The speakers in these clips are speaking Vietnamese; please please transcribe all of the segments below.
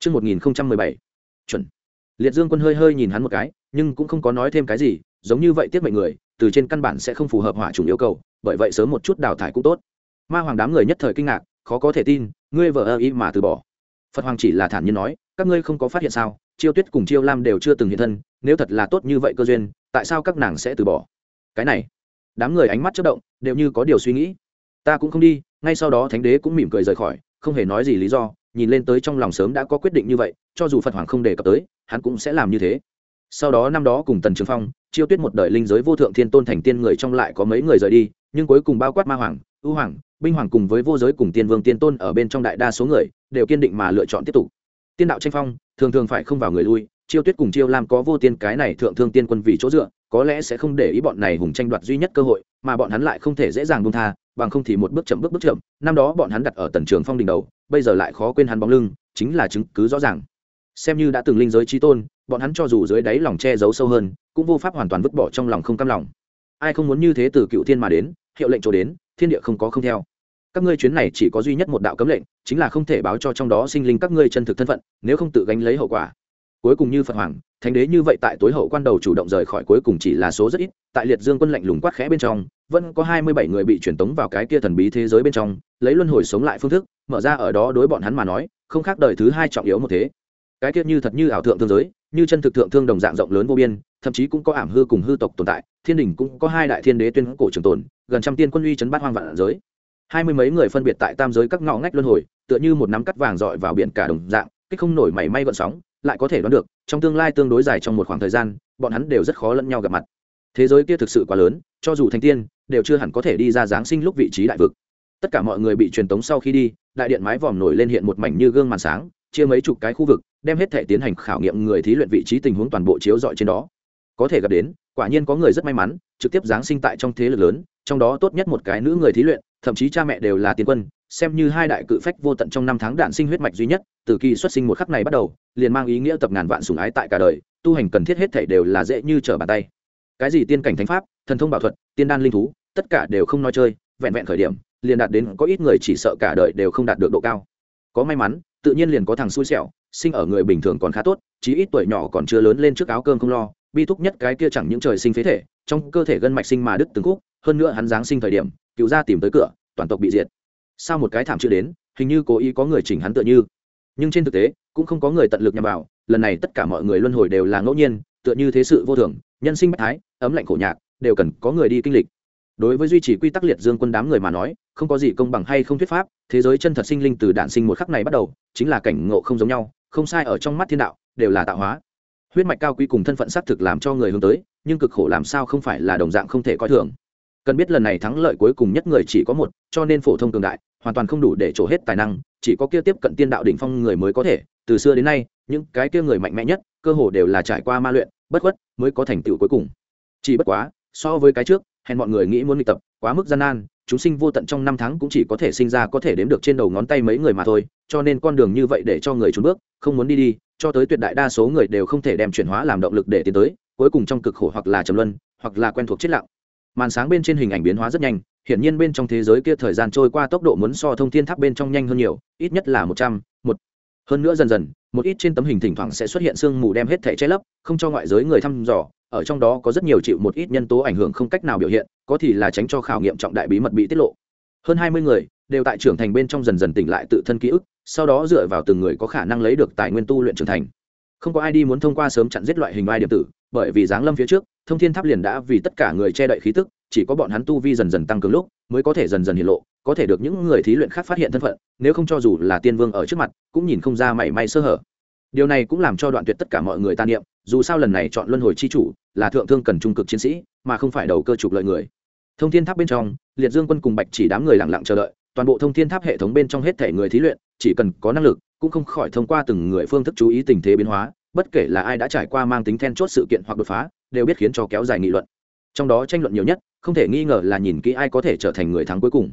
Trước 1017, chuẩn. Liệt Dương Quân hơi hơi nhìn hắn một cái, nhưng cũng không có nói thêm cái gì, giống như vậy tiết mệnh người, từ trên căn bản sẽ không phù hợp hỏa chủng yêu cầu, bởi vậy sớm một chút đào thải cũng tốt. Ma Hoàng đám người nhất thời kinh ngạc, khó có thể tin, ngươi vợ ơ mà từ bỏ. Phật Hoàng chỉ là thản nhiên nói, các ngươi không có phát hiện sao? Chiêu Tuyết cùng Chiêu Lam đều chưa từng hiện thân, nếu thật là tốt như vậy cơ duyên, tại sao các nàng sẽ từ bỏ? Cái này, đám người ánh mắt chớp động, đều như có điều suy nghĩ. Ta cũng không đi, ngay sau đó Thánh Đế cũng mỉm cười rời khỏi, không hề nói gì lý do, nhìn lên tới trong lòng sớm đã có quyết định như vậy, cho dù phật hoàng không đề cập tới, hắn cũng sẽ làm như thế. Sau đó năm đó cùng tần trường phong, chiêu tuyết một đời linh giới vô thượng thiên tôn thành tiên người trong lại có mấy người rời đi, nhưng cuối cùng bao quát ma hoàng, ưu hoàng, binh hoàng cùng với vô giới cùng tiên vương tiên tôn ở bên trong đại đa số người, đều kiên định mà lựa chọn tiếp tục. Tiên đạo tranh phong, thường thường phải không vào người lui, chiêu tuyết cùng chiêu lam có vô tiên, cái này thượng thương tiên quân vì chỗ dựa có lẽ sẽ không để ý bọn này hùng tranh đoạt duy nhất cơ hội, mà bọn hắn lại không thể dễ dàng buông tha, bằng không thì một bước chậm bước bước chậm. Năm đó bọn hắn đặt ở tần trường phong đỉnh đầu, bây giờ lại khó quên hắn bóng lưng, chính là chứng cứ rõ ràng. Xem như đã từng linh giới trí tôn, bọn hắn cho dù dưới đáy lòng che giấu sâu hơn, cũng vô pháp hoàn toàn vứt bỏ trong lòng không cam lòng. Ai không muốn như thế từ cựu thiên mà đến, hiệu lệnh chỗ đến, thiên địa không có không theo. Các ngươi chuyến này chỉ có duy nhất một đạo cấm lệnh, chính là không thể báo cho trong đó sinh linh các ngươi chân thực thân phận, nếu không tự gánh lấy hậu quả cuối cùng như phật hoàng, thánh đế như vậy tại tối hậu quan đầu chủ động rời khỏi cuối cùng chỉ là số rất ít, tại liệt dương quân lạnh lùng quát khẽ bên trong, vẫn có hai mươi bảy người bị truyền tống vào cái kia thần bí thế giới bên trong, lấy luân hồi sống lại phương thức, mở ra ở đó đối bọn hắn mà nói, không khác đời thứ hai trọng yếu một thế. Cái kia như thật như ảo thượng thương giới, như chân thực thượng thương đồng dạng rộng lớn vô biên, thậm chí cũng có ảm hư cùng hư tộc tồn tại, thiên đình cũng có hai đại thiên đế tuyên cổ trường tồn, gần trăm tiên quân uy chấn bát hoang vạn giới. Hai mươi mấy người phân biệt tại tam giới các ngõ ngách luân hồi, tựa như một nắm cắt vàng dọi vào biển cả đồng dạng, kích không nổi mảy may gợn sóng lại có thể đoán được, trong tương lai tương đối dài trong một khoảng thời gian, bọn hắn đều rất khó lẫn nhau gặp mặt. Thế giới kia thực sự quá lớn, cho dù thành tiên, đều chưa hẳn có thể đi ra giáng sinh lúc vị trí đại vực. Tất cả mọi người bị truyền tống sau khi đi, đại điện mái vòm nổi lên hiện một mảnh như gương màn sáng, chia mấy chục cái khu vực, đem hết thể tiến hành khảo nghiệm người thí luyện vị trí tình huống toàn bộ chiếu dọi trên đó. Có thể gặp đến, quả nhiên có người rất may mắn, trực tiếp giáng sinh tại trong thế lực lớn, trong đó tốt nhất một cái nữ người thí luyện, thậm chí cha mẹ đều là tiên quân xem như hai đại cự phách vô tận trong năm tháng đạn sinh huyết mạch duy nhất, từ kỳ xuất sinh một khắc này bắt đầu, liền mang ý nghĩa tập ngàn vạn sủng ái tại cả đời, tu hành cần thiết hết thể đều là dễ như trở bàn tay. Cái gì tiên cảnh thánh pháp, thần thông bảo thuật, tiên đan linh thú, tất cả đều không nói chơi, vẹn vẹn khởi điểm, liền đạt đến có ít người chỉ sợ cả đời đều không đạt được độ cao. Có may mắn, tự nhiên liền có thằng xui xẻo, sinh ở người bình thường còn khá tốt, chí ít tuổi nhỏ còn chưa lớn lên trước áo cơm không lo, bi thúc nhất cái kia chẳng những trời sinh phế thể, trong cơ thể gân mạch sinh mà đứt từng khúc, hơn nữa hắn giáng sinh thời điểm cứu ra tìm tới cửa, toàn tộc bị diệt sao một cái thảm chưa đến, hình như cố ý có người chỉnh hắn tựa như. Nhưng trên thực tế, cũng không có người tận lực nhằm vào, lần này tất cả mọi người luân hồi đều là ngẫu nhiên, tựa như thế sự vô thường, nhân sinh bách thái, ấm lạnh khổ nhạc, đều cần có người đi kinh lịch. Đối với duy trì quy tắc liệt dương quân đám người mà nói, không có gì công bằng hay không thuyết pháp, thế giới chân thật sinh linh từ đản sinh một khắc này bắt đầu, chính là cảnh ngộ không giống nhau, không sai ở trong mắt thiên đạo, đều là tạo hóa. Huyết mạch cao quý cùng thân phận xác thực làm cho người hướng tới, nhưng cực khổ làm sao không phải là đồng dạng không thể coi thường. Cần biết lần này thắng lợi cuối cùng nhất người chỉ có một, cho nên phổ thông cường đại hoàn toàn không đủ để trổ hết tài năng, chỉ có kia tiếp cận tiên đạo đỉnh phong người mới có thể. Từ xưa đến nay, những cái kia người mạnh mẽ nhất, cơ hồ đều là trải qua ma luyện, bất khuất mới có thành tựu cuối cùng. Chỉ bất quá, so với cái trước hẹn mọi người nghĩ muốn luyện tập, quá mức gian nan, chúng sinh vô tận trong năm tháng cũng chỉ có thể sinh ra có thể đếm được trên đầu ngón tay mấy người mà thôi, cho nên con đường như vậy để cho người trốn bước, không muốn đi đi, cho tới tuyệt đại đa số người đều không thể đem chuyển hóa làm động lực để tiến tới, cuối cùng trong cực khổ hoặc là trầm luân, hoặc là quen thuộc chết lặng. Màn sáng bên trên hình ảnh biến hóa rất nhanh hiển nhiên bên trong thế giới kia thời gian trôi qua tốc độ muốn so thông thiên tháp bên trong nhanh hơn nhiều, ít nhất là một trăm, một. Hơn nữa dần dần, một ít trên tấm hình thỉnh thoảng sẽ xuất hiện sương mù đem hết thẻ che lấp, không cho ngoại giới người thăm dò, ở trong đó có rất nhiều chịu một ít nhân tố ảnh hưởng không cách nào biểu hiện, có thì là tránh cho khảo nghiệm trọng đại bí mật bị tiết lộ. Hơn hai mươi người đều tại trưởng thành bên trong dần dần tỉnh lại tự thân ký ức, sau đó dựa vào từng người có khả năng lấy được tài nguyên tu luyện trưởng thành. Không có ai đi muốn thông qua sớm chặn giết loại hình vai điện tử, bởi vì giáng lâm phía trước, thông thiên tháp liền đã vì tất cả người che đậy khí tức chỉ có bọn hắn tu vi dần dần tăng cường lúc, mới có thể dần dần hiện lộ, có thể được những người thí luyện khác phát hiện thân phận, nếu không cho dù là tiên vương ở trước mặt, cũng nhìn không ra mảy may sơ hở. Điều này cũng làm cho đoạn tuyệt tất cả mọi người tan niệm, dù sao lần này chọn luân hồi chi chủ, là thượng thương cần trung cực chiến sĩ, mà không phải đầu cơ trục lợi người. Thông thiên tháp bên trong, liệt dương quân cùng bạch chỉ đám người lặng lặng chờ đợi, toàn bộ thông thiên tháp hệ thống bên trong hết thể người thí luyện, chỉ cần có năng lực, cũng không khỏi thông qua từng người phương thức chú ý tình thế biến hóa, bất kể là ai đã trải qua mang tính then chốt sự kiện hoặc đột phá, đều biết khiến cho kéo dài nghị luận. Trong đó tranh luận nhiều nhất không thể nghi ngờ là nhìn kỹ ai có thể trở thành người thắng cuối cùng.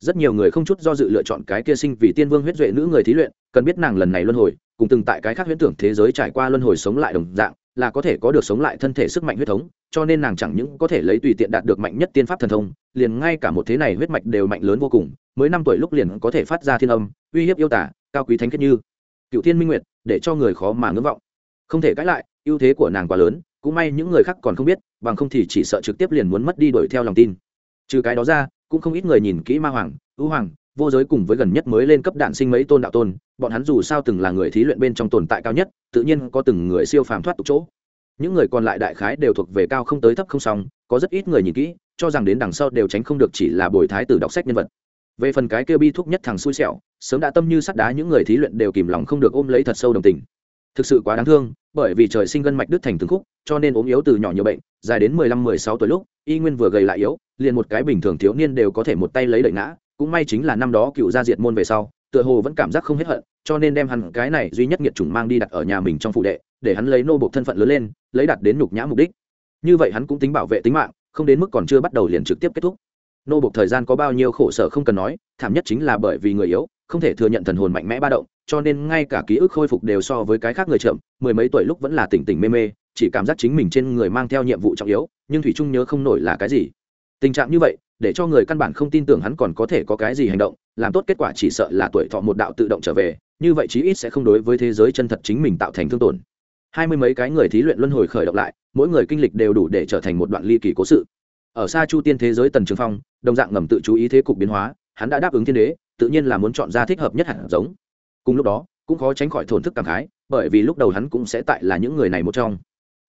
Rất nhiều người không chút do dự lựa chọn cái kia sinh vì tiên vương huyết duệ nữ người thí luyện, cần biết nàng lần này luân hồi, cùng từng tại cái khác huyễn tưởng thế giới trải qua luân hồi sống lại đồng dạng, là có thể có được sống lại thân thể sức mạnh huyết thống, cho nên nàng chẳng những có thể lấy tùy tiện đạt được mạnh nhất tiên pháp thần thông, liền ngay cả một thế này huyết mạch đều mạnh lớn vô cùng, mới năm tuổi lúc liền có thể phát ra thiên âm, uy hiếp yêu tả, cao quý thánh kết như cựu thiên minh nguyệt, để cho người khó mà ngưỡng vọng. Không thể cãi lại, ưu thế của nàng quá lớn, cũng may những người khác còn không biết bằng không thì chỉ sợ trực tiếp liền muốn mất đi đuổi theo lòng tin. Trừ cái đó ra, cũng không ít người nhìn kỹ ma hoàng ưu hoàng, vô giới cùng với gần nhất mới lên cấp đạn sinh mấy tôn đạo tôn, bọn hắn dù sao từng là người thí luyện bên trong tồn tại cao nhất, tự nhiên có từng người siêu phàm thoát tục chỗ. Những người còn lại đại khái đều thuộc về cao không tới thấp không xong có rất ít người nhìn kỹ, cho rằng đến đằng sau đều tránh không được chỉ là bồi thái tử đọc sách nhân vật. Về phần cái kia bi thúc nhất thằng xui xẻo, sớm đã tâm như sắt đá, những người thí luyện đều kìm lòng không được ôm lấy thật sâu đồng tình thực sự quá đáng thương, bởi vì trời sinh gân mạch đứt thành từng khúc, cho nên ốm yếu từ nhỏ nhiều bệnh, dài đến mười lăm mười sáu tuổi lúc, y nguyên vừa gầy lại yếu, liền một cái bình thường thiếu niên đều có thể một tay lấy đợi ngã, cũng may chính là năm đó cựu gia diệt môn về sau, tựa hồ vẫn cảm giác không hết hận, cho nên đem hắn cái này duy nhất nghiệt chủng mang đi đặt ở nhà mình trong phụ đệ, để hắn lấy nô bộc thân phận lớn lên, lấy đặt đến nhục nhã mục đích. Như vậy hắn cũng tính bảo vệ tính mạng, không đến mức còn chưa bắt đầu liền trực tiếp kết thúc. Nô bộc thời gian có bao nhiêu khổ sở không cần nói, thảm nhất chính là bởi vì người yếu không thể thừa nhận thần hồn mạnh mẽ ba động, cho nên ngay cả ký ức khôi phục đều so với cái khác người chậm, mười mấy tuổi lúc vẫn là tỉnh tỉnh mê mê, chỉ cảm giác chính mình trên người mang theo nhiệm vụ trọng yếu, nhưng thủy trung nhớ không nổi là cái gì. Tình trạng như vậy, để cho người căn bản không tin tưởng hắn còn có thể có cái gì hành động, làm tốt kết quả chỉ sợ là tuổi thọ một đạo tự động trở về, như vậy chí ít sẽ không đối với thế giới chân thật chính mình tạo thành thương tổn. Hai mươi mấy cái người thí luyện luân hồi khởi động lại, mỗi người kinh lịch đều đủ để trở thành một đoạn ly kỳ cố sự. Ở xa chu tiên thế giới tần trường phong, đồng dạng ngầm tự chú ý thế cục biến hóa, hắn đã đáp ứng thiên đế tự nhiên là muốn chọn ra thích hợp nhất hạt giống. Cùng lúc đó, cũng khó tránh khỏi thổn thức cảm khái, bởi vì lúc đầu hắn cũng sẽ tại là những người này một trong.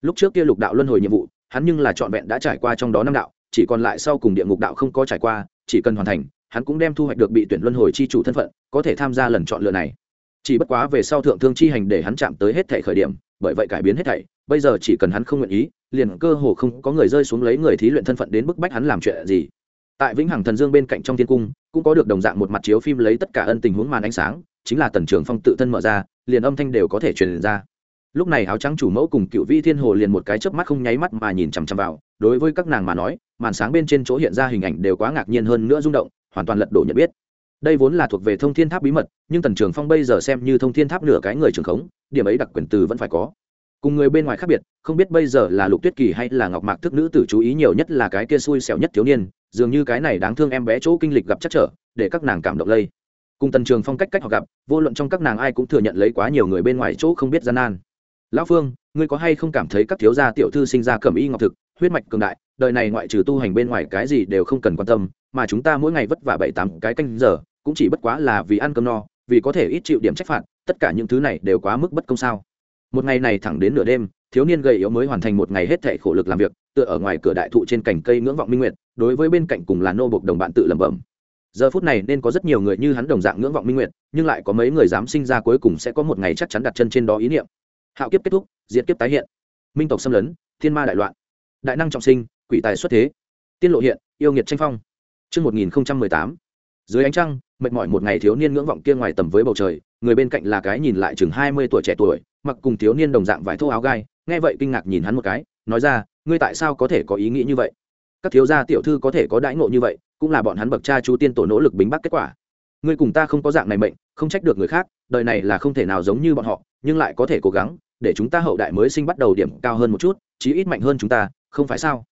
Lúc trước kia lục đạo luân hồi nhiệm vụ, hắn nhưng là trọn vẹn đã trải qua trong đó năm đạo, chỉ còn lại sau cùng địa ngục đạo không có trải qua, chỉ cần hoàn thành, hắn cũng đem thu hoạch được bị tuyển luân hồi chi chủ thân phận, có thể tham gia lần chọn lựa này. Chỉ bất quá về sau thượng thương chi hành để hắn chạm tới hết thể khởi điểm, bởi vậy cải biến hết thảy, bây giờ chỉ cần hắn không nguyện ý, liền cơ hồ không có người rơi xuống lấy người thí luyện thân phận đến bức bách hắn làm chuyện gì tại vĩnh hằng thần dương bên cạnh trong thiên cung, cũng có được đồng dạng một mặt chiếu phim lấy tất cả ân tình huống màn ánh sáng, chính là tần trường phong tự thân mở ra, liền âm thanh đều có thể truyền ra. Lúc này áo trắng chủ mẫu cùng cựu vi thiên hồ liền một cái chớp mắt không nháy mắt mà nhìn chằm chằm vào, đối với các nàng mà nói, màn sáng bên trên chỗ hiện ra hình ảnh đều quá ngạc nhiên hơn nữa rung động, hoàn toàn lật đổ nhận biết. Đây vốn là thuộc về thông thiên tháp bí mật, nhưng tần trường phong bây giờ xem như thông thiên tháp nửa cái người trường khống, điểm ấy đặc quyền từ vẫn phải có. Cùng người bên ngoài khác biệt, không biết bây giờ là lục tuyết kỳ hay là ngọc mạc thức nữ tử chú ý nhiều nhất là cái kia xui xẻo nhất thiếu niên dường như cái này đáng thương em bé chỗ kinh lịch gặp chắc trở, để các nàng cảm động lây. Cùng tần trường phong cách cách họ gặp, vô luận trong các nàng ai cũng thừa nhận lấy quá nhiều người bên ngoài chỗ không biết gian nan. Lão phương, ngươi có hay không cảm thấy các thiếu gia tiểu thư sinh ra cẩm y ngọc thực, huyết mạch cường đại, đời này ngoại trừ tu hành bên ngoài cái gì đều không cần quan tâm, mà chúng ta mỗi ngày vất vả bảy tám cái canh giờ, cũng chỉ bất quá là vì ăn cơm no, vì có thể ít chịu điểm trách phạt, tất cả những thứ này đều quá mức bất công sao? Một ngày này thẳng đến nửa đêm, thiếu niên gầy yếu mới hoàn thành một ngày hết thệ khổ lực làm việc tựa ở ngoài cửa đại thụ trên cành cây ngưỡng vọng minh nguyệt đối với bên cạnh cùng là nô bộc đồng bạn tự lẩm bẩm. Giờ phút này nên có rất nhiều người như hắn đồng dạng ngưỡng vọng minh nguyệt nhưng lại có mấy người dám sinh ra cuối cùng sẽ có một ngày chắc chắn đặt chân trên đó ý niệm. Hạo kiếp kết thúc diệt kiếp tái hiện. Minh tộc xâm lấn thiên ma đại loạn. Đại năng trọng sinh quỷ tài xuất thế. Tiên lộ hiện yêu nghiệt tranh phong. Trước 1018, dưới ánh trăng mệt mỏi một ngày thiếu niên ngưỡng vọng kia ngoài tầm với bầu trời người bên cạnh là cái nhìn lại chừng hai mươi tuổi trẻ tuổi mặc cùng thiếu niên đồng dạng vải thô áo gai nghe vậy kinh ngạc nhìn hắn một cái nói ra ngươi tại sao có thể có ý nghĩ như vậy? Các thiếu gia tiểu thư có thể có đãi ngộ như vậy, cũng là bọn hắn bậc cha chú tiên tổ nỗ lực bính bắc kết quả. Ngươi cùng ta không có dạng này mệnh, không trách được người khác, đời này là không thể nào giống như bọn họ, nhưng lại có thể cố gắng, để chúng ta hậu đại mới sinh bắt đầu điểm cao hơn một chút, chí ít mạnh hơn chúng ta, không phải sao?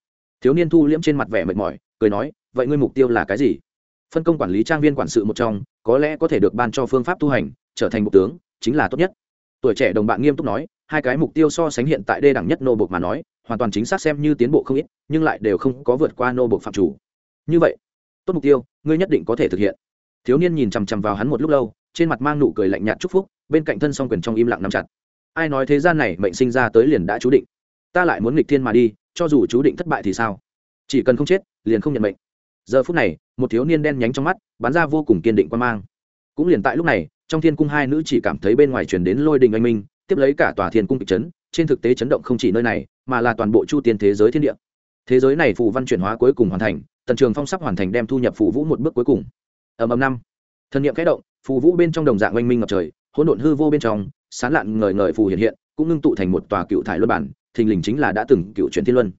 Thiếu niên thu liễm trên mặt vẻ mệt mỏi, cười nói, vậy ngươi mục tiêu là cái gì? Phân công quản lý trang viên quản sự một trong, có lẽ có thể được ban cho phương pháp tu hành, trở thành một tướng, chính là tốt nhất. Tuổi trẻ đồng bạn nghiêm túc nói hai cái mục tiêu so sánh hiện tại đê đẳng nhất nô bộc mà nói, hoàn toàn chính xác xem như tiến bộ không ít, nhưng lại đều không có vượt qua nô bộc phạm chủ. Như vậy, tốt mục tiêu, ngươi nhất định có thể thực hiện. Thiếu niên nhìn chằm chằm vào hắn một lúc lâu, trên mặt mang nụ cười lạnh nhạt chúc phúc, bên cạnh thân song quyền trong im lặng nắm chặt. Ai nói thế gian này mệnh sinh ra tới liền đã chú định. Ta lại muốn nghịch thiên mà đi, cho dù chú định thất bại thì sao? Chỉ cần không chết, liền không nhận mệnh. Giờ phút này, một thiếu niên đen nhánh trong mắt, bắn ra vô cùng kiên định quan mang. Cũng liền tại lúc này, trong thiên cung hai nữ chỉ cảm thấy bên ngoài chuyển đến lôi đình anh minh tiếp lấy cả tòa thiên cung kịch chấn, trên thực tế chấn động không chỉ nơi này, mà là toàn bộ chu tiên thế giới thiên địa. Thế giới này phù văn chuyển hóa cuối cùng hoàn thành, tần trường phong sắp hoàn thành đem thu nhập phù vũ một bước cuối cùng. Ầm ầm năm. Thần niệm kẽ động, phù vũ bên trong đồng dạng oanh minh ngập trời, hỗn độn hư vô bên trong, sán lạn ngời ngời phù hiện hiện, cũng ngưng tụ thành một tòa cựu thải luân bản, thình lình chính là đã từng cựu truyền thiên luân.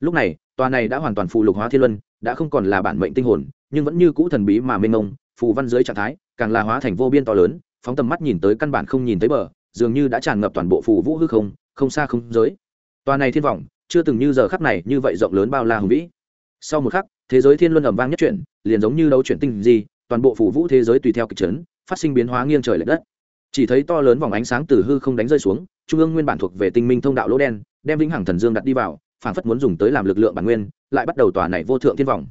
Lúc này, tòa này đã hoàn toàn phù lục hóa thiên luân, đã không còn là bản mệnh tinh hồn, nhưng vẫn như cũ thần bí mà mênh mông, phù văn dưới trạng thái, càng là hóa thành vô biên to lớn, phóng tầm mắt nhìn tới căn bản không nhìn thấy bờ dường như đã tràn ngập toàn bộ phù vũ hư không không xa không giới. Tòa này thiên vọng, chưa từng như giờ khắc này như vậy rộng lớn bao la hùng vĩ. Sau một khắc, thế giới thiên luân ầm vang nhất chuyển, liền giống như đấu chuyển tinh gì toàn bộ phù vũ thế giới tùy theo kịch trấn phát sinh biến hóa nghiêng trời l đất. Chỉ thấy to lớn vòng ánh sáng từ hư không đánh rơi xuống, trung ương nguyên bản thuộc về tinh minh thông đạo lỗ đen, đem vĩnh hằng thần dương đặt đi vào phản phất muốn dùng tới làm lực lượng bản nguyên, lại bắt đầu tòa này vô thượng thiên vọng.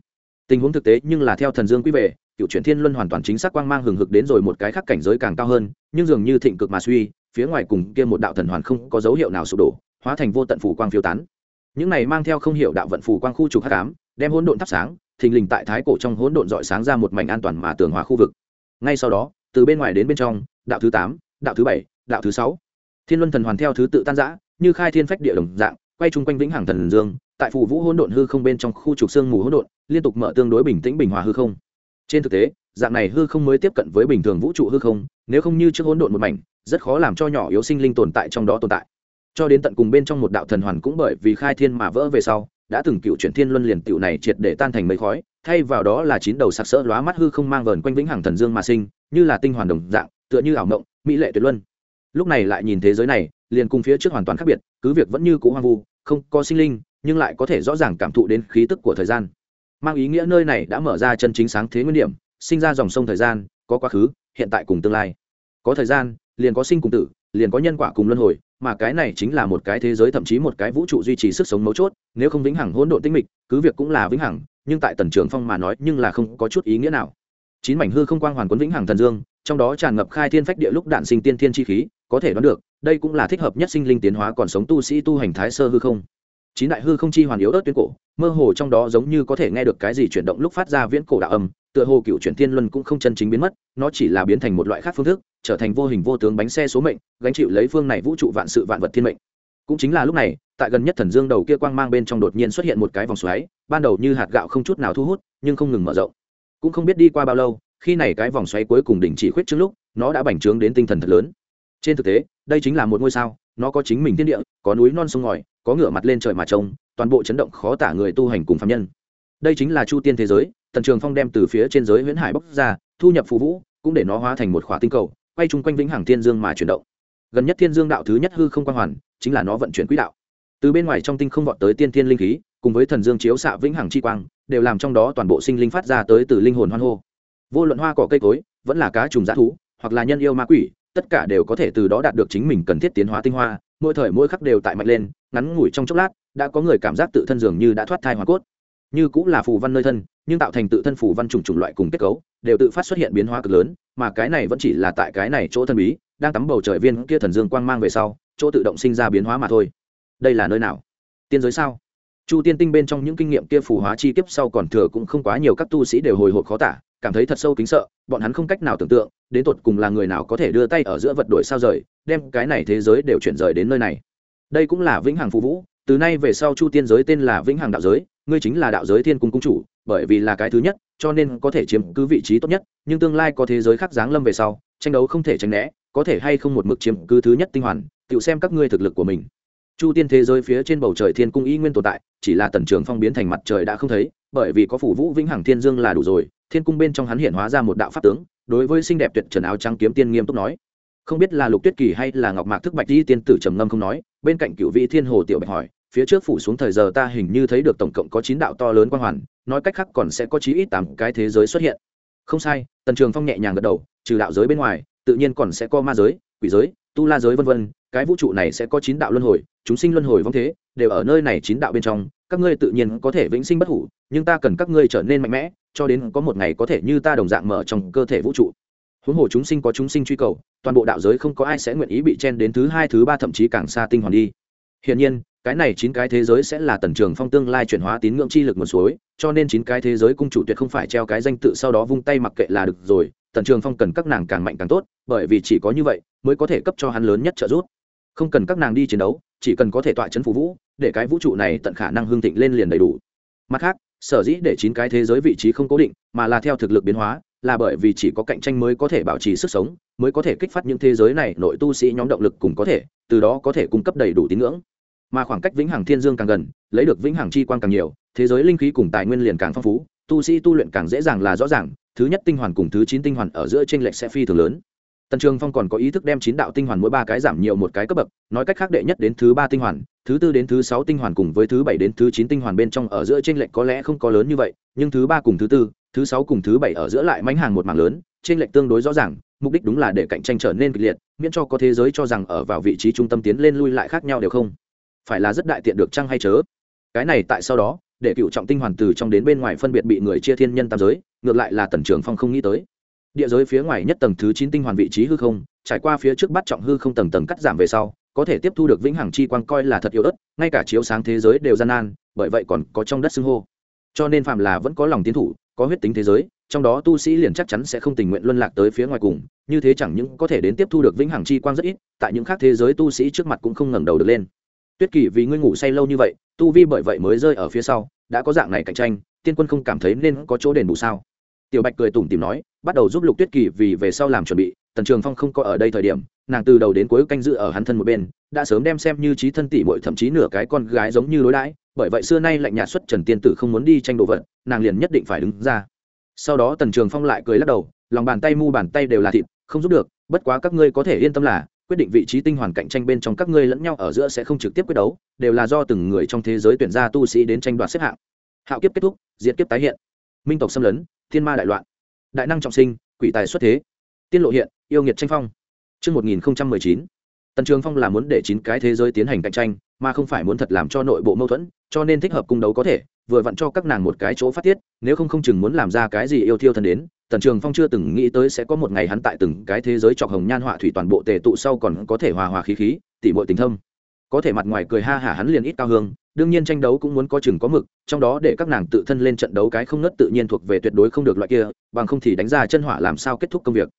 Tình huống thực tế nhưng là theo thần dương quý về cựu chuyển thiên luân hoàn toàn chính xác quang mang hừng hực đến rồi một cái khác cảnh giới càng cao hơn, nhưng dường như thịnh cực mà suy, phía ngoài cùng kia một đạo thần hoàn không có dấu hiệu nào sụp đổ, hóa thành vô tận phủ quang phiêu tán. Những này mang theo không hiểu đạo vận phủ quang khu trục hắc ám, đem hỗn độn thắp sáng, thình lình tại thái cổ trong hỗn độn dọi sáng ra một mảnh an toàn mà tường hòa khu vực. Ngay sau đó, từ bên ngoài đến bên trong, đạo thứ tám, đạo thứ bảy, đạo thứ sáu. Thiên luân thần hoàn theo thứ tự tan giã như khai thiên phách địa đồng dạng, quay chung quanh vĩnh hằng thần dương, tại phù vũ hỗn độn hư không bên trong khu trục xương mù hỗn độn, liên tục mở tương đối bình tĩnh bình hòa hư không trên thực tế, dạng này hư không mới tiếp cận với bình thường vũ trụ hư không, nếu không như trước hỗn độn một mảnh, rất khó làm cho nhỏ yếu sinh linh tồn tại trong đó tồn tại. Cho đến tận cùng bên trong một đạo thần hoàn cũng bởi vì khai thiên mà vỡ về sau, đã từng cựu chuyển thiên luân liền tiểu này triệt để tan thành mây khói, thay vào đó là chín đầu sặc sỡ lóa mắt hư không mang vờn quanh vĩnh hằng thần dương mà sinh, như là tinh hoàn đồng dạng, tựa như ảo mộng, mỹ lệ tuyệt luân. Lúc này lại nhìn thế giới này, liền cùng phía trước hoàn toàn khác biệt, cứ việc vẫn như cũ hoang vu, không có sinh linh, nhưng lại có thể rõ ràng cảm thụ đến khí tức của thời gian mang ý nghĩa nơi này đã mở ra chân chính sáng thế nguyên điểm, sinh ra dòng sông thời gian, có quá khứ, hiện tại cùng tương lai. Có thời gian, liền có sinh cùng tử, liền có nhân quả cùng luân hồi, mà cái này chính là một cái thế giới thậm chí một cái vũ trụ duy trì sức sống mấu chốt, nếu không vĩnh hằng hỗn độn tinh mịch, cứ việc cũng là vĩnh hằng, nhưng tại tần trường phong mà nói nhưng là không có chút ý nghĩa nào. Chín mảnh hư không quang hoàn quấn vĩnh hằng thần dương, trong đó tràn ngập khai thiên phách địa lúc đạn sinh tiên thiên chi khí, có thể đoán được, đây cũng là thích hợp nhất sinh linh tiến hóa còn sống tu sĩ tu hành thái sơ hư không chín đại hư không chi hoàn yếu ớt tuyến cổ, mơ hồ trong đó giống như có thể nghe được cái gì chuyển động lúc phát ra viễn cổ đạo âm, tựa hồ cựu chuyển thiên luân cũng không chân chính biến mất, nó chỉ là biến thành một loại khác phương thức, trở thành vô hình vô tướng bánh xe số mệnh, gánh chịu lấy phương này vũ trụ vạn sự vạn vật thiên mệnh. Cũng chính là lúc này, tại gần nhất thần dương đầu kia quang mang bên trong đột nhiên xuất hiện một cái vòng xoáy, ban đầu như hạt gạo không chút nào thu hút, nhưng không ngừng mở rộng. Cũng không biết đi qua bao lâu, khi này cái vòng xoáy cuối cùng đỉnh chỉ khuyết trước lúc, nó đã bành trướng đến tinh thần thật lớn. Trên thực tế đây chính là một ngôi sao, nó có chính mình thiên địa, có núi non sông ngòi, có ngửa mặt lên trời mà trông, toàn bộ chấn động khó tả người tu hành cùng phạm nhân. Đây chính là chu tiên thế giới, tần trường phong đem từ phía trên giới huyễn hải bốc ra, thu nhập phù vũ, cũng để nó hóa thành một khỏa tinh cầu, quay chung quanh vĩnh hằng thiên dương mà chuyển động. Gần nhất thiên dương đạo thứ nhất hư không quan hoàn, chính là nó vận chuyển quỹ đạo. Từ bên ngoài trong tinh không vọt tới tiên thiên linh khí, cùng với thần dương chiếu xạ vĩnh hằng chi quang, đều làm trong đó toàn bộ sinh linh phát ra tới từ linh hồn hoan hô. Vô luận hoa cỏ cây cối, vẫn là cá trùng g thú, hoặc là nhân yêu ma quỷ tất cả đều có thể từ đó đạt được chính mình cần thiết tiến hóa tinh hoa, mỗi thời mỗi khắc đều tại mạnh lên, ngắn ngủi trong chốc lát, đã có người cảm giác tự thân dường như đã thoát thai hoa cốt. Như cũng là phù văn nơi thân, nhưng tạo thành tự thân phù văn trùng trùng loại cùng kết cấu, đều tự phát xuất hiện biến hóa cực lớn, mà cái này vẫn chỉ là tại cái này chỗ thân bí, đang tắm bầu trời viên kia thần dương quang mang về sau, chỗ tự động sinh ra biến hóa mà thôi. Đây là nơi nào? Tiên giới sao? Chu tiên tinh bên trong những kinh nghiệm kia phù hóa chi kiếp sau còn thừa cũng không quá nhiều các tu sĩ đều hồi hộp khó tả cảm thấy thật sâu kính sợ, bọn hắn không cách nào tưởng tượng, đến tột cùng là người nào có thể đưa tay ở giữa vật đổi sao rời, đem cái này thế giới đều chuyển rời đến nơi này. Đây cũng là vĩnh hằng phù vũ, từ nay về sau chu tiên giới tên là vĩnh hằng đạo giới, ngươi chính là đạo giới thiên cung cung chủ, bởi vì là cái thứ nhất, cho nên có thể chiếm cứ vị trí tốt nhất, nhưng tương lai có thế giới khác giáng lâm về sau, tranh đấu không thể tránh né, có thể hay không một mực chiếm cứ thứ nhất tinh hoàn, tự xem các ngươi thực lực của mình. Chu tiên thế giới phía trên bầu trời thiên cung y nguyên tồn tại, chỉ là tần trường phong biến thành mặt trời đã không thấy, bởi vì có phủ vũ vĩnh hằng thiên dương là đủ rồi thiên cung bên trong hắn hiện hóa ra một đạo pháp tướng, đối với xinh đẹp tuyệt trần áo trắng kiếm tiên nghiêm túc nói. Không biết là lục tuyết kỳ hay là ngọc mạc thức bạch di tiên tử trầm ngâm không nói, bên cạnh cựu vị thiên hồ tiểu bạch hỏi, phía trước phủ xuống thời giờ ta hình như thấy được tổng cộng có chín đạo to lớn quang hoàn, nói cách khác còn sẽ có chí ít tám cái thế giới xuất hiện. Không sai, tần trường phong nhẹ nhàng gật đầu, trừ đạo giới bên ngoài, tự nhiên còn sẽ có ma giới, quỷ giới, tu la giới vân vân, cái vũ trụ này sẽ có chín đạo luân hồi, chúng sinh luân hồi vong thế, đều ở nơi này chín đạo bên trong, các ngươi tự nhiên có thể vĩnh sinh bất hủ, nhưng ta cần các ngươi trở nên mạnh mẽ cho đến có một ngày có thể như ta đồng dạng mở trong cơ thể vũ trụ. Huống hồ chúng sinh có chúng sinh truy cầu, toàn bộ đạo giới không có ai sẽ nguyện ý bị chen đến thứ hai, thứ ba, thậm chí càng xa tinh hoàn đi. Hiển nhiên, cái này chín cái thế giới sẽ là tần trường phong tương lai chuyển hóa tín ngưỡng chi lực một suối, cho nên chín cái thế giới cung chủ tuyệt không phải treo cái danh tự sau đó vung tay mặc kệ là được rồi, tần trường phong cần các nàng càng mạnh càng tốt, bởi vì chỉ có như vậy mới có thể cấp cho hắn lớn nhất trợ giúp. Không cần các nàng đi chiến đấu, chỉ cần có thể tọa chấn phù vũ, để cái vũ trụ này tận khả năng hương thịnh lên liền đầy đủ. Mặt khác sở dĩ để chín cái thế giới vị trí không cố định, mà là theo thực lực biến hóa, là bởi vì chỉ có cạnh tranh mới có thể bảo trì sức sống, mới có thể kích phát những thế giới này, nội tu sĩ nhóm động lực cùng có thể, từ đó có thể cung cấp đầy đủ tín ngưỡng. Mà khoảng cách vĩnh hằng thiên dương càng gần, lấy được vĩnh hằng chi quan càng nhiều, thế giới linh khí cùng tài nguyên liền càng phong phú, tu sĩ tu luyện càng dễ dàng là rõ ràng, thứ nhất tinh hoàn cùng thứ chín tinh hoàn ở giữa t r ê n lệch sẽ phi thường lớn. Tần trường phong còn có ý thức đem chín đạo tinh hoàn mỗi ba cái giảm nhiều một cái cấp bậc, nói cách khác đệ nhất đến thứ ba tinh hoàn thứ tư đến thứ sáu tinh hoàn cùng với thứ bảy đến thứ chín tinh hoàn bên trong ở giữa t r ê n lệch có lẽ không có lớn như vậy, nhưng thứ ba cùng thứ tư, thứ sáu cùng thứ bảy ở giữa lại mánh hàng một mảng lớn trên lệch tương đối rõ ràng, mục đích đúng là để cạnh tranh trở nên kịch liệt, miễn cho có thế giới cho rằng ở vào vị trí trung tâm tiến lên lui lại khác nhau đều không. Phải là rất đại tiện được chăng hay chớ? Cái này tại sau đó, để cựu trọng tinh hoàn từ trong đến bên ngoài phân biệt bị người chia thiên nhân tam giới, ngược lại là tần trường phong không nghĩ tới. Địa giới phía ngoài nhất tầng thứ chín tinh hoàn vị trí hư không, trải qua phía trước bắt trọng hư không tầng tầng cắt giảm về sau có thể tiếp thu được vĩnh hằng chi quang coi là thật yếu ớt, ngay cả chiếu sáng thế giới đều gian nan, bởi vậy còn có trong đất xưng hô. Cho nên phạm là vẫn có lòng tiến thủ, có huyết tính thế giới, trong đó tu sĩ liền chắc chắn sẽ không tình nguyện luân lạc tới phía ngoài cùng, như thế chẳng những có thể đến tiếp thu được vĩnh hằng chi quang rất ít, tại những khác thế giới tu sĩ trước mặt cũng không ngẩng đầu được lên. Tuyết kỳ vì ngươi ngủ say lâu như vậy, tu vi bởi vậy mới rơi ở phía sau, đã có dạng này cạnh tranh, tiên quân không cảm thấy nên có chỗ đền bù sao? Tiểu bạch cười tủm tìm nói, bắt đầu giúp lục tuyết kỳ vì về sau làm chuẩn bị, tần trường phong không có ở đây thời điểm nàng từ đầu đến cuối canh dự ở hắn thân một bên, đã sớm đem xem như trí thân tỷ muội thậm chí nửa cái con gái giống như đối đãi, bởi vậy xưa nay lạnh nhạt xuất trần tiên tử không muốn đi tranh đồ vật, nàng liền nhất định phải đứng ra. Sau đó tần trường phong lại cười lắc đầu, lòng bàn tay mu bàn tay đều là thịt, không giúp được, bất quá các ngươi có thể yên tâm là, quyết định vị trí tinh hoàn cạnh tranh bên trong các ngươi lẫn nhau ở giữa sẽ không trực tiếp quyết đấu, đều là do từng người trong thế giới tuyển ra tu sĩ đến tranh đoạt xếp hạng. Hạo kiếp kết thúc diễn kiếp tái hiện. Minh tộc xâm lấn, thiên ma đại loạn. Đại năng trọng sinh, quỷ tài xuất thế. Tiên lộ hiện, yêu nghiệt tranh phong. Trước 1019, Tần Trường Phong là muốn để chín cái thế giới tiến hành cạnh tranh, mà không phải muốn thật làm cho nội bộ mâu thuẫn, cho nên thích hợp cung đấu có thể, vừa vặn cho các nàng một cái chỗ phát tiết, nếu không không chừng muốn làm ra cái gì yêu thiêu thân đến. Tần Trường Phong chưa từng nghĩ tới sẽ có một ngày hắn tại từng cái thế giới trọc hồng nhan họa thủy toàn bộ tề tụ sau còn có thể hòa hòa khí khí, tỉ muội tình thâm. Có thể mặt ngoài cười ha hả hắn liền ít cao hương, đương nhiên tranh đấu cũng muốn có chừng có mực, trong đó để các nàng tự thân lên trận đấu cái không ngất tự nhiên thuộc về tuyệt đối không được loại kia, bằng không thì đánh ra chân hỏa làm sao kết thúc công việc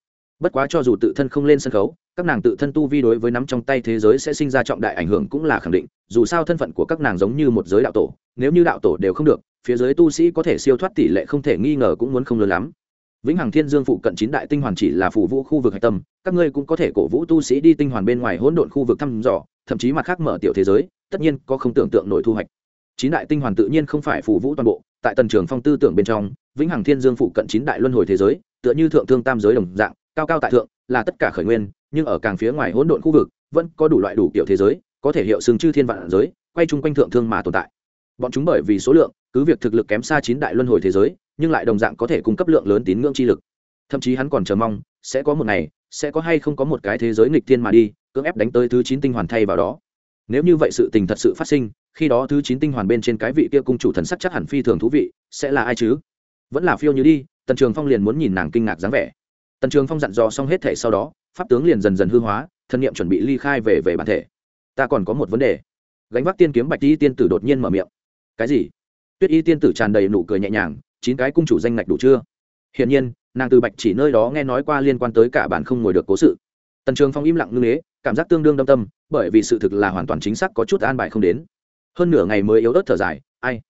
bất quá cho dù tự thân không lên sân khấu, các nàng tự thân tu vi đối với nắm trong tay thế giới sẽ sinh ra trọng đại ảnh hưởng cũng là khẳng định, dù sao thân phận của các nàng giống như một giới đạo tổ, nếu như đạo tổ đều không được, phía dưới tu sĩ có thể siêu thoát tỷ lệ không thể nghi ngờ cũng muốn không lớn lắm. Vĩnh hằng thiên dương phụ cận chín đại tinh hoàn chỉ là phủ vũ khu vực hạch tâm, các ngươi cũng có thể cổ vũ tu sĩ đi tinh hoàn bên ngoài hỗn độn khu vực thăm dò, thậm chí mặt khác mở tiểu thế giới, tất nhiên có không tưởng tượng nổi thu hoạch. Chín đại tinh hoàn tự nhiên không phải phủ vũ toàn bộ, tại tần trường phong tư tưởng bên trong, vĩnh hằng thiên dương phụ cận chín đại luân hồi thế giới, tựa như thượng thương tam giới đồng dạng cao cao tại thượng, là tất cả khởi nguyên, nhưng ở càng phía ngoài hỗn độn khu vực, vẫn có đủ loại đủ kiểu thế giới, có thể hiệu xương chư thiên vạn giới, quay chung quanh thượng thương mà tồn tại. Bọn chúng bởi vì số lượng, cứ việc thực lực kém xa chín đại luân hồi thế giới, nhưng lại đồng dạng có thể cung cấp lượng lớn tín ngưỡng chi lực. Thậm chí hắn còn chờ mong, sẽ có một ngày, sẽ có hay không có một cái thế giới nghịch thiên mà đi, cưỡng ép đánh tới thứ chín tinh hoàn thay vào đó. Nếu như vậy sự tình thật sự phát sinh, khi đó thứ chín tinh hoàn bên trên cái vị kia cung chủ thần sắc chắc hẳn phi thường thú vị, sẽ là ai chứ? Vẫn là phiêu như đi, tần trường phong liền muốn nhìn nàng kinh ngạc dáng vẻ tần trường phong dặn dò xong hết thể sau đó, pháp tướng liền dần dần hư hóa, thân nhiệm chuẩn bị ly khai về về bản thể. Ta còn có một vấn đề. Gánh vác tiên kiếm bạch y tiên tử đột nhiên mở miệng. Cái gì? Tuyết y tiên tử tràn đầy nụ cười nhẹ nhàng, chín cái cung chủ danh ngạch đủ chưa? Hiển nhiên, nàng từ bạch chỉ nơi đó nghe nói qua liên quan tới cả bản không ngồi được cố sự. Tần trường phong im lặng ngưng ế cảm giác tương đương đâm tâm, bởi vì sự thực là hoàn toàn chính xác có chút an bài không đến. Hơn nửa ngày mới yếu ớt thở dài, ai?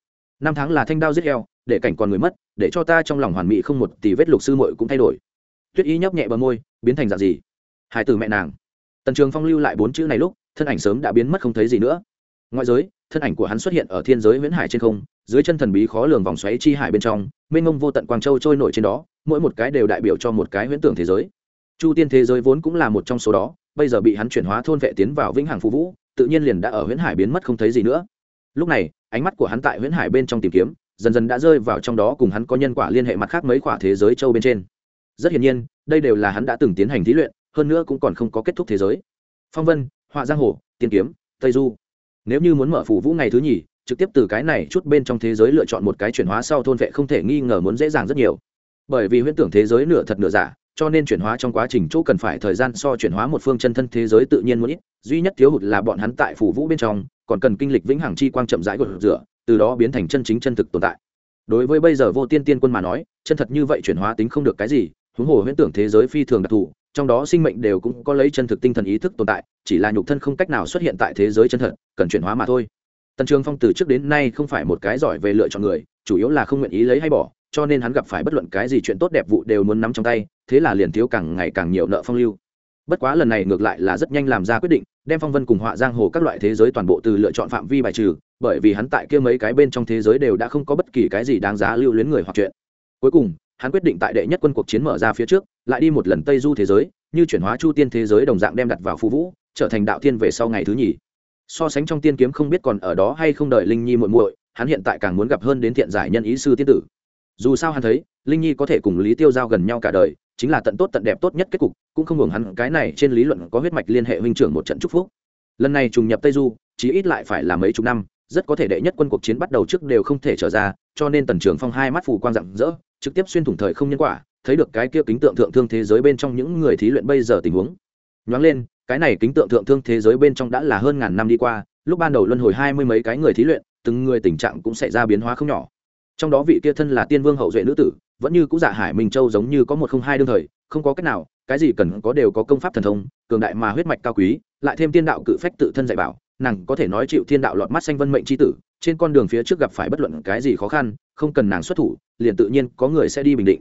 Năm tháng là thanh đao giết heo, để cảnh còn người mất, để cho ta trong lòng hoàn mỹ không một tỷ vết lục sư muội cũng thay đổi tuyết y nhấp nhẹ bờ môi, biến thành dạng gì? Hai từ mẹ nàng. Tần trường phong lưu lại bốn chữ này lúc, thân ảnh sớm đã biến mất không thấy gì nữa. Ngoại giới, thân ảnh của hắn xuất hiện ở thiên giới nguyễn hải trên không, dưới chân thần bí khó lường vòng xoáy chi hải bên trong, mênh mông vô tận quang châu trôi nổi trên đó, mỗi một cái đều đại biểu cho một cái huyễn tưởng thế giới. Chu tiên thế giới vốn cũng là một trong số đó, bây giờ bị hắn chuyển hóa thôn vệ tiến vào vĩnh hằng phú vũ, tự nhiên liền đã ở huyễn hải biến mất không thấy gì nữa. Lúc này, ánh mắt của hắn tại huyễn hải bên trong tìm kiếm, dần dần đã rơi vào trong đó cùng hắn có nhân quả liên hệ mặt khác mấy quả thế giới châu bên trên rất hiển nhiên, đây đều là hắn đã từng tiến hành thí luyện, hơn nữa cũng còn không có kết thúc thế giới. Phong vân, họa giang hồ, tiên kiếm, tây du. Nếu như muốn mở phủ vũ ngày thứ nhì, trực tiếp từ cái này chút bên trong thế giới lựa chọn một cái chuyển hóa sau thôn vệ không thể nghi ngờ muốn dễ dàng rất nhiều. Bởi vì huyễn tưởng thế giới nửa thật nửa giả, cho nên chuyển hóa trong quá trình chỗ cần phải thời gian so chuyển hóa một phương chân thân thế giới tự nhiên muốn ít. Duy nhất thiếu hụt là bọn hắn tại phủ vũ bên trong, còn cần kinh lịch vĩnh hằng chi quang chậm rãi gột rửa, từ đó biến thành chân chính chân thực tồn tại. Đối với bây giờ vô tiên tiên quân mà nói, chân thật như vậy chuyển hóa tính không được cái gì huống hồ huyễn tưởng thế giới phi thường đặc thù, trong đó sinh mệnh đều cũng có lấy chân thực tinh thần ý thức tồn tại, chỉ là nhục thân không cách nào xuất hiện tại thế giới chân thật, cần chuyển hóa mà thôi. Tần trường phong từ trước đến nay không phải một cái giỏi về lựa chọn người, chủ yếu là không nguyện ý lấy hay bỏ, cho nên hắn gặp phải bất luận cái gì chuyện tốt đẹp vụ đều muốn nắm trong tay, thế là liền thiếu càng ngày càng nhiều nợ phong lưu. Bất quá lần này ngược lại là rất nhanh làm ra quyết định, đem phong vân cùng họa giang hồ các loại thế giới toàn bộ từ lựa chọn phạm vi bài trừ, bởi vì hắn tại kia mấy cái bên trong thế giới đều đã không có bất kỳ cái gì đáng giá lưu luyến người hoặc chuyện. Cuối cùng hắn quyết định tại đệ nhất quân cuộc chiến mở ra phía trước, lại đi một lần tây du thế giới, như chuyển hóa chu tiên thế giới đồng dạng đem đặt vào phù vũ, trở thành đạo tiên về sau ngày thứ nhì. So sánh trong tiên kiếm không biết còn ở đó hay không đợi linh nhi muội muội, hắn hiện tại càng muốn gặp hơn đến thiện giải nhân ý sư tiên tử. Dù sao hắn thấy, linh nhi có thể cùng lý tiêu giao gần nhau cả đời, chính là tận tốt tận đẹp tốt nhất kết cục, cũng không hưởng hắn cái này trên lý luận có huyết mạch liên hệ huynh trưởng một trận chúc phúc. Lần này trùng nhập tây du chí ít lại phải là mấy chục năm, rất có thể đệ nhất quân cuộc chiến bắt đầu trước đều không thể trở ra, cho nên tần trường phong hai mắt phù quang rạng rỡ trực tiếp xuyên thủng thời không nhân quả, thấy được cái kia kính tượng thượng thương thế giới bên trong những người thí luyện bây giờ tình huống. Nhoáng lên, cái này kính tượng thượng thương thế giới bên trong đã là hơn ngàn năm đi qua, lúc ban đầu luân hồi hai mươi mấy cái người thí luyện, từng người tình trạng cũng sẽ ra biến hóa không nhỏ. Trong đó vị kia thân là tiên vương hậu duệ nữ tử, vẫn như cũng giả dạ hải minh châu giống như có một không hai đương thời, không có cách nào, cái gì cần có đều có công pháp thần thông, cường đại mà huyết mạch cao quý, lại thêm tiên đạo cự phách tự thân dạy bảo, nàng có thể nói chịu thiên đạo lọt mắt xanh vân mệnh c h i tử, trên con đường phía trước gặp phải bất luận cái gì khó khăn, không cần nàng xuất thủ liền tự nhiên có người sẽ đi bình định.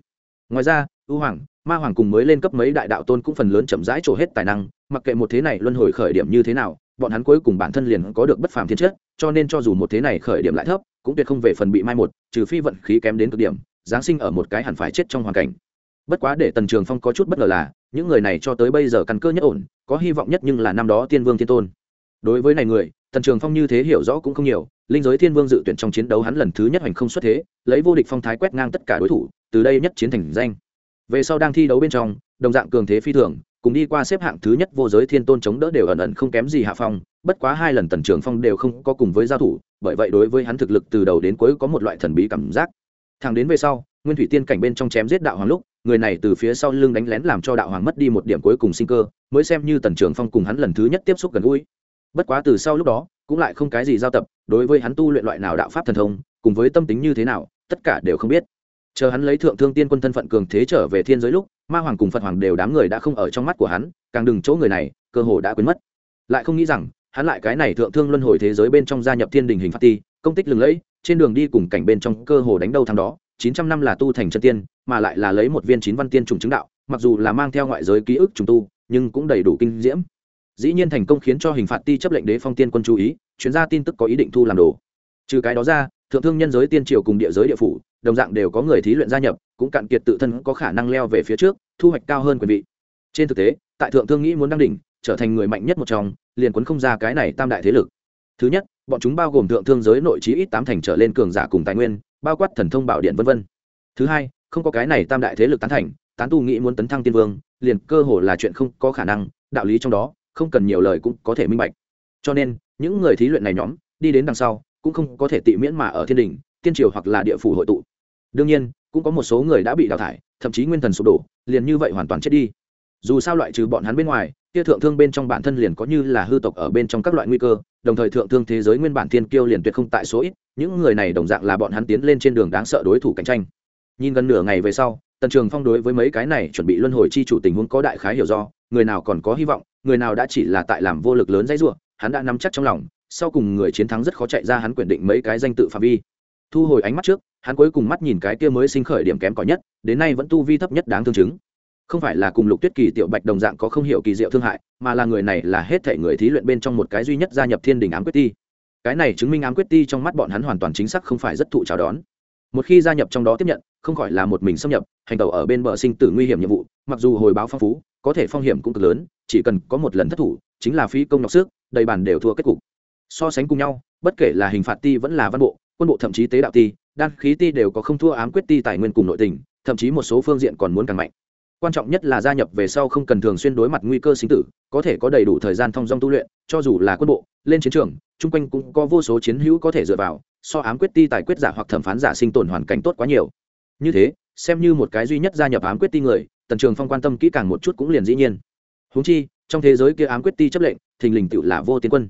Ngoài ra ưu hoàng, ma hoàng cùng mới lên cấp mấy đại đạo tôn cũng phần lớn chậm rãi trổ hết tài năng, mặc kệ một thế này luân hồi khởi điểm như thế nào, bọn hắn cuối cùng bản thân liền có được bất phàm thiên chất, cho nên cho dù một thế này khởi điểm lại thấp, cũng tuyệt không về phần bị mai một, trừ phi vận khí kém đến cực điểm, giáng sinh ở một cái hẳn phải chết trong hoàn cảnh. Bất quá để tần trường phong có chút bất ngờ là, những người này cho tới bây giờ căn cơ nhất ổn, có hy vọng nhất nhưng là năm đó tiên vương thiên tôn. Đối với này người, tần trường phong như thế hiểu rõ cũng không nhiều linh giới thiên vương dự tuyển trong chiến đấu hắn lần thứ nhất hành không xuất thế, lấy vô địch phong thái quét ngang tất cả đối thủ, từ đây nhất chiến thành danh. Về sau đang thi đấu bên trong, đồng dạng cường thế phi thường, cùng đi qua xếp hạng thứ nhất vô giới thiên tôn chống đỡ đều ẩn ẩn không kém gì hạ phong, bất quá hai lần tần trường phong đều không có cùng với giao thủ, bởi vậy đối với hắn thực lực từ đầu đến cuối có một loại thần bí cảm giác. Thẳng đến về sau, nguyên thủy tiên cảnh bên trong chém giết đạo hoàng lúc, người này từ phía sau lưng đánh lén làm cho đạo hoàng mất đi một điểm cuối cùng sinh cơ, mới xem như tần trường phong cùng hắn lần thứ nhất tiếp xúc gần gũi. Bất quá từ sau lúc đó cũng lại không cái gì giao tập, đối với hắn tu luyện loại nào đạo pháp thần thông, cùng với tâm tính như thế nào, tất cả đều không biết. Chờ hắn lấy thượng thương tiên quân thân phận cường thế trở về thiên giới lúc, ma hoàng cùng phật hoàng đều đám người đã không ở trong mắt của hắn, càng đừng chỗ người này, cơ hồ đã quên mất. Lại không nghĩ rằng, hắn lại cái này thượng thương luân hồi thế giới bên trong gia nhập thiên đình hình phát ti, công tích lừng lẫy, trên đường đi cùng cảnh bên trong cơ hồ đánh đâu thằng đó, chín trăm năm là tu thành chân tiên, mà lại là lấy một viên chín văn tiên trùng chứng đạo, mặc dù là mang theo ngoại giới ký ức trùng tu, nhưng cũng đầy đủ kinh diễm dĩ nhiên thành công khiến cho hình phạt ti chấp lệnh đế phong tiên quân chú ý, chuyên gia tin tức có ý định thu làm đồ. Trừ cái đó ra, thượng thương nhân giới tiên triều cùng địa giới địa phủ, đồng dạng đều có người thí luyện gia nhập, cũng cạn kiệt tự thân có khả năng leo về phía trước, thu hoạch cao hơn quyền vị. Trên thực tế, tại thượng thương nghĩ muốn đăng đỉnh, trở thành người mạnh nhất một trong, liền quấn không ra cái này tam đại thế lực. Thứ nhất, bọn chúng bao gồm thượng thương giới nội trí ít tám thành trở lên cường giả cùng tài nguyên, bao quát thần thông bảo điện v v thứ hai, không có cái này tam đại thế lực tán thành, tán tu nghĩ muốn tấn thăng tiên vương, liền cơ hồ là chuyện không có khả năng, đạo lý trong đó không cần nhiều lời cũng có thể minh bạch. Cho nên, những người thí luyện này nhóm, đi đến đằng sau, cũng không có thể tị miễn mà ở thiên đình, tiên triều hoặc là địa phủ hội tụ. Đương nhiên, cũng có một số người đã bị đào thải, thậm chí nguyên thần sụp đổ, liền như vậy hoàn toàn chết đi. Dù sao loại trừ bọn hắn bên ngoài, kia thượng thương bên trong bản thân liền có như là hư tộc ở bên trong các loại nguy cơ, đồng thời thượng thương thế giới nguyên bản thiên kiêu liền tuyệt không tại số ít, những người này đồng dạng là bọn hắn tiến lên trên đường đáng sợ đối thủ cạnh tranh. Nhìn gần nửa ngày về sau, tần trường phong đối với mấy cái này chuẩn bị luân hồi chi chủ tình huống có đại khái hiểu do, người nào còn có hy vọng người nào đã chỉ là tại làm vô lực lớn dãy rủa, hắn đã nắm chắc trong lòng sau cùng người chiến thắng rất khó chạy ra hắn quyết định mấy cái danh tự phạm vi. Thu hồi ánh mắt trước hắn cuối cùng mắt nhìn cái kia mới sinh khởi điểm kém cỏi nhất đến nay vẫn tu vi thấp nhất đáng thương chứng. Không phải là cùng lục tuyết kỳ tiểu bạch đồng dạng có không hiểu kỳ diệu thương hại mà là người này là hết thảy người thí luyện bên trong một cái duy nhất gia nhập thiên đình ám quyết ti. Cái này chứng minh ám quyết ti trong mắt bọn hắn hoàn toàn chính xác không phải rất thụ chào đón một khi gia nhập trong đó tiếp nhận, không khỏi là một mình xâm nhập, hành tẩu ở bên bờ sinh tử nguy hiểm nhiệm vụ, mặc dù hồi báo phong phú, có thể phong hiểm cũng cực lớn, chỉ cần có một lần thất thủ, chính là phí công nhọc sức, đầy bàn đều thua kết cục. So sánh cùng nhau, bất kể là hình phạt ti vẫn là văn bộ, quân bộ thậm chí tế đạo ti, đan khí ti đều có không thua ám quyết ti tài nguyên cùng nội tình, thậm chí một số phương diện còn muốn càng mạnh. Quan trọng nhất là gia nhập về sau không cần thường xuyên đối mặt nguy cơ sinh tử, có thể có đầy đủ thời gian thông dong tu luyện, cho dù là quân bộ, lên chiến trường, chung quanh cũng có vô số chiến hữu có thể dựa vào so ám quyết ti tài quyết giả hoặc thẩm phán giả sinh tồn hoàn cảnh tốt quá nhiều. Như thế, xem như một cái duy nhất gia nhập ám quyết ti người, tần trường phong quan tâm kỹ càng một chút cũng liền dĩ nhiên. Húng chi, trong thế giới kia ám quyết ti chấp lệnh, thình lình tự là vô tiến quân.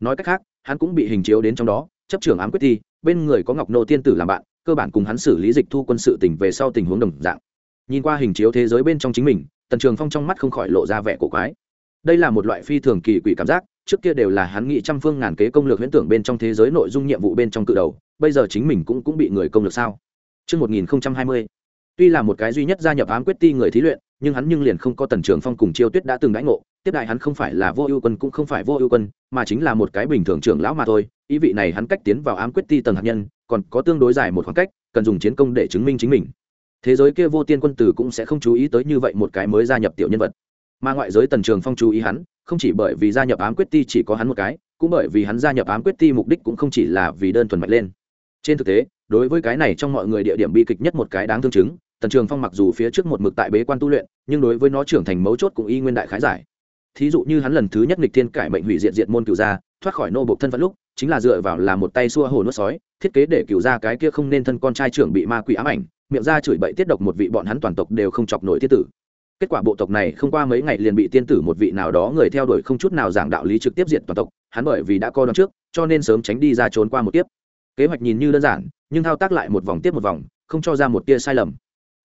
Nói cách khác, hắn cũng bị hình chiếu đến trong đó, chấp trưởng ám quyết ti, bên người có ngọc nô tiên tử làm bạn, cơ bản cùng hắn xử lý dịch thu quân sự tỉnh về sau tình huống đồng dạng. Nhìn qua hình chiếu thế giới bên trong chính mình, tần trường phong trong mắt không khỏi lộ ra vẻ cổ quái. Đây là một loại phi thường kỳ quỷ cảm giác trước kia đều là hắn nghĩ trăm phương ngàn kế công lược huyễn tưởng bên trong thế giới nội dung nhiệm vụ bên trong cự đầu bây giờ chính mình cũng cũng bị người công lược sao? Trước 1020, tuy là một cái duy nhất gia nhập ám quyết ti người thí luyện nhưng hắn nhưng liền không có tần trường phong cùng chiêu tuyết đã từng đãi ngộ tiếp đại hắn không phải là vô ưu quân cũng không phải vô ưu quân mà chính là một cái bình thường trưởng lão mà thôi ý vị này hắn cách tiến vào ám quyết ti tầng hạt nhân còn có tương đối dài một khoảng cách cần dùng chiến công để chứng minh chính mình. Thế giới kia vô tiên quân tử cũng sẽ không chú ý tới như vậy một cái mới gia nhập tiểu nhân vật. Mà ngoại giới tần trường phong chú ý hắn không chỉ bởi vì gia nhập ám quyết ti chỉ có hắn một cái, cũng bởi vì hắn gia nhập ám quyết ti mục đích cũng không chỉ là vì đơn thuần mạnh lên. Trên thực tế, đối với cái này trong mọi người địa điểm bi kịch nhất một cái đáng thương chứng, tần trường phong mặc dù phía trước một mực tại bế quan tu luyện, nhưng đối với nó trưởng thành mấu chốt cũng y nguyên đại khái giải. Thí dụ như hắn lần thứ nhất nghịch thiên cải mệnh hủy diện diện môn cựu gia, thoát khỏi nô bộc thân phận lúc, chính là dựa vào là một tay xua hồ nuốt sói, thiết kế để cựu gia cái kia không nên thân con trai trưởng bị ma quỷ ám ảnh, miệng ra chửi bậy tiết độc một vị bọn hắn toàn tộc đều không chọc nổi tiết tử kết quả bộ tộc này không qua mấy ngày liền bị tiên tử một vị nào đó người theo đuổi không chút nào giảng đạo lý trực tiếp diệt toàn tộc, hắn bởi vì đã co đón trước, cho nên sớm tránh đi ra trốn qua một tiếp kế hoạch nhìn như đơn giản, nhưng thao tác lại một vòng tiếp một vòng, không cho ra một tia sai lầm.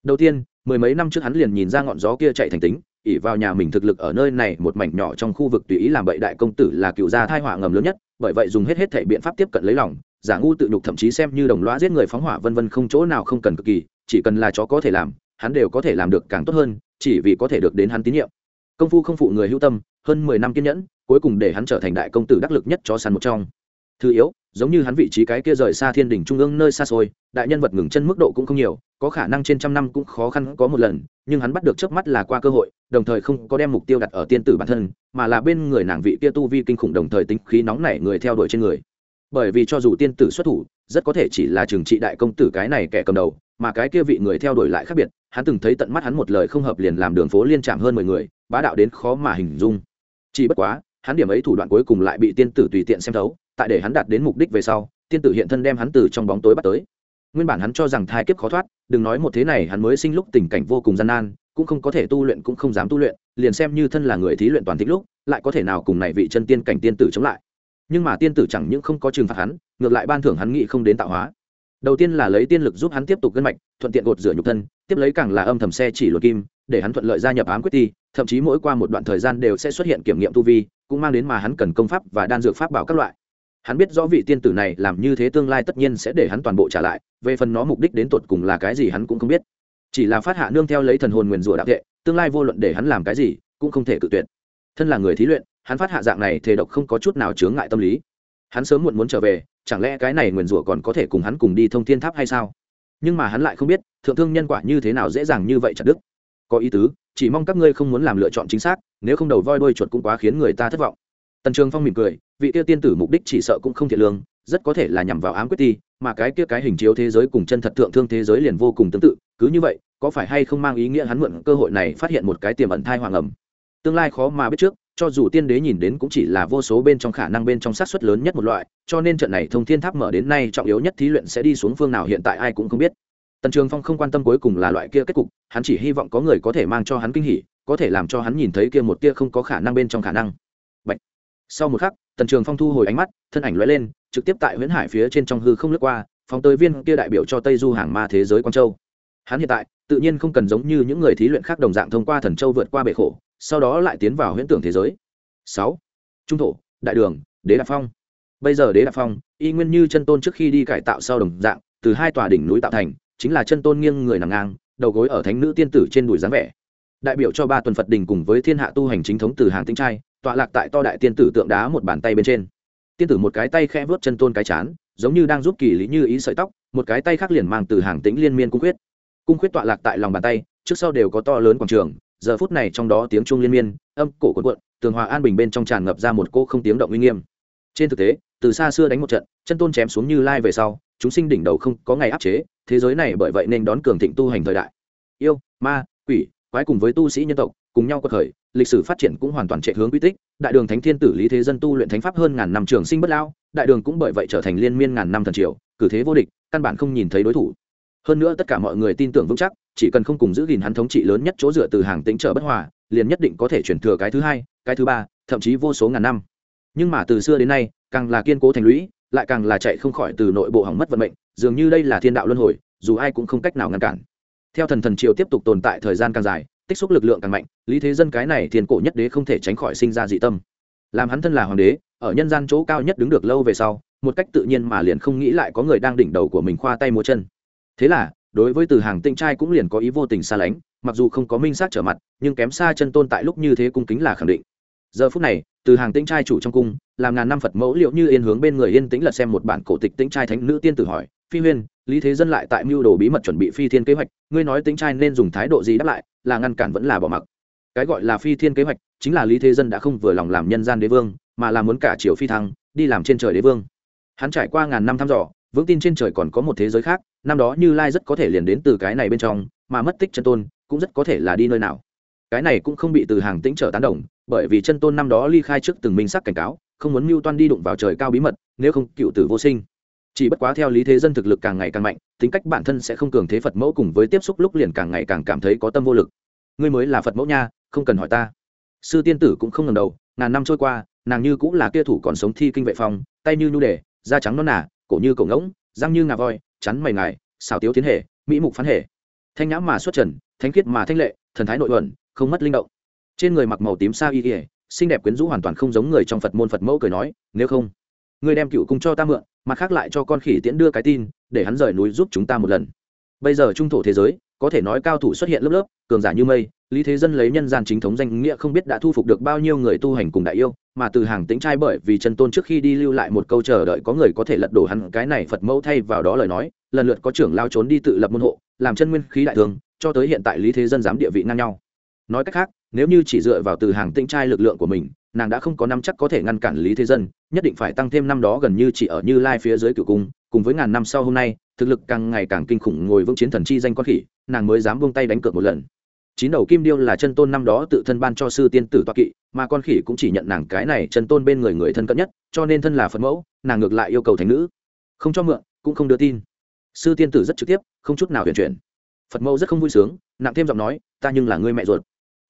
Đầu tiên, mười mấy năm trước hắn liền nhìn ra ngọn gió kia chạy thành tính, ỉ vào nhà mình thực lực ở nơi này một mảnh nhỏ trong khu vực tùy ý làm bậy đại công tử là cựu gia thai họa ngầm lớn nhất, bởi vậy dùng hết hết thể biện pháp tiếp cận lấy lòng, giả ngu tự nhục thậm chí xem như đồng loa giết người phóng hỏa vân vân không chỗ nào không cần cực kỳ, chỉ cần là chó có thể làm, hắn đều có thể làm được càng tốt hơn chỉ vì có thể được đến hắn tín nhiệm. Công phu không phụ người hữu tâm, hơn mười năm kiên nhẫn, cuối cùng để hắn trở thành đại công tử đắc lực nhất cho săn một trong. Thứ yếu, giống như hắn vị trí cái kia rời xa thiên đỉnh trung ương nơi xa xôi, đại nhân vật ngừng chân mức độ cũng không nhiều, có khả năng trên trăm năm cũng khó khăn có một lần, nhưng hắn bắt được trước mắt là qua cơ hội, đồng thời không có đem mục tiêu đặt ở tiên tử bản thân, mà là bên người nàng vị kia tu vi kinh khủng đồng thời tính khí nóng nảy người theo đuổi trên người. Bởi vì cho dù tiên tử xuất thủ, rất có thể chỉ là trừng trị đại công tử cái này kẻ cầm đầu, mà cái kia vị người theo đuổi lại khác biệt hắn từng thấy tận mắt hắn một lời không hợp liền làm đường phố liên chạm hơn mười người, bá đạo đến khó mà hình dung. Chỉ bất quá, hắn điểm ấy thủ đoạn cuối cùng lại bị tiên tử tùy tiện xem thấu, tại để hắn đạt đến mục đích về sau, tiên tử hiện thân đem hắn từ trong bóng tối bắt tới. Nguyên bản hắn cho rằng thai kiếp khó thoát, đừng nói một thế này hắn mới sinh lúc tình cảnh vô cùng gian nan, cũng không có thể tu luyện cũng không dám tu luyện, liền xem như thân là người thí luyện toàn thích lúc, lại có thể nào cùng này vị chân tiên cảnh tiên tử chống lại. Nhưng mà tiên tử chẳng những không có trừng phạt hắn, ngược lại ban thưởng hắn nghĩ không đến tạo hóa. Đầu tiên là lấy tiên lực giúp hắn tiếp tục gân mạch, thuận tiện gột rửa nhục thân tiếp lấy càng là âm thầm xe chỉ luật kim, để hắn thuận lợi gia nhập ám quyết ti thậm chí mỗi qua một đoạn thời gian đều sẽ xuất hiện kiểm nghiệm tu vi, cũng mang đến mà hắn cần công pháp và đan dược pháp bảo các loại. Hắn biết rõ vị tiên tử này làm như thế tương lai tất nhiên sẽ để hắn toàn bộ trả lại, về phần nó mục đích đến tột cùng là cái gì hắn cũng không biết. Chỉ là phát hạ nương theo lấy thần hồn nguyền rủa đạo thệ, tương lai vô luận để hắn làm cái gì, cũng không thể cự tuyệt. Thân là người thí luyện, hắn phát hạ dạng này thể độc không có chút nào chướng ngại tâm lý. Hắn sớm muộn muốn trở về, chẳng lẽ cái này nguyền rủa còn có thể cùng hắn cùng đi thông thiên tháp hay sao? Nhưng mà hắn lại không biết, thượng thương nhân quả như thế nào dễ dàng như vậy chặt đức có ý tứ, chỉ mong các ngươi không muốn làm lựa chọn chính xác, nếu không đầu voi đôi chuột cũng quá khiến người ta thất vọng. Tần trường phong mỉm cười, vị tiêu tiên tử mục đích chỉ sợ cũng không thiệt lương, rất có thể là nhằm vào ám quyết ti mà cái kia cái hình chiếu thế giới cùng chân thật thượng thương thế giới liền vô cùng tương tự, cứ như vậy, có phải hay không mang ý nghĩa hắn mượn cơ hội này phát hiện một cái tiềm ẩn thai hoàng ẩm? Tương lai khó mà biết trước cho dù tiên đế nhìn đến cũng chỉ là vô số bên trong khả năng bên trong sát xuất lớn nhất một loại, cho nên trận này thông thiên tháp mở đến nay trọng yếu nhất thí luyện sẽ đi xuống phương nào hiện tại ai cũng không biết. Tần trường phong không quan tâm cuối cùng là loại kia kết cục, hắn chỉ hy vọng có người có thể mang cho hắn kinh hỉ, có thể làm cho hắn nhìn thấy kia một tia không có khả năng bên trong khả năng. Bạch. sau một khắc, tần trường phong thu hồi ánh mắt, thân ảnh lóe lên, trực tiếp tại huyễn hải phía trên trong hư không lướt qua, phóng tới viên kia đại biểu cho tây du hàng ma thế giới quang châu. Hắn hiện tại, tự nhiên không cần giống như những người thí luyện khác đồng dạng thông qua thần châu vượt qua bể khổ sau đó lại tiến vào huyễn tưởng thế giới. Sáu. Trung thổ, đại đường, đế đạp phong. Bây giờ đế đạp phong, y nguyên như chân tôn trước khi đi cải tạo sau đồng dạng, từ hai tòa đỉnh núi tạo thành, chính là chân tôn nghiêng người nằm ngang, đầu gối ở thánh nữ tiên tử trên đùi dáng vẻ. Đại biểu cho ba tuần phật đình cùng với thiên hạ tu hành chính thống từ hàng tinh trai, tọa lạc tại to đại tiên tử tượng đá một bàn tay bên trên. Tiên tử một cái tay khẽ vớt chân tôn cái chán, giống như đang giúp kỳ lý như ý sợi tóc, một cái tay khác liền mang từ hàng tĩnh liên miên cung quyết cung quyết tọa lạc tại lòng bàn tay, trước sau đều có to lớn quảng trường giờ phút này trong đó tiếng chuông liên miên, âm cổ cuộn cuộn, tường hòa an bình bên trong tràn ngập ra một cô không tiếng động uy nghiêm. Trên thực tế, từ xa xưa đánh một trận, chân tôn chém xuống như lai về sau, chúng sinh đỉnh đầu không có ngày áp chế, thế giới này bởi vậy nên đón cường thịnh tu hành thời đại. Yêu, ma, quỷ, quái cùng với tu sĩ nhân tộc, cùng nhau quật khởi, lịch sử phát triển cũng hoàn toàn chạy hướng quy tích. Đại đường thánh thiên tử lý thế dân tu luyện thánh pháp hơn ngàn năm trường sinh bất lao, đại đường cũng bởi vậy trở thành liên miên ngàn năm thần triều, cử thế vô địch, căn bản không nhìn thấy đối thủ hơn nữa tất cả mọi người tin tưởng vững chắc, chỉ cần không cùng giữ gìn hắn thống trị lớn nhất chỗ dựa từ hàng tính trở bất hòa, liền nhất định có thể chuyển thừa cái thứ hai, cái thứ ba, thậm chí vô số ngàn năm. Nhưng mà từ xưa đến nay, càng là kiên cố thành lũy, lại càng là chạy không khỏi từ nội bộ hỏng mất vận mệnh, dường như đây là thiên đạo luân hồi, dù ai cũng không cách nào ngăn cản. Theo thần thần triều tiếp tục tồn tại thời gian càng dài, tích xúc lực lượng càng mạnh, lý thế dân cái này thiên cổ nhất đế không thể tránh khỏi sinh ra dị tâm. Làm hắn thân là hoàng đế, ở nhân gian chỗ cao nhất đứng được lâu về sau, một cách tự nhiên mà liền không nghĩ lại có người đang đỉnh đầu của mình khoa tay múa chân thế là, đối với từ hàng tinh trai cũng liền có ý vô tình xa lánh, mặc dù không có minh sát trở mặt, nhưng kém xa chân tôn tại lúc như thế cung kính là khẳng định. Giờ phút này, từ hàng tinh trai chủ trong cung, làm ngàn năm phật mẫu liệu như yên hướng bên người yên tĩnh lật xem một bản cổ tịch tinh trai thánh nữ tiên tử hỏi, phi huyên, lý thế dân lại tại mưu đồ bí mật chuẩn bị phi thiên kế hoạch, ngươi nói tinh trai nên dùng thái độ gì đáp lại, là ngăn cản vẫn là bỏ mặc? Cái gọi là phi thiên kế hoạch, chính là lý thế dân đã không vừa lòng làm nhân gian đế vương, mà là muốn cả triều phi thăng, đi làm trên trời đế vương. Hắn trải qua ngàn năm thăm dò vững tin trên trời còn có một thế giới khác, năm đó như lai rất có thể liền đến từ cái này bên trong, mà mất tích chân tôn cũng rất có thể là đi nơi nào. Cái này cũng không bị từ hàng tĩnh trở tán đồng, bởi vì chân tôn năm đó ly khai trước từng minh sắc cảnh cáo, không muốn mưu toan đi đụng vào trời cao bí mật, nếu không cựu tử vô sinh. Chỉ bất quá theo lý thế dân thực lực càng ngày càng mạnh, tính cách bản thân sẽ không cường thế phật mẫu cùng với tiếp xúc lúc liền càng ngày càng cảm thấy có tâm vô lực. Ngươi mới là phật mẫu nha, không cần hỏi ta. Sư tiên tử cũng không ngần đầu, ngàn năm trôi qua, nàng như cũng là kia thủ còn sống thi kinh vệ phong, tay như nhu đề, da trắng non nả cổ như cổ ngỗng, răng như ngà voi, chắn mày ngài, xào tiếu tiến hệ mỹ mục phán hệ thanh nhãm mà xuất trần thánh khiết mà thanh lệ, thần thái nội luận không mất linh động. Trên người mặc màu tím sa y ỉa xinh đẹp quyến rũ hoàn toàn không giống người trong phật môn phật mẫu cười nói, nếu không ngươi đem cựu cung cho ta mượn, mặt khác lại cho con khỉ tiễn đưa cái tin, để hắn rời núi giúp chúng ta một lần. Bây giờ trung thổ thế giới, có thể nói cao thủ xuất hiện lớp lớp, cường giả như mây, lý thế dân lấy nhân gian chính thống danh nghĩa không biết đã thu phục được bao nhiêu người tu hành cùng đại yêu mà từ hàng tính trai bởi vì chân tôn trước khi đi lưu lại một câu chờ đợi có người có thể lật đổ hắn, cái này phật mẫu thay vào đó lời nói, lần lượt có trưởng lao trốn đi tự lập môn hộ, làm chân nguyên khí đại thường, cho tới hiện tại lý thế dân dám địa vị ngang nhau. Nói cách khác, nếu như chỉ dựa vào từ hàng tinh trai lực lượng của mình, nàng đã không có năm chắc có thể ngăn cản lý thế dân, nhất định phải tăng thêm năm đó gần như chỉ ở như lai phía dưới cửu cung, cùng với ngàn năm sau hôm nay, thực lực càng ngày càng kinh khủng ngồi vững chiến thần chi danh con khỉ, nàng mới dám buông tay đánh cược một lần chín đầu kim điêu là chân tôn năm đó tự thân ban cho sư tiên tử toa kỵ, mà con khỉ cũng chỉ nhận nàng cái này chân tôn bên người người thân cận nhất, cho nên thân là phật mẫu, nàng ngược lại yêu cầu thành nữ. Không cho mượn, cũng không đưa tin. Sư tiên tử rất trực tiếp, không chút nào huyền chuyển. Phật mẫu rất không vui sướng, nặng thêm giọng nói, ta nhưng là người mẹ ruột.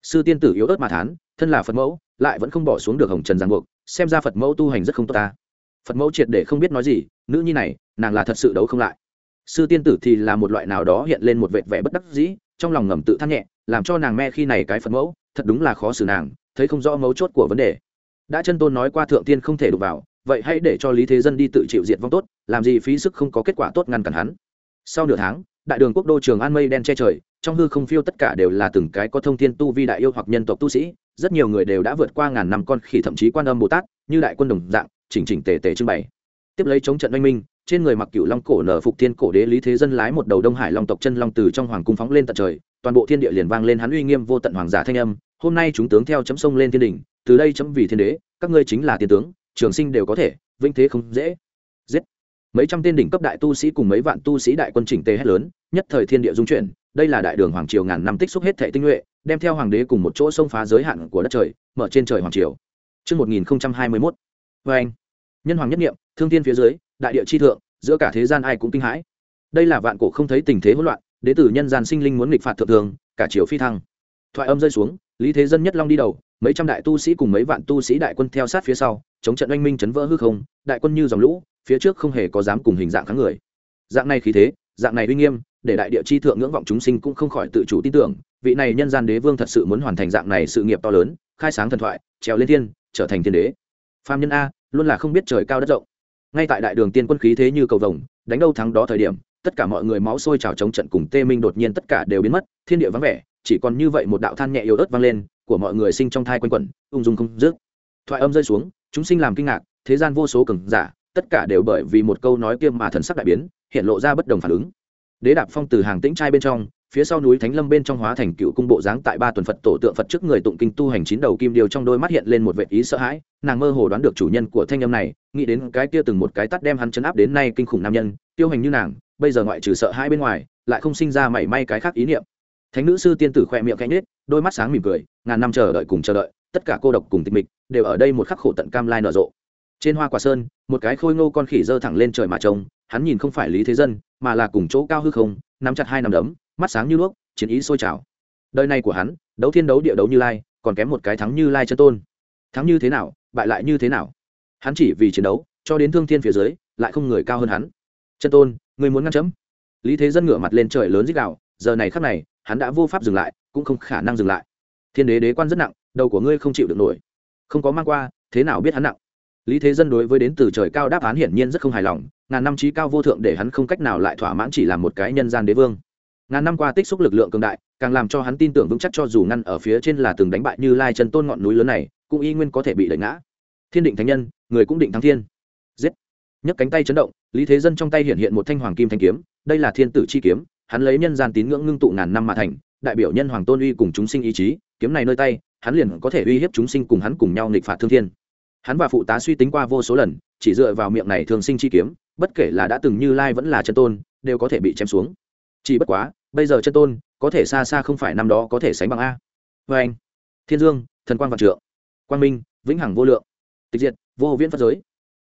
Sư tiên tử yếu ớt mà thán, thân là phật mẫu, lại vẫn không bỏ xuống được hồng trần giang buộc, xem ra phật mẫu tu hành rất không tốt ta. Phật mẫu triệt để không biết nói gì, nữ nhi này, nàng là thật sự đấu không lại. Sư tiên tử thì là một loại nào đó hiện lên một vệt vẻ bất đắc dĩ trong lòng ngầm tự than nhẹ, làm cho nàng me khi này cái phật mẫu, thật đúng là khó xử nàng, thấy không rõ mấu chốt của vấn đề. Đã chân tôn nói qua thượng tiên không thể đụng vào, vậy hãy để cho lý thế dân đi tự chịu diệt vong tốt, làm gì phí sức không có kết quả tốt ngăn cản hắn. Sau nửa tháng, đại đường quốc đô trường an mây đen che trời, trong hư không phiêu tất cả đều là từng cái có thông thiên tu vi đại yêu hoặc nhân tộc tu sĩ, rất nhiều người đều đã vượt qua ngàn năm con khỉ thậm chí quan âm bồ tát, như đại quân đồng dạng, chỉnh chỉnh tề tề trưng bày. Tiếp lấy chống trận oanh minh trên người mặc cựu long cổ nở phục thiên cổ đế lý thế dân lái một đầu đông hải long tộc chân long từ trong hoàng cung phóng lên tận trời toàn bộ thiên địa liền vang lên hắn uy nghiêm vô tận hoàng giả thanh âm hôm nay chúng tướng theo chấm sông lên thiên đỉnh từ đây chấm vì thiên đế các ngươi chính là thiên tướng trường sinh đều có thể vĩnh thế không dễ. Giết. Mấy trăm tên đỉnh cấp đại tu sĩ cùng mấy vạn tu sĩ đại quân chỉnh tề hết lớn nhất thời thiên địa dung chuyển đây là đại đường hoàng triều ngàn năm tích xúc hết thệ tinh nhuệ đem theo hoàng đế cùng một chỗ xông phá giới hạn của đất trời mở trên trời hoàng triều. Trước 1021, Vâng. anh, nhân hoàng nhất niệm, thương thiên phía dưới, đại địa chi thượng, giữa cả thế gian ai cũng kinh hãi. Đây là vạn cổ không thấy tình thế hỗn loạn, đế tử nhân gian sinh linh muốn nghịch phạt thượng thường, cả triều phi thăng. Thoại âm rơi xuống, lý thế dân nhất long đi đầu, mấy trăm đại tu sĩ cùng mấy vạn tu sĩ đại quân theo sát phía sau, chống trận oanh minh chấn vỡ hư không, đại quân như dòng lũ, phía trước không hề có dám cùng hình dạng kháng người. Dạng này khí thế, dạng này uy nghiêm, để đại địa chi thượng ngưỡng vọng chúng sinh cũng không khỏi tự chủ tin tưởng vị này nhân gian đế vương thật sự muốn hoàn thành dạng này sự nghiệp to lớn khai sáng thần thoại trèo lên thiên trở thành thiên đế phạm nhân a luôn là không biết trời cao đất rộng ngay tại đại đường tiên quân khí thế như cầu vồng, đánh đâu thắng đó thời điểm, tất cả mọi người máu sôi trào chống trận cùng tê minh đột nhiên tất cả đều biến mất, thiên địa vắng vẻ, chỉ còn như vậy một đạo than nhẹ yếu ớt vang lên, của mọi người sinh trong thai quanh quẩn, ung dung không dứt. Thoại âm rơi xuống, chúng sinh làm kinh ngạc, thế gian vô số cường giả, tất cả đều bởi vì một câu nói kia mà thần sắc đại biến, hiện lộ ra bất đồng phản ứng. Đế đạp phong từ hàng tĩnh trai bên trong phía sau núi thánh lâm bên trong hóa thành cựu cung bộ dáng tại ba tuần phật tổ tượng phật trước người tụng kinh tu hành chín đầu kim điều trong đôi mắt hiện lên một vệ ý sợ hãi. Nàng mơ hồ đoán được chủ nhân của thanh âm này, nghĩ đến cái kia từng một cái tắt đem hắn chấn áp đến nay kinh khủng nam nhân, tiêu hành như nàng, bây giờ ngoại trừ sợ hãi bên ngoài, lại không sinh ra mảy may cái khác ý niệm. Thánh nữ sư tiên tử khoe miệng cánh nết đôi mắt sáng mỉm cười, ngàn năm chờ đợi cùng chờ đợi, tất cả cô độc cùng tịch mịch đều ở đây một khắc khổ tận cam lai nở rộ. Trên hoa quả sơn, một cái khôi ngô con khỉ dơ thẳng lên trời mà trông, hắn nhìn không phải lý thế dân, mà là cùng chỗ cao hư không, nắm chặt hai nắm đấm mắt sáng như đuốc, chiến ý sôi trào. Đời này của hắn, đấu thiên đấu địa đấu như lai, còn kém một cái thắng như lai chân tôn. Thắng như thế nào, bại lại như thế nào? Hắn chỉ vì chiến đấu, cho đến thương thiên phía dưới, lại không người cao hơn hắn. Chân tôn, người muốn ngăn chấm? Lý thế dân ngửa mặt lên trời lớn dích đạo giờ này khắc này, hắn đã vô pháp dừng lại, cũng không khả năng dừng lại. Thiên đế đế quan rất nặng, đầu của ngươi không chịu được nổi. Không có mang qua, thế nào biết hắn nặng? Lý thế dân đối với đến từ trời cao đáp án hiển nhiên rất không hài lòng, ngàn năm trí cao vô thượng để hắn không cách nào lại thỏa mãn chỉ là một cái nhân gian đế vương ngàn năm qua tích xúc lực lượng cường đại, càng làm cho hắn tin tưởng vững chắc cho dù ngăn ở phía trên là từng đánh bại như lai chân tôn ngọn núi lớn này, cũng y nguyên có thể bị đẩy ngã. Thiên định thánh nhân, người cũng định thắng thiên. Giết. Nhấc cánh tay chấn động, lý thế dân trong tay hiện hiện một thanh hoàng kim thanh kiếm, đây là thiên tử chi kiếm, hắn lấy nhân gian tín ngưỡng ngưng tụ ngàn năm mà thành, đại biểu nhân hoàng tôn uy cùng chúng sinh ý chí, kiếm này nơi tay, hắn liền có thể uy hiếp chúng sinh cùng hắn cùng nhau nghịch phạt thương thiên. Hắn và phụ tá suy tính qua vô số lần, chỉ dựa vào miệng này thường sinh chi kiếm, bất kể là đã từng như lai vẫn là chân tôn, đều có thể bị chém xuống. Chỉ bất quá bây giờ chân tôn có thể xa xa không phải năm đó có thể sánh bằng a. Vê anh, thiên dương, thần quang vạn trượng, quang minh, vĩnh hằng vô lượng, tịch diệt, vô viễn phật giới.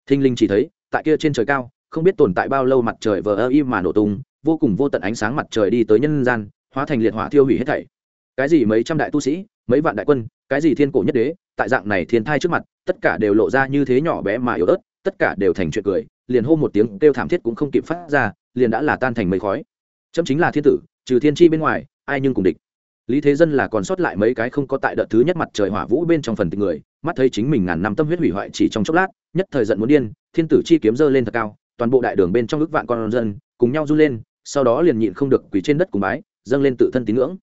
Thinh linh chỉ thấy, tại kia trên trời cao, không biết tồn tại bao lâu mặt trời vờ ơ y mà nổ tung, vô cùng vô tận ánh sáng mặt trời đi tới nhân gian, hóa thành liệt hỏa thiêu hủy hết thảy. Cái gì mấy trăm đại tu sĩ, mấy vạn đại quân, cái gì thiên cổ nhất đế, tại dạng này thiên thai trước mặt, tất cả đều lộ ra như thế nhỏ bé mà yếu ớt, tất cả đều thành chuyện cười, liền hô một tiếng kêu thảm thiết cũng không kịp phát ra, liền đã là tan thành mây khói. Chấm chính là thiên tử trừ thiên tri bên ngoài, ai nhưng cùng địch. Lý thế dân là còn sót lại mấy cái không có tại đợt thứ nhất mặt trời hỏa vũ bên trong phần tình người, mắt thấy chính mình ngàn năm tâm huyết hủy hoại chỉ trong chốc lát, nhất thời giận muốn điên, thiên tử chi kiếm dơ lên thật cao, toàn bộ đại đường bên trong ước vạn con dân, cùng nhau run lên, sau đó liền nhịn không được quỳ trên đất cùng bái, dâng lên tự thân tín ngưỡng.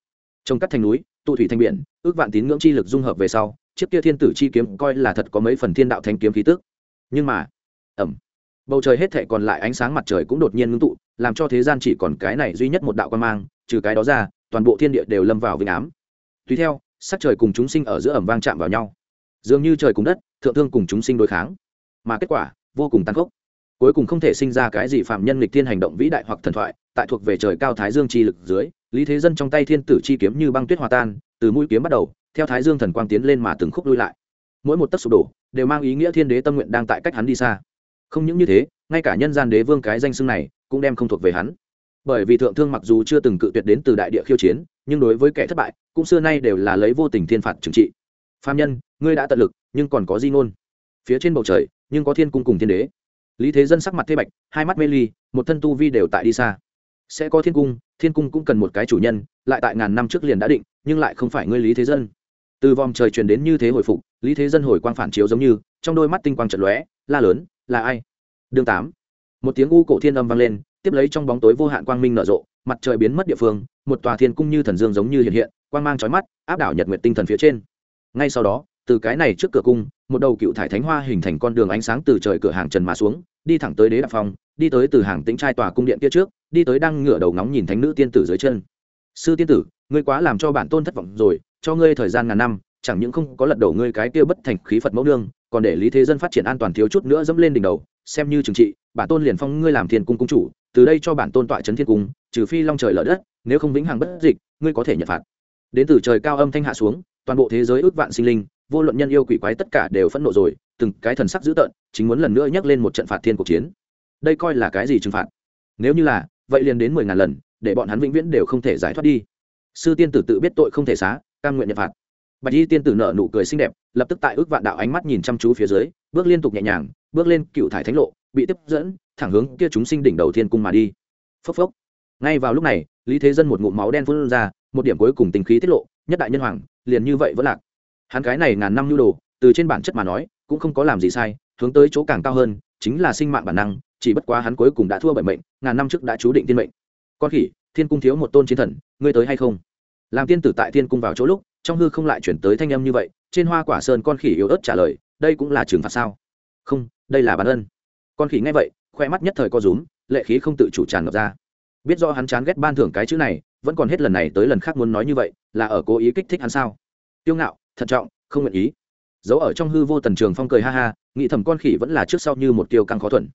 Trong các thành núi, tụ thủy thành biển, ước vạn tín ngưỡng chi lực dung hợp về sau, chiếc kia thiên tử chi kiếm coi là thật có mấy phần thiên đạo thanh kiếm khí tức. Nhưng mà ẩm bầu trời hết thệ còn lại ánh sáng mặt trời cũng đột nhiên ngưng tụ, làm cho thế gian chỉ còn cái này duy nhất một đạo quan mang trừ cái đó ra, toàn bộ thiên địa đều lâm vào vĩnh ám. Tùy theo, sắc trời cùng chúng sinh ở giữa ẩm vang chạm vào nhau. Dường như trời cùng đất, thượng thương cùng chúng sinh đối kháng. Mà kết quả, vô cùng tăng khốc. Cuối cùng không thể sinh ra cái gì phạm nhân lịch thiên hành động vĩ đại hoặc thần thoại, tại thuộc về trời cao thái dương chi lực dưới, lý thế dân trong tay thiên tử chi kiếm như băng tuyết hòa tan, từ mũi kiếm bắt đầu, theo thái dương thần quang tiến lên mà từng khúc lui lại. Mỗi một tấc sụp đổ, đều mang ý nghĩa thiên đế tâm nguyện đang tại cách hắn đi xa. Không những như thế, ngay cả nhân gian đế vương cái danh xưng này, cũng đem không thuộc về hắn bởi vì thượng thương mặc dù chưa từng cự tuyệt đến từ đại địa khiêu chiến, nhưng đối với kẻ thất bại, cũng xưa nay đều là lấy vô tình thiên phạt trừng trị. Phạm nhân, ngươi đã tận lực, nhưng còn có di ngôn. Phía trên bầu trời, nhưng có thiên cung cùng thiên đế. Lý thế dân sắc mặt thê bạch, hai mắt mê ly, một thân tu vi đều tại đi xa. Sẽ có thiên cung thiên cung cũng cần một cái chủ nhân, lại tại ngàn năm trước liền đã định, nhưng lại không phải ngươi lý thế dân. Từ vòng trời truyền đến như thế hồi phục, lý thế dân hồi quang phản chiếu giống như, trong đôi mắt tinh quang trận lóe, la lớn, là ai? Đương tám. Một tiếng u cổ thiên âm vang lên tiếp lấy trong bóng tối vô hạn quang minh nở rộ, mặt trời biến mất địa phương, một tòa thiên cung như thần dương giống như hiện hiện, quang mang trói mắt, áp đảo nhật nguyệt tinh thần phía trên. Ngay sau đó, từ cái này trước cửa cung, một đầu cựu thải thánh hoa hình thành con đường ánh sáng từ trời cửa hàng trần mà xuống, đi thẳng tới đế đạp phòng, đi tới từ hàng tĩnh trai tòa cung điện kia trước, đi tới đang ngửa đầu ngóng nhìn thánh nữ tiên tử dưới chân. Sư tiên tử, ngươi quá làm cho bản tôn thất vọng rồi, cho ngươi thời gian ngàn năm, chẳng những không có lật đổ ngươi cái kia bất thành khí phật mẫu đương còn để lý thế dân phát triển an toàn thiếu chút nữa dẫm lên đỉnh đầu xem như trừng trị, bản tôn liền phong ngươi làm thiên cung cung chủ, từ đây cho bản tôn tọa trấn thiên cung, trừ phi long trời lở đất, nếu không vĩnh hằng bất dịch, ngươi có thể nhận phạt. Đến từ trời cao âm thanh hạ xuống, toàn bộ thế giới ước vạn sinh linh, vô luận nhân yêu quỷ quái tất cả đều phẫn nộ rồi, từng cái thần sắc dữ tợn, chính muốn lần nữa nhắc lên một trận phạt thiên cuộc chiến. Đây coi là cái gì trừng phạt? Nếu như là, vậy liền đến mười ngàn lần, để bọn hắn vĩnh viễn đều không thể giải thoát đi. Sư tiên tử tự biết tội không thể xá, cam nguyện nhận phạt. Bạch y tiên tử nở nụ cười xinh đẹp, lập tức tại ước vạn đạo ánh mắt nhìn chăm chú phía dưới, bước liên tục nhẹ nhàng bước lên cựu thải thánh lộ, bị tiếp dẫn, thẳng hướng kia chúng sinh đỉnh đầu thiên cung mà đi. Phốc phốc. Ngay vào lúc này, lý thế dân một ngụm máu đen phun ra, một điểm cuối cùng tình khí tiết lộ, nhất đại nhân hoàng, liền như vậy vẫn lạc. Hắn cái này ngàn năm nhu đồ, từ trên bản chất mà nói, cũng không có làm gì sai, hướng tới chỗ càng cao hơn, chính là sinh mạng bản năng, chỉ bất quá hắn cuối cùng đã thua bởi mệnh, ngàn năm trước đã chú định tiên mệnh. Con khỉ, thiên cung thiếu một tôn chiến thần, ngươi tới hay không? Làm tiên tử tại thiên cung vào chỗ lúc, trong hư không lại chuyển tới thanh âm như vậy, trên hoa quả sơn con khỉ yếu ớt trả lời, đây cũng là trừng phạt sao? Không, đây là bản ân. Con khỉ nghe vậy, khoe mắt nhất thời co rúm, lệ khí không tự chủ tràn ngập ra. Biết do hắn chán ghét ban thưởng cái chữ này, vẫn còn hết lần này tới lần khác muốn nói như vậy, là ở cố ý kích thích hắn sao? Tiêu ngạo, thận trọng, không nguyện ý. Giấu ở trong hư vô tần trường phong cười ha ha, nghĩ thầm con khỉ vẫn là trước sau như một tiêu căng khó thuận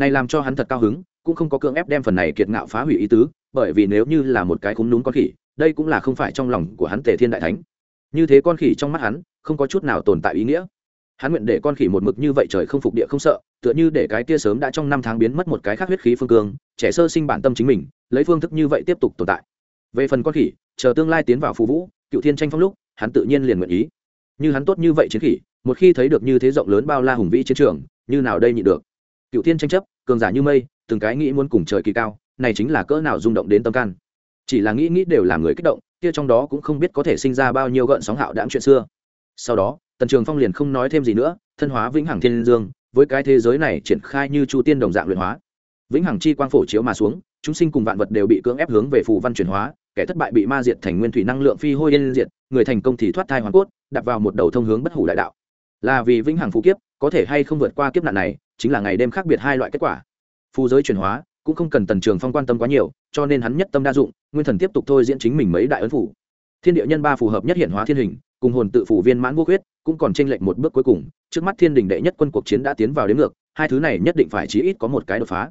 này làm cho hắn thật cao hứng, cũng không có cưỡng ép đem phần này kiệt ngạo phá hủy ý tứ, bởi vì nếu như là một cái cúm núm con khỉ, đây cũng là không phải trong lòng của hắn tề thiên đại thánh. Như thế con khỉ trong mắt hắn, không có chút nào tồn tại ý nghĩa hắn nguyện để con khỉ một mực như vậy trời không phục địa không sợ, tựa như để cái kia sớm đã trong năm tháng biến mất một cái khác huyết khí phương cương, trẻ sơ sinh bản tâm chính mình, lấy phương thức như vậy tiếp tục tồn tại. Về phần con khỉ, chờ tương lai tiến vào phù vũ, cựu thiên tranh phong lúc, hắn tự nhiên liền nguyện ý. Như hắn tốt như vậy chiến khỉ, một khi thấy được như thế rộng lớn bao la hùng vĩ chiến trường, như nào đây nhị được? Cựu thiên tranh chấp, cường giả như mây, từng cái nghĩ muốn cùng trời kỳ cao, này chính là cỡ nào rung động đến tâm can. Chỉ là nghĩ nghĩ đều là người kích động, kia trong đó cũng không biết có thể sinh ra bao nhiêu gợn sóng hạo đãng chuyện xưa. Sau đó tần trường phong liền không nói thêm gì nữa, thân hóa vĩnh hằng thiên dương, với cái thế giới này triển khai như chu tiên đồng dạng luyện hóa. Vĩnh hằng chi quang phổ chiếu mà xuống, chúng sinh cùng vạn vật đều bị cưỡng ép hướng về phù văn chuyển hóa, kẻ thất bại bị ma diệt thành nguyên thủy năng lượng phi hôi yên diệt, người thành công thì thoát thai hoàn cốt đặt vào một đầu thông hướng bất hủ đại đạo. Là vì vĩnh hằng phù kiếp, có thể hay không vượt qua kiếp nạn này, chính là ngày đêm khác biệt hai loại kết quả. Phù giới chuyển hóa, cũng không cần tần trường phong quan tâm quá nhiều, cho nên hắn nhất tâm đa dụng, nguyên thần tiếp tục thôi diễn chính mình mấy đại ấn phủ. Thiên địa nhân ba phù hợp nhất hiện hóa thiên hình cùng hồn tự phủ viên mãn vô khuyết, cũng còn tranh lệch một bước cuối cùng, trước mắt thiên đình đệ nhất quân cuộc chiến đã tiến vào đến ngược, hai thứ này nhất định phải chí ít có một cái đột phá.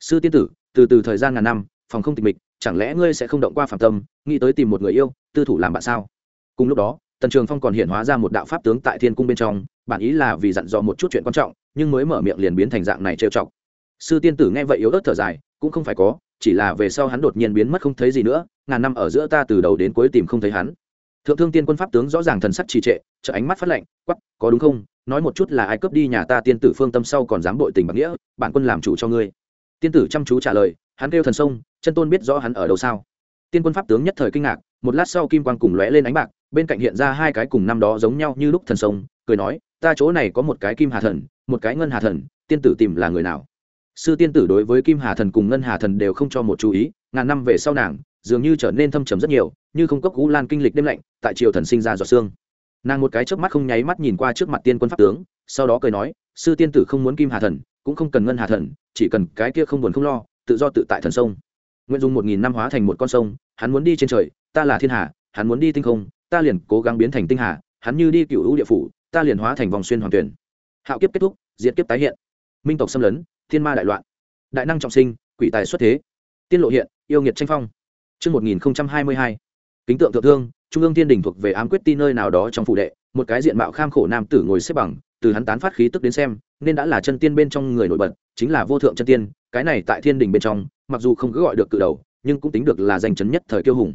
Sư tiên tử, từ từ thời gian ngàn năm, phòng không tịch mịch, chẳng lẽ ngươi sẽ không động qua phạm tâm, nghĩ tới tìm một người yêu, tư thủ làm bạn sao? Cùng lúc đó, tần trường phong còn hiện hóa ra một đạo pháp tướng tại thiên cung bên trong, bản ý là vì dặn dò một chút chuyện quan trọng, nhưng mới mở miệng liền biến thành dạng này trêu chọc. Sư tiên tử nghe vậy yếu ớt thở dài, cũng không phải có, chỉ là về sau hắn đột nhiên biến mất không thấy gì nữa, ngàn năm ở giữa ta từ đầu đến cuối tìm không thấy hắn thượng thương tiên quân pháp tướng rõ ràng thần sắc trì trệ chợ ánh mắt phát lạnh quắp có đúng không? Nói một chút là ai cướp đi nhà ta tiên tử phương tâm sau còn dám bội tình bạc nghĩa, bản quân làm chủ cho ngươi. Tiên tử chăm chú trả lời, hắn kêu thần sông, chân tôn biết rõ hắn ở đâu sao. Tiên quân pháp tướng nhất thời kinh ngạc, một lát sau kim quang cùng lóe lên ánh bạc, bên cạnh hiện ra hai cái cùng năm đó giống nhau như lúc thần sông, cười nói, ta chỗ này có một cái kim hà thần, một cái ngân hà thần, tiên tử tìm là người nào? Sư tiên tử đối với kim hà thần cùng ngân hà thần đều không cho một chú ý, ngàn năm về sau nàng dường như trở nên thâm trầm rất nhiều, như không cốc cú lan kinh lịch đêm lạnh, tại triều thần sinh ra giọt xương nàng một cái chớp mắt không nháy mắt nhìn qua trước mặt tiên quân pháp tướng, sau đó cười nói, sư tiên tử không muốn kim hà thần, cũng không cần ngân hà thần, chỉ cần cái kia không buồn không lo, tự do tự tại thần sông. Nguyện dùng một nghìn năm hóa thành một con sông, hắn muốn đi trên trời, ta là thiên hà hắn muốn đi tinh không, ta liền cố gắng biến thành tinh hà, hắn như đi cựu hữu địa phủ, ta liền hóa thành vòng xuyên hoàng tuyển. Hạo kiếp kết thúc, diệt kiếp tái hiện. Minh tộc xâm lấn, thiên ma đại loạn. Đại năng trọng sinh, quỷ tài xuất thế. Tiên lộ hiện, yêu nghiệt tranh phong. Trước 1022, kính tượng thượng thương, trung ương thiên đình thuộc về ám quyết ti nơi nào đó trong phủ đệ, một cái diện mạo kham khổ nam tử ngồi xếp bằng, từ hắn tán phát khí tức đến xem, nên đã là chân tiên bên trong người nổi bật, chính là vô thượng chân tiên, cái này tại thiên đình bên trong, mặc dù không cứ gọi được cự đầu, nhưng cũng tính được là danh chấn nhất thời kiêu hùng.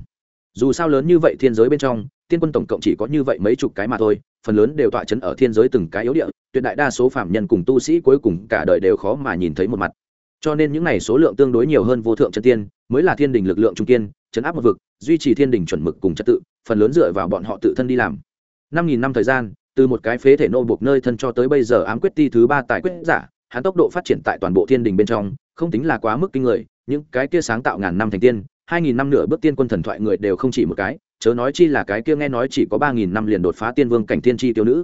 Dù sao lớn như vậy thiên giới bên trong, tiên quân tổng cộng chỉ có như vậy mấy chục cái mà thôi, phần lớn đều tọa chấn ở thiên giới từng cái yếu địa, tuyệt đại đa số phạm nhân cùng tu sĩ cuối cùng cả đời đều khó mà nhìn thấy một mặt cho nên những này số lượng tương đối nhiều hơn vô thượng chân tiên, mới là thiên đình lực lượng trung kiên, chấn áp một vực, duy trì thiên đình chuẩn mực cùng trật tự, phần lớn dựa vào bọn họ tự thân đi làm. Năm nghìn năm thời gian, từ một cái phế thể nô buộc nơi thân cho tới bây giờ ám quyết ti thứ ba tài quyết giả, hắn tốc độ phát triển tại toàn bộ thiên đình bên trong, không tính là quá mức kinh người, những cái kia sáng tạo ngàn năm thành tiên, hai nghìn năm nửa bước tiên quân thần thoại người đều không chỉ một cái, chớ nói chi là cái kia nghe nói chỉ có ba nghìn năm liền đột phá tiên vương cảnh tiên tri tiêu nữ.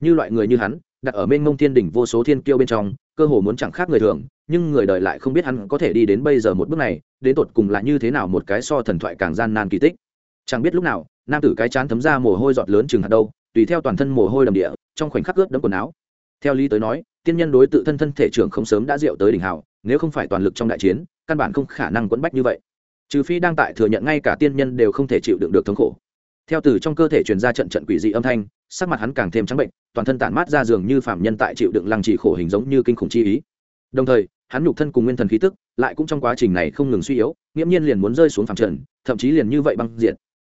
Như loại người như hắn đặt ở mênh mông thiên đỉnh vô số thiên kiêu bên trong, cơ hồ muốn chẳng khác người thường, nhưng người đời lại không biết hắn có thể đi đến bây giờ một bước này, đến tột cùng là như thế nào một cái so thần thoại càng gian nan kỳ tích. Chẳng biết lúc nào, nam tử cái chán thấm ra mồ hôi giọt lớn chừng hạt đâu, tùy theo toàn thân mồ hôi đầm địa, trong khoảnh khắc ướt đẫm quần áo. Theo lý tới nói, tiên nhân đối tự thân thân thể trưởng không sớm đã diệu tới đỉnh hào, nếu không phải toàn lực trong đại chiến, căn bản không khả năng quẫn bách như vậy. Trừ phi đang tại thừa nhận ngay cả tiên nhân đều không thể chịu đựng được thống khổ. Theo từ trong cơ thể truyền ra trận trận quỷ dị âm thanh, sắc mặt hắn càng thêm trắng bệnh toàn thân tản mát ra giường như phạm nhân tại chịu đựng lăng trì khổ hình giống như kinh khủng chi ý. Đồng thời hắn nhục thân cùng nguyên thần khí tức lại cũng trong quá trình này không ngừng suy yếu nghiễm nhiên liền muốn rơi xuống phạm trần thậm chí liền như vậy băng diệt.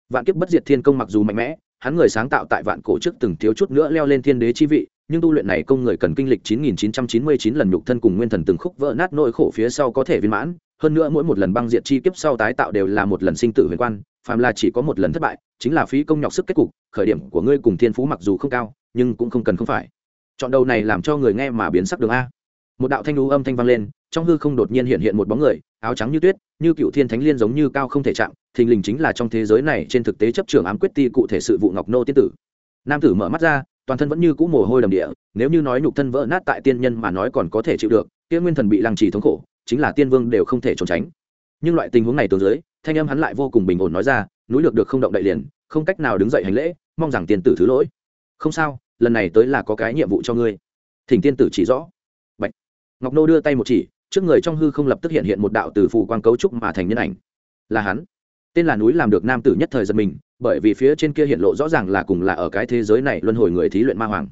Vạn kiếp bất diệt thiên công mặc dù mạnh mẽ hắn người sáng tạo tại vạn cổ trước từng thiếu chút nữa leo lên thiên đế chi vị nhưng tu luyện này công người cần kinh lịch 9999 lần nhục thân cùng nguyên thần từng khúc vỡ nát nỗi khổ phía sau có thể viên mãn, hơn nữa mỗi một lần băng diệt chi kiếp sau tái tạo đều là một lần sinh tử huyền quan, phàm là chỉ có một lần thất bại, chính là phí công nhọc sức kết cục, khởi điểm của ngươi cùng thiên phú mặc dù không cao, nhưng cũng không cần không phải. Chọn đầu này làm cho người nghe mà biến sắc đường a. Một đạo thanh lũ âm thanh vang lên, trong hư không đột nhiên hiện hiện một bóng người, áo trắng như tuyết, như cựu thiên thánh liên giống như cao không thể chạm, thình lình chính là trong thế giới này trên thực tế chấp trường ám quyết ti cụ thể sự vụ ngọc nô tiên tử. Nam tử mở mắt ra, toàn thân vẫn như cũ mồ hôi đầm địa nếu như nói nhục thân vỡ nát tại tiên nhân mà nói còn có thể chịu được kia nguyên thần bị lăng trì thống khổ chính là tiên vương đều không thể trốn tránh nhưng loại tình huống này từ dưới thanh âm hắn lại vô cùng bình ổn nói ra núi lược được không động đậy liền không cách nào đứng dậy hành lễ mong rằng tiên tử thứ lỗi không sao, lần này tới là có cái nhiệm vụ cho ngươi. Thỉnh tiên tử chỉ rõ. Bạch. ngọc nô đưa tay một chỉ, trước người trong hư không lập tức hiện hiện một đạo từ phù quang cấu trúc mà thành nhân ảnh. Là hắn. Tên là núi làm được nam tử nhất thời giật mình, bởi vì phía trên kia hiện lộ rõ ràng là cùng là ở cái thế giới này luân hồi người thí luyện ma hoàng.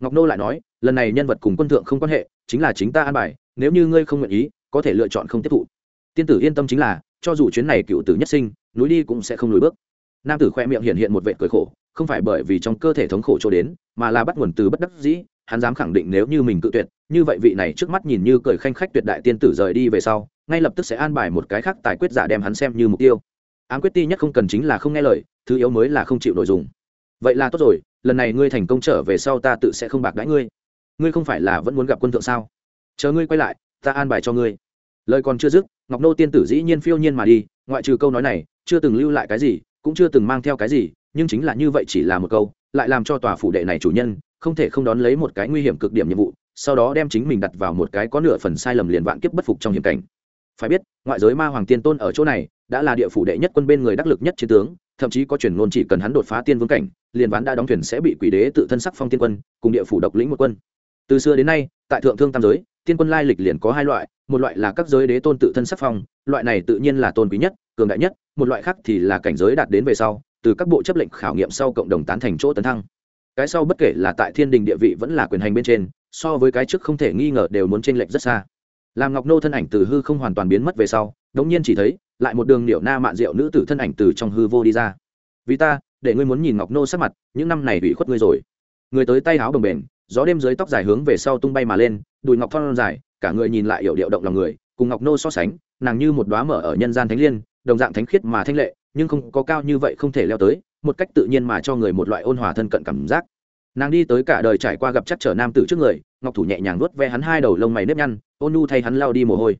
Ngọc nô lại nói, lần này nhân vật cùng quân thượng không quan hệ, chính là chính ta an bài, nếu như ngươi không nguyện ý, có thể lựa chọn không tiếp thụ. Tiên tử yên tâm chính là, cho dù chuyến này cựu tử nhất sinh, núi đi cũng sẽ không lùi bước. Nam tử khoe miệng hiện hiện một vệ cười khổ không phải bởi vì trong cơ thể thống khổ cho đến, mà là bắt nguồn từ bất đắc dĩ, hắn dám khẳng định nếu như mình cự tuyệt, như vậy vị này trước mắt nhìn như cười khanh khách tuyệt đại tiên tử rời đi về sau, ngay lập tức sẽ an bài một cái khác tài quyết giả đem hắn xem như mục tiêu. Ám quyết ti nhất không cần chính là không nghe lời, thứ yếu mới là không chịu nội dung vậy là tốt rồi, lần này ngươi thành công trở về sau ta tự sẽ không bạc đãi ngươi. Ngươi không phải là vẫn muốn gặp quân thượng sao? Chờ ngươi quay lại, ta an bài cho ngươi. Lời còn chưa dứt, ngọc nô tiên tử dĩ nhiên phiêu nhiên mà đi, ngoại trừ câu nói này, chưa từng lưu lại cái gì, cũng chưa từng mang theo cái gì nhưng chính là như vậy chỉ là một câu, lại làm cho tòa phủ đệ này chủ nhân không thể không đón lấy một cái nguy hiểm cực điểm nhiệm vụ, sau đó đem chính mình đặt vào một cái có nửa phần sai lầm liền vạn kiếp bất phục trong hiểm cảnh. Phải biết, ngoại giới ma hoàng tiên tôn ở chỗ này đã là địa phủ đệ nhất quân bên người đắc lực nhất chiến tướng, thậm chí có truyền ngôn chỉ cần hắn đột phá tiên vương cảnh, liền ván đã đóng thuyền sẽ bị quỷ đế tự thân sắc phong tiên quân cùng địa phủ độc lĩnh một quân. Từ xưa đến nay, tại thượng thương tam giới, tiên quân lai lịch liền có hai loại, một loại là các giới đế tôn tự thân sắc phong, loại này tự nhiên là tôn quý nhất, cường đại nhất, một loại khác thì là cảnh giới đạt đến về sau từ các bộ chấp lệnh khảo nghiệm sau cộng đồng tán thành chỗ tấn thăng. Cái sau bất kể là tại thiên đình địa vị vẫn là quyền hành bên trên, so với cái trước không thể nghi ngờ đều muốn t r ê n lệch rất xa. Làm ngọc nô thân ảnh từ hư không hoàn toàn biến mất về sau, đống nhiên chỉ thấy, lại một đường điệu na mạn rượu nữ tử thân ảnh từ trong hư vô đi ra. Vì ta, để ngươi muốn nhìn ngọc nô sắc mặt, những năm này bị khuất ngươi rồi. Người tới tay áo bồng bềnh, gió đêm dưới tóc dài hướng về sau tung bay mà lên, đùi ngọc thon dài, cả người nhìn lại hiểu điệu động lòng người, cùng ngọc nô so sánh, nàng như một đoá mở ở nhân gian thánh liên, đồng dạng thánh khiết mà thanh lệ nhưng không có cao như vậy không thể leo tới, một cách tự nhiên mà cho người một loại ôn hòa thân cận cảm giác. Nàng đi tới cả đời trải qua gặp chắc trở nam tử trước người, ngọc thủ nhẹ nhàng nuốt ve hắn hai đầu lông mày nếp nhăn, ôn nu thay hắn lao đi mồ hôi.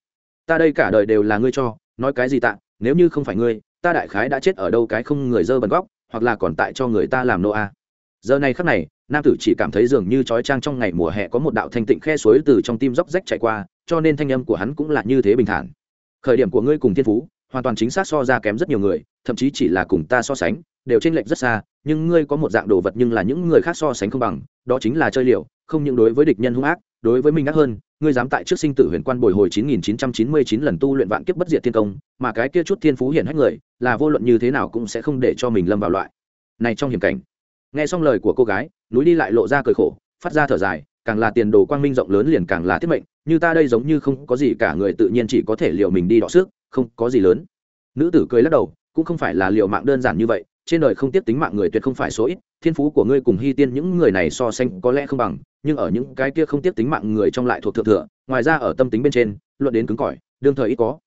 Ta đây cả đời đều là ngươi cho, nói cái gì tạ, nếu như không phải ngươi, ta đại khái đã chết ở đâu cái không người dơ bẩn góc, hoặc là còn tại cho người ta làm nô a. Giờ này khắc này, nam tử chỉ cảm thấy dường như trói trang trong ngày mùa hè có một đạo thanh tịnh khe suối từ trong tim dốc rách chạy qua, cho nên thanh âm của hắn cũng là như thế bình thản. Khởi điểm của ngươi cùng thiên phú hoàn toàn chính xác so ra kém rất nhiều người, thậm chí chỉ là cùng ta so sánh, đều chênh lệch rất xa, nhưng ngươi có một dạng đồ vật nhưng là những người khác so sánh không bằng, đó chính là chơi liều, không những đối với địch nhân hung ác, đối với mình ác hơn, ngươi dám tại trước sinh tử huyền quan bồi hồi 9999 lần tu luyện vạn kiếp bất diệt thiên công, mà cái kia chút thiên phú hiển hách người, là vô luận như thế nào cũng sẽ không để cho mình lâm vào loại này trong hiểm cảnh. Nghe xong lời của cô gái, núi đi lại lộ ra cười khổ, phát ra thở dài, càng là tiền đồ quang minh rộng lớn liền càng là thiết mệnh, như ta đây giống như không có gì cả người tự nhiên chỉ có thể liều mình đi đọ sức không có gì lớn. Nữ tử cười lắc đầu, cũng không phải là liều mạng đơn giản như vậy, trên đời không tiếp tính mạng người tuyệt không phải số ít, thiên phú của ngươi cùng hy tiên những người này so sánh có lẽ không bằng, nhưng ở những cái kia không tiếp tính mạng người trong lại thuộc thượng thừa, ngoài ra ở tâm tính bên trên, luận đến cứng cỏi, đương thời ít có.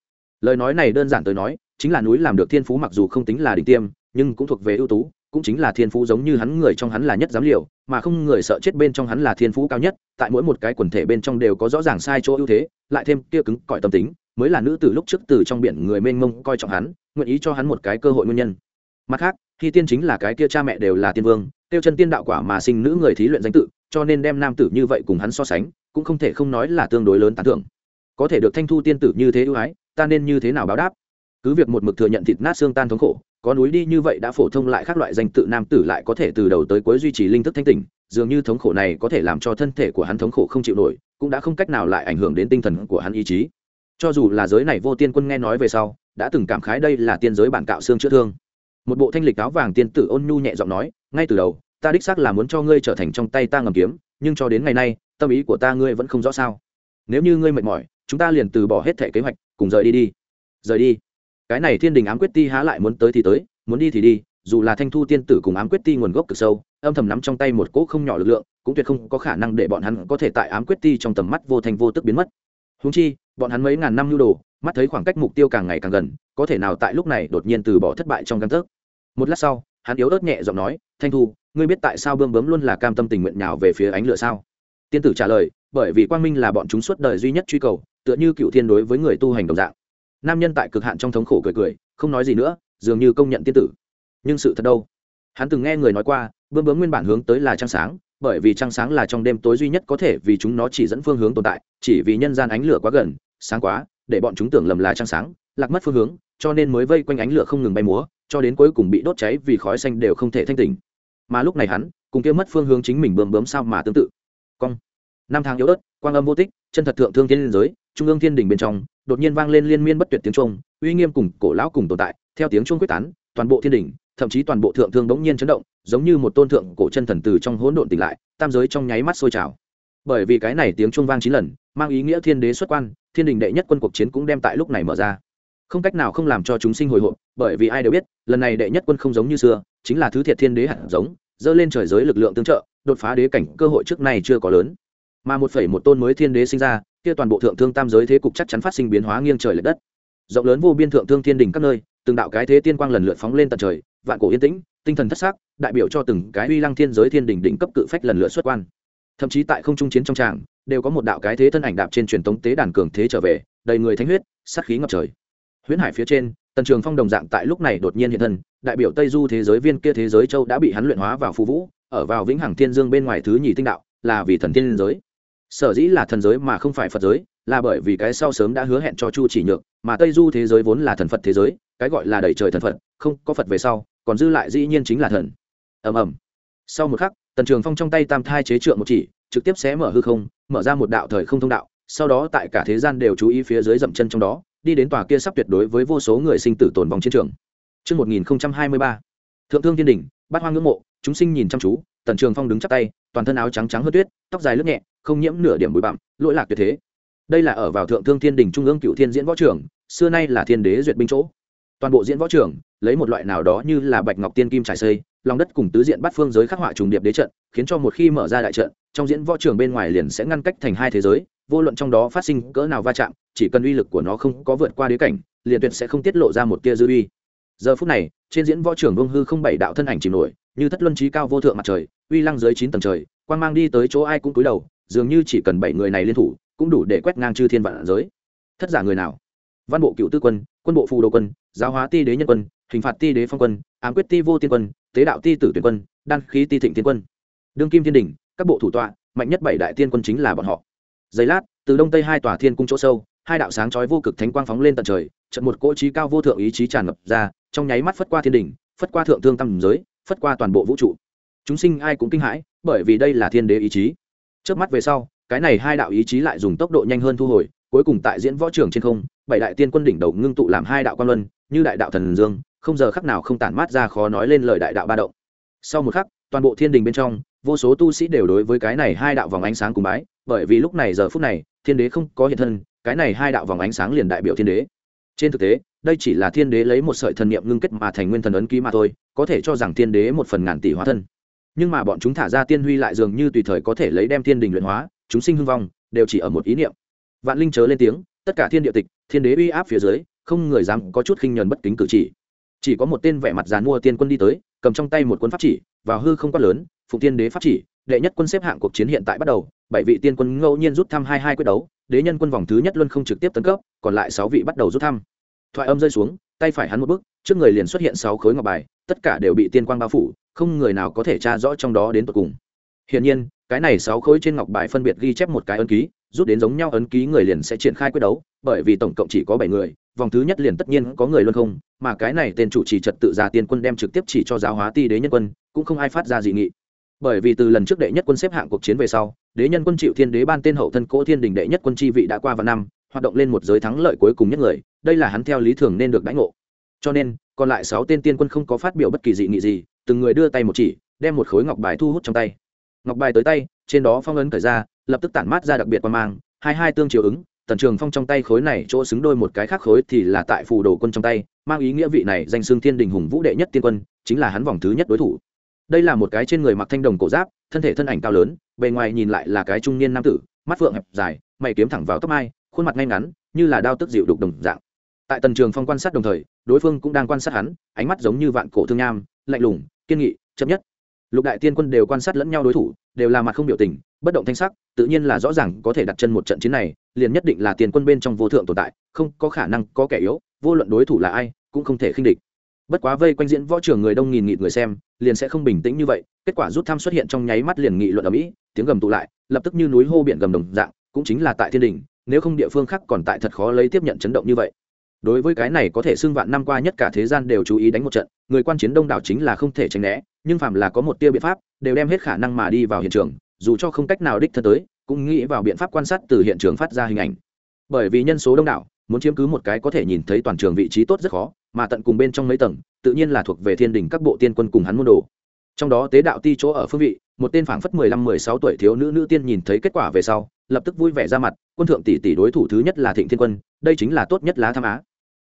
Lời nói này đơn giản tới nói, chính là núi làm được thiên phú mặc dù không tính là đỉnh tiêm, nhưng cũng thuộc về ưu tú, cũng chính là thiên phú giống như hắn người trong hắn là nhất dám liều, mà không người sợ chết bên trong hắn là thiên phú cao nhất, tại mỗi một cái quần thể bên trong đều có rõ ràng sai chỗ ưu thế, lại thêm kia cứng cỏi tâm tính mới là nữ tử lúc trước từ trong biển người mênh mông coi trọng hắn, nguyện ý cho hắn một cái cơ hội nguyên nhân. Mặt khác, khi tiên chính là cái kia cha mẹ đều là tiên vương, tiêu chân tiên đạo quả mà sinh nữ người thí luyện danh tự, cho nên đem nam tử như vậy cùng hắn so sánh, cũng không thể không nói là tương đối lớn tán thưởng. Có thể được thanh thu tiên tử như thế ưu ái, ta nên như thế nào báo đáp? Cứ việc một mực thừa nhận thịt nát xương tan thống khổ, có núi đi như vậy đã phổ thông lại các loại danh tự nam tử lại có thể từ đầu tới cuối duy trì linh thức thanh tỉnh, dường như thống khổ này có thể làm cho thân thể của hắn thống khổ không chịu nổi, cũng đã không cách nào lại ảnh hưởng đến tinh thần của hắn ý chí cho dù là giới này vô tiên quân nghe nói về sau, đã từng cảm khái đây là tiên giới bản cạo xương chữa thương. Một bộ thanh lịch áo vàng tiên tử ôn nhu nhẹ giọng nói, ngay từ đầu, ta đích xác là muốn cho ngươi trở thành trong tay ta ngầm kiếm, nhưng cho đến ngày nay, tâm ý của ta ngươi vẫn không rõ sao. Nếu như ngươi mệt mỏi, chúng ta liền từ bỏ hết thể kế hoạch, cùng rời đi đi. Rời đi? Cái này thiên đình ám quyết ti há lại muốn tới thì tới, muốn đi thì đi, dù là thanh thu tiên tử cùng ám quyết ti nguồn gốc cực sâu, âm thầm nắm trong tay một cỗ không nhỏ lực lượng, cũng tuyệt không có khả năng để bọn hắn có thể tại ám quyết ti trong tầm mắt vô thành vô tức biến mất húng chi, bọn hắn mấy ngàn năm lưu đồ, mắt thấy khoảng cách mục tiêu càng ngày càng gần, có thể nào tại lúc này đột nhiên từ bỏ thất bại trong căn tấc? Một lát sau, hắn yếu ớt nhẹ giọng nói, thanh thu, ngươi biết tại sao bươm bướm luôn là cam tâm tình nguyện nhào về phía ánh lửa sao? Tiên tử trả lời, bởi vì quang minh là bọn chúng suốt đời duy nhất truy cầu, tựa như cựu thiên đối với người tu hành đồng dạng. Nam nhân tại cực hạn trong thống khổ cười cười, không nói gì nữa, dường như công nhận tiên tử. Nhưng sự thật đâu? Hắn từng nghe người nói qua, bươm bướm nguyên bản hướng tới là trăng sáng bởi vì trăng sáng là trong đêm tối duy nhất có thể vì chúng nó chỉ dẫn phương hướng tồn tại, chỉ vì nhân gian ánh lửa quá gần, sáng quá, để bọn chúng tưởng lầm là trăng sáng, lạc mất phương hướng, cho nên mới vây quanh ánh lửa không ngừng bay múa, cho đến cuối cùng bị đốt cháy vì khói xanh đều không thể thanh tỉnh. Mà lúc này hắn, cùng kia mất phương hướng chính mình bơm bướm sao mà tương tự. Cong. Năm tháng yếu ớt, quang âm vô tích, chân thật thượng thương thiên liên giới, trung ương thiên đình bên trong, đột nhiên vang lên liên miên bất tuyệt tiếng trung uy nghiêm cùng cổ lão cùng tồn tại, theo tiếng trung quyết tán, toàn bộ thiên đình thậm chí toàn bộ thượng thương bỗng nhiên chấn động, giống như một tôn thượng cổ chân thần từ trong hỗn độn tỉnh lại, tam giới trong nháy mắt sôi trào. Bởi vì cái này tiếng trung vang chín lần, mang ý nghĩa thiên đế xuất quan, thiên đình đệ nhất quân cuộc chiến cũng đem tại lúc này mở ra. Không cách nào không làm cho chúng sinh hồi hộp, bởi vì ai đều biết, lần này đệ nhất quân không giống như xưa, chính là thứ thiệt thiên đế hạt giống, dơ lên trời giới lực lượng tương trợ, đột phá đế cảnh, cơ hội trước này chưa có lớn. Mà một phẩy một tôn mới thiên đế sinh ra, kia toàn bộ thượng thương tam giới thế cục chắc chắn phát sinh biến hóa nghiêng trời l ệ đất rộng lớn vô biên thượng thương thiên đình các nơi, từng đạo cái thế tiên quang lần lượt phóng lên tận trời, vạn cổ yên tĩnh, tinh thần thất xác đại biểu cho từng cái uy lăng thiên giới thiên đình đỉnh cấp cự phách lần lượt xuất quan. Thậm chí tại không trung chiến trong tràng, đều có một đạo cái thế thân ảnh đạp trên truyền tống tế đàn cường thế trở về, đầy người thánh huyết, sát khí ngập trời. Huyễn hải phía trên, tần trường phong đồng dạng tại lúc này đột nhiên hiện thân, đại biểu tây du thế giới viên kia thế giới châu đã bị hắn luyện hóa vào phù vũ, ở vào vĩnh hằng thiên dương bên ngoài thứ nhì tinh đạo, là vì thần thiên giới sở dĩ là thần giới mà không phải phật giới là bởi vì cái sau sớm đã hứa hẹn cho chu chỉ nhược mà tây du thế giới vốn là thần phật thế giới cái gọi là đầy trời thần phật không có phật về sau còn dư lại dĩ nhiên chính là thần. Ầm ầm. Sau một khắc tần trường phong trong tay tam thai chế trượng một chỉ trực tiếp xé mở hư không mở ra một đạo thời không thông đạo sau đó tại cả thế gian đều chú ý phía dưới dậm chân trong đó đi đến tòa kia sắp tuyệt đối với vô số người sinh tử tồn vong chiến trường. Trước 1023, Thượng thương thiên đỉnh, bát hoang ngưỡng mộ, chúng sinh nhìn chăm chú, Tần Trường Phong đứng chắp tay, toàn thân áo trắng trắng hơn tuyết, tóc dài lướt nhẹ, không nhiễm nửa điểm bụi bặm, lỗi lạc tuyệt thế. Đây là ở vào Thượng Thương Thiên đình trung ương Cựu Thiên diễn võ trưởng, xưa nay là thiên đế duyệt binh chỗ. Toàn bộ diễn võ trưởng lấy một loại nào đó như là bạch ngọc tiên kim trải xây, lòng đất cùng tứ diện bát phương giới khắc họa trùng điệp đế trận, khiến cho một khi mở ra đại trận, trong diễn võ trường bên ngoài liền sẽ ngăn cách thành hai thế giới, vô luận trong đó phát sinh cỡ nào va chạm, chỉ cần uy lực của nó không có vượt qua đế cảnh, liền tuyệt sẽ không tiết lộ ra một tia dư uy. Giờ phút này, trên diễn võ trường Vương Hư không bảy đạo thân ảnh chìm nổi, như thất luân trí cao vô thượng mặt trời, uy lăng dưới chín tầng trời, quang mang đi tới chỗ ai cũng cúi đầu, dường như chỉ cần bảy người này liên thủ, cũng đủ để quét ngang chư thiên vạn giới. Thất giả người nào? Văn bộ cựu tư quân, quân bộ phù đồ quân, giáo hóa ti đế nhân quân, hình phạt ti đế phong quân, ám quyết ti vô tiên quân, tế đạo ti tử tuyển quân, đan khí ti thịnh tiên quân. Đương kim thiên đỉnh, các bộ thủ tọa, mạnh nhất bảy đại tiên quân chính là bọn họ. Giây lát, từ đông tây hai tòa thiên cung chỗ sâu, hai đạo sáng chói vô cực thánh quang phóng lên tận trời, trận một cỗ trí cao vô thượng ý chí tràn ngập ra, trong nháy mắt phất qua thiên đỉnh, phất qua thượng thương tâm giới, phất qua toàn bộ vũ trụ. Chúng sinh ai cũng kinh hãi, bởi vì đây là thiên đế ý chí. Chớp mắt về sau, cái này hai đạo ý chí lại dùng tốc độ nhanh hơn thu hồi, cuối cùng tại diễn võ trường trên không, bảy đại tiên quân đỉnh đầu ngưng tụ làm hai đạo quan luân, như đại đạo thần dương, không giờ khắc nào không tản mát ra khó nói lên lời đại đạo ba động. Sau một khắc, toàn bộ thiên đình bên trong, vô số tu sĩ đều đối với cái này hai đạo vòng ánh sáng cùng bái, bởi vì lúc này giờ phút này, thiên đế không có hiện thân, cái này hai đạo vòng ánh sáng liền đại biểu thiên đế. Trên thực tế, đây chỉ là thiên đế lấy một sợi thần niệm ngưng kết mà thành nguyên thần ấn ký mà thôi, có thể cho rằng thiên đế một phần ngàn tỷ hóa thân. Nhưng mà bọn chúng thả ra tiên huy lại dường như tùy thời có thể lấy đem thiên đình luyện hóa, chúng sinh hưng vong, đều chỉ ở một ý niệm. Vạn linh chớ lên tiếng, tất cả thiên địa tịch, thiên đế uy áp phía dưới, không người dám có chút khinh nhẫn bất kính cử chỉ. Chỉ có một tên vẻ mặt dàn mua tiên quân đi tới, cầm trong tay một quân pháp chỉ, vào hư không quá lớn, phụng tiên đế pháp chỉ, đệ nhất quân xếp hạng cuộc chiến hiện tại bắt đầu, bảy vị tiên quân ngẫu nhiên rút thăm hai hai quyết đấu, đế nhân quân vòng thứ nhất luân không trực tiếp tấn cấp, còn lại sáu vị bắt đầu rút thăm. Thoại âm rơi xuống, tay phải hắn một bước, trước người liền xuất hiện sáu khối ngọc bài, tất cả đều bị tiên quang bao phủ, không người nào có thể tra rõ trong đó đến tột cùng. Hiển nhiên, cái này sáu khối trên ngọc bài phân biệt ghi chép một cái ấn ký, rút đến giống nhau ấn ký người liền sẽ triển khai quyết đấu, bởi vì tổng cộng chỉ có bảy người, vòng thứ nhất liền tất nhiên có người luân không, mà cái này tên chủ trì trật tự ra tiên quân đem trực tiếp chỉ cho giáo hóa ti đế nhân quân, cũng không ai phát ra dị nghị. Bởi vì từ lần trước đệ nhất quân xếp hạng cuộc chiến về sau, đế nhân quân chịu thiên đế ban tên hậu thân cỗ thiên đình đệ nhất quân chi vị đã qua vài năm, hoạt động lên một giới thắng lợi cuối cùng nhất người, đây là hắn theo lý thường nên được đánh ngộ. Cho nên, còn lại sáu tên tiên quân không có phát biểu bất kỳ dị nghị gì, từng người đưa tay một chỉ, đem một khối ngọc bài thu hút trong tay. Ngọc bài tới tay, trên đó phong ấn cởi ra, lập tức tản mát ra đặc biệt qua mang, hai hai tương chiều ứng, tần trường phong trong tay khối này chỗ xứng đôi một cái khác khối thì là tại phù đồ quân trong tay mang ý nghĩa vị này danh xương thiên đình hùng vũ đệ nhất tiên quân chính là hắn vòng thứ nhất đối thủ đây là một cái trên người mặc thanh đồng cổ giáp, thân thể thân ảnh cao lớn, bề ngoài nhìn lại là cái trung niên nam tử, mắt phượng hẹp dài, mày kiếm thẳng vào tóc mai, khuôn mặt ngay ngắn, như là đao tức dịu đục đồng dạng. Tại tần trường phong quan sát đồng thời, đối phương cũng đang quan sát hắn, ánh mắt giống như vạn cổ thương nham, lạnh lùng, kiên nghị, chấp nhất. Lục đại tiên quân đều quan sát lẫn nhau đối thủ, đều là mặt không biểu tình, bất động thanh sắc, tự nhiên là rõ ràng có thể đặt chân một trận chiến này, liền nhất định là tiền quân bên trong vô thượng tồn tại, không có khả năng có kẻ yếu, vô luận đối thủ là ai, cũng không thể khinh địch bất quá vây quanh diễn võ trường người đông nghìn nghịt người xem, liền sẽ không bình tĩnh như vậy, kết quả rút thăm xuất hiện trong nháy mắt liền nghị luận ở mỹ, tiếng gầm tụ lại, lập tức như núi hô biển gầm đồng dạng, cũng chính là tại thiên đình, nếu không địa phương khác còn tại thật khó lấy tiếp nhận chấn động như vậy. Đối với cái này có thể xưng vạn năm qua nhất cả thế gian đều chú ý đánh một trận, người quan chiến đông đảo chính là không thể tránh né, nhưng phạm là có một tia biện pháp, đều đem hết khả năng mà đi vào hiện trường, dù cho không cách nào đích thân tới, cũng nghĩ vào biện pháp quan sát từ hiện trường phát ra hình ảnh. Bởi vì nhân số đông đảo, muốn chiếm cứ một cái có thể nhìn thấy toàn trường vị trí tốt rất khó mà tận cùng bên trong mấy tầng, tự nhiên là thuộc về thiên đình các bộ tiên quân cùng hắn môn đồ. Trong đó tế đạo ti chỗ ở phương vị, một tên phảng phất mười lăm mười sáu tuổi thiếu nữ nữ tiên nhìn thấy kết quả về sau, lập tức vui vẻ ra mặt, quân thượng tỷ tỷ đối thủ thứ nhất là thịnh thiên quân, đây chính là tốt nhất lá tham á.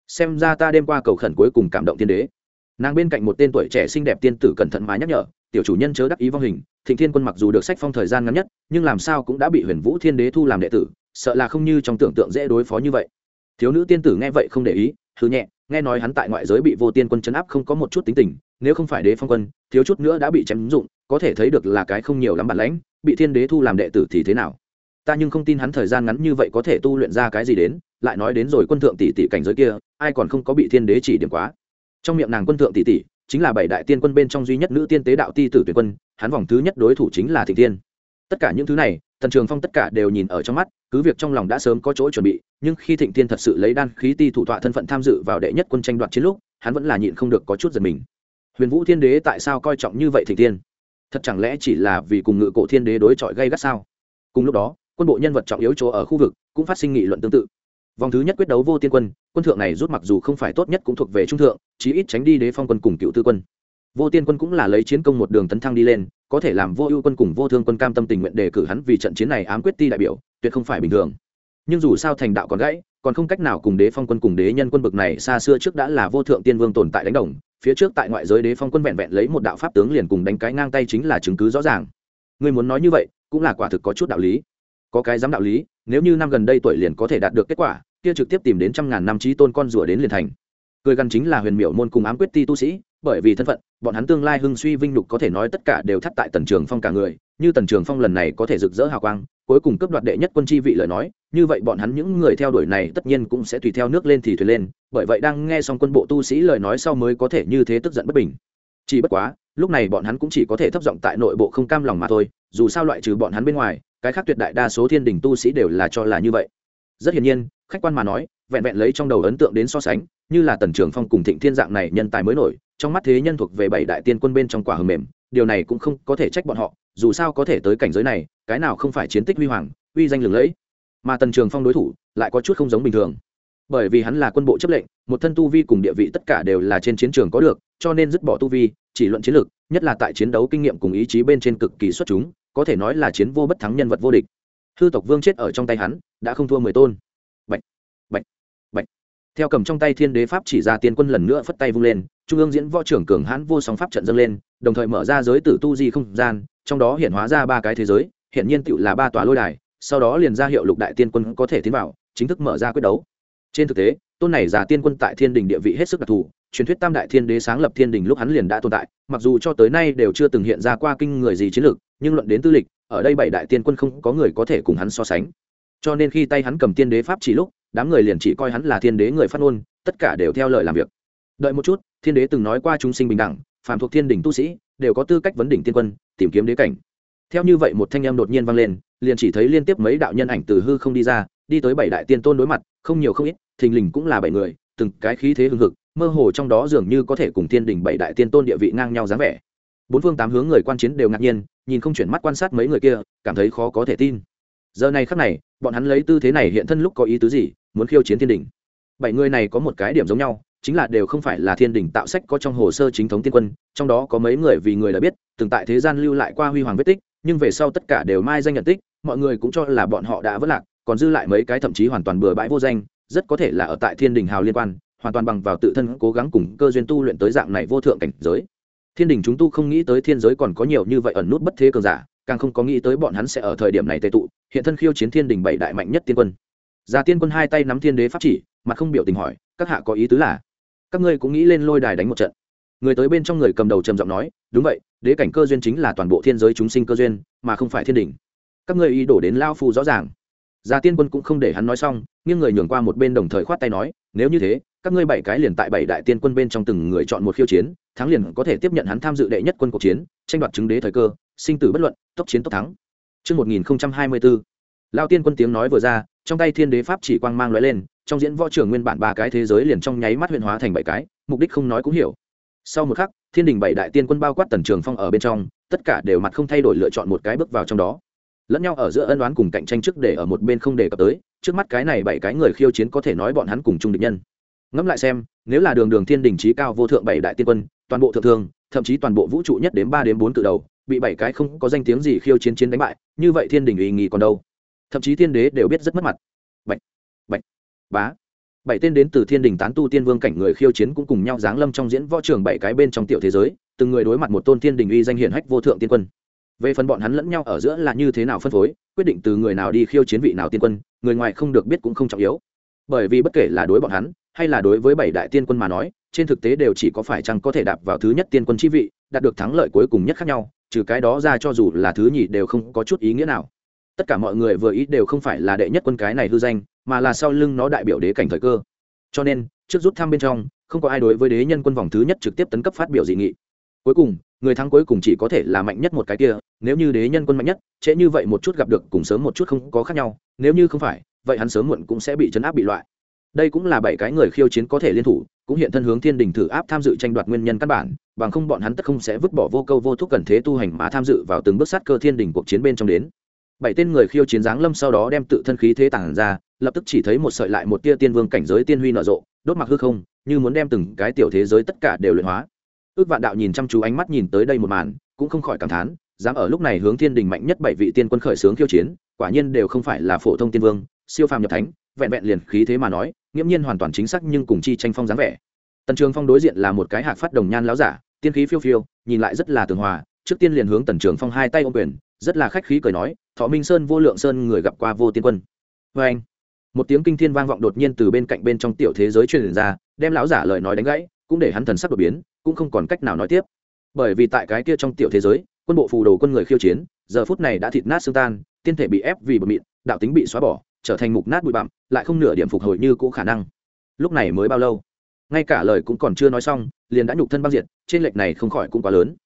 Xem ra ta đêm qua cầu khẩn cuối cùng cảm động tiên đế. Nàng bên cạnh một tên tuổi trẻ xinh đẹp tiên tử cẩn thận mà nhắc nhở, tiểu chủ nhân chớ đắc ý vong hình, thịnh thiên quân mặc dù được sách phong thời gian ngắn nhất, nhưng làm sao cũng đã bị huyền vũ thiên đế thu làm đệ tử, sợ là không như trong tưởng tượng dễ đối phó như vậy. Thiếu nữ tiên tử nghe vậy không để ý thứ nhẹ nghe nói hắn tại ngoại giới bị vô tiên quân chấn áp không có một chút tính tình, nếu không phải đế phong quân, thiếu chút nữa đã bị chém dụng, có thể thấy được là cái không nhiều lắm bản lãnh, bị thiên đế thu làm đệ tử thì thế nào? Ta nhưng không tin hắn thời gian ngắn như vậy có thể tu luyện ra cái gì đến, lại nói đến rồi quân thượng tỷ tỷ cảnh giới kia, ai còn không có bị thiên đế chỉ điểm quá. Trong miệng nàng quân thượng tỷ tỷ chính là bảy đại tiên quân bên trong duy nhất nữ tiên tế đạo ti tử tuyển quân, hắn vòng thứ nhất đối thủ chính là thị tiên tất cả những thứ này thần trường phong tất cả đều nhìn ở trong mắt, cứ việc trong lòng đã sớm có chỗ chuẩn bị, nhưng khi thịnh tiên thật sự lấy đan khí ti thủ tọa thân phận tham dự vào đệ nhất quân tranh đoạt chiến lúc, hắn vẫn là nhịn không được có chút giật mình. Huyền vũ thiên đế tại sao coi trọng như vậy thịnh tiên thật chẳng lẽ chỉ là vì cùng ngự cổ thiên đế đối chọi gây gắt sao? Cùng lúc đó, quân bộ nhân vật trọng yếu chỗ ở khu vực cũng phát sinh nghị luận tương tự. Vòng thứ nhất quyết đấu vô tiên quân quân thượng này rút mặc dù không phải tốt nhất cũng thuộc về trung thượng, chí ít tránh đi đế phong quân cùng cựu tư quân vô tiên quân cũng là lấy chiến công một đường tấn thăng đi lên, có thể làm vô ưu quân cùng vô thương quân cam tâm tình nguyện đề cử hắn vì trận chiến này ám quyết ti đại biểu, tuyệt không phải bình thường. Nhưng dù sao thành đạo còn gãy, còn không cách nào cùng đế phong quân cùng đế nhân quân bực này xa xưa trước đã là vô thượng tiên vương tồn tại đánh đồng, phía trước tại ngoại giới đế phong quân vẹn vẹn lấy một đạo pháp tướng liền cùng đánh cái ngang tay chính là chứng cứ rõ ràng. Người muốn nói như vậy, cũng là quả thực có chút đạo lý. Có cái dám đạo lý, nếu như năm gần đây tuổi liền có thể đạt được kết quả, kia trực tiếp tìm đến trăm ngàn năm trí tôn con rùa đến liền thành cười gần chính là huyền miểu môn cùng ám quyết ti tu sĩ, bởi vì thân phận, bọn hắn tương lai hưng suy vinh lục có thể nói tất cả đều thắt tại tần trường phong cả người, như tần trường phong lần này có thể rực rỡ hào quang, cuối cùng cấp đoạt đệ nhất quân chi vị lời nói, như vậy bọn hắn những người theo đuổi này tất nhiên cũng sẽ tùy theo nước lên thì thuyền lên, bởi vậy đang nghe xong quân bộ tu sĩ lời nói sau mới có thể như thế tức giận bất bình. Chỉ bất quá, lúc này bọn hắn cũng chỉ có thể thấp giọng tại nội bộ không cam lòng mà thôi, dù sao loại trừ bọn hắn bên ngoài, cái khác tuyệt đại đa số thiên đình tu sĩ đều là cho là như vậy. Rất hiển nhiên, khách quan mà nói vẹn vẹn lấy trong đầu ấn tượng đến so sánh, như là tần trường phong cùng thịnh thiên dạng này nhân tài mới nổi, trong mắt thế nhân thuộc về bảy đại tiên quân bên trong quả hầm mềm, điều này cũng không có thể trách bọn họ, dù sao có thể tới cảnh giới này, cái nào không phải chiến tích huy hoàng, uy danh lừng lẫy. Mà tần trường phong đối thủ lại có chút không giống bình thường. Bởi vì hắn là quân bộ chấp lệnh, một thân tu vi cùng địa vị tất cả đều là trên chiến trường có được, cho nên dứt bỏ tu vi, chỉ luận chiến lược nhất là tại chiến đấu kinh nghiệm cùng ý chí bên trên cực kỳ xuất chúng, có thể nói là chiến vô bất thắng nhân vật vô địch. Hư tộc vương chết ở trong tay hắn, đã không thua mười tôn theo cầm trong tay thiên đế pháp chỉ ra tiên quân lần nữa phất tay vung lên, trung ương diễn võ trưởng cường hãn vô song pháp trận dâng lên, đồng thời mở ra giới tử tu di không gian, trong đó hiện hóa ra ba cái thế giới, hiện nhiên tựu là ba tòa lôi đài, sau đó liền ra hiệu lục đại tiên quân có thể tiến vào, chính thức mở ra quyết đấu. Trên thực tế, tôn này giả tiên quân tại thiên đình địa vị hết sức đặc thù, truyền thuyết tam đại thiên đế sáng lập thiên đình lúc hắn liền đã tồn tại, mặc dù cho tới nay đều chưa từng hiện ra qua kinh người gì chiến lược, nhưng luận đến tư lịch, ở đây bảy đại tiên quân không có người có thể cùng hắn so sánh. Cho nên khi tay hắn cầm tiên đế pháp chỉ lúc đám người liền chỉ coi hắn là thiên đế người phát ngôn, tất cả đều theo lời làm việc. Đợi một chút, thiên đế từng nói qua chúng sinh bình đẳng, phàm thuộc thiên đình tu sĩ, đều có tư cách vấn đỉnh tiên quân, tìm kiếm đế cảnh. Theo như vậy một thanh âm đột nhiên vang lên, liền chỉ thấy liên tiếp mấy đạo nhân ảnh từ hư không đi ra, đi tới bảy đại tiên tôn đối mặt, không nhiều không ít, thình lình cũng là bảy người, từng cái khí thế hưng hực, mơ hồ trong đó dường như có thể cùng thiên đình bảy đại tiên tôn địa vị ngang nhau dáng vẻ. Bốn phương tám hướng người quan chiến đều ngạc nhiên, nhìn không chuyển mắt quan sát mấy người kia, cảm thấy khó có thể tin giờ này khắc này, bọn hắn lấy tư thế này hiện thân lúc có ý tứ gì, muốn khiêu chiến thiên đình bảy người này có một cái điểm giống nhau, chính là đều không phải là thiên đình tạo sách có trong hồ sơ chính thống tiên quân, trong đó có mấy người vì người đã biết, từng tại thế gian lưu lại qua huy hoàng vết tích, nhưng về sau tất cả đều mai danh nhận tích, mọi người cũng cho là bọn họ đã vất lạc, còn dư lại mấy cái thậm chí hoàn toàn bừa bãi vô danh, rất có thể là ở tại thiên đình hào liên quan, hoàn toàn bằng vào tự thân cố gắng cùng cơ duyên tu luyện tới dạng này vô thượng cảnh giới. Thiên đình chúng tu không nghĩ tới thiên giới còn có nhiều như vậy ẩn nút bất thế cường giả càng không có nghĩ tới bọn hắn sẽ ở thời điểm này tệ tụ, hiện thân khiêu chiến thiên đình bảy đại mạnh nhất tiên quân. Già tiên quân hai tay nắm thiên đế pháp chỉ mà không biểu tình hỏi, các hạ có ý tứ là? Các ngươi cũng nghĩ lên lôi đài đánh một trận. Người tới bên trong người cầm đầu trầm giọng nói, đúng vậy, đế cảnh cơ duyên chính là toàn bộ thiên giới chúng sinh cơ duyên, mà không phải thiên đình. Các ngươi ý đổ đến lao phu rõ ràng. Già tiên quân cũng không để hắn nói xong nhưng người nhường qua một bên đồng thời khoát tay nói, nếu như thế, các ngươi bảy cái liền tại bảy đại tiên quân bên trong từng người chọn một khiêu chiến thắng liền có thể tiếp nhận hắn tham dự đệ nhất quân cuộc chiến tranh đoạt chứng đế thời cơ sinh tử bất luận tốc chiến tốc thắng Trước 1024, Lao tiên quân tiếng nói vừa ra, trong tay thiên đế pháp chỉ quang mang lóe lên, trong diễn võ trường nguyên bản ba cái thế giới liền trong nháy mắt huyện hóa thành bảy cái, mục đích không nói cũng hiểu. Sau một khắc, thiên đình bảy đại tiên quân bao quát tần trường phong ở bên trong, tất cả đều mặt không thay đổi lựa chọn một cái bước vào trong đó. Lẫn nhau ở giữa ân oán cùng cạnh tranh trước để ở một bên không để cập tới, trước mắt cái này bảy cái người khiêu chiến có thể nói bọn hắn cùng chung địch nhân. Ngẫm lại xem, nếu là đường đường thiên đình trí cao vô thượng bảy đại tiên quân, toàn bộ thượng thường, thậm chí toàn bộ vũ trụ nhất đến ba đến bốn cự đầu, bị bảy cái không có danh tiếng gì khiêu chiến chiến đánh bại, như vậy thiên đình ủy nghi còn đâu? Thậm chí thiên đế đều biết rất mất mặt. bệnh, bệnh, bá. Bảy tên đến từ thiên đình tán tu tiên vương cảnh người khiêu chiến cũng cùng nhau giáng lâm trong diễn võ trường bảy cái bên trong tiểu thế giới, từng người đối mặt một tôn thiên đình uy danh hiển hách vô thượng tiên quân. Về phần bọn hắn lẫn nhau ở giữa là như thế nào phân phối, quyết định từ người nào đi khiêu chiến vị nào tiên quân, người ngoài không được biết cũng không trọng yếu. Bởi vì bất kể là đối bọn hắn, hay là đối với bảy đại tiên quân mà nói, trên thực tế đều chỉ có phải chăng có thể đạp vào thứ nhất tiên quân chi vị, đạt được thắng lợi cuối cùng nhất khác nhau, trừ cái đó ra cho dù là thứ nhì đều không có chút ý nghĩa nào. Tất cả mọi người vừa ý đều không phải là đệ nhất quân cái này hư danh mà là sau lưng nó đại biểu đế cảnh thời cơ. Cho nên trước rút thăm bên trong không có ai đối với đế nhân quân vòng thứ nhất trực tiếp tấn cấp phát biểu dị nghị. Cuối cùng người thắng cuối cùng chỉ có thể là mạnh nhất một cái kia nếu như đế nhân quân mạnh nhất trễ như vậy một chút gặp được cùng sớm một chút không có khác nhau nếu như không phải vậy hắn sớm muộn cũng sẽ bị chấn áp bị loại đây cũng là bảy cái người khiêu chiến có thể liên thủ, cũng hiện thân hướng thiên đình thử áp tham dự tranh đoạt nguyên nhân căn bản, bằng không bọn hắn tất không sẽ vứt bỏ vô câu vô thúc cần thế tu hành mà tham dự vào từng bước sát cơ thiên đình cuộc chiến bên trong đến. Bảy tên người khiêu chiến giáng lâm sau đó đem tự thân khí thế tản ra, lập tức chỉ thấy một sợi lại một tia tiên vương cảnh giới tiên huy nở rộ, đốt mặc hư không, như muốn đem từng cái tiểu thế giới tất cả đều luyện hóa. Ước vạn đạo nhìn chăm chú ánh mắt nhìn tới đây một màn, cũng không khỏi cảm thán, dám ở lúc này hướng thiên đình mạnh nhất bảy vị tiên quân khởi sướng khiêu chiến, quả nhiên đều không phải là phổ thông tiên vương, siêu phàm nhập thánh vẹn vẹn liền khí thế mà nói, nghiễm nhiên hoàn toàn chính xác nhưng cùng chi tranh phong dáng vẻ. Tần trường phong đối diện là một cái hạc phát đồng nhan láo giả, tiên khí phiêu phiêu, nhìn lại rất là tường hòa, trước tiên liền hướng tần trường phong hai tay ôm quyền, rất là khách khí cười nói, thọ minh sơn vô lượng sơn người gặp qua vô tiên quân. Vê anh, một tiếng kinh thiên vang vọng đột nhiên từ bên cạnh bên trong tiểu thế giới truyền ra, đem lão giả lời nói đánh gãy, cũng để hắn thần sắc đột biến, cũng không còn cách nào nói tiếp. Bởi vì tại cái kia trong tiểu thế giới, quân bộ phù đồ quân người khiêu chiến, giờ phút này đã thịt nát xương tan, tiên thể bị ép vì bờ mịn, đạo tính bị xóa bỏ trở thành mục nát bụi bặm, lại không nửa điểm phục hồi như cũ khả năng. Lúc này mới bao lâu? Ngay cả lời cũng còn chưa nói xong, liền đã nhục thân băng diệt, trên lệch này không khỏi cũng quá lớn.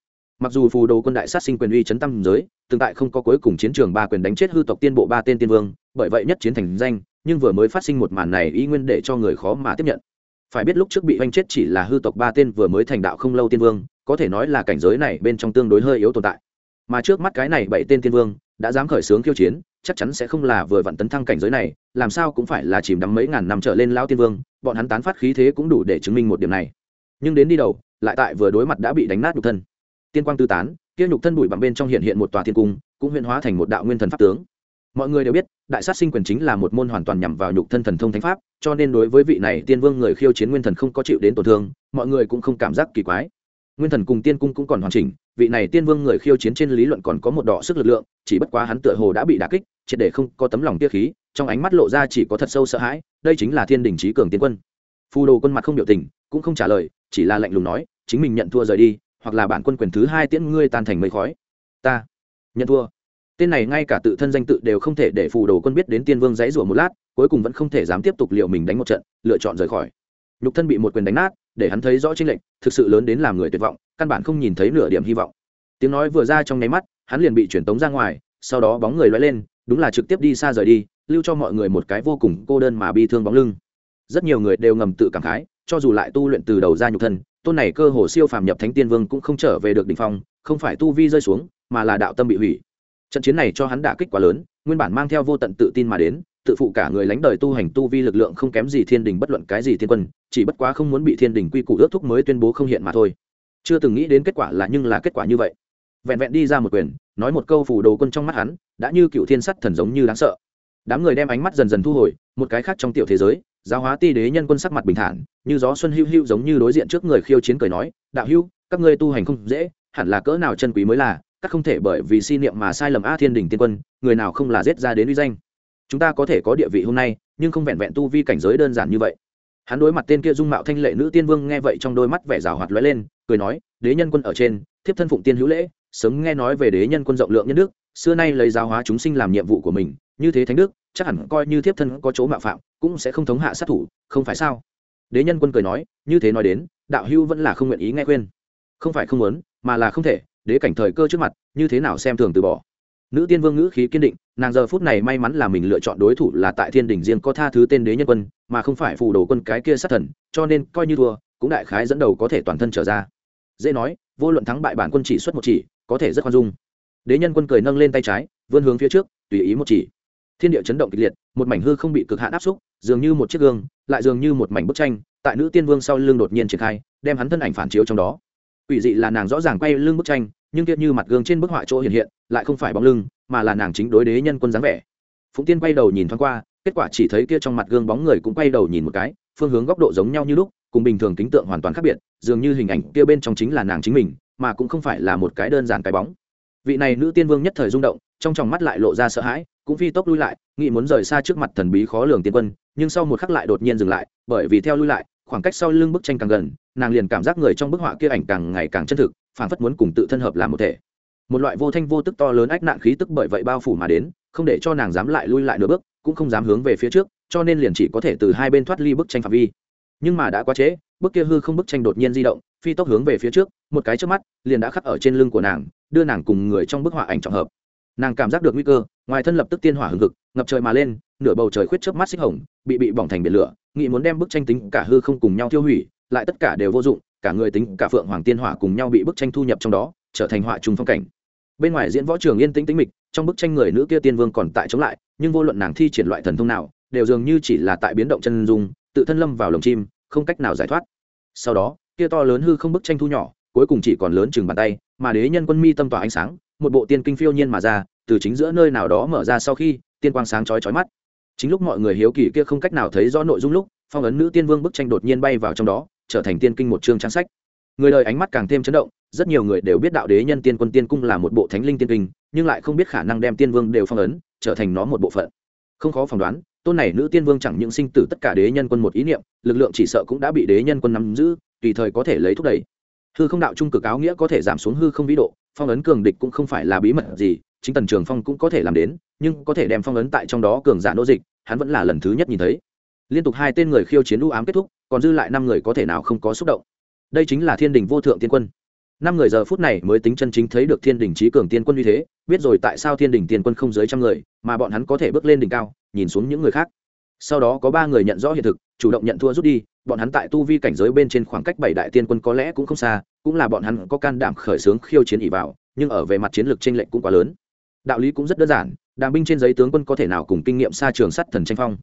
Mặc dù phù đồ quân đại sát sinh quyền uy chấn tâm giới, tương tại không có cuối cùng chiến trường ba quyền đánh chết hư tộc tiên bộ ba tên tiên vương, bởi vậy nhất chiến thành danh, nhưng vừa mới phát sinh một màn này ý nguyên để cho người khó mà tiếp nhận. Phải biết lúc trước bị oanh chết chỉ là hư tộc ba tên vừa mới thành đạo không lâu tiên vương, có thể nói là cảnh giới này bên trong tương đối hơi yếu tồn tại. Mà trước mắt cái này bảy tên tiên vương, đã dám khởi xướng khiêu chiến chắc chắn sẽ không là vừa vặn tấn thăng cảnh giới này, làm sao cũng phải là chìm đắm mấy ngàn năm trở lên lao tiên vương, bọn hắn tán phát khí thế cũng đủ để chứng minh một điểm này. Nhưng đến đi đầu, lại tại vừa đối mặt đã bị đánh nát nhục thân. Tiên quang tư tán, kia nhục thân bụi bằng bên trong hiện hiện một tòa thiên cung, cũng huyễn hóa thành một đạo nguyên thần pháp tướng. Mọi người đều biết, đại sát sinh quyền chính là một môn hoàn toàn nhằm vào nhục thân thần thông thánh pháp, cho nên đối với vị này tiên vương người khiêu chiến nguyên thần không có chịu đến tổn thương, mọi người cũng không cảm giác kỳ quái nguyên thần cùng tiên cung cũng còn hoàn chỉnh, vị này tiên vương người khiêu chiến trên lý luận còn có một đỏ sức lực lượng, chỉ bất quá hắn tựa hồ đã bị đả kích, triệt để không có tấm lòng tia khí, trong ánh mắt lộ ra chỉ có thật sâu sợ hãi, đây chính là thiên đình trí cường tiên quân. Phù đồ quân mặt không biểu tình, cũng không trả lời, chỉ là lạnh lùng nói, chính mình nhận thua rời đi, hoặc là bản quân quyền thứ hai tiễn ngươi tan thành mây khói. Ta nhận thua. Tên này ngay cả tự thân danh tự đều không thể để phù đồ quân biết đến tiên vương dãy rủa một lát, cuối cùng vẫn không thể dám tiếp tục liệu mình đánh một trận, lựa chọn rời khỏi. Nhục thân bị một quyền đánh nát để hắn thấy rõ chính lệnh thực sự lớn đến làm người tuyệt vọng, căn bản không nhìn thấy nửa điểm hy vọng. Tiếng nói vừa ra trong nháy mắt, hắn liền bị chuyển tống ra ngoài, sau đó bóng người lóe lên, đúng là trực tiếp đi xa rời đi, lưu cho mọi người một cái vô cùng cô đơn mà bi thương bóng lưng. Rất nhiều người đều ngầm tự cảm khái, cho dù lại tu luyện từ đầu ra nhục thân, tôn này cơ hồ siêu phàm nhập thánh tiên vương cũng không trở về được đỉnh phong, không phải tu vi rơi xuống, mà là đạo tâm bị hủy. Trận chiến này cho hắn đả kích quá lớn, nguyên bản mang theo vô tận tự tin mà đến tự phụ cả người lánh đời tu hành tu vi lực lượng không kém gì thiên đình bất luận cái gì thiên quân, chỉ bất quá không muốn bị thiên đình quy củ ước thúc mới tuyên bố không hiện mà thôi. Chưa từng nghĩ đến kết quả là nhưng là kết quả như vậy. Vẹn vẹn đi ra một quyền, nói một câu phủ đồ quân trong mắt hắn, đã như cựu thiên sắt thần giống như đáng sợ. Đám người đem ánh mắt dần dần thu hồi, một cái khác trong tiểu thế giới, giáo hóa ti đế nhân quân sắc mặt bình thản, như gió xuân hưu hưu giống như đối diện trước người khiêu chiến cười nói, đạo hưu các ngươi tu hành không dễ, hẳn là cỡ nào chân quý mới là, các không thể bởi vì si niệm mà sai lầm a thiên đình tiên quân, người nào không là giết ra đến uy danh? Chúng ta có thể có địa vị hôm nay, nhưng không vẹn vẹn tu vi cảnh giới đơn giản như vậy. Hắn đối mặt tên kia dung mạo thanh lệ nữ tiên vương nghe vậy trong đôi mắt vẻ rào hoạt lóe lên, cười nói, đế nhân quân ở trên, thiếp thân phụng tiên hữu lễ, sớm nghe nói về đế nhân quân rộng lượng nhân đức, xưa nay lấy giáo hóa chúng sinh làm nhiệm vụ của mình, như thế thánh đức, chắc hẳn coi như thiếp thân có chỗ mạo phạm, cũng sẽ không thống hạ sát thủ, không phải sao? Đế nhân quân cười nói, như thế nói đến, đạo hưu vẫn là không nguyện ý nghe khuyên. Không phải không muốn, mà là không thể, đế cảnh thời cơ trước mặt, như thế nào xem thường từ bỏ. Nữ tiên vương ngữ khí kiên định nàng giờ phút này may mắn là mình lựa chọn đối thủ là tại thiên đình riêng có tha thứ tên đế nhân quân, mà không phải phù đồ quân cái kia sát thần, cho nên coi như thua, cũng đại khái dẫn đầu có thể toàn thân trở ra. Dễ nói, vô luận thắng bại bản quân chỉ xuất một chỉ, có thể rất khoan dung. Đế nhân quân cười nâng lên tay trái, vươn hướng phía trước, tùy ý một chỉ. Thiên địa chấn động kịch liệt, một mảnh hư không bị cực hạn áp xúc, dường như một chiếc gương, lại dường như một mảnh bức tranh, tại nữ tiên vương sau lưng đột nhiên triển khai, đem hắn thân ảnh phản chiếu trong đó. Ủy dị là nàng rõ ràng quay lưng bức tranh, nhưng kiệt như mặt gương trên bức họa chỗ hiện hiện, lại không phải bóng lưng mà là nàng chính đối đế nhân quân dáng vẻ. Phụng tiên quay đầu nhìn thoáng qua, kết quả chỉ thấy kia trong mặt gương bóng người cũng quay đầu nhìn một cái, phương hướng góc độ giống nhau như lúc, cùng bình thường kính tượng hoàn toàn khác biệt, dường như hình ảnh kia bên trong chính là nàng chính mình, mà cũng không phải là một cái đơn giản cái bóng. Vị này nữ tiên vương nhất thời rung động, trong tròng mắt lại lộ ra sợ hãi, cũng phi tốc lui lại, nghĩ muốn rời xa trước mặt thần bí khó lường tiên quân, nhưng sau một khắc lại đột nhiên dừng lại, bởi vì theo lui lại, khoảng cách sau lưng bức tranh càng gần, nàng liền cảm giác người trong bức họa kia ảnh càng ngày càng chân thực phản phất muốn cùng tự thân hợp làm một thể một loại vô thanh vô tức to lớn ách nạn khí tức bởi vậy bao phủ mà đến, không để cho nàng dám lại lui lại nửa bước, cũng không dám hướng về phía trước, cho nên liền chỉ có thể từ hai bên thoát ly bức tranh phạm vi. Nhưng mà đã quá trễ, bức kia hư không bức tranh đột nhiên di động, phi tốc hướng về phía trước, một cái trước mắt, liền đã khắc ở trên lưng của nàng, đưa nàng cùng người trong bức họa ảnh trọng hợp. Nàng cảm giác được nguy cơ, ngoài thân lập tức tiên hỏa hừng hực, ngập trời mà lên, nửa bầu trời khuyết chớp mắt xích hồng, bị bị bỏng thành biển lửa, nghị muốn đem bức tranh tính cả hư không cùng nhau tiêu hủy, lại tất cả đều vô dụng, cả người tính cả phượng hoàng tiên hỏa cùng nhau bị bức tranh thu nhập trong đó, trở thành họa trùng phong cảnh bên ngoài diễn võ trường yên tĩnh tĩnh mịch, trong bức tranh người nữ kia tiên vương còn tại chống lại, nhưng vô luận nàng thi triển loại thần thông nào, đều dường như chỉ là tại biến động chân dung, tự thân lâm vào lồng chim, không cách nào giải thoát. Sau đó, kia to lớn hư không bức tranh thu nhỏ, cuối cùng chỉ còn lớn chừng bàn tay, mà đế nhân quân mi tâm tỏa ánh sáng, một bộ tiên kinh phiêu nhiên mà ra, từ chính giữa nơi nào đó mở ra sau khi, tiên quang sáng chói chói mắt. Chính lúc mọi người hiếu kỳ kia không cách nào thấy rõ nội dung lúc, phong ấn nữ tiên vương bức tranh đột nhiên bay vào trong đó, trở thành tiên kinh một chương trang sách người đời ánh mắt càng thêm chấn động, rất nhiều người đều biết đạo đế nhân tiên quân tiên cung là một bộ thánh linh tiên kinh, nhưng lại không biết khả năng đem tiên vương đều phong ấn, trở thành nó một bộ phận. Không khó phỏng đoán, tôn này nữ tiên vương chẳng những sinh tử tất cả đế nhân quân một ý niệm, lực lượng chỉ sợ cũng đã bị đế nhân quân nắm giữ, tùy thời có thể lấy thúc đẩy. Hư không đạo trung cực áo nghĩa có thể giảm xuống hư không vĩ độ, phong ấn cường địch cũng không phải là bí mật gì, chính tần trường phong cũng có thể làm đến, nhưng có thể đem phong ấn tại trong đó cường giả nô dịch, hắn vẫn là lần thứ nhất nhìn thấy. Liên tục hai tên người khiêu chiến u ám kết thúc, còn dư lại năm người có thể nào không có xúc động đây chính là thiên đình vô thượng tiên quân. Năm người giờ phút này mới tính chân chính thấy được thiên đình trí cường tiên quân như thế, biết rồi tại sao thiên đình tiên quân không dưới trăm người, mà bọn hắn có thể bước lên đỉnh cao, nhìn xuống những người khác. Sau đó có ba người nhận rõ hiện thực, chủ động nhận thua rút đi, bọn hắn tại tu vi cảnh giới bên trên khoảng cách bảy đại tiên quân có lẽ cũng không xa, cũng là bọn hắn có can đảm khởi xướng khiêu chiến ỉ vào, nhưng ở về mặt chiến lược tranh lệch cũng quá lớn. Đạo lý cũng rất đơn giản, đàm binh trên giấy tướng quân có thể nào cùng kinh nghiệm xa trường sắt thần tranh phong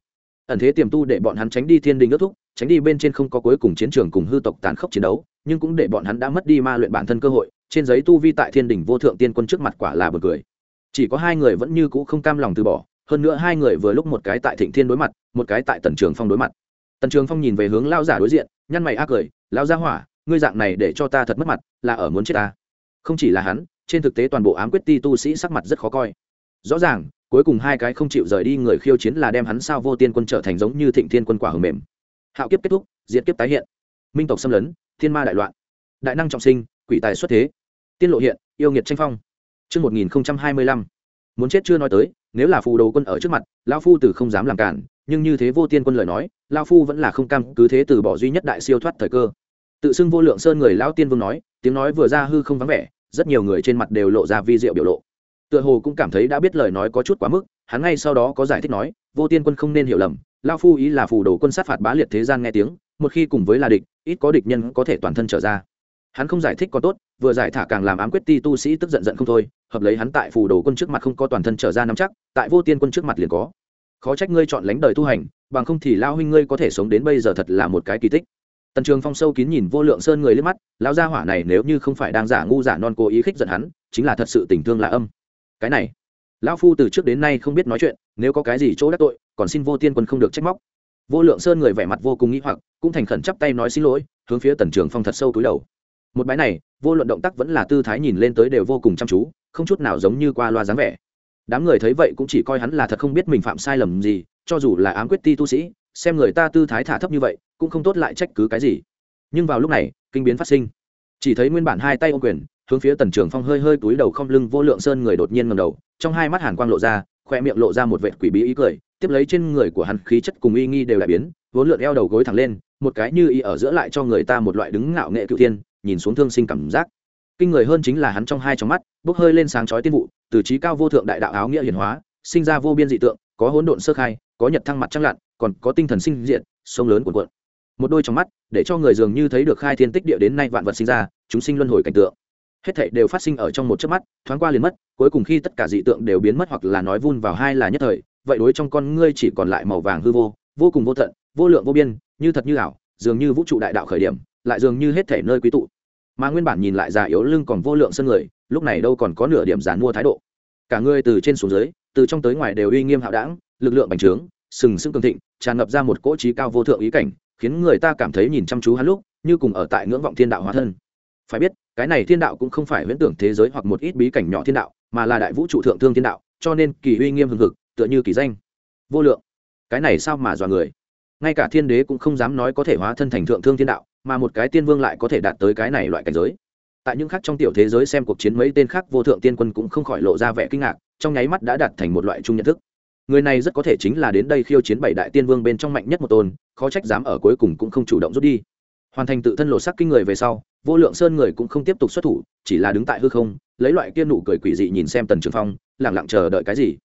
ẩn thế tiềm tu để bọn hắn tránh đi thiên đình ước thúc, tránh đi bên trên không có cuối cùng chiến trường cùng hư tộc tàn khốc chiến đấu, nhưng cũng để bọn hắn đã mất đi ma luyện bản thân cơ hội, trên giấy tu vi tại thiên đình vô thượng tiên quân trước mặt quả là bật cười. Chỉ có hai người vẫn như cũ không cam lòng từ bỏ, hơn nữa hai người vừa lúc một cái tại thịnh thiên đối mặt, một cái tại tần trường phong đối mặt. Tần trường phong nhìn về hướng lao giả đối diện, nhăn mày ác cười lao ra hỏa, ngươi dạng này để cho ta thật mất mặt, là ở muốn chết ta? Không chỉ là hắn, trên thực tế toàn bộ ám quyết ti tu sĩ sắc mặt rất khó coi. Rõ ràng cuối cùng hai cái không chịu rời đi người khiêu chiến là đem hắn sao vô tiên quân trở thành giống như thịnh thiên quân quả hầm mềm. Hạo kiếp kết thúc diễn kiếp tái hiện. Minh tộc xâm lấn thiên ma đại loạn. Đại năng trọng sinh quỷ tài xuất thế. Tiên lộ hiện yêu nghiệt tranh phong. Trước 1025, muốn chết chưa nói tới nếu là phù đồ quân ở trước mặt lao phu từ không dám làm cản nhưng như thế vô tiên quân lời nói lao phu vẫn là không cam cứ thế từ bỏ duy nhất đại siêu thoát thời cơ. Tự xưng vô lượng sơn người lao tiên vương nói tiếng nói vừa ra hư không vắng vẻ rất nhiều người trên mặt đều lộ ra vi diệu biểu lộ tựa hồ cũng cảm thấy đã biết lời nói có chút quá mức, hắn ngay sau đó có giải thích nói, vô tiên quân không nên hiểu lầm lao phu ý là phù đồ quân sát phạt bá liệt thế gian nghe tiếng, một khi cùng với là địch, ít có địch nhân có thể toàn thân trở ra. Hắn không giải thích có tốt, vừa giải thả càng làm ám quyết ti tu sĩ tức giận giận không thôi, hợp lấy hắn tại phù đồ quân trước mặt không có toàn thân trở ra nắm chắc, tại vô tiên quân trước mặt liền có. Khó trách ngươi chọn lánh đời tu hành, bằng không thì lao huynh ngươi có thể sống đến bây giờ thật là một cái kỳ tích. Tần trường phong sâu kín nhìn vô lượng sơn người liếc mắt, lão gia hỏa này nếu như không phải đang giả ngu giả non cố ý khích giận hắn, chính là thật sự tình thương là âm cái này. Lão phu từ trước đến nay không biết nói chuyện, nếu có cái gì chỗ đắc tội, còn xin vô tiên quân không được trách móc. Vô lượng sơn người vẻ mặt vô cùng nghĩ hoặc, cũng thành khẩn chắp tay nói xin lỗi, hướng phía tần trường phong thật sâu túi đầu. Một bãi này, vô luận động tác vẫn là tư thái nhìn lên tới đều vô cùng chăm chú, không chút nào giống như qua loa dáng vẻ. Đám người thấy vậy cũng chỉ coi hắn là thật không biết mình phạm sai lầm gì, cho dù là ám quyết ti tu sĩ, xem người ta tư thái thả thấp như vậy, cũng không tốt lại trách cứ cái gì. Nhưng vào lúc này, kinh biến phát sinh. Chỉ thấy nguyên bản hai tay ô quyền hướng phía tần trường phong hơi hơi túi đầu không lưng vô lượng sơn người đột nhiên ngầm đầu, trong hai mắt hàn quang lộ ra, khoe miệng lộ ra một vệt quỷ bí ý cười, tiếp lấy trên người của hắn khí chất cùng uy nghi đều lại biến, vốn lượn eo đầu gối thẳng lên, một cái như y ở giữa lại cho người ta một loại đứng ngạo nghệ cựu thiên, nhìn xuống thương sinh cảm giác. Kinh người hơn chính là hắn trong hai trong mắt, bốc hơi lên sáng chói tiên vụ, từ trí cao vô thượng đại đạo áo nghĩa hiển hóa, sinh ra vô biên dị tượng, có hỗn độn sơ khai, có nhật thăng mặt trăng lặn, còn có tinh thần sinh diện sông lớn cuộn cuộn. Một đôi trong mắt, để cho người dường như thấy được khai thiên tích địa đến nay vạn vật sinh ra, chúng sinh luân hồi cảnh tượng hết thảy đều phát sinh ở trong một chớp mắt, thoáng qua liền mất, cuối cùng khi tất cả dị tượng đều biến mất hoặc là nói vun vào hai là nhất thời, vậy đối trong con ngươi chỉ còn lại màu vàng hư vô vô cùng vô tận, vô lượng vô biên, như thật như ảo, dường như vũ trụ đại đạo khởi điểm, lại dường như hết thảy nơi quý tụ. Mà nguyên bản nhìn lại già yếu lưng còn vô lượng sân người, lúc này đâu còn có nửa điểm giàn mua thái độ. Cả người từ trên xuống dưới, từ trong tới ngoài đều uy nghiêm hạo đảng, lực lượng bành trướng, sừng sững cường thịnh, tràn ngập ra một cỗ trí cao vô thượng ý cảnh, khiến người ta cảm thấy nhìn chăm chú hắn lúc, như cùng ở tại ngưỡng vọng thiên đạo hóa thân. Phải biết cái này thiên đạo cũng không phải huyễn tưởng thế giới hoặc một ít bí cảnh nhỏ thiên đạo, mà là đại vũ trụ thượng thương thiên đạo, cho nên kỳ uy nghiêm hừng hực, tựa như kỳ danh. Vô lượng. Cái này sao mà dọa người? Ngay cả thiên đế cũng không dám nói có thể hóa thân thành thượng thương thiên đạo, mà một cái tiên vương lại có thể đạt tới cái này loại cảnh giới. Tại những khác trong tiểu thế giới xem cuộc chiến mấy tên khác vô thượng tiên quân cũng không khỏi lộ ra vẻ kinh ngạc, trong nháy mắt đã đạt thành một loại chung nhận thức. Người này rất có thể chính là đến đây khiêu chiến bảy đại tiên vương bên trong mạnh nhất một tôn, khó trách dám ở cuối cùng cũng không chủ động rút đi hoàn thành tự thân lộ sắc kinh người về sau, vô lượng sơn người cũng không tiếp tục xuất thủ, chỉ là đứng tại hư không, lấy loại kia nụ cười quỷ dị nhìn xem tần trường phong lẳng lặng chờ đợi cái gì.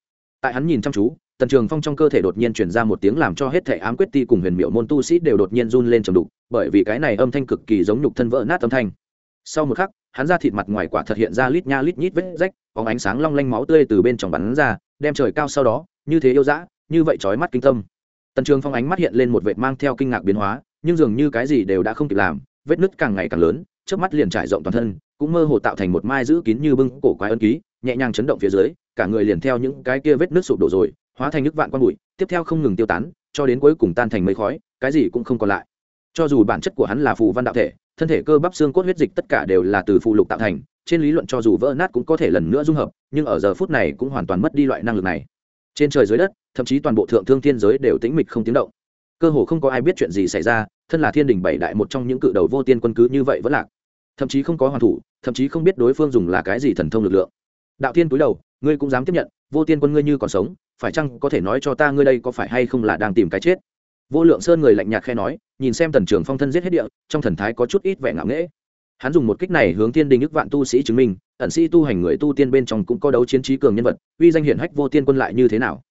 Tại hắn nhìn chăm chú, tần trường phong trong cơ thể đột nhiên chuyển ra một tiếng làm cho hết thể ám quyết ti cùng huyền miệu môn tu sĩ đều đột nhiên run lên trầm đục, bởi vì cái này âm thanh cực kỳ giống nhục thân vỡ nát âm thanh. Sau một khắc, hắn ra thịt mặt ngoài quả thật hiện ra lít nha lít nhít vết rách có ánh sáng long lanh máu tươi từ bên trong bắn ra, đem trời cao sau đó, như thế yêu dã, như vậy trói mắt kinh tâm. Tần trường phong ánh mắt hiện lên một vệt mang theo kinh ngạc biến hóa nhưng dường như cái gì đều đã không kịp làm, vết nứt càng ngày càng lớn trước mắt liền trải rộng toàn thân, cũng mơ hồ tạo thành một mai giữ kín như bưng cổ quái ân ký, nhẹ nhàng chấn động phía dưới, cả người liền theo những cái kia vết nứt sụp đổ rồi, hóa thành nước vạn quan bụi, tiếp theo không ngừng tiêu tán, cho đến cuối cùng tan thành mây khói, cái gì cũng không còn lại. Cho dù bản chất của hắn là phù văn đạo thể, thân thể cơ bắp xương cốt huyết dịch tất cả đều là từ phụ lục tạo thành, trên lý luận cho dù vỡ nát cũng có thể lần nữa dung hợp, nhưng ở giờ phút này cũng hoàn toàn mất đi loại năng lực này. Trên trời dưới đất, thậm chí toàn bộ thượng thương thiên giới đều tĩnh mịch không tiếng động. Cơ hồ không có ai biết chuyện gì xảy ra thân là thiên đình bảy đại một trong những cự đầu vô tiên quân cứ như vậy vẫn lạc. Thậm chí không có hoàn thủ, thậm chí không biết đối phương dùng là cái gì thần thông lực lượng. Đạo thiên túi đầu, ngươi cũng dám tiếp nhận, vô tiên quân ngươi như còn sống, phải chăng có thể nói cho ta ngươi đây có phải hay không là đang tìm cái chết? Vô lượng sơn người lạnh nhạt khe nói, nhìn xem tần trường phong thân giết hết địa, trong thần thái có chút ít vẻ ngạo nghễ. Hắn dùng một kích này hướng thiên đình ức vạn tu sĩ chứng minh, ẩn sĩ tu hành người tu tiên bên trong cũng có đấu chiến trí cường nhân vật, uy danh hiển hách vô tiên quân lại như thế nào?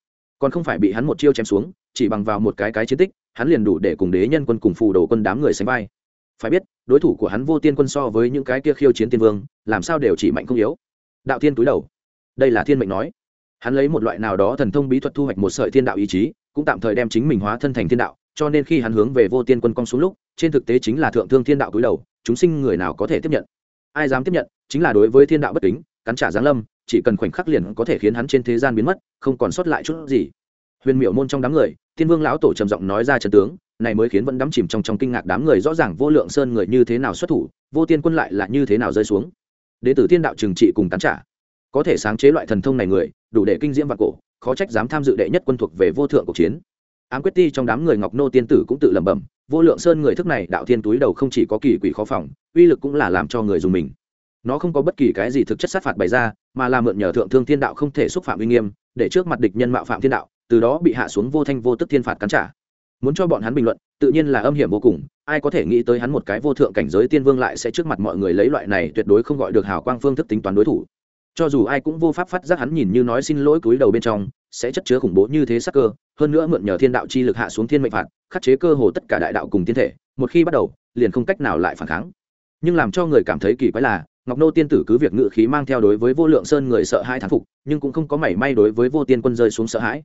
Còn không phải bị hắn một chiêu chém xuống, chỉ bằng vào một cái cái chiến tích, hắn liền đủ để cùng đế nhân quân cùng phù đồ quân đám người sánh vai. Phải biết, đối thủ của hắn vô tiên quân so với những cái kia khiêu chiến tiên vương, làm sao đều chỉ mạnh không yếu. Đạo tiên túi đầu. Đây là thiên mệnh nói. Hắn lấy một loại nào đó thần thông bí thuật thu hoạch một sợi thiên đạo ý chí, cũng tạm thời đem chính mình hóa thân thành thiên đạo, cho nên khi hắn hướng về vô tiên quân cong xuống lúc, trên thực tế chính là thượng thương thiên đạo túi đầu, chúng sinh người nào có thể tiếp nhận? Ai dám tiếp nhận, chính là đối với thiên đạo bất kính, cắn trả giáng lâm chỉ cần khoảnh khắc liền có thể khiến hắn trên thế gian biến mất, không còn sót lại chút gì. Huyền miểu môn trong đám người, thiên vương lão tổ trầm giọng nói ra trận tướng, này mới khiến vẫn đắm chìm trong trong kinh ngạc đám người rõ ràng vô lượng sơn người như thế nào xuất thủ, vô tiên quân lại là như thế nào rơi xuống. Đệ tử thiên đạo trừng trị cùng tán trả. Có thể sáng chế loại thần thông này người, đủ để kinh diễm vạn cổ, khó trách dám tham dự đệ nhất quân thuộc về vô thượng cuộc chiến. Ám quyết ti trong đám người ngọc nô tiên tử cũng tự lẩm bẩm, vô lượng sơn người thức này, đạo thiên túi đầu không chỉ có kỳ quỷ khó phòng, uy lực cũng là làm cho người dùng mình nó không có bất kỳ cái gì thực chất sát phạt bày ra, mà là mượn nhờ thượng thương thiên đạo không thể xúc phạm uy nghiêm, để trước mặt địch nhân mạo phạm thiên đạo, từ đó bị hạ xuống vô thanh vô tức thiên phạt cắn trả. Muốn cho bọn hắn bình luận, tự nhiên là âm hiểm vô cùng, ai có thể nghĩ tới hắn một cái vô thượng cảnh giới tiên vương lại sẽ trước mặt mọi người lấy loại này tuyệt đối không gọi được hào quang phương thức tính toán đối thủ. Cho dù ai cũng vô pháp phát giác hắn nhìn như nói xin lỗi cúi đầu bên trong, sẽ chất chứa khủng bố như thế sắc cơ, hơn nữa mượn nhờ thiên đạo chi lực hạ xuống thiên mệnh phạt, khắc chế cơ hồ tất cả đại đạo cùng tiên thể, một khi bắt đầu, liền không cách nào lại phản kháng. Nhưng làm cho người cảm thấy kỳ quái là ngọc nô tiên tử cứ việc ngự khí mang theo đối với vô lượng sơn người sợ hai thán phục, nhưng cũng không có mảy may đối với vô tiên quân rơi xuống sợ hãi.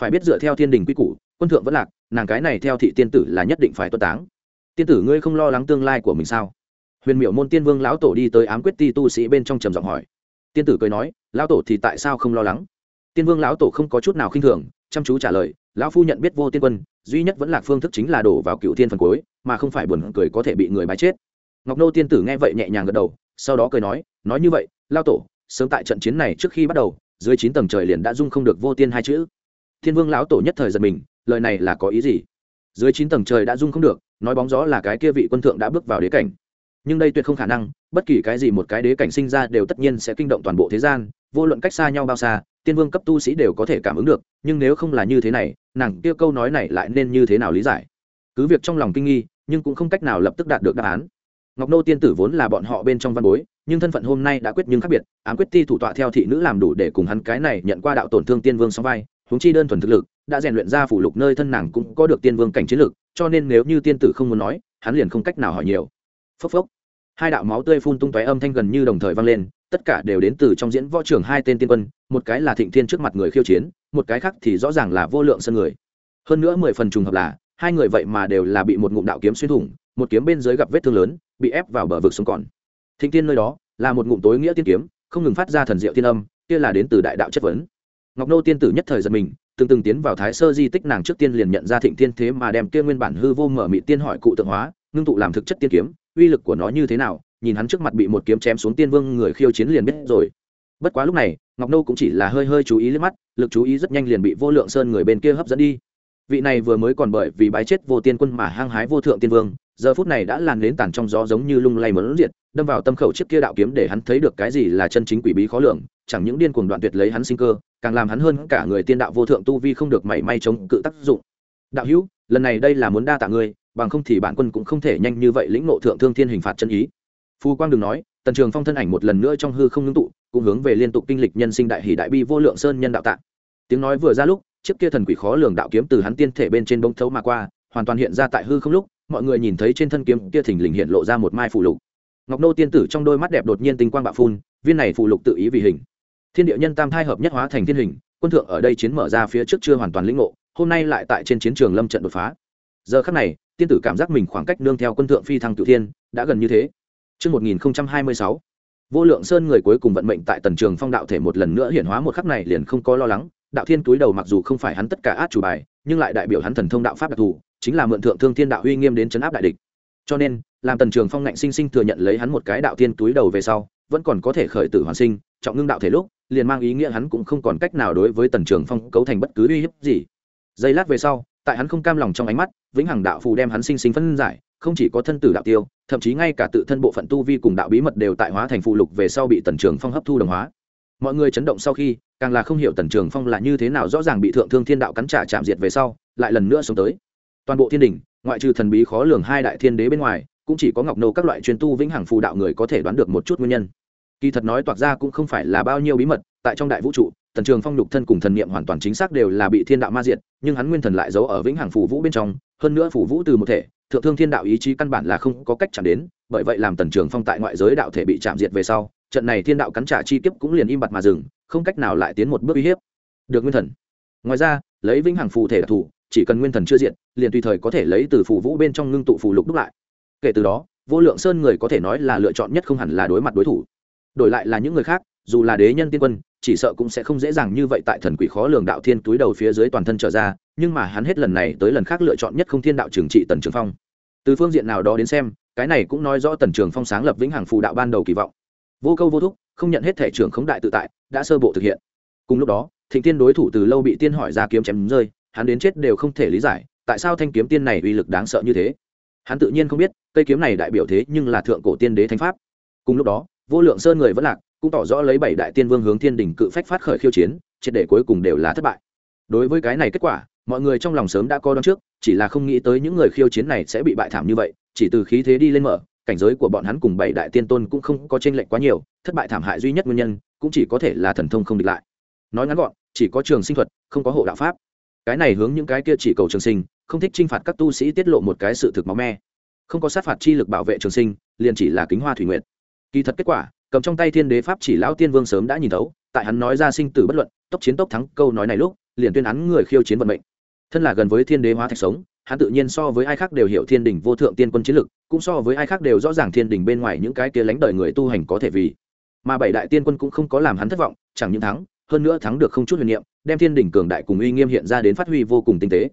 Phải biết dựa theo thiên đình quy củ, quân thượng vẫn lạc, nàng cái này theo thị tiên tử là nhất định phải tuất táng. Tiên tử ngươi không lo lắng tương lai của mình sao? Huyền miệu môn tiên vương lão tổ đi tới ám quyết ti tu sĩ bên trong trầm giọng hỏi. Tiên tử cười nói, lão tổ thì tại sao không lo lắng? Tiên vương lão tổ không có chút nào khinh thường, chăm chú trả lời, lão phu nhận biết vô tiên quân, duy nhất vẫn là phương thức chính là đổ vào cựu tiên phần cuối, mà không phải buồn cười có thể bị người bái chết. Ngọc nô tiên tử nghe vậy nhẹ nhàng gật đầu sau đó cười nói nói như vậy, lao tổ, sớm tại trận chiến này trước khi bắt đầu, dưới chín tầng trời liền đã dung không được vô tiên hai chữ. Thiên vương lão tổ nhất thời giật mình, lời này là có ý gì? Dưới chín tầng trời đã dung không được, nói bóng gió là cái kia vị quân thượng đã bước vào đế cảnh. Nhưng đây tuyệt không khả năng, bất kỳ cái gì một cái đế cảnh sinh ra đều tất nhiên sẽ kinh động toàn bộ thế gian, vô luận cách xa nhau bao xa, tiên vương cấp tu sĩ đều có thể cảm ứng được, nhưng nếu không là như thế này, nàng kia câu nói này lại nên như thế nào lý giải? Cứ việc trong lòng kinh nghi, nhưng cũng không cách nào lập tức đạt được đáp án ngọc nô tiên tử vốn là bọn họ bên trong văn bối, nhưng thân phận hôm nay đã quyết nhưng khác biệt, ám quyết ti thủ tọa theo thị nữ làm đủ để cùng hắn cái này nhận qua đạo tổn thương tiên vương song vai, huống chi đơn thuần thực lực, đã rèn luyện ra phủ lục nơi thân nàng cũng có được tiên vương cảnh chiến lực, cho nên nếu như tiên tử không muốn nói, hắn liền không cách nào hỏi nhiều. Phốc phốc. Hai đạo máu tươi phun tung tóe âm thanh gần như đồng thời vang lên, tất cả đều đến từ trong diễn võ trường hai tên tiên quân, một cái là thịnh thiên trước mặt người khiêu chiến, một cái khác thì rõ ràng là vô lượng sân người. Hơn nữa mười phần trùng hợp là, hai người vậy mà đều là bị một ngụm đạo kiếm xuyên thủng một kiếm bên dưới gặp vết thương lớn, bị ép vào bờ vực sống còn. Thịnh tiên nơi đó là một ngụm tối nghĩa tiên kiếm, không ngừng phát ra thần diệu tiên âm, kia là đến từ đại đạo chất vấn. Ngọc nô tiên tử nhất thời giật mình, từng từng tiến vào thái sơ di tích nàng trước tiên liền nhận ra thịnh tiên thế mà đem kia nguyên bản hư vô mở mị tiên hỏi cụ tượng hóa, ngưng tụ làm thực chất tiên kiếm, uy lực của nó như thế nào, nhìn hắn trước mặt bị một kiếm chém xuống tiên vương người khiêu chiến liền biết rồi. Bất quá lúc này, ngọc nô cũng chỉ là hơi hơi chú ý lên mắt, lực chú ý rất nhanh liền bị vô lượng sơn người bên kia hấp dẫn đi vị này vừa mới còn bởi vì bái chết vô tiên quân mà hăng hái vô thượng tiên vương, giờ phút này đã làn đến tàn trong gió giống như lung lay mẫn diệt, đâm vào tâm khẩu chiếc kia đạo kiếm để hắn thấy được cái gì là chân chính quỷ bí khó lường, chẳng những điên cuồng đoạn tuyệt lấy hắn sinh cơ, càng làm hắn hơn cả người tiên đạo vô thượng tu vi không được mảy may chống cự tác dụng. Đạo hữu, lần này đây là muốn đa tạ ngươi, bằng không thì bản quân cũng không thể nhanh như vậy lĩnh ngộ thượng thương thiên hình phạt chân ý. Phu quang đừng nói, tần trường phong thân ảnh một lần nữa trong hư không ngưng tụ, cũng hướng về liên tục kinh lịch nhân sinh đại hỷ đại bi vô lượng sơn nhân đạo tạ. Tiếng nói vừa ra lúc chiếc kia thần quỷ khó lường đạo kiếm từ hắn tiên thể bên trên bông thấu mà qua hoàn toàn hiện ra tại hư không lúc mọi người nhìn thấy trên thân kiếm kia thình lình hiện lộ ra một mai phụ lục. Ngọc nô tiên tử trong đôi mắt đẹp đột nhiên tinh quang bạo phun viên này phụ lục tự ý vì hình. Thiên địa nhân tam thai hợp nhất hóa thành thiên hình quân thượng ở đây chiến mở ra phía trước chưa hoàn toàn lĩnh ngộ hôm nay lại tại trên chiến trường lâm trận đột phá. Giờ khắc này tiên tử cảm giác mình khoảng cách nương theo quân thượng phi thăng cựu thiên đã gần như thế. Trước 1026, vô lượng sơn người cuối cùng vận mệnh tại tần trường phong đạo thể một lần nữa hiển hóa một khắc này liền không có lo lắng đạo thiên túi đầu mặc dù không phải hắn tất cả át chủ bài, nhưng lại đại biểu hắn thần thông đạo pháp đặc thù, chính là mượn thượng thương thiên đạo uy nghiêm đến chấn áp đại địch. Cho nên, làm tần trường phong ngạnh sinh sinh thừa nhận lấy hắn một cái đạo thiên túi đầu về sau, vẫn còn có thể khởi tử hoàn sinh, trọng ngưng đạo thể lúc, liền mang ý nghĩa hắn cũng không còn cách nào đối với tần trường phong cấu thành bất cứ uy hiếp gì. Giây lát về sau, tại hắn không cam lòng trong ánh mắt, vĩnh hằng đạo phù đem hắn sinh sinh phân giải, không chỉ có thân tử đạo tiêu, thậm chí ngay cả tự thân bộ phận tu vi cùng đạo bí mật đều tại hóa thành phụ lục về sau bị tần trường phong hấp thu đồng hóa. Mọi người chấn động sau khi càng là không hiểu tần trường phong là như thế nào rõ ràng bị thượng thương thiên đạo cắn trả chạm diệt về sau, lại lần nữa sống tới. Toàn bộ thiên đình, ngoại trừ thần bí khó lường hai đại thiên đế bên ngoài, cũng chỉ có ngọc nô các loại chuyên tu vĩnh hằng phù đạo người có thể đoán được một chút nguyên nhân. Kỳ thật nói toạc ra cũng không phải là bao nhiêu bí mật, tại trong đại vũ trụ, tần trường phong nhục thân cùng thần niệm hoàn toàn chính xác đều là bị thiên đạo ma diệt, nhưng hắn nguyên thần lại giấu ở vĩnh hằng phù vũ bên trong, hơn nữa phù vũ từ một thể, thượng thương thiên đạo ý chí căn bản là không có cách chạm đến, bởi vậy làm tần trường phong tại ngoại giới đạo thể bị chạm diệt về sau, trận này thiên đạo cắn trả chi kiếp cũng liền im bặt mà dừng không cách nào lại tiến một bước uy hiếp. Được nguyên thần. Ngoài ra, lấy vĩnh hằng phù thể đặc thù, chỉ cần nguyên thần chưa diện liền tùy thời có thể lấy từ phù vũ bên trong ngưng tụ phù lục đúc lại. Kể từ đó, vô lượng sơn người có thể nói là lựa chọn nhất không hẳn là đối mặt đối thủ. Đổi lại là những người khác, dù là đế nhân tiên quân, chỉ sợ cũng sẽ không dễ dàng như vậy tại thần quỷ khó lường đạo thiên túi đầu phía dưới toàn thân trở ra, nhưng mà hắn hết lần này tới lần khác lựa chọn nhất không thiên đạo trừng trị tần trường phong. Từ phương diện nào đó đến xem, cái này cũng nói rõ tần trường phong sáng lập vĩnh hằng phù đạo ban đầu kỳ vọng vô câu vô thúc, không nhận hết thể trưởng khống đại tự tại, đã sơ bộ thực hiện. Cùng lúc đó, thịnh tiên đối thủ từ lâu bị tiên hỏi ra kiếm chém rơi, hắn đến chết đều không thể lý giải, tại sao thanh kiếm tiên này uy lực đáng sợ như thế? Hắn tự nhiên không biết, cây kiếm này đại biểu thế nhưng là thượng cổ tiên đế thánh pháp. Cùng lúc đó, vô lượng sơn người vẫn lạc, cũng tỏ rõ lấy bảy đại tiên vương hướng thiên đình cự phách phát khởi khiêu chiến, triệt để cuối cùng đều là thất bại. Đối với cái này kết quả, mọi người trong lòng sớm đã coi đón trước, chỉ là không nghĩ tới những người khiêu chiến này sẽ bị bại thảm như vậy, chỉ từ khí thế đi lên mở cảnh giới của bọn hắn cùng bảy đại tiên tôn cũng không có chênh lệch quá nhiều, thất bại thảm hại duy nhất nguyên nhân cũng chỉ có thể là thần thông không địch lại. Nói ngắn gọn, chỉ có trường sinh thuật, không có hộ đạo pháp. Cái này hướng những cái kia chỉ cầu trường sinh, không thích t r i n h phạt các tu sĩ tiết lộ một cái sự thực máu me. Không có sát phạt chi lực bảo vệ trường sinh, liền chỉ là kính hoa thủy nguyện kỳ thật kết quả, cầm trong tay thiên đế pháp chỉ lão tiên vương sớm đã nhìn thấu, tại hắn nói ra sinh tử bất luận, tốc chiến tốc thắng câu nói này lúc, liền tuyên án người khiêu chiến vận mệnh. Thân là gần với thiên đế hóa thạch sống hắn tự nhiên so với ai khác đều hiểu thiên đình vô thượng tiên quân chiến lực, cũng so với ai khác đều rõ ràng thiên đình bên ngoài những cái kia lánh đời người tu hành có thể vì. Mà bảy đại tiên quân cũng không có làm hắn thất vọng, chẳng những thắng, hơn nữa thắng được không chút huyền niệm, đem thiên đình cường đại cùng uy nghiêm hiện ra đến phát huy vô cùng tinh tế.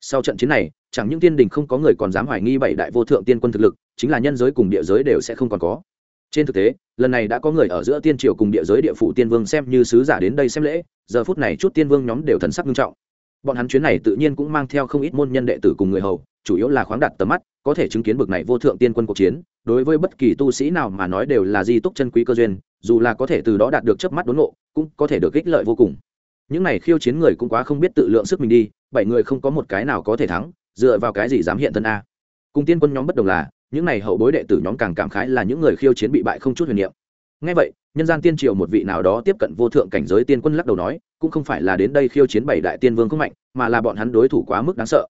Sau trận chiến này, chẳng những thiên đình không có người còn dám hoài nghi bảy đại vô thượng tiên quân thực lực, chính là nhân giới cùng địa giới đều sẽ không còn có. Trên thực tế, lần này đã có người ở giữa tiên triều cùng địa giới địa phủ tiên vương xem như sứ giả đến đây xem lễ, giờ phút này chút tiên vương nhóm đều thần sắc nghiêm trọng bọn hắn chuyến này tự nhiên cũng mang theo không ít môn nhân đệ tử cùng người hầu, chủ yếu là khoáng đặt tầm mắt, có thể chứng kiến bực này vô thượng tiên quân cuộc chiến. Đối với bất kỳ tu sĩ nào mà nói đều là di túc chân quý cơ duyên, dù là có thể từ đó đạt được chớp mắt đốn ngộ, cũng có thể được ích lợi vô cùng. Những này khiêu chiến người cũng quá không biết tự lượng sức mình đi, bảy người không có một cái nào có thể thắng, dựa vào cái gì dám hiện thân a? Cùng tiên quân nhóm bất đồng là, những này hậu bối đệ tử nhóm càng cảm khái là những người khiêu chiến bị bại không chút huyền niệm ngay vậy, nhân gian tiên triều một vị nào đó tiếp cận vô thượng cảnh giới tiên quân lắc đầu nói, cũng không phải là đến đây khiêu chiến bảy đại tiên vương không mạnh, mà là bọn hắn đối thủ quá mức đáng sợ.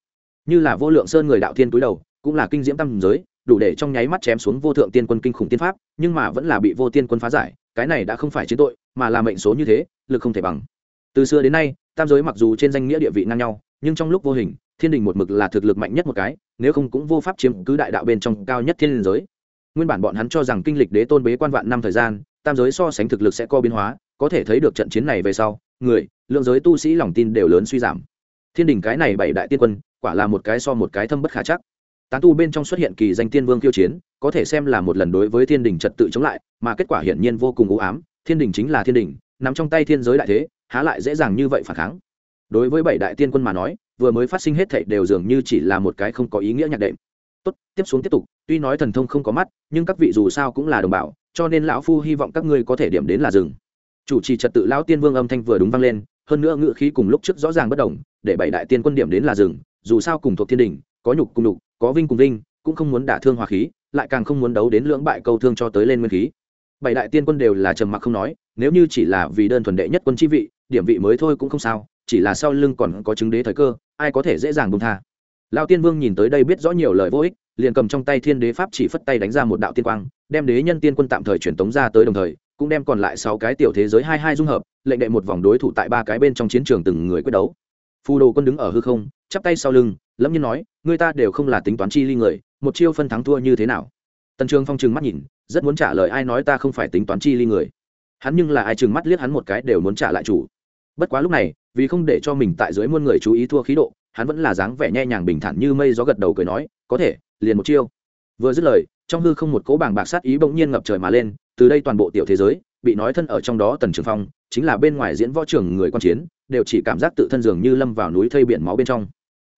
Như là vô lượng sơn người đạo tiên túi đầu, cũng là kinh diễm tâm giới, đủ để trong nháy mắt chém xuống vô thượng tiên quân kinh khủng tiên pháp, nhưng mà vẫn là bị vô tiên quân phá giải, cái này đã không phải chiến tội, mà là mệnh số như thế, lực không thể bằng. Từ xưa đến nay, tam giới mặc dù trên danh nghĩa địa vị ngang nhau, nhưng trong lúc vô hình, thiên đình một mực là thực lực mạnh nhất một cái, nếu không cũng vô pháp chiếm cứ đại đạo bên trong cao nhất thiên giới nguyên bản bọn hắn cho rằng kinh lịch đế tôn bế quan vạn năm thời gian, tam giới so sánh thực lực sẽ co biến hóa, có thể thấy được trận chiến này về sau, người, lượng giới tu sĩ lòng tin đều lớn suy giảm. Thiên đình cái này bảy đại tiên quân, quả là một cái so một cái thâm bất khả chắc. Tán tu bên trong xuất hiện kỳ danh tiên vương kiêu chiến, có thể xem là một lần đối với thiên đình trật tự chống lại, mà kết quả hiển nhiên vô cùng u ám, thiên đình chính là thiên đình nằm trong tay thiên giới đại thế, há lại dễ dàng như vậy phản kháng. Đối với bảy đại tiên quân mà nói, vừa mới phát sinh hết thảy đều dường như chỉ là một cái không có ý nghĩa nhạc đệm tốt, tiếp xuống tiếp tục, tuy nói thần thông không có mắt, nhưng các vị dù sao cũng là đồng bào, cho nên lão phu hy vọng các ngươi có thể điểm đến là rừng chủ trì trật tự lão tiên vương âm thanh vừa đúng vang lên, hơn nữa ngự khí cùng lúc trước rõ ràng bất đồng, để bảy đại tiên quân điểm đến là rừng dù sao cùng thuộc thiên đình, có nhục cùng nhục, có vinh cùng vinh, cũng không muốn đả thương hòa khí, lại càng không muốn đấu đến lưỡng bại câu thương cho tới lên nguyên khí. Bảy đại tiên quân đều là trầm mặc không nói, nếu như chỉ là vì đơn thuần đệ nhất quân chi vị, điểm vị mới thôi cũng không sao, chỉ là sau lưng còn có chứng đế thời cơ, ai có thể dễ dàng bông tha lao tiên vương nhìn tới đây biết rõ nhiều lời vô ích, liền cầm trong tay thiên đế pháp chỉ phất tay đánh ra một đạo tiên quang, đem đế nhân tiên quân tạm thời truyền tống ra tới đồng thời, cũng đem còn lại sáu cái tiểu thế giới hai hai dung hợp, lệnh đệ một vòng đối thủ tại ba cái bên trong chiến trường từng người quyết đấu. Phù đồ quân đứng ở hư không, chắp tay sau lưng lâm nhiên nói, người ta đều không là tính toán chi ly người, một chiêu phân thắng thua như thế nào? Tần trường phong trừng mắt nhìn, rất muốn trả lời ai nói ta không phải tính toán chi ly người. Hắn nhưng là ai trừng mắt liếc hắn một cái đều muốn trả lại chủ. Bất quá lúc này, vì không để cho mình tại dưới muôn người chú ý thua khí độ hắn vẫn là dáng vẻ nhẹ nhàng bình thản như mây gió gật đầu cười nói, có thể, liền một chiêu. Vừa dứt lời, trong hư không một cỗ bảng bạc sát ý bỗng nhiên ngập trời mà lên, từ đây toàn bộ tiểu thế giới, bị nói thân ở trong đó tần trường phong, chính là bên ngoài diễn võ trường người quan chiến, đều chỉ cảm giác tự thân dường như lâm vào núi thây biển máu bên trong.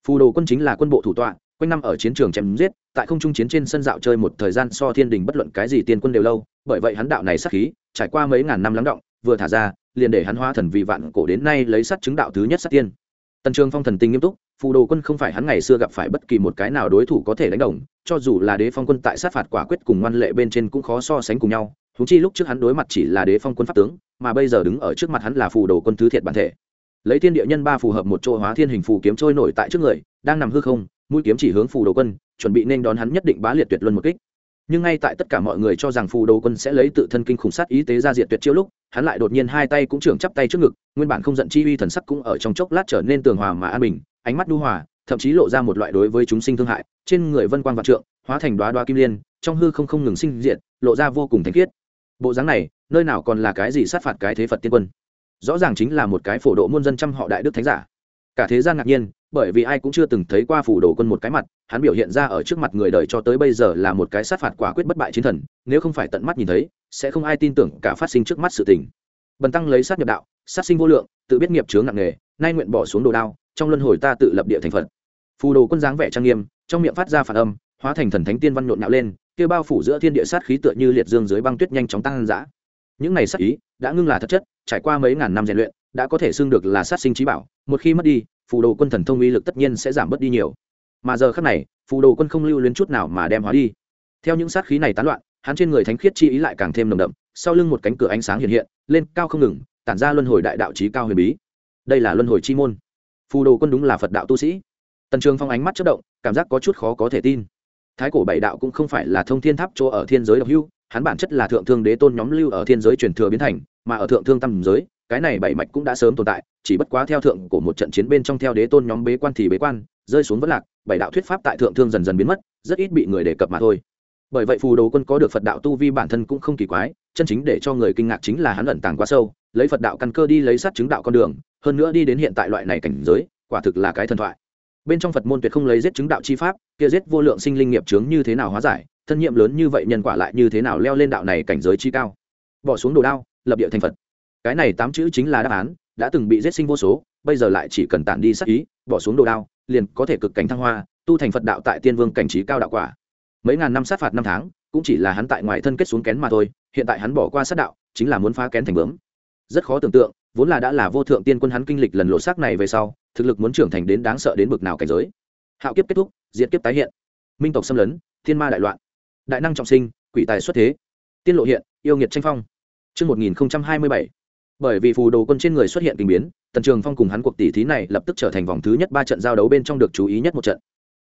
Phù đồ quân chính là quân bộ thủ tọa, quanh năm ở chiến trường chém giết, tại không trung chiến trên sân dạo chơi một thời gian so thiên đình bất luận cái gì tiên quân đều lâu, bởi vậy hắn đạo này sát khí, trải qua mấy ngàn năm lắng động, vừa thả ra, liền để hắn hóa thần vì vạn cổ đến nay lấy sát chứng đạo thứ nhất sát tiên tần trường phong thần tình nghiêm túc, phù đồ quân không phải hắn ngày xưa gặp phải bất kỳ một cái nào đối thủ có thể đánh đồng, cho dù là đế phong quân tại sát phạt quả quyết cùng ngoan lệ bên trên cũng khó so sánh cùng nhau thú chi lúc trước hắn đối mặt chỉ là đế phong quân pháp tướng, mà bây giờ đứng ở trước mặt hắn là phù đồ quân thứ thiệt bản thể. Lấy thiên địa nhân ba phù hợp một chỗ hóa thiên hình phù kiếm trôi nổi tại trước người, đang nằm hư không, mũi kiếm chỉ hướng phù đồ quân, chuẩn bị nên đón hắn nhất định bá liệt tuyệt luân một kích nhưng ngay tại tất cả mọi người cho rằng phù đồ quân sẽ lấy tự thân kinh khủng sát ý tế ra diện tuyệt chiêu lúc, hắn lại đột nhiên hai tay cũng trưởng chắp tay trước ngực, nguyên bản không giận chi uy thần sắc cũng ở trong chốc lát trở nên tường hòa mà an bình, ánh mắt đu hòa, thậm chí lộ ra một loại đối với chúng sinh thương hại. Trên người vân quang vạn trượng, hóa thành đoá đoá kim liên, trong hư không không ngừng sinh diện lộ ra vô cùng thanh khiết. Bộ dáng này, nơi nào còn là cái gì sát phạt cái thế phật tiên quân? Rõ ràng chính là một cái phổ độ muôn dân trăm họ đại đức thánh giả cả thế gian ngạc nhiên, bởi vì ai cũng chưa từng thấy qua phủ đồ quân một cái mặt, hắn biểu hiện ra ở trước mặt người đời cho tới bây giờ là một cái sát phạt quả quyết bất bại chiến thần, nếu không phải tận mắt nhìn thấy, sẽ không ai tin tưởng cả phát sinh trước mắt sự tình. Bần tăng lấy sát nhập đạo, sát sinh vô lượng, tự biết nghiệp chướng nặng nghề nay nguyện bỏ xuống đồ đao, trong luân hồi ta tự lập địa thành phật. Phù đồ quân dáng vẻ trang nghiêm, trong miệng phát ra phản âm, hóa thành thần thánh tiên văn nhộn nhạo lên kia bao phủ giữa thiên địa sát khí tựa như liệt dương dưới băng tuyết nhanh chóng tăng dã. Những này sát ý, đã ngưng là thật chất, trải qua mấy ngàn năm rèn luyện đã có thể xưng được là sát sinh trí bảo, một khi mất đi, phù đồ quân thần thông uy lực tất nhiên sẽ giảm bớt đi nhiều. Mà giờ khác này, phù đồ quân không lưu luyến chút nào mà đem hóa đi. Theo những sát khí này tán loạn, hắn trên người thánh khiết chi ý lại càng thêm nồng đậm, sau lưng một cánh cửa ánh sáng hiện hiện, lên cao không ngừng, tản ra luân hồi đại đạo trí cao huyền bí. Đây là luân hồi chi môn. Phù đồ quân đúng là phật đạo tu sĩ. Tần trường phong ánh mắt chất động, cảm giác có chút khó có thể tin. Thái cổ bảy đạo cũng không phải là thông thiên tháp chỗ ở thiên giới độc hưu, hắn bản chất là thượng thương đế tôn nhóm lưu ở thiên giới truyền thừa biến thành, mà ở thượng thương tam giới cái này bảy mạch cũng đã sớm tồn tại, chỉ bất quá theo thượng của một trận chiến bên trong theo đế tôn nhóm bế quan thì bế quan, rơi xuống vẫn lạc, bảy đạo thuyết pháp tại thượng thương dần dần biến mất, rất ít bị người đề cập mà thôi. Bởi vậy phù đồ quân có được phật đạo tu vi bản thân cũng không kỳ quái, chân chính để cho người kinh ngạc chính là hắn ẩn tàng quá sâu, lấy phật đạo căn cơ đi lấy sát chứng đạo con đường, hơn nữa đi đến hiện tại loại này cảnh giới, quả thực là cái thần thoại. Bên trong phật môn tuyệt không lấy giết chứng đạo chi pháp, kia giết vô lượng sinh linh nghiệp chướng như thế nào hóa giải, thân nhiệm lớn như vậy nhân quả lại như thế nào leo lên đạo này cảnh giới chi cao? Bỏ xuống đồ đao, lập địa thành phật cái này tám chữ chính là đáp án đã từng bị giết sinh vô số bây giờ lại chỉ cần tản đi sắc ý bỏ xuống đồ đao liền có thể cực cảnh thăng hoa tu thành phật đạo tại tiên vương cảnh trí cao đạo quả. Mấy ngàn năm sát phạt năm tháng cũng chỉ là hắn tại ngoài thân kết xuống kén mà thôi hiện tại hắn bỏ qua sát đạo chính là muốn phá kén thành bướm. Rất khó tưởng tượng vốn là đã là vô thượng tiên quân hắn kinh lịch lần lộ xác này về sau thực lực muốn trưởng thành đến đáng sợ đến bực nào cảnh giới. Hạo kiếp kết thúc diễn kiếp tái hiện. Minh tộc xâm lấn thiên ma đại loạn. Đại năng trọng sinh quỷ tài xuất thế. Tiên lộ hiện yêu nghiệt tranh phong. Trước 1027, bởi vì phù đồ quân trên người xuất hiện kinh biến, tần trường phong cùng hắn cuộc tỷ thí này lập tức trở thành vòng thứ nhất ba trận giao đấu bên trong được chú ý nhất một trận.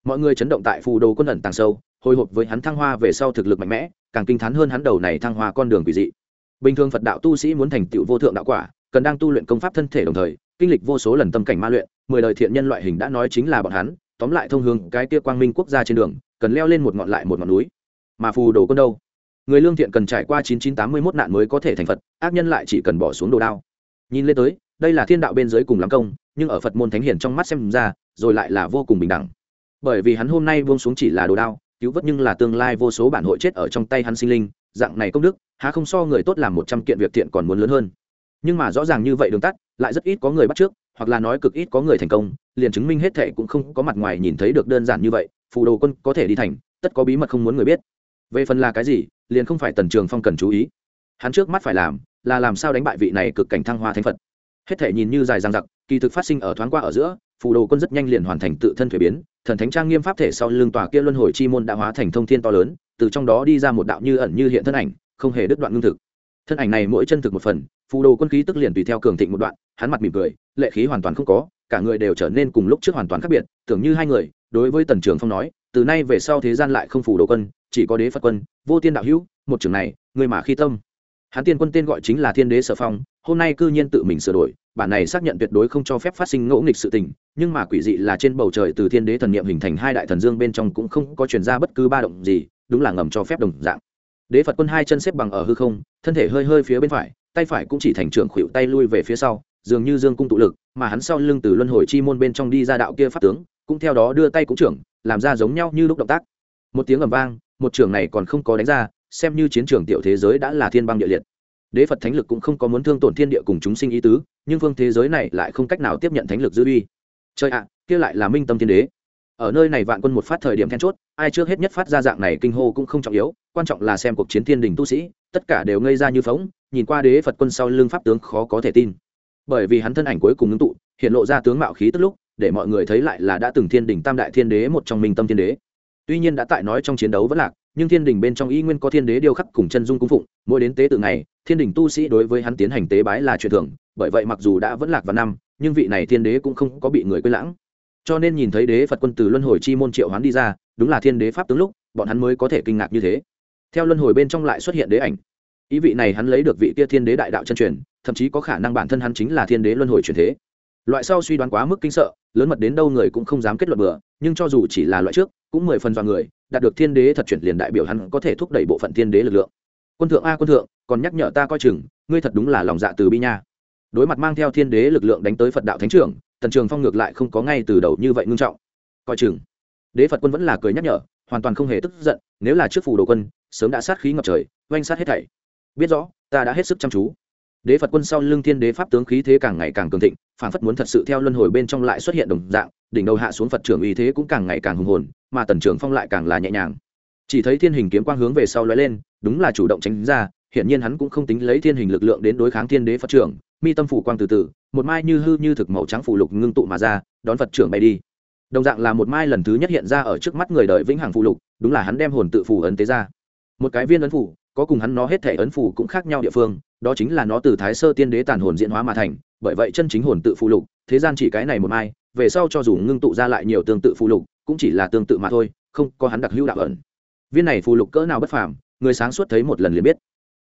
Mọi người chấn động tại phù đồ quân ẩn tàng sâu, hồi hộp với hắn thăng hoa về sau thực lực mạnh mẽ, càng kinh t h á n hơn hắn đầu này thăng hoa con đường quỷ dị. Bình thường phật đạo tu sĩ muốn thành tựu vô thượng đạo quả, cần đang tu luyện công pháp thân thể đồng thời, kinh lịch vô số lần tâm cảnh ma luyện, mười lời thiện nhân loại hình đã nói chính là bọn hắn, tóm lại thông hướng cái tia quang minh quốc gia trên đường, cần leo lên một ngọn lại một ngọn núi. Mà phù đồ quân đâu? Người lương thiện cần trải qua chín chín tám mươi mốt nạn mới có thể thành phật, ác nhân lại chỉ cần bỏ xuống đồ đao. Nhìn lên tới, đây là thiên đạo bên dưới cùng lắm công, nhưng ở phật môn thánh hiển trong mắt xem ra, rồi lại là vô cùng bình đẳng. Bởi vì hắn hôm nay buông xuống chỉ là đồ đao, cứu vớt nhưng là tương lai vô số bản hội chết ở trong tay hắn sinh linh, dạng này công đức, há không so người tốt làm một trăm kiện việc thiện còn muốn lớn hơn. Nhưng mà rõ ràng như vậy đường tắt, lại rất ít có người bắt trước, hoặc là nói cực ít có người thành công, liền chứng minh hết thệ cũng không có mặt ngoài nhìn thấy được đơn giản như vậy, phù đồ quân có thể đi thành, tất có bí mật không muốn người biết. Về phần là cái gì liền không phải tần trường phong cần chú ý. Hắn trước mắt phải làm là làm sao đánh bại vị này cực cảnh thăng hoa thánh phật. Hết thể nhìn như dài dang dặc, kỳ thực phát sinh ở thoáng qua ở giữa, phù đồ quân rất nhanh liền hoàn thành tự thân thuế biến, thần thánh trang nghiêm pháp thể sau lưng tòa kia luân hồi chi môn đã hóa thành thông thiên to lớn, từ trong đó đi ra một đạo như ẩn như hiện thân ảnh, không hề đứt đoạn ngưng thực. Thân ảnh này mỗi chân thực một phần, phù đồ quân khí tức liền tùy theo cường thịnh một đoạn, hắn mặt mỉm cười, lệ khí hoàn toàn không có, cả người đều trở nên cùng lúc trước hoàn toàn khác biệt, tưởng như hai người, đối với tần trường phong nói, từ nay về sau thế gian lại không phù đồ quân chỉ có đế phật quân, vô tiên đạo hữu, một trường này người mà khi tâm. Hắn tiên quân tên gọi chính là thiên đế sở phong, hôm nay cư nhiên tự mình sửa đổi, bản này xác nhận tuyệt đối không cho phép phát sinh ngẫu nghịch sự tình, nhưng mà quỷ dị là trên bầu trời từ thiên đế thần niệm hình thành hai đại thần dương bên trong cũng không có chuyển ra bất cứ ba động gì, đúng là ngầm cho phép đồng dạng. Đế phật quân hai chân xếp bằng ở hư không, thân thể hơi hơi phía bên phải, tay phải cũng chỉ thành trưởng khuỵu tay lui về phía sau, dường như dương cung tụ lực, mà hắn sau lưng từ luân hồi chi môn bên trong đi ra đạo kia pháp tướng, cũng theo đó đưa tay cũng trưởng, làm ra giống nhau như lúc động tác. Một tiếng ầm vang một trường này còn không có đánh ra, xem như chiến trường tiểu thế giới đã là thiên băng địa liệt. Đế phật thánh lực cũng không có muốn thương tổn thiên địa cùng chúng sinh ý tứ, nhưng phương thế giới này lại không cách nào tiếp nhận thánh lực dư uy. Trời ạ, kia lại là minh tâm thiên đế. Ở nơi này vạn quân một phát thời điểm then chốt, ai trước hết nhất phát ra dạng này kinh hô cũng không trọng yếu, quan trọng là xem cuộc chiến thiên đình tu sĩ, tất cả đều ngây ra như phóng nhìn qua đế phật quân sau lưng pháp tướng khó có thể tin. Bởi vì hắn thân ảnh cuối cùng ngưng tụ, hiện lộ ra tướng mạo khí tức lúc, để mọi người thấy lại là đã từng thiên đình tam đại thiên đế một trong minh tâm thiên đế tuy nhiên đã tại nói trong chiến đấu vẫn lạc, nhưng thiên đình bên trong y nguyên có thiên đế điêu khắc cùng chân dung cung phụng, mỗi đến tế tự ngày, thiên đình tu sĩ đối với hắn tiến hành tế bái là truyền thường, bởi vậy mặc dù đã vẫn lạc vào năm, nhưng vị này thiên đế cũng không có bị người quên lãng. Cho nên nhìn thấy đế phật quân từ luân hồi chi môn triệu hắn đi ra, đúng là thiên đế pháp tướng lúc, bọn hắn mới có thể kinh ngạc như thế. Theo luân hồi bên trong lại xuất hiện đế ảnh. Ý vị này hắn lấy được vị kia thiên đế đại đạo chân truyền, thậm chí có khả năng bản thân hắn chính là thiên đế luân hồi truyền thế. Loại sau suy đoán quá mức kinh sợ, lớn mật đến đâu người cũng không dám kết luận bừa, nhưng cho dù chỉ là loại trước cũng mười phần do người, đạt được thiên đế thật chuyển liền đại biểu hắn có thể thúc đẩy bộ phận thiên đế lực lượng. Quân thượng a, quân thượng, còn nhắc nhở ta coi chừng, ngươi thật đúng là lòng dạ từ bi nha. Đối mặt mang theo thiên đế lực lượng đánh tới phật đạo thánh trưởng, tần trường phong ngược lại không có ngay từ đầu như vậy ngưng trọng. Coi chừng. Đế phật quân vẫn là cười nhắc nhở, hoàn toàn không hề tức giận, nếu là trước phủ đồ quân, sớm đã sát khí ngập trời, oanh sát hết thảy. Biết rõ, ta đã hết sức chăm chú. Đế phật quân sau lưng thiên đế pháp tướng khí thế càng ngày càng cường thịnh phản phất muốn thật sự theo luân hồi bên trong lại xuất hiện đồng dạng, đỉnh đầu hạ xuống phật trưởng uy thế cũng càng ngày càng hùng hồn mà tần trưởng phong lại càng là nhẹ nhàng. Chỉ thấy thiên hình kiếm quang hướng về sau lóe lên, đúng là chủ động tránh ra, hiển nhiên hắn cũng không tính lấy thiên hình lực lượng đến đối kháng thiên đế phật trưởng, mi tâm phủ quang từ từ, một mai như hư như thực màu trắng phủ lục ngưng tụ mà ra, đón phật trưởng bay đi. Đồng dạng là một mai lần thứ nhất hiện ra ở trước mắt người đời vĩnh hằng phụ lục, đúng là hắn đem hồn tự phủ ấn tế ra. Một cái viên ấn phủ, có cùng hắn nó hết thể ấn phủ cũng khác nhau địa phương, đó chính là nó từ thái sơ tiên đế tàn hồn diễn hóa mà thành, bởi vậy chân chính hồn tự phụ lục, thế gian chỉ cái này một mai, về sau cho dù ngưng tụ ra lại nhiều tương tự phụ lục cũng chỉ là tương tự mà thôi, không có hắn đặc hữu đạo ẩn. Viên này phù lục cỡ nào bất phàm, người sáng suốt thấy một lần liền biết.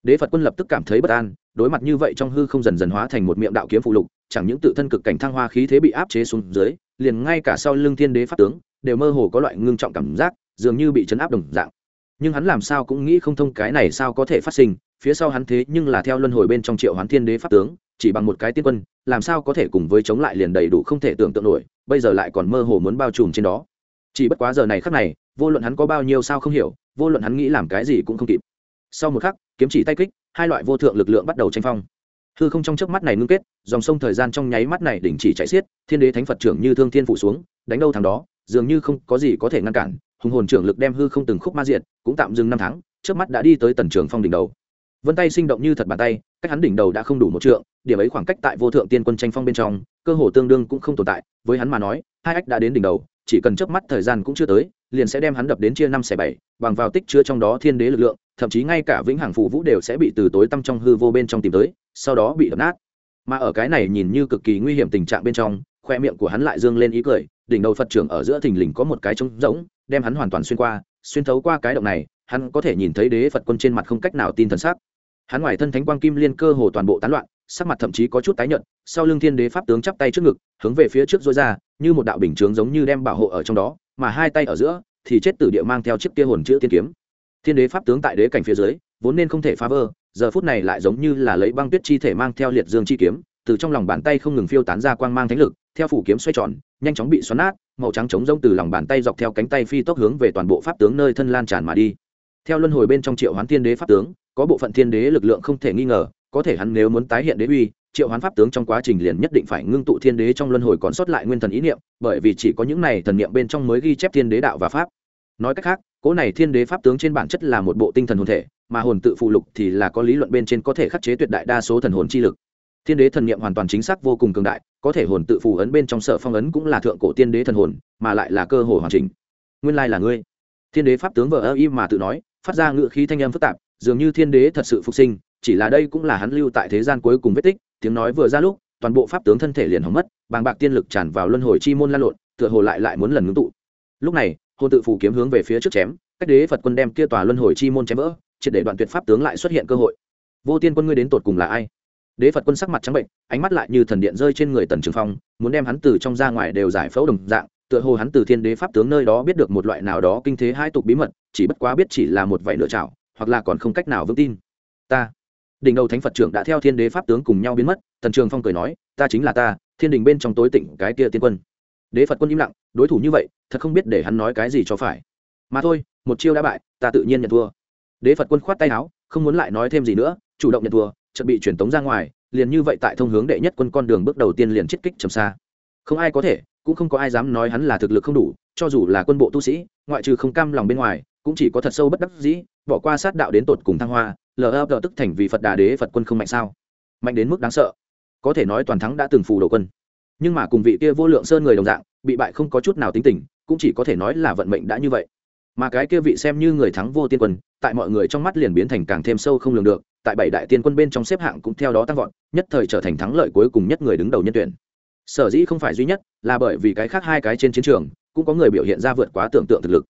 Đế phật quân lập tức cảm thấy bất an, đối mặt như vậy trong hư không dần dần hóa thành một miệng đạo kiếm phù lục, chẳng những tự thân cực cảnh thăng hoa khí thế bị áp chế xuống dưới, liền ngay cả sau lưng thiên đế pháp tướng, đều mơ hồ có loại ngưng trọng cảm giác, dường như bị chấn áp đồng dạng. Nhưng hắn làm sao cũng nghĩ không thông cái này sao có thể phát sinh, phía sau hắn thế nhưng là theo luân hồi bên trong triệu hoán thiên đế pháp tướng, chỉ bằng một cái tiên quân, làm sao có thể cùng với chống lại liền đầy đủ không thể tưởng tượng nổi, bây giờ lại còn mơ hồ muốn bao trùm trên đó chỉ bất quá giờ này khắc này, vô luận hắn có bao nhiêu sao không hiểu, vô luận hắn nghĩ làm cái gì cũng không kịp. Sau một khắc, kiếm chỉ tay kích, hai loại vô thượng lực lượng bắt đầu tranh phong. Hư không trong trước mắt này ngưng kết, dòng sông thời gian trong nháy mắt này đình chỉ chạy xiết, thiên đế thánh phật trưởng như thương thiên phủ xuống, đánh đâu thằng đó, dường như không có gì có thể ngăn cản, hùng hồn trưởng lực đem hư không từng khúc ma diện cũng tạm dừng năm tháng trước mắt đã đi tới tần trường phong đỉnh đầu. Vân tay sinh động như thật bàn tay, cách hắn đỉnh đầu đã không đủ một trượng, điểm ấy khoảng cách tại vô thượng tiên quân tranh phong bên trong, cơ hồ tương đương cũng không tồn tại, với hắn mà nói, hai ách đã đến đỉnh đầu chỉ cần chớp mắt thời gian cũng chưa tới, liền sẽ đem hắn đập đến chia năm xẻ bảy, bằng vào tích chứa trong đó thiên đế lực lượng, thậm chí ngay cả vĩnh hằng phụ vũ đều sẽ bị từ tối tăm trong hư vô bên trong tìm tới, sau đó bị đập nát. Mà ở cái này nhìn như cực kỳ nguy hiểm tình trạng bên trong, khoe miệng của hắn lại dương lên ý cười, đỉnh đầu phật trưởng ở giữa thình lình có một cái trống rỗng, đem hắn hoàn toàn xuyên qua, xuyên thấu qua cái động này, hắn có thể nhìn thấy đế phật quân trên mặt không cách nào tin thần sắc. Hắn ngoài thân thánh quang kim liên cơ hồ toàn bộ tán loạn sắc mặt thậm chí có chút tái nhợt, sau lưng thiên đế pháp tướng chắp tay trước ngực, hướng về phía trước dối ra, như một đạo bình chướng giống như đem bảo hộ ở trong đó, mà hai tay ở giữa thì chết tử địa mang theo chiếc kia hồn chữ tiên kiếm. Thiên đế pháp tướng tại đế cảnh phía dưới, vốn nên không thể phá vỡ, giờ phút này lại giống như là lấy băng tuyết chi thể mang theo liệt dương chi kiếm, từ trong lòng bàn tay không ngừng phiêu tán ra quang mang thánh lực, theo phủ kiếm xoay tròn, nhanh chóng bị xoắn nát, màu trắng trống rông từ lòng bàn tay dọc theo cánh tay phi tốc hướng về toàn bộ pháp tướng nơi thân lan tràn mà đi. Theo luân hồi bên trong triệu hoán thiên đế pháp tướng, có bộ phận thiên đế lực lượng không thể nghi ngờ có thể hắn nếu muốn tái hiện đế uy, triệu hoán pháp tướng trong quá trình liền nhất định phải ngưng tụ thiên đế trong luân hồi còn sót lại nguyên thần ý niệm, bởi vì chỉ có những này thần niệm bên trong mới ghi chép thiên đế đạo và pháp. Nói cách khác cỗ này thiên đế pháp tướng trên bản chất là một bộ tinh thần hồn thể, mà hồn tự phụ lục thì là có lý luận bên trên có thể khắc chế tuyệt đại đa số thần hồn chi lực. Thiên đế thần niệm hoàn toàn chính xác vô cùng cường đại, có thể hồn tự phù ấn bên trong sở phong ấn cũng là thượng cổ tiên đế thần hồn, mà lại là cơ hồ hoàn chỉnh. Nguyên lai là ngươi. Thiên đế pháp tướng vợ ơ y mà tự nói, phát ra ngự khí thanh âm phức tạp, dường như thiên đế thật sự phục sinh chỉ là đây cũng là hắn lưu tại thế gian cuối cùng vết tích, tiếng nói vừa ra lúc, toàn bộ pháp tướng thân thể liền hỏng mất, bàng bạc tiên lực tràn vào luân hồi chi môn lan lộn, tựa hồ lại lại muốn lần ngưng tụ. Lúc này, hồn tự phủ kiếm hướng về phía trước chém, cách đế phật quân đem kia tòa luân hồi chi môn chém vỡ, triệt để đoạn tuyệt pháp tướng lại xuất hiện cơ hội. Vô tiên quân ngươi đến tột cùng là ai? Đế phật quân sắc mặt trắng bệnh, ánh mắt lại như thần điện rơi trên người tần trường phong, muốn đem hắn từ trong ra ngoài đều giải phẫu đồng dạng, tựa hồ hắn từ thiên đế pháp tướng nơi đó biết được một loại nào đó kinh thế hai tục bí mật, chỉ bất quá biết chỉ là một vảy nửa chảo, hoặc là còn không cách nào vững tin. Ta đỉnh đầu thánh phật trưởng đã theo thiên đế pháp tướng cùng nhau biến mất, tần trường phong cười nói, ta chính là ta, thiên đình bên trong tối tỉnh cái kia tiên quân. Đế phật quân im lặng, đối thủ như vậy, thật không biết để hắn nói cái gì cho phải. Mà thôi, một chiêu đã bại, ta tự nhiên nhận thua. Đế phật quân khoát tay áo, không muốn lại nói thêm gì nữa, chủ động nhận thua chuẩn bị truyền tống ra ngoài, liền như vậy tại thông hướng đệ nhất quân con đường bước đầu tiên liền chiết kích trầm xa. Không ai có thể, cũng không có ai dám nói hắn là thực lực không đủ, cho dù là quân bộ tu sĩ, ngoại trừ không cam lòng bên ngoài, cũng chỉ có thật sâu bất đắc dĩ, bỏ qua sát đạo đến tột cùng thăng hoa lờ ập tức thành vì phật đà đế, phật quân không mạnh sao? Mạnh đến mức đáng sợ. Có thể nói toàn thắng đã từng phù đồ quân. Nhưng mà cùng vị kia vô lượng sơn người đồng dạng, bị bại không có chút nào tính tình, cũng chỉ có thể nói là vận mệnh đã như vậy. Mà cái kia vị xem như người thắng vô tiên quân, tại mọi người trong mắt liền biến thành càng thêm sâu không lường được, tại bảy đại tiên quân bên trong xếp hạng cũng theo đó tăng vọt, nhất thời trở thành thắng lợi cuối cùng nhất người đứng đầu nhân tuyển. Sở dĩ không phải duy nhất, là bởi vì cái khác hai cái trên chiến trường, cũng có người biểu hiện ra vượt quá tưởng tượng thực lực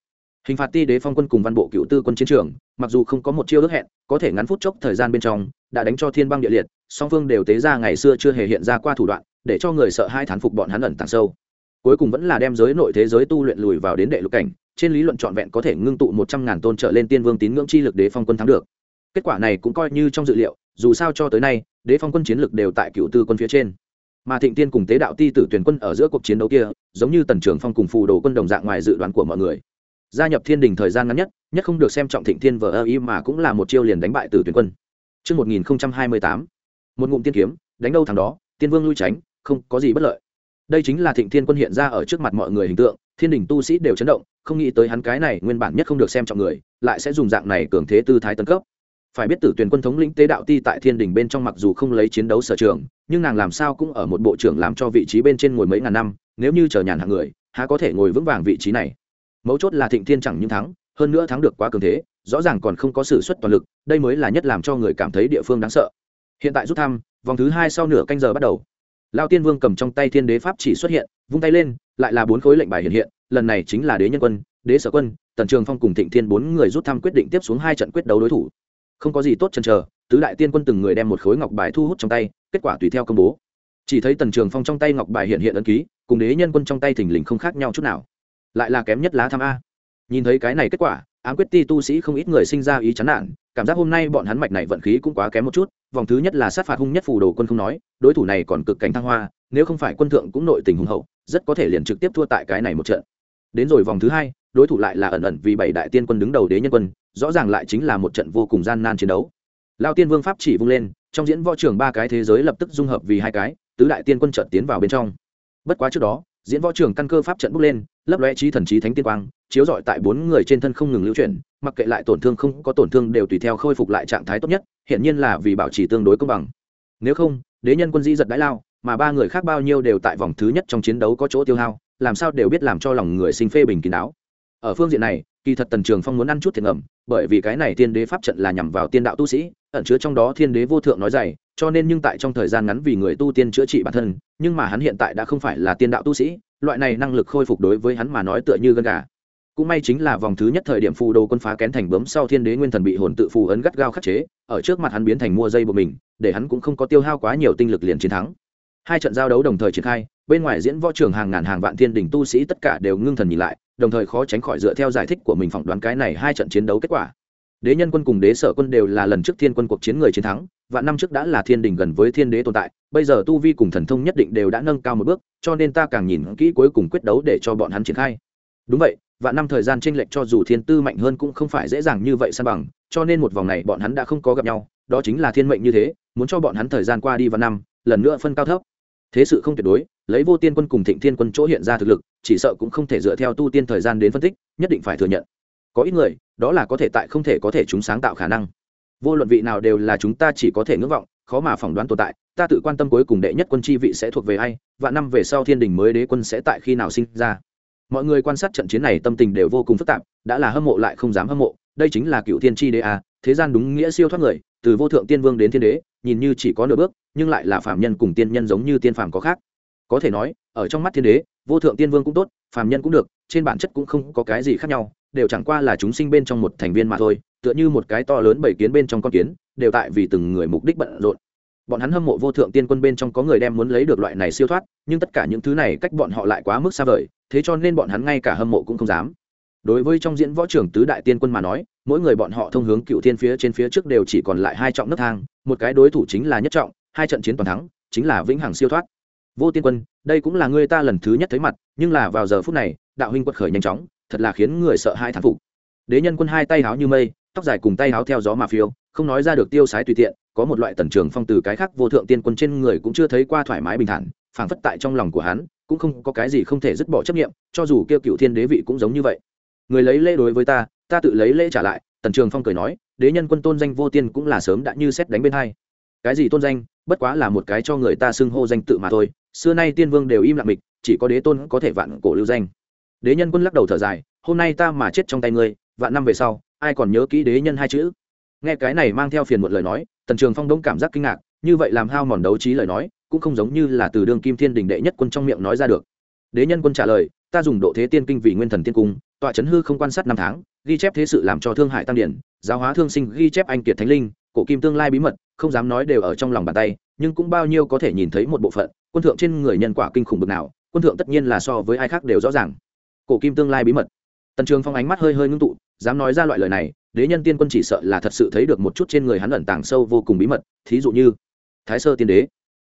hình phạt ti đế phong quân cùng văn bộ cựu tư quân chiến trường, mặc dù không có một chiêu ước hẹn, có thể ngắn phút chốc thời gian bên trong, đã đánh cho thiên băng địa liệt, song phương đều tế ra ngày xưa chưa hề hiện ra qua thủ đoạn, để cho người sợ hai thán phục bọn hắn ẩn tàng sâu. Cuối cùng vẫn là đem giới nội thế giới tu luyện lùi vào đến đệ lục cảnh, trên lý luận trọn vẹn có thể ngưng tụ một trăm ngàn tôn trở lên tiên vương tín ngưỡng chi lực đế phong quân thắng được. Kết quả này cũng coi như trong dự liệu, dù sao cho tới nay, đế phong quân chiến lực đều tại cựu tư quân phía trên. Mà thịnh tiên cùng tế đạo ti tử tuyển quân ở giữa cuộc chiến đấu kia, giống như tần trường phong cùng phù đồ quân đồng dạng ngoài dự đoán của mọi người gia nhập thiên đình thời gian ngắn nhất nhất không được xem trọng thịnh thiên vờ ơ y mà cũng là một chiêu liền đánh bại tử tuyển quân. Trước 1028, một ngụm tiên kiếm đánh đâu thằng đó tiên vương lui tránh không có gì bất lợi. Đây chính là thịnh thiên quân hiện ra ở trước mặt mọi người hình tượng thiên đình tu sĩ đều chấn động không nghĩ tới hắn cái này nguyên bản nhất không được xem trọng người lại sẽ dùng dạng này cường thế tư thái tấn cấp. Phải biết tử tuyển quân thống lĩnh tế đạo ti tại thiên đình bên trong mặc dù không lấy chiến đấu sở trường nhưng nàng làm sao cũng ở một bộ trưởng làm cho vị trí bên trên ngồi mấy ngàn năm nếu như chờ nhàn hạng người há có thể ngồi vững vàng vị trí này mấu chốt là thịnh thiên chẳng những thắng, hơn nữa thắng được quá cường thế, rõ ràng còn không có sự xuất toàn lực, đây mới là nhất làm cho người cảm thấy địa phương đáng sợ. Hiện tại rút thăm, vòng thứ hai sau nửa canh giờ bắt đầu. Lao tiên vương cầm trong tay thiên đế pháp chỉ xuất hiện, vung tay lên, lại là bốn khối lệnh bài hiện hiện, lần này chính là đế nhân quân, đế sở quân, tần trường phong cùng thịnh thiên bốn người rút thăm quyết định tiếp xuống hai trận quyết đấu đối thủ. Không có gì tốt chần chờ, tứ đại tiên quân từng người đem một khối ngọc bài thu hút trong tay, kết quả tùy theo công bố. Chỉ thấy tần trường phong trong tay ngọc bài hiện hiện ấn ký, cùng đế nhân quân trong tay thình lình không khác nhau chút nào lại là kém nhất lá tham a. Nhìn thấy cái này kết quả, ám quyết ti tu sĩ không ít người sinh ra ý chán nản, cảm giác hôm nay bọn hắn mạch này vận khí cũng quá kém một chút, vòng thứ nhất là sát phạt hung nhất phù đồ quân không nói, đối thủ này còn cực cảnh thăng hoa, nếu không phải quân thượng cũng nội tình hùng hậu, rất có thể liền trực tiếp thua tại cái này một trận. Đến rồi vòng thứ hai, đối thủ lại là ẩn ẩn vì bảy đại tiên quân đứng đầu đế nhân quân, rõ ràng lại chính là một trận vô cùng gian nan chiến đấu. Lao tiên vương pháp chỉ vung lên, trong diễn võ trường ba cái thế giới lập tức dung hợp vì hai cái, tứ đại tiên quân trận tiến vào bên trong. Bất quá trước đó diễn võ trường căn cơ pháp trận bước lên, lấp lóe trí thần trí thánh tiên quang, chiếu rọi tại bốn người trên thân không ngừng lưu chuyển, mặc kệ lại tổn thương không có tổn thương đều tùy theo khôi phục lại trạng thái tốt nhất hiện nhiên là vì bảo trì tương đối công bằng. Nếu không, đế nhân quân di giật đãi lao, mà ba người khác bao nhiêu đều tại vòng thứ nhất trong chiến đấu có chỗ tiêu hao, làm sao đều biết làm cho lòng người sinh phê bình kín đáo. Ở phương diện này, kỳ thật tần trường phong muốn ăn chút thiệt ngầm, bởi vì cái này tiên đế pháp trận là nhằm vào tiên đạo tu sĩ ẩn chứa trong đó thiên đế vô thượng nói dày, cho nên nhưng tại trong thời gian ngắn vì người tu tiên chữa trị bản thân, nhưng mà hắn hiện tại đã không phải là tiên đạo tu sĩ, loại này năng lực khôi phục đối với hắn mà nói tựa như gân gà. Cũng may chính là vòng thứ nhất thời điểm phù đồ quân phá kén thành bướm sau thiên đế nguyên thần bị hồn tự phù ấn gắt gao khắc chế, ở trước mặt hắn biến thành mua dây của mình, để hắn cũng không có tiêu hao quá nhiều tinh lực liền chiến thắng. Hai trận giao đấu đồng thời triển khai, bên ngoài diễn võ trường hàng ngàn hàng vạn thiên đình tu sĩ tất cả đều ngưng thần nhìn lại, đồng thời khó tránh khỏi dựa theo giải thích của mình phỏng đoán cái này hai trận chiến đấu kết quả đế nhân quân cùng đế sở quân đều là lần trước thiên quân cuộc chiến người chiến thắng và năm trước đã là thiên đình gần với thiên đế tồn tại, bây giờ tu vi cùng thần thông nhất định đều đã nâng cao một bước, cho nên ta càng nhìn kỹ cuối cùng quyết đấu để cho bọn hắn triển khai. Đúng vậy và năm thời gian tranh lệch cho dù thiên tư mạnh hơn cũng không phải dễ dàng như vậy san bằng, cho nên một vòng này bọn hắn đã không có gặp nhau, đó chính là thiên mệnh như thế, muốn cho bọn hắn thời gian qua đi và năm, lần nữa phân cao thấp. Thế sự không tuyệt đối, lấy vô tiên quân cùng thịnh thiên quân chỗ hiện ra thực lực, chỉ sợ cũng không thể dựa theo tu tiên thời gian đến phân tích, nhất định phải thừa nhận có ít người, đó là có thể tại không thể có thể chúng sáng tạo khả năng. Vô luận vị nào đều là chúng ta chỉ có thể ngưỡng vọng, khó mà phỏng đoán tồn tại, ta tự quan tâm cuối cùng đệ nhất quân chi vị sẽ thuộc về ai và năm về sau thiên đình mới đế quân sẽ tại khi nào sinh ra. Mọi người quan sát trận chiến này tâm tình đều vô cùng phức tạp, đã là hâm mộ lại không dám hâm mộ, đây chính là cựu thiên tri đế a, thế gian đúng nghĩa siêu thoát người, từ vô thượng tiên vương đến thiên đế, nhìn như chỉ có nửa bước, nhưng lại là phạm nhân cùng tiên nhân giống như tiên phàm có khác. Có thể nói, ở trong mắt thiên đế, vô thượng tiên vương cũng tốt, phàm nhân cũng được, trên bản chất cũng không có cái gì khác nhau đều chẳng qua là chúng sinh bên trong một thành viên mà thôi, tựa như một cái to lớn bảy kiến bên trong con kiến, đều tại vì từng người mục đích bận rộn. Bọn hắn hâm mộ vô thượng tiên quân bên trong có người đem muốn lấy được loại này siêu thoát, nhưng tất cả những thứ này cách bọn họ lại quá mức xa vời, thế cho nên bọn hắn ngay cả hâm mộ cũng không dám. Đối với trong diễn võ trưởng tứ đại tiên quân mà nói, mỗi người bọn họ thông hướng cựu thiên phía trên phía trước đều chỉ còn lại hai trọng nấc thang, một cái đối thủ chính là nhất trọng, hai trận chiến toàn thắng, chính là vĩnh hằng siêu thoát. Vô tiên quân, đây cũng là người ta lần thứ nhất thấy mặt, nhưng là vào giờ phút này, đạo huynh quật khởi nhanh chóng thật là khiến người sợ hai thán phục. Đế nhân quân hai tay háo như mây, tóc dài cùng tay háo theo gió mà phiêu, không nói ra được tiêu sái tùy tiện, có một loại tần trường phong từ cái khác vô thượng tiên quân trên người cũng chưa thấy qua thoải mái bình thản, phảng phất tại trong lòng của hắn, cũng không có cái gì không thể dứt bỏ chấp nghiệm cho dù kêu cựu thiên đế vị cũng giống như vậy. Người lấy lễ đối với ta ta tự lấy lễ trả lại, tần trường phong cười nói, đế nhân quân tôn danh vô tiên cũng là sớm đã như xét đánh bên hai. Cái gì tôn danh, bất quá là một cái cho người ta xưng hô danh tự mà thôi, xưa nay tiên vương đều im lặng mịch, chỉ có đế tôn có thể vạn cổ lưu danh đế nhân quân lắc đầu thở dài, hôm nay ta mà chết trong tay ngươi, vạn năm về sau, ai còn nhớ kỹ đế nhân hai chữ? Nghe cái này mang theo phiền một lời nói, tần trường phong đông cảm giác kinh ngạc, như vậy làm hao mòn đấu trí lời nói, cũng không giống như là từ đương kim thiên đình đệ nhất quân trong miệng nói ra được. Đế nhân quân trả lời, ta dùng độ thế tiên kinh vì nguyên thần tiên cung, tọa chấn hư không quan sát năm tháng, ghi chép thế sự làm cho thương hại tăng điển, giáo hóa thương sinh, ghi chép anh kiệt thánh linh, cổ kim tương lai bí mật, không dám nói đều ở trong lòng bàn tay, nhưng cũng bao nhiêu có thể nhìn thấy một bộ phận, quân thượng trên người nhân quả kinh khủng bực nào, quân thượng tất nhiên là so với ai khác đều rõ ràng cổ kim tương lai bí mật. Tần trường phong ánh mắt hơi hơi ngưng tụ, dám nói ra loại lời này, đế nhân tiên quân chỉ sợ là thật sự thấy được một chút trên người hắn ẩn tàng sâu vô cùng bí mật, thí dụ như thái sơ tiên đế.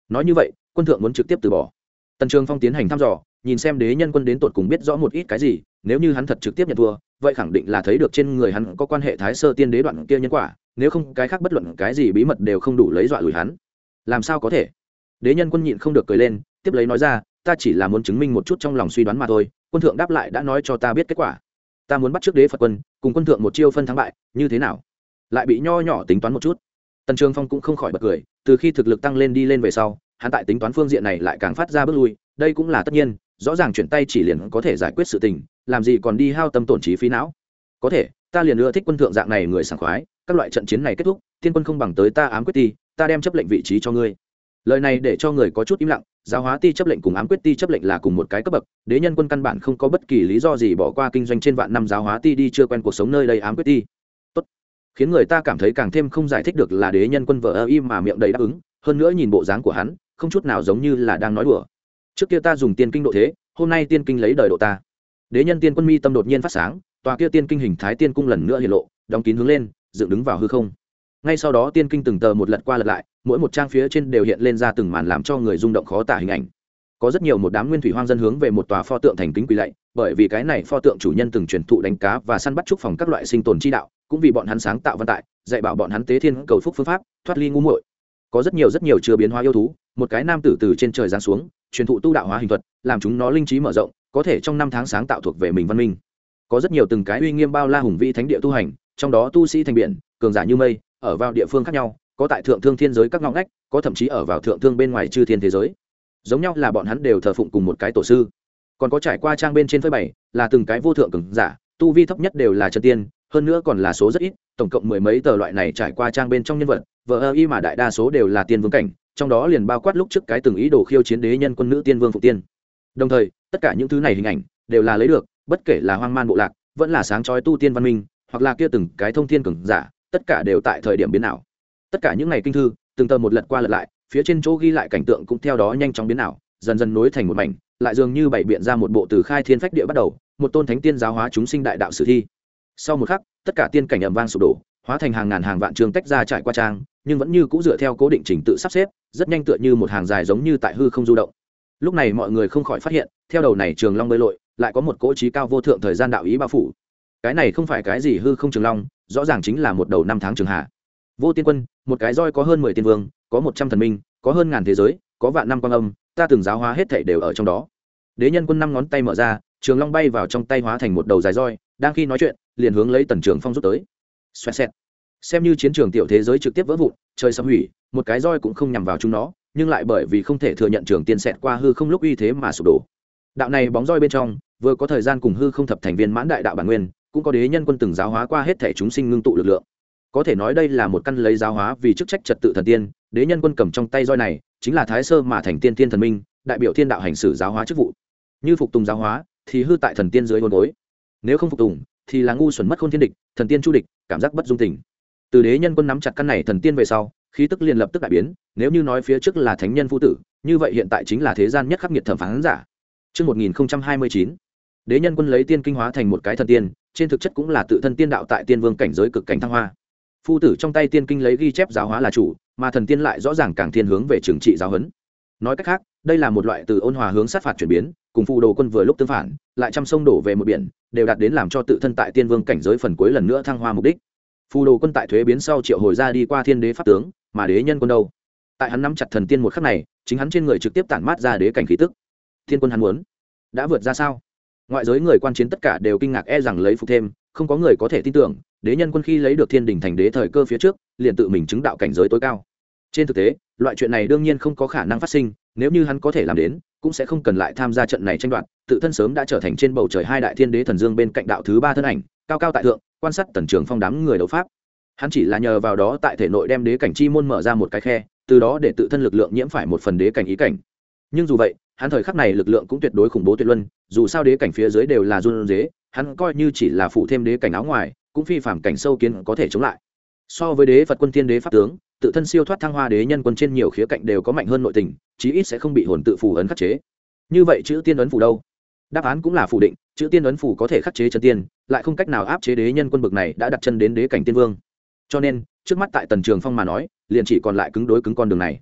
Nói như vậy, quân thượng muốn trực tiếp từ bỏ. Tần trường phong tiến hành thăm dò, nhìn xem đế nhân quân đến tột cùng biết rõ một ít cái gì, nếu như hắn thật trực tiếp nhận thua, vậy khẳng định là thấy được trên người hắn có quan hệ thái sơ tiên đế đoạn kia nhân quả, nếu không cái khác bất luận cái gì bí mật đều không đủ lấy dọa lùi hắn. Làm sao có thể? Đế nhân quân nhịn không được cười lên, tiếp lấy nói ra, ta chỉ là muốn chứng minh một chút trong lòng suy đoán mà thôi, quân thượng đáp lại đã nói cho ta biết kết quả. Ta muốn bắt trước đế phật quân, cùng quân thượng một chiêu phân thắng bại, như thế nào? Lại bị nho nhỏ tính toán một chút. Tần trường phong cũng không khỏi bật cười, từ khi thực lực tăng lên đi lên về sau, hắn tại tính toán phương diện này lại càng phát ra bước lui, đây cũng là tất nhiên, rõ ràng chuyển tay chỉ liền có thể giải quyết sự tình, làm gì còn đi hao tâm tổn trí phí não. Có thể, ta liền ưa thích quân thượng dạng này người sảng khoái, các loại trận chiến này kết thúc, tiên quân không bằng tới ta ám quyết ti ta đem chấp lệnh vị trí cho ngươi lời này để cho người có chút im lặng, giáo hóa ti chấp lệnh cùng ám quyết ti chấp lệnh là cùng một cái cấp bậc, đế nhân quân căn bản không có bất kỳ lý do gì bỏ qua kinh doanh trên vạn năm giáo hóa ti đi chưa quen cuộc sống nơi đây ám quyết ti. Tốt. khiến người ta cảm thấy càng thêm không giải thích được là đế nhân quân vợ ơ im mà miệng đầy đáp ứng, hơn nữa nhìn bộ dáng của hắn, không chút nào giống như là đang nói đùa. Trước kia ta dùng tiên kinh độ thế, hôm nay tiên kinh lấy đời độ ta. Đế nhân tiên quân mi tâm đột nhiên phát sáng, tòa kia tiên kinh hình thái tiên cung lần nữa hiện lộ, đóng kín hướng lên, dựng đứng vào hư không ngay sau đó tiên kinh từng tờ một lật qua lật lại, mỗi một trang phía trên đều hiện lên ra từng màn làm cho người rung động khó tả hình ảnh. Có rất nhiều một đám nguyên thủy hoang dân hướng về một tòa pho tượng thành kính quỳ lạy, bởi vì cái này pho tượng chủ nhân từng truyền thụ đánh cá và săn bắt trúc phòng các loại sinh tồn chi đạo, cũng vì bọn hắn sáng tạo văn tại, dạy bảo bọn hắn tế thiên cầu phúc phương pháp, thoát ly ngu muội. Có rất nhiều rất nhiều chưa biến hóa yêu thú, một cái nam tử từ trên trời giáng xuống, truyền thụ tu đạo hóa hình thuật, làm chúng nó linh trí mở rộng, có thể trong năm tháng sáng tạo thuộc về mình văn minh. Có rất nhiều từng cái uy nghiêm bao la hùng vĩ thánh địa tu hành, trong đó tu sĩ thành biển, cường giả như mây ở vào địa phương khác nhau, có tại thượng thương thiên giới các ngõ ngách, có thậm chí ở vào thượng thương bên ngoài chư thiên thế giới. Giống nhau là bọn hắn đều thờ phụng cùng một cái tổ sư. Còn có trải qua trang bên trên phơi bày, là từng cái vô thượng cường giả, tu vi thấp nhất đều là chân tiên, hơn nữa còn là số rất ít, tổng cộng mười mấy tờ loại này trải qua trang bên trong nhân vật vợ ơ y mà đại đa số đều là tiên vương cảnh, trong đó liền bao quát lúc trước cái từng ý đồ khiêu chiến đế nhân quân nữ tiên vương phụ tiên. Đồng thời, tất cả những thứ này hình ảnh đều là lấy được, bất kể là hoang man bộ lạc, vẫn là sáng chói tu tiên văn minh, hoặc là kia từng cái thông thiên cường giả tất cả đều tại thời điểm biến nào tất cả những ngày kinh thư, từng tờ một lật qua lật lại, phía trên chỗ ghi lại cảnh tượng cũng theo đó nhanh chóng biến nào dần dần nối thành một mảnh, lại dường như bày biện ra một bộ từ khai thiên phách địa bắt đầu, một tôn thánh tiên giáo hóa chúng sinh đại đạo sử thi. Sau một khắc, tất cả tiên cảnh ầm vang sụp đổ, hóa thành hàng ngàn hàng vạn trường tách ra trải qua trang, nhưng vẫn như c ũ dựa theo cố định trình tự sắp xếp, rất nhanh tựa như một hàng dài giống như tại hư không du động. Lúc này mọi người không khỏi phát hiện, theo đầu này trường long bơi lội, lại có một cỗ trí cao vô thượng thời gian đạo ý bao phủ. Cái này không phải cái gì hư không trường long rõ ràng chính là một đầu năm tháng trường hạ. Vô tiên quân, một cái roi có hơn mười tiên vương, có một trăm thần minh, có hơn ngàn thế giới, có vạn năm quang âm, ta từng giáo hóa hết thảy đều ở trong đó. Đế nhân quân năm ngón tay mở ra, trường long bay vào trong tay hóa thành một đầu dài roi, đang khi nói chuyện, liền hướng lấy tần trường phong rút tới. Xoẹt xẹt. Xem như chiến trường tiểu thế giới trực tiếp vỡ vụn, trời sập hủy, một cái roi cũng không nhằm vào chúng nó, nhưng lại bởi vì không thể thừa nhận trường tiên xẹt qua hư không lúc uy thế mà sụp đổ. Đạo này bóng roi bên trong, vừa có thời gian cùng hư không thập thành viên mãn đại đạo bản nguyên cũng có đế nhân quân từng giáo hóa qua hết thể chúng sinh ngưng tụ lực lượng. Có thể nói đây là một căn lấy giáo hóa vì chức trách trật tự thần tiên đế nhân quân cầm trong tay roi này chính là thái sơ mà thành tiên tiên thần minh đại biểu thiên đạo hành xử giáo hóa chức vụ. Như phục tùng giáo hóa thì hư tại thần tiên dưới hôn gối. Nếu không phục tùng thì là ngu xuẩn mất khôn thiên địch thần tiên chu địch cảm giác bất dung tình. Từ đế nhân quân nắm chặt căn này thần tiên về sau khí tức liền lập tức đại biến nếu như nói phía trước là thánh nhân phu tử như vậy hiện tại chính là thế gian nhất khắc nghiệt thẩm phán giả. Trước 1029, đế nhân quân lấy tiên kinh hóa thành một cái thần tiên trên thực chất cũng là tự thân tiên đạo tại tiên vương cảnh giới cực cảnh thăng hoa. Phu tử trong tay tiên kinh lấy ghi chép giáo hóa là chủ, mà thần tiên lại rõ ràng càng thiên hướng về trường trị giáo huấn. Nói cách khác, đây là một loại từ ôn hòa hướng sát phạt chuyển biến, cùng phù đồ quân vừa lúc tương phản, lại chăm sông đổ về một biển, đều đạt đến làm cho tự thân tại tiên vương cảnh giới phần cuối lần nữa thăng hoa mục đích. Phù đồ quân tại thuế biến sau triệu hồi ra đi qua thiên đế pháp tướng, mà đế nhân quân đâu? Tại hắn nắm chặt thần tiên một khắc này, chính hắn trên người trực tiếp tản mát ra đế cảnh khí tức. Thiên quân hắn muốn đã vượt ra sao? Ngoại giới người quan chiến tất cả đều kinh ngạc e rằng lấy phục thêm, không có người có thể tin tưởng, đế nhân quân khi lấy được thiên đình thành đế thời cơ phía trước, liền tự mình chứng đạo cảnh giới tối cao. Trên thực tế, loại chuyện này đương nhiên không có khả năng phát sinh, nếu như hắn có thể làm đến, cũng sẽ không cần lại tham gia trận này tranh đoạt, tự thân sớm đã trở thành trên bầu trời hai đại thiên đế thần dương bên cạnh đạo thứ ba thân ảnh, cao cao tại thượng, quan sát tần trường phong đám người đấu pháp. Hắn chỉ là nhờ vào đó tại thể nội đem đế cảnh chi môn mở ra một cái khe, từ đó để tự thân lực lượng nhiễm phải một phần đế cảnh ý cảnh nhưng dù vậy, hắn thời khắc này lực lượng cũng tuyệt đối khủng bố tuyệt luân, dù sao đế cảnh phía dưới đều là run dế hắn coi như chỉ là phụ thêm đế cảnh áo ngoài, cũng phi phạm cảnh sâu kiến có thể chống lại. So với đế phật quân thiên đế pháp tướng, tự thân siêu thoát thăng hoa đế nhân quân trên nhiều khía cạnh đều có mạnh hơn nội tình, chí ít sẽ không bị hồn tự phù ấn khắc chế. Như vậy chữ tiên ấn phù đâu? Đáp án cũng là phủ định, chữ tiên ấn phù có thể khắc chế chân tiên, lại không cách nào áp chế đế nhân quân bực này đã đặt chân đến đế cảnh tiên vương. Cho nên, trước mắt tại tần trường phong mà nói, liền chỉ còn lại cứng đối cứng con đường này.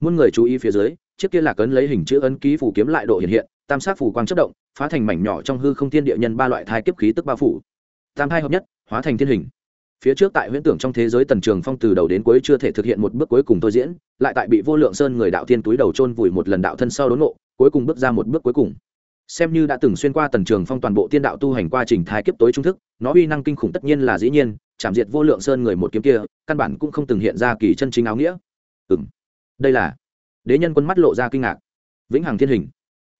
Muôn người chú ý phía dưới chiếc kia là cấn lấy hình chữ ấn ký phủ kiếm lại độ hiện hiện, tam sát phủ quang chất động, phá thành mảnh nhỏ trong hư không thiên địa nhân ba loại thai kiếp khí tức bao phủ. Tam thai hợp nhất, hóa thành thiên hình. Phía trước tại huyễn tưởng trong thế giới tần trường phong từ đầu đến cuối chưa thể thực hiện một bước cuối cùng tôi diễn, lại tại bị vô lượng sơn người đạo thiên túi đầu chôn vùi một lần đạo thân sau đốn ngộ, cuối cùng bước ra một bước cuối cùng. Xem như đã từng xuyên qua tần trường phong toàn bộ tiên đạo tu hành qua trình thái kiếp tối trung thức, nó uy năng kinh khủng tất nhiên là dĩ nhiên, chạm diệt vô lượng sơn người một kiếm kia, căn bản cũng không từng hiện ra kỳ chân chính áo nghĩa. Ừ đây là đế nhân quân mắt lộ ra kinh ngạc. Vĩnh hằng thiên hình.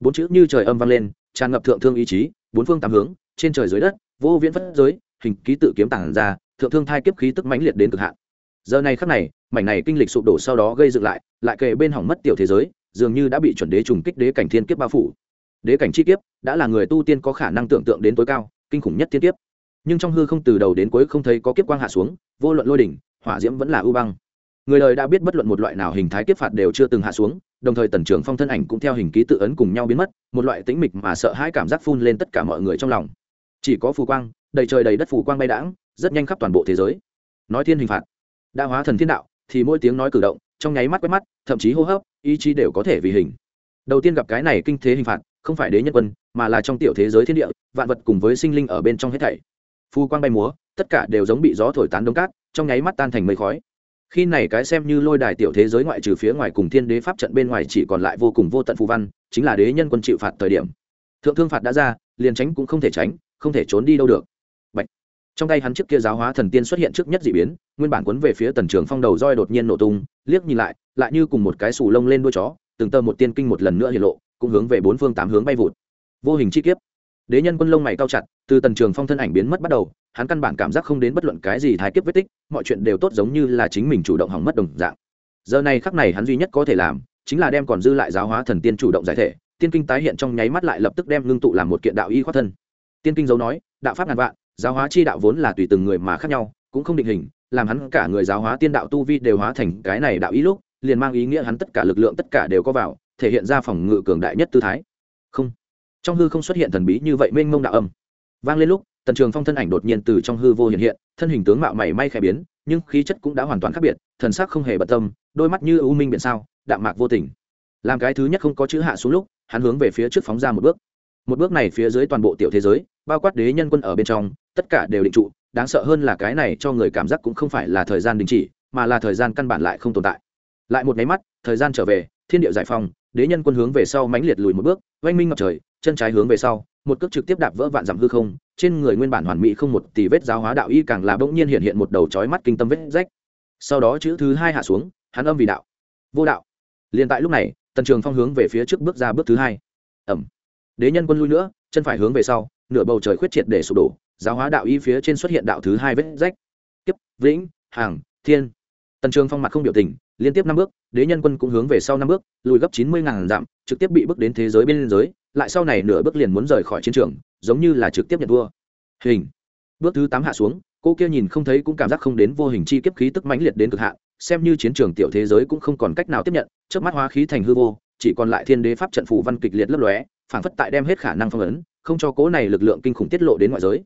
Bốn chữ như trời âm vang lên, tràn ngập thượng thương ý chí, bốn phương tám hướng, trên trời dưới đất, vô viễn phất giới, hình ký tự kiếm tản ra, thượng thương thai kiếp khí tức mãnh liệt đến cực hạn. Giờ này khắc này, mảnh này kinh lịch sụp đổ sau đó gây dựng lại lại kề bên hỏng mất tiểu thế giới, dường như đã bị chuẩn đế trùng kích đế cảnh thiên kiếp bao phủ. Đế cảnh chi kiếp, đã là người tu tiên có khả năng tưởng tượng đến tối cao, kinh khủng nhất thiên kiếp. Nhưng trong hư không từ đầu đến cuối không thấy có kiếp quang hạ xuống, vô luận lôi đỉnh, hỏa diễm vẫn là ưu băng người đời đã biết bất luận một loại nào hình thái kiếp phạt đều chưa từng hạ xuống, đồng thời tần trưởng phong thân ảnh cũng theo hình ký tự ấn cùng nhau biến mất, một loại tĩnh mịch mà sợ hãi cảm giác phun lên tất cả mọi người trong lòng. Chỉ có phù quang, đầy trời đầy đất phù quang bay đãng, rất nhanh khắp toàn bộ thế giới. Nói thiên hình phạt, đã hóa thần thiên đạo, thì mỗi tiếng nói cử động, trong nháy mắt quét mắt, thậm chí hô hấp, ý chí đều có thể vì hình. Đầu tiên gặp cái này kinh thế hình phạt, không phải đế nhân quân, mà là trong tiểu thế giới thiên địa, vạn vật cùng với sinh linh ở bên trong hết thảy. Phù quang bay múa, tất cả đều giống bị gió thổi tán đông cát, trong nháy mắt tan thành mây khói khi này cái xem như lôi đài tiểu thế giới ngoại trừ phía ngoài cùng thiên đế pháp trận bên ngoài chỉ còn lại vô cùng vô tận phù văn, chính là đế nhân quân chịu phạt thời điểm. Thượng thương phạt đã ra, liền tránh cũng không thể tránh, không thể trốn đi đâu được. Bạch. trong tay hắn trước kia giáo hóa thần tiên xuất hiện trước nhất d ị biến, nguyên bản quấn về phía tần trường phong đầu roi đột nhiên nổ tung, liếc nhìn lại lại như cùng một cái sù lông lên đuôi chó, từng tơ một tiên kinh một lần nữa hiện lộ, cũng hướng về bốn phương tám hướng bay vụt. Vô hình chi kiếp đế nhân quân lông mày cao chặt, từ tần trường phong thân ảnh biến mất bắt đầu, hắn căn bản cảm giác không đến bất luận cái gì thái kiếp vết tích, mọi chuyện đều tốt giống như là chính mình chủ động hỏng mất đồng dạng. Giờ này khắc này hắn duy nhất có thể làm, chính là đem còn dư lại giáo hóa thần tiên chủ động giải thể, tiên kinh tái hiện trong nháy mắt lại lập tức đem ngưng tụ làm một kiện đạo y khoát thân. Tiên kinh dấu nói, đạo pháp ngàn vạn, giáo hóa chi đạo vốn là tùy từng người mà khác nhau, cũng không định hình, làm hắn cả người giáo hóa tiên đạo tu vi đều hóa thành cái này đạo ý lúc, liền mang ý nghĩa hắn tất cả lực lượng tất cả đều có vào, thể hiện ra phòng ngự cường đại nhất tư thái. Không trong hư không xuất hiện thần bí như vậy mênh mông đạo âm. Vang lên lúc, tần trường phong thân ảnh đột nhiên từ trong hư vô hiện hiện, thân hình tướng mạo mảy may khẽ biến, nhưng khí chất cũng đã hoàn toàn khác biệt, thần sắc không hề bận tâm, đôi mắt như ưu minh biển sao, đạm mạc vô tình. Làm cái thứ nhất không có chữ hạ xuống lúc, hắn hướng về phía trước phóng ra một bước. Một bước này phía dưới toàn bộ tiểu thế giới, bao quát đế nhân quân ở bên trong, tất cả đều định trụ, đáng sợ hơn là cái này cho người cảm giác cũng không phải là thời gian đình chỉ, mà là thời gian căn bản lại không tồn tại. Lại một máy mắt, thời gian trở về, thiên địa giải phong đế nhân quân hướng về sau mãnh liệt lùi một bước, oanh minh ngập trời chân trái hướng về sau, một cước trực tiếp đạp vỡ vạn dặm hư không, trên người nguyên bản hoàn mỹ không một tỷ vết giáo hóa đạo y càng là bỗng nhiên hiện hiện một đầu chói mắt kinh tâm vết rách. Sau đó chữ thứ hai hạ xuống, hắn âm vì đạo. Vô đạo. Liền tại lúc này, tần trường phong hướng về phía trước bước ra bước thứ hai. Ẩm. Đế nhân quân lui nữa, chân phải hướng về sau, nửa bầu trời khuyết triệt để sụp đổ, giáo hóa đạo y phía trên xuất hiện đạo thứ hai vết rách. Kiếp, vĩnh, hàng, thiên. Tần trường phong mặt không biểu tình, liên tiếp năm bước, đế nhân quân cũng hướng về sau năm bước, lùi gấp chín mươi ngàn dặm, trực tiếp bị bước đến thế giới bên giới lại sau này nửa bước liền muốn rời khỏi chiến trường, giống như là trực tiếp nhận vua. Hình. Bước thứ tám hạ xuống, cô kia nhìn không thấy cũng cảm giác không đến vô hình chi kiếp khí tức mãnh liệt đến cực hạn, xem như chiến trường tiểu thế giới cũng không còn cách nào tiếp nhận trước mắt hóa khí thành hư vô, chỉ còn lại thiên đế pháp trận phủ văn kịch liệt lấp lóe, phảng phất tại đem hết khả năng phong ấn, không cho cố này lực lượng kinh khủng tiết lộ đến ngoại giới.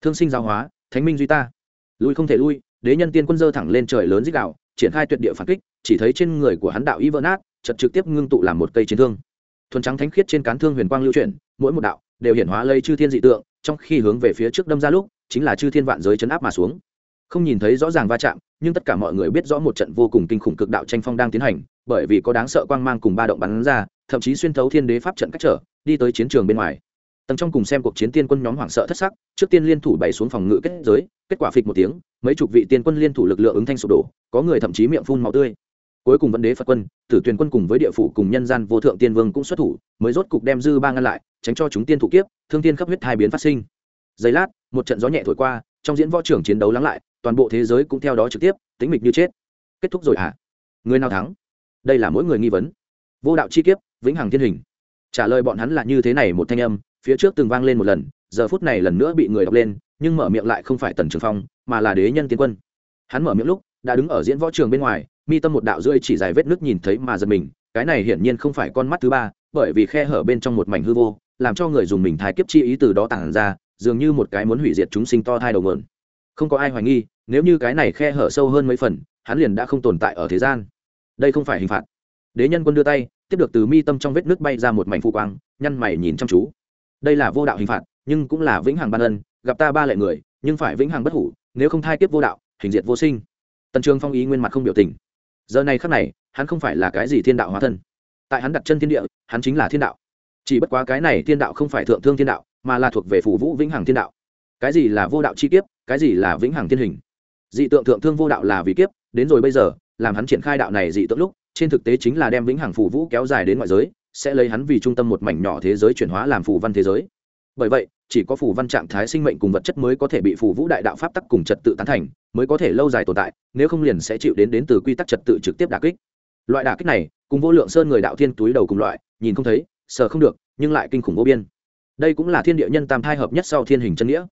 Thương sinh giáo hóa, thánh minh duy ta. Lui không thể lui, đế nhân tiên quân dơ thẳng lên trời lớn dích đạo, triển khai tuyệt địa phản kích, chỉ thấy trên người của hắn đạo y vỡ nát chật trực tiếp ngưng tụ làm một cây chiến thương thuần trắng thánh khiết trên cán thương huyền quang lưu chuyển, mỗi một đạo đều hiển hóa lây chư thiên dị tượng, trong khi hướng về phía trước đâm ra lúc, chính là chư thiên vạn giới chấn áp mà xuống. Không nhìn thấy rõ ràng va chạm, nhưng tất cả mọi người biết rõ một trận vô cùng kinh khủng cực đạo tranh phong đang tiến hành, bởi vì có đáng sợ quang mang cùng ba động bắn ra, thậm chí xuyên thấu thiên đế pháp trận cách trở, đi tới chiến trường bên ngoài. Tầng trong cùng xem cuộc chiến tiên quân nhóm hoảng sợ thất sắc, trước tiên liên thủ bày xuống phòng ngự kết giới, kết quả phịch một tiếng, mấy chục vị tiên quân liên thủ lực lượng ứng thanh sụp đổ, có người thậm chí miệng phun máu tươi cuối cùng vẫn đế phật quân, tử tuyền quân cùng với địa phủ cùng nhân gian vô thượng tiên vương cũng xuất thủ, mới rốt cục đem dư ba ngăn lại, tránh cho chúng tiên thủ kiếp, thương tiên khắp huyết hai biến phát sinh. Giây lát, một trận gió nhẹ thổi qua, trong diễn võ trưởng chiến đấu lắng lại, toàn bộ thế giới cũng theo đó trực tiếp tính mịch như chết. Kết thúc rồi ạ à? người nào thắng? Đây là mỗi người nghi vấn. Vô đạo chi kiếp, vĩnh hằng thiên hình. Trả lời bọn hắn là như thế này một thanh âm, phía trước từng vang lên một lần, giờ phút này lần nữa bị người đọc lên, nhưng mở miệng lại không phải tần trường phong, mà là đế nhân tiến quân. Hắn mở miệng lúc, đã đứng ở diễn võ trường bên ngoài mi tâm một đạo rơi chỉ dài vết nước nhìn thấy mà giật mình, cái này hiển nhiên không phải con mắt thứ ba, bởi vì khe hở bên trong một mảnh hư vô, làm cho người dùng mình thái kiếp chi ý từ đó tản ra, dường như một cái muốn hủy diệt chúng sinh to thai đầu mượn. Không có ai hoài nghi, nếu như cái này khe hở sâu hơn mấy phần, hắn liền đã không tồn tại ở thế gian. Đây không phải hình phạt. Đế nhân quân đưa tay, tiếp được từ mi tâm trong vết nước bay ra một mảnh phụ quang, nhăn mày nhìn chăm chú. Đây là vô đạo hình phạt, nhưng cũng là vĩnh hằng ban ân, gặp ta ba lệ người, nhưng phải vĩnh hằng bất hủ, nếu không thai kiếp vô đạo, hình diệt vô sinh. Tần trường phong ý nguyên mặt không biểu tình giờ này khắc này, hắn không phải là cái gì thiên đạo hóa thân. Tại hắn đặt chân thiên địa, hắn chính là thiên đạo. Chỉ bất quá cái này thiên đạo không phải thượng thương thiên đạo, mà là thuộc về phủ vũ vĩnh hằng thiên đạo. Cái gì là vô đạo chi kiếp, cái gì là vĩnh hằng thiên hình? Dị tượng thượng thương vô đạo là vì kiếp, đến rồi bây giờ, làm hắn triển khai đạo này dị tượng lúc, trên thực tế chính là đem vĩnh hằng phủ vũ kéo dài đến ngoại giới, sẽ lấy hắn vì trung tâm một mảnh nhỏ thế giới chuyển hóa làm phù văn thế giới. Bởi vậy chỉ có phù văn trạng thái sinh mệnh cùng vật chất mới có thể bị phù vũ đại đạo pháp tắc cùng trật tự tán thành, mới có thể lâu dài tồn tại, nếu không liền sẽ chịu đến đến từ quy tắc trật tự trực tiếp đà kích. Loại đà kích này, cùng vô lượng sơn người đạo thiên túi đầu cùng loại, nhìn không thấy sờ không được, nhưng lại kinh khủng vô biên. Đây cũng là thiên địa nhân tam thai hợp nhất sau thiên hình chân nghĩa.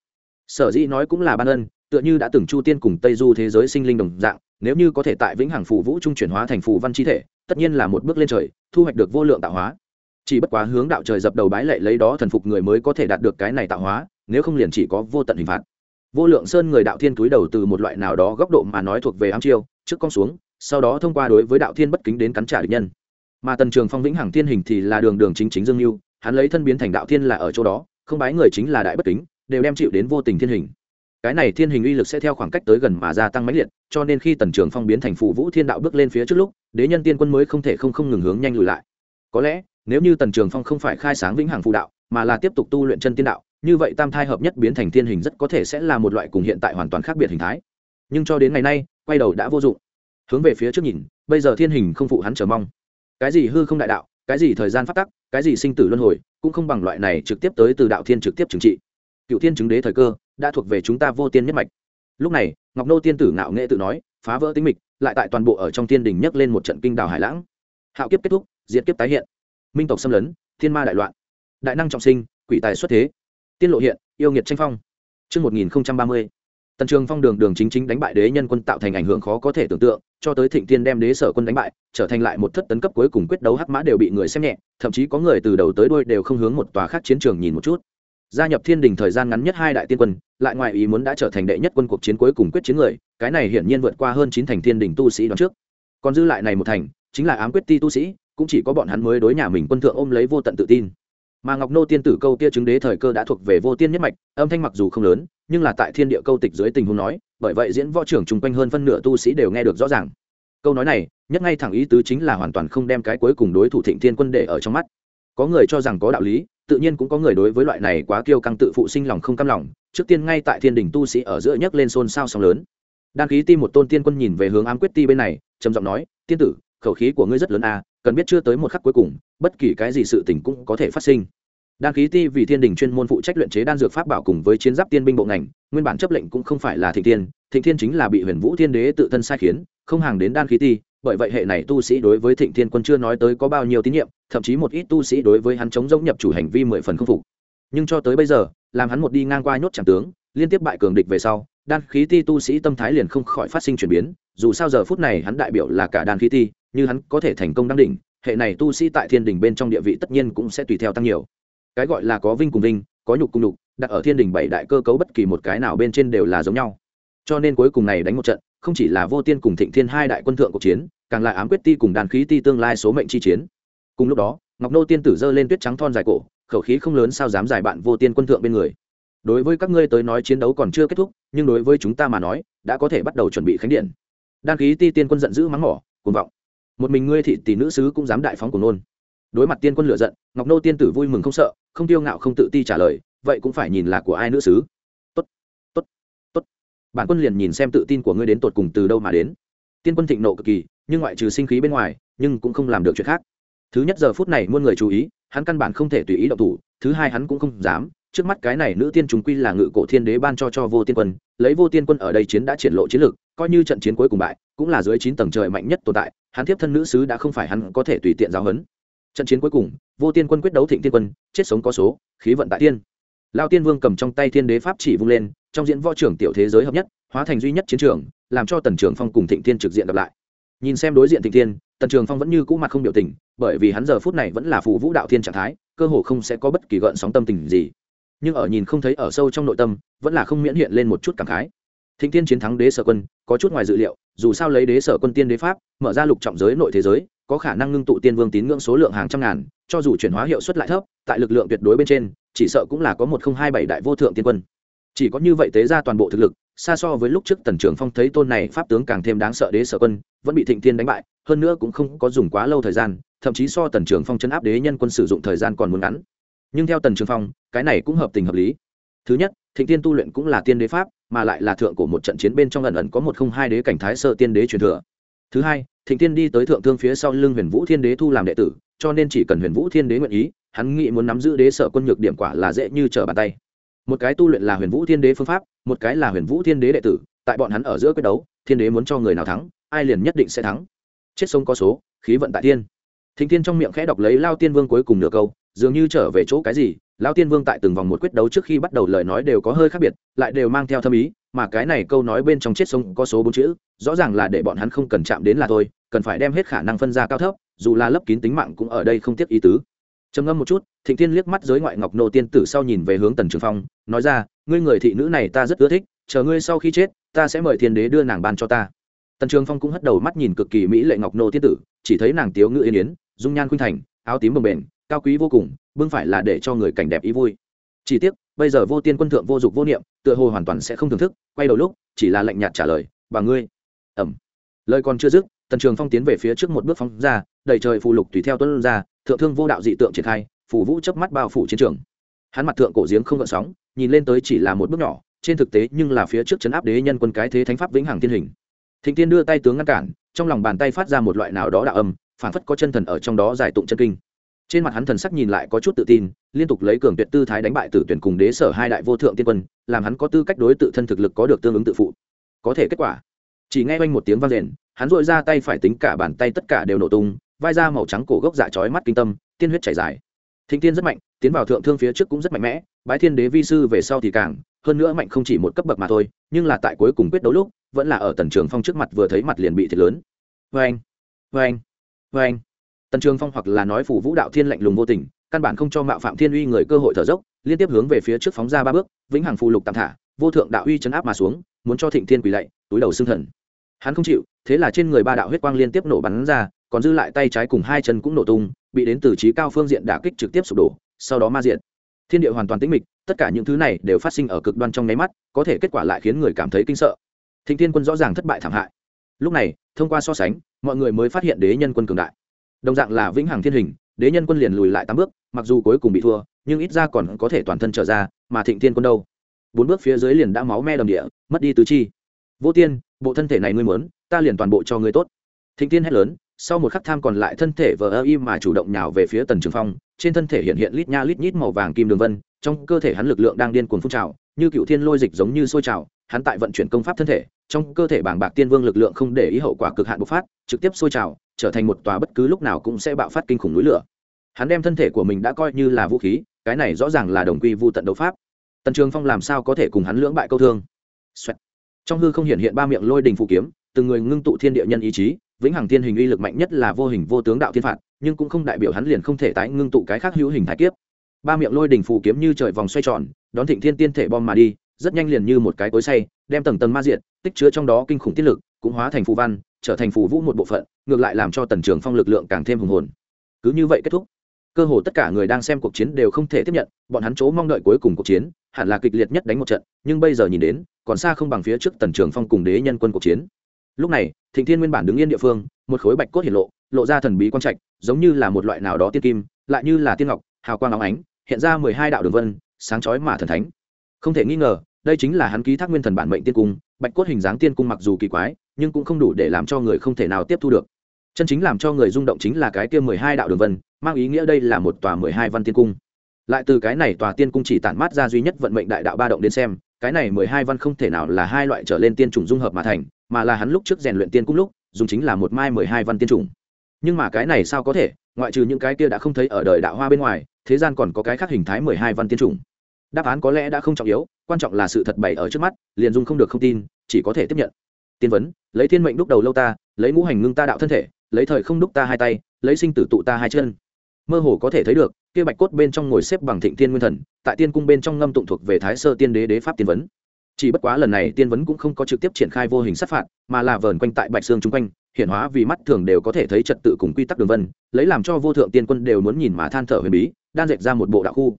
Sở dĩ nói cũng là ban ân, tựa như đã từng chu tiên cùng tây du thế giới sinh linh đồng dạng, nếu như có thể tại vĩnh hằng phù vũ trung chuyển hóa thành phù văn chi thể, tất nhiên là một bước lên trời, thu hoạch được vô lượng tạo hóa chỉ bất quá hướng đạo trời dập đầu bái lệ lấy đó thần phục người mới có thể đạt được cái này tạo hóa, nếu không liền chỉ có vô tận hình phạt. Vô lượng sơn người đạo thiên túi đầu từ một loại nào đó góc độ mà nói thuộc về ám chiêu, trước con xuống, sau đó thông qua đối với đạo thiên bất kính đến cắn trả địch nhân. Mà tần trường phong vĩnh hằng thiên hình thì là đường đường chính chính dương lưu hắn lấy thân biến thành đạo thiên là ở chỗ đó, không bái người chính là đại bất kính, đều đem chịu đến vô tình thiên hình. Cái này thiên hình uy lực sẽ theo khoảng cách tới gần mà gia tăng mãnh liệt, cho nên khi tần trường phong biến thành phụ vũ thiên đạo bước lên phía trước lúc, đế nhân tiên quân mới không thể không không ngừng hướng nhanh lùi lại. Có lẽ nếu như tần trường phong không phải khai sáng vĩnh hằng phụ đạo, mà là tiếp tục tu luyện chân tiên đạo, như vậy tam thai hợp nhất biến thành thiên hình rất có thể sẽ là một loại cùng hiện tại hoàn toàn khác biệt hình thái. Nhưng cho đến ngày nay, quay đầu đã vô dụng. Hướng về phía trước nhìn, bây giờ thiên hình không phụ hắn chờ mong. Cái gì hư không đại đạo, cái gì thời gian phát tắc, cái gì sinh tử luân hồi, cũng không bằng loại này trực tiếp tới từ đạo thiên trực tiếp trừng trị. Cựu thiên chứng đế thời cơ, đã thuộc về chúng ta vô tiên nhất mạch. Lúc này, ngọc nô tiên tử ngạo nghệ tự nói, phá vỡ tính mịch, lại tại toàn bộ ở trong tiên đình nhấc lên một trận kinh đào hải lãng. Hạo kiếp kết thúc diễn kiếp tái hiện minh tộc xâm lấn thiên ma đại loạn đại năng trọng sinh quỷ tài xuất thế tiên lộ hiện yêu nghiệt tranh phong Trước 1030, Tần Trường Phong đường đường chính chính đánh bại đế nhân quân tạo thành ảnh hưởng khó có thể tưởng tượng, cho tới Thịnh Tiên đem đế sở quân đánh bại, trở thành lại một thất tấn cấp cuối cùng quyết đấu hắc mã đều bị người xem nhẹ, thậm chí có người từ đầu tới đuôi đều không hướng một tòa khác chiến trường nhìn một chút. Gia nhập Thiên Đình thời gian ngắn nhất hai đại tiên quân, lại ngoài ý muốn đã trở thành đệ nhất quân cuộc chiến cuối cùng quyết chiến người, cái này hiển nhiên vượt qua hơn chín thành Thiên Đình tu sĩ đoạn trước. Còn dư lại này một thành, chính là ám quyết ti tu sĩ, cũng chỉ có bọn hắn mới đối nhà mình quân thượng ôm lấy vô tận tự tin. Mà ngọc nô tiên tử câu kia chứng đế thời cơ đã thuộc về vô tiên nhất mạch, âm thanh mặc dù không lớn, nhưng là tại thiên địa câu tịch dưới tình huống nói, bởi vậy diễn võ trưởng chung quanh hơn phân nửa tu sĩ đều nghe được rõ ràng. Câu nói này, nhất ngay thẳng ý tứ chính là hoàn toàn không đem cái cuối cùng đối thủ thịnh thiên quân để ở trong mắt. Có người cho rằng có đạo lý, tự nhiên cũng có người đối với loại này quá kiêu căng tự phụ sinh lòng không cam lòng, trước tiên ngay tại thiên đình tu sĩ ở giữa nhấc lên xôn xao sóng lớn. Đăng ký tim một tôn tiên quân nhìn về hướng ám quyết ti bên này, trầm giọng nói, tiên tử, khẩu khí của ngươi rất lớn à cần biết chưa tới một khắc cuối cùng, bất kỳ cái gì sự tình cũng có thể phát sinh. Đan khí ti vì thiên đình chuyên môn phụ trách luyện chế đan dược pháp bảo cùng với chiến giáp tiên binh bộ ngành, nguyên bản chấp lệnh cũng không phải là Thịnh tiên thịnh thiên chính là bị huyền vũ thiên đế tự thân sai khiến, không hàng đến đan khí ti, bởi vậy hệ này tu sĩ đối với thịnh thiên quân chưa nói tới có bao nhiêu tín nhiệm, thậm chí một ít tu sĩ đối với hắn chống giống nhập chủ hành vi mười phần không phục. Nhưng cho tới bây giờ, làm hắn một đi ngang qua nhốt tràng tướng, liên tiếp bại cường địch về sau, đan khí ti tu sĩ tâm thái liền không khỏi phát sinh chuyển biến dù sao giờ phút này hắn đại biểu là cả đàn khí ti, như hắn có thể thành công đăng đỉnh, hệ này tu sĩ tại thiên đình bên trong địa vị tất nhiên cũng sẽ tùy theo tăng nhiều. Cái gọi là có vinh cùng vinh, có nhục cùng nhục, đặt ở thiên đình bảy đại cơ cấu bất kỳ một cái nào bên trên đều là giống nhau. Cho nên cuối cùng này đánh một trận, không chỉ là vô tiên cùng thịnh thiên hai đại quân thượng cuộc chiến, càng là ám quyết ti cùng đàn khí ti tương lai số mệnh chi chiến. Cùng lúc đó, ngọc nô tiên tử giơ lên tuyết trắng thon dài cổ, khẩu khí không lớn sao dám giải bạn vô tiên quân thượng bên người. Đối với các ngươi tới nói chiến đấu còn chưa kết thúc, nhưng đối với chúng ta mà nói, đã có thể bắt đầu chuẩn bị khánh điện đan khí ti tiên quân giận dữ mắng mỏ, cuồng vọng. Một mình ngươi thị tỷ nữ sứ cũng dám đại phóng của nôn. Đối mặt tiên quân lựa giận, ngọc nô tiên tử vui mừng không sợ, không tiêu ngạo không tự ti trả lời, vậy cũng phải nhìn là của ai nữ sứ. Tốt tốt tốt. Bản quân liền nhìn xem tự tin của ngươi đến tột cùng từ đâu mà đến. Tiên quân thịnh nộ cực kỳ, nhưng ngoại trừ sinh khí bên ngoài, nhưng cũng không làm được chuyện khác. Thứ nhất giờ phút này muôn người chú ý, hắn căn bản không thể tùy ý động thủ, thứ hai hắn cũng không dám trước mắt cái này nữ tiên chúng quy là ngự cổ thiên đế ban cho cho vô tiên quân, lấy vô tiên quân ở đây chiến đã triển lộ chiến lược coi như trận chiến cuối cùng bại, cũng là dưới chín tầng trời mạnh nhất tồn tại, hắn tiếp thân nữ sứ đã không phải hắn có thể tùy tiện giáo huấn. Trận chiến cuối cùng, vô tiên quân quyết đấu thịnh tiên quân, chết sống có số, khí vận tại tiên. Lao tiên vương cầm trong tay thiên đế pháp chỉ vung lên, trong diễn võ trưởng tiểu thế giới hợp nhất, hóa thành duy nhất chiến trường, làm cho tần trường phong cùng thịnh tiên trực diện gặp lại. Nhìn xem đối diện thịnh tiên tần trường phong vẫn như cũ mặt không biểu tình, bởi vì hắn giờ phút này vẫn là phụ vũ đạo thiên trạng thái, cơ hồ không sẽ có bất kỳ gợn sóng tâm tình gì nhưng ở nhìn không thấy ở sâu trong nội tâm, vẫn là không miễn hiện lên một chút cảm khái. Thịnh tiên chiến thắng đế sở quân, có chút ngoài dự liệu, dù sao lấy đế sở quân tiên đế pháp, mở ra lục trọng giới nội thế giới, có khả năng ngưng tụ tiên vương tín ngưỡng số lượng hàng trăm ngàn, cho dù chuyển hóa hiệu suất lại thấp, tại lực lượng tuyệt đối bên trên, chỉ sợ cũng là có một không hai bảy đại vô thượng tiên quân. Chỉ có như vậy tế ra toàn bộ thực lực, xa so với lúc trước tần trưởng phong thấy tôn này pháp tướng càng thêm đáng sợ đế sở quân, vẫn bị thịnh tiên đánh bại, hơn nữa cũng không có dùng quá lâu thời gian, thậm chí so tần trưởng phong chấn áp đế nhân quân sử dụng thời gian còn muốn ngắn nhưng theo tần trường phong, cái này cũng hợp tình hợp lý. Thứ nhất, thịnh tiên tu luyện cũng là tiên đế pháp, mà lại là thượng của một trận chiến bên trong ẩn ẩn có một không hai đế cảnh thái sơ tiên đế truyền thừa. Thứ hai, thịnh tiên đi tới thượng thương phía sau lưng huyền vũ thiên đế thu làm đệ tử, cho nên chỉ cần huyền vũ thiên đế nguyện ý, hắn nghĩ muốn nắm giữ đế sở quân nhược điểm quả là dễ như trở bàn tay. Một cái tu luyện là huyền vũ thiên đế phương pháp, một cái là huyền vũ thiên đế đệ tử, tại bọn hắn ở giữa quyết đấu, thiên đế muốn cho người nào thắng, ai liền nhất định sẽ thắng. Chết sông có số, khí vận tại tiên. Thịnh tiên trong miệng khẽ đọc lấy lao tiên vương cuối cùng nửa câu dường như trở về chỗ cái gì, lão tiên vương tại từng vòng một quyết đấu trước khi bắt đầu lời nói đều có hơi khác biệt, lại đều mang theo thâm ý, mà cái này câu nói bên trong chết sông có số bốn chữ, rõ ràng là để bọn hắn không cần chạm đến là thôi, cần phải đem hết khả năng phân ra cao thấp, dù là lấp kín tính mạng cũng ở đây không tiếc ý tứ. Trầm ngâm một chút, thịnh thiên liếc mắt giới ngoại ngọc nô tiên tử sau nhìn về hướng tần trường phong, nói ra, ngươi người thị nữ này ta rất ưa thích, chờ ngươi sau khi chết, ta sẽ mời thiên đế đưa nàng ban cho ta. Tần trường phong cũng hất đầu mắt nhìn cực kỳ mỹ lệ ngọc nô tiên tử, chỉ thấy nàng tiếu ngự yên yến, dung nhan khuynh thành, áo tím bồng bềnh cao quý vô cùng, bưng phải là để cho người cảnh đẹp ý vui. Chỉ tiếc, bây giờ vô tiên quân thượng vô dụng vô niệm, tựa hồ hoàn toàn sẽ không thưởng thức, quay đầu lúc, chỉ là lạnh nhạt trả lời, bà ngươi. Ẩm lời còn chưa dứt, tần trường phong tiến về phía trước một bước phóng ra đầy trời phù lục tùy theo tuấn ra, thượng thương vô đạo dị tượng triển khai phủ vũ chớp mắt bao phủ chiến trường. Hắn mặt thượng cổ giếng không gợn sóng, nhìn lên tới chỉ là một bước nhỏ, trên thực tế nhưng là phía trước chấn áp đế nhân quân cái thế thánh pháp vĩnh hằng thiên hình. Thịnh tiên đưa tay tướng ngăn cản, trong lòng bàn tay phát ra một loại nào đó đạo âm phản phất có chân thần ở trong đó giải tụng chân kinh trên mặt hắn thần sắc nhìn lại có chút tự tin, liên tục lấy cường tuyệt tư thái đánh bại tử tuyển cùng đế sở hai đại vô thượng tiên quân, làm hắn có tư cách đối tự thân thực lực có được tương ứng tự phụ. Có thể kết quả, chỉ nghe oanh một tiếng vang rền hắn dội ra tay phải tính cả bàn tay tất cả đều nổ tung, vai ra màu trắng cổ gốc dạ chói mắt kinh tâm, tiên huyết chảy dài. Thịnh tiên rất mạnh, tiến vào thượng thương phía trước cũng rất mạnh mẽ, bái thiên đế vi sư về sau thì càng, hơn nữa mạnh không chỉ một cấp bậc mà thôi, nhưng là tại cuối cùng quyết đấu lúc, vẫn là ở tần trường phong trước mặt vừa thấy mặt liền bị thiệt lớn. Vê anh vê anh vê anh tần trường phong hoặc là nói phủ vũ đạo thiên lạnh lùng vô tình, căn bản không cho mạo phạm thiên uy người cơ hội thở dốc, liên tiếp hướng về phía trước phóng ra ba bước, vĩnh hằng phù lục tạm thả, vô thượng đạo uy chấn áp mà xuống, muốn cho thịnh thiên quỳ lạy, túi đầu xương thần. Hắn không chịu, thế là trên người ba đạo huyết quang liên tiếp nổ bắn ra, còn dư lại tay trái cùng hai chân cũng nổ tung, bị đến từ trí cao phương diện đả kích trực tiếp sụp đổ, sau đó ma diện thiên địa hoàn toàn tĩnh mịch, tất cả những thứ này đều phát sinh ở cực đoan trong nháy mắt, có thể kết quả lại khiến người cảm thấy kinh sợ. Thịnh thiên quân rõ ràng thất bại thảm hại. Lúc này, thông qua so sánh, mọi người mới phát hiện đế nhân quân cường đại đồng dạng là vĩnh hằng thiên hình, đế nhân quân liền lùi lại tám bước, mặc dù cuối cùng bị thua, nhưng ít ra còn có thể toàn thân trở ra, mà thịnh thiên quân đâu? Bốn bước phía dưới liền đã máu me đầm địa, mất đi tứ chi. Vô tiên, bộ thân thể này ngươi muốn, ta liền toàn bộ cho ngươi tốt. Thịnh tiên hét lớn, sau một khắc tham còn lại thân thể vờ ơ y mà chủ động nhào về phía tần trường phong, trên thân thể hiện hiện lít nha lít nhít màu vàng kim đường vân, trong cơ thể hắn lực lượng đang điên cuồng phun trào, như cựu thiên lôi dịch giống như sôi trào, hắn tại vận chuyển công pháp thân thể, trong cơ thể bảng bạc tiên vương lực lượng không để ý hậu quả cực hạn bộc phát, trực tiếp sôi trào trở thành một tòa bất cứ lúc nào cũng sẽ bạo phát kinh khủng núi lửa. Hắn đem thân thể của mình đã coi như là vũ khí, cái này rõ ràng là đồng quy vu tận đấu pháp. Tần trường phong làm sao có thể cùng hắn lưỡng bại câu thương、Xoẹt. trong hư không hiện hiện ba miệng lôi đình phụ kiếm, từng người ngưng tụ thiên địa nhân ý chí, vĩnh hằng thiên hình uy lực mạnh nhất là vô hình vô tướng đạo thiên phạt, nhưng cũng không đại biểu hắn liền không thể tái ngưng tụ cái khác hữu hình thái kiếp. Ba miệng lôi đình phù kiếm như trời vòng xoay tròn, đón thịnh thiên tiên thể bom mà đi, rất nhanh liền như một cái cối say đem tầng tầng ma diện tích chứa trong đó kinh khủng tiết lực cũng hóa thành phù văn, trở thành phù vũ một bộ phận, ngược lại làm cho tần trường phong lực lượng càng thêm hùng hồn. Cứ như vậy kết thúc. Cơ hồ tất cả người đang xem cuộc chiến đều không thể tiếp nhận, bọn hắn chỗ mong đợi cuối cùng cuộc chiến, hẳn là kịch liệt nhất đánh một trận, nhưng bây giờ nhìn đến, còn xa không bằng phía trước tần trường phong cùng đế nhân quân cuộc chiến. Lúc này, thịnh thiên nguyên bản đứng yên địa phương, một khối bạch cốt hiển lộ lộ ra thần bí quang trạch, giống như là một loại nào đó tiên kim, lại như là tiên ngọc, hào quang óng ánh, hiện ra mười hai đạo đường vân, sáng chói mà thần thánh. Không thể nghi ngờ, đây chính là hắn ký thác nguyên thần bản mệnh tiên cung, bạch cốt hình dáng tiên cung mặc dù kỳ quái nhưng cũng không đủ để làm cho người không thể nào tiếp thu được. Chân chính làm cho người rung động chính là cái kia mười hai đạo đường vân, mang ý nghĩa đây là một tòa mười hai văn tiên cung. Lại từ cái này tòa tiên cung chỉ tản mát ra duy nhất vận mệnh đại đạo ba động đến xem, cái này mười hai văn không thể nào là hai loại trở lên tiên chủng dung hợp mà thành, mà là hắn lúc trước rèn luyện tiên cung lúc, dùng chính là một mai mười hai văn tiên chủng. Nhưng mà cái này sao có thể, ngoại trừ những cái kia đã không thấy ở đời đạo hoa bên ngoài, thế gian còn có cái khác hình thái mười hai văn tiên chủng. Đáp án có lẽ đã không trọng yếu, quan trọng là sự thật bày ở trước mắt, liền dung không được không tin, chỉ có thể tiếp nhận tiên vấn, lấy thiên mệnh đúc đầu lâu ta, lấy ngũ hành ngưng ta đạo thân thể, lấy thời không đúc ta hai tay, lấy sinh tử tụ ta hai chân. Mơ hồ có thể thấy được, kia bạch cốt bên trong ngồi xếp bằng thịnh tiên nguyên thần, tại tiên cung bên trong ngâm tụng thuộc về thái sơ tiên đế đế pháp tiên vấn. Chỉ bất quá lần này tiên vấn cũng không có trực tiếp triển khai vô hình sát phạt, mà là vờn quanh tại bạch xương chung quanh hiện hóa vì mắt thường đều có thể thấy trật tự cùng quy tắc đường vân, lấy làm cho vô thượng tiên quân đều muốn nhìn mà than thở huyền bí, đan dệt ra một bộ đạo khu.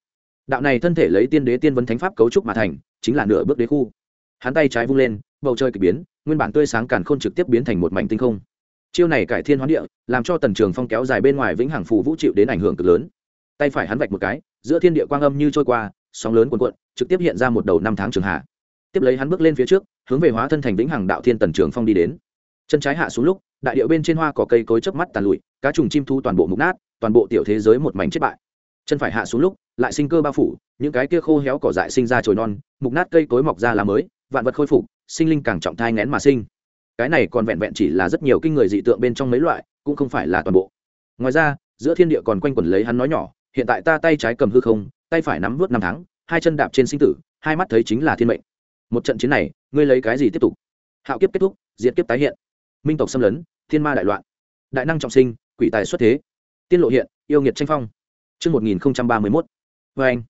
Đạo này thân thể lấy tiên đế tiên vấn thánh pháp cấu trúc mà thành, chính là nửa bước đế khu. Hắn tay trái vung lên bầu trời k ỳ biến, nguyên bản tươi sáng càn k h ô n trực tiếp biến thành một mảnh tinh không. Chiêu này cải thiên hoán địa, làm cho tần trường phong kéo dài bên ngoài vĩnh hằng phù vũ chịu đến ảnh hưởng cực lớn. Tay phải hắn vạch một cái, giữa thiên địa quang âm như trôi qua, sóng lớn cuồn cuộn, trực tiếp hiện ra một đầu năm tháng trường hạ. Tiếp lấy hắn bước lên phía trước, hướng về hóa thân thành vĩnh hằng đạo thiên tần trường phong đi đến. Chân trái hạ xuống lúc, đại điệu bên trên hoa có cây cối chớp mắt tàn lụi, cá trùng chim thu toàn bộ mục nát, toàn bộ tiểu thế giới một mảnh chết bại. Chân phải hạ xuống lúc, lại sinh cơ bao phủ, những cái kia khô héo cỏ dại sinh ra trồi non, mục nát cây cối mọc ra lá mới, vạn vật khôi phục sinh linh càng trọng thai ngén mà sinh. Cái này còn vẹn vẹn chỉ là rất nhiều kinh người dị tượng bên trong mấy loại cũng không phải là toàn bộ. Ngoài ra giữa thiên địa còn quanh quẩn lấy hắn nói nhỏ hiện tại ta tay trái cầm hư không tay phải nắm vớt năm tháng hai chân đạp trên sinh tử hai mắt thấy chính là thiên mệnh. Một trận chiến này ngươi lấy cái gì tiếp tục? Hạo kiếp kết thúc diệt kiếp tái hiện. Minh tộc xâm lấn thiên ma đại loạn. Đại năng trọng sinh quỷ tài xuất thế. Tiên lộ hiện yêu nghiệt tranh phong. Trước 1031, với anh,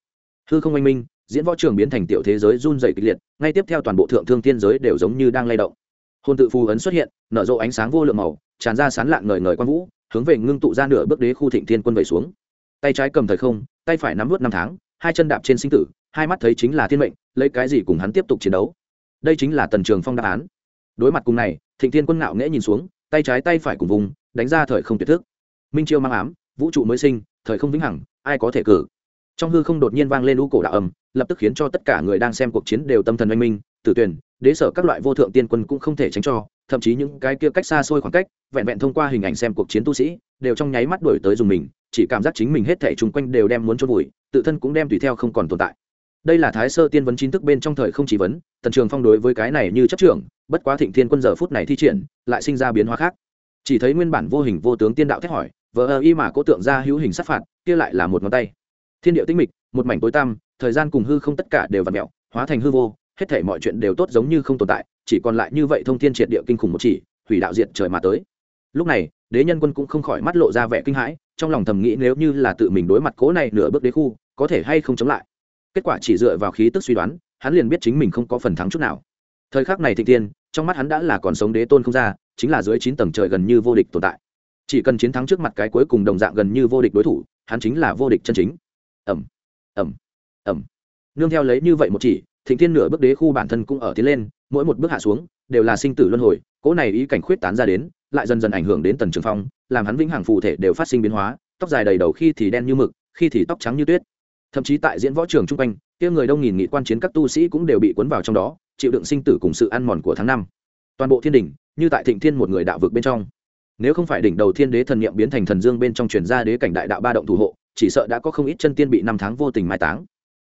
hư không anh minh, diễn võ trường biến thành tiểu thế giới run rẩy kịch liệt, ngay tiếp theo toàn bộ thượng thương thiên giới đều giống như đang lay động. Hồn tự phù ấn xuất hiện, nở rộ ánh sáng vô lượng màu, tràn ra sán lạng ngời ngời quang vũ, hướng về ngưng tụ ra nửa bước đế khu thịnh thiên quân vẩy xuống. Tay trái cầm thời không, tay phải nắm nuốt năm tháng, hai chân đạp trên sinh tử, hai mắt thấy chính là thiên mệnh, lấy cái gì cùng hắn tiếp tục chiến đấu. Đây chính là Tần Trường Phong đáp án. Đối mặt cùng này, Thịnh Thiên Quân ngạo nghễ nhìn xuống, tay trái tay phải cùng vùng, đánh ra thời không tuyệt thức. Minh Chiêu mang ám, vũ trụ mới sinh, thời không vĩnh hằng ai có thể cử trong hư không đột nhiên vang lên u cổ đạo âm lập tức khiến cho tất cả người đang xem cuộc chiến đều tâm thần oanh minh, tử tuyển, đế sở các loại vô thượng tiên quân cũng không thể tránh cho, thậm chí những cái kia cách xa xôi khoảng cách, vẹn vẹn thông qua hình ảnh xem cuộc chiến tu sĩ, đều trong nháy mắt đổi tới dùng mình, chỉ cảm giác chính mình hết thể chung quanh đều đem muốn trôn vùi, tự thân cũng đem tùy theo không còn tồn tại. Đây là thái sơ tiên vấn chính thức bên trong thời không chỉ vấn, tần trường phong đối với cái này như chấp trưởng, bất quá thịnh thiên quân giờ phút này thi triển, lại sinh ra biến hóa khác. Chỉ thấy nguyên bản vô hình vô tướng tiên đạo thét hỏi, vờ ơ y mà cố tượng ra hữu hình sát phạt, kia lại là một ngón tay. Thiên địa tinh mịch, một mảnh tối tăm thời gian cùng hư không tất cả đều vặn mẹo, hóa thành hư vô, hết thể mọi chuyện đều tốt giống như không tồn tại, chỉ còn lại như vậy thông thiên triệt địa kinh khủng một chỉ, hủy đạo diện trời mà tới. Lúc này, đế nhân quân cũng không khỏi mắt lộ ra vẻ kinh hãi, trong lòng thầm nghĩ nếu như là tự mình đối mặt cố này nửa bước đế khu, có thể hay không chống lại. Kết quả chỉ dựa vào khí tức suy đoán, hắn liền biết chính mình không có phần thắng chút nào. Thời khắc này thịnh tiên trong mắt hắn đã là còn sống đế tôn không ra, chính là dưới chín tầng trời gần như vô địch tồn tại. Chỉ cần chiến thắng trước mặt cái cuối cùng đồng dạng gần như vô địch đối thủ, hắn chính là vô địch chân chính. Ẩm ẩm ẩm. Nương theo lấy như vậy một chỉ, thịnh thiên nửa bước đế khu bản thân cũng ở tiến lên, mỗi một bước hạ xuống, đều là sinh tử luân hồi, cỗ này ý cảnh khuyết tán ra đến, lại dần dần ảnh hưởng đến tần trường phong, làm hắn vĩnh hằng phụ thể đều phát sinh biến hóa, tóc dài đầy đầu khi thì đen như mực, khi thì tóc trắng như tuyết. Thậm chí tại diễn võ trường chung quanh, kia người đông nghìn nghị quan chiến các tu sĩ cũng đều bị cuốn vào trong đó, chịu đựng sinh tử cùng sự ăn mòn của tháng năm. Toàn bộ thiên đình, như tại thịnh thiên một người đạo vực bên trong. Nếu không phải đỉnh đầu thiên đế thần niệm biến thành thần dương bên trong truyền ra đế cảnh đại đạo ba động thủ hộ, chỉ sợ đã có không ít chân tiên bị năm tháng vô tình mai táng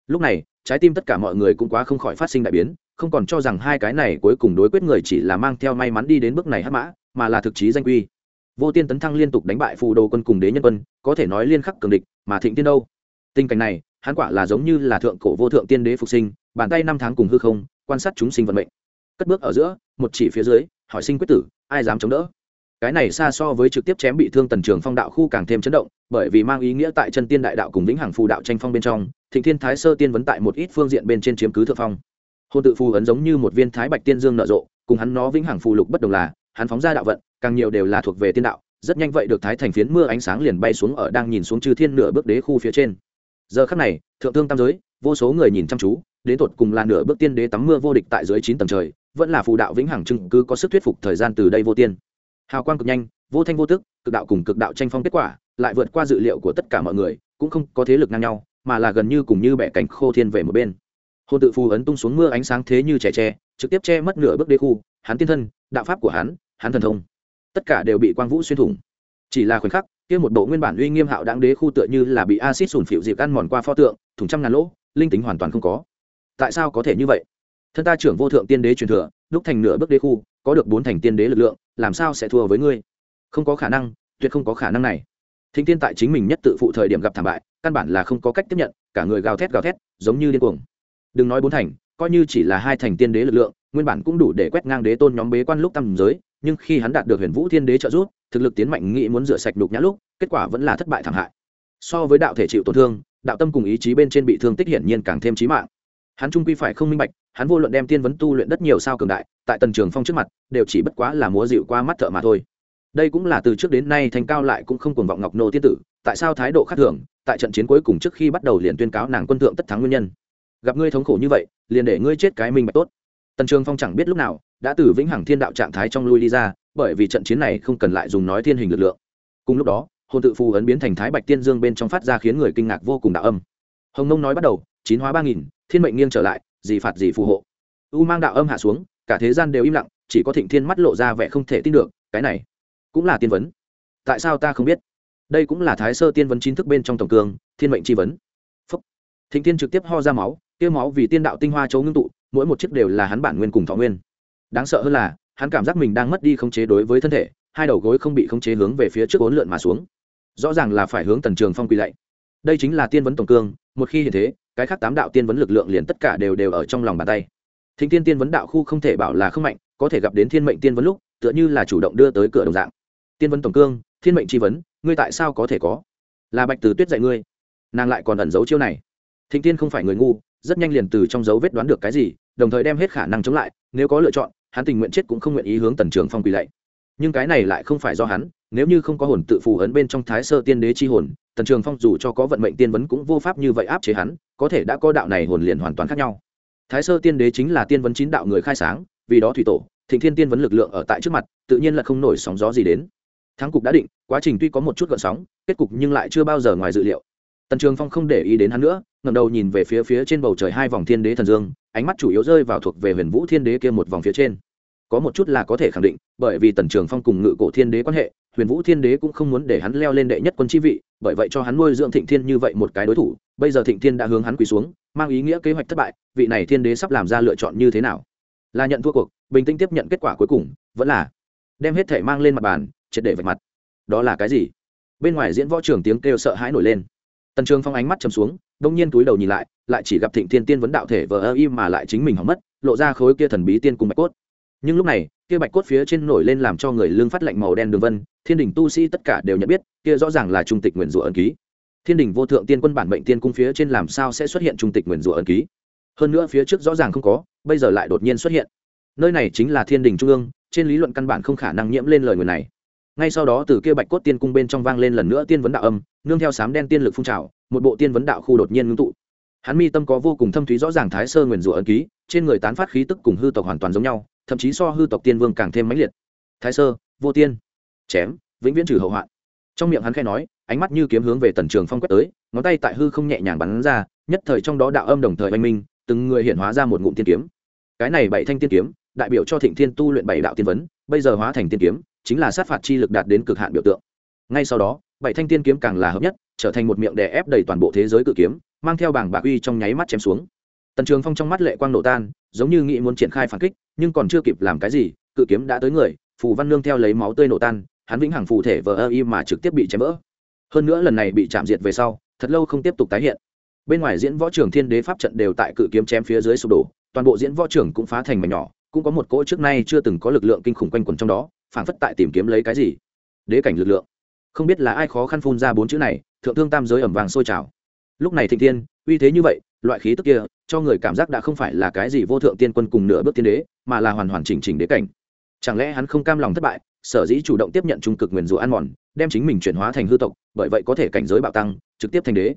lúc này, trái tim tất cả mọi người cũng quá không khỏi phát sinh đại biến, không còn cho rằng hai cái này cuối cùng đối quyết người chỉ là mang theo may mắn đi đến bước này hắc mã, mà là thực chí danh quy. Vô tiên tấn thăng liên tục đánh bại phù đồ quân cùng đế nhân quân, có thể nói liên khắc cường địch, mà thịnh tiên đâu? Tình cảnh này, hắn quả là giống như là thượng cổ vô thượng tiên đế phục sinh, bàn tay năm tháng cùng hư không, quan sát chúng sinh vận mệnh. Cất bước ở giữa, một chỉ phía dưới, hỏi sinh quyết tử, ai dám chống đỡ? Cái này xa so với trực tiếp chém bị thương tần trường phong đạo khu càng thêm chấn động, bởi vì mang ý nghĩa tại chân tiên đại đạo cùng vĩnh hằng phù đạo tranh phong bên trong thịnh thiên thái sơ tiên vấn tại một ít phương diện bên trên chiếm cứ thượng phong. Hôn tự phù ấn giống như một viên thái bạch tiên dương nở rộ, cùng hắn nó vĩnh hằng phù lục bất đồng là, hắn phóng ra đạo vận, càng nhiều đều là thuộc về tiên đạo, rất nhanh vậy được thái thành phiến mưa ánh sáng liền bay xuống ở đang nhìn xuống chư thiên nửa bước đế khu phía trên. Giờ khắc này, thượng thương tam giới, vô số người nhìn chăm chú, đến tột cùng là nửa bước tiên đế tắm mưa vô địch tại dưới chín tầng trời, vẫn là phù đạo vĩnh hằng chứng cứ có sức thuyết phục thời gian từ đây vô tiên. Hào quang cực nhanh, vô thanh vô tức, cực đạo cùng cực đạo tranh phong kết quả, lại vượt qua dự liệu của tất cả mọi người, cũng không có thế lực ngang nhau mà là gần như cùng như bẻ cảnh khô thiên về một bên. Hôn tự phù ấn tung xuống mưa ánh sáng thế như trẻ tre, trực tiếp che mất nửa bước đế khu, hắn tiên thân, đạo pháp của hắn hắn thần thông. Tất cả đều bị quang vũ xuyên thủng. Chỉ là khoảnh khắc, kia một bộ nguyên bản uy nghiêm hạo đáng đế khu tựa như là bị acid sùn phịu dịp ăn mòn qua pho tượng, thủng trăm ngàn lỗ, linh tính hoàn toàn không có. Tại sao có thể như vậy? Thân ta trưởng vô thượng tiên đế truyền thừa, đúc thành nửa bước đế khu, có được bốn thành tiên đế lực lượng, làm sao sẽ thua với ngươi? Không có khả năng, tuyệt không có khả năng này. Thính tiên tại chính mình nhất tự phụ thời điểm gặp thảm bại căn bản là không có cách tiếp nhận, cả người gào thét gào thét, giống như điên cuồng. Đừng nói bốn thành, coi như chỉ là hai thành tiên đế lực lượng, nguyên bản cũng đủ để quét ngang đế tôn nhóm bế quan lúc tầm giới, nhưng khi hắn đạt được huyền vũ thiên đế trợ giúp, thực lực tiến mạnh nghĩ muốn rửa sạch đục nhã lúc, kết quả vẫn là thất bại thảm hại. So với đạo thể chịu tổn thương, đạo tâm cùng ý chí bên trên bị thương tích hiển nhiên càng thêm trí mạng. Hắn trung quy phải không minh bạch, hắn vô luận đem tiên vấn tu luyện đất nhiều sao cường đại, tại tần trường phong trước mặt, đều chỉ bất quá là múa dịu qua mắt thợ mà thôi. Đây cũng là từ trước đến nay thành cao lại cũng không cuồng vọng ngọc nô tiên tử, tại sao thái độ khác thường tại trận chiến cuối cùng trước khi bắt đầu liền tuyên cáo nàng quân thượng tất thắng nguyên nhân. Gặp ngươi thống khổ như vậy, liền để ngươi chết cái minh bạch tốt. Tần trường phong chẳng biết lúc nào, đã từ vĩnh hằng thiên đạo trạng thái trong lui đi ra, bởi vì trận chiến này không cần lại dùng nói thiên hình lực lượng. Cùng lúc đó, hồn tự phù ấn biến thành thái bạch tiên dương bên trong phát ra khiến người kinh ngạc vô cùng đạo âm. Hồng nông nói bắt đầu, chín hóa ba nghìn, thiên mệnh nghiêng trở lại gì phạt gì phù hộ. U mang đạo âm hạ xuống, cả thế gian đều im lặng, chỉ có thịnh thiên mắt lộ ra vẻ không thể tin được, cái này cũng là tiên vấn. Tại sao ta không biết? Đây cũng là thái sơ tiên vấn chính thức bên trong tổng cương thiên mệnh tri vấn. Phúc. thịnh thiên trực tiếp ho ra máu tiêu máu vì tiên đạo tinh hoa chấu ngưng tụ, mỗi một chiếc đều là hắn bản nguyên cùng thọ nguyên. Đáng sợ hơn là, hắn cảm giác mình đang mất đi khống chế đối với thân thể, hai đầu gối không bị khống chế hướng về phía trước bốn lượn mà xuống. Rõ ràng là phải hướng tần trường phong quỳ lạy. Đây chính là tiên vấn tổng cương một khi hiện thế, cái khác tám đạo tiên vấn lực lượng liền tất cả đều đều ở trong lòng bàn tay. Thính tiên tiên vấn đạo khu không thể bảo là không mạnh, có thể gặp đến thiên mệnh tiên vấn lúc, tựa như là chủ động đưa tới cửa đồng dạng. Tiên vấn tổng cương thiên mệnh tri vấn ngươi tại sao có thể có? Là bạch từ tuyết dạy ngươi. Nàng lại còn ẩn giấu chiêu này. Thịnh tiên không phải người ngu, rất nhanh liền từ trong dấu vết đoán được cái gì, đồng thời đem hết khả năng chống lại, nếu có lựa chọn, hắn tình nguyện chết cũng không nguyện ý hướng tần trường phong quỳ lạy. Nhưng cái này lại không phải do hắn, nếu như không có hồn tự phù ấn bên trong thái sơ tiên đế chi hồn, tần trường phong dù cho có vận mệnh tiên vấn cũng vô pháp như vậy áp chế hắn, có thể đã có đạo này hồn liền hoàn toàn khác nhau. Thái sơ tiên đế chính là tiên vấn chín đạo người khai sáng, vì đó thủy tổ, thịnh thiên tiên vấn lực lượng ở tại trước mặt, tự nhiên là không nổi sóng gió gì đến thắng cục đã định, quá trình tuy có một chút gợn sóng, kết cục nhưng lại chưa bao giờ ngoài dự liệu. Tần trường phong không để ý đến hắn nữa, ngẩng đầu nhìn về phía phía trên bầu trời hai vòng thiên đế thần dương, ánh mắt chủ yếu rơi vào thuộc về huyền vũ thiên đế kia một vòng phía trên. Có một chút là có thể khẳng định, bởi vì tần trường phong cùng ngự cổ thiên đế quan hệ, huyền vũ thiên đế cũng không muốn để hắn leo lên đệ nhất quân chi vị, bởi vậy cho hắn nuôi dưỡng thịnh thiên như vậy một cái đối thủ, bây giờ thịnh thiên đã hướng hắn quỳ xuống, mang ý nghĩa kế hoạch thất bại, vị này thiên đế sắp làm ra lựa chọn như thế nào? Là nhận thua cuộc, bình tĩnh tiếp nhận kết quả cuối cùng, vẫn là đem hết thể mang lên mặt bàn triệt để vạch mặt. Đó là cái gì? Bên ngoài diễn võ trưởng tiếng kêu sợ hãi nổi lên. Tần trường phong ánh mắt chầm xuống, đông nhiên túi đầu nhìn lại lại chỉ gặp thịnh thiên tiên vấn đạo thể vờ ơ im mà lại chính mình hỏng mất, lộ ra khối kia thần bí tiên cùng bạch cốt. Nhưng lúc này, kia bạch cốt phía trên nổi lên làm cho người lương phát lạnh màu đen đường vân, thiên đình tu sĩ tất cả đều nhận biết, kia rõ ràng là trung tịch nguyện rủa ẩn ký. Thiên đình vô thượng tiên quân bản mệnh tiên cung phía trên làm sao sẽ xuất hiện trung tịch nguyện rủa ẩn ký? Hơn nữa phía trước rõ ràng không có, bây giờ lại đột nhiên xuất hiện. Nơi này chính là thiên đình trung ương, trên lý luận căn bản không khả năng nhiễm lên lời người này ngay sau đó từ kia bạch cốt tiên cung bên trong vang lên lần nữa tiên vấn đạo âm, nương theo sám đen tiên lực phun trào, một bộ tiên vấn đạo khu đột nhiên ngưng tụ. Hắn mi tâm có vô cùng thâm thúy rõ ràng thái sơ nguyền rủa ấn ký, trên người tán phát khí tức cùng hư tộc hoàn toàn giống nhau, thậm chí so hư tộc tiên vương càng thêm mãnh liệt. Thái sơ, vô tiên. Chém, vĩnh viễn trừ hậu hoạn. Trong miệng hắn khai nói, ánh mắt như kiếm hướng về tần trường phong quét tới, ngón tay tại hư không nhẹ nhàng bắn ra, nhất thời trong đó đạo âm đồng thời oanh minh, từng người hiện hóa ra một ngụm tiên kiếm. Cái này bảy thanh tiên kiếm, đại biểu cho thịnh thiên tu luyện bảy đạo tiên vấn, bây giờ hóa thành tiên kiếm chính là sát phạt chi lực đạt đến cực hạn biểu tượng. Ngay sau đó, bảy thanh tiên kiếm càng là hợp nhất, trở thành một miệng đè ép đầy toàn bộ thế giới cự kiếm, mang theo bảng bạc uy trong nháy mắt chém xuống. Tần trường phong trong mắt lệ quang nổ tan, giống như nghĩ muốn triển khai phản kích, nhưng còn chưa kịp làm cái gì, cự kiếm đã tới người, phù văn nương theo lấy máu tươi nổ tan, hắn vĩnh hằng phù thể vờ ơ y mà trực tiếp bị chém vỡ. Hơn nữa lần này bị chạm diệt về sau, thật lâu không tiếp tục tái hiện. Bên ngoài diễn võ trường thiên đế pháp trận đều tại cự kiếm chém phía dưới sụp đổ, toàn bộ diễn võ trường cũng phá thành mảnh nhỏ, cũng có một cỗ trước nay chưa từng có lực lượng kinh khủng quanh quẩn trong đó phảng phất tại tìm kiếm lấy cái gì. Đế cảnh lực lượng. Không biết là ai khó khăn phun ra bốn chữ này, thượng thương tam giới ẩm vàng sôi trào. Lúc này thịnh thiên, uy thế như vậy, loại khí tức kia, cho người cảm giác đã không phải là cái gì vô thượng tiên quân cùng nửa bước tiên đế, mà là hoàn hoàn chỉnh chỉnh đế cảnh. Chẳng lẽ hắn không cam lòng thất bại, sở dĩ chủ động tiếp nhận trung cực nguyền rủa ăn mòn, đem chính mình chuyển hóa thành hư tộc, bởi vậy có thể cảnh giới bạo tăng, trực tiếp thành đế.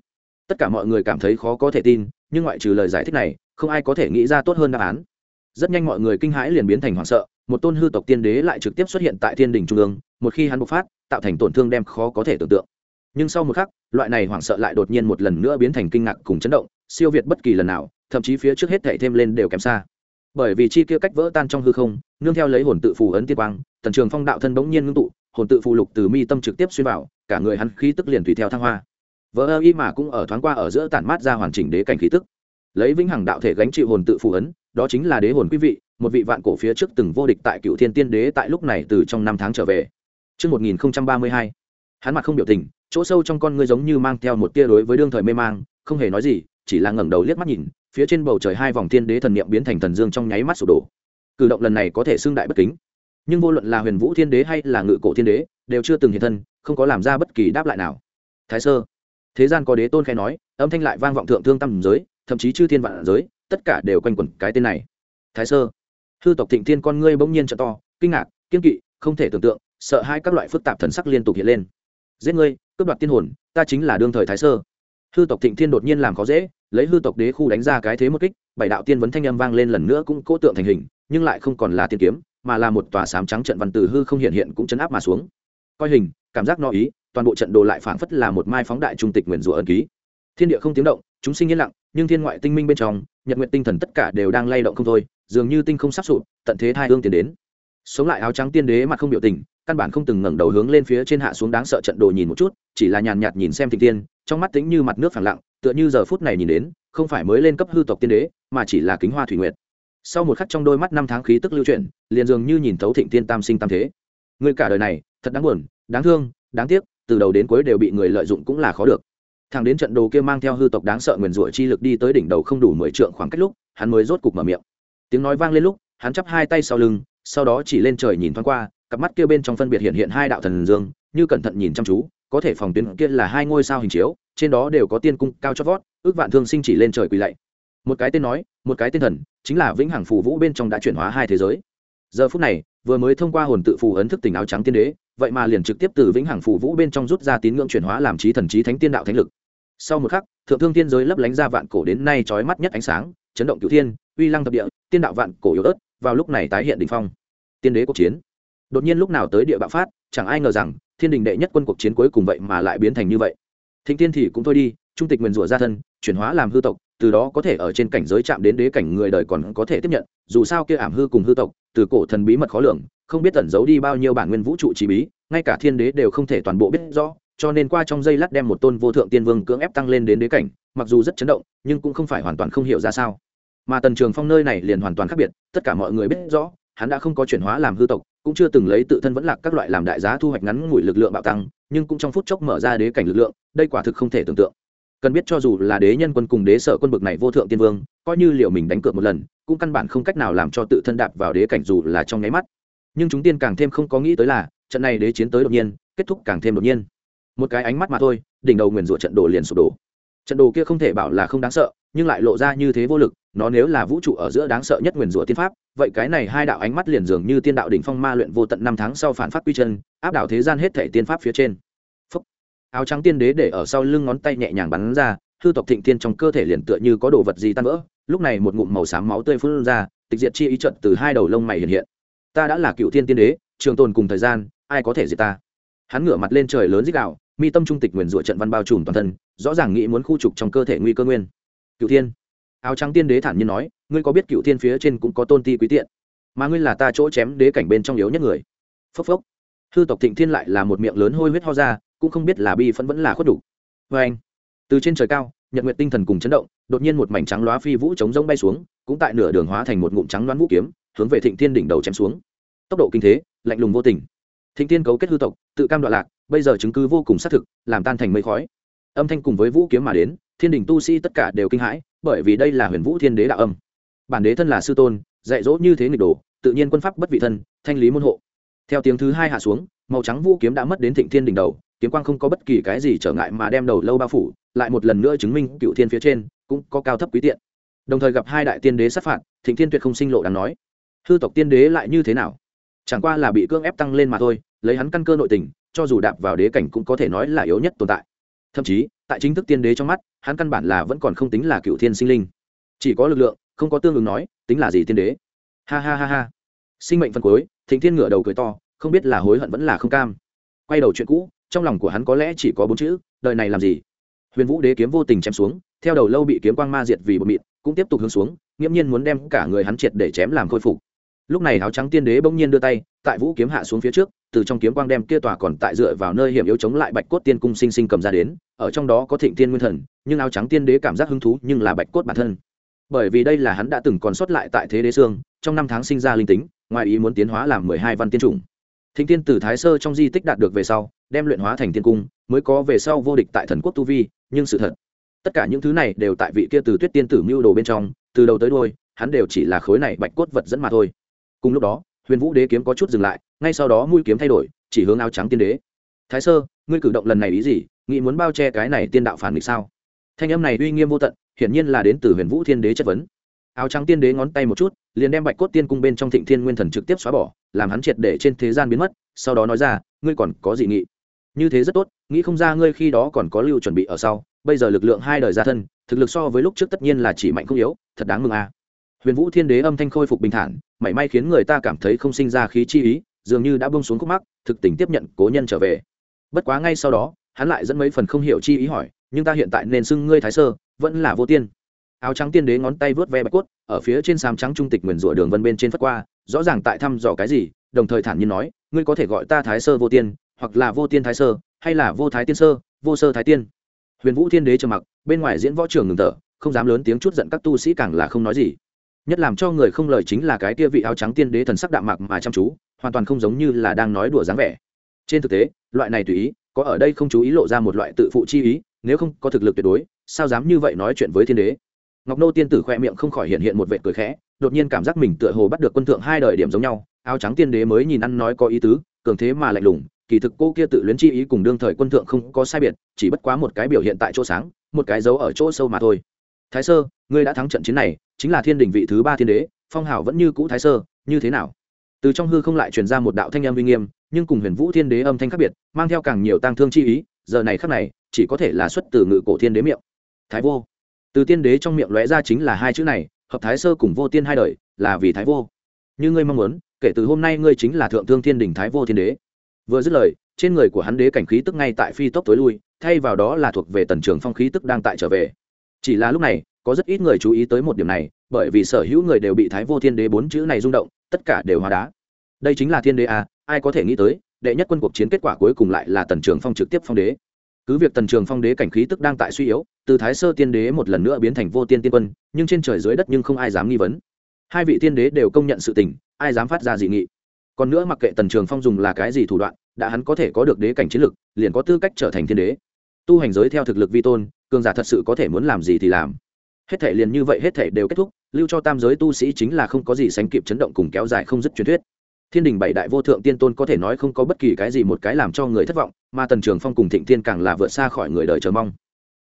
Tất cả mọi người cảm thấy khó có thể tin, nhưng ngoại trừ lời giải thích này, không ai có thể nghĩ ra tốt hơn đáp án. Rất nhanh mọi người kinh hãi liền biến thành hoảng sợ một tôn hư tộc tiên đế lại trực tiếp xuất hiện tại thiên đình trung ương, một khi hắn bộc phát, tạo thành tổn thương đem khó có thể tưởng tượng. Nhưng sau một khắc, loại này hoảng sợ lại đột nhiên một lần nữa biến thành kinh ngạc cùng chấn động, siêu việt bất kỳ lần nào, thậm chí phía trước hết thảy thêm lên đều kém xa. Bởi vì chi kia cách vỡ tan trong hư không, nương theo lấy hồn tự phù ấn tiên quang, tần trường phong đạo thân bỗng nhiên ngưng tụ, hồn tự phù lục từ mi tâm trực tiếp xuyên vào, cả người hắn khí tức liền tùy theo thăng hoa. Vỡ ơ y mà cũng ở thoáng qua ở giữa tản mát ra hoàn chỉnh đế cảnh khí tức lấy vĩnh hằng đạo thể gánh chịu hồn tự phù ấn đó chính là đế hồn quý vị một vị vạn cổ phía trước từng vô địch tại cựu thiên tiên đế tại lúc này từ trong năm tháng trở về Trước 1032, hắn mặt không biểu tình, chỗ sâu trong con ngươi giống như mang theo một tia đối với đương thời mê mang, không hề nói gì, chỉ là ngẩng đầu liếc mắt nhìn, phía trên bầu trời hai vòng tiên đế thần niệm biến thành thần dương trong nháy mắt sụp đổ. Cử động lần này có thể xưng đại bất kính, nhưng vô luận là Huyền Vũ Thiên Đế hay là Ngự Cổ Thiên Đế, đều chưa từng hiện thân, không có làm ra bất kỳ đáp lại nào. Thái sơ, thế gian có đế tôn khai nói, âm thanh lại vang vọng thượng thương tâm giới, thậm chí chư thiên vạn giới, tất cả đều quanh quẩn cái tên này. Thái sơ, hư tộc Thịnh Thiên con ngươi bỗng nhiên trợ to, kinh ngạc, kiên kỵ, không thể tưởng tượng, sợ hai các loại phức tạp thần sắc liên tục hiện lên. Giết ngươi cướp đoạt tiên hồn ta chính là đương thời thái sơ. Hư tộc thịnh thiên đột nhiên làm khó dễ lấy hư tộc đế khu đánh ra cái thế một kích bảy đạo tiên vấn thanh âm vang lên lần nữa cũng cố tượng thành hình nhưng lại không còn là tiên kiếm mà là một tòa sám trắng trận văn từ hư không hiện hiện cũng chấn áp mà xuống. Coi hình cảm giác no ý toàn bộ trận đồ lại phảng phất là một mai phóng đại trung tịch nguyền rủa ân ký thiên địa không tiếng động, chúng sinh yên lặng, nhưng thiên ngoại tinh minh bên trong, nhật nguyện tinh thần tất cả đều đang lay động không thôi, dường như tinh không sắp sụp, tận thế thai hương tiến đến. Sống lại áo trắng tiên đế mặt không biểu tình, căn bản không từng ngẩng đầu hướng lên phía trên hạ xuống đáng sợ trận đồ nhìn một chút, chỉ là nhàn nhạt nhìn xem thịnh tiên trong mắt tính như mặt nước phẳng lặng, tựa như giờ phút này nhìn đến, không phải mới lên cấp hư tộc tiên đế, mà chỉ là kính hoa thủy nguyệt. Sau một khắc trong đôi mắt năm tháng khí tức lưu chuyển, liền dường như nhìn thấu thịnh tiên tam sinh tam thế. Người cả đời này, thật đáng buồn, đáng thương, đáng tiếc, từ đầu đến cuối đều bị người lợi dụng cũng là khó được thằng đến trận đồ kia mang theo hư tộc đáng sợ nguyền rủa chi lực đi tới đỉnh đầu không đủ mười trượng khoảng cách lúc, hắn mới rốt cục mở miệng. Tiếng nói vang lên lúc, hắn chắp hai tay sau lưng, sau đó chỉ lên trời nhìn thoáng qua, cặp mắt kia bên trong phân biệt hiện hiện hai đạo thần dương, như cẩn thận nhìn chăm chú, có thể phòng tuyến kia là hai ngôi sao hình chiếu, trên đó đều có tiên cung cao chót vót, ước vạn thương sinh chỉ lên trời quỳ lạy. Một cái tên nói, một cái tên thần, chính là vĩnh hằng phù vũ bên trong đã chuyển hóa hai thế giới giờ phút này, vừa mới thông qua hồn tự phù ấn thức tình áo trắng tiên đế, vậy mà liền trực tiếp từ vĩnh hằng phù vũ bên trong rút ra tín ngưỡng chuyển hóa làm trí thần trí thánh tiên đạo thánh lực. Sau một khắc, thượng thương tiên giới lấp lánh ra vạn cổ đến nay trói mắt nhất ánh sáng, chấn động cửu thiên, uy lăng thập địa, tiên đạo vạn cổ yếu ớt, vào lúc này tái hiện đỉnh phong. Tiên đế cuộc chiến. Đột nhiên lúc nào tới địa bạo phát, chẳng ai ngờ rằng, thiên đình đệ nhất quân cuộc chiến cuối cùng vậy mà lại biến thành như vậy. Thịnh tiên thì cũng thôi đi, trung tịch nguyền rủa ra thân, chuyển hóa làm hư tộc từ đó có thể ở trên cảnh giới chạm đến đế cảnh người đời còn có thể tiếp nhận, dù sao kia ảm hư cùng hư tộc, từ cổ thần bí mật khó lường, không biết tẩn giấu đi bao nhiêu bản nguyên vũ trụ trí bí, ngay cả thiên đế đều không thể toàn bộ biết rõ, cho nên qua trong giây lát đem một tôn vô thượng tiên vương cưỡng ép tăng lên đến đế cảnh, mặc dù rất chấn động, nhưng cũng không phải hoàn toàn không hiểu ra sao. Mà tần trường phong nơi này liền hoàn toàn khác biệt, tất cả mọi người biết rõ, hắn đã không có chuyển hóa làm hư tộc, cũng chưa từng lấy tự thân vẫn lạc các loại làm đại giá thu hoạch ngắn ngủi lực lượng bạo tăng, nhưng cũng trong phút chốc mở ra đế cảnh lực lượng, đây quả thực không thể tưởng tượng cần biết cho dù là đế nhân quân cùng đế sở quân bực này vô thượng tiên vương, coi như liệu mình đánh cược một lần, cũng căn bản không cách nào làm cho tự thân đạp vào đế cảnh dù là trong nháy mắt. Nhưng chúng tiên càng thêm không có nghĩ tới là, trận này đế chiến tới đột nhiên, kết thúc càng thêm đột nhiên. Một cái ánh mắt mà thôi, đỉnh đầu nguyền rủa trận đồ liền sụp đổ. Trận đồ kia không thể bảo là không đáng sợ, nhưng lại lộ ra như thế vô lực, nó nếu là vũ trụ ở giữa đáng sợ nhất nguyền rủa tiên pháp, vậy cái này hai đạo ánh mắt liền dường như tiên đạo đỉnh phong ma luyện vô tận năm tháng sau phản phát quy chân, áp đảo thế gian hết thể tiên pháp phía trên áo trắng tiên đế để ở sau lưng ngón tay nhẹ nhàng bắn ra, hư tộc thịnh tiên trong cơ thể liền tựa như có đồ vật gì tan vỡ, lúc này một ngụm màu xám máu tươi phun ra, tịch diệt chi ý trận từ hai đầu lông mày hiện hiện. Ta đã là cựu thiên tiên đế, trường tồn cùng thời gian, ai có thể diệt ta? Hắn ngửa mặt lên trời lớn dích đạo mi tâm trung tịch nguyền rủa trận văn bao trùm toàn thân, rõ ràng nghĩ muốn khu trục trong cơ thể nguy cơ nguyên. Cựu thiên. Áo trắng tiên đế thản nhiên nói, ngươi có biết cựu thiên phía trên cũng có tôn ti quý tiện? Mà ngươi là ta chỗ chém đế cảnh bên trong yếu nhất người. Phốc phốc. Hư tộc thịnh thiên lại là một miệng lớn hôi huyết ho ra cũng không biết là bi phẫn vẫn là khuất đủ Và anh, từ trên trời cao, nhật nguyệt tinh thần cùng chấn động, đột nhiên một mảnh trắng loá phi vũ chống rông bay xuống, cũng tại nửa đường hóa thành một ngụm trắng loáng vũ kiếm, hướng về thịnh thiên đỉnh đầu chém xuống. Tốc độ kinh thế, lạnh lùng vô tình. Thịnh thiên cấu kết hư tộc, tự cam đoạn lạc, bây giờ chứng cứ vô cùng xác thực, làm tan thành mây khói. Âm thanh cùng với vũ kiếm mà đến, thiên đỉnh tu sĩ tất cả đều kinh hãi, bởi vì đây là huyền vũ thiên đế đạo âm. Bản đế thân là sư tôn, dạy dỗ như thế nghịch đồ, tự nhiên quân pháp bất vị thân, thanh lý môn hộ. Theo tiếng thứ hai hạ xuống, màu trắng vũ kiếm đã mất đến thịnh thiên đỉnh đầu kiếm quang không có bất kỳ cái gì trở ngại mà đem đầu lâu bao phủ, lại một lần nữa chứng minh cựu thiên phía trên cũng có cao thấp quý tiện. Đồng thời gặp hai đại tiên đế sát phạt, thịnh thiên tuyệt không sinh lộ đáng nói. Hư tộc tiên đế lại như thế nào? Chẳng qua là bị cưỡng ép tăng lên mà thôi, lấy hắn căn cơ nội tình, cho dù đạp vào đế cảnh cũng có thể nói là yếu nhất tồn tại. Thậm chí, tại chính thức tiên đế trong mắt, hắn căn bản là vẫn còn không tính là cựu thiên sinh linh. Chỉ có lực lượng, không có tương ứng nói, tính là gì tiên đế. Ha ha ha ha. Sinh mệnh phân cuối thịnh thiên ngửa đầu cười to, không biết là hối hận vẫn là không cam. Quay đầu chuyện cũ trong lòng của hắn có lẽ chỉ có bốn chữ, đời này làm gì? Huyền vũ đế kiếm vô tình chém xuống, theo đầu lâu bị kiếm quang ma diệt vì bột mịn, cũng tiếp tục hướng xuống, nghiễm nhiên muốn đem cả người hắn triệt để chém làm khôi phục. Lúc này áo trắng tiên đế bỗng nhiên đưa tay, tại vũ kiếm hạ xuống phía trước, từ trong kiếm quang đem kia tòa còn tại dựa vào nơi hiểm yếu chống lại bạch cốt tiên cung sinh sinh cầm ra đến, ở trong đó có thịnh tiên nguyên thần, nhưng áo trắng tiên đế cảm giác hứng thú nhưng là bạch cốt bản thân. Bởi vì đây là hắn đã từng còn sót lại tại thế đế xương trong năm tháng sinh ra linh tính, ngoài ý muốn tiến hóa làm mười hai văn tiên chủng thịnh tiên từ thái sơ trong di tích đạt được về sau, đem luyện hóa thành tiên cung, mới có về sau vô địch tại thần quốc tu vi, nhưng sự thật, tất cả những thứ này đều tại vị kia từ tuyết tiên tử mưu đồ bên trong, từ đầu tới đôi hắn đều chỉ là khối này bạch cốt vật dẫn mà thôi. Cùng lúc đó, huyền vũ đế kiếm có chút dừng lại, ngay sau đó mũi kiếm thay đổi, chỉ hướng áo trắng tiên đế. Thái sơ, ngươi cử động lần này ý gì? Nghĩ muốn bao che cái này tiên đạo phản nghịch sao? Thanh âm này uy nghiêm vô tận, hiển nhiên là đến từ huyền vũ thiên đế chất vấn. Áo trắng tiên đế ngón tay một chút, liền đem bạch cốt tiên cung bên trong thịnh thiên nguyên thần trực tiếp xóa bỏ làm hắn triệt để trên thế gian biến mất, sau đó nói ra, ngươi còn có gì nghị. Như thế rất tốt, nghĩ không ra ngươi khi đó còn có lưu chuẩn bị ở sau, bây giờ lực lượng hai đời ra thân, thực lực so với lúc trước tất nhiên là chỉ mạnh không yếu, thật đáng mừng a. À. huyền vũ thiên đế âm thanh khôi phục bình thản, mảy may khiến người ta cảm thấy không sinh ra khí chi ý, dường như đã bông xuống khúc mắc, thực tình tiếp nhận cố nhân trở về. Bất quá ngay sau đó, hắn lại dẫn mấy phần không hiểu chi ý hỏi, nhưng ta hiện tại nên xưng ngươi thái sơ, vẫn là vô tiên. Áo trắng tiên đế ngón tay vớt ve bạch cốt, ở phía trên sàm trắng trung tịch nguyền rủa đường vân bên trên phất qua rõ ràng tại thăm dò cái gì, đồng thời thản nhiên nói, ngươi có thể gọi ta thái sơ vô tiên, hoặc là vô tiên thái sơ, hay là vô thái tiên sơ, vô sơ thái tiên. Huyền vũ thiên đế trầm mặc, bên ngoài diễn võ trường ngừng thở, không dám lớn tiếng chút giận các tu sĩ càng là không nói gì. Nhất làm cho người không lời chính là cái kia vị áo trắng tiên đế thần sắc đạm mạc mà chăm chú, hoàn toàn không giống như là đang nói đùa dáng vẻ. Trên thực tế, loại này tùy ý, có ở đây không chú ý lộ ra một loại tự phụ chi ý, nếu không có thực lực tuyệt đối, sao dám như vậy nói chuyện với thiên đế? Ngọc nô tiên tử khoe miệng không khỏi hiện hiện một vệ cười khẽ, đột nhiên cảm giác mình tựa hồ bắt được quân thượng hai đời điểm giống nhau, áo trắng tiên đế mới nhìn ăn nói có ý tứ, cường thế mà lạnh lùng, kỳ thực cô kia tự luyến chi ý cùng đương thời quân thượng không có sai biệt, chỉ bất quá một cái biểu hiện tại chỗ sáng, một cái dấu ở chỗ sâu mà thôi. Thái sơ, ngươi đã thắng trận chiến này, chính là thiên đình vị thứ ba thiên đế, phong hảo vẫn như cũ thái sơ, như thế nào? Từ trong hư không lại truyền ra một đạo thanh âm uy nghiêm, nhưng cùng huyền vũ thiên đế âm thanh khác biệt, mang theo càng nhiều tang thương chi ý, giờ này khắc này, chỉ có thể là xuất từ ngự cổ thiên đế miệng. Thái vô từ tiên đế trong miệng lóe ra chính là hai chữ này, hợp thái sơ cùng vô tiên hai đời, là vì thái vô. Như ngươi mong muốn, kể từ hôm nay ngươi chính là thượng thương thiên đình thái vô thiên đế. Vừa dứt lời, trên người của hắn đế cảnh khí tức ngay tại phi tốc tối lui, thay vào đó là thuộc về tần trường phong khí tức đang tại trở về. Chỉ là lúc này, có rất ít người chú ý tới một điểm này, bởi vì sở hữu người đều bị thái vô thiên đế bốn chữ này rung động, tất cả đều hóa đá. Đây chính là thiên đế à ai có thể nghĩ tới, đệ nhất quân cuộc chiến kết quả cuối cùng lại là tần trường phong trực tiếp phong đế cứ việc tần trường phong đế cảnh khí tức đang tại suy yếu, từ thái sơ tiên đế một lần nữa biến thành vô tiên tiên quân, nhưng trên trời dưới đất nhưng không ai dám nghi vấn. Hai vị tiên đế đều công nhận sự tình, ai dám phát ra dị nghị. Còn nữa mặc kệ tần trường phong dùng là cái gì thủ đoạn, đã hắn có thể có được đế cảnh chiến lực, liền có tư cách trở thành thiên đế. Tu hành giới theo thực lực vi tôn, cường giả thật sự có thể muốn làm gì thì làm. Hết thể liền như vậy hết thể đều kết thúc, lưu cho tam giới tu sĩ chính là không có gì sánh kịp chấn động cùng kéo dài không dứt truyền thuyết thiên đình bảy đại vô thượng tiên tôn có thể nói không có bất kỳ cái gì một cái làm cho người thất vọng, mà tần trường phong cùng thịnh tiên càng là vượt xa khỏi người đời chờ mong.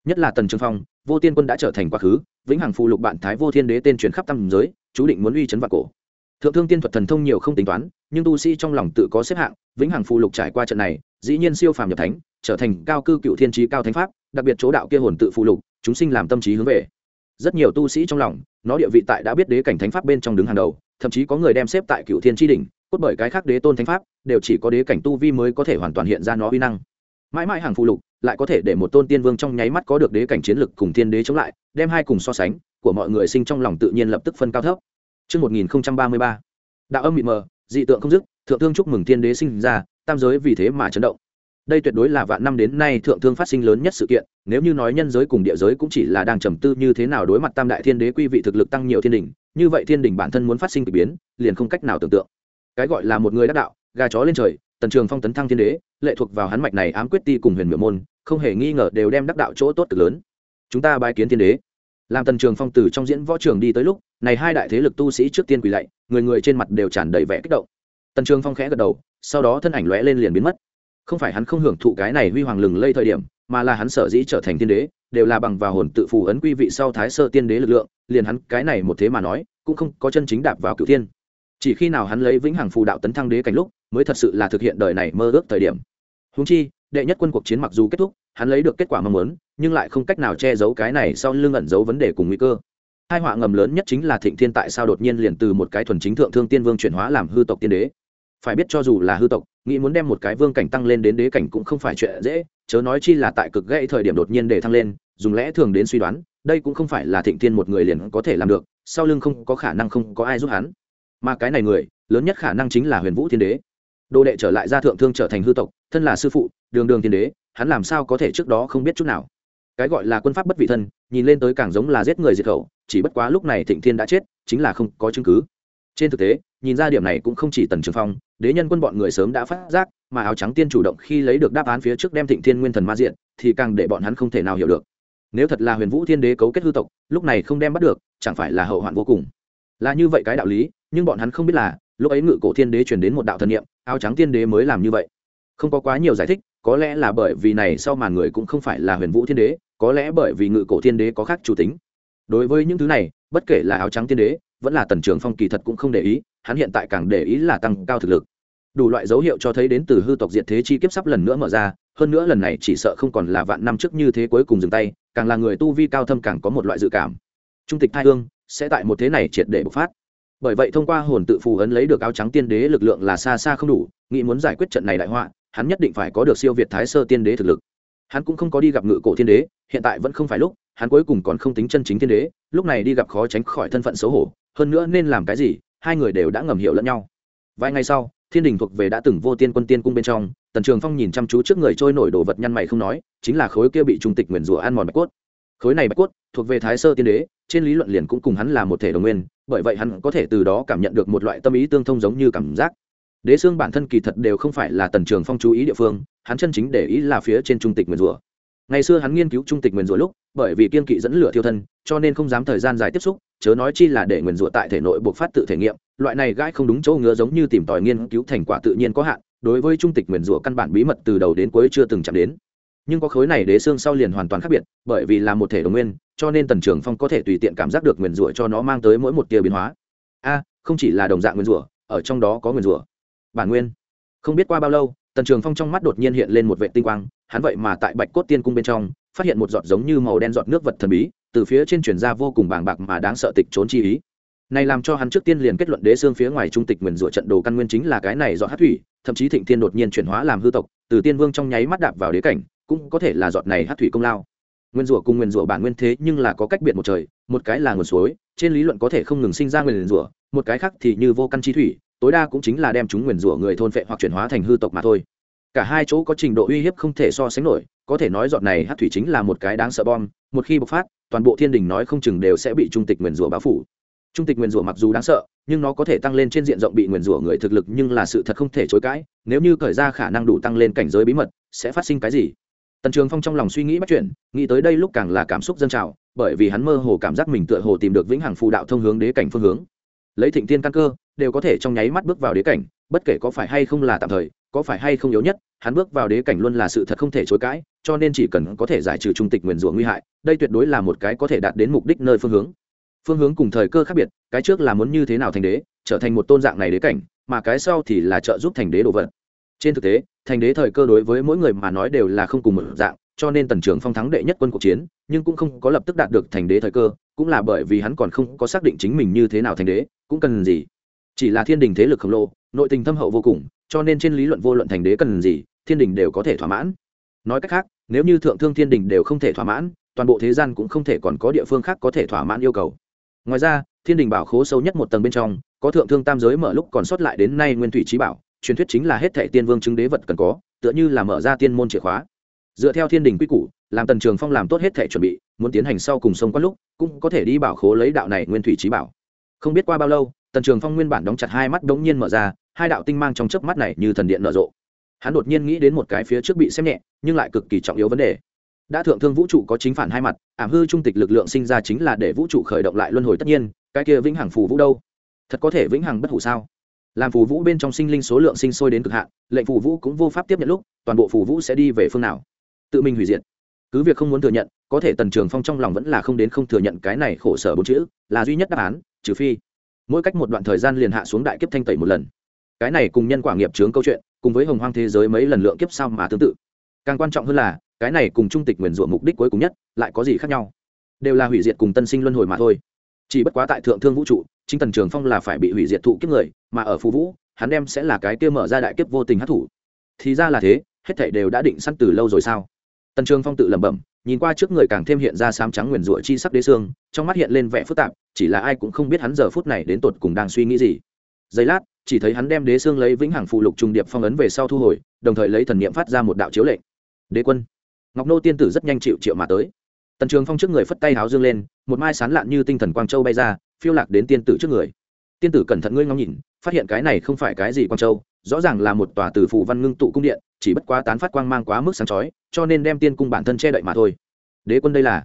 Nhất là tần trường phong, vô tiên quân đã trở thành quá khứ, vĩnh hằng phụ lục bạn thái vô thiên đế tên truyền khắp tam giới, chú định muốn uy chấn vạn cổ. Thượng thương tiên thuật thần thông nhiều không tính toán, nhưng tu sĩ trong lòng tự có xếp hạng, vĩnh hằng phụ lục trải qua trận này, dĩ nhiên siêu phàm nhập thánh, trở thành cao cư cựu thiên trí cao thánh pháp, đặc biệt chỗ đạo kia hồn tự phụ lục, chúng sinh làm tâm trí hướng về. Rất nhiều tu sĩ trong lòng, nó địa vị tại đã biết đế cảnh thánh pháp bên trong đứng hàng đầu, thậm chí có người đem xếp tại cựu thiên tri đình cốt bởi cái khác đế tôn thánh pháp đều chỉ có đế cảnh tu vi mới có thể hoàn toàn hiện ra nó uy năng. Mãi mãi hàng phụ lục lại có thể để một tôn tiên vương trong nháy mắt có được đế cảnh chiến lực cùng thiên đế chống lại đem hai cùng so sánh của mọi người sinh trong lòng tự nhiên lập tức phân cao thấp. Trước 1033, đạo âm mịt mờ dị tượng không dứt thượng thương chúc mừng thiên đế sinh ra tam giới vì thế mà chấn động. Đây tuyệt đối là vạn năm đến nay thượng thương phát sinh lớn nhất sự kiện nếu như nói nhân giới cùng địa giới cũng chỉ là đang trầm tư như thế nào đối mặt tam đại thiên đế quy vị thực lực tăng nhiều thiên đình như vậy thiên đình bản thân muốn phát sinh kỳ biến liền không cách nào tưởng tượng cái gọi là một người đắc đạo, gà chó lên trời, tần trường phong tấn thăng thiên đế, lệ thuộc vào hắn mạch này ám quyết ti cùng huyền miệu môn, không hề nghi ngờ đều đem đắc đạo chỗ tốt cực lớn. Chúng ta bài kiến thiên đế. Làm tần trường phong từ trong diễn võ trường đi tới lúc, này hai đại thế lực tu sĩ trước tiên quỳ lạy, người người trên mặt đều tràn đầy vẻ kích động. Tần trường phong khẽ gật đầu, sau đó thân ảnh lóe lên liền biến mất. Không phải hắn không hưởng thụ cái này huy hoàng lừng lây thời điểm, mà là hắn sở dĩ trở thành thiên đế, đều là bằng vào hồn tự phù ấn quy vị sau thái sơ tiên đế lực lượng, liền hắn cái này một thế mà nói, cũng không có chân chính đạp vào cựu tiên chỉ khi nào hắn lấy vĩnh hằng phù đạo tấn thăng đế cảnh lúc, mới thật sự là thực hiện đời này mơ ước thời điểm. Húng chi, đệ nhất quân cuộc chiến mặc dù kết thúc, hắn lấy được kết quả mong muốn, nhưng lại không cách nào che giấu cái này sau lưng ẩn giấu vấn đề cùng nguy cơ. Hai họa ngầm lớn nhất chính là thịnh thiên tại sao đột nhiên liền từ một cái thuần chính thượng thương tiên vương chuyển hóa làm hư tộc tiên đế. Phải biết cho dù là hư tộc, nghĩ muốn đem một cái vương cảnh tăng lên đến đế cảnh cũng không phải chuyện dễ, chớ nói chi là tại cực gãy thời điểm đột nhiên để thăng lên, dùng lẽ thường đến suy đoán, đây cũng không phải là thịnh thiên một người liền có thể làm được, sau lưng không có khả năng không có ai giúp hắn mà cái này người, lớn nhất khả năng chính là huyền vũ thiên đế. Đồ đệ trở lại ra thượng thương trở thành hư tộc, thân là sư phụ, đường đường thiên đế, hắn làm sao có thể trước đó không biết chút nào. Cái gọi là quân pháp bất vị thân, nhìn lên tới càng giống là giết người diệt khẩu, chỉ bất quá lúc này thịnh thiên đã chết, chính là không có chứng cứ. Trên thực tế, nhìn ra điểm này cũng không chỉ tần trường phong, đế nhân quân bọn người sớm đã phát giác, mà áo trắng tiên chủ động khi lấy được đáp án phía trước đem thịnh thiên nguyên thần ma diện, thì càng để bọn hắn không thể nào hiểu được. Nếu thật là huyền vũ thiên đế cấu kết hư tộc, lúc này không đem bắt được, chẳng phải là hậu hoạn vô cùng. Là như vậy cái đạo lý nhưng bọn hắn không biết là, lúc ấy ngự cổ thiên đế truyền đến một đạo thần niệm, áo trắng tiên đế mới làm như vậy. Không có quá nhiều giải thích, có lẽ là bởi vì này sau màn người cũng không phải là huyền vũ thiên đế, có lẽ bởi vì ngự cổ thiên đế có khác chủ tính. Đối với những thứ này, bất kể là áo trắng tiên đế, vẫn là tần trường phong kỳ thật cũng không để ý, hắn hiện tại càng để ý là tăng cao thực lực. Đủ loại dấu hiệu cho thấy đến từ hư tộc diệt thế chi kiếp sắp lần nữa mở ra, hơn nữa lần này chỉ sợ không còn là vạn năm trước như thế cuối cùng dừng tay, càng là người tu vi cao thâm càng có một loại dự cảm. Trung tịch thai hương sẽ tại một thế này triệt để bộc phát bởi vậy thông qua hồn tự phù ấn lấy được áo trắng tiên đế lực lượng là xa xa không đủ, nghĩ muốn giải quyết trận này đại họa, hắn nhất định phải có được siêu việt thái sơ tiên đế thực lực. Hắn cũng không có đi gặp ngự cổ thiên đế, hiện tại vẫn không phải lúc, hắn cuối cùng còn không tính chân chính thiên đế, lúc này đi gặp khó tránh khỏi thân phận xấu hổ, hơn nữa nên làm cái gì, hai người đều đã ngầm hiểu lẫn nhau. Vài ngày sau, thiên đình thuộc về đã từng vô tiên quân tiên cung bên trong, tần trường phong nhìn chăm chú trước người trôi nổi đồ vật nhăn mày không nói, chính là khối kia bị trung tịch nguyền rủa ăn mòn bạch cốt khối này bạch cốt, thuộc về thái sơ tiên đế, trên lý luận liền cũng cùng hắn là một thể đồng nguyên, bởi vậy hắn có thể từ đó cảm nhận được một loại tâm ý tương thông giống như cảm giác. Đế xương bản thân kỳ thật đều không phải là tần trường phong chú ý địa phương, hắn chân chính để ý là phía trên trung tịch nguyền rủa ngày xưa hắn nghiên cứu trung tịch nguyền rủa lúc, bởi vì kiên kỵ dẫn lửa thiêu thân, cho nên không dám thời gian dài tiếp xúc, chớ nói chi là để nguyền rủa tại thể nội buộc phát tự thể nghiệm, loại này gãi không đúng chỗ ngứa giống như tìm tòi nghiên cứu thành quả tự nhiên có hạn, đối với trung tịch nguyền rủa căn bản bí mật từ đầu đến cuối chưa từng chạm đến nhưng có khối này đế xương sau liền hoàn toàn khác biệt, bởi vì là một thể đồng nguyên, cho nên tần trường phong có thể tùy tiện cảm giác được nguyền rủa cho nó mang tới mỗi một tia biến hóa. A, không chỉ là đồng dạng nguyền rủa, ở trong đó có nguyền rủa. Bản nguyên. Không biết qua bao lâu, tần trường phong trong mắt đột nhiên hiện lên một vệ tinh quang, hắn vậy mà tại bạch cốt tiên cung bên trong, phát hiện một giọt giống như màu đen giọt nước vật thần bí, từ phía trên truyền ra vô cùng bàng bạc mà đáng sợ tịch trốn chi ý. Này làm cho hắn trước tiên liền kết luận đế xương phía ngoài trung tịch nguyền rủa trận đồ căn nguyên chính là cái này giọt hát thủy, thậm chí thịnh thiên đột nhiên chuyển hóa làm hư tộc, từ tiên vương trong nháy mắt đạp vào đế cảnh cũng có thể là giọt này hát thủy công lao. Nguyên rủa cùng nguyên rủa bản nguyên thế nhưng là có cách biệt một trời, một cái là nguồn suối, trên lý luận có thể không ngừng sinh ra nguyên rủa, một cái khác thì như vô căn chi thủy, tối đa cũng chính là đem chúng nguyên rủa người thôn phệ hoặc chuyển hóa thành hư tộc mà thôi. Cả hai chỗ có trình độ uy hiếp không thể so sánh nổi, có thể nói giọt này hát thủy chính là một cái đáng sợ bom, một khi bộc phát, toàn bộ thiên đình nói không chừng đều sẽ bị trung tịch nguyền rủa báo phủ. Trung tịch nguyền rủa mặc dù đáng sợ, nhưng nó có thể tăng lên trên diện rộng bị nguyền rủa người thực lực nhưng là sự thật không thể chối cãi, nếu như cởi ra khả năng đủ tăng lên cảnh giới bí mật, sẽ phát sinh cái gì? Tần trường phong trong lòng suy nghĩ bắt chuyện, nghĩ tới đây lúc càng là cảm xúc dân trào, bởi vì hắn mơ hồ cảm giác mình tựa hồ tìm được vĩnh hằng phù đạo thông hướng đế cảnh phương hướng. Lấy thịnh tiên căn cơ, đều có thể trong nháy mắt bước vào đế cảnh, bất kể có phải hay không là tạm thời, có phải hay không yếu nhất, hắn bước vào đế cảnh luôn là sự thật không thể chối cãi, cho nên chỉ cần có thể giải trừ trung tịch nguyền rủa nguy hại, đây tuyệt đối là một cái có thể đạt đến mục đích nơi phương hướng. Phương hướng cùng thời cơ khác biệt, cái trước là muốn như thế nào thành đế, trở thành một tôn dạng này đế cảnh, mà cái sau thì là trợ giúp thành đế đồ vật. Trên thực tế thành đế thời cơ đối với mỗi người mà nói đều là không cùng một dạng, cho nên tần trưởng phong thắng đệ nhất quân cuộc chiến, nhưng cũng không có lập tức đạt được thành đế thời cơ, cũng là bởi vì hắn còn không có xác định chính mình như thế nào thành đế, cũng cần gì. Chỉ là thiên đình thế lực khổng lồ, nội tình thâm hậu vô cùng, cho nên trên lý luận vô luận thành đế cần gì, thiên đình đều có thể thỏa mãn. Nói cách khác, nếu như thượng thương thiên đình đều không thể thỏa mãn, toàn bộ thế gian cũng không thể còn có địa phương khác có thể thỏa mãn yêu cầu. Ngoài ra, thiên đình bảo khố sâu nhất một tầng bên trong, có thượng thương tam giới mở lúc còn sót lại đến nay nguyên thủy trí bảo truyền thuyết chính là hết thệ tiên vương chứng đế vật cần có, tựa như là mở ra tiên môn chìa khóa. Dựa theo thiên đình quy củ, làm tần trường phong làm tốt hết thể chuẩn bị, muốn tiến hành sau cùng sông quát lúc, cũng có thể đi bảo khố lấy đạo này nguyên thủy trí bảo. Không biết qua bao lâu, tần trường phong nguyên bản đóng chặt hai mắt đ nhiên mở ra, hai đạo tinh mang trong chớp mắt này như thần điện nở rộ. Hắn đột nhiên nghĩ đến một cái phía trước bị xem nhẹ, nhưng lại cực kỳ trọng yếu vấn đề. Đã thượng thương vũ trụ có chính phản hai mặt, ảm hư trung tịch lực lượng sinh ra chính là để vũ trụ khởi động lại luân hồi tất nhiên, cái kia vĩnh hằng phù vũ đâu? Thật có thể vĩnh hằng bất hủ sao? Làm phù vũ bên trong sinh linh số lượng sinh sôi đến cực hạn, lệnh phù vũ cũng vô pháp tiếp nhận lúc, toàn bộ phù vũ sẽ đi về phương nào. Tự mình hủy diệt. Cứ việc không muốn thừa nhận, có thể tần trường phong trong lòng vẫn là không đến không thừa nhận cái này khổ sở bốn chữ, là duy nhất đáp án, trừ phi, mỗi cách một đoạn thời gian liền hạ xuống đại kiếp thanh tẩy một lần. Cái này cùng nhân quả nghiệp chướng câu chuyện, cùng với hồng hoang thế giới mấy lần lượng kiếp sao mà tương tự. Càng quan trọng hơn là, cái này cùng trung tịch nguyền rủa mục đích cuối cùng nhất, lại có gì khác nhau? Đều là hủy diệt cùng tân sinh luân hồi mà thôi chỉ bất quá tại thượng thương vũ trụ chính tần trường phong là phải bị hủy diệt thụ kiếp người, mà ở phú vũ, hắn đem sẽ là cái kia mở ra đại kiếp vô tình hát thủ thì ra là thế, hết thảy đều đã định sẵn từ lâu rồi sao? Tần trường phong tự lẩm bẩm, nhìn qua trước người càng thêm hiện ra sám trắng nguyền rủa chi sắc đế xương trong mắt hiện lên vẻ phức tạp, chỉ là ai cũng không biết hắn giờ phút này đến tột cùng đang suy nghĩ gì. Giây lát, chỉ thấy hắn đem đế xương lấy vĩnh hằng phụ lục trung điệp phong ấn về sau thu hồi, đồng thời lấy thần niệm phát ra một đạo chiếu lệnh. Đế quân. Ngọc nô tiên tử rất nhanh chịu triệu mà tới tần trường phong trước người phất tay háo dương lên, một mai sán lạn như tinh thần quang châu bay ra, phiêu lạc đến tiên tử trước người. Tiên tử cẩn thận ngươi ngóng nhìn, phát hiện cái này không phải cái gì quang châu, rõ ràng là một tòa từ phủ văn ngưng tụ cung điện, chỉ bất quá tán phát quang mang quá mức sáng chói, cho nên đem tiên cung bản thân che đậy mà thôi. Đế quân đây là?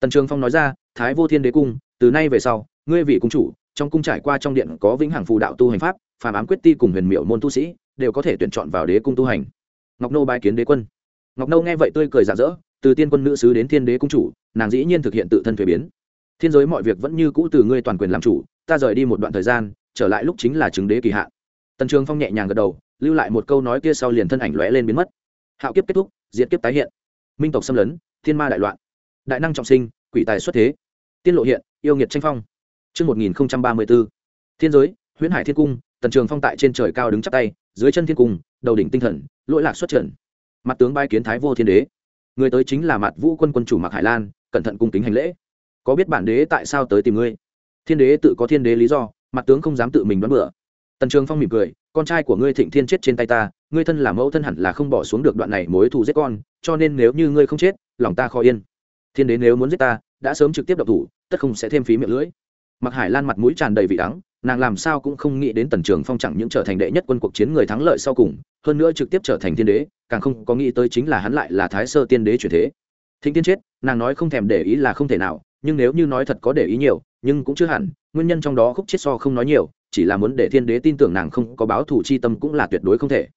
Tần trường phong nói ra, thái vô thiên đế cung, từ nay về sau, ngươi vị cung chủ, trong cung trải qua trong điện có vĩnh hằng phù đạo tu hành pháp, phàm ám quyết ti cùng huyền miệu môn tu sĩ, đều có thể tuyển chọn vào đế cung tu hành. Ngọc nô bái kiến đế quân. Ngọc nô nghe vậy tươi cười giả dỡ từ tiên quân nữ sứ đến thiên đế cung chủ nàng dĩ nhiên thực hiện tự thân thuế biến. Thiên giới mọi việc vẫn như cũ từ ngươi toàn quyền làm chủ ta rời đi một đoạn thời gian trở lại lúc chính là chứng đế kỳ hạn. Tần trường phong nhẹ nhàng gật đầu lưu lại một câu nói kia sau liền thân ảnh lóe lên biến mất. Hạo kiếp kết thúc diệt kiếp tái hiện. Minh tộc xâm lấn thiên ma đại loạn. Đại năng trọng sinh quỷ tài xuất thế. Tiên lộ hiện yêu nghiệt tranh phong. Trước 1034, thiên giới huyễn hải thiên cung tần trường phong tại trên trời cao đứng chắp tay dưới chân thiên cung đầu đỉnh tinh thần lỗi lạc xuất trận mặt tướng bai kiến thái vô thiên đế người tới chính là mặt vũ quân quân chủ mạc hải lan, cẩn thận cung kính hành lễ. Có biết bản đế tại sao tới tìm ngươi? Thiên đế tự có thiên đế lý do, mặt tướng không dám tự mình đoán bựa tần trường phong mỉm cười, con trai của ngươi thịnh thiên chết trên tay ta, ngươi thân là mẫu thân hẳn là không bỏ xuống được đoạn này mối thù giết con, cho nên nếu như ngươi không chết, lòng ta khó yên. Thiên đế nếu muốn giết ta, đã sớm trực tiếp độc thủ, tất không sẽ thêm phí miệng lưỡi. Mặc hải lan mặt mũi tràn đầy vị đắng nàng làm sao cũng không nghĩ đến tần trường phong chẳng những trở thành đệ nhất quân cuộc chiến người thắng lợi sau cùng, hơn nữa trực tiếp trở thành thiên đế, càng không có nghĩ tới chính là hắn lại là thái sơ tiên đế chuyển thế. Thịnh tiên chết, nàng nói không thèm để ý là không thể nào, nhưng nếu như nói thật có để ý nhiều, nhưng cũng chưa hẳn, nguyên nhân trong đó khúc chết so không nói nhiều, chỉ là muốn để thiên đế tin tưởng nàng không có báo thủ chi tâm cũng là tuyệt đối không thể.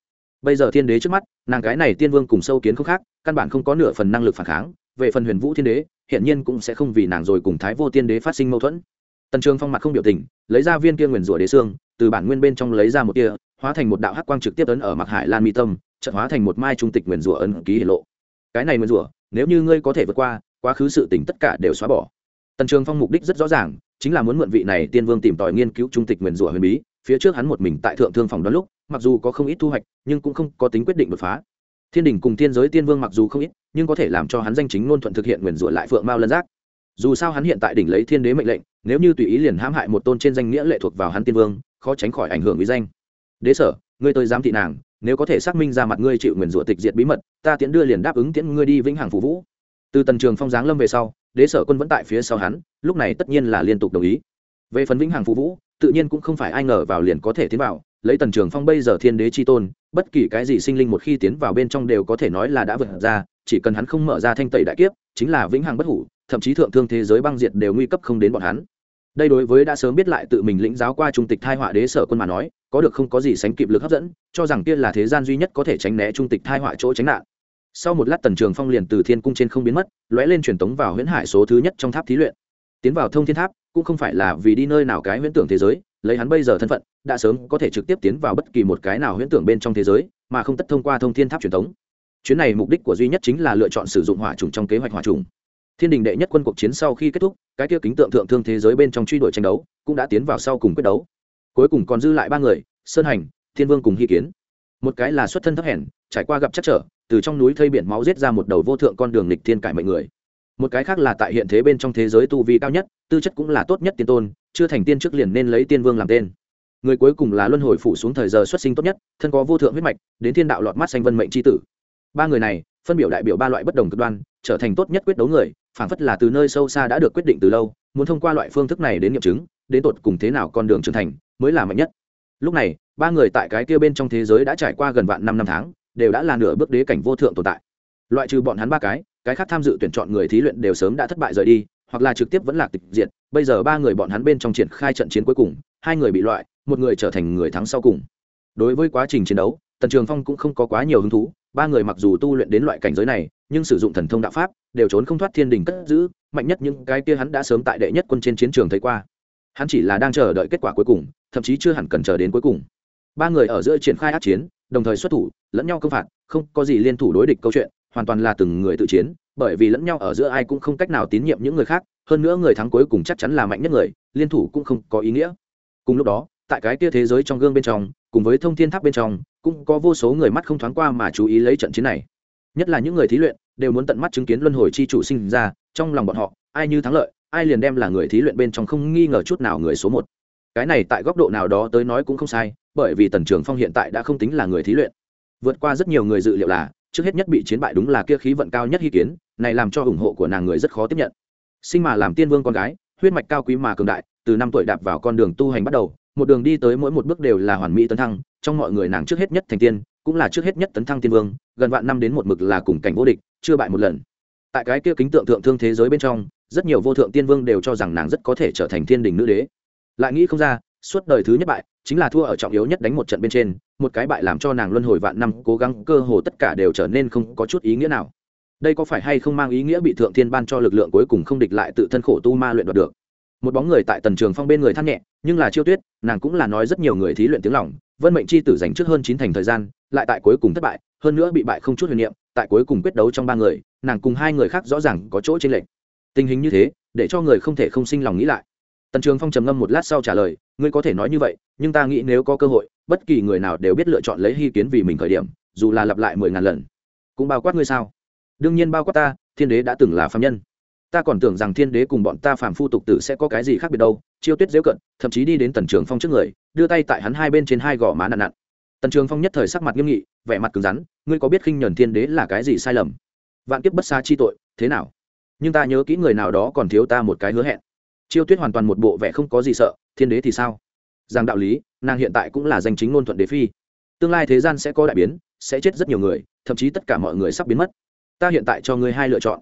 Bây giờ thiên đế trước mắt, nàng cái này tiên vương cùng sâu kiến không khác, căn bản không có nửa phần năng lực phản kháng, về phần huyền vũ thiên đế hiện nhiên cũng sẽ không vì nàng rồi cùng thái vô tiên đế phát sinh mâu thuẫn tần trường phong mặt không biểu tình, lấy ra viên kia nguyền rủa đế xương, từ bản nguyên bên trong lấy ra một kia hóa thành một đạo hắc quang trực tiếp ấn ở mặc hải lan mi tâm, chợt hóa thành một mai trung tịch nguyền rủa ấn ký hiển lộ. Cái này nguyền rủa, nếu như ngươi có thể vượt qua, quá khứ sự tình tất cả đều xóa bỏ. Tần trường phong mục đích rất rõ ràng, chính là muốn mượn vị này tiên vương tìm tòi nghiên cứu trung tịch nguyền rủa huyền bí, phía trước hắn một mình tại thượng thương phòng đón lúc, mặc dù có không ít thu hoạch, nhưng cũng không có tính quyết định đột phá. Thiên đình cùng thiên giới tiên vương mặc dù không ít, nhưng có thể làm cho hắn danh chính ngôn thuận thực hiện nguyền rủa lại phượng mao lân giác. Dù sao hắn hiện tại đỉnh lấy thiên đế mệnh lệnh nếu như tùy ý liền hãm hại một tôn trên danh nghĩa lệ thuộc vào hắn tiên vương, khó tránh khỏi ảnh hưởng uy danh. Đế sở, ngươi tôi giám thị nàng, nếu có thể xác minh ra mặt ngươi chịu nguyền rủa tịch diệt bí mật, ta tiễn đưa liền đáp ứng tiễn ngươi đi vĩnh hằng phủ vũ. Từ tần trường phong giáng lâm về sau, đế sở quân vẫn tại phía sau hắn, lúc này tất nhiên là liên tục đồng ý. Về phần vĩnh hằng phủ vũ, tự nhiên cũng không phải ai ngờ vào liền có thể tiến vào, lấy tần trường phong bây giờ thiên đế chi tôn, bất kỳ cái gì sinh linh một khi tiến vào bên trong đều có thể nói là đã vượt ra, chỉ cần hắn không mở ra thanh tẩy đại kiếp, chính là vĩnh hằng bất hủ, thậm chí thượng thương thế giới băng diệt đều nguy cấp không đến bọn hắn đây đối với đã sớm biết lại tự mình lĩnh giáo qua trung tịch thai họa đế sở quân mà nói, có được không có gì sánh kịp lực hấp dẫn, cho rằng kia là thế gian duy nhất có thể tránh né trung tịch thai họa chỗ tránh nạn. Sau một lát tần trường phong liền từ thiên cung trên không biến mất, lóe lên truyền tống vào huyễn hải số thứ nhất trong tháp thí luyện. Tiến vào thông thiên tháp, cũng không phải là vì đi nơi nào cái huyễn tưởng thế giới, lấy hắn bây giờ thân phận, đã sớm có thể trực tiếp tiến vào bất kỳ một cái nào huyễn tưởng bên trong thế giới, mà không tất thông qua thông thiên tháp truyền thống chuyến này mục đích của duy nhất chính là lựa chọn sử dụng hỏa trùng trong kế hoạch hỏa trùng thiên đình đệ nhất quân cuộc chiến sau khi kết thúc, cái kia kính tượng thượng thương thế giới bên trong truy đuổi tranh đấu, cũng đã tiến vào sau cùng quyết đấu. Cuối cùng còn dư lại ba người, sơn hành, thiên vương cùng hy kiến. Một cái là xuất thân thấp hèn, trải qua gặp chắc trở, từ trong núi thây biển máu giết ra một đầu vô thượng con đường lịch thiên cải mệnh người. Một cái khác là tại hiện thế bên trong thế giới tu vi cao nhất, tư chất cũng là tốt nhất tiên tôn, chưa thành tiên trước liền nên lấy tiên vương làm tên. Người cuối cùng là luân hồi phủ xuống thời giờ xuất sinh tốt nhất, thân có vô thượng huyết mạch, đến thiên đạo lọt mắt xanh vân mệnh tri tử. Ba người này, phân biểu đại biểu ba loại bất đồng cực đoan, trở thành tốt nhất quyết đấu người phảng phất là từ nơi sâu xa đã được quyết định từ lâu, muốn thông qua loại phương thức này đến nghiệm chứng, đến tột cùng thế nào con đường trưởng thành mới là mạnh nhất. Lúc này, ba người tại cái kia bên trong thế giới đã trải qua gần vạn năm năm tháng, đều đã là nửa bước đế cảnh vô thượng tồn tại. Loại trừ bọn hắn ba cái cái khác tham dự tuyển chọn người thí luyện đều sớm đã thất bại rời đi, hoặc là trực tiếp vẫn là tịch diệt, bây giờ ba người bọn hắn bên trong triển khai trận chiến cuối cùng, hai người bị loại, một người trở thành người thắng sau cùng. Đối với quá trình chiến đấu, tần trường phong cũng không có quá nhiều hứng thú, ba người mặc dù tu luyện đến loại cảnh giới này nhưng sử dụng thần thông đạo pháp, đều trốn không thoát thiên đình cất giữ, mạnh nhất những cái kia hắn đã sớm tại đệ nhất quân trên chiến trường thấy qua. Hắn chỉ là đang chờ đợi kết quả cuối cùng, thậm chí chưa hẳn cần chờ đến cuối cùng. Ba người ở giữa triển khai át chiến, đồng thời xuất thủ, lẫn nhau công phạt, không có gì liên thủ đối địch câu chuyện, hoàn toàn là từng người tự chiến, bởi vì lẫn nhau ở giữa ai cũng không cách nào tín nhiệm những người khác, hơn nữa người thắng cuối cùng chắc chắn là mạnh nhất người, liên thủ cũng không có ý nghĩa. Cùng lúc đó, tại cái kia thế giới trong gương bên trong, cùng với thông thiên tháp bên trong, cũng có vô số người mắt không thoáng qua mà chú ý lấy trận chiến này nhất là những người thí luyện, đều muốn tận mắt chứng kiến luân hồi chi chủ sinh ra, trong lòng bọn họ, ai như thắng lợi, ai liền đem là người thí luyện bên trong không nghi ngờ chút nào người số một. Cái này tại góc độ nào đó tới nói cũng không sai, bởi vì tần trường phong hiện tại đã không tính là người thí luyện. Vượt qua rất nhiều người dự liệu là, trước hết nhất bị chiến bại đúng là kia khí vận cao nhất hy kiến, này làm cho ủng hộ của nàng người rất khó tiếp nhận. Sinh mà làm tiên vương con gái, huyết mạch cao quý mà cường đại, từ năm tuổi đạp vào con đường tu hành bắt đầu, một đường đi tới mỗi một bước đều là hoàn mỹ tấn thăng, trong mọi người nàng trước hết nhất thành tiên cũng là trước hết nhất tấn thăng tiên vương, gần vạn năm đến một mực là cùng cảnh vô địch, chưa bại một lần. Tại cái kia kính tượng thượng thương thế giới bên trong, rất nhiều vô thượng tiên vương đều cho rằng nàng rất có thể trở thành thiên đình nữ đế. Lại nghĩ không ra, suốt đời thứ nhất bại, chính là thua ở trọng yếu nhất đánh một trận bên trên, một cái bại làm cho nàng luân hồi vạn năm, cố gắng cơ hồ tất cả đều trở nên không có chút ý nghĩa nào. Đây có phải hay không mang ý nghĩa bị thượng thiên ban cho lực lượng cuối cùng không địch lại tự thân khổ tu ma luyện đoạt được? Một bóng người tại tần trường phong bên người than nhẹ, nhưng là chiêu tuyết, nàng cũng là nói rất nhiều người thí luyện tiếng lòng. Vân mệnh chi tử dành trước hơn chín thành thời gian, lại tại cuối cùng thất bại, hơn nữa bị bại không chút huyền niệm, tại cuối cùng quyết đấu trong ba người, nàng cùng hai người khác rõ ràng có chỗ trên lệnh tình hình như thế, để cho người không thể không sinh lòng nghĩ lại. Tần trường phong trầm ngâm một lát sau trả lời, ngươi có thể nói như vậy, nhưng ta nghĩ nếu có cơ hội, bất kỳ người nào đều biết lựa chọn lấy hy kiến vì mình khởi điểm, dù là lặp lại mười ngàn lần, cũng bao quát ngươi sao? Đương nhiên bao quát ta, thiên đế đã từng là phạm nhân ta còn tưởng rằng thiên đế cùng bọn ta phàm phu tục tử sẽ có cái gì khác biệt đâu, chiêu tuyết dễu cận, thậm chí đi đến tần trường phong trước người, đưa tay tại hắn hai bên trên hai gò má nặn nặn. Tần trường phong nhất thời sắc mặt nghiêm nghị, vẻ mặt cứng rắn, ngươi có biết khinh nhuần thiên đế là cái gì sai lầm? Vạn kiếp bất xa chi tội, thế nào? Nhưng ta nhớ kỹ người nào đó còn thiếu ta một cái hứa hẹn. Chiêu tuyết hoàn toàn một bộ vẻ không có gì sợ, thiên đế thì sao? Rằng đạo lý, nàng hiện tại cũng là danh chính ngôn thuận đế phi. Tương lai thế gian sẽ có đại biến, sẽ chết rất nhiều người, thậm chí tất cả mọi người sắp biến mất. Ta hiện tại cho ngươi hai lựa chọn.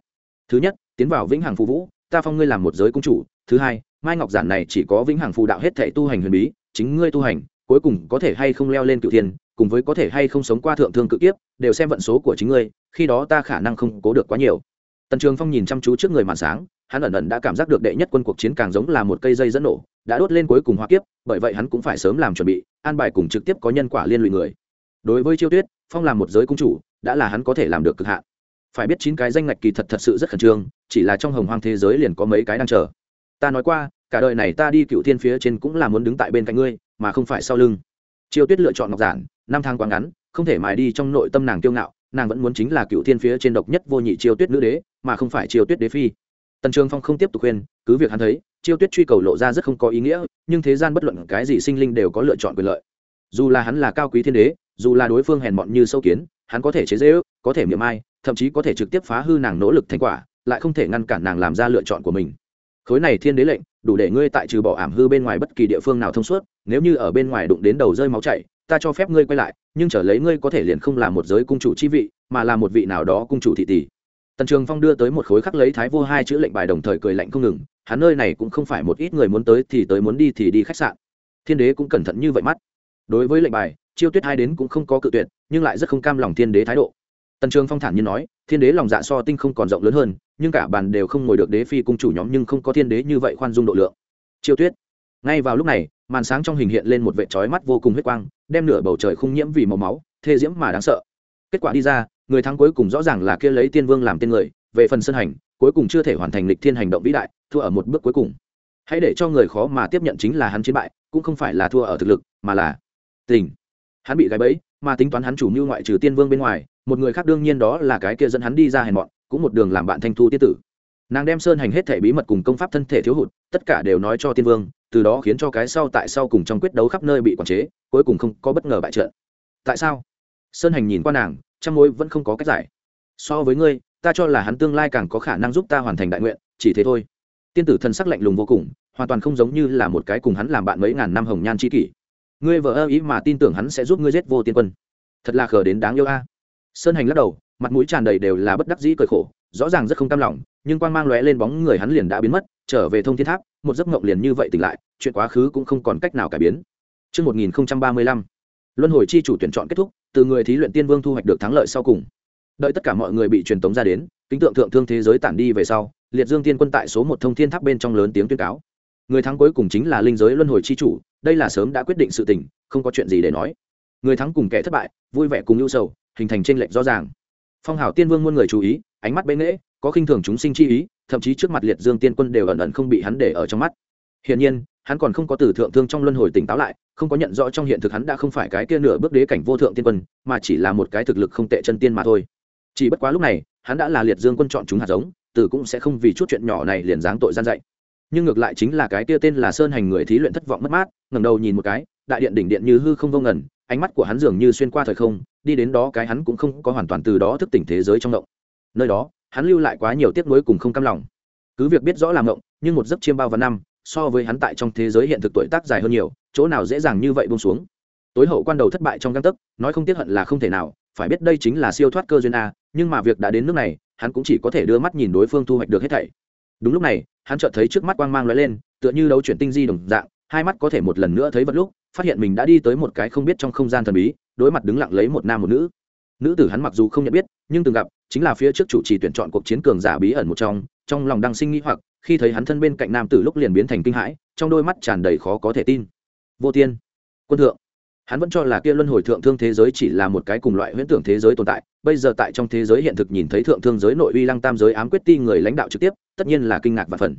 Thứ nhất tiến vào vĩnh hằng phù vũ, ta phong ngươi làm một giới công chủ, thứ hai, mai ngọc giản này chỉ có vĩnh hằng phù đạo hết thể tu hành huyền bí, chính ngươi tu hành, cuối cùng có thể hay không leo lên cựu thiên, cùng với có thể hay không sống qua thượng thương cự kiếp, đều xem vận số của chính ngươi, khi đó ta khả năng không cố được quá nhiều. Tần trường phong nhìn chăm chú trước người màn sáng, hắn ẩn ẩn đã cảm giác được đệ nhất quân cuộc chiến càng giống là một cây dây dẫn nổ, đã đốt lên cuối cùng hoa kiếp, bởi vậy hắn cũng phải sớm làm chuẩn bị, an bài cùng trực tiếp có nhân quả liên lụy người. Đối với chiêu tuyết, phong làm một giới cung chủ, đã là hắn có thể làm được cực hạn phải biết chín cái danh ngạch kỳ thật thật sự rất khẩn trương, chỉ là trong hồng hoang thế giới liền có mấy cái đang chờ. Ta nói qua, cả đời này ta đi cựu thiên phía trên cũng là muốn đứng tại bên cạnh ngươi, mà không phải sau lưng. Chiêu tuyết lựa chọn ngọc giản, năm tháng quá ngắn, không thể mài đi trong nội tâm nàng kiêu ngạo, nàng vẫn muốn chính là cựu thiên phía trên độc nhất vô nhị chiêu tuyết nữ đế, mà không phải chiêu tuyết đế phi. Tần trường phong không tiếp tục khuyên, cứ việc hắn thấy chiêu tuyết truy cầu lộ ra rất không có ý nghĩa, nhưng thế gian bất luận cái gì sinh linh đều có lựa chọn quyền lợi. Dù là hắn là cao quý thiên đế, dù là đối phương hèn mọn như sâu kiến hắn có thể chế dễ ước, có thể miệng ai thậm chí có thể trực tiếp phá hư nàng nỗ lực thành quả, lại không thể ngăn cản nàng làm ra lựa chọn của mình. Khối này thiên đế lệnh, đủ để ngươi tại trừ bỏ ảm hư bên ngoài bất kỳ địa phương nào thông suốt, nếu như ở bên ngoài đụng đến đầu rơi máu chảy, ta cho phép ngươi quay lại, nhưng trở lấy ngươi có thể liền không là một giới cung chủ chi vị, mà là một vị nào đó cung chủ thị tỷ. Tần trường phong đưa tới một khối khắc lấy thái vô hai chữ lệnh bài đồng thời cười lạnh không ngừng, hắn nơi này cũng không phải một ít người muốn tới thì tới muốn đi thì đi khách sạn. Thiên đế cũng cẩn thận như vậy mắt. Đối với lệnh bài chiêu tuyết hai đến cũng không có cự tuyệt, nhưng lại rất không cam lòng thiên đế thái độ. Tần trường phong thản nhiên nói, thiên đế lòng dạ so tinh không còn rộng lớn hơn, nhưng cả bàn đều không ngồi được đế phi cung chủ nhóm nhưng không có thiên đế như vậy khoan dung độ lượng. Chiêu tuyết, ngay vào lúc này, màn sáng trong hình hiện lên một vệ trói mắt vô cùng huyết quang, đem nửa bầu trời không nhiễm vì màu máu, thê diễm mà đáng sợ. Kết quả đi ra, người thắng cuối cùng rõ ràng là kia lấy tiên vương làm tên người, về phần sân hành, cuối cùng chưa thể hoàn thành lịch thiên hành động vĩ đại, thua ở một bước cuối cùng. Hãy để cho người khó mà tiếp nhận chính là hắn chiến bại, cũng không phải là thua ở thực lực, mà là tình hắn bị gáy bẫy, mà tính toán hắn chủ mưu ngoại trừ tiên vương bên ngoài, một người khác đương nhiên đó là cái kia dẫn hắn đi ra hèn mọn, cũng một đường làm bạn thanh thu tiết tử. Nàng đem sơn hành hết thể bí mật cùng công pháp thân thể thiếu hụt, tất cả đều nói cho tiên vương, từ đó khiến cho cái sau tại sau cùng trong quyết đấu khắp nơi bị quản chế, cuối cùng không có bất ngờ bại trận. Tại sao? Sơn hành nhìn qua nàng trong mối vẫn không có cách giải. So với ngươi, ta cho là hắn tương lai càng có khả năng giúp ta hoàn thành đại nguyện, chỉ thế thôi. Tiên tử thần sắc lạnh lùng vô cùng, hoàn toàn không giống như là một cái cùng hắn làm bạn mấy ngàn năm hồng nhan c h i kỷ ngươi vợ ơ ý mà tin tưởng hắn sẽ giúp ngươi giết vô tiên quân. Thật là khờ đến đáng yêu a. Sơn hành lắc đầu mặt mũi tràn đầy đều là bất đắc dĩ cởi khổ rõ ràng rất không cam lòng nhưng quan mang lóe lên bóng người hắn liền đã biến mất trở về thông thiên tháp một giấc mộng liền như vậy tỉnh lại chuyện quá khứ cũng không còn cách nào cải biến. Trước 1035, luân hồi chi chủ tuyển chọn kết thúc từ người thí luyện tiên vương thu hoạch được thắng lợi sau cùng. Đợi tất cả mọi người bị truyền tống ra đến kính tượng thượng thương thế giới tản đi về sau liệt dương tiên quân tại số một thông thiên tháp bên trong lớn tiếng tuyên cáo người thắng cuối cùng chính là linh giới luân hồi chi chủ, đây là sớm đã quyết định sự tình, không có chuyện gì để nói. Người thắng cùng kẻ thất bại, vui vẻ cùng ưu sầu, hình thành tranh lệch rõ ràng. Phong hào tiên vương muôn người chú ý, ánh mắt bế nghễ có khinh thường chúng sinh chi ý, thậm chí trước mặt liệt dương tiên quân đều ẩn ẩn không bị hắn để ở trong mắt. Hiển nhiên, hắn còn không có từ thượng thương trong luân hồi tỉnh táo lại, không có nhận rõ trong hiện thực hắn đã không phải cái kia nửa bước đế cảnh vô thượng tiên quân, mà chỉ là một cái thực lực không tệ chân tiên mà thôi. Chỉ bất quá lúc này, hắn đã là liệt dương quân chọn chúng hạt giống, từ cũng sẽ không vì chút chuyện nhỏ này liền dáng tội gian dạy nhưng ngược lại chính là cái kia tên là sơn hành người thí luyện thất vọng mất mát, ngẩng đầu nhìn một cái, đại điện đỉnh điện như hư không vô ngẩn ánh mắt của hắn dường như xuyên qua thời không, đi đến đó cái hắn cũng không có hoàn toàn từ đó thức tỉnh thế giới trong động. Nơi đó, hắn lưu lại quá nhiều tiếc nuối cùng không cam lòng. Cứ việc biết rõ làm động nhưng một giấc chiêm bao và năm, so với hắn tại trong thế giới hiện thực tuổi tác dài hơn nhiều, chỗ nào dễ dàng như vậy buông xuống. Tối hậu quan đầu thất bại trong găng tấc, nói không tiếc hận là không thể nào, phải biết đây chính là siêu thoát cơ duyên a, nhưng mà việc đã đến nước này, hắn cũng chỉ có thể đưa mắt nhìn đối phương thu hoạch được hết thảy đúng lúc này, hắn chợt thấy trước mắt quang mang lóe lên, tựa như đấu chuyển tinh di đồng dạng, hai mắt có thể một lần nữa thấy vật lúc, phát hiện mình đã đi tới một cái không biết trong không gian thần bí, đối mặt đứng lặng lấy một nam một nữ. Nữ tử hắn mặc dù không nhận biết, nhưng từng gặp, chính là phía trước chủ trì tuyển chọn cuộc chiến cường giả bí ẩn một trong trong lòng đang sinh nghĩ hoặc, khi thấy hắn thân bên cạnh nam tử lúc liền biến thành kinh hãi, trong đôi mắt tràn đầy khó có thể tin. Vô tiên, quân thượng hắn vẫn cho là kia luân hồi thượng thương thế giới chỉ là một cái cùng loại huyễn tưởng thế giới tồn tại, bây giờ tại trong thế giới hiện thực nhìn thấy thượng thương giới nội uy lăng tam giới ám quyết ti người lãnh đạo trực tiếp, tất nhiên là kinh ngạc và phần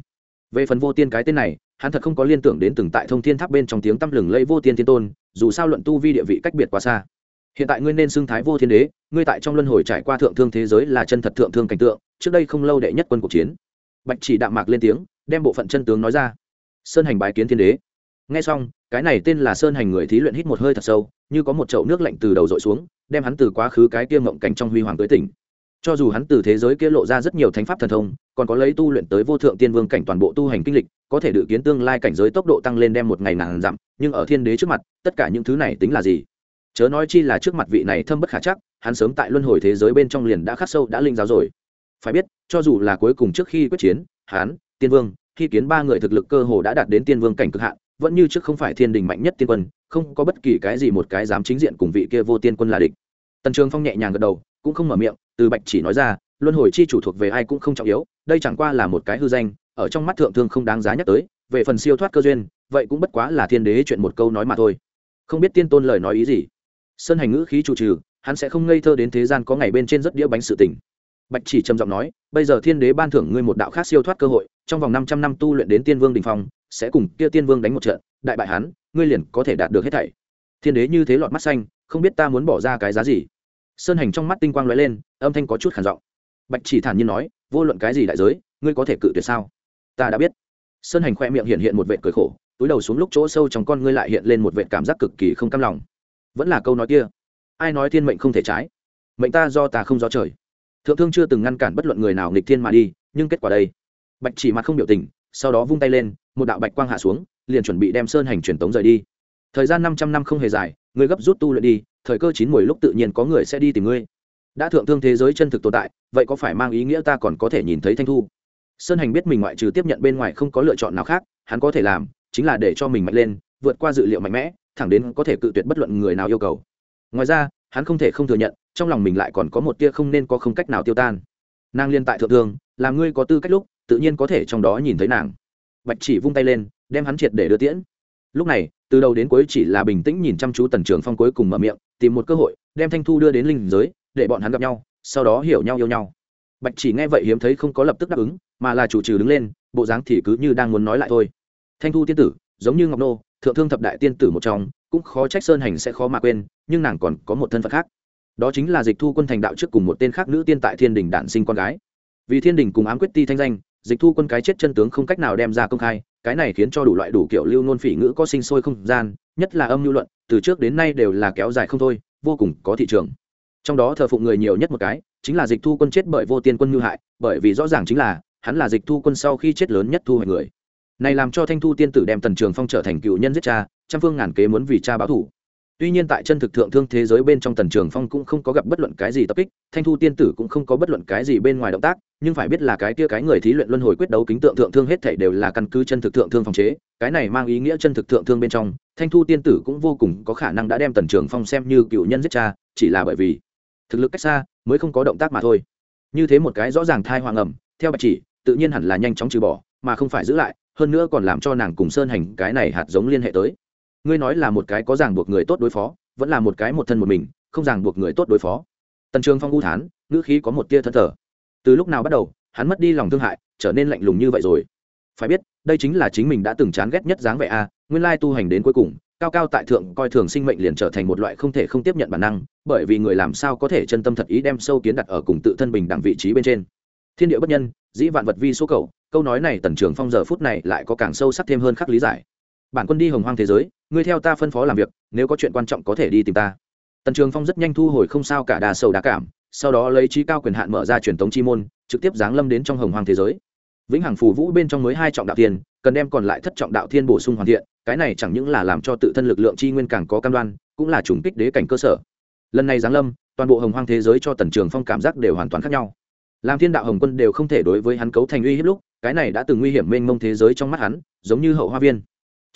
về phần vô tiên cái tên này, hắn thật không có liên tưởng đến từng tại thông thiên tháp bên trong tiếng tăm lừng lẫy vô tiên thiên tôn, dù sao luận tu vi địa vị cách biệt quá xa. Hiện tại ngươi nên xưng thái vô thiên đế, ngươi tại trong luân hồi trải qua thượng thương thế giới là chân thật thượng thương cảnh tượng, trước đây không lâu đệ nhất quân cuộc chiến. Bạch chỉ đạm mạc lên tiếng, đem bộ phận chân tướng nói ra. Sơn hành bài kiến thiên đế. Nghe xong cái này tên là sơn hành người thí luyện hít một hơi thật sâu, như có một chậu nước lạnh từ đầu dội xuống, đem hắn từ quá khứ cái kia mộng cảnh trong huy hoàng tới tỉnh. Cho dù hắn từ thế giới kia lộ ra rất nhiều thánh pháp thần thông, còn có lấy tu luyện tới vô thượng tiên vương cảnh toàn bộ tu hành kinh lịch, có thể dự kiến tương lai cảnh giới tốc độ tăng lên đem một ngày nàng dặm, nhưng ở thiên đế trước mặt, tất cả những thứ này tính là gì? Chớ nói chi là trước mặt vị này thâm bất khả chắc, hắn sớm tại luân hồi thế giới bên trong liền đã khắc sâu, đã linh giáo rồi. Phải biết, cho dù là cuối cùng trước khi quyết chiến, hắn, tiên vương, khi kiến ba người thực lực cơ hồ đã đạt đến tiên vương cảnh cực hạn vẫn như trước không phải thiên đình mạnh nhất tiên quân, không có bất kỳ cái gì một cái dám chính diện cùng vị kia vô tiên quân là địch. Tần trường phong nhẹ nhàng gật đầu, cũng không mở miệng, từ bạch chỉ nói ra, luân hồi chi chủ thuộc về ai cũng không trọng yếu, đây chẳng qua là một cái hư danh, ở trong mắt thượng thương không đáng giá nhắc tới, về phần siêu thoát cơ duyên, vậy cũng bất quá là thiên đế chuyện một câu nói mà thôi. Không biết tiên tôn lời nói ý gì. Sơn hành ngữ khí chủ trừ, hắn sẽ không ngây thơ đến thế gian có ngày bên trên rất đĩa bánh sự tình. Bạch chỉ trầm giọng nói, bây giờ thiên đế ban thưởng ngươi một đạo khác siêu thoát cơ hội, trong vòng 500 năm tu luyện đến tiên vương đỉnh phong sẽ cùng kia tiên vương đánh một trận, đại bại hắn, ngươi liền có thể đạt được hết thảy. Thiên đế như thế lọt mắt xanh, không biết ta muốn bỏ ra cái giá gì. Sơn hành trong mắt tinh quang lóe lên, âm thanh có chút khản giọng. Bạch chỉ thản nhiên nói, vô luận cái gì đại giới, ngươi có thể cự tuyệt sao? Ta đã biết. Sơn hành khoe miệng hiện hiện một vệ cười khổ, túi đầu xuống lúc chỗ sâu trong con ngươi lại hiện lên một vệ cảm giác cực kỳ không cam lòng. Vẫn là câu nói kia, ai nói thiên mệnh không thể trái? Mệnh ta do ta không do trời. Thượng thương chưa từng ngăn cản bất luận người nào nghịch thiên mà đi, nhưng kết quả đây. Bạch chỉ mặt không biểu tình sau đó vung tay lên, một đạo bạch quang hạ xuống, liền chuẩn bị đem sơn hành truyền tống rời đi. Thời gian năm trăm năm không hề dài ngươi gấp rút tu luyện đi, thời cơ chín mùi lúc tự nhiên có người sẽ đi tìm ngươi. Đã thượng thương thế giới chân thực tồn tại, vậy có phải mang ý nghĩa ta còn có thể nhìn thấy thanh thu? Sơn hành biết mình ngoại trừ tiếp nhận bên ngoài không có lựa chọn nào khác, hắn có thể làm, chính là để cho mình mạnh lên, vượt qua dự liệu mạnh mẽ, thẳng đến có thể cự tuyệt bất luận người nào yêu cầu. Ngoài ra, hắn không thể không thừa nhận, trong lòng mình lại còn có một tia không nên có không cách nào tiêu tan. Nàng liên tại thượng thương, làm ngươi có tư cách lúc tự nhiên có thể trong đó nhìn thấy nàng. Bạch chỉ vung tay lên, đem hắn triệt để đưa tiễn. Lúc này, từ đầu đến cuối chỉ là bình tĩnh nhìn chăm chú tần trường phong cuối cùng mở miệng, tìm một cơ hội, đem thanh thu đưa đến linh giới, để bọn hắn gặp nhau, sau đó hiểu nhau yêu nhau. Bạch chỉ nghe vậy hiếm thấy không có lập tức đáp ứng, mà là chủ trừ đứng lên, bộ dáng thì cứ như đang muốn nói lại thôi. Thanh thu tiên tử, giống như ngọc nô, thượng thương thập đại tiên tử một trong, cũng khó trách sơn hành sẽ khó mà quên, nhưng nàng còn có một thân phận khác. Đó chính là dịch thu quân thành đạo trước cùng một tên khác nữ tiên tại thiên đình đản sinh con gái. Vì thiên đình cùng ám quyết ti thanh danh dịch thu quân cái chết chân tướng không cách nào đem ra công khai, cái này khiến cho đủ loại đủ kiểu lưu nôn phỉ ngữ có sinh sôi không gian, nhất là âm lưu luận, từ trước đến nay đều là kéo dài không thôi, vô cùng có thị trường. Trong đó thờ phụng người nhiều nhất một cái, chính là dịch thu quân chết bởi vô tiên quân ngư hại, bởi vì rõ ràng chính là, hắn là dịch thu quân sau khi chết lớn nhất thu hoạch người. Này làm cho thanh thu tiên tử đem tần trường phong trở thành cựu nhân giết cha, trăm phương ngàn kế muốn vì cha báo thủ tuy nhiên tại chân thực thượng thương thế giới bên trong tần trường phong cũng không có gặp bất luận cái gì tập kích, thanh thu tiên tử cũng không có bất luận cái gì bên ngoài động tác, nhưng phải biết là cái kia cái người thí luyện luân hồi quyết đấu kính tượng thượng thương hết thể đều là căn cứ chân thực thượng thương phòng chế, cái này mang ý nghĩa chân thực thượng thương bên trong, thanh thu tiên tử cũng vô cùng có khả năng đã đem tần trường phong xem như cựu nhân giết cha, chỉ là bởi vì thực lực cách xa mới không có động tác mà thôi. Như thế một cái rõ ràng thai hoàng ẩm, theo bạch chỉ, tự nhiên hẳn là nhanh chóng trừ bỏ, mà không phải giữ lại, hơn nữa còn làm cho nàng cùng sơn hành cái này hạt giống liên hệ tới ngươi nói là một cái có ràng buộc người tốt đối phó, vẫn là một cái một thân một mình, không ràng buộc người tốt đối phó. Tần trường phong u thán, ngữ khí có một tia thân thờ. Từ lúc nào bắt đầu, hắn mất đi lòng thương hại, trở nên lạnh lùng như vậy rồi. Phải biết, đây chính là chính mình đã từng chán ghét nhất dáng vẻ a, nguyên lai tu hành đến cuối cùng, cao cao tại thượng coi thường sinh mệnh liền trở thành một loại không thể không tiếp nhận bản năng, bởi vì người làm sao có thể chân tâm thật ý đem sâu kiến đặt ở cùng tự thân bình đẳng vị trí bên trên. Thiên địa bất nhân, dĩ vạn vật vi số cầu, câu nói này tần trường phong giờ phút này lại có càng sâu sắc thêm hơn khắc lý giải. Bản quân đi hồng hoang thế giới ngươi theo ta phân phó làm việc, nếu có chuyện quan trọng có thể đi tìm ta. Tần trường phong rất nhanh thu hồi không sao cả đà sầu đá cảm, sau đó lấy trí cao quyền hạn mở ra truyền tống chi môn, trực tiếp giáng lâm đến trong hồng hoang thế giới. Vĩnh hằng phù vũ bên trong mới hai trọng đạo thiên, cần đem còn lại thất trọng đạo thiên bổ sung hoàn thiện, cái này chẳng những là làm cho tự thân lực lượng chi nguyên càng có cam đoan, cũng là chủng kích đế cảnh cơ sở. Lần này giáng lâm, toàn bộ hồng hoang thế giới cho tần trường phong cảm giác đều hoàn toàn khác nhau. Làm thiên đạo hồng quân đều không thể đối với hắn cấu thành uy hiếp lúc, cái này đã từng nguy hiểm mênh mông thế giới trong mắt hắn, giống như hậu hoa viên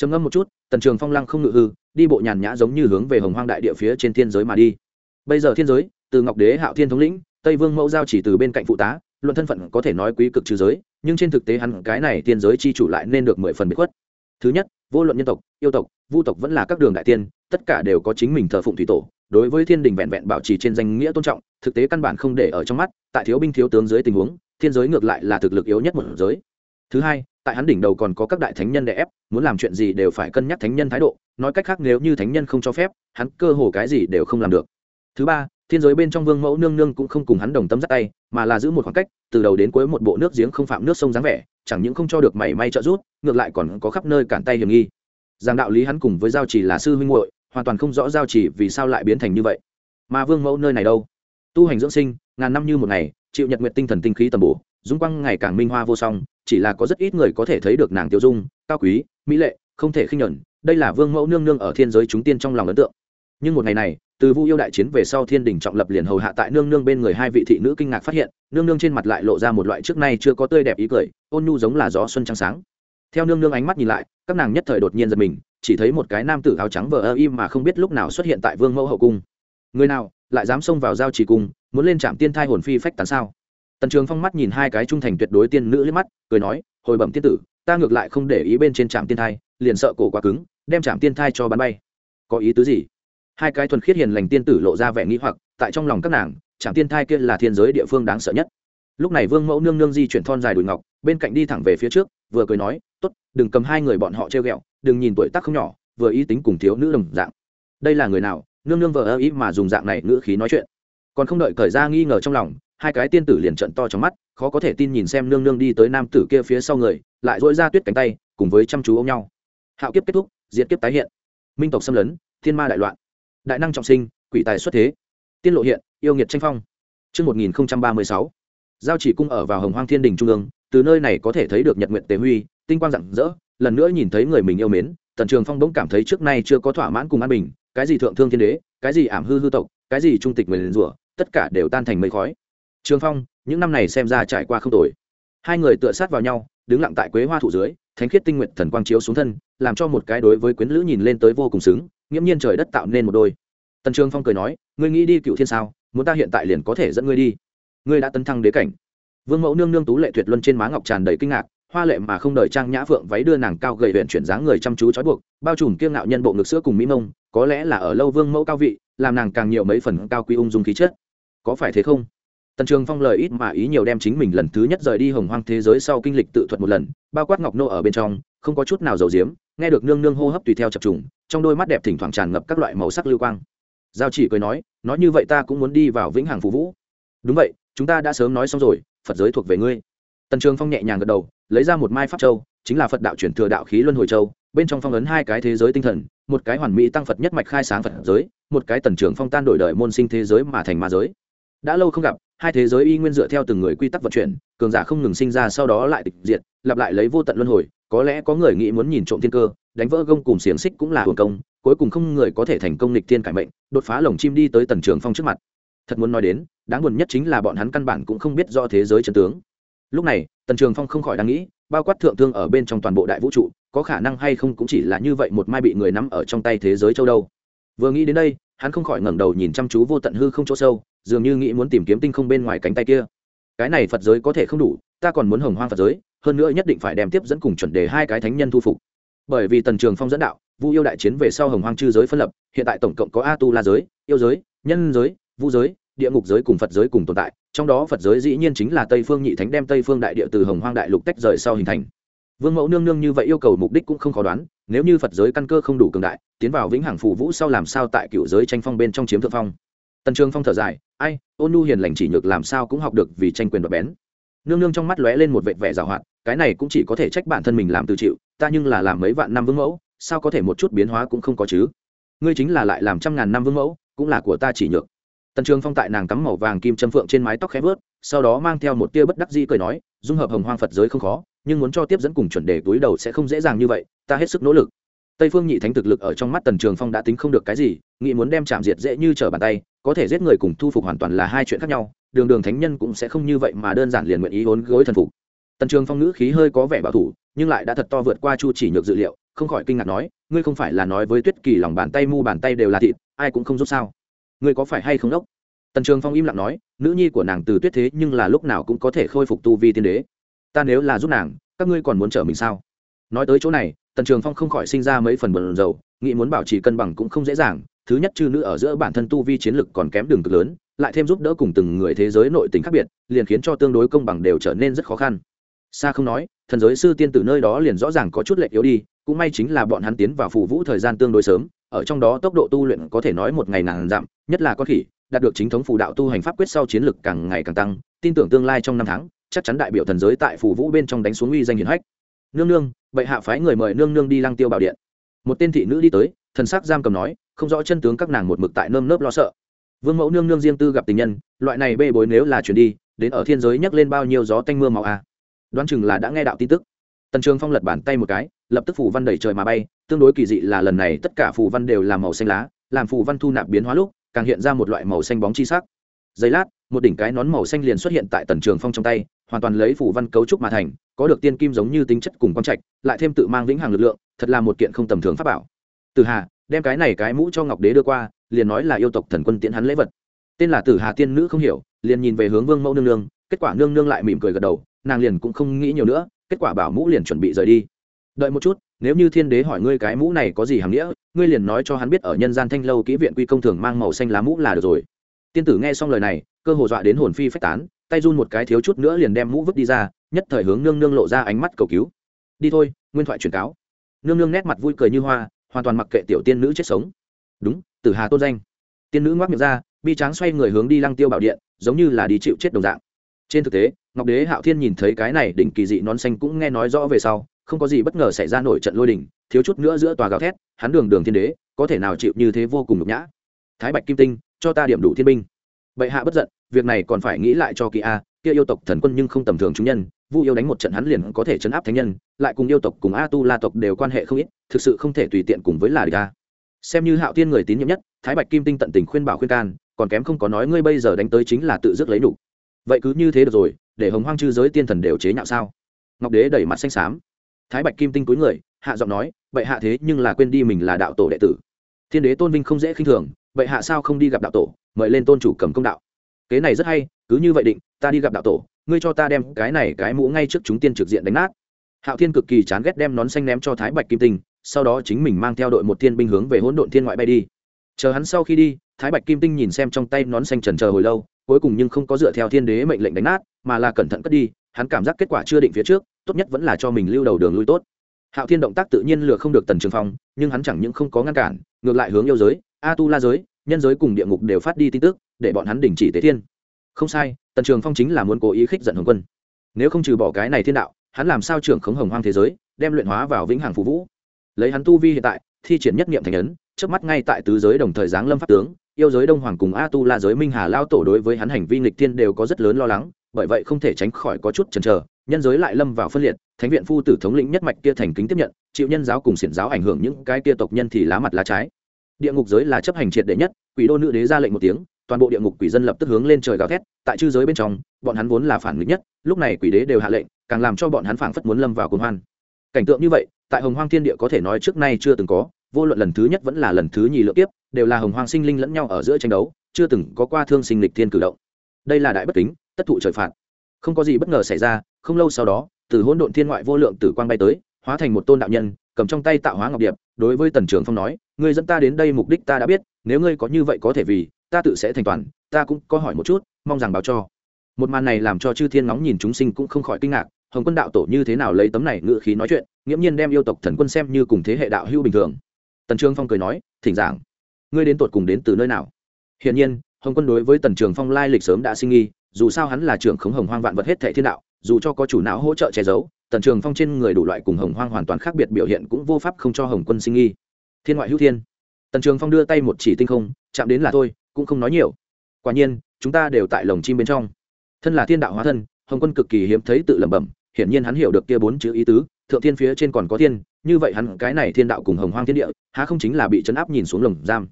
trầm ngâm một chút, tần trường phong lăng không ngự hư, đi bộ nhàn nhã giống như hướng về hồng hoang đại địa phía trên thiên giới mà đi. Bây giờ thiên giới, từ ngọc đế, hạo thiên thống lĩnh, tây vương mẫu giao chỉ từ bên cạnh phụ tá, luận thân phận có thể nói quý cực trừ giới, nhưng trên thực tế hắn cái này thiên giới chi chủ lại nên được mười phần bị khuất. Thứ nhất, vô luận nhân tộc, yêu tộc, vu tộc vẫn là các đường đại tiên, tất cả đều có chính mình thờ phụng thủy tổ, đối với thiên đình vẹn vẹn bảo trì trên danh nghĩa tôn trọng, thực tế căn bản không để ở trong mắt, tại thiếu binh thiếu tướng dưới tình huống, thiên giới ngược lại là thực lực yếu nhất một giới. Thứ hai tại hắn đỉnh đầu còn có các đại thánh nhân đè ép, muốn làm chuyện gì đều phải cân nhắc thánh nhân thái độ, nói cách khác nếu như thánh nhân không cho phép, hắn cơ hồ cái gì đều không làm được. Thứ ba, thiên giới bên trong vương mẫu nương nương cũng không cùng hắn đồng tâm dắt tay, mà là giữ một khoảng cách, từ đầu đến cuối một bộ nước giếng không phạm nước sông dáng vẻ, chẳng những không cho được mảy may trợ rút ngược lại còn có khắp nơi cản tay hiểm nghi. Giang đạo lý hắn cùng với giao chỉ là sư huynh muội, hoàn toàn không rõ giao chỉ vì sao lại biến thành như vậy. Mà vương mẫu nơi này đâu? Tu hành dưỡng sinh, ngàn năm như một ngày, chịu nhật nguyện tinh thần tinh khí tầm bổ, dung quang ngày càng minh hoa vô song chỉ là có rất ít người có thể thấy được nàng tiêu dung, cao quý, mỹ lệ, không thể khinh nhuận đây là vương mẫu nương nương ở thiên giới chúng tiên trong lòng ấn tượng. Nhưng một ngày này, từ vu yêu đại chiến về sau thiên đình trọng lập liền hầu hạ tại nương nương bên người hai vị thị nữ kinh ngạc phát hiện, nương nương trên mặt lại lộ ra một loại trước nay chưa có tươi đẹp ý cười, ôn nhu giống là gió xuân trăng sáng. Theo nương nương ánh mắt nhìn lại, các nàng nhất thời đột nhiên giật mình, chỉ thấy một cái nam tử áo trắng vờ ơ im mà không biết lúc nào xuất hiện tại vương mẫu hậu cung. Người nào, lại dám xông vào giao trì cung, muốn lên trạm tiên thai hồn phi phách tán sao? Tần trường phong mắt nhìn hai cái trung thành tuyệt đối tiên nữ liếc mắt, cười nói, hồi bẩm tiên tử, ta ngược lại không để ý bên trên trạm tiên thai, liền sợ cổ quá cứng, đem trạm tiên thai cho bắn bay. Có ý tứ gì? Hai cái thuần khiết hiền lành tiên tử lộ ra vẻ nghĩ hoặc, tại trong lòng các nàng, trạm tiên thai kia là thiên giới địa phương đáng sợ nhất. Lúc này vương mẫu nương nương di chuyển thon dài đùi ngọc, bên cạnh đi thẳng về phía trước, vừa cười nói, tốt, đừng cầm hai người bọn họ treo ghẹo, đừng nhìn tuổi tác không nhỏ, vừa ý tính cùng thiếu nữ đồng dạng. Đây là người nào? Nương nương vợ ơ ý mà dùng dạng này ngữ khí nói chuyện. Còn không đợi cởi ra nghi ngờ trong lòng hai cái tiên tử liền trận to trong mắt khó có thể tin nhìn xem nương nương đi tới nam tử kia phía sau người lại dỗi ra tuyết cánh tay cùng với chăm chú ôm nhau. Hạo kiếp kết thúc diệt kiếp tái hiện. Minh tộc xâm lấn thiên ma đại loạn. Đại năng trọng sinh quỷ tài xuất thế. Tiên lộ hiện yêu nghiệt tranh phong. Trước 1036, giao chỉ cung ở vào hồng hoang thiên đình trung ương từ nơi này có thể thấy được nhật nguyện tế huy tinh quang rạng rỡ lần nữa nhìn thấy người mình yêu mến tần trường phong bỗng cảm thấy trước nay chưa có thỏa mãn cùng an bình cái gì thượng thương thiên đế cái gì ảm hư hư tộc cái gì trung tịch người liền rủa tất cả đều tan thành mây khói trường phong, những năm này xem ra trải qua không tồi. Hai người tựa sát vào nhau, đứng lặng tại quế hoa thụ dưới, thánh khiết tinh nguyện thần quang chiếu xuống thân, làm cho một cái đối với quyến lữ nhìn lên tới vô cùng xứng, nghiễm nhiên trời đất tạo nên một đôi. Tần trường phong cười nói, ngươi nghĩ đi cựu thiên sao? Muốn ta hiện tại liền có thể dẫn ngươi đi. Ngươi đã tấn thăng đế cảnh. Vương mẫu nương nương tú lệ tuyệt luân trên má ngọc tràn đầy kinh ngạc, hoa lệ mà không đợi trang nhã phượng váy đưa nàng cao gầy huyện chuyển dáng người chăm chú trói buộc, bao trùm kiêng ngạo nhân bộ ngực sữa cùng mỹ mông, có lẽ là ở lâu vương mẫu cao vị, làm nàng càng nhiều mấy phần cao quý ung dung khí chất. Có phải thế không? Tần trường phong lời ít mà ý nhiều đem chính mình lần thứ nhất rời đi hồng hoang thế giới sau kinh lịch tự thuật một lần, bao quát ngọc nô ở bên trong, không có chút nào giàu diếm nghe được nương nương hô hấp tùy theo chập trùng, trong đôi mắt đẹp thỉnh thoảng tràn ngập các loại màu sắc lưu quang. Giao chỉ cười nói nói như vậy ta cũng muốn đi vào vĩnh hằng phú vũ. Đúng vậy, chúng ta đã sớm nói xong rồi, phật giới thuộc về ngươi. Tần trường phong nhẹ nhàng gật đầu, lấy ra một mai pháp châu, chính là phật đạo chuyển thừa đạo khí luân hồi châu, bên trong phong ấn hai cái thế giới tinh thần, một cái hoàn mỹ tăng phật nhất mạch khai sáng phật giới, một cái tần trường phong tan đổi đời môn sinh thế giới mà thành ma giới. Đã lâu không gặp hai thế giới y nguyên dựa theo từng người quy tắc vận chuyển, cường giả không ngừng sinh ra sau đó lại tịch diệt, lặp lại lấy vô tận luân hồi, có lẽ có người nghĩ muốn nhìn trộm thiên cơ, đánh vỡ gông cùng xiềng xích cũng là hồn công, cuối cùng không người có thể thành công lịch thiên cải mệnh, đột phá lồng chim đi tới tần trường phong trước mặt. Thật muốn nói đến, đáng buồn nhất chính là bọn hắn căn bản cũng không biết do thế giới chân tướng. Lúc này, tần trường phong không khỏi đang nghĩ, bao quát thượng thương ở bên trong toàn bộ đại vũ trụ, có khả năng hay không cũng chỉ là như vậy một mai bị người nắm ở trong tay thế giới châu đâu. Vừa nghĩ đến đây, hắn không khỏi ngẩng đầu nhìn chăm chú vô tận hư không chỗ sâu dường như nghĩ muốn tìm kiếm tinh không bên ngoài cánh tay kia. Cái này phật giới có thể không đủ, ta còn muốn hồng hoang phật giới, hơn nữa nhất định phải đem tiếp dẫn cùng chuẩn đề hai cái thánh nhân thu phục. Bởi vì tần trường phong dẫn đạo, vu yêu đại chiến về sau hồng hoang chư giới phân lập, hiện tại tổng cộng có a tu la giới, yêu giới, nhân giới, vu giới, địa ngục giới cùng phật giới cùng tồn tại, trong đó phật giới dĩ nhiên chính là tây phương nhị thánh đem tây phương đại địa từ hồng hoang đại lục tách rời sau hình thành. Vương mẫu nương nương như vậy yêu cầu mục đích cũng không khó đoán, nếu như phật giới căn cơ không đủ cường đại, tiến vào vĩnh hằng phủ vũ sau làm sao tại cựu giới tranh phong bên trong chiếm thượng phong? Tần trường phong thở dài, ai, ôn nu hiền lành chỉ nhược làm sao cũng học được vì tranh quyền đoạt bén. Nương nương trong mắt lóe lên một vệt vẻ giảo hoạt, cái này cũng chỉ có thể trách bản thân mình làm từ chịu, ta nhưng là làm mấy vạn năm vương mẫu, sao có thể một chút biến hóa cũng không có chứ? Ngươi chính là lại làm trăm ngàn năm vương mẫu, cũng là của ta chỉ nhược. Tần trường phong tại nàng cắm màu vàng kim châm phượng trên mái tóc khẽ vớt, sau đó mang theo một tia bất đắc dĩ cười nói, dung hợp hồng hoang phật giới không khó, nhưng muốn cho tiếp dẫn cùng chuẩn đề túi đầu sẽ không dễ dàng như vậy, ta hết sức nỗ lực. Tây phương nhị thánh thực lực ở trong mắt tần trường phong đã tính không được cái gì, nghĩ muốn đem chạm diệt dễ như trở bàn tay có thể giết người cùng thu phục hoàn toàn là hai chuyện khác nhau, đường đường thánh nhân cũng sẽ không như vậy mà đơn giản liền nguyện ý hốn gối thần phục. Tần trường phong ngữ khí hơi có vẻ bảo thủ, nhưng lại đã thật to vượt qua chu chỉ nhược dự liệu, không khỏi kinh ngạc nói, ngươi không phải là nói với tuyết kỳ lòng bàn tay mu bàn tay đều là thịt, ai cũng không giúp sao? Ngươi có phải hay không đốc? Tần trường phong im lặng nói, nữ nhi của nàng từ tuyết thế nhưng là lúc nào cũng có thể khôi phục tu vi tiên đế. Ta nếu là giúp nàng, các ngươi còn muốn trở mình sao? Nói tới chỗ này, tần trường phong không khỏi sinh ra mấy phần bờn dầu nghĩ muốn bảo trì cân bằng cũng không dễ dàng thứ nhất chư nữ ở giữa bản thân tu vi chiến lực còn kém đường cực lớn, lại thêm giúp đỡ cùng từng người thế giới nội tình khác biệt, liền khiến cho tương đối công bằng đều trở nên rất khó khăn. Xa không nói, thần giới sư tiên từ nơi đó liền rõ ràng có chút lệch yếu đi, cũng may chính là bọn hắn tiến vào phù vũ thời gian tương đối sớm, ở trong đó tốc độ tu luyện có thể nói một ngày nàng giảm nhất là có khỉ, đạt được chính thống phù đạo tu hành pháp quyết sau chiến lực càng ngày càng tăng, tin tưởng tương lai trong năm tháng, chắc chắn đại biểu thần giới tại phù vũ bên trong đánh xuống uy danh hiển hách. Nương nương, bệ hạ phái người mời nương nương đi lăng tiêu bảo điện. Một tên thị nữ đi tới, thần sắc giam cầm nói không rõ chân tướng các nàng một mực tại nơm nớp lo sợ. Vương mẫu nương nương riêng tư gặp tình nhân, loại này bê bối nếu là chuyển đi, đến ở thiên giới nhắc lên bao nhiêu gió tanh mưa màu a à. đoán chừng là đã nghe đạo tin tức. Tần trường phong lật bàn tay một cái, lập tức phù văn đẩy trời mà bay, tương đối kỳ dị là lần này tất cả phù văn đều là màu xanh lá, làm phù văn thu nạp biến hóa lúc, càng hiện ra một loại màu xanh bóng chi sắc. Giây lát, một đỉnh cái nón màu xanh liền xuất hiện tại tần trường phong trong tay, hoàn toàn lấy phù văn cấu trúc mà thành, có được tiên kim giống như tính chất cùng quang trạch, lại thêm tự mang vĩnh hằng lực lượng, thật là một kiện không tầm thường pháp bảo. Từ hà đem cái này cái mũ cho ngọc đế đưa qua, liền nói là yêu tộc thần quân tiễn hắn lễ vật. Tên là tử hà tiên nữ không hiểu, liền nhìn về hướng vương mẫu nương nương, kết quả nương nương lại mỉm cười gật đầu, nàng liền cũng không nghĩ nhiều nữa, kết quả bảo mũ liền chuẩn bị rời đi. Đợi một chút, nếu như thiên đế hỏi ngươi cái mũ này có gì hàm nghĩa, ngươi liền nói cho hắn biết ở nhân gian thanh lâu kỹ viện quy công thường mang màu xanh lá mũ là được rồi. Tiên tử nghe xong lời này, cơ hồ dọa đến hồn phi phách tán, tay run một cái thiếu chút nữa liền đem mũ vứt đi ra, nhất thời hướng nương nương lộ ra ánh mắt cầu cứu. Đi thôi, nguyên thoại truyền cáo. Nương nương nét mặt vui cười như hoa hoàn toàn mặc kệ tiểu tiên nữ chết sống. Đúng, tử hà tôn danh. Tiên nữ ngoác miệng ra, bi tráng xoay người hướng đi lăng tiêu bảo điện, giống như là đi chịu chết đồng dạng. Trên thực tế, ngọc đế hạo thiên nhìn thấy cái này đỉnh kỳ dị nón xanh cũng nghe nói rõ về sau, không có gì bất ngờ xảy ra nổi trận lôi đình, thiếu chút nữa giữa tòa gào thét, hắn đường đường thiên đế, có thể nào chịu như thế vô cùng nhục nhã. Thái bạch kim tinh, cho ta điểm đủ thiên binh. Bệ hạ bất giận, việc này còn phải nghĩ lại cho kỳ a, kia yêu tộc thần quân nhưng không tầm thường chúng nhân vu yêu đánh một trận hắn liền có thể chấn áp thánh nhân, lại cùng yêu tộc cùng a tu la tộc đều quan hệ không ít, thực sự không thể tùy tiện cùng với là địch a. Xem như hạo tiên người tín nhiệm nhất, thái bạch kim tinh tận tình khuyên bảo khuyên can, còn kém không có nói ngươi bây giờ đánh tới chính là tự dứt lấy đủ. Vậy cứ như thế được rồi, để hồng hoang chư giới tiên thần đều chế nhạo sao? Ngọc đế đẩy mặt xanh xám. Thái bạch kim tinh cúi người, hạ giọng nói, vậy hạ thế nhưng là quên đi mình là đạo tổ đệ tử. Thiên đế tôn vinh không dễ khinh thường, vậy hạ sao không đi gặp đạo tổ, mời lên tôn chủ cầm công đạo. Kế này rất hay, cứ như vậy định, ta đi gặp đạo tổ ngươi cho ta đem cái này cái mũ ngay trước chúng tiên trực diện đánh nát. Hạo thiên cực kỳ chán ghét đem nón xanh ném cho thái bạch kim tinh, sau đó chính mình mang theo đội một thiên binh hướng về hỗn độn thiên ngoại bay đi. Chờ hắn sau khi đi, thái bạch kim tinh nhìn xem trong tay nón xanh trần chờ hồi lâu, cuối cùng nhưng không có dựa theo thiên đế mệnh lệnh đánh nát, mà là cẩn thận cất đi, hắn cảm giác kết quả chưa định phía trước, tốt nhất vẫn là cho mình lưu đầu đường lui tốt. Hạo thiên động tác tự nhiên lừa không được tần trường phong, nhưng hắn chẳng những không có ngăn cản, ngược lại hướng yêu giới, a tu la giới, nhân giới cùng địa ngục đều phát đi tin tức, để bọn hắn đình chỉ tế thiên không sai, tần trường phong chính là muốn cố ý khích giận hồng quân. Nếu không trừ bỏ cái này thiên đạo, hắn làm sao trưởng khống hồng hoang thế giới, đem luyện hóa vào vĩnh hằng phú vũ? Lấy hắn tu vi hiện tại, thi triển nhất niệm thành ấn trước mắt ngay tại tứ giới đồng thời giáng lâm pháp tướng, yêu giới đông hoàng cùng a tu la giới minh hà lao tổ đối với hắn hành vi nghịch thiên đều có rất lớn lo lắng, bởi vậy không thể tránh khỏi có chút chần chờ, nhân giới lại lâm vào phân liệt, thánh viện phu tử thống lĩnh nhất mạch kia thành kính tiếp nhận, chịu nhân giáo cùng xiển giáo ảnh hưởng những cái kia tộc nhân thì lá mặt lá trái. Địa ngục giới là chấp hành triệt đệ nhất, quỷ đô nữ đế ra lệnh một tiếng toàn bộ địa ngục quỷ dân lập tức hướng lên trời gào thét, tại chư giới bên trong, bọn hắn vốn là phản nghịch nhất, lúc này quỷ đế đều hạ lệnh, càng làm cho bọn hắn phảng phất muốn lâm vào cuồng hoan. Cảnh tượng như vậy, tại hồng hoang thiên địa có thể nói trước nay chưa từng có, vô luận lần thứ nhất vẫn là lần thứ nhì lượt tiếp đều là hồng hoang sinh linh lẫn nhau ở giữa tranh đấu, chưa từng có qua thương sinh lịch thiên cử động. Đây là đại bất kính, tất thụ trời phạt. Không có gì bất ngờ xảy ra, không lâu sau đó, từ hỗn độn thiên ngoại vô lượng tử quang bay tới, hóa thành một tôn đạo nhân, cầm trong tay tạo hóa ngọc điệp, đối với tần trường phong nói, ngươi dẫn ta đến đây mục đích ta đã biết, nếu ngươi có như vậy có thể vì ta tự sẽ thành toàn, ta cũng có hỏi một chút, mong rằng báo cho. Một màn này làm cho chư thiên ngóng nhìn chúng sinh cũng không khỏi kinh ngạc, hồng quân đạo tổ như thế nào lấy tấm này ngự khí nói chuyện, nghiễm nhiên đem yêu tộc thần quân xem như cùng thế hệ đạo hưu bình thường. Tần trường phong cười nói, thỉnh giảng, ngươi đến tột cùng đến từ nơi nào? Hiển nhiên, hồng quân đối với tần trường phong lai lịch sớm đã sinh nghi dù sao hắn là trưởng khống hồng hoang vạn vật hết thệ thiên đạo, dù cho có chủ não hỗ trợ che giấu, tần trường phong trên người đủ loại cùng hồng hoang hoàn toàn khác biệt biểu hiện cũng vô pháp không cho hồng quân sinh nghi thiên ngoại hữu thiên. Tần trường phong đưa tay một chỉ tinh không, chạm đến là thôi cũng không nói nhiều. Quả nhiên, chúng ta đều tại lồng chim bên trong. Thân là thiên đạo hóa thân, hồng quân cực kỳ hiếm thấy tự lẩm bẩm, hiển nhiên hắn hiểu được kia bốn chữ ý tứ, thượng thiên phía trên còn có thiên, như vậy hắn cái này thiên đạo cùng hồng hoang thiên địa, há không chính là bị chấn áp nhìn xuống lồng giam.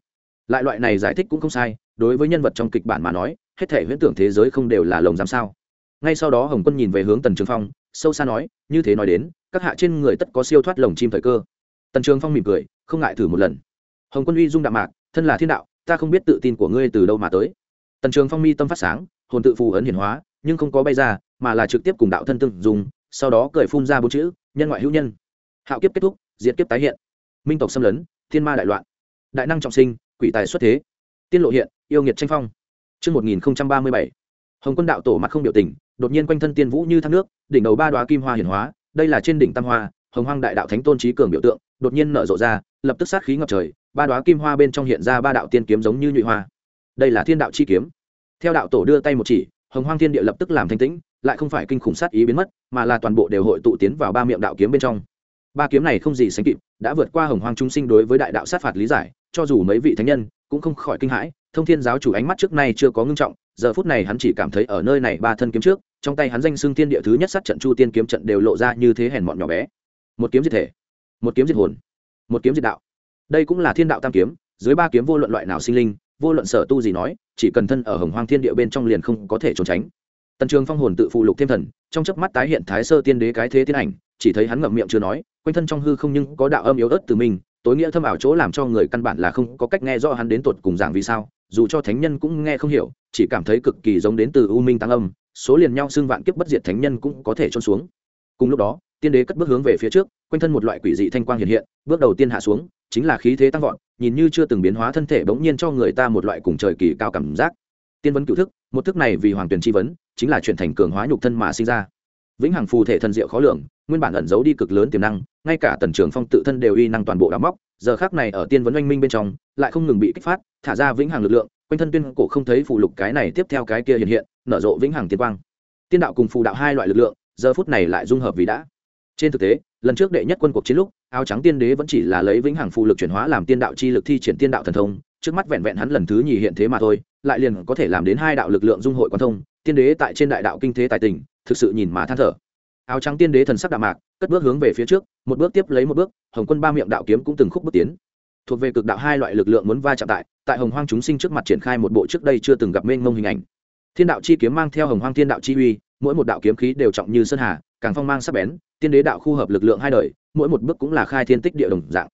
Lại loại này giải thích cũng không sai, đối với nhân vật trong kịch bản mà nói, hết thể huyễn tưởng thế giới không đều là lồng giam sao? Ngay sau đó hồng quân nhìn về hướng tần trường phong, sâu xa nói, như thế nói đến, các hạ trên người tất có siêu thoát lồng chim thời cơ. Tần trường phong mỉm cười, không ngại thử một lần. Hồng quân uy dung đạm mạc, thân là thiên đạo ta không biết tự tin của ngươi từ đâu mà tới. Tần trường phong mi tâm phát sáng hồn tự phù ấn hiển hóa nhưng không có bay ra mà là trực tiếp cùng đạo thân tương dùng sau đó cười phun ra bốn chữ nhân ngoại hữu nhân. Hạo kiếp kết thúc diệt kiếp tái hiện. Minh tộc xâm lấn thiên ma đại loạn. Đại năng trọng sinh quỷ tài xuất thế. Tiên lộ hiện yêu nghiệt tranh phong. Trước 1037, Hồng quân đạo tổ mặt không biểu tình, đột nhiên quanh thân tiên vũ như thác nước, đỉnh đầu ba đoá kim hoa hiển hóa, đây là trên đỉnh tam hoa, Hồng Hoang đại đạo thánh tôn trí cường biểu tượng, đột nhiên nở rộ ra, lập tức sát khí ngập trời, ba đóa kim hoa bên trong hiện ra ba đạo tiên kiếm giống như nhụy hoa. Đây là thiên đạo chi kiếm. Theo đạo tổ đưa tay một chỉ, Hồng Hoang thiên địa lập tức làm thanh tĩnh, lại không phải kinh khủng sát ý biến mất, mà là toàn bộ đều hội tụ tiến vào ba miệng đạo kiếm bên trong. Ba kiếm này không gì sánh kịp, đã vượt qua Hồng Hoang chúng sinh đối với đại đạo sát phạt lý giải, cho dù mấy vị thánh nhân cũng không khỏi kinh hãi, thông thiên giáo chủ ánh mắt trước nay chưa có ngưng trọng giờ phút này hắn chỉ cảm thấy ở nơi này ba thân kiếm trước trong tay hắn danh xưng thiên địa thứ nhất sát trận chu tiên kiếm trận đều lộ ra như thế hèn mọn nhỏ bé một kiếm diệt thể một kiếm diệt hồn một kiếm diệt đạo đây cũng là thiên đạo tam kiếm, dưới ba kiếm vô luận loại nào sinh linh, vô luận sở tu gì nói, chỉ cần thân ở hồng hoang thiên địa bên trong liền không có thể trốn tránh. Tần trường phong hồn tự phụ lục thêm thần, trong chớp mắt tái hiện thái sơ tiên đế cái thế tiên ảnh, chỉ thấy hắn ngậm miệng chưa nói, quanh thân trong hư không nhưng có đạo âm yếu ớt từ mình, tối nghĩa thâm ảo chỗ làm cho người căn bản là không có cách nghe rõ hắn đến tột cùng giảng vì sao, dù cho thánh nhân cũng nghe không hiểu, chỉ cảm thấy cực kỳ giống đến từ u minh tăng âm, số liền nhau xưng vạn kiếp bất diệt thánh nhân cũng có thể trôn xuống. Cùng lúc đó, tiên đế cất bước hướng về phía trước, quanh thân một loại quỷ dị thanh quang hiện hiện, bước đầu tiên hạ xuống chính là khí thế tăng vọt, nhìn như chưa từng biến hóa thân thể bỗng nhiên cho người ta một loại cùng trời kỳ cao cảm giác. Tiên vấn cựu thức, một thức này vì hoàng tuyển tri vấn, chính là chuyển thành cường hóa nhục thân mà sinh ra. Vĩnh hằng phù thể thần diệu khó lường, nguyên bản ẩn giấu đi cực lớn tiềm năng, ngay cả tần trường phong tự thân đều uy năng toàn bộ đắm móc, giờ khác này ở tiên vấn oanh minh bên trong, lại không ngừng bị kích phát, thả ra vĩnh hằng lực lượng, quanh thân tuyên cổ không thấy phù lục cái này tiếp theo cái kia hiện hiện, nở rộ vĩnh hằng tiên quang. Tiên đạo cùng phù đạo hai loại lực lượng, giờ phút này lại dung hợp vì đã. Trên thực tế, lần trước đệ nhất quân cuộc chiến lúc áo trắng tiên đế vẫn chỉ là lấy vĩnh hằng phù lực chuyển hóa làm tiên đạo chi lực thi triển tiên đạo thần thông, trước mắt vẹn vẹn hắn lần thứ nhì hiện thế mà thôi, lại liền có thể làm đến hai đạo lực lượng dung hội quan thông, tiên đế tại trên đại đạo kinh thế tài tình, thực sự nhìn mà than thở. Áo trắng tiên đế thần sắc đạm mạc, cất bước hướng về phía trước, một bước tiếp lấy một bước, hồng quân ba miệng đạo kiếm cũng từng khúc bước tiến. Thuộc về cực đạo hai loại lực lượng muốn va chạm tại tại hồng hoang chúng sinh trước mặt triển khai một bộ trước đây chưa từng gặp mênh mông hình ảnh. Thiên đạo chi kiếm mang theo hồng hoang thiên đạo chi uy, mỗi một đạo kiếm khí đều trọng như sơn hà càng phong mang sắc bén, tiên đế đạo khu hợp lực lượng hai đời, mỗi một bước cũng là khai thiên tích địa đồng dạng.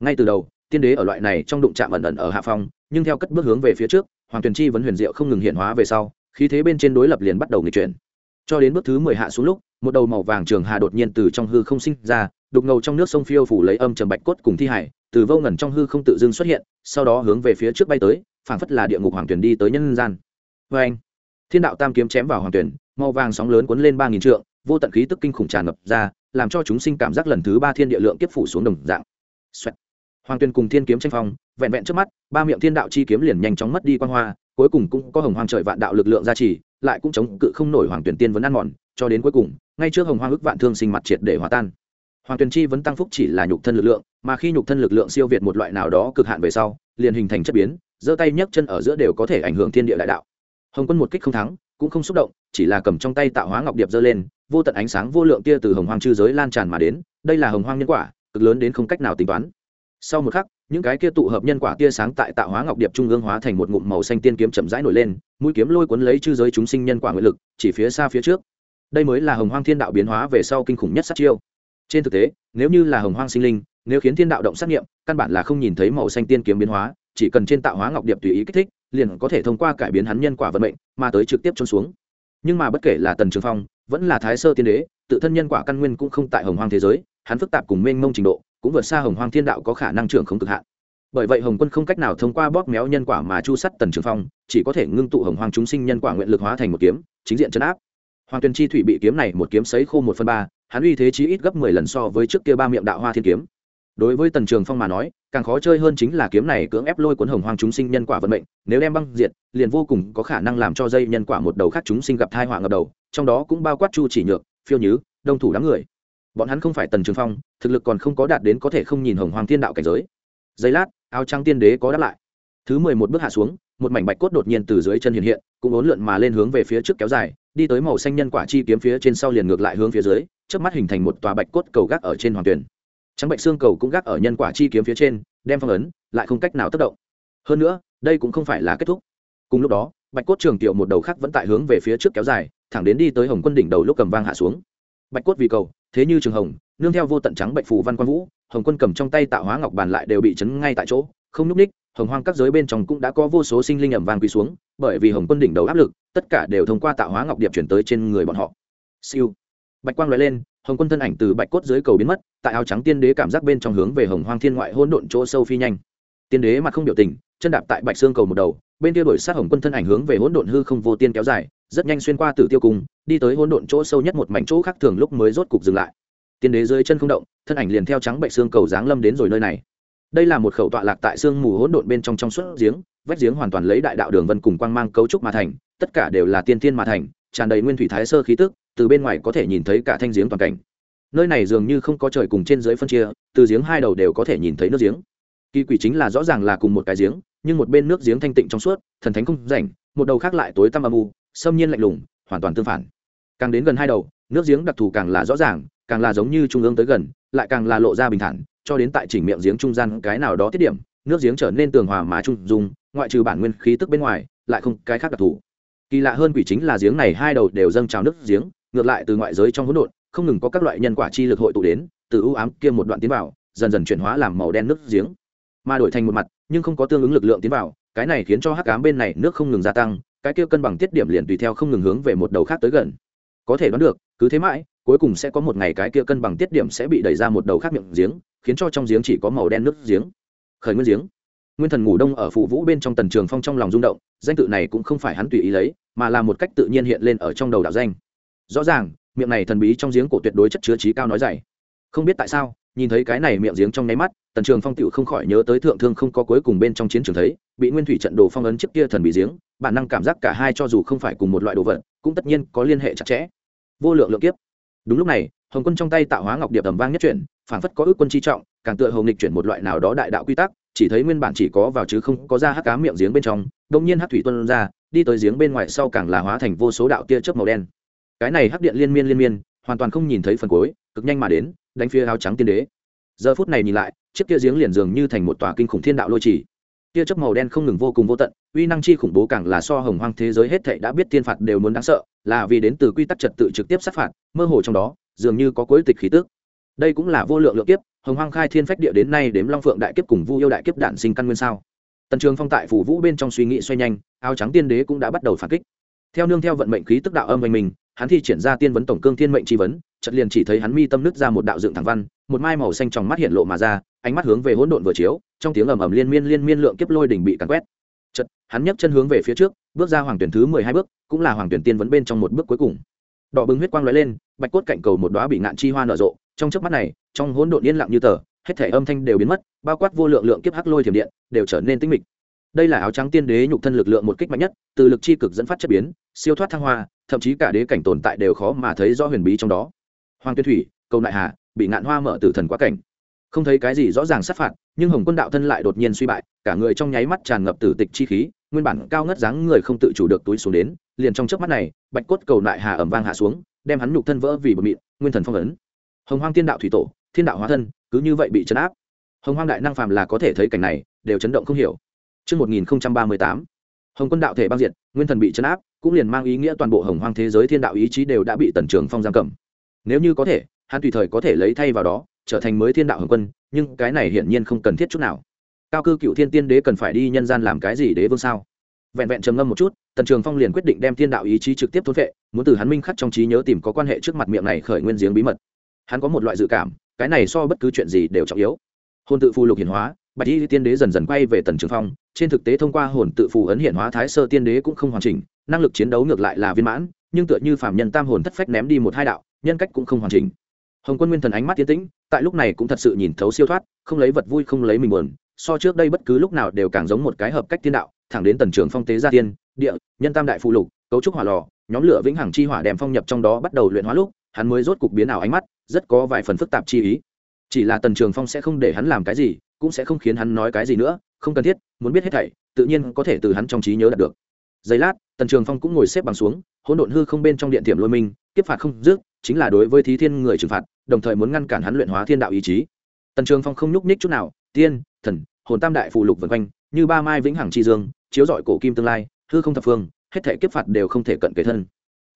Ngay từ đầu, tiên đế ở loại này trong đụng chạm ẩn ẩn ở hạ phong, nhưng theo cất bước hướng về phía trước, hoàng tuyền chi vẫn huyền diệu không ngừng hiện hóa về sau, khí thế bên trên đối lập liền bắt đầu nghịch chuyển. Cho đến bước thứ mười hạ xuống lúc, một đầu màu vàng trường hà đột nhiên từ trong hư không sinh ra, đục ngầu trong nước sông phiêu phủ lấy âm trầm bạch cốt cùng thi hải, từ vô ngẩn trong hư không tự dưng xuất hiện, sau đó hướng về phía trước bay tới, phảng phất là địa ngục hoàng tuyển đi tới nhân gian. Vê anh thiên đạo tam kiếm chém vào hoàng tuyển màu vàng sóng lớn cuốn lên ba nghìn trượng vô tận khí tức kinh khủng tràn ngập ra, làm cho chúng sinh cảm giác lần thứ ba thiên địa lượng kiếp phủ xuống đồng dạng. Xoẹt. hoàng tuyên cùng thiên kiếm tranh phong, vẹn vẹn trước mắt, ba miệng thiên đạo chi kiếm liền nhanh chóng mất đi quan hoa, cuối cùng cũng có hồng Hoang trời vạn đạo lực lượng gia trì, lại cũng chống cự không nổi hoàng tuyển tiên vẫn ăn mòn, cho đến cuối cùng, ngay trước hồng hoang ức vạn thương sinh mặt triệt để hòa tan. Hoàng tuyển chi vẫn tăng phúc chỉ là nhục thân lực lượng, mà khi nhục thân lực lượng siêu việt một loại nào đó cực hạn về sau, liền hình thành chất biến, giơ tay nhấc chân ở giữa đều có thể ảnh hưởng thiên địa đại đạo. Hồng quân một kích không thắng, cũng không xúc động chỉ là cầm trong tay tạo hóa ngọc điệp giơ lên, vô tận ánh sáng vô lượng tia từ hồng hoang chư giới lan tràn mà đến, đây là hồng hoang nhân quả, cực lớn đến không cách nào tính toán. Sau một khắc, những cái kia tụ hợp nhân quả tia sáng tại tạo hóa ngọc điệp trung ương hóa thành một ngụm màu xanh tiên kiếm chậm rãi nổi lên, mũi kiếm lôi cuốn lấy chư giới chúng sinh nhân quả nguyện lực, chỉ phía xa phía trước. Đây mới là hồng hoang thiên đạo biến hóa về sau kinh khủng nhất sát chiêu. Trên thực tế, nếu như là hồng hoang sinh linh, nếu khiến thiên đạo động sát nghiệm, căn bản là không nhìn thấy màu xanh tiên kiếm biến hóa, chỉ cần trên tạo hóa ngọc điệp tùy ý kích thích, liền có thể thông qua cải biến hắn nhân quả vận mệnh, mà tới trực tiếp trôn xuống nhưng mà bất kể là tần trường phong, vẫn là thái sơ tiên đế, tự thân nhân quả căn nguyên cũng không tại hồng hoang thế giới, hắn phức tạp cùng mênh mông trình độ, cũng vượt xa hồng hoang thiên đạo có khả năng trưởng không cực hạn. Bởi vậy hồng quân không cách nào thông qua bóp méo nhân quả mà chu sắt tần trường phong, chỉ có thể ngưng tụ hồng hoang chúng sinh nhân quả nguyện lực hóa thành một kiếm, chính diện chấn áp. Hoàng tuyền chi thủy bị kiếm này một kiếm sấy khô một phần ba, hắn uy thế chí ít gấp mười lần so với trước kia ba miệng đạo hoa thiên kiếm đối với tần trường phong mà nói, càng khó chơi hơn chính là kiếm này cưỡng ép lôi cuốn hồng hoang chúng sinh nhân quả vận mệnh, nếu đem băng diệt, liền vô cùng có khả năng làm cho dây nhân quả một đầu khác chúng sinh gặp thai họa ngập đầu, trong đó cũng bao quát chu chỉ nhược, phiêu nhứ, đông thủ đám người. Bọn hắn không phải tần trường phong, thực lực còn không có đạt đến có thể không nhìn hồng hoàng thiên đạo cảnh giới. Giây lát, áo trắng tiên đế có đáp lại. Thứ mười một bước hạ xuống, một mảnh bạch cốt đột nhiên từ dưới chân hiện hiện, cũng ốn lượn mà lên hướng về phía trước kéo dài, đi tới màu xanh nhân quả chi kiếm phía trên sau liền ngược lại hướng phía dưới trước mắt hình thành một tòa bạch cốt cầu gác ở trên hoàng tuyển trắng bệnh xương cầu cũng gác ở nhân quả chi kiếm phía trên, đem phong ấn, lại không cách nào tác động. Hơn nữa, đây cũng không phải là kết thúc. Cùng lúc đó, bạch cốt trường tiểu một đầu khác vẫn tại hướng về phía trước kéo dài, thẳng đến đi tới hồng quân đỉnh đầu lúc cầm vang hạ xuống. Bạch cốt vì cầu, thế như trường hồng, nương theo vô tận trắng bệnh phù văn quan vũ, hồng quân cầm trong tay tạo hóa ngọc bàn lại đều bị chấn ngay tại chỗ, không nhúc ních hồng hoang các giới bên trong cũng đã có vô số sinh linh ẩm vang quỳ xuống, bởi vì hồng quân đỉnh đầu áp lực, tất cả đều thông qua tạo hóa ngọc điệp chuyển tới trên người bọn họ. Siêu. Bạch quang loại lên hồng quân thân ảnh từ bạch cốt dưới cầu biến mất, tại áo trắng tiên đế cảm giác bên trong hướng về hồng hoang thiên ngoại hỗn độn chỗ sâu phi nhanh. Tiên đế mặt không biểu tình, chân đạp tại bạch xương cầu một đầu, bên kia đổi sát hồng quân thân ảnh hướng về hỗn độn hư không vô tiên kéo dài, rất nhanh xuyên qua tử tiêu cung, đi tới hỗn độn chỗ sâu nhất một mảnh chỗ khác thường lúc mới rốt cục dừng lại. Tiên đế dưới chân không động, thân ảnh liền theo trắng bạch xương cầu giáng lâm đến rồi nơi này. Đây là một khẩu tọa lạc tại xương mù hỗn độn bên trong trong suốt giếng, vách giếng hoàn toàn lấy đại đạo đường vân cùng quang mang cấu trúc mà thành, tất cả đều là tiên tiên mà thành, tràn đầy nguyên thủy thái sơ khí tức từ bên ngoài có thể nhìn thấy cả thanh giếng toàn cảnh. Nơi này dường như không có trời cùng trên dưới phân chia, từ giếng hai đầu đều có thể nhìn thấy nước giếng. Kỳ quỷ chính là rõ ràng là cùng một cái giếng, nhưng một bên nước giếng thanh tịnh trong suốt, thần thánh không rảnh, một đầu khác lại tối tăm âm u, xâm nhiên lạnh lùng, hoàn toàn tương phản. Càng đến gần hai đầu, nước giếng đặc thù càng là rõ ràng, càng là giống như trung ương tới gần, lại càng là lộ ra bình thản, cho đến tại chỉnh miệng giếng trung gian cái nào đó tiết điểm, nước giếng trở nên tường hòa mà trung dung, ngoại trừ bản nguyên khí tức bên ngoài, lại không cái khác đặc thù. Kỳ lạ hơn quỷ chính là giếng này hai đầu đều dâng trào nước giếng ngược lại từ ngoại giới trong hỗn độn, không ngừng có các loại nhân quả chi lực hội tụ đến, từ ưu ám kia một đoạn tiến vào, dần dần chuyển hóa làm màu đen nước giếng. Mà đổi thành một mặt, nhưng không có tương ứng lực lượng tiến vào, cái này khiến cho hắc ám bên này nước không ngừng gia tăng, cái kia cân bằng tiết điểm liền tùy theo không ngừng hướng về một đầu khác tới gần. Có thể đoán được, cứ thế mãi, cuối cùng sẽ có một ngày cái kia cân bằng tiết điểm sẽ bị đẩy ra một đầu khác miệng giếng, khiến cho trong giếng chỉ có màu đen nước giếng. Khởi nguyên giếng. Nguyên thần ngủ đông ở phụ vũ bên trong tần trường phong trong lòng rung động, danh tự này cũng không phải hắn tùy ý lấy, mà là một cách tự nhiên hiện lên ở trong đầu đạo danh rõ ràng, miệng này thần bí trong giếng cổ tuyệt đối chất chứa trí cao nói dày không biết tại sao, nhìn thấy cái này miệng giếng trong nháy mắt, tần trường phong tựu không khỏi nhớ tới thượng thương không có cuối cùng bên trong chiến trường thấy, bị nguyên thủy trận đồ phong ấn trước kia thần bị giếng, bản năng cảm giác cả hai cho dù không phải cùng một loại đồ vật, cũng tất nhiên có liên hệ chặt chẽ. Vô lượng lượng kiếp. Đúng lúc này, hồng quân trong tay tạo hóa ngọc điệp tầm vang nhất chuyển phản phất có ước quân chi trọng, càng tựa hồng nghịch chuyển một loại nào đó đại đạo quy tắc, chỉ thấy nguyên bản chỉ có vào chứ không có ra hắc cá miệng giếng bên trong đông nhiên hắc thủy tuân ra, đi tới giếng bên ngoài sau càng là hóa thành vô số đạo tia chớp màu đen cái này hắc điện liên miên liên miên, hoàn toàn không nhìn thấy phần cuối, cực nhanh mà đến, đánh phía áo trắng tiên đế. Giờ phút này nhìn lại, chiếc kia giếng liền dường như thành một tòa kinh khủng thiên đạo lôi trì. Tia chớp màu đen không ngừng vô cùng vô tận, uy năng chi khủng bố càng là so hồng hoang thế giới hết thảy đã biết tiên phạt đều muốn đáng sợ, là vì đến từ quy tắc trật tự trực tiếp sát phạt, mơ hồ trong đó, dường như có cuối tịch khí tức. Đây cũng là vô lượng lượng kiếp, hồng hoang khai thiên phách địa đến nay đếm long phượng đại kiếp cùng vu yêu đại kiếp đản sinh căn nguyên sao? Tần trường phong tại phủ vũ bên trong suy nghĩ xoay nhanh, áo trắng tiên đế cũng đã bắt đầu phản kích theo nương theo vận mệnh khí tức đạo âm anh mình, hắn thi triển ra tiên vấn tổng cương thiên mệnh tri vấn, chợt liền chỉ thấy hắn mi tâm nứt ra một đạo dựng thẳng văn, một mai màu xanh trong mắt hiện lộ mà ra, ánh mắt hướng về hỗn độn vừa chiếu, trong tiếng ầm ầm liên miên liên miên lượng kiếp lôi đỉnh bị cắn quét. Chợt, hắn nhấc chân hướng về phía trước, bước ra hoàng tuyển thứ mười hai bước, cũng là hoàng tuyển tiên vấn bên trong một bước cuối cùng. Đỏ bừng huyết quang lóe lên, bạch cốt cạnh cầu một đóa bị ngạn chi hoa nở rộ, trong chớp mắt này, trong hỗn độn yên lặng như tờ, hết thể âm thanh đều biến mất, bao quát vô lượng lượng kiếp hắc lôi thiểm điện, đều trở nên tĩnh mịch đây là áo trắng tiên đế nhục thân lực lượng một kích mạnh nhất, từ lực chi cực dẫn phát chất biến, siêu thoát thăng hoa, thậm chí cả đế cảnh tồn tại đều khó mà thấy rõ huyền bí trong đó. Hoàng tuyên thủy, cầu nại hà, bị ngạn hoa mở từ thần quá cảnh. Không thấy cái gì rõ ràng sát phạt, nhưng hồng quân đạo thân lại đột nhiên suy bại, cả người trong nháy mắt tràn ngập tử tịch chi khí, nguyên bản cao ngất dáng người không tự chủ được túi xuống đến, liền trong chớp mắt này, bạch cốt cầu nại hà ẩm vang hạ xuống, đem hắn nhục thân vỡ vì bờ mịn, nguyên thần phong ấn. Hồng hoang tiên đạo thủy tổ, thiên đạo hóa thân, cứ như vậy bị chấn áp. Hồng hoang đại năng phàm là có thể thấy cảnh này, đều chấn động không hiểu. Trước 1038, hồng quân đạo thể băng diệt nguyên thần bị chấn áp cũng liền mang ý nghĩa toàn bộ hồng hoang thế giới thiên đạo ý chí đều đã bị tần trường phong giam cầm. Nếu như có thể hắn tùy thời có thể lấy thay vào đó trở thành mới thiên đạo hồng quân nhưng cái này hiển nhiên không cần thiết chút nào. Cao cư cựu thiên tiên đế cần phải đi nhân gian làm cái gì đế vương sao? Vẹn vẹn trầm ngâm một chút tần trường phong liền quyết định đem thiên đạo ý chí trực tiếp thôn vệ muốn từ hắn minh khắc trong trí nhớ tìm có quan hệ trước mặt miệng này khởi nguyên giếng bí mật. Hắn có một loại dự cảm cái này so bất cứ chuyện gì đều trọng yếu. Hôn tự phù lục hiển hóa bạch y tiên đế dần dần quay về tần trường phong, trên thực tế thông qua hồn tự phù ấn hiện hóa thái sơ tiên đế cũng không hoàn chỉnh, năng lực chiến đấu ngược lại là viên mãn, nhưng tựa như phạm nhân tam hồn thất phách ném đi một hai đạo, nhân cách cũng không hoàn chỉnh. Hồng quân nguyên thần ánh mắt tiến tĩnh, tại lúc này cũng thật sự nhìn thấu siêu thoát, không lấy vật vui không lấy mình buồn, so trước đây bất cứ lúc nào đều càng giống một cái hợp cách tiên đạo, thẳng đến tần trường phong tế gia tiên, địa, nhân tam đại phụ lục, cấu trúc hỏa lò, nhóm lửa vĩnh hằng chi hỏa đèm phong nhập trong đó bắt đầu luyện hóa lúc, hắn mới rốt cục biến ảo ánh mắt, rất có vài phần phức tạp chi ý. Chỉ là tần trường phong sẽ không để hắn làm cái gì cũng sẽ không khiến hắn nói cái gì nữa, không cần thiết, muốn biết hết thảy, tự nhiên có thể từ hắn trong trí nhớ đạt được. Giây lát, tần trường phong cũng ngồi xếp bằng xuống, hỗn độn hư không bên trong điện tiệm lôi minh, kiếp phạt không dứt, chính là đối với thí thiên người trừng phạt, đồng thời muốn ngăn cản hắn luyện hóa thiên đạo ý chí. Tần trường phong không nhúc nhích chút nào, tiên, thần, hồn tam đại phụ lục vân quanh, như ba mai vĩnh hằng chi dương, chiếu rọi cổ kim tương lai, hư không thập phương, hết thể kiếp phạt đều không thể cận kề thân.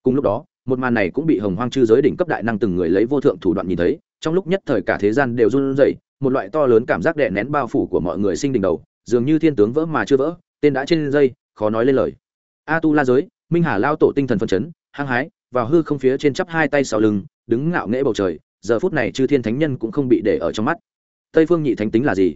Cùng lúc đó, một màn này cũng bị hồng hoang chư giới đỉnh cấp đại năng từng người lấy vô thượng thủ đoạn nhìn thấy, trong lúc nhất thời cả thế gian đều run rẩy một loại to lớn cảm giác đè nén bao phủ của mọi người sinh đỉnh đầu, dường như thiên tướng vỡ mà chưa vỡ, tên đã trên dây, khó nói lên lời. A tu la giới, minh hà lao tổ tinh thần phân chấn, hăng hái, vào hư không phía trên chắp hai tay sau lưng, đứng ngạo nghễ bầu trời, giờ phút này chư thiên thánh nhân cũng không bị để ở trong mắt. Tây phương nhị thánh tính là gì?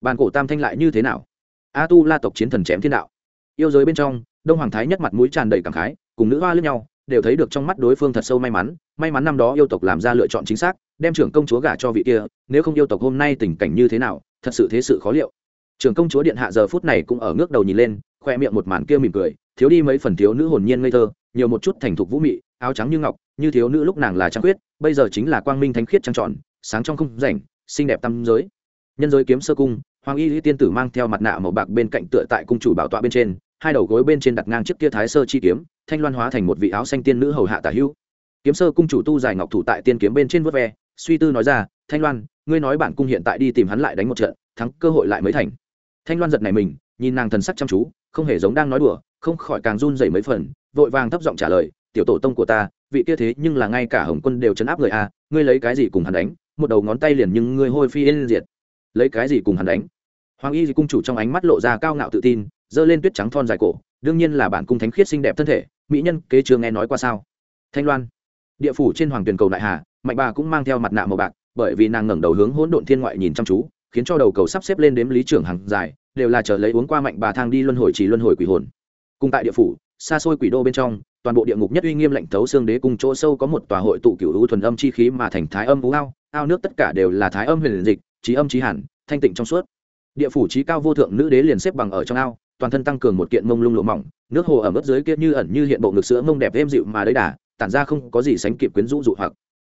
Bàn cổ tam thanh lại như thế nào? A tu la tộc chiến thần chém thiên đạo. Yêu giới bên trong, đông hoàng thái nhất mặt mũi tràn đầy cảm khái, cùng nữ hoa lướt nhau đều thấy được trong mắt đối phương thật sâu may mắn may mắn năm đó yêu tộc làm ra lựa chọn chính xác, đem trưởng công chúa gả cho vị kia, nếu không yêu tộc hôm nay tình cảnh như thế nào, thật sự thế sự khó liệu. Trưởng công chúa điện hạ giờ phút này cũng ở ngước đầu nhìn lên, khoe miệng một màn kia mỉm cười, thiếu đi mấy phần thiếu nữ hồn nhiên ngây thơ, nhiều một chút thành thục vũ mị, áo trắng như ngọc, như thiếu nữ lúc nàng là trăng khuyết, bây giờ chính là quang minh thánh khiết trăng trọn sáng trong không rảnh, xinh đẹp tâm giới. Nhân giới kiếm sơ cung, hoàng y lý tiên tử mang theo mặt nạ màu bạc bên cạnh tựa tại cung chủ bảo tọa bên trên, hai đầu gối bên trên đặt ngang chiếc kia thái sơ chi kiếm thanh loan hóa thành một vị áo xanh tiên nữ hầu hạ tả hữu. Kiếm sơ cung chủ tu dài ngọc thủ tại tiên kiếm bên trên vớt ve, suy tư nói ra, thanh loan, ngươi nói bản cung hiện tại đi tìm hắn lại đánh một trận, thắng cơ hội lại mới thành. Thanh loan giật này mình, nhìn nàng thần sắc chăm chú, không hề giống đang nói đùa, không khỏi càng run dày mấy phần, vội vàng thấp giọng trả lời, tiểu tổ tông của ta, vị kia thế nhưng là ngay cả hồng quân đều chấn áp người a, ngươi lấy cái gì cùng hắn đánh, một đầu ngón tay liền nhưng ngươi hôi phi yên diệt. Lấy cái gì cùng hắn đánh? Hoàng y cung chủ trong ánh mắt lộ ra cao ngạo tự tin, giơ lên tuyết trắng thon dài cổ, đương nhiên là bản cung thánh khiết xinh đẹp thân thể mỹ nhân kế chưa nghe nói qua sao? Thanh loan, địa phủ trên hoàng tuyền cầu đại hà, mạnh bà cũng mang theo mặt nạ màu bạc, bởi vì nàng ngẩng đầu hướng hỗn độn thiên ngoại nhìn chăm chú, khiến cho đầu cầu sắp xếp lên đếm lý trưởng hàng dài, đều là chờ lấy uống qua mạnh bà thang đi luân hồi chỉ luân hồi quỷ hồn. Cùng tại địa phủ, xa xôi quỷ đô bên trong, toàn bộ địa ngục nhất uy nghiêm lệnh thấu xương đế cùng chỗ sâu có một tòa hội tụ cửu u thuần âm chi khí mà thành thái âm vũ ao ao nước tất cả đều là thái âm huyền dịch, trí âm trí hẳn, thanh tịnh trong suốt. Địa phủ trí cao vô thượng nữ đế liền xếp bằng ở trong ao toàn thân tăng cường một kiện mông lung lộ mỏng, nước hồ ở mức dưới kia như ẩn như hiện bộ ngực sữa mông đẹp êm dịu mà đấy đà, tản ra không có gì sánh kịp quyến rũ dụ hoặc.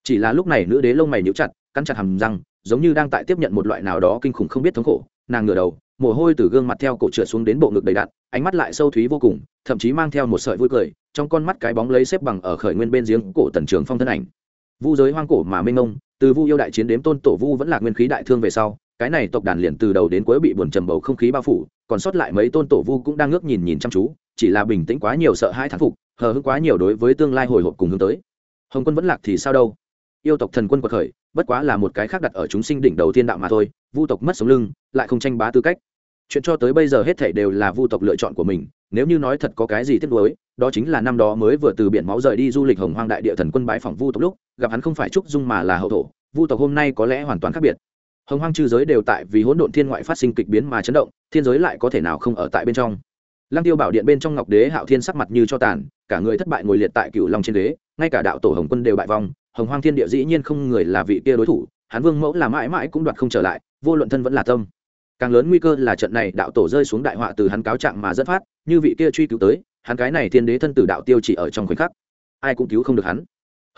Chỉ là lúc này nữ đế lông mày nhíu chặt, cắn chặt hàm răng, giống như đang tại tiếp nhận một loại nào đó kinh khủng không biết thống khổ. Nàng ngửa đầu, mồ hôi từ gương mặt theo cổ trượt xuống đến bộ ngực đầy đặn, ánh mắt lại sâu thúy vô cùng, thậm chí mang theo một sợi vui cười, trong con mắt cái bóng lấy xếp bằng ở khởi nguyên bên giếng cổ tần trường phong thân ảnh. Vu giới hoang cổ mà mênh mông, từ vu yêu đại chiến đếm tôn tổ vu vẫn là nguyên khí đại thương về sau cái này tộc đàn liền từ đầu đến cuối bị buồn trầm bầu không khí bao phủ, còn sót lại mấy tôn tổ vu cũng đang ngước nhìn nhìn chăm chú, chỉ là bình tĩnh quá nhiều sợ hai thán phục, hờ hững quá nhiều đối với tương lai hồi hộp cùng hướng tới. Hồng quân vẫn lạc thì sao đâu? Yêu tộc thần quân quật khởi, bất quá là một cái khác đặt ở chúng sinh đỉnh đầu tiên đạo mà thôi, vu tộc mất sống lưng, lại không tranh bá tư cách. Chuyện cho tới bây giờ hết thảy đều là vu tộc lựa chọn của mình, nếu như nói thật có cái gì tiếc nuối, đó chính là năm đó mới vừa từ biển máu rời đi du lịch hồng hoang đại địa thần quân bái phỏng vu tộc lúc, gặp hắn không phải trúc dung mà là hậu thổ, vu tộc hôm nay có lẽ hoàn toàn khác biệt hồng hoang chư giới đều tại vì hỗn độn thiên ngoại phát sinh kịch biến mà chấn động, thiên giới lại có thể nào không ở tại bên trong. Lăng tiêu bảo điện bên trong ngọc đế hạo thiên sắc mặt như cho tàn, cả người thất bại ngồi liệt tại cựu long trên đế ngay cả đạo tổ hồng quân đều bại vong, hồng hoang thiên địa dĩ nhiên không người là vị kia đối thủ hắn vương mẫu là mãi mãi cũng đoạt không trở lại, vô luận thân vẫn là tâm. Càng lớn nguy cơ là trận này đạo tổ rơi xuống đại họa từ hắn cáo trạng mà dẫn phát, như vị kia truy cứu tới, hắn cái này thiên đế thân tử đạo tiêu chỉ ở trong khoảnh khắc. Ai cũng cứu không được hắn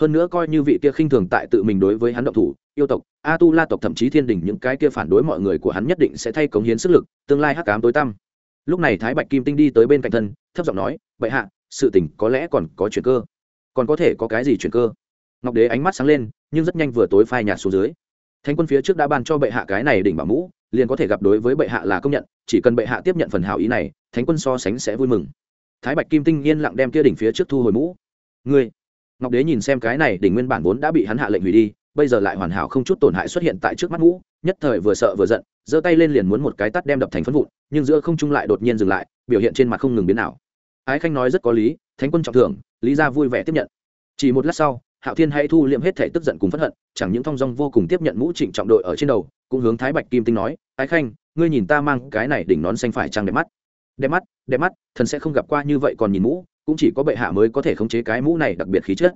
hơn nữa coi như vị kia khinh thường tại tự mình đối với hắn động thủ, yêu tộc, a tu la tộc thậm chí thiên đình những cái kia phản đối mọi người của hắn nhất định sẽ thay cống hiến sức lực, tương lai hắc cám tối tăm. Lúc này thái bạch kim tinh đi tới bên cạnh thân, thấp giọng nói vậy hạ, sự tình có lẽ còn có chuyện cơ. Còn có thể có cái gì chuyện cơ? Ngọc đế ánh mắt sáng lên, nhưng rất nhanh vừa tối phai nhạt xuống dưới. Thánh quân phía trước đã ban cho bệ hạ cái này đỉnh bảo mũ, liền có thể gặp đối với bệ hạ là công nhận, chỉ cần bệ hạ tiếp nhận phần hảo ý này, thánh quân so sánh sẽ vui mừng. Thái bạch kim tinh yên lặng đem kia đỉnh phía trước thu hồi mũ. Ngươi ngọc đế nhìn xem cái này đỉnh nguyên bản vốn đã bị hắn hạ lệnh hủy đi bây giờ lại hoàn hảo không chút tổn hại xuất hiện tại trước mắt ngũ, nhất thời vừa sợ vừa giận giơ tay lên liền muốn một cái tắt đem đập thành phân vụn nhưng giữa không trung lại đột nhiên dừng lại biểu hiện trên mặt không ngừng biến nào ái khanh nói rất có lý thánh quân trọng thưởng lý gia vui vẻ tiếp nhận. Chỉ một lát sau hạo thiên hãy thu liệm hết thể tức giận cùng phẫn hận chẳng những thong dong vô cùng tiếp nhận mũ trịnh trọng đội ở trên đầu cũng hướng thái bạch kim tinh nói ái khanh ngươi nhìn ta mang cái này đỉnh nón xanh phải trăng đẹp mắt. Đẹp mắt đẹp mắt thần sẽ không gặp qua như vậy còn nhìn mũ cũng chỉ có bệ hạ mới có thể khống chế cái mũ này đặc biệt khí chất.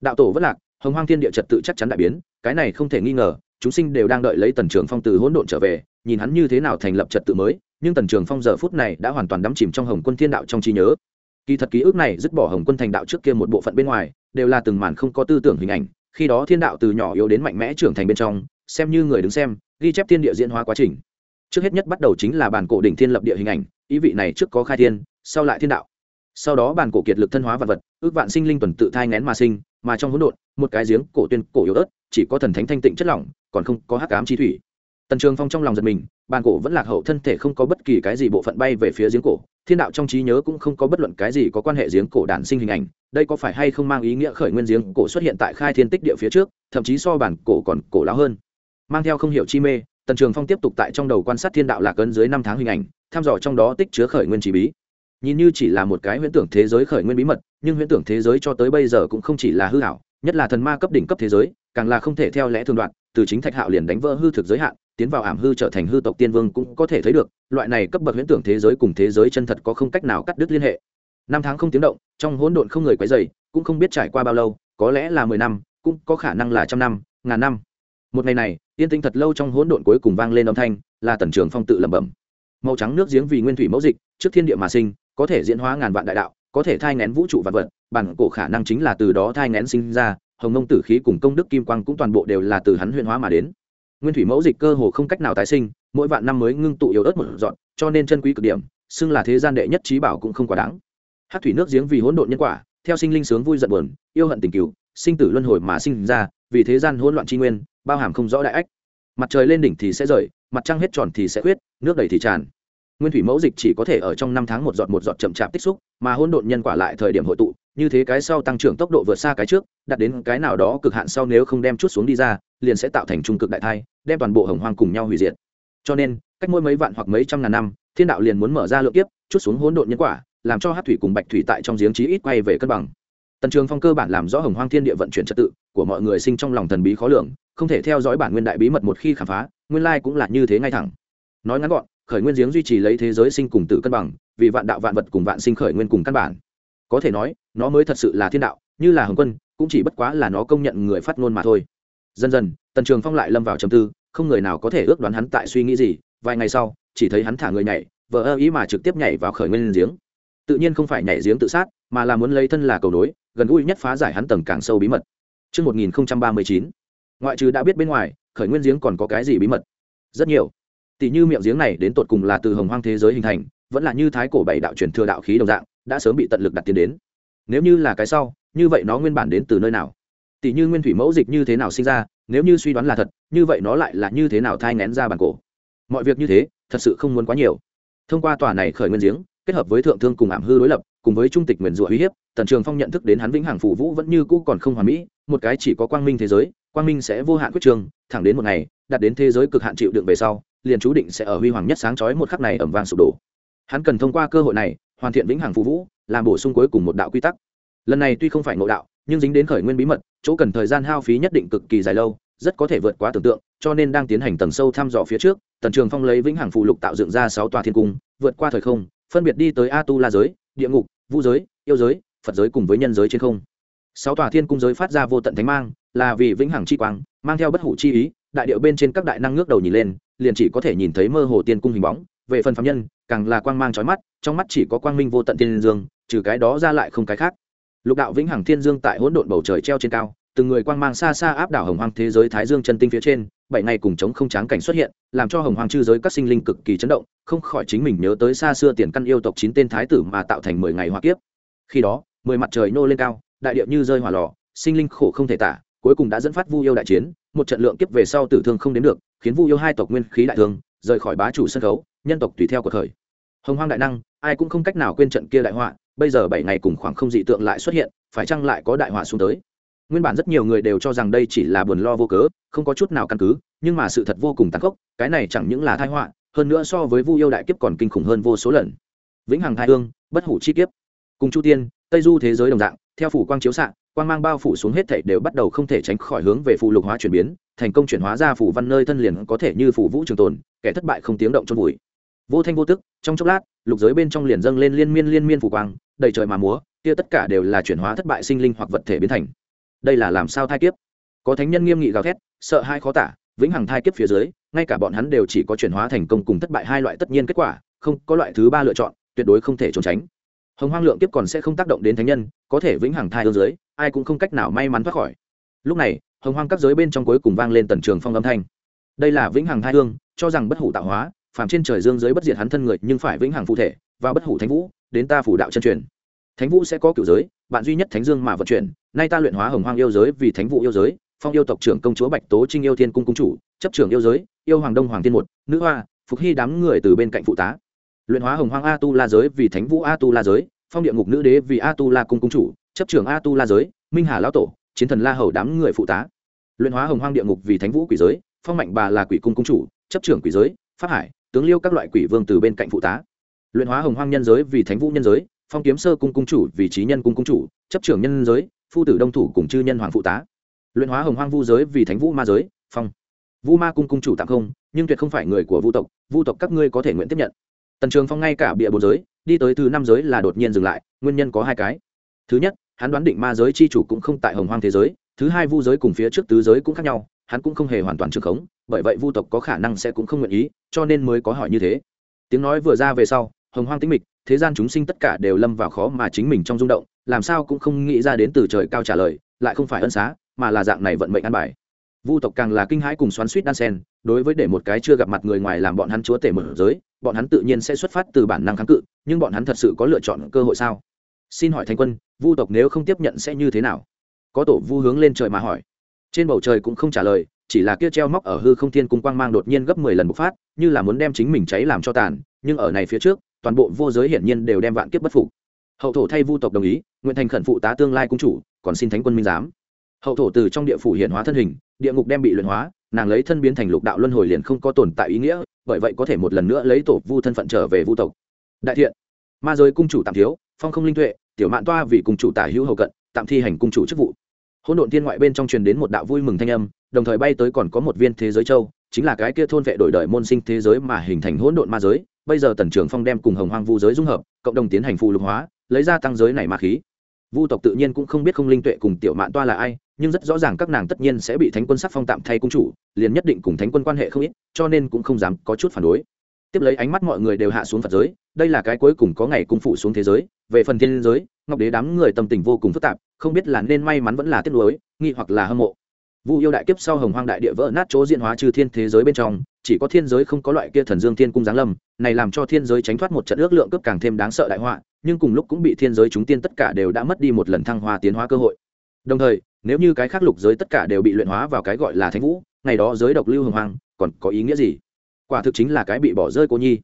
Đạo tổ vất lạc, hồng hoang thiên địa trật tự chắc chắn đại biến, cái này không thể nghi ngờ, chúng sinh đều đang đợi lấy tần trường phong từ hỗn độn trở về, nhìn hắn như thế nào thành lập trật tự mới, nhưng tần trường phong giờ phút này đã hoàn toàn đắm chìm trong hồng quân thiên đạo trong trí nhớ. Kỳ thật ký ức này dứt bỏ hồng quân thành đạo trước kia một bộ phận bên ngoài, đều là từng màn không có tư tưởng hình ảnh, khi đó thiên đạo từ nhỏ yếu đến mạnh mẽ trưởng thành bên trong, xem như người đứng xem, ghi chép thiên địa diễn hóa quá trình. Trước hết nhất bắt đầu chính là bản cổ đỉnh thiên lập địa hình ảnh, ý vị này trước có khai thiên, sau lại thiên đạo sau đó bản cổ kiệt lực thân hóa vật vật, ước vạn sinh linh tuần tự thai ngén mà sinh, mà trong hỗn độn, một cái giếng cổ tuyên cổ yếu ớt, chỉ có thần thánh thanh tịnh chất lỏng, còn không có hắc ám chi thủy. Tần trường phong trong lòng giật mình bàn cổ vẫn lạc hậu thân thể không có bất kỳ cái gì bộ phận bay về phía giếng cổ, thiên đạo trong trí nhớ cũng không có bất luận cái gì có quan hệ giếng cổ đản sinh hình ảnh, đây có phải hay không mang ý nghĩa khởi nguyên giếng cổ xuất hiện tại khai thiên tích địa phía trước, thậm chí so bản cổ còn cổ láo hơn. Mang theo không hiểu chi mê, tần trường phong tiếp tục tại trong đầu quan sát thiên đạo lạc ấn dưới năm tháng hình ảnh, thăm dò trong đó tích chứa khởi nguyên chỉ bí nhìn như chỉ là một cái huyễn tưởng thế giới khởi nguyên bí mật, nhưng huyễn tưởng thế giới cho tới bây giờ cũng không chỉ là hư hảo, nhất là thần ma cấp đỉnh cấp thế giới, càng là không thể theo lẽ thường đoạn, từ chính thạch hạo liền đánh vỡ hư thực giới hạn, tiến vào ảm hư trở thành hư tộc tiên vương cũng có thể thấy được, loại này cấp bậc huyễn tưởng thế giới cùng thế giới chân thật có không cách nào cắt đứt liên hệ. Năm tháng không tiếng động, trong hỗn độn không người quấy dày cũng không biết trải qua bao lâu, có lẽ là mười năm, cũng có khả năng là trăm năm, ngàn năm. Một ngày này, yên tĩnh thật lâu trong hỗn độn cuối cùng vang lên âm thanh, là tần trường phong tự lẩm bẩm. Màu trắng nước giếng vì nguyên thủy mẫu dịch, trước thiên địa mà sinh có thể diễn hóa ngàn vạn đại đạo, có thể thai ngén vũ trụ vạn vật, bản cổ khả năng chính là từ đó thai ngén sinh ra, hồng nông tử khí cùng công đức kim quang cũng toàn bộ đều là từ hắn huyện hóa mà đến. Nguyên thủy mẫu dịch cơ hồ không cách nào tái sinh, mỗi vạn năm mới ngưng tụ yếu ớt một dọn, cho nên chân quý cực điểm, xưng là thế gian đệ nhất trí bảo cũng không quá đáng. Hát thủy nước giếng vì hỗn độn nhân quả, theo sinh linh sướng vui giận buồn, yêu hận tình cựu sinh tử luân hồi mà sinh ra, vì thế gian hỗn loạn tri nguyên, bao hàm không rõ đại ách. Mặt trời lên đỉnh thì sẽ rời, mặt trăng hết tròn thì sẽ khuyết, nước đầy thì tràn nguyên thủy mẫu dịch chỉ có thể ở trong năm tháng một giọt một giọt chậm chạp tích xúc, mà hỗn độn nhân quả lại thời điểm hội tụ, như thế cái sau tăng trưởng tốc độ vượt xa cái trước đạt đến cái nào đó cực hạn sau nếu không đem chút xuống đi ra, liền sẽ tạo thành trung cực đại thai, đem toàn bộ hồng hoang cùng nhau hủy diệt. Cho nên, cách mỗi mấy vạn hoặc mấy trăm ngàn năm, thiên đạo liền muốn mở ra lượng kiếp, chút xuống hỗn độn nhân quả, làm cho hát thủy cùng bạch thủy tại trong giếng trí ít quay về cân bằng. Tần trường phong cơ bản làm rõ hồng hoang thiên địa vận chuyển trật tự của mọi người sinh trong lòng thần bí khó lường, không thể theo dõi bản nguyên đại bí mật một khi khám phá, nguyên lai cũng là như thế ngay thẳng. Nói ngắn gọn khởi nguyên giếng duy trì lấy thế giới sinh cùng tử cân bằng vì vạn đạo vạn vật cùng vạn sinh khởi nguyên cùng căn bản. Có thể nói nó mới thật sự là thiên đạo như là hồng quân cũng chỉ bất quá là nó công nhận người phát ngôn mà thôi. Dần dần tần trường phong lại lâm vào trầm tư không người nào có thể ước đoán hắn tại suy nghĩ gì vài ngày sau chỉ thấy hắn thả người nhảy vờ ơ ý mà trực tiếp nhảy vào khởi nguyên giếng. Tự nhiên không phải nhảy giếng tự sát mà là muốn lấy thân là cầu nối gần gũi nhất phá giải hắn tầng càng sâu bí mật. Trước 1039, ngoại trừ đã biết bên ngoài khởi nguyên giếng còn có cái gì bí mật? Rất nhiều tỷ như miệng giếng này đến tột cùng là từ hồng hoang thế giới hình thành, vẫn là như thái cổ bảy đạo truyền thừa đạo khí đồng dạng, đã sớm bị tận lực đặt tiền đến. Nếu như là cái sau, như vậy nó nguyên bản đến từ nơi nào? Tỷ như nguyên thủy mẫu dịch như thế nào sinh ra, nếu như suy đoán là thật, như vậy nó lại là như thế nào thai ngén ra bản cổ? Mọi việc như thế, thật sự không muốn quá nhiều. Thông qua tòa này khởi nguyên giếng, kết hợp với thượng thương cùng ảm hư đối lập, cùng với trung tịch nguyền rủa uy hiếp, tần trường phong nhận thức đến hắn vĩnh hằng phủ vũ vẫn như cũ còn không hoàn mỹ, một cái chỉ có quang minh thế giới, quang minh sẽ vô hạn quyết trường, thẳng đến một ngày, đạt đến thế giới cực hạn chịu đựng về sau liền chú định sẽ ở huy hoàng nhất sáng chói một khắc này ẩm vang sụp đổ. Hắn cần thông qua cơ hội này, hoàn thiện vĩnh hằng phù vũ, làm bổ sung cuối cùng một đạo quy tắc. Lần này tuy không phải ngộ đạo, nhưng dính đến khởi nguyên bí mật, chỗ cần thời gian hao phí nhất định cực kỳ dài lâu, rất có thể vượt quá tưởng tượng, cho nên đang tiến hành tầng sâu thăm dò phía trước, tần trường phong lấy vĩnh hằng phù lục tạo dựng ra sáu tòa thiên cung, vượt qua thời không, phân biệt đi tới a tu la giới, địa ngục, vũ giới, yêu giới, phật giới cùng với nhân giới trên không. Sáu tòa thiên cung giới phát ra vô tận thánh mang, là vì vĩnh hằng chi quang, mang theo bất hủ chi ý, đại điệu bên trên các đại năng ngước đầu nhìn lên liền chỉ có thể nhìn thấy mơ hồ tiên cung hình bóng, về phần phạm nhân, càng là quang mang trói mắt, trong mắt chỉ có quang minh vô tận thiên dương, trừ cái đó ra lại không cái khác. Lục đạo vĩnh hằng thiên dương tại hỗn độn bầu trời treo trên cao, từng người quang mang xa xa áp đảo hồng hoang thế giới thái dương chân tinh phía trên, bảy ngày cùng chống không tráng cảnh xuất hiện, làm cho hồng hoang chư giới các sinh linh cực kỳ chấn động, không khỏi chính mình nhớ tới xa xưa tiền căn yêu tộc chín tên thái tử mà tạo thành mười ngày hoa kiếp. Khi đó, mười mặt trời nô lên cao, đại điệu như rơi hỏa lò, sinh linh khổ không thể tả, cuối cùng đã dẫn phát vu yêu đại chiến một trận lượng kiếp về sau tử thương không đến được, khiến vu yêu hai tộc nguyên khí đại thương, rời khỏi bá chủ sân khấu, nhân tộc tùy theo cuộc khởi hồng hoang đại năng, ai cũng không cách nào quên trận kia đại họa, bây giờ bảy ngày cùng khoảng không dị tượng lại xuất hiện, phải chăng lại có đại họa xuống tới? Nguyên bản rất nhiều người đều cho rằng đây chỉ là buồn lo vô cớ, không có chút nào căn cứ, nhưng mà sự thật vô cùng tàn khốc, cái này chẳng những là thai họa, hơn nữa so với vu yêu đại kiếp còn kinh khủng hơn vô số lần. Vĩnh hằng thai hương, bất hủ chi kiếp. Cùng chu tiên, tây du thế giới đồng dạng theo phủ quang chiếu xạ, quang mang bao phủ xuống hết thảy đều bắt đầu không thể tránh khỏi hướng về phù lục hóa chuyển biến, thành công chuyển hóa ra phủ văn nơi thân liền có thể như phủ vũ trường tồn, kẻ thất bại không tiếng động trong vùi. Vô thanh vô tức, trong chốc lát, lục giới bên trong liền dâng lên liên miên liên miên phủ quang, đầy trời mà múa, kia tất cả đều là chuyển hóa thất bại sinh linh hoặc vật thể biến thành. Đây là làm sao thai kiếp? Có thánh nhân nghiêm nghị gào thét, sợ hai khó tả, vĩnh hằng thai kiếp phía dưới, ngay cả bọn hắn đều chỉ có chuyển hóa thành công cùng thất bại hai loại tất nhiên kết quả, không có loại thứ ba lựa chọn, tuyệt đối không thể trốn tránh hồng hoang lượng kiếp còn sẽ không tác động đến thánh nhân, có thể vĩnh hằng thai hương dưới ai cũng không cách nào may mắn thoát khỏi. Lúc này, hồng hoang các giới bên trong cuối cùng vang lên tần trường phong âm thanh. Đây là vĩnh hằng thai hương cho rằng bất hủ tạo hóa, phàm trên trời dương giới bất diệt hắn thân người, nhưng phải vĩnh hằng phụ thể, và bất hủ thánh vũ, đến ta phủ đạo chân truyền. Thánh vũ sẽ có cửu giới, bạn duy nhất thánh dương mà vận chuyển, nay ta luyện hóa hồng hoang yêu giới vì thánh vũ yêu giới, phong yêu tộc trưởng công chúa bạch tố trinh yêu thiên cung cung chủ, chấp trưởng yêu giới, yêu hoàng đông hoàng thiên một, nữ hoa, phục hy đám người từ bên cạnh phụ tá luyện hóa hồng hoang a tu la giới vì thánh vũ a tu la giới, phong địa ngục nữ đế vì a tu la cung cung chủ, chấp trưởng a tu la giới, minh hà lão tổ, chiến thần la hầu đám người phụ tá. Luyện hóa hồng hoang địa ngục vì thánh vũ quỷ giới, phong mạnh bà là quỷ cung cung chủ, chấp trưởng quỷ giới, pháp hải, tướng liêu các loại quỷ vương từ bên cạnh phụ tá. Luyện hóa hồng hoang nhân giới vì thánh vũ nhân giới, phong kiếm sơ cung cung chủ vì trí nhân cung cung chủ, chấp trưởng nhân giới, phu tử đông thủ cùng chư nhân hoàng phụ tá. Luyện hóa hồng hoang vu giới vì thánh vũ ma giới, phong. Vu ma cung cung chủ tạm không, nhưng tuyệt không phải người của vu tộc vu tộc các ngươi có thể nguyện tiếp nhận tần trường phong ngay cả bịa bốn giới, đi tới thứ năm giới là đột nhiên dừng lại, nguyên nhân có hai cái. Thứ nhất, hắn đoán định ma giới chi chủ cũng không tại hồng hoang thế giới, thứ hai vu giới cùng phía trước tứ giới cũng khác nhau, hắn cũng không hề hoàn toàn trường khống, bởi vậy vu tộc có khả năng sẽ cũng không nguyện ý, cho nên mới có hỏi như thế. Tiếng nói vừa ra về sau, hồng hoang tĩnh mịch, thế gian chúng sinh tất cả đều lâm vào khó mà chính mình trong rung động, làm sao cũng không nghĩ ra đến từ trời cao trả lời, lại không phải ân xá, mà là dạng này vận mệnh ăn bài vu tộc càng là kinh hãi cùng xoắn suýt đan sen, đối với để một cái chưa gặp mặt người ngoài làm bọn hắn chúa tể mở giới, bọn hắn tự nhiên sẽ xuất phát từ bản năng kháng cự, nhưng bọn hắn thật sự có lựa chọn cơ hội sao? Xin hỏi thanh quân, vu tộc nếu không tiếp nhận sẽ như thế nào? Có tổ vu hướng lên trời mà hỏi. Trên bầu trời cũng không trả lời, chỉ là kia treo móc ở hư không thiên cung quang mang đột nhiên gấp mười lần bộc phát, như là muốn đem chính mình cháy làm cho tàn, nhưng ở này phía trước, toàn bộ vô giới hiển nhiên đều đem vạn kiếp bất phục. Hậu thổ thay vu tộc đồng ý, nguyện thành khẩn phụ tá tương lai cung chủ, còn xin thánh quân minh giám. Hậu thổ từ trong địa phủ hiện hóa thân hình địa ngục đem bị luyện hóa, nàng lấy thân biến thành lục đạo luân hồi liền không có tồn tại ý nghĩa, bởi vậy có thể một lần nữa lấy tổ vu thân phận trở về vu tộc. Đại thiện, ma giới cung chủ tạm thiếu, phong không linh tuệ, tiểu mạn toa vì cung chủ tả hữu hậu cận, tạm thi hành cung chủ chức vụ. Hỗn độn thiên ngoại bên trong truyền đến một đạo vui mừng thanh âm, đồng thời bay tới còn có một viên thế giới châu, chính là cái kia thôn vệ đổi đời môn sinh thế giới mà hình thành hỗn độn ma giới, bây giờ tần trưởng phong đem cùng hồng hoang vu giới dung hợp, cộng đồng tiến hành phụ lục hóa, lấy ra tăng giới này ma khí. Vu tộc tự nhiên cũng không biết không linh tuệ cùng tiểu mạn toa là ai nhưng rất rõ ràng các nàng tất nhiên sẽ bị thánh quân sắc phong tạm thay cung chủ, liền nhất định cùng thánh quân quan hệ không ít, cho nên cũng không dám có chút phản đối. Tiếp lấy ánh mắt mọi người đều hạ xuống phật giới, đây là cái cuối cùng có ngày cung phụ xuống thế giới, về phần thiên giới, ngọc đế đám người tâm tình vô cùng phức tạp, không biết là nên may mắn vẫn là tiếc nuối, nghi hoặc là hâm mộ. Vu yêu đại kiếp sau hồng hoang đại địa vỡ nát chỗ diễn hóa trừ thiên thế giới bên trong, chỉ có thiên giới không có loại kia thần dương thiên cung giáng lâm, này làm cho thiên giới tránh thoát một trận ước lượng cấp càng thêm đáng sợ đại họa, nhưng cùng lúc cũng bị thiên giới chúng tiên tất cả đều đã mất đi một lần thăng hoa tiến hóa cơ hội đồng thời, nếu như cái khác lục giới tất cả đều bị luyện hóa vào cái gọi là thánh vũ, ngày đó giới độc lưu hồng hoang còn có ý nghĩa gì? Quả thực chính là cái bị bỏ rơi cô nhi.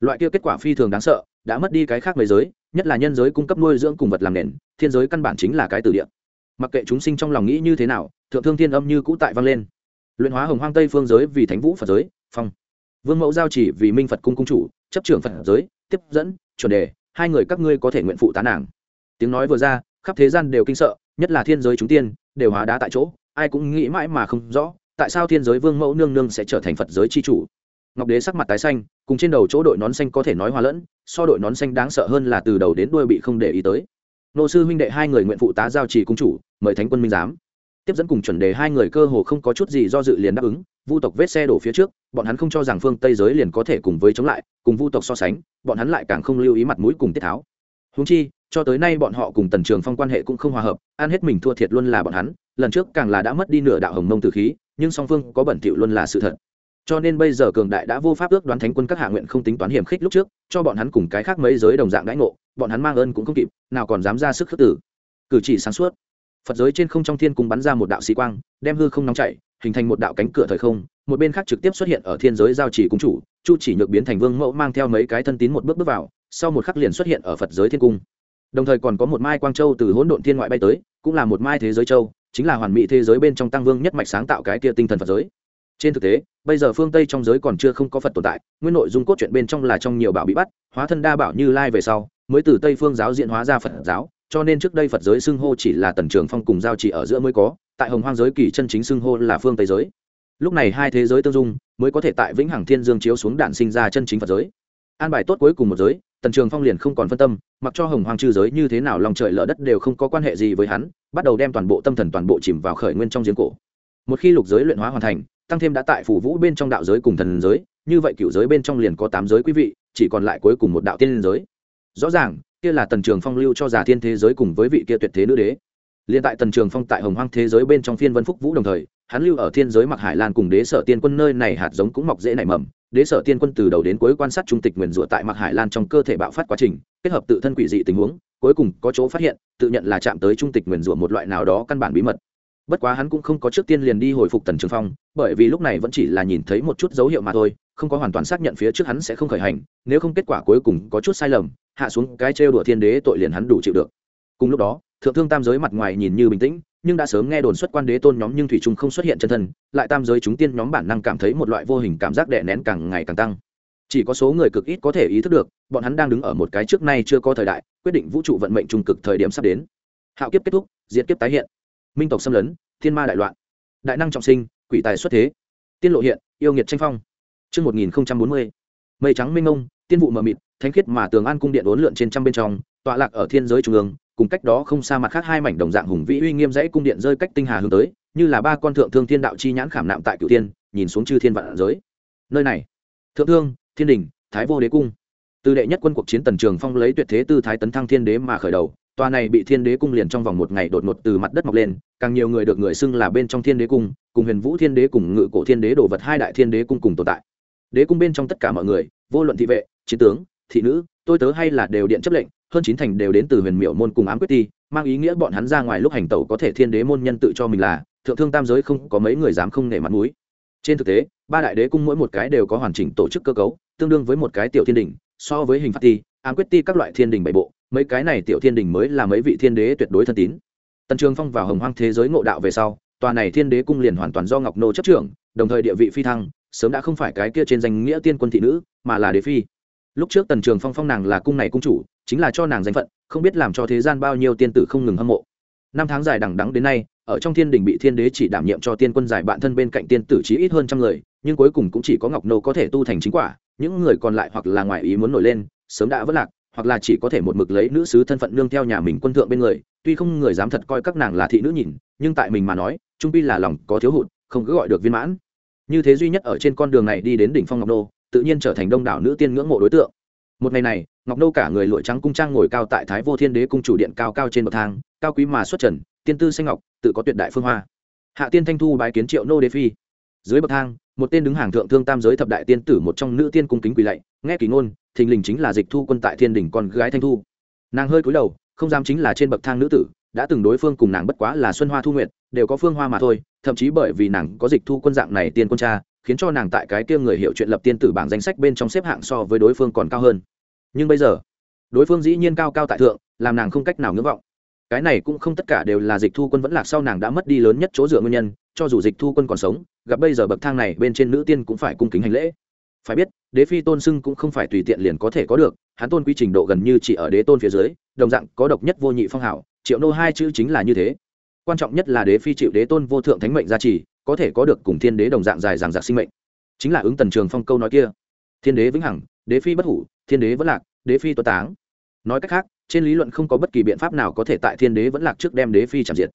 Loại kia kết quả phi thường đáng sợ, đã mất đi cái khác mấy giới, nhất là nhân giới cung cấp nuôi dưỡng cùng vật làm nền, thiên giới căn bản chính là cái từ địa. Mặc kệ chúng sinh trong lòng nghĩ như thế nào, thượng thương thiên âm như cũ tại vang lên. Luyện hóa hồng hoang tây phương giới vì thánh vũ phật giới, phong. Vương mẫu giao chỉ vì minh phật cung cung chủ, chấp trưởng phật giới, tiếp dẫn, chuẩn đề, hai người các ngươi có thể nguyện phụ tá nàng. Tiếng nói vừa ra, khắp thế gian đều kinh sợ nhất là thiên giới chúng tiên, đều hóa đá tại chỗ, ai cũng nghĩ mãi mà không rõ, tại sao thiên giới vương mẫu nương nương sẽ trở thành phật giới c h i chủ? Ngọc đế sắc mặt tái xanh, cùng trên đầu chỗ đội nón xanh có thể nói hòa lẫn, so đội nón xanh đáng sợ hơn là từ đầu đến đuôi bị không để ý tới. Nô sư huynh đệ hai người nguyện phụ tá giao trì cung chủ, mời thánh quân minh giám. Tiếp dẫn cùng chuẩn đề hai người cơ hồ không có chút gì do dự liền đáp ứng, vu tộc vết xe đổ phía trước, bọn hắn không cho rằng phương tây giới liền có thể cùng với chống lại, cùng vu tộc so sánh, bọn hắn lại càng không lưu ý mặt mũi cùng tiết tháo. Húng chi cho tới nay bọn họ cùng tần trường phong quan hệ cũng không hòa hợp, ăn hết mình thua thiệt luôn là bọn hắn, lần trước càng là đã mất đi nửa đạo hồng mông từ khí, nhưng song phương có bẩn thỉu luôn là sự thật. Cho nên bây giờ cường đại đã vô pháp ước đoán thánh quân các hạ nguyện không tính toán hiểm khích lúc trước, cho bọn hắn cùng cái khác mấy giới đồng dạng đãi ngộ, bọn hắn mang ơn cũng không kịp, nào còn dám ra sức khước tử cử chỉ sáng suốt. Phật giới trên không trong thiên cung bắn ra một đạo sĩ quang, đem hư không nóng chảy, hình thành một đạo cánh cửa thời không, một bên khác trực tiếp xuất hiện ở thiên giới giao chỉ cung chủ, chu chỉ nhược biến thành vương mẫu mang theo mấy cái thân tín một bước bước vào, sau một khắc liền xuất hiện ở phật giới thiên cung đồng thời còn có một mai quang châu từ hỗn độn thiên ngoại bay tới, cũng là một mai thế giới châu, chính là hoàn mỹ thế giới bên trong tăng vương nhất mạch sáng tạo cái kia tinh thần phật giới. Trên thực tế, bây giờ phương tây trong giới còn chưa không có phật tồn tại, nguyên nội dung cốt truyện bên trong là trong nhiều bảo bị bắt, hóa thân đa bảo như lai về sau, mới từ tây phương giáo diễn hóa ra phật giáo, cho nên trước đây phật giới xưng hô chỉ là tần trường phong cùng giao chỉ ở giữa mới có, tại hồng hoang giới kỳ chân chính xưng hô là phương tây giới. Lúc này hai thế giới tương dung, mới có thể tại vĩnh hằng thiên dương chiếu xuống đạn sinh ra chân chính phật giới. An bài tốt cuối cùng một giới tần trường phong liền không còn phân tâm, mặc cho hồng Hoàng Trư giới như thế nào lòng trời lở đất đều không có quan hệ gì với hắn, bắt đầu đem toàn bộ tâm thần toàn bộ chìm vào khởi nguyên trong giếng cổ. Một khi lục giới luyện hóa hoàn thành, tăng thêm đã tại phủ vũ bên trong đạo giới cùng thần giới, như vậy cựu giới bên trong liền có tám giới quý vị, chỉ còn lại cuối cùng một đạo tiên liên giới. Rõ ràng, kia là tần trường phong lưu cho giả thiên thế giới cùng với vị kia tuyệt thế nữ đế. Liền tại tần trường phong tại hồng hoang thế giới bên trong phiên vân phúc vũ đồng thời, hắn lưu ở thiên giới mặc hải lan cùng đế sở tiên quân nơi này hạt giống cũng mọc dễ nảy mầm đế sở tiên quân từ đầu đến cuối quan sát trung tịch nguyền rủa tại mặc hải lan trong cơ thể bạo phát quá trình, kết hợp tự thân quỷ dị tình huống, cuối cùng có chỗ phát hiện, tự nhận là chạm tới trung tịch nguyền rủa một loại nào đó căn bản bí mật. Bất quá hắn cũng không có trước tiên liền đi hồi phục tần trường phong, bởi vì lúc này vẫn chỉ là nhìn thấy một chút dấu hiệu mà thôi, không có hoàn toàn xác nhận phía trước hắn sẽ không khởi hành, nếu không kết quả cuối cùng có chút sai lầm, hạ xuống cái trêu đùa thiên đế tội liền hắn đủ chịu được. Cùng lúc đó, thượng thương tam giới mặt ngoài nhìn như bình tĩnh nhưng đã sớm nghe đồn xuất quan đế tôn nhóm nhưng thủy trung không xuất hiện chân thân lại tam giới chúng tiên nhóm bản năng cảm thấy một loại vô hình cảm giác đè nén càng ngày càng tăng. Chỉ có số người cực ít có thể ý thức được bọn hắn đang đứng ở một cái trước nay chưa có thời đại quyết định vũ trụ vận mệnh trung cực thời điểm sắp đến. Hạo kiếp kết thúc diệt kiếp tái hiện. Minh tộc xâm lấn thiên ma đại loạn. Đại năng trọng sinh quỷ tài xuất thế. Tiên lộ hiện yêu nghiệt tranh phong. Trước 1040, mây trắng minh ngông, tiên vụ mờ mịt, thánh khiết mà tường an cung điện uốn lượn trên trăm bên trong, tọa lạc ở thiên giới trung ương, cùng cách đó không xa mặt khác hai mảnh đồng dạng hùng vĩ uy nghiêm dãy cung điện rơi cách tinh hà hướng tới, như là ba con thượng thương thiên đạo chi nhãn khảm nạm tại cửu tiên, nhìn xuống chư thiên vạn giới. Nơi này, thượng thương, thiên đình, thái vô đế cung. Từ đệ nhất quân cuộc chiến tần trường phong lấy tuyệt thế tư thái tấn thăng thiên đế mà khởi đầu, tòa này bị thiên đế cung liền trong vòng một ngày đột ngột từ mặt đất mọc lên càng nhiều người được người xưng là bên trong thiên đế cung cùng huyền vũ thiên đế cùng ngự cổ thiên đế đồ vật hai đại thiên đế cung cùng tồn tại đế cung bên trong tất cả mọi người vô luận thị vệ chiến tướng thị nữ tôi tớ hay là đều điện chấp lệnh hơn chín thành đều đến từ huyền miệu môn cùng ám quyết ti, mang ý nghĩa bọn hắn ra ngoài lúc hành tẩu có thể thiên đế môn nhân tự cho mình là, thượng thương tam giới không có mấy người dám không nể mặt mũi. Trên thực tế, ba đại đế cung mỗi một cái đều có hoàn chỉnh tổ chức cơ cấu, tương đương với một cái tiểu thiên đình, so với hình phạt ti, ám quyết ti các loại thiên đình bảy bộ, mấy cái này tiểu thiên đình mới là mấy vị thiên đế tuyệt đối thân tín. Tần trường phong vào hồng hoang thế giới ngộ đạo về sau, tòa này thiên đế cung liền hoàn toàn do ngọc nô chấp trưởng, đồng thời địa vị phi thăng, sớm đã không phải cái kia trên danh nghĩa tiên quân thị nữ, mà là đế phi. Lúc trước tần trường phong phong nàng là cung này cung chủ chính là cho nàng danh phận, không biết làm cho thế gian bao nhiêu tiên tử không ngừng hâm mộ. Năm tháng dài đằng đắng đến nay, ở trong thiên đình bị thiên đế chỉ đảm nhiệm cho tiên quân giải bạn thân bên cạnh tiên tử chí ít hơn trăm người, nhưng cuối cùng cũng chỉ có ngọc nô có thể tu thành chính quả, những người còn lại hoặc là ngoại ý muốn nổi lên, sớm đã vất lạc, hoặc là chỉ có thể một mực lấy nữ sứ thân phận nương theo nhà mình quân thượng bên người, tuy không người dám thật coi các nàng là thị nữ nhìn, nhưng tại mình mà nói, trung pi là lòng có thiếu hụt, không cứ gọi được viên mãn. Như thế duy nhất ở trên con đường này đi đến đỉnh phong ngọc nô, tự nhiên trở thành đông đảo nữ tiên ngưỡng mộ đối tượng. Một ngày này ngọc nô cả người lụa trắng cung trang ngồi cao tại thái vô thiên đế cung chủ điện cao cao trên bậc thang, cao quý mà xuất trần, tiên tư xanh ngọc, tự có tuyệt đại phương hoa. Hạ tiên thanh thu bái kiến triệu nô đế phi. Dưới bậc thang, một tên đứng hàng thượng thương tam giới thập đại tiên tử một trong nữ tiên cung kính quỳ lạy, nghe kỳ ngôn, thình lình chính là dịch thu quân tại thiên đình con gái thanh thu. Nàng hơi cúi đầu, không dám chính là trên bậc thang nữ tử, đã từng đối phương cùng nàng bất quá là xuân hoa thu nguyệt, đều có phương hoa mà thôi, thậm chí bởi vì nàng có dịch thu quân dạng này tiên quân cha, khiến cho nàng tại cái kia người hiểu chuyện lập tiên tử bảng danh sách bên trong xếp hạng so với đối phương còn cao hơn nhưng bây giờ, đối phương dĩ nhiên cao cao tại thượng, làm nàng không cách nào ngưỡng vọng. Cái này cũng không tất cả đều là dịch thu quân vẫn lạc sau nàng đã mất đi lớn nhất chỗ dựa nguyên nhân, cho dù dịch thu quân còn sống, gặp bây giờ bậc thang này bên trên nữ tiên cũng phải cung kính hành lễ. Phải biết, đế phi tôn sưng cũng không phải tùy tiện liền có thể có được, hắn tôn quy trình độ gần như chỉ ở đế tôn phía dưới, đồng dạng có độc nhất vô nhị phong hảo, triệu nô hai chữ chính là như thế. Quan trọng nhất là đế phi chịu đế tôn vô thượng thánh mệnh gia trì, có thể có được cùng thiên đế đồng dạng dài dàng dạc sinh mệnh. Chính là ứng tần trường phong câu nói kia. Thiên đế vĩnh hằng, đế phi bất hủ thiên đế vẫn lạc, đế phi tuất táng. Nói cách khác, trên lý luận không có bất kỳ biện pháp nào có thể tại thiên đế vẫn lạc trước đem đế phi chạm diệt.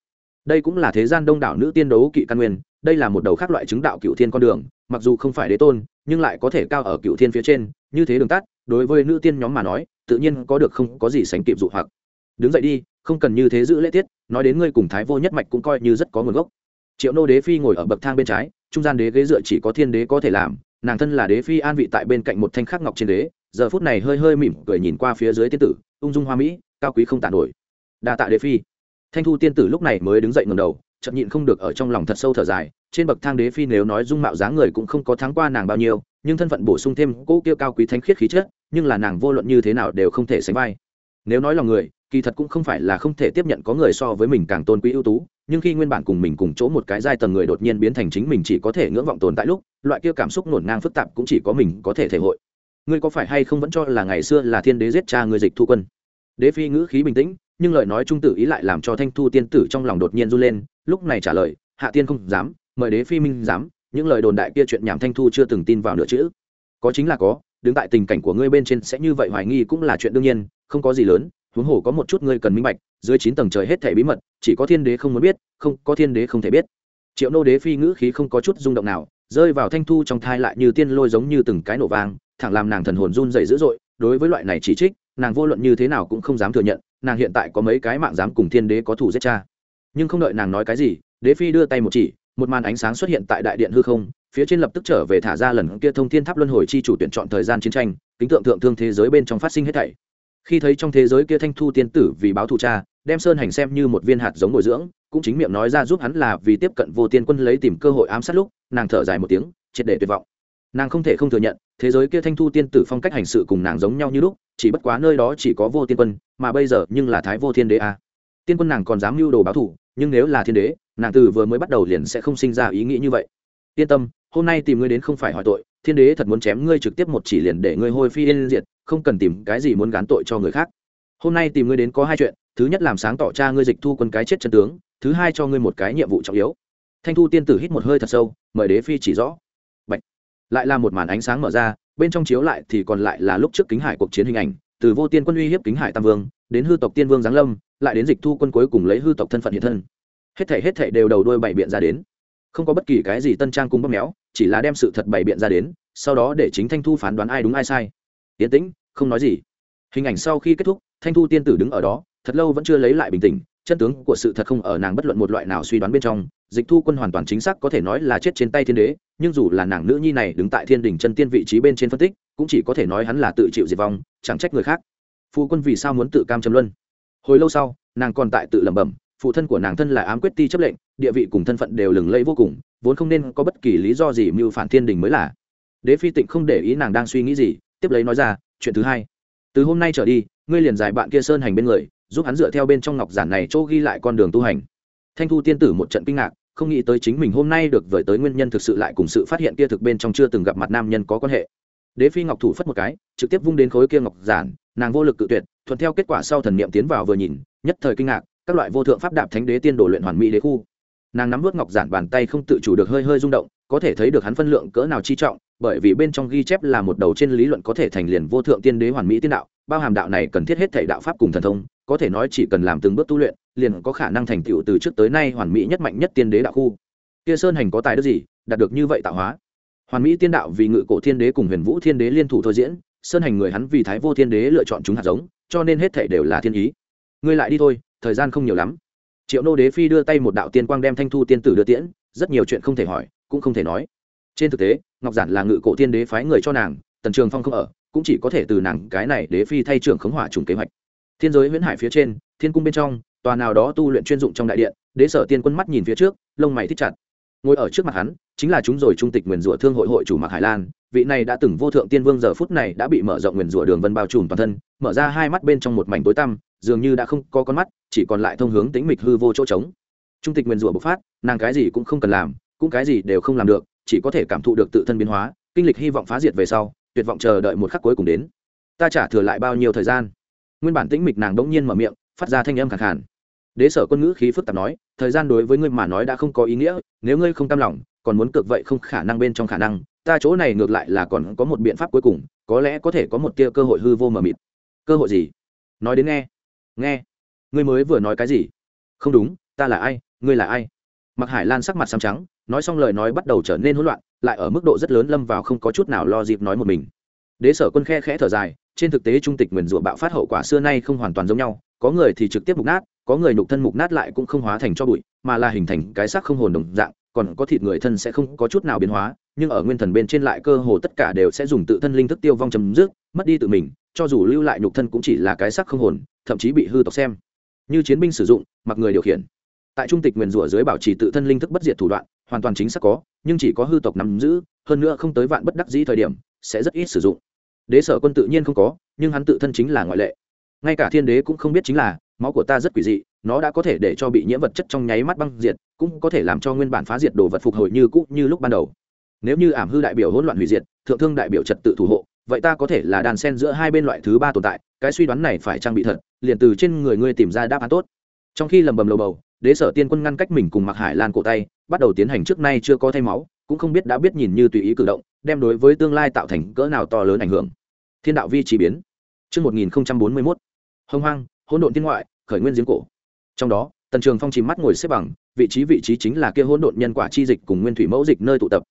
Đây cũng là thế gian đông đảo nữ tiên đấu kỵ căn nguyên, đây là một đầu khác loại chứng đạo cựu thiên con đường, mặc dù không phải đế tôn, nhưng lại có thể cao ở cựu thiên phía trên, như thế đường tắt, đối với nữ tiên nhóm mà nói, tự nhiên có được không có gì sánh kịp dụ hoặc. Đứng dậy đi, không cần như thế giữ lễ tiết, nói đến ngươi cùng thái vô nhất mạch cũng coi như rất có nguồn gốc. Triệu nô đế phi ngồi ở bậc thang bên trái, trung gian đế ghế dựa chỉ có thiên đế có thể làm, nàng thân là đế phi an vị tại bên cạnh một thanh khắc ngọc trên đế giờ phút này hơi hơi mỉm cười nhìn qua phía dưới tiên tử, ung dung hoa mỹ, cao quý không tàn nổi. Đa tạ đế phi. Thanh thu tiên tử lúc này mới đứng dậy ngầm đầu chậm nhịn không được ở trong lòng thật sâu thở dài, trên bậc thang đế phi nếu nói dung mạo dáng người cũng không có thắng qua nàng bao nhiêu, nhưng thân phận bổ sung thêm cỗ kia cao quý thánh khiết khí chất, nhưng là nàng vô luận như thế nào đều không thể sánh vai. Nếu nói lòng người, kỳ thật cũng không phải là không thể tiếp nhận có người so với mình càng tôn quý ưu tú, nhưng khi nguyên bản cùng mình cùng chỗ một cái giai tầng người đột nhiên biến thành chính mình chỉ có thể ngưỡng vọng tồn tại lúc, loại kia cảm xúc nổn ngang phức tạp cũng chỉ có mình có thể thể hội ngươi có phải hay không vẫn cho là ngày xưa là thiên đế giết cha người dịch thu quân? Đế phi ngữ khí bình tĩnh, nhưng lời nói trung tử ý lại làm cho thanh thu tiên tử trong lòng đột nhiên run lên, lúc này trả lời, hạ tiên không dám, mời đế phi minh dám những lời đồn đại kia chuyện nhảm thanh thu chưa từng tin vào nửa chữ. Có chính là có, đứng tại tình cảnh của ngươi bên trên sẽ như vậy hoài nghi cũng là chuyện đương nhiên, không có gì lớn, huống hồ có một chút ngươi cần minh bạch, dưới chín tầng trời hết thể bí mật, chỉ có thiên đế không muốn biết, không, có thiên đế không thể biết. Triệu nô đế phi ngữ khí không có chút rung động nào, rơi vào thanh thu trong thai lại như tiên lôi giống như từng cái nổ vang thẳng làm nàng thần hồn run dày dữ dội, đối với loại này chỉ trích, nàng vô luận như thế nào cũng không dám thừa nhận, nàng hiện tại có mấy cái mạng dám cùng thiên đế có thủ giết cha. Nhưng không đợi nàng nói cái gì, đế phi đưa tay một chỉ, một màn ánh sáng xuất hiện tại đại điện hư không, phía trên lập tức trở về thả ra lần kia thông thiên tháp luân hồi chi chủ tuyển chọn thời gian chiến tranh, kính tượng thượng thương thế giới bên trong phát sinh hết thảy. Khi thấy trong thế giới kia thanh thu tiên tử vì báo thù cha, đem sơn hành xem như một viên hạt giống bồi dưỡng, cũng chính miệng nói ra giúp hắn là vì tiếp cận vô tiên quân lấy tìm cơ hội ám sát lúc, nàng thở dài một tiếng, triệt để tuyệt vọng nàng không thể không thừa nhận thế giới kia thanh thu tiên tử phong cách hành sự cùng nàng giống nhau như lúc chỉ bất quá nơi đó chỉ có vô tiên quân mà bây giờ nhưng là thái vô thiên đế a. À. tiên quân nàng còn dám mưu đồ báo thủ, nhưng nếu là thiên đế nàng từ vừa mới bắt đầu liền sẽ không sinh ra ý nghĩ như vậy. Yên tâm hôm nay tìm ngươi đến không phải hỏi tội thiên đế thật muốn chém ngươi trực tiếp một chỉ liền để ngươi hôi phi yên diệt không cần tìm cái gì muốn gán tội cho người khác. Hôm nay tìm ngươi đến có hai chuyện thứ nhất làm sáng tỏ cha ngươi dịch thu quân cái chết chân tướng thứ hai cho ngươi một cái nhiệm vụ trọng yếu. Thanh thu tiên tử hít một hơi thật sâu mời đế phi chỉ rõ lại là một màn ánh sáng mở ra, bên trong chiếu lại thì còn lại là lúc trước kính hải cuộc chiến hình ảnh, từ vô tiên quân uy hiếp kính hải tam vương, đến hư tộc tiên vương giáng lâm, lại đến dịch thu quân cuối cùng lấy hư tộc thân phận hiện thân. Hết thể hết thể đều đầu đuôi bảy biện ra đến. Không có bất kỳ cái gì tân trang cung bóp méo, chỉ là đem sự thật bày biện ra đến, sau đó để chính thanh thu phán đoán ai đúng ai sai. Yến tĩnh, không nói gì. Hình ảnh sau khi kết thúc, thanh thu tiên tử đứng ở đó, thật lâu vẫn chưa lấy lại bình tĩnh chân tướng của sự thật không ở nàng bất luận một loại nào suy đoán bên trong, dịch thu quân hoàn toàn chính xác có thể nói là chết trên tay thiên đế, nhưng dù là nàng nữ nhi này đứng tại thiên đình chân tiên vị trí bên trên phân tích, cũng chỉ có thể nói hắn là tự chịu diệt vong, chẳng trách người khác. Phụ quân vì sao muốn tự cam châm luân? Hồi lâu sau, nàng còn tại tự lẩm bẩm, phụ thân của nàng thân là ám quyết ti chấp lệnh, địa vị cùng thân phận đều lừng lẫy vô cùng, vốn không nên có bất kỳ lý do gì mưu phản thiên đình mới là. Đế phi tịnh không để ý nàng đang suy nghĩ gì, tiếp lấy nói ra, chuyện thứ hai. Từ hôm nay trở đi, ngươi liền giải bạn kia sơn hành bên người giúp hắn dựa theo bên trong ngọc giản này chỗ ghi lại con đường tu hành. Thanh thu tiên tử một trận kinh ngạc, không nghĩ tới chính mình hôm nay được vời tới nguyên nhân thực sự lại cùng sự phát hiện kia thực bên trong chưa từng gặp mặt nam nhân có quan hệ. Đế phi ngọc thủ phất một cái, trực tiếp vung đến khối kia ngọc giản, nàng vô lực cự tuyệt, thuận theo kết quả sau thần niệm tiến vào vừa nhìn, nhất thời kinh ngạc, các loại vô thượng pháp đạp thánh đế tiên đồ luyện hoàn mỹ đế khu. Nàng nắm vớt ngọc giản bàn tay không tự chủ được hơi hơi rung động, có thể thấy được hắn phân lượng cỡ nào chi trọng, bởi vì bên trong ghi chép là một đầu trên lý luận có thể thành liền vô thượng tiên đế hoàn mỹ tiên đạo bao hàm đạo này cần thiết hết thể đạo pháp cùng thần thông, có thể nói chỉ cần làm từng bước tu luyện, liền có khả năng thành tựu từ trước tới nay hoàn mỹ nhất mạnh nhất tiên đế đạo khu. Kia sơn hành có tài đức gì, đạt được như vậy tạo hóa? Hoàn mỹ tiên đạo vì ngự cổ thiên đế cùng huyền vũ thiên đế liên thủ thôi diễn, sơn hành người hắn vì thái vô thiên đế lựa chọn chúng hạt giống, cho nên hết thể đều là thiên ý. Ngươi lại đi thôi, thời gian không nhiều lắm. Triệu nô đế phi đưa tay một đạo tiên quang đem thanh thu tiên tử đưa tiễn, rất nhiều chuyện không thể hỏi, cũng không thể nói. Trên thực tế, ngọc giản là ngự cổ tiên đế phái người cho nàng, tần trường phong không ở cũng chỉ có thể từ nàng cái này đế phi thay trưởng khống hỏa trùng kế hoạch. Thiên giới huyễn hải phía trên, thiên cung bên trong, tòa nào đó tu luyện chuyên dụng trong đại điện, đế sở tiên quân mắt nhìn phía trước, lông mày thích chặt. Ngồi ở trước mặt hắn, chính là chúng rồi trung tịch nguyền rủa thương hội hội chủ mạc hải lan, vị này đã từng vô thượng tiên vương giờ phút này đã bị mở rộng nguyền rủa đường vân bao trùm toàn thân, mở ra hai mắt bên trong một mảnh tối tăm, dường như đã không có con mắt, chỉ còn lại thông hướng tính mịch hư vô chỗ trống. Trung tịch nguyền rủa bộc phát, nàng cái gì cũng không cần làm, cũng cái gì đều không làm được, chỉ có thể cảm thụ được tự thân biến hóa, kinh lịch hy vọng phá diệt về sau tuyệt vọng chờ đợi một khắc cuối cùng đến. Ta trả thừa lại bao nhiêu thời gian? Nguyên bản tĩnh mịch nàng đỗng nhiên mở miệng, phát ra thanh âm khẳng khàn. Đế sở quân ngữ khí phức tạp nói, thời gian đối với ngươi mà nói đã không có ý nghĩa, nếu ngươi không tam lòng, còn muốn cược vậy không khả năng bên trong khả năng, ta chỗ này ngược lại là còn có một biện pháp cuối cùng, có lẽ có thể có một tia cơ hội hư vô mờ mịt. Cơ hội gì? Nói đến nghe. Nghe. Ngươi mới vừa nói cái gì? Không đúng, ta là ai? Ngươi là ai? Mặc hải lan sắc mặt xám trắng, nói xong lời nói bắt đầu trở nên hỗn loạn, lại ở mức độ rất lớn lâm vào không có chút nào lo dịp nói một mình. Đế sở quân khe khẽ thở dài, trên thực tế trung tịch nguyền rủa bạo phát hậu quả xưa nay không hoàn toàn giống nhau, có người thì trực tiếp mục nát, có người nhục thân mục nát lại cũng không hóa thành cho bụi, mà là hình thành cái xác không hồn đồng dạng, còn có thịt người thân sẽ không có chút nào biến hóa, nhưng ở nguyên thần bên trên lại cơ hồ tất cả đều sẽ dùng tự thân linh thức tiêu vong chấm dứt, mất đi tự mình, cho dù lưu lại nhục thân cũng chỉ là cái xác không hồn, thậm chí bị hư tộc xem. Như chiến binh sử dụng, mặc người điều khiển tại trung tịch nguyền rủa dưới bảo trì tự thân linh thức bất diệt thủ đoạn, hoàn toàn chính xác có, nhưng chỉ có hư tộc nắm giữ, hơn nữa không tới vạn bất đắc dĩ thời điểm, sẽ rất ít sử dụng. Đế sở quân tự nhiên không có, nhưng hắn tự thân chính là ngoại lệ. Ngay cả thiên đế cũng không biết chính là, máu của ta rất quỷ dị, nó đã có thể để cho bị nhiễm vật chất trong nháy mắt băng diệt, cũng có thể làm cho nguyên bản phá diệt đồ vật phục hồi như cũ như lúc ban đầu. Nếu như ảm hư đại biểu hỗn loạn hủy diệt, thượng thương đại biểu trật tự thủ hộ, vậy ta có thể là đàn sen giữa hai bên loại thứ ba tồn tại, cái suy đoán này phải trang bị thật, liền từ trên người ngươi tìm ra đáp án tốt. Trong khi lầm bầm lầu bầu đế sở tiên quân ngăn cách mình cùng mặc hải lan cổ tay bắt đầu tiến hành trước nay chưa có thay máu cũng không biết đã biết nhìn như tùy ý cử động đem đối với tương lai tạo thành cỡ nào to lớn ảnh hưởng thiên đạo vi chỉ biến Trước 1041, hông hoang, hỗn độn tiên ngoại, khởi nguyên giếng cổ. Trong đó, Tần Trường Phong chìm mắt ngồi xếp bằng, vị trí vị trí chính là kia hỗn độn nhân quả chi dịch cùng nguyên thủy mẫu dịch nơi tụ tập.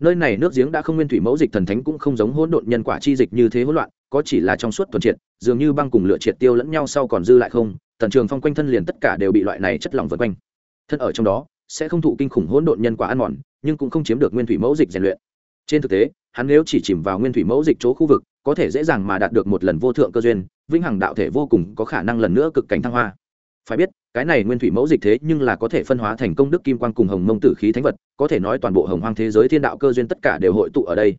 Nơi này nước giếng đã không nguyên thủy mẫu dịch thần thánh cũng không giống hỗn độn nhân quả chi dịch như thế hỗn loạn, có chỉ là trong suốt thuần triệt, dường như băng cùng lửa triệt tiêu lẫn nhau sau còn dư lại không, Tần Trường Phong quanh thân liền tất cả đều bị loại này chất lỏng vây quanh. Thân ở trong đó, sẽ không thụ kinh khủng hỗn độn nhân quả ăn mòn, nhưng cũng không chiếm được nguyên thủy mẫu dịch rèn luyện. Trên thực tế, hắn nếu chỉ chìm vào nguyên thủy mẫu dịch chỗ khu vực, có thể dễ dàng mà đạt được một lần vô thượng cơ duyên vĩnh hằng đạo thể vô cùng có khả năng lần nữa cực cảnh thăng hoa phải biết cái này nguyên thủy mẫu dịch thế nhưng là có thể phân hóa thành công đức kim quan cùng hồng mông tử khí thánh vật có thể nói toàn bộ hồng hoang thế giới thiên đạo cơ duyên tất cả đều hội tụ ở đây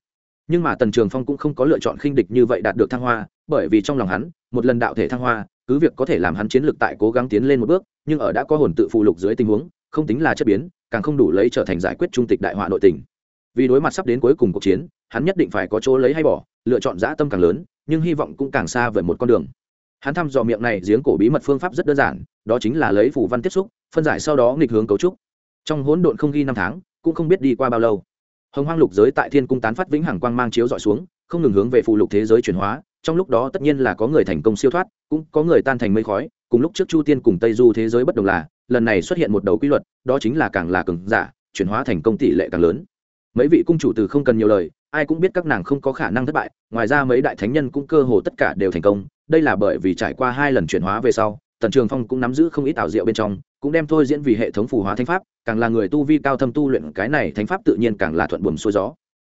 nhưng mà tần trường phong cũng không có lựa chọn khinh địch như vậy đạt được thăng hoa bởi vì trong lòng hắn một lần đạo thể thăng hoa cứ việc có thể làm hắn chiến lược tại cố gắng tiến lên một bước, nhưng ở đã có hồn tự phụ lục dưới tình huống, không tính là chất biến, càng không đủ lấy trở thành giải quyết trung tịch đại họa nội tình. Vì đối mặt sắp đến cuối cùng cuộc chiến, hắn nhất định phải có chỗ lấy hay bỏ, lựa chọn dã tâm càng lớn, nhưng hy vọng cũng càng xa về một con đường. Hắn thăm dò miệng này giếng cổ bí mật phương pháp rất đơn giản, đó chính là lấy phủ văn tiếp xúc, phân giải sau đó nghịch hướng cấu trúc. Trong hỗn độn không ghi năm tháng, cũng không biết đi qua bao lâu. Hồng hoang lục giới tại thiên cung tán phát vĩnh hằng quang mang chiếu dọi xuống, không ngừng hướng về phụ lục thế giới chuyển hóa trong lúc đó tất nhiên là có người thành công siêu thoát, cũng có người tan thành mây khói, cùng lúc trước chu tiên cùng tây du thế giới bất đồng là, lần này xuất hiện một đầu quy luật, đó chính là càng là cường giả, chuyển hóa thành công tỷ lệ càng lớn. Mấy vị cung chủ từ không cần nhiều lời, ai cũng biết các nàng không có khả năng thất bại, ngoài ra mấy đại thánh nhân cũng cơ hồ tất cả đều thành công. Đây là bởi vì trải qua hai lần chuyển hóa về sau, tần trường phong cũng nắm giữ không ít ảo diệu bên trong, cũng đem thôi diễn vì hệ thống phù hóa thánh pháp, càng là người tu vi cao thâm tu luyện, cái này thánh pháp tự nhiên càng là thuận buồm xuôi gió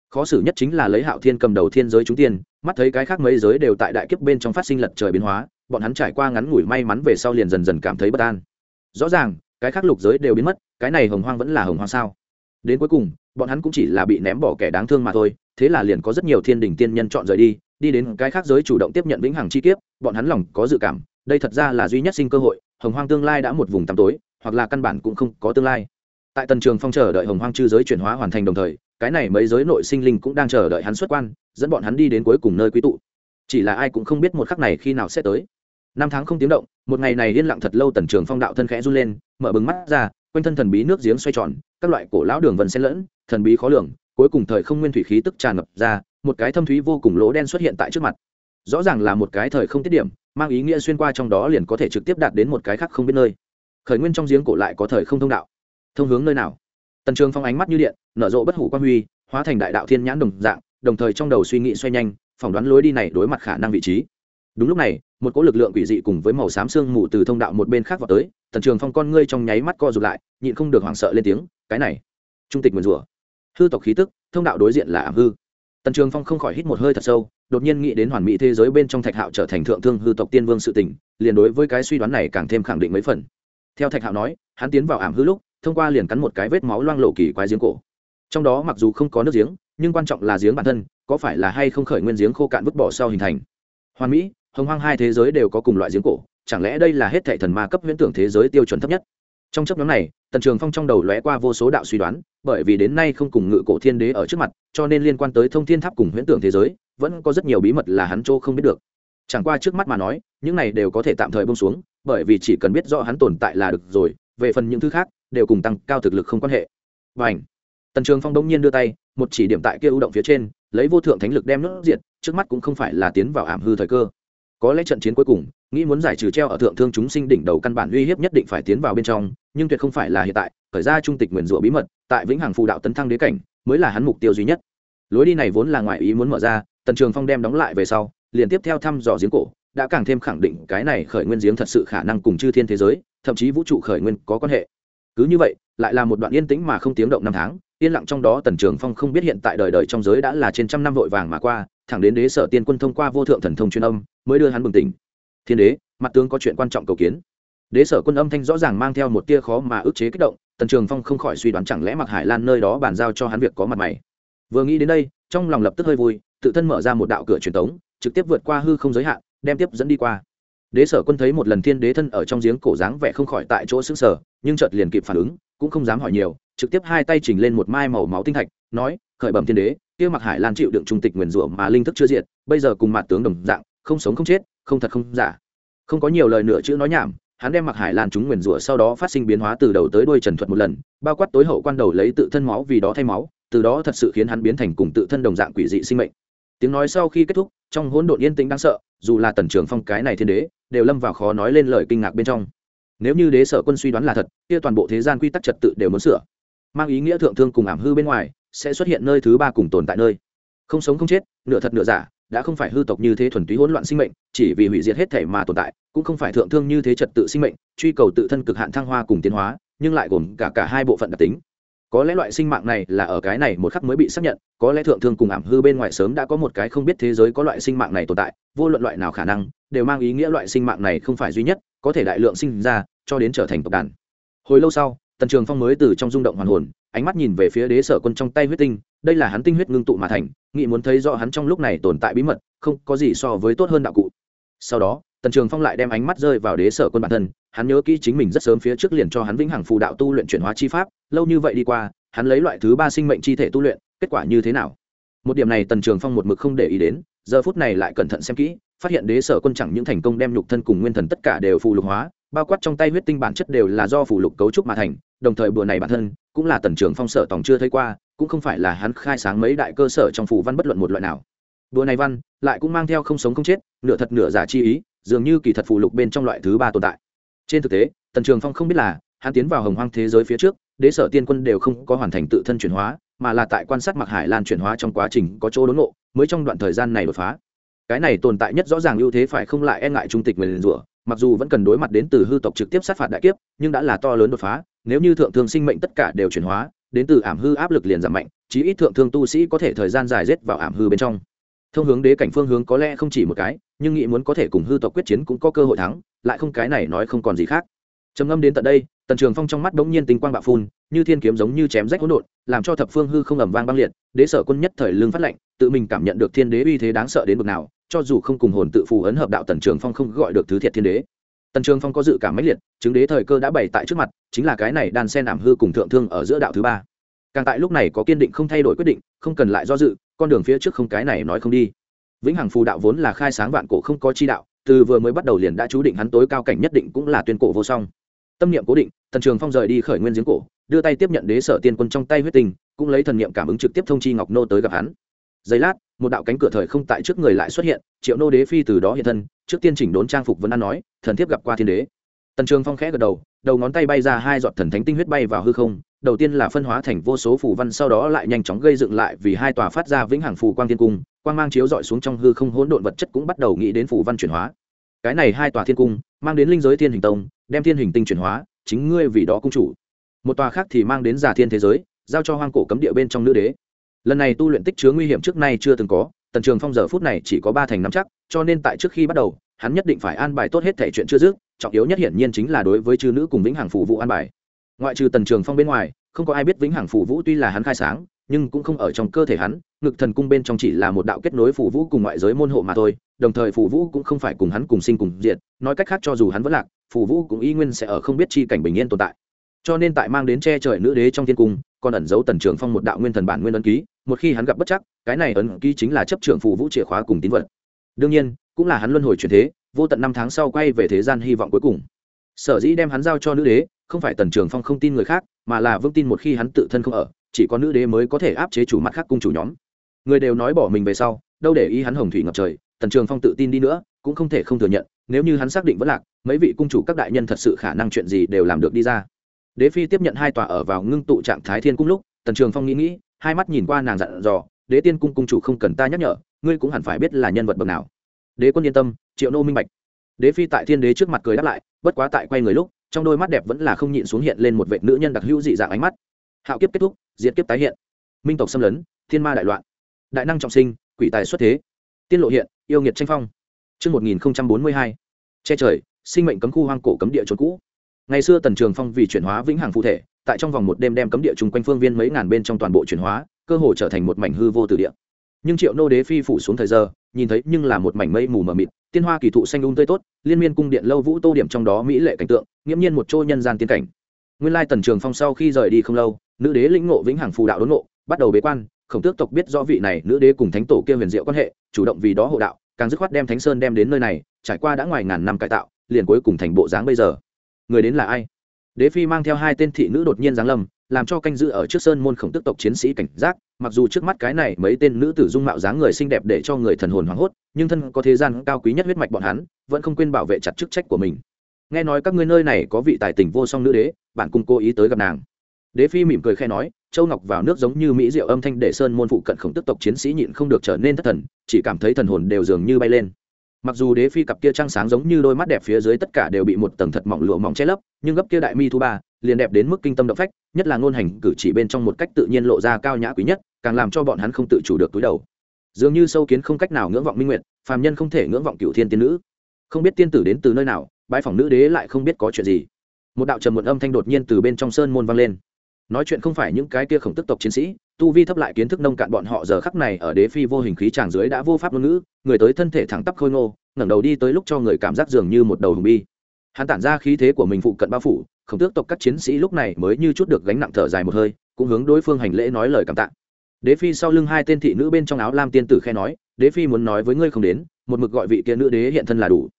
khó xử nhất chính là lấy hạo thiên cầm đầu thiên giới chúng tiên, mắt thấy cái khác mấy giới đều tại đại kiếp bên trong phát sinh lật trời biến hóa, bọn hắn trải qua ngắn ngủi may mắn về sau liền dần dần cảm thấy bất an. Rõ ràng, cái khác lục giới đều biến mất, cái này hồng hoang vẫn là hồng hoang sao? Đến cuối cùng, bọn hắn cũng chỉ là bị ném bỏ kẻ đáng thương mà thôi, thế là liền có rất nhiều thiên đình tiên nhân chọn rời đi đi đến cái khác giới chủ động tiếp nhận vĩnh hằng chi kiếp, bọn hắn lòng có dự cảm, đây thật ra là duy nhất sinh cơ hội, hồng hoang tương lai đã một vùng tăm tối, hoặc là căn bản cũng không có tương lai. Tại tần trường phong chờ đợi hồng hoang chư giới chuyển hóa hoàn thành đồng thời cái này mấy giới nội sinh linh cũng đang chờ đợi hắn xuất quan, dẫn bọn hắn đi đến cuối cùng nơi quý tụ. Chỉ là ai cũng không biết một khắc này khi nào sẽ tới. Năm tháng không tiếng động, một ngày này yên lặng thật lâu tần trường phong đạo thân khẽ run lên, mở bừng mắt ra, quanh thân thần bí nước giếng xoay tròn, các loại cổ lão đường vần xen lẫn, thần bí khó lường, cuối cùng thời không nguyên thủy khí tức tràn ngập ra, một cái thâm thúy vô cùng lỗ đen xuất hiện tại trước mặt. Rõ ràng là một cái thời không tiết điểm, mang ý nghĩa xuyên qua trong đó liền có thể trực tiếp đạt đến một cái khác không biết nơi. Khởi nguyên trong giếng cổ lại có thời không thông đạo. Thông hướng nơi nào? Tần trường phong ánh mắt như điện, nở rộ bất hủ quan huy, hóa thành đại đạo thiên nhãn đồng dạng, đồng thời trong đầu suy nghĩ xoay nhanh, phỏng đoán lối đi này đối mặt khả năng vị trí. Đúng lúc này, một cỗ lực lượng quỷ dị cùng với màu xám sương mù từ thông đạo một bên khác vào tới, tần trường phong con ngươi trong nháy mắt co rụt lại, nhịn không được hoảng sợ lên tiếng, cái này, trung tịch nguyền rủa hư tộc khí tức, thông đạo đối diện là ảm hư. Tần trường phong không khỏi hít một hơi thật sâu, đột nhiên nghĩ đến hoàn mỹ thế giới bên trong thạch hạo trở thành thượng thương hư tộc tiên vương sự tỉnh liền đối với cái suy đoán này càng thêm khẳng định mấy phần. Theo thạch hạo nói, hắn tiến vào ảm hư lúc thông qua liền cắn một cái vết máu loang lộ kỳ quái giếng cổ. Trong đó mặc dù không có nước giếng, nhưng quan trọng là giếng bản thân, có phải là hay không khởi nguyên giếng khô cạn vứt bỏ sau hình thành. Hoàn mỹ, hồng hoang hai thế giới đều có cùng loại giếng cổ, chẳng lẽ đây là hết thệ thần ma cấp huyễn tưởng thế giới tiêu chuẩn thấp nhất? Trong chấp nhóm này, tần trường phong trong đầu lóe qua vô số đạo suy đoán, bởi vì đến nay không cùng ngự cổ thiên đế ở trước mặt, cho nên liên quan tới thông thiên tháp cùng huyễn tưởng thế giới, vẫn có rất nhiều bí mật là hắn chỗ không biết được. Chẳng qua trước mắt mà nói, những này đều có thể tạm thời bông xuống, bởi vì chỉ cần biết rõ hắn tồn tại là được rồi, về phần những thứ khác đều cùng tăng cao thực lực không quan hệ. Và ảnh tần trường phong đông nhiên đưa tay, một chỉ điểm tại kia ưu động phía trên, lấy vô thượng thánh lực đem nước diện trước mắt cũng không phải là tiến vào ảm hư thời cơ. Có lẽ trận chiến cuối cùng, nghĩ muốn giải trừ treo ở thượng thương chúng sinh đỉnh đầu căn bản uy hiếp nhất định phải tiến vào bên trong, nhưng tuyệt không phải là hiện tại, khởi ra trung tịch nguyền rủa bí mật, tại vĩnh hằng phù đạo tấn thăng đế cảnh, mới là hắn mục tiêu duy nhất. Lối đi này vốn là ngoại ý muốn mở ra, tần trường phong đem đóng lại về sau, liền tiếp theo thăm dò giếng cổ, đã càng thêm khẳng định cái này khởi nguyên giếng thật sự khả năng cùng chư thiên thế giới, thậm chí vũ trụ khởi nguyên có quan hệ cứ như vậy, lại là một đoạn yên tĩnh mà không tiếng động năm tháng, yên lặng trong đó tần trường phong không biết hiện tại đời đời trong giới đã là trên trăm năm vội vàng mà qua, thẳng đến đế sở tiên quân thông qua vô thượng thần thông truyền âm, mới đưa hắn bừng tỉnh. Thiên đế, mặt tướng có chuyện quan trọng cầu kiến. Đế sở quân âm thanh rõ ràng mang theo một tia khó mà ức chế kích động, tần trường phong không khỏi suy đoán chẳng lẽ mặc hải lan nơi đó bàn giao cho hắn việc có mặt mày. Vừa nghĩ đến đây, trong lòng lập tức hơi vui, tự thân mở ra một đạo cửa truyền tống, trực tiếp vượt qua hư không giới hạn, đem tiếp dẫn đi qua đế sở quân thấy một lần thiên đế thân ở trong giếng cổ dáng vẻ không khỏi tại chỗ xứng sở nhưng chợt liền kịp phản ứng, cũng không dám hỏi nhiều, trực tiếp hai tay chỉnh lên một mai màu máu tinh thạch, nói, khởi bẩm thiên đế, kia mặc hải lan chịu đựng trung tịch nguyền rủa mà linh thức chưa diệt, bây giờ cùng mặt tướng đồng dạng, không sống không chết, không thật không giả. Không có nhiều lời nữa chữ nói nhảm, hắn đem mặc hải lan chúng nguyền rủa sau đó phát sinh biến hóa từ đầu tới đuôi trần thuật một lần, bao quát tối hậu quan đầu lấy tự thân máu vì đó thay máu, từ đó thật sự khiến hắn biến thành cùng tự thân đồng dạng quỷ dị sinh mệnh tiếng nói sau khi kết thúc, trong hỗn độn yên tĩnh đáng sợ, dù là tần trường phong cái này thiên đế, đều lâm vào khó nói lên lời kinh ngạc bên trong. Nếu như đế sở quân suy đoán là thật, kia toàn bộ thế gian quy tắc trật tự đều muốn sửa. Mang ý nghĩa thượng thương cùng ảm hư bên ngoài, sẽ xuất hiện nơi thứ ba cùng tồn tại nơi. Không sống không chết, nửa thật nửa giả, đã không phải hư tộc như thế thuần túy hỗn loạn sinh mệnh, chỉ vì hủy diệt hết thể mà tồn tại, cũng không phải thượng thương như thế trật tự sinh mệnh, truy cầu tự thân cực hạn thăng hoa cùng tiến hóa, nhưng lại gồm cả cả hai bộ phận đặc tính có lẽ loại sinh mạng này là ở cái này một khắc mới bị xác nhận, có lẽ thượng thương cùng ảm hư bên ngoài sớm đã có một cái không biết thế giới có loại sinh mạng này tồn tại, vô luận loại nào khả năng, đều mang ý nghĩa loại sinh mạng này không phải duy nhất, có thể đại lượng sinh ra, cho đến trở thành tộc đàn. Hồi lâu sau, tần trường phong mới từ trong rung động hoàn hồn, ánh mắt nhìn về phía đế sở quân trong tay huyết tinh, đây là hắn tinh huyết ngưng tụ mà thành nghị muốn thấy rõ hắn trong lúc này tồn tại bí mật, không có gì so với tốt hơn đạo cụ. Sau đó tần trường phong lại đem ánh mắt rơi vào đế sở quân bản thân, hắn nhớ kỹ chính mình rất sớm phía trước liền cho hắn vĩnh hằng phù đạo tu luyện chuyển hóa chi pháp, lâu như vậy đi qua, hắn lấy loại thứ ba sinh mệnh chi thể tu luyện, kết quả như thế nào? Một điểm này tần trường phong một mực không để ý đến, giờ phút này lại cẩn thận xem kỹ, phát hiện đế sở quân chẳng những thành công đem nhục thân cùng nguyên thần tất cả đều phù lục hóa, bao quát trong tay huyết tinh bản chất đều là do phù lục cấu trúc mà thành, đồng thời bữa này bản thân cũng là tần trường phong sở tòng chưa thấy qua, cũng không phải là hắn khai sáng mấy đại cơ sở trong phù văn bất luận một loại nào. Bữa này văn lại cũng mang theo không sống không chết, nửa thật nửa giả chi ý dường như kỳ thật phù lục bên trong loại thứ ba tồn tại. Trên thực tế, tần trường phong không biết là, hắn tiến vào hồng hoang thế giới phía trước, đế sở tiên quân đều không có hoàn thành tự thân chuyển hóa, mà là tại quan sát mặc hải lan chuyển hóa trong quá trình có chỗ đốn ngộ, mới trong đoạn thời gian này đột phá. Cái này tồn tại nhất rõ ràng ưu thế phải không lại e ngại trung tịch nguyền rủa, mặc dù vẫn cần đối mặt đến từ hư tộc trực tiếp sát phạt đại kiếp, nhưng đã là to lớn đột phá, nếu như thượng thương sinh mệnh tất cả đều chuyển hóa, đến từ ảm hư áp lực liền giảm mạnh, chí ít thượng thương tu sĩ có thể thời gian dài rết vào ảm hư bên trong thông hướng đế cảnh phương hướng có lẽ không chỉ một cái, nhưng nghĩ muốn có thể cùng hư tộc quyết chiến cũng có cơ hội thắng, lại không cái này nói không còn gì khác. Trầm ngâm đến tận đây, tần trường phong trong mắt đống nhiên tinh quang bạo phun, như thiên kiếm giống như chém rách hỗn độn, làm cho thập phương hư không ẩm vang băng liệt, đế sở quân nhất thời lương phát lệnh tự mình cảm nhận được thiên đế uy thế đáng sợ đến bực nào, cho dù không cùng hồn tự phù ấn hợp đạo tần trường phong không gọi được thứ thiệt thiên đế. Tần trường phong có dự cảm mãnh liệt, chứng đế thời cơ đã bày tại trước mặt, chính là cái này đan sen ảm hư cùng thượng thương ở giữa đạo thứ ba. Càng tại lúc này có kiên định không thay đổi quyết định, không cần lại do dự con đường phía trước không cái này nói không đi. Vĩnh hằng phù đạo vốn là khai sáng vạn cổ không có chi đạo, từ vừa mới bắt đầu liền đã chú định hắn tối cao cảnh nhất định cũng là tuyên cổ vô song. Tâm niệm cố định, tần trường phong rời đi khởi nguyên giếng cổ, đưa tay tiếp nhận đế sở tiên quân trong tay huyết tình, cũng lấy thần niệm cảm ứng trực tiếp thông chi ngọc nô tới gặp hắn. Giây lát, một đạo cánh cửa thời không tại trước người lại xuất hiện, triệu nô đế phi từ đó hiện thân, trước tiên chỉnh đốn trang phục vẫn ăn nói, thần thiếp gặp qua thiên đế tần trường phong khẽ gật đầu đầu ngón tay bay ra hai giọt thần thánh tinh huyết bay vào hư không, đầu tiên là phân hóa thành vô số phù văn sau đó lại nhanh chóng gây dựng lại vì hai tòa phát ra vĩnh hằng phù quang thiên cung, quang mang chiếu dọi xuống trong hư không hỗn độn vật chất cũng bắt đầu nghĩ đến phù văn chuyển hóa. Cái này hai tòa thiên cung, mang đến linh giới thiên hình tông, đem thiên hình tinh chuyển hóa, chính ngươi vì đó cung chủ. Một tòa khác thì mang đến giả thiên thế giới, giao cho hoang cổ cấm địa bên trong nữ đế. Lần này tu luyện tích chứa nguy hiểm trước nay chưa từng có, tần trường phong giờ phút này chỉ có ba thành nắm chắc, cho nên tại trước khi bắt đầu hắn nhất định phải an bài tốt hết thể chuyện chưa dứt, trọng yếu nhất hiển nhiên chính là đối với chư nữ cùng vĩnh hằng phụ vũ an bài. Ngoại trừ tần trường phong bên ngoài, không có ai biết vĩnh hằng phụ vũ tuy là hắn khai sáng, nhưng cũng không ở trong cơ thể hắn, ngực thần cung bên trong chỉ là một đạo kết nối phụ vũ cùng ngoại giới môn hộ mà thôi, đồng thời phụ vũ cũng không phải cùng hắn cùng sinh cùng diệt, nói cách khác cho dù hắn vẫn lạc phụ vũ cũng y nguyên sẽ ở không biết chi cảnh bình yên tồn tại. Cho nên tại mang đến che trời nữ đế trong thiên cung, còn ẩn giấu tần trường phong một đạo nguyên thần bản nguyên ấn ký, một khi hắn gặp bất chắc, cái này ấn ký chính là chấp trưởng phụ vũ chìa khóa cùng tín vật đương nhiên, cũng là hắn luân hồi chuyển thế, vô tận năm tháng sau quay về thế gian hy vọng cuối cùng. Sở dĩ đem hắn giao cho nữ đế, không phải tần trường phong không tin người khác, mà là vững tin một khi hắn tự thân không ở, chỉ có nữ đế mới có thể áp chế chủ mặt khác cung chủ nhóm. Người đều nói bỏ mình về sau, đâu để ý hắn hồng thủy ngập trời, tần trường phong tự tin đi nữa, cũng không thể không thừa nhận, nếu như hắn xác định vẫn lạc, mấy vị cung chủ các đại nhân thật sự khả năng chuyện gì đều làm được đi ra. Đế phi tiếp nhận hai tòa ở vào ngưng tụ trạng thái thiên cung lúc, tần trường phong nghĩ nghĩ, hai mắt nhìn qua nàng dặn dò, đế tiên cung cung chủ không cần ta nhắc nhở ngươi cũng hẳn phải biết là nhân vật bậc nào. Đế quân yên tâm triệu nô minh bạch. Đế phi tại thiên đế trước mặt cười đáp lại bất quá tại quay người lúc trong đôi mắt đẹp vẫn là không nhịn xuống hiện lên một vệ nữ nhân đặc hữu dị dạng ánh mắt. Hạo kiếp kết thúc diệt kiếp tái hiện. Minh tộc xâm lấn thiên ma đại loạn. Đại năng trọng sinh quỷ tài xuất thế. Tiên lộ hiện yêu nghiệt tranh phong. Trước 1042, che trời, sinh mệnh cấm khu hoang cổ cấm địa trốn cũ. Ngày xưa Tần Trường Phong vì chuyển hóa vĩnh hằng phụ thể, tại trong vòng một đêm đem cấm địa chung quanh phương viên mấy ngàn bên trong toàn bộ chuyển hóa, cơ hồ trở thành một mảnh hư vô từ địa. Nhưng Triệu Nô Đế phi phủ xuống thời giờ, nhìn thấy nhưng là một mảnh mây mù mờ mịt, tiên hoa kỳ thụ xanh um tươi tốt, liên miên cung điện lâu vũ tô điểm trong đó mỹ lệ cảnh tượng, nghiễm nhiên một chỗ nhân gian tiên cảnh. Nguyên lai Tần Trường Phong sau khi rời đi không lâu, nữ đế lĩnh ngộ vĩnh hằng phù đạo đốn ngộ, bắt đầu bế quan, khổng tước tộc biết rõ vị này nữ đế cùng thánh tổ kia huyền diệu quan hệ chủ động vì đó hộ đạo càng dứt khoát đem thánh sơn đem đến nơi này trải qua đã ngoài ngàn năm cải tạo liền cuối cùng thành bộ dáng bây giờ người đến là ai đế phi mang theo hai tên thị nữ đột nhiên giáng lâm làm cho canh giữ ở trước sơn môn khổng tước tộc chiến sĩ cảnh giác, mặc dù trước mắt cái này mấy tên nữ tử dung mạo dáng người xinh đẹp để cho người thần hồn hoảng hốt, nhưng thân có thế gian cao quý nhất huyết mạch bọn hắn, vẫn không quên bảo vệ chặt chức trách của mình. Nghe nói các ngươi nơi này có vị tài tình vô song nữ đế, bạn cùng cố ý tới gặp nàng. Đế phi mỉm cười khe nói, châu ngọc vào nước giống như mỹ diệu âm thanh để sơn môn phụ cận khổng tức tộc chiến sĩ nhịn không được trở nên thất thần, chỉ cảm thấy thần hồn đều dường như bay lên mặc dù đế phi cặp kia trăng sáng giống như đôi mắt đẹp phía dưới tất cả đều bị một tầng thật mỏng lụa mỏng che lấp, nhưng gấp kia đại mi thu ba, liền đẹp đến mức kinh tâm động phách, nhất là ngôn hành cử chỉ bên trong một cách tự nhiên lộ ra cao nhã quý nhất, càng làm cho bọn hắn không tự chủ được túi đầu. Dường như sâu kiến không cách nào ngưỡng vọng minh nguyện phàm nhân không thể ngưỡng vọng cựu thiên tiên nữ. Không biết tiên tử đến từ nơi nào bãi phòng nữ đế lại không biết có chuyện gì. Một đạo trầm một âm thanh đột nhiên từ bên trong sơn môn vang lên. Nói chuyện không phải những cái kia khổng tức tộc chiến sĩ tu vi thấp lại kiến thức nông cạn bọn họ giờ khắc này ở đế phi vô hình khí tràng dưới đã vô pháp ngôn ngữ, người tới thân thể thẳng tắp khôi ngô, ngẩng đầu đi tới lúc cho người cảm giác dường như một đầu hùng bi. Hắn tản ra khí thế của mình phụ cận bao phủ khổng tước tộc các chiến sĩ lúc này mới như chút được gánh nặng thở dài một hơi, cũng hướng đối phương hành lễ nói lời cảm tạ. Đế phi sau lưng hai tên thị nữ bên trong áo lam tiên tử khe nói, đế phi muốn nói với ngươi không đến, một mực gọi vị tiên nữ đế hiện thân là đủ.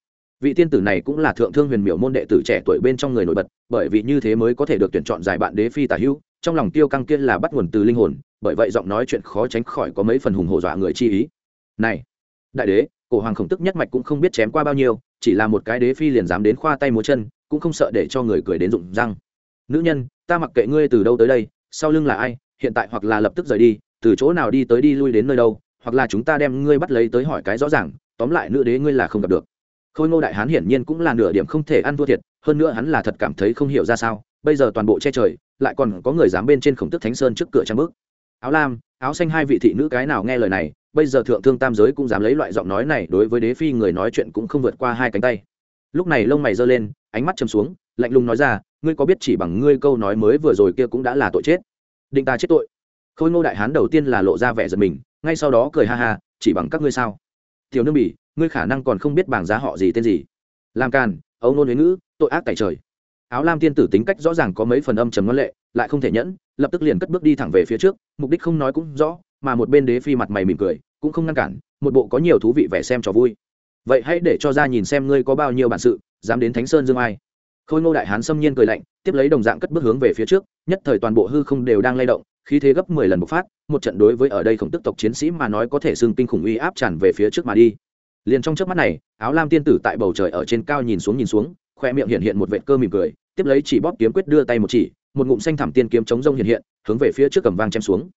Vị tiên tử này cũng là thượng thương huyền miểu môn đệ tử trẻ tuổi bên trong người nổi bật, bởi vì như thế mới có thể được tuyển chọn giải bạn đế phi tả hữu, trong lòng tiêu căng kia là bắt nguồn từ linh hồn bởi vậy giọng nói chuyện khó tránh khỏi có mấy phần hùng hổ dọa người chi ý. Này, đại đế, cổ hoàng khổng tức nhất mạch cũng không biết chém qua bao nhiêu, chỉ là một cái đế phi liền dám đến khoa tay múa chân, cũng không sợ để cho người cười đến rụng răng. Nữ nhân, ta mặc kệ ngươi từ đâu tới đây, sau lưng là ai, hiện tại hoặc là lập tức rời đi, từ chỗ nào đi tới đi lui đến nơi đâu, hoặc là chúng ta đem ngươi bắt lấy tới hỏi cái rõ ràng, tóm lại nữ đế ngươi là không gặp được. Khôi ngô đại hán hiển nhiên cũng là nửa điểm không thể ăn thua thiệt, hơn nữa hắn là thật cảm thấy không hiểu ra sao, bây giờ toàn bộ che trời, lại còn có người dám bên trên khổng tức thánh sơn trước cửa trang bước áo lam, áo xanh hai vị thị nữ cái nào nghe lời này, bây giờ thượng thương tam giới cũng dám lấy loại giọng nói này đối với đế phi người nói chuyện cũng không vượt qua hai cánh tay. Lúc này lông mày giơ lên, ánh mắt chầm xuống, lạnh lùng nói ra, ngươi có biết chỉ bằng ngươi câu nói mới vừa rồi kia cũng đã là tội chết? Định ta chết tội. Khôi ngô đại hán đầu tiên là lộ ra vẻ giật mình, ngay sau đó cười ha ha, chỉ bằng các ngươi sao? Tiểu nương bỉ, ngươi khả năng còn không biết bảng giá họ gì tên gì. Làm càn, ấu nôn huế ngữ, tội ác tại trời áo lam tiên tử tính cách rõ ràng có mấy phần âm trầm ngân lệ, lại không thể nhẫn, lập tức liền cất bước đi thẳng về phía trước, mục đích không nói cũng rõ, mà một bên đế phi mặt mày mỉm cười, cũng không ngăn cản, một bộ có nhiều thú vị vẻ xem trò vui. Vậy hãy để cho ra nhìn xem ngươi có bao nhiêu bản sự, dám đến thánh sơn dương ai. Khôi ngô đại hán xâm nhiên cười lạnh, tiếp lấy đồng dạng cất bước hướng về phía trước, nhất thời toàn bộ hư không đều đang lay động, khí thế gấp mười lần bộc phát, một trận đối với ở đây khổng tức tộc chiến sĩ mà nói có thể xưng kinh khủng uy áp tràn về phía trước mà đi. Liền trong trước mắt này, áo lam tiên tử tại bầu trời ở trên cao nhìn xuống nhìn xuống khoe miệng hiện hiện một vệt cơ mỉm cười, tiếp lấy chỉ bóp kiếm quyết đưa tay một chỉ, một ngụm xanh thảm tiên kiếm chống rông hiện hiện, hướng về phía trước cầm vang chém xuống.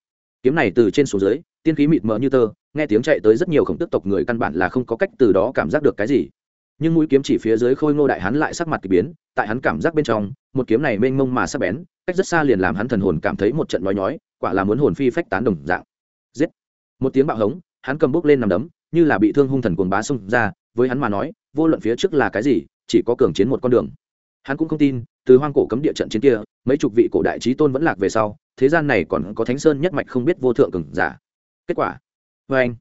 Kiếm này từ trên xuống dưới, tiên khí mịt mờ như tơ, nghe tiếng chạy tới rất nhiều khổng tức tộc người căn bản là không có cách từ đó cảm giác được cái gì. Nhưng mũi kiếm chỉ phía dưới khôi ngô đại hắn lại sắc mặt k ỳ biến, tại hắn cảm giác bên trong, một kiếm này mênh mông mà sắc bén, cách rất xa liền làm hắn thần hồn cảm thấy một trận nói nhói, quả là muốn hồn phi phách tán đồng dạng. Giết! Một tiếng bạo hống, hắn cầm bốc lên nằm đấm, như là bị thương hung thần cuồng bá xông ra, với hắn mà nói, vô luận phía trước là cái gì chỉ có cường chiến một con đường. Hắn cũng không tin, từ hoang cổ cấm địa trận chiến kia, mấy chục vị cổ đại trí tôn vẫn lạc về sau, thế gian này còn có thánh sơn nhất mạch không biết vô thượng cường giả. Kết quả vê anh,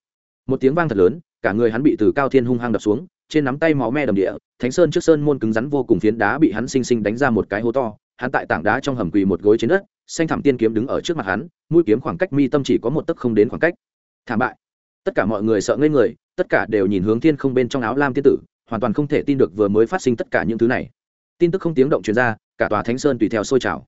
một tiếng vang thật lớn, cả người hắn bị từ cao thiên hung hăng đập xuống, trên nắm tay máu me đầm địa, thánh sơn trước sơn môn cứng rắn vô cùng phiến đá bị hắn xinh xinh đánh ra một cái hố to, hắn tại tảng đá trong hầm quỳ một gối trên đất, xanh thảm tiên kiếm đứng ở trước mặt hắn, mũi kiếm khoảng cách mi tâm chỉ có một tấc không đến khoảng cách. Thảm bại. Tất cả mọi người sợ ngây người, tất cả đều nhìn hướng thiên không bên trong áo lam tiên tử hoàn toàn không thể tin được vừa mới phát sinh tất cả những thứ này. Tin tức không tiếng động truyền ra, cả tòa thánh sơn tùy theo sôi trào.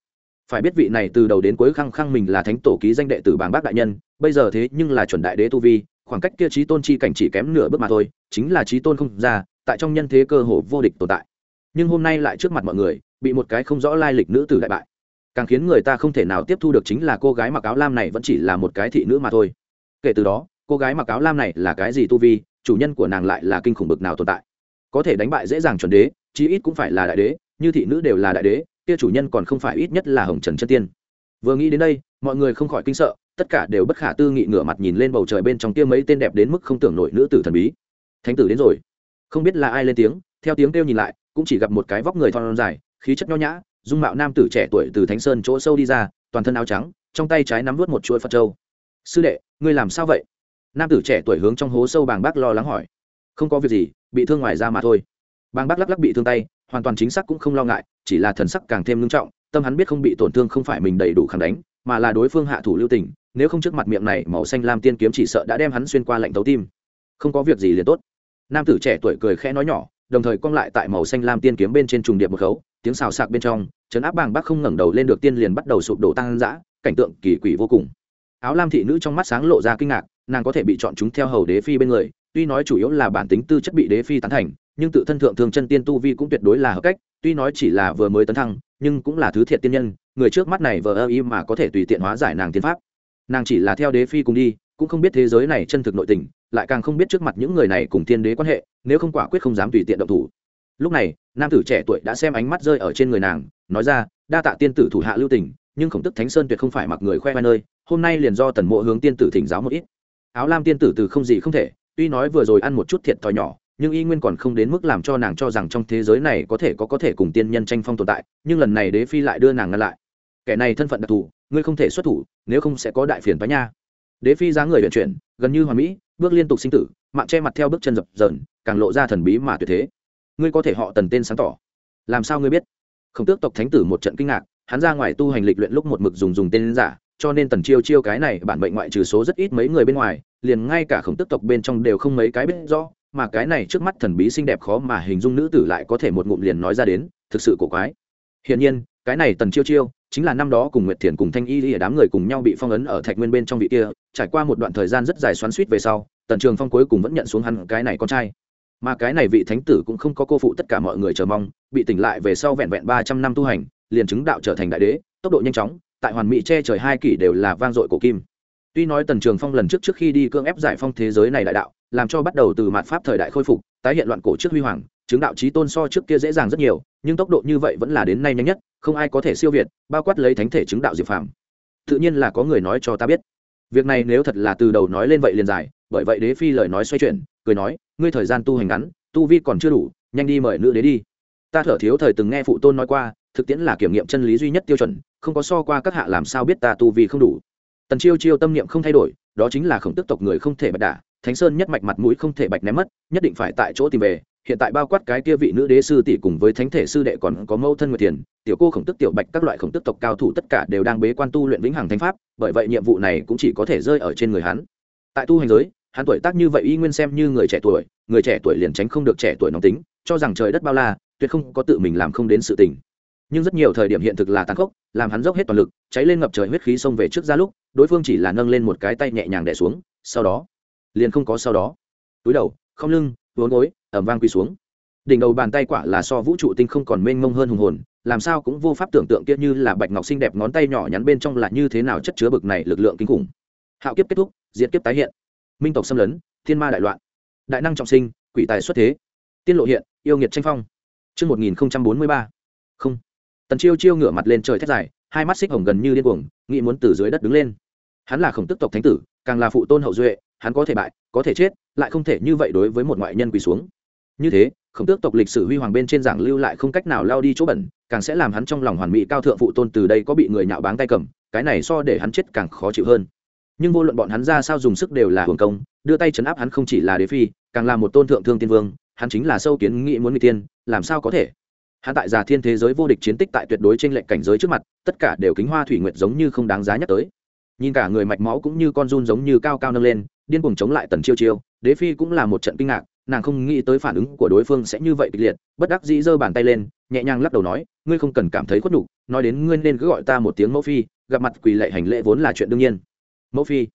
Phải biết vị này từ đầu đến cuối khăng khăng mình là thánh tổ ký danh đệ tử bàng bác đại nhân, bây giờ thế nhưng là chuẩn đại đế tu vi, khoảng cách kia trí tôn chi cảnh chỉ kém nửa bước mà thôi, chính là trí tôn không ra, tại trong nhân thế cơ hồ vô địch tồn tại. Nhưng hôm nay lại trước mặt mọi người, bị một cái không rõ lai lịch nữ tử đại bại. Càng khiến người ta không thể nào tiếp thu được chính là cô gái mặc áo lam này vẫn chỉ là một cái thị nữ mà thôi. Kể từ đó, cô gái mặc áo lam này là cái gì tu vi, chủ nhân của nàng lại là kinh khủng bực nào tồn tại có thể đánh bại dễ dàng chuẩn đế, chí ít cũng phải là đại đế, như thị nữ đều là đại đế, kia chủ nhân còn không phải ít nhất là hồng trần chân tiên. Vừa nghĩ đến đây, mọi người không khỏi kinh sợ, tất cả đều bất khả tư nghị ngửa mặt nhìn lên bầu trời bên trong kia mấy tên đẹp đến mức không tưởng nổi nữ tử thần bí. Thánh tử đến rồi. Không biết là ai lên tiếng, theo tiếng kêu nhìn lại, cũng chỉ gặp một cái vóc người thon dài, khí chất nho nhã, dung mạo nam tử trẻ tuổi từ thánh sơn chỗ sâu đi ra, toàn thân áo trắng, trong tay trái nắm vút một chuỗi phật trâu sư đệ, ngươi làm sao vậy? Nam tử trẻ tuổi hướng trong hố sâu bàng bác lo lắng hỏi không có việc gì, bị thương ngoài ra mà thôi. Bàng bác lắc lắc bị thương tay, hoàn toàn chính xác cũng không lo ngại, chỉ là thần sắc càng thêm nghiêm trọng, tâm hắn biết không bị tổn thương không phải mình đầy đủ khẳng đánh, mà là đối phương hạ thủ lưu tình, nếu không trước mặt miệng này màu xanh lam tiên kiếm chỉ sợ đã đem hắn xuyên qua lạnh tấu tim. Không có việc gì liền tốt. Nam tử trẻ tuổi cười khẽ nói nhỏ, đồng thời cong lại tại màu xanh lam tiên kiếm bên trên trùng điệp một khấu, tiếng xào sạc bên trong chấn áp bàng bác không ngẩng đầu lên được tiên liền bắt đầu sụp đổ tăng dã cảnh tượng kỳ quỷ vô cùng. Áo lam thị nữ trong mắt sáng lộ ra kinh ngạc, nàng có thể bị chọn chúng theo hầu đế phi bên người tuy nói chủ yếu là bản tính tư chất bị đế phi tán thành, nhưng tự thân thượng thường chân tiên tu vi cũng tuyệt đối là hợp cách, tuy nói chỉ là vừa mới tấn thăng, nhưng cũng là thứ thiệt tiên nhân, người trước mắt này vờ ơ y mà có thể tùy tiện hóa giải nàng tiên pháp. Nàng chỉ là theo đế phi cùng đi, cũng không biết thế giới này chân thực nội tình, lại càng không biết trước mặt những người này cùng tiên đế quan hệ, nếu không quả quyết không dám tùy tiện động thủ. Lúc này, nam tử trẻ tuổi đã xem ánh mắt rơi ở trên người nàng, nói ra, đa tạ tiên tử thủ hạ lưu tình, nhưng khổng tức thánh sơn tuyệt không phải mặc người khoe khoe nơi, hôm nay liền do tần mộ hướng tiên tử thỉnh giáo một ít. Áo lam tiên tử từ không gì không thể tuy nói vừa rồi ăn một chút thiệt thòi nhỏ, nhưng y nguyên còn không đến mức làm cho nàng cho rằng trong thế giới này có thể có có thể cùng tiên nhân tranh phong tồn tại, nhưng lần này đế phi lại đưa nàng ngăn lại. Kẻ này thân phận đặc thù, ngươi không thể xuất thủ, nếu không sẽ có đại phiền phái nha. Đế phi dáng người vận chuyển, gần như hoàn mỹ, bước liên tục sinh tử, mạng che mặt theo bước chân dập dờn, càng lộ ra thần bí mà tuyệt thế. Ngươi có thể họ tần tên sáng tỏ. Làm sao ngươi biết? Không tước tộc thánh tử một trận kinh ngạc, hắn ra ngoài tu hành lịch luyện lúc một mực dùng dùng tên giả cho nên tần chiêu chiêu cái này bản bệnh ngoại trừ số rất ít mấy người bên ngoài, liền ngay cả khổng tức tộc bên trong đều không mấy cái biết rõ, mà cái này trước mắt thần bí xinh đẹp khó mà hình dung nữ tử lại có thể một ngụm liền nói ra đến, thực sự cổ quái. Hiển nhiên, cái này tần chiêu chiêu, chính là năm đó cùng nguyệt thiền cùng thanh y lìa đám người cùng nhau bị phong ấn ở thạch nguyên bên trong vị kia, trải qua một đoạn thời gian rất dài xoắn suýt về sau, tần trường phong cuối cùng vẫn nhận xuống hắn cái này con trai. Mà cái này vị thánh tử cũng không có cô phụ tất cả mọi người chờ mong, bị tỉnh lại về sau vẹn vẹn ba trăm năm tu hành, liền chứng đạo trở thành đại đế, tốc độ nhanh chóng tại hoàn mỹ che trời hai kỷ đều là vang dội cổ kim. Tuy nói tần trường phong lần trước trước khi đi cưỡng ép giải phong thế giới này đại đạo, làm cho bắt đầu từ mạt pháp thời đại khôi phục, tái hiện loạn cổ trước huy hoàng, chứng đạo trí tôn so trước kia dễ dàng rất nhiều, nhưng tốc độ như vậy vẫn là đến nay nhanh nhất, không ai có thể siêu việt, bao quát lấy thánh thể chứng đạo diệp phàm. Tự nhiên là có người nói cho ta biết. Việc này nếu thật là từ đầu nói lên vậy liền dài bởi vậy đế phi lời nói xoay chuyển, cười nói, ngươi thời gian tu hành ngắn, tu vi còn chưa đủ, nhanh đi mời nữ đế đi. Ta thở thiếu thời từng nghe phụ tôn nói qua, thực tiễn là kiểm nghiệm chân lý duy nhất tiêu chuẩn không có so qua các hạ làm sao biết ta tu vi không đủ. Tần chiêu chiêu tâm niệm không thay đổi, đó chính là khổng tức tộc người không thể bạch đả, thánh sơn nhất mạch mặt mũi không thể bạch ném mất, nhất định phải tại chỗ tìm về. Hiện tại bao quát cái kia vị nữ đế sư tỷ cùng với thánh thể sư đệ còn có mâu thân nguyệt tiền tiểu cô khổng tức tiểu bạch các loại khổng tức tộc cao thủ tất cả đều đang bế quan tu luyện vĩnh hằng thánh pháp, bởi vậy nhiệm vụ này cũng chỉ có thể rơi ở trên người hắn. Tại tu hành giới, hắn tuổi tác như vậy y nguyên xem như người trẻ tuổi, người trẻ tuổi liền tránh không được trẻ tuổi nóng tính, cho rằng trời đất bao la, tuyệt không có tự mình làm không đến sự tình nhưng rất nhiều thời điểm hiện thực là tàn khốc, làm hắn dốc hết toàn lực, cháy lên ngập trời huyết khí xông về trước ra lúc, đối phương chỉ là nâng lên một cái tay nhẹ nhàng đẻ xuống, sau đó, liền không có sau đó. Túi đầu, không lưng, vốn gối, ẩm vang quỳ xuống. Đỉnh đầu bàn tay quả là so vũ trụ tinh không còn mênh mông hơn hùng hồn, làm sao cũng vô pháp tưởng tượng kia như là bạch ngọc xinh đẹp ngón tay nhỏ nhắn bên trong là như thế nào chất chứa bực này lực lượng kinh khủng. Hạo kiếp kết thúc diễn kiếp tái hiện. Minh tộc xâm lấn, thiên ma đại loạn. Đại năng trọng sinh, quỷ tài xuất thế. Tiên lộ hiện, yêu nghiệt tranh phong. Trước 1043. Không. Tần Chiêu Chiêu ngửa mặt lên trời thét dài, hai mắt xích hồng gần như điên cuồng, nghĩ muốn từ dưới đất đứng lên. Hắn là khổng tức tộc thánh tử, càng là phụ tôn hậu duệ, hắn có thể bại, có thể chết, lại không thể như vậy đối với một ngoại nhân quỳ xuống. Như thế, khổng tước tộc lịch sử huy hoàng bên trên giảng lưu lại không cách nào lao đi chỗ bẩn, càng sẽ làm hắn trong lòng hoàn mỹ cao thượng phụ tôn từ đây có bị người nhạo báng tay cầm, cái này so để hắn chết càng khó chịu hơn. Nhưng vô luận bọn hắn ra sao dùng sức đều là hưởng công, đưa tay chấn áp hắn không chỉ là đế phi, càng là một tôn thượng thương tiên vương, hắn chính là sâu kiến nghĩ muốn người tiên, làm sao có thể? Hắn tại già thiên thế giới vô địch chiến tích tại tuyệt đối trên lệnh cảnh giới trước mặt, tất cả đều kính hoa thủy nguyệt giống như không đáng giá nhắc tới. Nhìn cả người mạch máu cũng như con run giống như cao cao nâng lên, điên cuồng chống lại tần chiêu chiêu, đế phi cũng là một trận kinh ngạc, nàng không nghĩ tới phản ứng của đối phương sẽ như vậy kịch liệt, bất đắc dĩ giơ bàn tay lên, nhẹ nhàng lắc đầu nói, ngươi không cần cảm thấy khuất nhục, nói đến ngươi nên cứ gọi ta một tiếng mẫu phi, gặp mặt quỳ lệ hành lễ vốn là chuyện đương nhiên. Mẫu phi.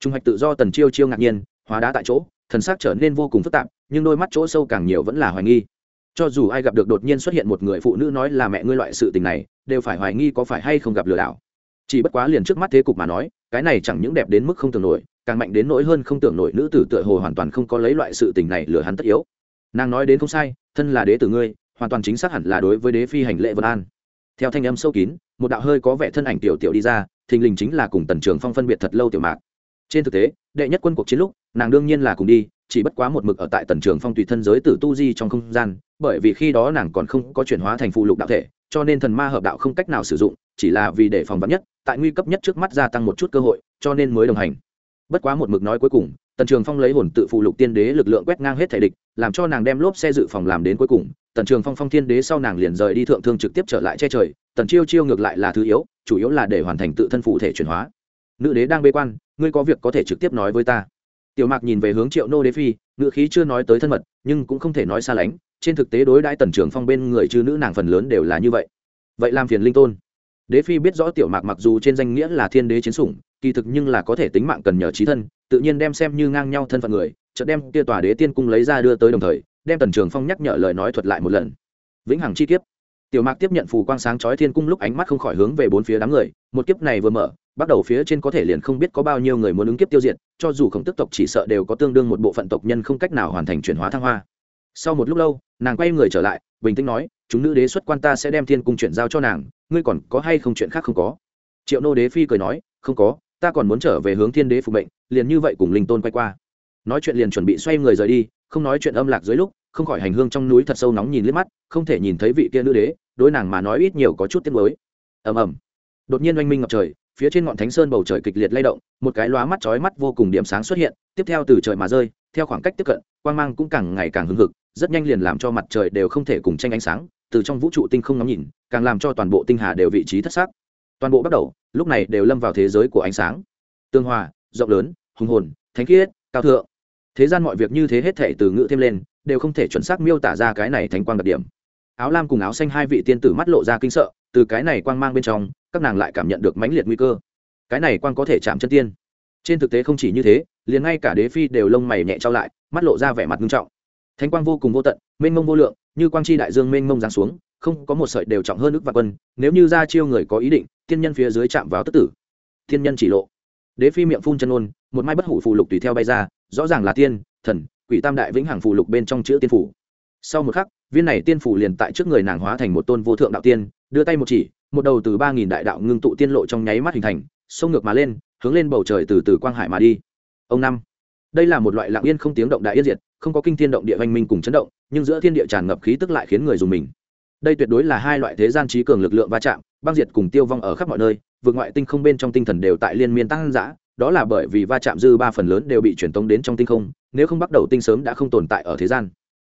Trung hoạch tự do tần chiêu chiêu ngạc nhiên, hóa đá tại chỗ, thần sắc trở nên vô cùng phức tạp, nhưng đôi mắt chỗ sâu càng nhiều vẫn là hoài nghi cho dù ai gặp được đột nhiên xuất hiện một người phụ nữ nói là mẹ ngươi loại sự tình này, đều phải hoài nghi có phải hay không gặp lừa đảo. Chỉ bất quá liền trước mắt thế cục mà nói, cái này chẳng những đẹp đến mức không tưởng nổi, càng mạnh đến nỗi hơn không tưởng nổi nữ tử tựa hồ hoàn toàn không có lấy loại sự tình này lừa hắn tất yếu. Nàng nói đến không sai, thân là đế tử ngươi, hoàn toàn chính xác hẳn là đối với đế phi hành lệ vân an. Theo thanh âm sâu kín, một đạo hơi có vẻ thân ảnh tiểu tiểu đi ra, thình lình chính là cùng tần trường phong phân biệt thật lâu tiểu mạc. Trên thực tế, đệ nhất quân cuộc chiến lúc, nàng đương nhiên là cùng đi, chỉ bất quá một mực ở tại tần trường phong tùy thân giới tử tu di trong không gian bởi vì khi đó nàng còn không có chuyển hóa thành phụ lục đạo thể, cho nên thần ma hợp đạo không cách nào sử dụng, chỉ là vì để phòng vắn nhất, tại nguy cấp nhất trước mắt gia tăng một chút cơ hội, cho nên mới đồng hành. Bất quá một mực nói cuối cùng, tần trường phong lấy hồn tự phụ lục tiên đế lực lượng quét ngang hết thể địch, làm cho nàng đem lốp xe dự phòng làm đến cuối cùng, tần trường phong phong thiên đế sau nàng liền rời đi thượng thương trực tiếp trở lại che trời, tần chiêu chiêu ngược lại là thứ yếu, chủ yếu là để hoàn thành tự thân phụ thể chuyển hóa. Nữ đế đang bế quan, ngươi có việc có thể trực tiếp nói với ta. Tiểu mạc nhìn về hướng triệu nô đế phi ngựa khí chưa nói tới thân mật, nhưng cũng không thể nói xa lánh trên thực tế đối đãi tần trường phong bên người chư nữ nàng phần lớn đều là như vậy. Vậy làm phiền linh tôn. Đế phi biết rõ tiểu mạc mặc dù trên danh nghĩa là thiên đế chiến sủng, kỳ thực nhưng là có thể tính mạng cần nhờ trí thân, tự nhiên đem xem như ngang nhau thân phận người, chợt đem kia tòa đế tiên cung lấy ra đưa tới đồng thời, đem tần trường phong nhắc nhở lời nói thuật lại một lần. Vĩnh hằng chi kiếp. Tiểu mạc tiếp nhận phù quang sáng chói thiên cung lúc ánh mắt không khỏi hướng về bốn phía đám người, một kiếp này vừa mở, bắt đầu phía trên có thể liền không biết có bao nhiêu người muốn ứng kiếp tiêu diệt, cho dù khổng tức tộc chỉ sợ đều có tương đương một bộ phận tộc nhân không cách nào hoàn thành chuyển hóa thăng hoa sau một lúc lâu, nàng quay người trở lại, bình tĩnh nói, chúng nữ đế xuất quan ta sẽ đem thiên cung chuyển giao cho nàng, ngươi còn có hay không chuyện khác không có? Triệu nô đế phi cười nói, không có, ta còn muốn trở về hướng thiên đế phục mệnh, liền như vậy cùng linh tôn quay qua. Nói chuyện liền chuẩn bị xoay người rời đi, không nói chuyện âm lạc dưới lúc, không khỏi hành hương trong núi thật sâu nóng nhìn liếc mắt, không thể nhìn thấy vị kia nữ đế, đối nàng mà nói ít nhiều có chút tiếng mới ầm ầm. Đột nhiên oanh minh ngập trời, phía trên ngọn thánh sơn bầu trời kịch liệt lay động, một cái lóa mắt chói mắt vô cùng điểm sáng xuất hiện, tiếp theo từ trời mà rơi theo khoảng cách tiếp cận, quang mang cũng càng ngày càng hưng hực, rất nhanh liền làm cho mặt trời đều không thể cùng tranh ánh sáng, từ trong vũ trụ tinh không ngắm nhìn, càng làm cho toàn bộ tinh hà đều vị trí thất sắc toàn bộ bắt đầu, lúc này đều lâm vào thế giới của ánh sáng. Tương hòa, rộng lớn, hùng hồn, thánh khiết, cao thượng. Thế gian mọi việc như thế hết thể từ ngữ thêm lên, đều không thể chuẩn xác miêu tả ra cái này thành quang đặc điểm. Áo lam cùng áo xanh hai vị tiên tử mắt lộ ra kinh sợ, từ cái này quang mang bên trong, các nàng lại cảm nhận được mãnh liệt nguy cơ. Cái này quang có thể chạm chân tiên. Trên thực tế không chỉ như thế liền ngay cả đế phi đều lông mày nhẹ trao lại, mắt lộ ra vẻ mặt nghiêm trọng. Thánh quang vô cùng vô tận, mênh mông vô lượng, như quang chi đại dương mênh mông giáng xuống, không có một sợi đều trọng hơn nước và quân, nếu như ra chiêu người có ý định, tiên nhân phía dưới chạm vào tức tử. Thiên nhân chỉ lộ. Đế phi miệng phun chân ôn, một mai bất hủ phù lục tùy theo bay ra, rõ ràng là tiên, thần, quỷ tam đại vĩnh hằng phù lục bên trong chữ tiên phủ sau một khắc, viên này tiên phủ liền tại trước người nàng hóa thành một tôn vô thượng đạo tiên, đưa tay một chỉ, một đầu từ ba nghìn đại đạo ngưng tụ tiên lộ trong nháy mắt hình thành sông ngược mà lên, hướng lên bầu trời từ từ quang hải mà đi ông năm. Đây là một loại lạng yên không tiếng động đại yên diệt, không có kinh thiên động địa oanh minh cùng chấn động, nhưng giữa thiên địa tràn ngập khí tức lại khiến người dùng mình. Đây tuyệt đối là hai loại thế gian trí cường lực lượng va chạm, băng diệt cùng tiêu vong ở khắp mọi nơi, vượt ngoại tinh không bên trong tinh thần đều tại liên miên tăng giã đó là bởi vì va chạm dư ba phần lớn đều bị truyền tống đến trong tinh không, nếu không bắt đầu tinh sớm đã không tồn tại ở thế gian.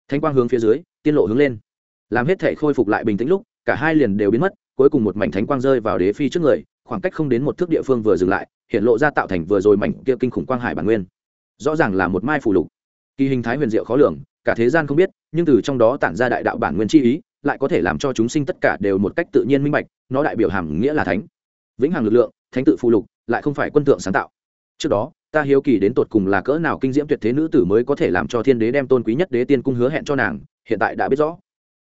Thanh quang hướng phía dưới, tiên lộ hướng lên. Làm hết thể khôi phục lại bình tĩnh lúc, cả hai liền đều biến mất, cuối cùng một mảnh thánh quang rơi vào đế phi trước người, khoảng cách không đến một thước địa phương vừa dừng lại hiện lộ ra tạo thành vừa rồi mảnh kia kinh khủng quang hải bản nguyên. Rõ ràng là một mai phù lục. Kỳ hình thái huyền diệu khó lường, cả thế gian không biết, nhưng từ trong đó tản ra đại đạo bản nguyên chi ý, lại có thể làm cho chúng sinh tất cả đều một cách tự nhiên minh bạch, nó đại biểu hàm nghĩa là thánh. Vĩnh hằng lực lượng, thánh tự phù lục, lại không phải quân tượng sáng tạo. Trước đó, ta hiếu kỳ đến tột cùng là cỡ nào kinh diễm tuyệt thế nữ tử mới có thể làm cho thiên đế đem tôn quý nhất đế tiên cung hứa hẹn cho nàng, hiện tại đã biết rõ.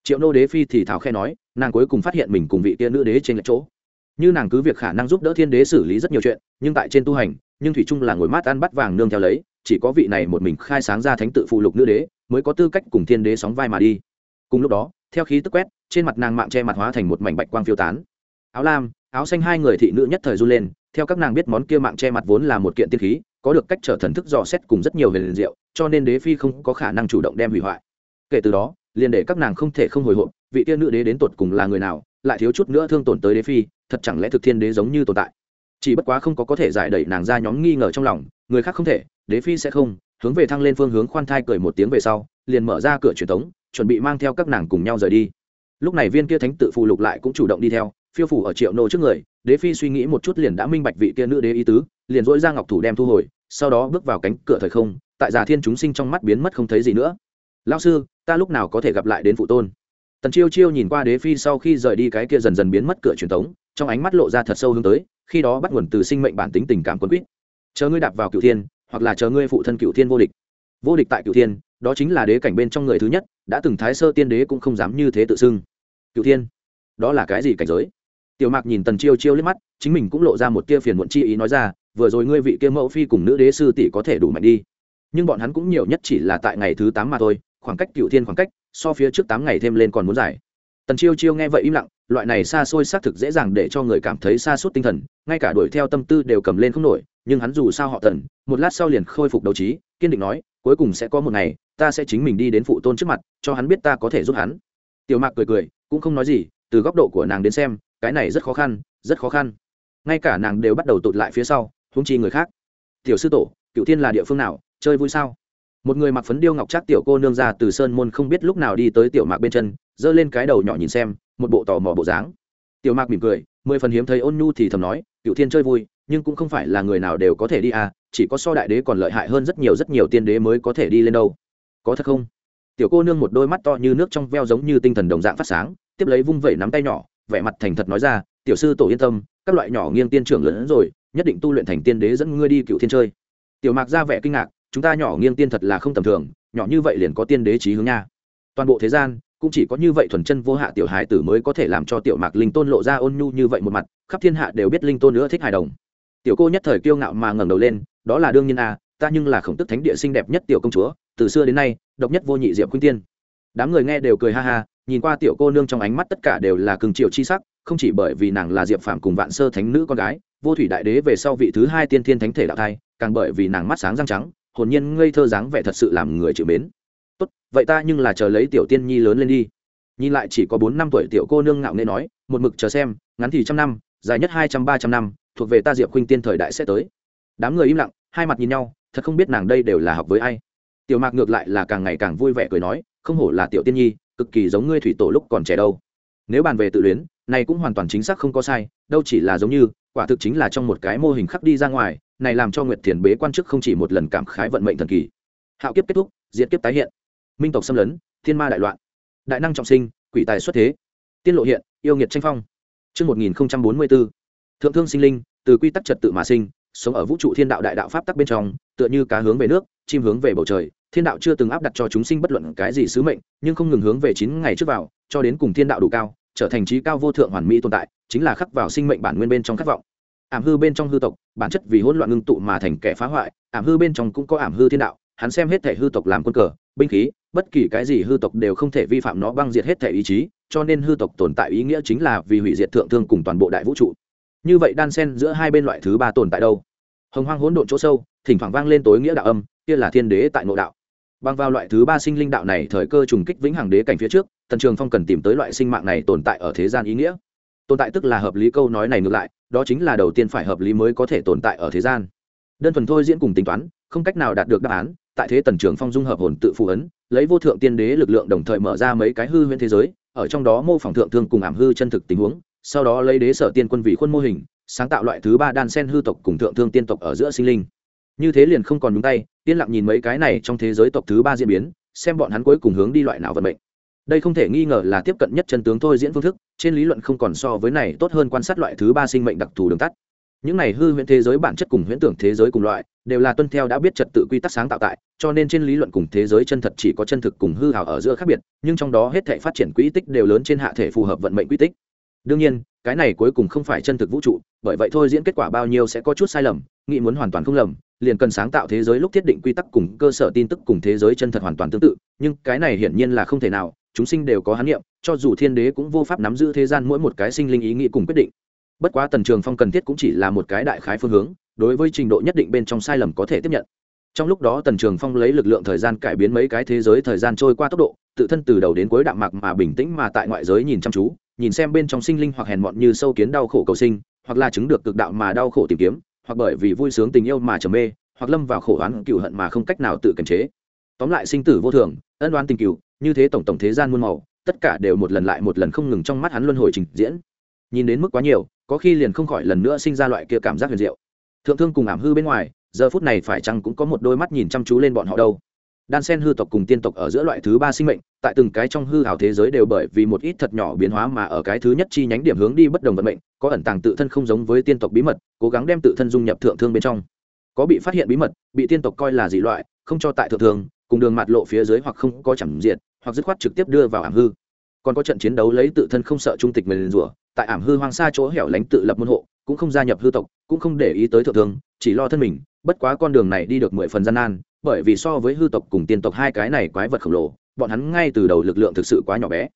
Triệu nô đế phi thì thảo khe nói, nàng cuối cùng phát hiện mình cùng vị tiên nữ đế trên lệch chỗ như nàng cứ việc khả năng giúp đỡ thiên đế xử lý rất nhiều chuyện, nhưng tại trên tu hành, nhưng thủy trung là ngồi mát ăn bắt vàng nương theo lấy, chỉ có vị này một mình khai sáng ra thánh tự phụ lục nữ đế, mới có tư cách cùng thiên đế sóng vai mà đi. Cùng lúc đó, theo khí tức quét, trên mặt nàng mạng che mặt hóa thành một mảnh bạch quang phiêu tán. Áo lam, áo xanh hai người thị nữ nhất thời run lên, theo các nàng biết món kia mạng che mặt vốn là một kiện tiên khí, có được cách trở thần thức dò xét cùng rất nhiều về liền diệu, cho nên đế phi không có khả năng chủ động đem hủy hoại. Kể từ đó, liền để các nàng không thể không hồi hộp, vị tiên nữ đế đến tột cùng là người nào, lại thiếu chút nữa thương tổn tới đế phi thật chẳng lẽ thực thiên đế giống như tồn tại? Chỉ bất quá không có có thể giải đẩy nàng ra nhóm nghi ngờ trong lòng, người khác không thể, đế phi sẽ không, hướng về thăng lên phương hướng khoan thai cười một tiếng về sau, liền mở ra cửa truyền tống, chuẩn bị mang theo các nàng cùng nhau rời đi. Lúc này viên kia thánh tự phù lục lại cũng chủ động đi theo, phiêu phủ ở triệu nô trước người, đế phi suy nghĩ một chút liền đã minh bạch vị kia nữ đế ý tứ, liền dỗi ra ngọc thủ đem thu hồi, sau đó bước vào cánh cửa thời không, tại già thiên chúng sinh trong mắt biến mất không thấy gì nữa. Lao sư, ta lúc nào có thể gặp lại đến phụ tôn? Tần chiêu chiêu nhìn qua đế phi sau khi rời đi cái kia dần dần biến mất cửa truyền thống trong ánh mắt lộ ra thật sâu hướng tới, khi đó bắt nguồn từ sinh mệnh bản tính tình cảm quân quýt. Chờ ngươi đạp vào cựu thiên, hoặc là chờ ngươi phụ thân cựu thiên vô địch. Vô địch tại cựu thiên, đó chính là đế cảnh bên trong người thứ nhất, đã từng thái sơ tiên đế cũng không dám như thế tự xưng. Cựu thiên, đó là cái gì cảnh giới? Tiểu mạc nhìn tần chiêu chiêu liếc mắt, chính mình cũng lộ ra một tia phiền muộn chi ý nói ra, vừa rồi ngươi vị kia mẫu phi cùng nữ đế sư tỷ có thể đủ mạnh đi. Nhưng bọn hắn cũng nhiều nhất chỉ là tại ngày thứ tám mà thôi, khoảng cách cựu thiên khoảng cách, so phía trước tám ngày thêm lên còn muốn dài tần chiêu chiêu nghe vậy im lặng, loại này xa xôi xác thực dễ dàng để cho người cảm thấy xa suốt tinh thần, ngay cả đuổi theo tâm tư đều cầm lên không nổi, nhưng hắn dù sao họ tần, một lát sau liền khôi phục đấu trí, kiên định nói, cuối cùng sẽ có một ngày, ta sẽ chính mình đi đến phụ tôn trước mặt, cho hắn biết ta có thể giúp hắn. Tiểu mạc cười cười, cũng không nói gì, từ góc độ của nàng đến xem, cái này rất khó khăn, rất khó khăn. Ngay cả nàng đều bắt đầu tụt lại phía sau húng chi người khác. Tiểu sư tổ cựu thiên là địa phương nào, chơi vui sao? Một người mặc phấn điêu ngọc trác tiểu cô nương ra từ sơn môn không biết lúc nào đi tới tiểu mạc bên chân giơ lên cái đầu nhỏ nhìn xem, một bộ tò mò bộ dáng. Tiểu mạc mỉm cười, mười phần hiếm thấy ôn nhu thì thầm nói cựu thiên chơi vui, nhưng cũng không phải là người nào đều có thể đi à chỉ có so đại đế còn lợi hại hơn rất nhiều rất nhiều tiên đế mới có thể đi lên đâu. Có thật không? Tiểu cô nương một đôi mắt to như nước trong veo giống như tinh thần đồng dạng phát sáng, tiếp lấy vung vẩy nắm tay nhỏ, vẻ mặt thành thật nói ra, tiểu sư tổ yên tâm, các loại nhỏ nghiêng tiên trưởng lớn rồi, nhất định tu luyện thành tiên đế dẫn ngươi đi cựu thiên chơi. Tiểu mạc ra vẻ kinh ngạc, chúng ta nhỏ nghiêng tiên thật là không tầm thường, nhỏ như vậy liền có tiên đế trí hướng nha. Toàn bộ thế gian cũng chỉ có như vậy thuần chân vô hạ tiểu hài tử mới có thể làm cho tiểu mạc linh tôn lộ ra ôn nhu như vậy một mặt, khắp thiên hạ đều biết linh tôn nữa thích hài đồng. Tiểu cô nhất thời kiêu ngạo mà ngẩng đầu lên, đó là đương nhiên à ta nhưng là khổng tức thánh địa xinh đẹp nhất tiểu công chúa, từ xưa đến nay, độc nhất vô nhị diệp khuynh tiên. Đám người nghe đều cười ha ha, nhìn qua tiểu cô nương trong ánh mắt tất cả đều là cường triệu chi sắc, không chỉ bởi vì nàng là diệp phạm cùng vạn sơ thánh nữ con gái, vô thủy đại đế về sau vị thứ hai tiên thiên thánh thể đạo thai, càng bởi vì nàng mắt sáng răng trắng, hồn nhiên ngây thơ dáng vẻ thật sự làm người chịu mến tốt, vậy ta nhưng là chờ lấy tiểu tiên nhi lớn lên đi. Nhìn lại chỉ có bốn năm tuổi tiểu cô nương ngạo nghê nói, một mực chờ xem, ngắn thì trăm năm, dài nhất hai trăm ba trăm năm, thuộc về ta diệp khuynh tiên thời đại sẽ tới. Đám người im lặng, hai mặt nhìn nhau, thật không biết nàng đây đều là học với ai. Tiểu mạc ngược lại là càng ngày càng vui vẻ cười nói, không hổ là tiểu tiên nhi, cực kỳ giống ngươi thủy tổ lúc còn trẻ đâu. Nếu bàn về tự luyến, này cũng hoàn toàn chính xác không có sai, đâu chỉ là giống như, quả thực chính là trong một cái mô hình khắc đi ra ngoài, này làm cho nguyệt thiền bế quan chức không chỉ một lần cảm khái vận mệnh thần kỳ. Hạo kiếp kết thúc diễn kiếp tái hiện minh tộc xâm lấn thiên ma đại loạn đại năng trọng sinh quỷ tài xuất thế tiên lộ hiện yêu nghiệt tranh phong. Trước 1044, thượng thương sinh linh từ quy tắc trật tự mà sinh sống ở vũ trụ thiên đạo đại đạo pháp tắc bên trong tựa như cá hướng về nước chim hướng về bầu trời. Thiên đạo chưa từng áp đặt cho chúng sinh bất luận cái gì sứ mệnh nhưng không ngừng hướng về chín ngày trước vào cho đến cùng thiên đạo đủ cao trở thành trí cao vô thượng hoàn mỹ tồn tại chính là khắc vào sinh mệnh bản nguyên bên trong khát vọng. Ảm hư bên trong hư tộc bản chất vì hỗn loạn ngưng tụ mà thành kẻ phá hoại ảm hư bên trong cũng có ảm hư thiên đạo hắn xem hết thể hư tộc làm quân cờ binh khí, bất kỳ cái gì hư tộc đều không thể vi phạm nó băng diệt hết thể ý chí, cho nên hư tộc tồn tại ý nghĩa chính là vì hủy diệt thượng thương cùng toàn bộ đại vũ trụ. Như vậy đan sen giữa hai bên loại thứ ba tồn tại đâu? Hồng hoang hỗn độn chỗ sâu, thỉnh thoảng vang lên tối nghĩa đạo âm, kia là thiên đế tại nội đạo. Bằng vào loại thứ ba sinh linh đạo này thời cơ trùng kích vĩnh hằng đế cảnh phía trước, tần trường phong cần tìm tới loại sinh mạng này tồn tại ở thế gian ý nghĩa. Tồn tại tức là hợp lý câu nói này ngược lại, đó chính là đầu tiên phải hợp lý mới có thể tồn tại ở thế gian. Đơn thuần thôi diễn cùng tính toán, không cách nào đạt được đáp án tại thế tần trưởng phong dung hợp hồn tự phụ ấn, lấy vô thượng tiên đế lực lượng đồng thời mở ra mấy cái hư huyễn thế giới, ở trong đó mô phỏng thượng thương cùng ảm hư chân thực tình huống, sau đó lấy đế sở tiên quân vị khuôn mô hình, sáng tạo loại thứ ba đan sen hư tộc cùng thượng thương tiên tộc ở giữa sinh linh. Như thế liền không còn nhúng tay, yên lặng nhìn mấy cái này trong thế giới tộc thứ ba diễn biến, xem bọn hắn cuối cùng hướng đi loại nào vận mệnh. Đây không thể nghi ngờ là tiếp cận nhất chân tướng thôi diễn phương thức, trên lý luận không còn so với này tốt hơn quan sát loại thứ ba sinh mệnh đặc thù đường tắt. Những này hư huyễn thế giới bản chất cùng huyễn tưởng thế giới cùng loại đều là tuân theo đã biết trật tự quy tắc sáng tạo tại, cho nên trên lý luận cùng thế giới chân thật chỉ có chân thực cùng hư ảo ở giữa khác biệt, nhưng trong đó hết thể phát triển quỹ tích đều lớn trên hạ thể phù hợp vận mệnh quỹ tích. Đương nhiên, cái này cuối cùng không phải chân thực vũ trụ, bởi vậy thôi diễn kết quả bao nhiêu sẽ có chút sai lầm, nghĩ muốn hoàn toàn không lầm, liền cần sáng tạo thế giới lúc thiết định quy tắc cùng cơ sở tin tức cùng thế giới chân thật hoàn toàn tương tự, nhưng cái này hiển nhiên là không thể nào, chúng sinh đều có hán niệm, cho dù thiên đế cũng vô pháp nắm giữ thế gian mỗi một cái sinh linh ý nghĩ cùng quyết định. Bất quá tần trường phong cần thiết cũng chỉ là một cái đại khái phương hướng đối với trình độ nhất định bên trong sai lầm có thể tiếp nhận. Trong lúc đó, tần trường phong lấy lực lượng thời gian cải biến mấy cái thế giới thời gian trôi qua tốc độ, tự thân từ đầu đến cuối đạm mạc mà bình tĩnh mà tại ngoại giới nhìn chăm chú, nhìn xem bên trong sinh linh hoặc hèn mọn như sâu kiến đau khổ cầu sinh, hoặc là chứng được cực đạo mà đau khổ tìm kiếm, hoặc bởi vì vui sướng tình yêu mà trầm mê, hoặc lâm vào khổ oán cựu hận mà không cách nào tự kiềm chế. Tóm lại, sinh tử vô thường, ân oán tình cựu như thế tổng tổng thế gian muôn màu, tất cả đều một lần lại một lần không ngừng trong mắt hắn luân hồi trình diễn. Nhìn đến mức quá nhiều, có khi liền không khỏi lần nữa sinh ra loại kia cảm giác huyền diệu thượng thương cùng ảm hư bên ngoài, giờ phút này phải chăng cũng có một đôi mắt nhìn chăm chú lên bọn họ đâu? Đan sen hư tộc cùng tiên tộc ở giữa loại thứ ba sinh mệnh, tại từng cái trong hư hào thế giới đều bởi vì một ít thật nhỏ biến hóa mà ở cái thứ nhất chi nhánh điểm hướng đi bất đồng vận mệnh, có ẩn tàng tự thân không giống với tiên tộc bí mật, cố gắng đem tự thân dung nhập thượng thương bên trong. Có bị phát hiện bí mật, bị tiên tộc coi là dị loại, không cho tại thượng thương, cùng đường mặt lộ phía dưới hoặc không có chẳng diện, hoặc dứt khoát trực tiếp đưa vào ảm hư. Còn có trận chiến đấu lấy tự thân không sợ trung tịch mình rủa, tại ảm hư hoang xa chỗ hẻo lánh tự lập môn hộ cũng không gia nhập hư tộc, cũng không để ý tới thượng thương, chỉ lo thân mình, bất quá con đường này đi được mười phần gian nan, bởi vì so với hư tộc cùng tiên tộc hai cái này quái vật khổng lồ, bọn hắn ngay từ đầu lực lượng thực sự quá nhỏ bé.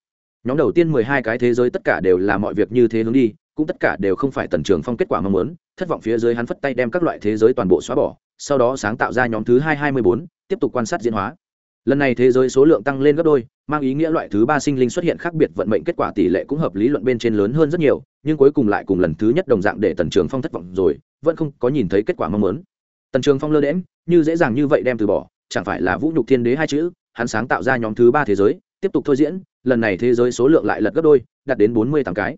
Nhóm đầu tiên mười hai cái thế giới tất cả đều là mọi việc như thế hướng đi, cũng tất cả đều không phải tần trường phong kết quả mong muốn, thất vọng phía dưới hắn phất tay đem các loại thế giới toàn bộ xóa bỏ, sau đó sáng tạo ra nhóm thứ hai hai mươi bốn, tiếp tục quan sát diễn hóa lần này thế giới số lượng tăng lên gấp đôi, mang ý nghĩa loại thứ ba sinh linh xuất hiện khác biệt vận mệnh kết quả tỷ lệ cũng hợp lý luận bên trên lớn hơn rất nhiều, nhưng cuối cùng lại cùng lần thứ nhất đồng dạng để tần trường phong thất vọng rồi, vẫn không có nhìn thấy kết quả mong muốn. Tần trường phong lơ đễm như dễ dàng như vậy đem từ bỏ, chẳng phải là vũ nhục thiên đế hai chữ, hắn sáng tạo ra nhóm thứ ba thế giới, tiếp tục thôi diễn, lần này thế giới số lượng lại lật gấp đôi, đạt đến bốn mươi tám cái.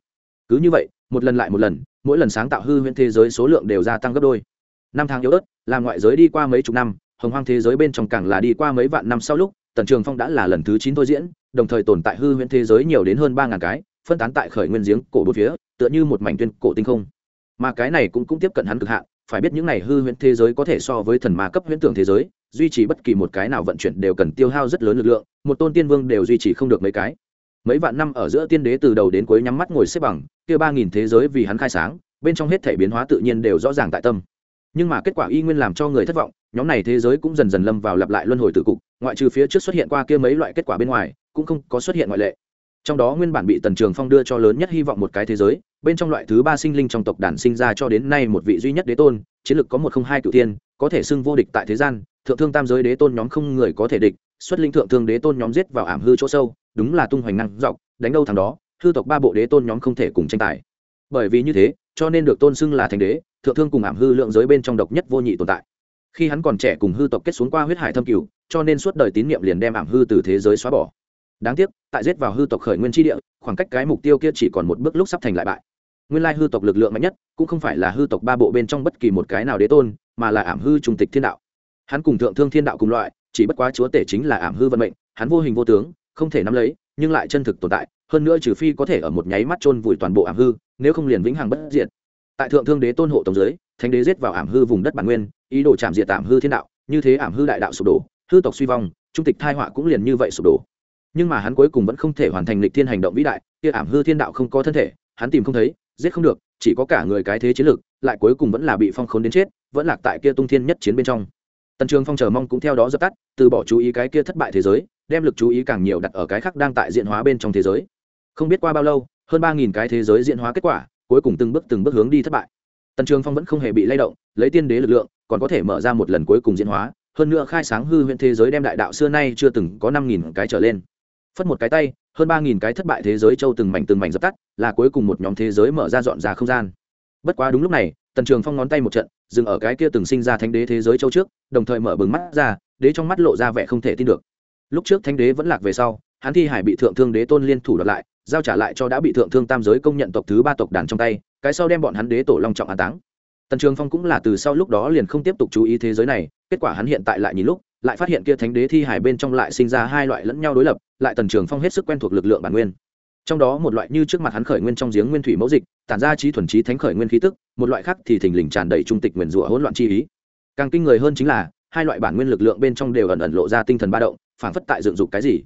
Cứ như vậy, một lần lại một lần, mỗi lần sáng tạo hư huyễn thế giới số lượng đều gia tăng gấp đôi. Năm tháng yếu ớt làm ngoại giới đi qua mấy chục năm hồng hoang thế giới bên trong càng là đi qua mấy vạn năm sau lúc, tần trường phong đã là lần thứ chín thôi diễn, đồng thời tồn tại hư huyễn thế giới nhiều đến hơn ba ngàn cái, phân tán tại khởi nguyên giếng cổ bốn phía, tựa như một mảnh tuyên cổ tinh không. Mà cái này cũng cũng tiếp cận hắn cực hạn, phải biết những này hư huyễn thế giới có thể so với thần ma cấp huyễn tưởng thế giới, duy trì bất kỳ một cái nào vận chuyển đều cần tiêu hao rất lớn lực lượng, một tôn tiên vương đều duy trì không được mấy cái. Mấy vạn năm ở giữa tiên đế từ đầu đến cuối nhắm mắt ngồi xếp bằng, kia ba nghìn thế giới vì hắn khai sáng, bên trong hết thể biến hóa tự nhiên đều rõ ràng tại tâm. Nhưng mà kết quả y nguyên làm cho người thất vọng nhóm này thế giới cũng dần dần lâm vào lặp lại luân hồi tử cục, ngoại trừ phía trước xuất hiện qua kia mấy loại kết quả bên ngoài, cũng không có xuất hiện ngoại lệ. Trong đó nguyên bản bị tần trường phong đưa cho lớn nhất hy vọng một cái thế giới, bên trong loại thứ ba sinh linh trong tộc đàn sinh ra cho đến nay một vị duy nhất đế tôn, chiến lược có một không hai cựu tiên có thể xưng vô địch tại thế gian, thượng thương tam giới đế tôn nhóm không người có thể địch, xuất linh thượng thương đế tôn nhóm giết vào ảm hư chỗ sâu, đúng là tung hoành năng dọc, đánh đâu thằng đó, hư tộc ba bộ đế tôn nhóm không thể cùng tranh tài. Bởi vì như thế, cho nên được tôn xưng là thành đế, thượng thương cùng ảm hư lượng giới bên trong độc nhất vô nhị tồn tại khi hắn còn trẻ cùng hư tộc kết xuống qua huyết hải thâm cửu, cho nên suốt đời tín nhiệm liền đem ảm hư từ thế giới xóa bỏ. Đáng tiếc, tại giết vào hư tộc khởi nguyên tri địa, khoảng cách cái mục tiêu kia chỉ còn một bước lúc sắp thành lại bại. Nguyên lai hư tộc lực lượng mạnh nhất, cũng không phải là hư tộc ba bộ bên trong bất kỳ một cái nào đế tôn, mà là ảm hư trung tịch thiên đạo. Hắn cùng thượng thương thiên đạo cùng loại, chỉ bất quá chúa tể chính là ảm hư vận mệnh, hắn vô hình vô tướng, không thể nắm lấy, nhưng lại chân thực tồn tại, hơn nữa trừ phi có thể ở một nháy mắt chôn vùi toàn bộ ảm hư, nếu không liền vĩnh hằng bất diệt. Tại thượng thương đế tôn hộ tổng giới, thánh đế giết vào ảm hư vùng đất bản nguyên ý đồ chạm diệt tạm hư thiên đạo, như thế ảm hư đại đạo sụp đổ, hư tộc suy vong, trung tịch thai họa cũng liền như vậy sụp đổ. Nhưng mà hắn cuối cùng vẫn không thể hoàn thành lịch thiên hành động vĩ đại, kia ảm hư thiên đạo không có thân thể, hắn tìm không thấy, giết không được, chỉ có cả người cái thế chiến lược, lại cuối cùng vẫn là bị phong khốn đến chết, vẫn lạc tại kia tung thiên nhất chiến bên trong. Tần trường phong chờ mong cũng theo đó dập tắt, từ bỏ chú ý cái kia thất bại thế giới, đem lực chú ý càng nhiều đặt ở cái khác đang tại diện hóa bên trong thế giới. Không biết qua bao lâu, hơn ba nghìn cái thế giới diện hóa kết quả, cuối cùng từng bước từng bước hướng đi thất bại. Tần trường phong vẫn không hề bị lay động, lấy tiên đế lực lượng còn có thể mở ra một lần cuối cùng diễn hóa, hơn nữa khai sáng hư huyện thế giới đem đại đạo xưa nay chưa từng có năm nghìn cái trở lên. Phất một cái tay, hơn ba nghìn cái thất bại thế giới châu từng mảnh từng mảnh dập tắt, là cuối cùng một nhóm thế giới mở ra dọn ra không gian. Bất quá đúng lúc này, tần trường phong ngón tay một trận, dừng ở cái kia từng sinh ra thánh đế thế giới châu trước, đồng thời mở bừng mắt ra, đế trong mắt lộ ra vẻ không thể tin được. Lúc trước thánh đế vẫn lạc về sau, hắn thi hải bị thượng thương đế tôn liên thủ đoạt lại, giao trả lại cho đã bị thượng thương tam giới công nhận tộc thứ ba tộc đàn trong tay, cái sau đem bọn hắn đế tổ long trọng an táng tần trường phong cũng là từ sau lúc đó liền không tiếp tục chú ý thế giới này, kết quả hắn hiện tại lại nhìn lúc, lại phát hiện kia thánh đế thi hải bên trong lại sinh ra hai loại lẫn nhau đối lập, lại tần trường phong hết sức quen thuộc lực lượng bản nguyên. Trong đó một loại như trước mặt hắn khởi nguyên trong giếng nguyên thủy mẫu dịch, tản ra trí thuần trí thánh khởi nguyên khí tức, một loại khác thì thình lình tràn đầy trung tịch nguyền rủa hỗn loạn chi ý. Càng kinh người hơn chính là, hai loại bản nguyên lực lượng bên trong đều ẩn ẩn lộ ra tinh thần ba động phản phất tại dựng dục cái gì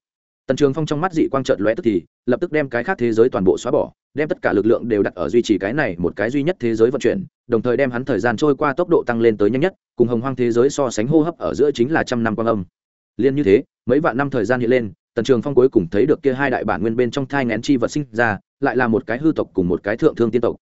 tần trường phong trong mắt dị quang trợt lóe tức thì, lập tức đem cái khác thế giới toàn bộ xóa bỏ, đem tất cả lực lượng đều đặt ở duy trì cái này một cái duy nhất thế giới vận chuyển, đồng thời đem hắn thời gian trôi qua tốc độ tăng lên tới nhanh nhất, cùng hồng hoang thế giới so sánh hô hấp ở giữa chính là trăm năm quang âm. Liên như thế, mấy vạn năm thời gian hiện lên, tần trường phong cuối cùng thấy được kia hai đại bản nguyên bên trong thai ngén chi vật sinh ra, lại là một cái hư tộc cùng một cái thượng thương tiên tộc.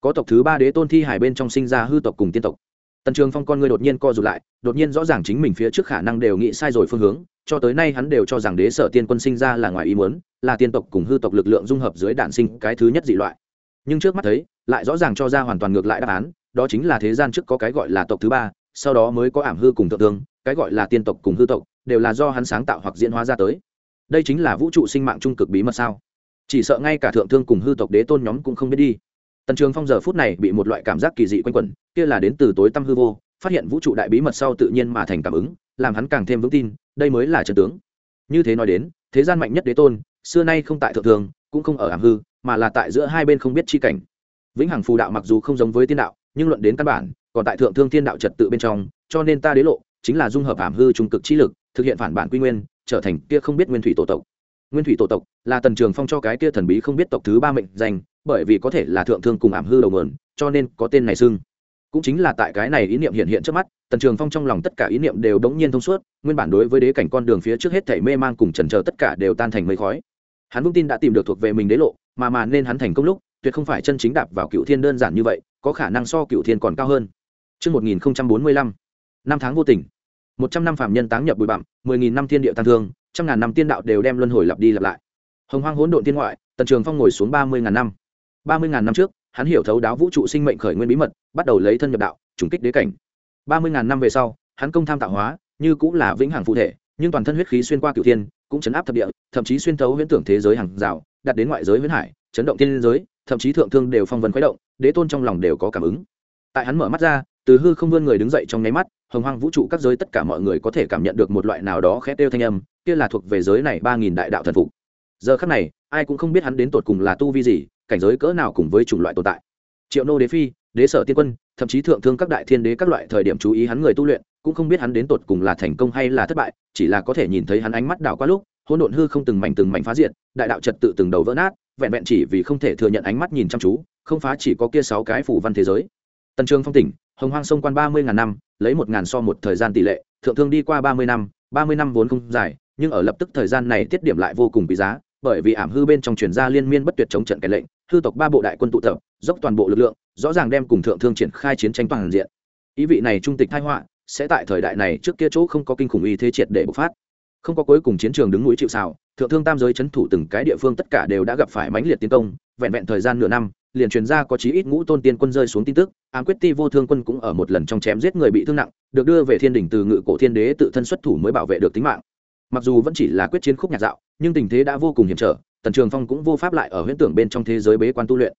Có tộc thứ ba đế tôn thi hải bên trong sinh ra hư tộc cùng tiên tộc tần trường phong con người đột nhiên co rụt lại, đột nhiên rõ ràng chính mình phía trước khả năng đều nghĩ sai rồi phương hướng, cho tới nay hắn đều cho rằng đế sở tiên quân sinh ra là ngoài ý muốn, là tiên tộc cùng hư tộc lực lượng dung hợp dưới đạn sinh cái thứ nhất dị loại. Nhưng trước mắt thấy, lại rõ ràng cho ra hoàn toàn ngược lại đáp án, đó chính là thế gian trước có cái gọi là tộc thứ ba, sau đó mới có ảm hư cùng thượng tương, cái gọi là tiên tộc cùng hư tộc, đều là do hắn sáng tạo hoặc diễn hóa ra tới. Đây chính là vũ trụ sinh mạng trung cực bí mật sao? Chỉ sợ ngay cả thượng thương cùng hư tộc đế tôn nhóm cũng không biết đi tần trường phong giờ phút này bị một loại cảm giác kỳ dị quanh quẩn, kia là đến từ tối tâm hư vô, phát hiện vũ trụ đại bí mật sau tự nhiên mà thành cảm ứng, làm hắn càng thêm vững tin, đây mới là trận tướng. Như thế nói đến, thế gian mạnh nhất đế tôn, xưa nay không tại thượng thường, cũng không ở ảm hư, mà là tại giữa hai bên không biết chi cảnh. Vĩnh hằng phù đạo mặc dù không giống với tiên đạo, nhưng luận đến căn bản, còn tại thượng thương thiên đạo trật tự bên trong, cho nên ta đế lộ, chính là dung hợp ảm hư trung cực chi lực, thực hiện phản bản quy nguyên, trở thành kia không biết nguyên thủy tổ tộc. Nguyên thủy tổ tộc là tần trường phong cho cái kia thần bí không biết tộc thứ ba mệnh danh bởi vì có thể là thượng thương cùng ảm hư đầu mườn cho nên có tên này xưng cũng chính là tại cái này ý niệm hiện hiện trước mắt tần trường phong trong lòng tất cả ý niệm đều đống nhiên thông suốt nguyên bản đối với đế cảnh con đường phía trước hết thảy mê mang cùng trần chờ tất cả đều tan thành mây khói hắn vững tin đã tìm được thuộc về mình đế lộ mà mà nên hắn thành công lúc tuyệt không phải chân chính đạp vào cựu thiên đơn giản như vậy có khả năng so cựu thiên còn cao hơn Trước 1045, năm tháng vô tình, một trăm năm phạm nhân táng nhập bụi bặm, mười nghìn năm thiên địa tăng thương, trăm ngàn năm tiên đạo đều đem luân hồi lặp đi lặp lại. Hồng hoang hỗn độn tiên ngoại, Tần Trường Phong ngồi xuống ba mươi ngàn năm ba mươi ngàn năm trước, hắn hiểu thấu đáo vũ trụ sinh mệnh khởi nguyên bí mật, bắt đầu lấy thân nhập đạo, trùng kích đế cảnh. ba mươi ngàn năm về sau, hắn công tham tạo hóa, như cũng là vĩnh hằng phụ thể, nhưng toàn thân huyết khí xuyên qua cửu thiên, cũng chấn áp thập địa, thậm chí xuyên thấu huyễn tưởng thế giới hàng rào, đặt đến ngoại giới huyễn hải, chấn động thiên giới, thậm chí thượng thương đều phong vân khuấy động, đế tôn trong lòng đều có cảm ứng. Tại hắn mở mắt ra, từ hư không vươn người đứng dậy trong nháy mắt, hồng hoang vũ trụ các giới tất cả mọi người có thể cảm nhận được một loại nào đó khét tiêu thanh âm, kia là thuộc về giới này ba nghìn đại đạo thần phục. Giờ khắc này, ai cũng không biết hắn đến tột cùng là tu vi gì, cảnh giới cỡ nào cùng với chủng loại tồn tại. Triệu nô đế phi, đế sở tiên quân, thậm chí thượng thương các đại thiên đế các loại thời điểm chú ý hắn người tu luyện, cũng không biết hắn đến tột cùng là thành công hay là thất bại, chỉ là có thể nhìn thấy hắn ánh mắt đảo qua lúc, hỗn độn hư không từng mảnh từng mảnh phá diệt, đại đạo trật tự từng đầu vỡ nát, vẹn vẹn chỉ vì không thể thừa nhận ánh mắt nhìn chăm chú, không phá chỉ có kia sáu cái phủ văn thế giới. Tần Trường Phong tỉnh, Hồng Hoang sông quan ba mươi ngàn năm, lấy một ngàn so một thời gian tỷ lệ, thượng thương đi qua ba mươi năm, ba mươi năm vốn không dài, nhưng ở lập tức thời gian này tiết điểm lại vô cùng quý giá, bởi vì ảm hư bên trong truyền ra liên miên bất tuyệt chống trận cái lệnh, hư tộc ba bộ đại quân tụ tập, dốc toàn bộ lực lượng, rõ ràng đem cùng thượng thương triển khai chiến tranh toàn diện. Ý vị này trung tịch tai họa, sẽ tại thời đại này trước kia chỗ không có kinh khủng uy thế triệt để bộc phát. Không có cuối cùng chiến trường đứng núi chịu sào, thượng thương tam giới chấn thủ từng cái địa phương tất cả đều đã gặp phải mãnh liệt tiến công, vẹn vẹn thời gian nửa năm, liền truyền ra có chí ít ngũ tôn tiên quân rơi xuống tin tức, ám quyết ti vô thương quân cũng ở một lần trong chém giết người bị thương nặng, được đưa về thiên đỉnh từ ngự cổ thiên đế tự thân xuất thủ mới bảo vệ được tính mạng. Mặc dù vẫn chỉ là quyết chiến khúc nhạc dạo, nhưng tình thế đã vô cùng hiểm trở, Tần Trường Phong cũng vô pháp lại ở huyễn tưởng bên trong thế giới bế quan tu luyện.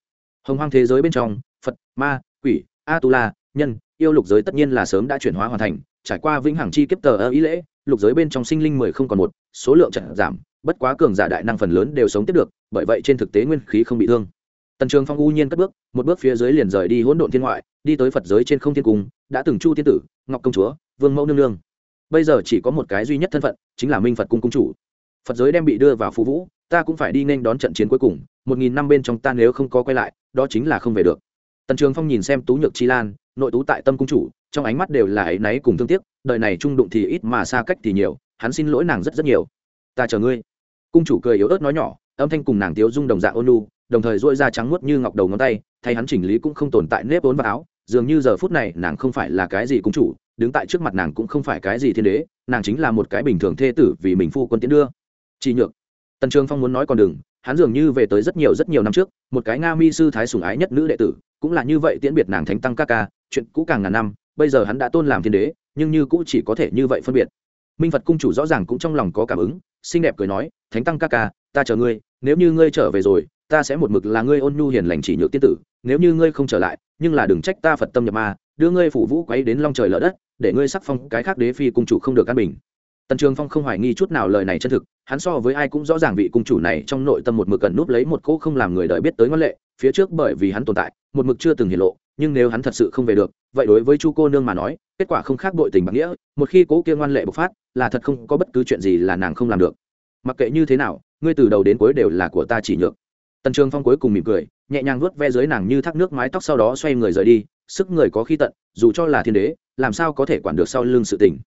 Hồng hoang thế giới bên trong, Phật, Ma, Quỷ, a tu la Nhân, yêu lục giới tất nhiên là sớm đã chuyển hóa hoàn thành, trải qua vĩnh hằng chi kiếp tờ ý lễ, lục giới bên trong sinh linh mười không còn một, số lượng trận giảm, bất quá cường giả đại năng phần lớn đều sống tiếp được, bởi vậy trên thực tế nguyên khí không bị thương. Tần trường phong u nhiên cất bước một bước phía dưới liền rời đi hỗn độn thiên ngoại đi tới phật giới trên không thiên cung đã từng chu thiên tử ngọc công chúa vương mẫu nương nương. Bây giờ chỉ có một cái duy nhất thân phận chính là minh phật cung cung chủ phật giới đem bị đưa vào phú vũ, ta cũng phải đi nên đón trận chiến cuối cùng, một nghìn năm bên trong ta nếu không có quay lại, đó chính là không về được. Tần trường phong nhìn xem tú nhược chi lan, nội tú tại tâm cung chủ, trong ánh mắt đều là áy náy cùng thương tiếc, đời này trung đụng thì ít mà xa cách thì nhiều, hắn xin lỗi nàng rất rất nhiều. Ta chờ ngươi. Cung chủ cười yếu ớt nói nhỏ, âm thanh cùng nàng tiếu dung đồng dạng ôn lu đồng thời dỗi da trắng muốt như ngọc đầu ngón tay, thay hắn chỉnh lý cũng không tồn tại nếp vốn vào áo, dường như giờ phút này nàng không phải là cái gì cung chủ, đứng tại trước mặt nàng cũng không phải cái gì thiên đế, nàng chính là một cái bình thường thê tử vì mình phu quân tiến đưa chỉ nhược. Tần trường phong muốn nói còn đừng, hắn dường như về tới rất nhiều rất nhiều năm trước, một cái nga mi sư thái sùng ái nhất nữ đệ tử, cũng là như vậy tiễn biệt nàng thánh tăng ca ca, chuyện cũ càng ngàn năm, bây giờ hắn đã tôn làm thiên đế, nhưng như cũ chỉ có thể như vậy phân biệt. Minh phật cung chủ rõ ràng cũng trong lòng có cảm ứng, xinh đẹp cười nói, thánh tăng ca ca, ta chờ ngươi, nếu như ngươi trở về rồi, ta sẽ một mực là ngươi ôn nhu hiền lành chỉ nhược tiên tử, nếu như ngươi không trở lại, nhưng là đừng trách ta phật tâm nhập ma, đưa ngươi phủ vũ quấy đến long trời lở đất, để ngươi sắc phong cái khác đế phi cung chủ không được an bình tần trường phong không hoài nghi chút nào lời này chân thực, hắn so với ai cũng rõ ràng vị cung chủ này trong nội tâm một mực cần núp lấy một cỗ không làm người đợi biết tới ngoan lệ, phía trước bởi vì hắn tồn tại, một mực chưa từng hiện lộ, nhưng nếu hắn thật sự không về được, vậy đối với chu cô nương mà nói, kết quả không khác bội tình bằng nghĩa, một khi cố kia ngoan lệ bộc phát, là thật không có bất cứ chuyện gì là nàng không làm được. Mặc kệ như thế nào, ngươi từ đầu đến cuối đều là của ta chỉ nhược. Tần trường phong cuối cùng mỉm cười, nhẹ nhàng vuốt ve dưới nàng như thác nước mái tóc sau đó xoay người rời đi, sức người có khi tận, dù cho là thiên đế, làm sao có thể quản được sau lưng sự tình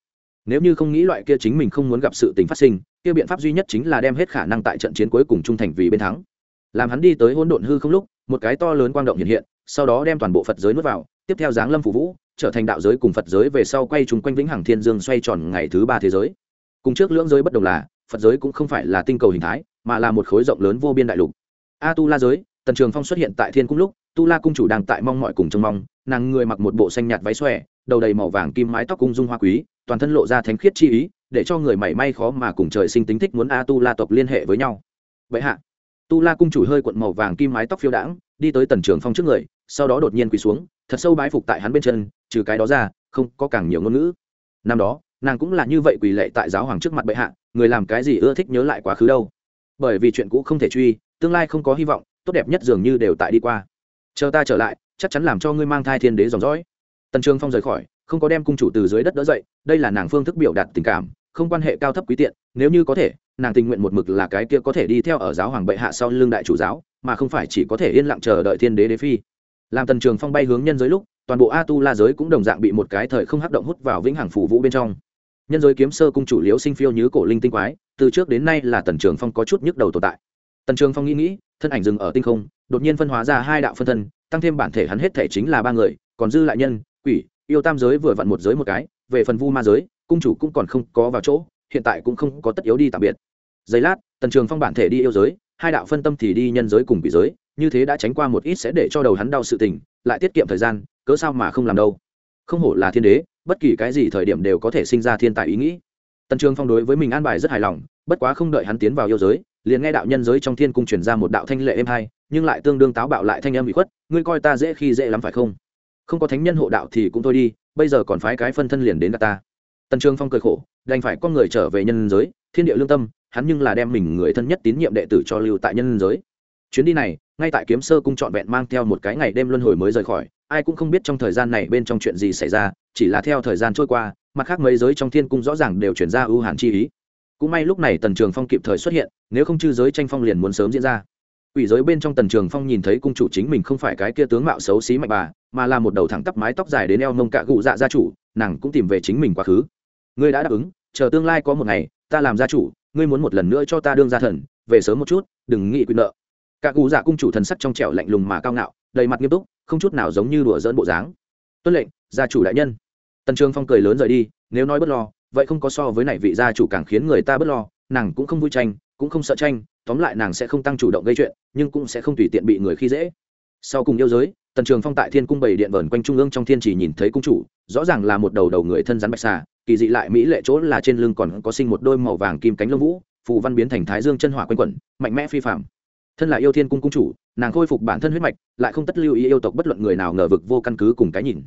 nếu như không nghĩ loại kia chính mình không muốn gặp sự tình phát sinh, kia biện pháp duy nhất chính là đem hết khả năng tại trận chiến cuối cùng trung thành vì bên thắng. Làm hắn đi tới hỗn độn hư không lúc, một cái to lớn quang động hiện hiện, sau đó đem toàn bộ phật giới nuốt vào, tiếp theo giáng lâm phủ vũ, trở thành đạo giới cùng phật giới về sau quay chung quanh vĩnh hằng thiên dương xoay tròn ngày thứ ba thế giới. Cùng trước lưỡng giới bất đồng là, phật giới cũng không phải là tinh cầu hình thái, mà là một khối rộng lớn vô biên đại lục. A tu la giới, tần trường phong xuất hiện tại thiên cung lúc tu la cung chủ đang tại mong mọi cùng trông mong, nàng người mặc một bộ xanh nhạt váy xòe, đầu đầy màu vàng kim mái tóc cung dung hoa quý toàn thân lộ ra thánh khiết chi ý, để cho người mảy may khó mà cùng trời sinh tính thích muốn a tu la tộc liên hệ với nhau. Vậy hạ tu la cung chủ hơi cuộn màu vàng kim mái tóc phiêu đãng, đi tới tần trường phong trước người, sau đó đột nhiên quỳ xuống, thật sâu bái phục tại hắn bên chân, trừ cái đó ra, không có càng nhiều ngôn ngữ. Năm đó, nàng cũng là như vậy quỳ lệ tại giáo hoàng trước mặt bệ hạ, người làm cái gì ưa thích nhớ lại quá khứ đâu. Bởi vì chuyện cũ không thể truy, tương lai không có hy vọng, tốt đẹp nhất dường như đều tại đi qua. Chờ ta trở lại, chắc chắn làm cho ngươi mang thai thiên đế dòng dõi. Tần trường phong rời khỏi không có đem cung chủ từ dưới đất đỡ dậy, đây là nàng phương thức biểu đạt tình cảm, không quan hệ cao thấp quý tiện, nếu như có thể, nàng tình nguyện một mực là cái kia có thể đi theo ở giáo hoàng bệ hạ sau lưng đại chủ giáo, mà không phải chỉ có thể yên lặng chờ đợi thiên đế đế phi. Làm tần trường phong bay hướng nhân giới lúc, toàn bộ a tu la giới cũng đồng dạng bị một cái thời không hắc động hút vào vĩnh hằng phủ vũ bên trong. Nhân giới kiếm sơ cung chủ liễu sinh phiêu như cổ linh tinh quái, từ trước đến nay là tần trường phong có chút nhức đầu tồn tại. Tần trường phong nghĩ nghĩ, thân ảnh dừng ở tinh không, đột nhiên phân hóa ra hai đạo phân thân, tăng thêm bản thể hắn hết thể chính là ba người, còn dư lại nhân, quỷ yêu tam giới vừa vặn một giới một cái, về phần vu ma giới, cung chủ cũng còn không có vào chỗ, hiện tại cũng không có tất yếu đi tạm biệt. Giây lát, tần trường phong bản thể đi yêu giới, hai đạo phân tâm thì đi nhân giới cùng bị giới, như thế đã tránh qua một ít sẽ để cho đầu hắn đau sự tình, lại tiết kiệm thời gian, cớ sao mà không làm đâu. Không hổ là thiên đế, bất kỳ cái gì thời điểm đều có thể sinh ra thiên tài ý nghĩ. Tần trường phong đối với mình an bài rất hài lòng, bất quá không đợi hắn tiến vào yêu giới, liền nghe đạo nhân giới trong thiên cung truyền ra một đạo thanh lệ êm hai nhưng lại tương đương táo bạo lại thanh âm bị khuất, ngươi coi ta dễ khi dễ lắm phải không? Không có thánh nhân hộ đạo thì cũng thôi đi, bây giờ còn phái cái phân thân liền đến gặp ta. Tần trường phong cười khổ, đành phải con người trở về nhân giới, thiên địa lương tâm, hắn nhưng là đem mình người thân nhất tín nhiệm đệ tử cho lưu tại nhân giới. Chuyến đi này, ngay tại kiếm sơ cung trọn vẹn mang theo một cái ngày đêm luân hồi mới rời khỏi, ai cũng không biết trong thời gian này bên trong chuyện gì xảy ra, chỉ là theo thời gian trôi qua, mặt khác mấy giới trong thiên cung rõ ràng đều chuyển ra ưu hàn chi ý. Cũng may lúc này tần trường phong kịp thời xuất hiện, nếu không chư giới tranh phong liền muốn sớm diễn ra ủy giới bên trong tần trường phong nhìn thấy cung chủ chính mình không phải cái kia tướng mạo xấu xí mạnh bà, mà là một đầu thẳng tắp mái tóc dài đến eo mông cạ gụ dạ gia chủ, nàng cũng tìm về chính mình quá khứ. Ngươi đã đáp ứng, chờ tương lai có một ngày, ta làm gia chủ, ngươi muốn một lần nữa cho ta đương gia thần, về sớm một chút, đừng nghĩ quyền nợ. Cạ gụ dạ cung chủ thần sắc trong trẻo lạnh lùng mà cao ngạo, đầy mặt nghiêm túc, không chút nào giống như đùa dỡn bộ dáng. Tuân lệnh, gia chủ đại nhân. Tần trường phong cười lớn rời đi, nếu nói bất lo, vậy không có so với này vị gia chủ càng khiến người ta bất lo, nàng cũng không vui tranh cũng không sợ tranh, tóm lại nàng sẽ không tăng chủ động gây chuyện, nhưng cũng sẽ không tùy tiện bị người khi dễ. Sau cùng yêu giới, tần trường phong tại thiên cung bảy điện vờn quanh trung ương trong thiên chỉ nhìn thấy cung chủ, rõ ràng là một đầu đầu người thân rắn bạch xà, kỳ dị lại mỹ lệ chỗ là trên lưng còn có sinh một đôi màu vàng kim cánh lông vũ, phù văn biến thành thái dương chân hỏa quanh quẩn, mạnh mẽ phi phạm thân là yêu thiên cung cung chủ, nàng khôi phục bản thân huyết mạch, lại không tất lưu ý yêu tộc bất luận người nào ngờ vực vô căn cứ cùng cái nhìn.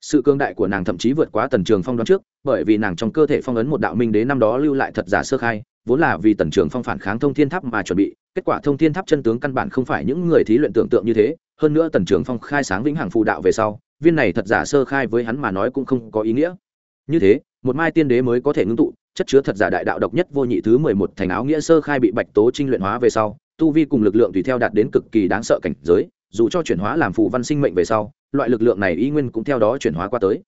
Sự cương đại của nàng thậm chí vượt quá tần trường phong đoán trước, bởi vì nàng trong cơ thể phong ấn một đạo minh đế năm đó lưu lại thật giả sơ khai vốn là vì tần trường phong phản kháng thông thiên tháp mà chuẩn bị, kết quả thông thiên tháp chân tướng căn bản không phải những người thí luyện tưởng tượng như thế. Hơn nữa tần trường phong khai sáng vĩnh hằng phù đạo về sau, viên này thật giả sơ khai với hắn mà nói cũng không có ý nghĩa. Như thế, một mai tiên đế mới có thể ngưng tụ, chất chứa thật giả đại đạo độc nhất vô nhị thứ mười một thành áo nghĩa sơ khai bị bạch tố trinh luyện hóa về sau, tu vi cùng lực lượng tùy theo đạt đến cực kỳ đáng sợ cảnh giới, dù cho chuyển hóa làm phù văn sinh mệnh về sau, loại lực lượng này y nguyên cũng theo đó chuyển hóa qua tới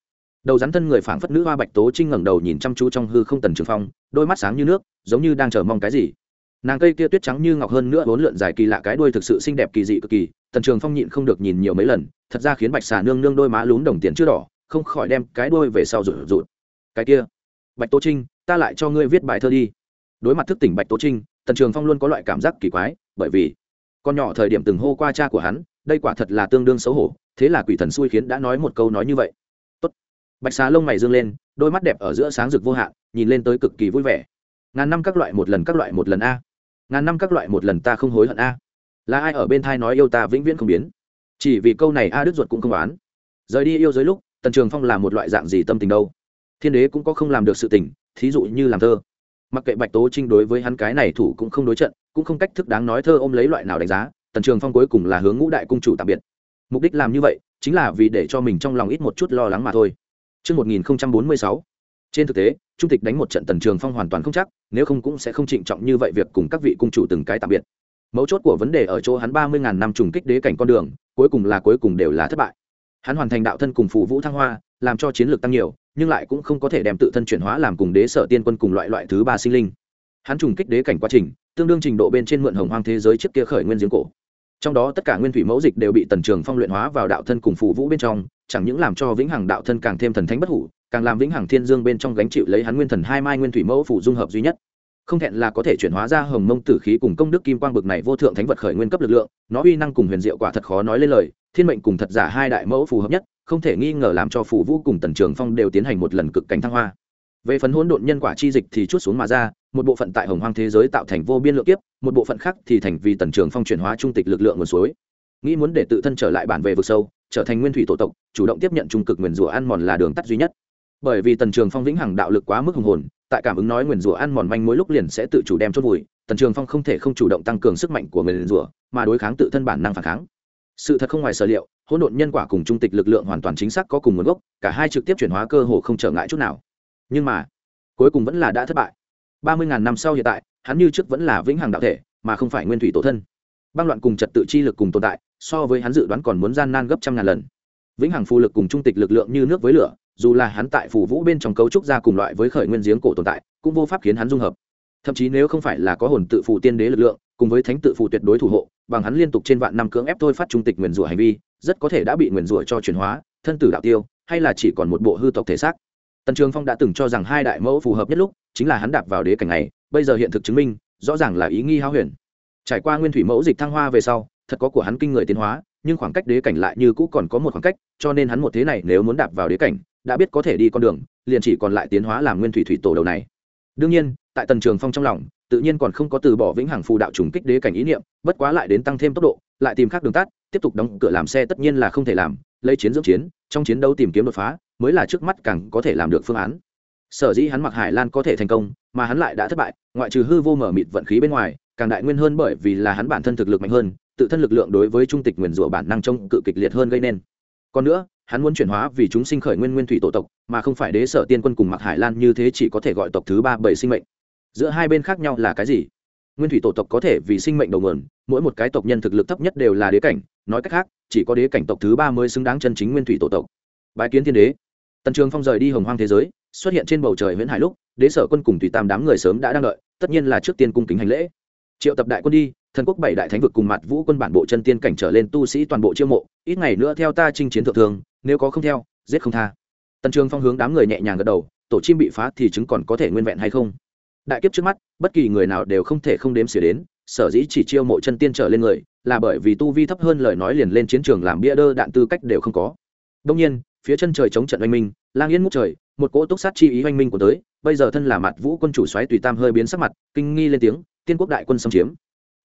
đầu rắn thân người phảng phất nữ hoa bạch tố trinh ngẩng đầu nhìn chăm chú trong hư không tần trường phong, đôi mắt sáng như nước, giống như đang chờ mong cái gì. Nàng cây kia tuyết trắng như ngọc hơn nữa vốn lượn dài kỳ lạ cái đuôi thực sự xinh đẹp kỳ dị cực kỳ, tần trường phong nhịn không được nhìn nhiều mấy lần, thật ra khiến bạch xà nương nương đôi má lún đồng tiền chưa đỏ, không khỏi đem cái đuôi về sau rụt rụt. Cái kia, bạch tố trinh ta lại cho ngươi viết bài thơ đi. Đối mặt thức tỉnh bạch tố trinh tần trường phong luôn có loại cảm giác kỳ quái, bởi vì, con nhỏ thời điểm từng hô qua cha của hắn, đây quả thật là tương đương xấu hổ, thế là quỷ thần xui khiến đã nói một câu nói như vậy bạch xà lông mày dương lên, đôi mắt đẹp ở giữa sáng rực vô hạn, nhìn lên tới cực kỳ vui vẻ. Ngàn năm các loại một lần các loại một lần a. Ngàn năm các loại một lần ta không hối hận a. Là ai ở bên thai nói yêu ta vĩnh viễn không biến? Chỉ vì câu này a đức ruột cũng không oán. Rời đi yêu dưới lúc, tần trường phong là một loại dạng gì tâm tình đâu? Thiên đế cũng có không làm được sự tình, thí dụ như làm thơ. Mặc kệ bạch tố trinh đối với hắn cái này thủ cũng không đối trận, cũng không cách thức đáng nói thơ ôm lấy loại nào đánh giá, tần trường phong cuối cùng là hướng ngũ đại cung chủ tạm biệt. Mục đích làm như vậy, chính là vì để cho mình trong lòng ít một chút lo lắng mà thôi. Trước 1046, trên thực tế, trung tịch đánh một trận tần trường phong hoàn toàn không chắc, nếu không cũng sẽ không trịnh trọng như vậy việc cùng các vị cung chủ từng cái tạm biệt. Mấu chốt của vấn đề ở chỗ hắn ba mươi ngàn năm trùng kích đế cảnh con đường, cuối cùng là cuối cùng đều là thất bại. Hắn hoàn thành đạo thân cùng phù vũ thăng hoa, làm cho chiến lược tăng nhiều, nhưng lại cũng không có thể đem tự thân chuyển hóa làm cùng đế sở tiên quân cùng loại loại thứ ba sinh linh. Hắn trùng kích đế cảnh quá trình, tương đương trình độ bên trên mượn hồng hoang thế giới trước kia khởi nguyên giếng cổ trong đó tất cả nguyên thủy mẫu dịch đều bị tần trường phong luyện hóa vào đạo thân cùng phù vũ bên trong chẳng những làm cho vĩnh hằng đạo thân càng thêm thần thánh bất hủ, càng làm vĩnh hằng thiên dương bên trong gánh chịu lấy hắn nguyên thần hai mai nguyên thủy mẫu phủ dung hợp duy nhất. Không thẹn là có thể chuyển hóa ra hồng mông tử khí cùng công đức kim quang bực này vô thượng thánh vật khởi nguyên cấp lực lượng, nó uy năng cùng huyền diệu quả thật khó nói lên lời, thiên mệnh cùng thật giả hai đại mẫu phù hợp nhất, không thể nghi ngờ làm cho phù vũ cùng tần trường phong đều tiến hành một lần cực cảnh thăng hoa. Về phần hỗn độn nhân quả chi dịch thì chút xuống mà ra, một bộ phận tại hồng hoang thế giới tạo thành vô biên lượng kiếp, một bộ phận khác thì thành vì tần trường phong chuyển hóa trung tịch lực lượng nguồn suối. Nghĩ muốn để tự thân trở lại bản về vực sâu trở thành nguyên thủy tổ tộc, chủ động tiếp nhận trung cực nguyền rủa ăn mòn là đường tắt duy nhất. Bởi vì tần trường phong vĩnh hằng đạo lực quá mức hùng hồn, tại cảm ứng nói nguyền rủa ăn mòn manh mỗi lúc liền sẽ tự chủ đem chốt vùi, tần trường phong không thể không chủ động tăng cường sức mạnh của nguyền rủa, mà đối kháng tự thân bản năng phản kháng. Sự thật không ngoài sở liệu, hỗn độn nhân quả cùng trung tịch lực lượng hoàn toàn chính xác có cùng nguồn gốc, cả hai trực tiếp chuyển hóa cơ hồ không trở ngại chút nào. Nhưng mà, cuối cùng vẫn là đã thất bại. Ba mươi ngàn năm sau hiện tại, hắn như trước vẫn là vĩnh hằng đạo thể, mà không phải nguyên thủy tổ thân. Băng loạn cùng trật tự chi lực cùng tồn tại so với hắn dự đoán còn muốn gian nan gấp trăm ngàn lần. Vĩnh hằng phù lực cùng trung tịch lực lượng như nước với lửa, dù là hắn tại phù vũ bên trong cấu trúc ra cùng loại với khởi nguyên giếng cổ tồn tại, cũng vô pháp khiến hắn dung hợp. Thậm chí nếu không phải là có hồn tự phù tiên đế lực lượng, cùng với thánh tự phù tuyệt đối thủ hộ, bằng hắn liên tục trên vạn năm cưỡng ép thôi phát trung tịch nguyền rủa hành vi, rất có thể đã bị nguyền rủa cho chuyển hóa, thân tử đạo tiêu, hay là chỉ còn một bộ hư tộc thể xác. Tần trường phong đã từng cho rằng hai đại mẫu phù hợp nhất lúc, chính là hắn đạp vào đế cảnh này, bây giờ hiện thực chứng minh, rõ ràng là ý nghi hao huyền. Trải qua nguyên thủy mẫu dịch thăng hoa về sau thật có của hắn kinh người tiến hóa, nhưng khoảng cách đế cảnh lại như cũ còn có một khoảng cách, cho nên hắn một thế này nếu muốn đạp vào đế cảnh, đã biết có thể đi con đường, liền chỉ còn lại tiến hóa làm nguyên thủy thủy tổ đầu này. Đương nhiên, tại tần trường phong trong lòng, tự nhiên còn không có từ bỏ vĩnh hằng phù đạo trùng kích đế cảnh ý niệm, bất quá lại đến tăng thêm tốc độ, lại tìm khác đường tắt, tiếp tục đóng cửa làm xe tất nhiên là không thể làm, lấy chiến dưỡng chiến, trong chiến đấu tìm kiếm đột phá, mới là trước mắt càng có thể làm được phương án. Sở dĩ hắn mặc hải lan có thể thành công, mà hắn lại đã thất bại, ngoại trừ hư vô mở mịt vận khí bên ngoài, càng đại nguyên hơn bởi vì là hắn bản thân thực lực mạnh hơn tự thân lực lượng đối với trung tịch nguyền rủa bản năng trông cự kịch liệt hơn gây nên. Còn nữa, hắn muốn chuyển hóa vì chúng sinh khởi nguyên nguyên thủy tổ tộc, mà không phải đế sở tiên quân cùng mặc hải lan như thế chỉ có thể gọi tộc thứ ba bảy sinh mệnh. Giữa hai bên khác nhau là cái gì? Nguyên thủy tổ tộc có thể vì sinh mệnh đầu nguồn, mỗi một cái tộc nhân thực lực thấp nhất đều là đế cảnh, nói cách khác, chỉ có đế cảnh tộc thứ ba mới xứng đáng chân chính nguyên thủy tổ tộc. Bái kiến thiên đế. Tần trường phong rời đi hồng hoang thế giới, xuất hiện trên bầu trời huyễn hải lúc, đế sở quân cùng tùy tam đám người sớm đã đang đợi, tất nhiên là trước tiên cung kính hành lễ. Triệu tập đại quân đi thần quốc bảy đại thánh vực cùng mặt vũ quân bản bộ chân tiên cảnh trở lên tu sĩ toàn bộ chiêu mộ, ít ngày nữa theo ta chinh chiến thượng thường, nếu có không theo, giết không tha. Tần trường phong hướng đám người nhẹ nhàng gật đầu, tổ chim bị phá thì chứng còn có thể nguyên vẹn hay không? Đại kiếp trước mắt, bất kỳ người nào đều không thể không đếm xỉa đến, sở dĩ chỉ chiêu mộ chân tiên trở lên người, là bởi vì tu vi thấp hơn lời nói liền lên chiến trường làm bia đơ đạn tư cách đều không có. Đông nhiên, phía chân trời chống trận oanh minh, lang yên ngút trời, một cỗ túc sát chi ý oanh minh của tới, bây giờ thân là mặt vũ quân chủ xoáy tùy tam hơi biến sắc mặt, kinh nghi lên tiếng, tiên quốc đại quân xâm chiếm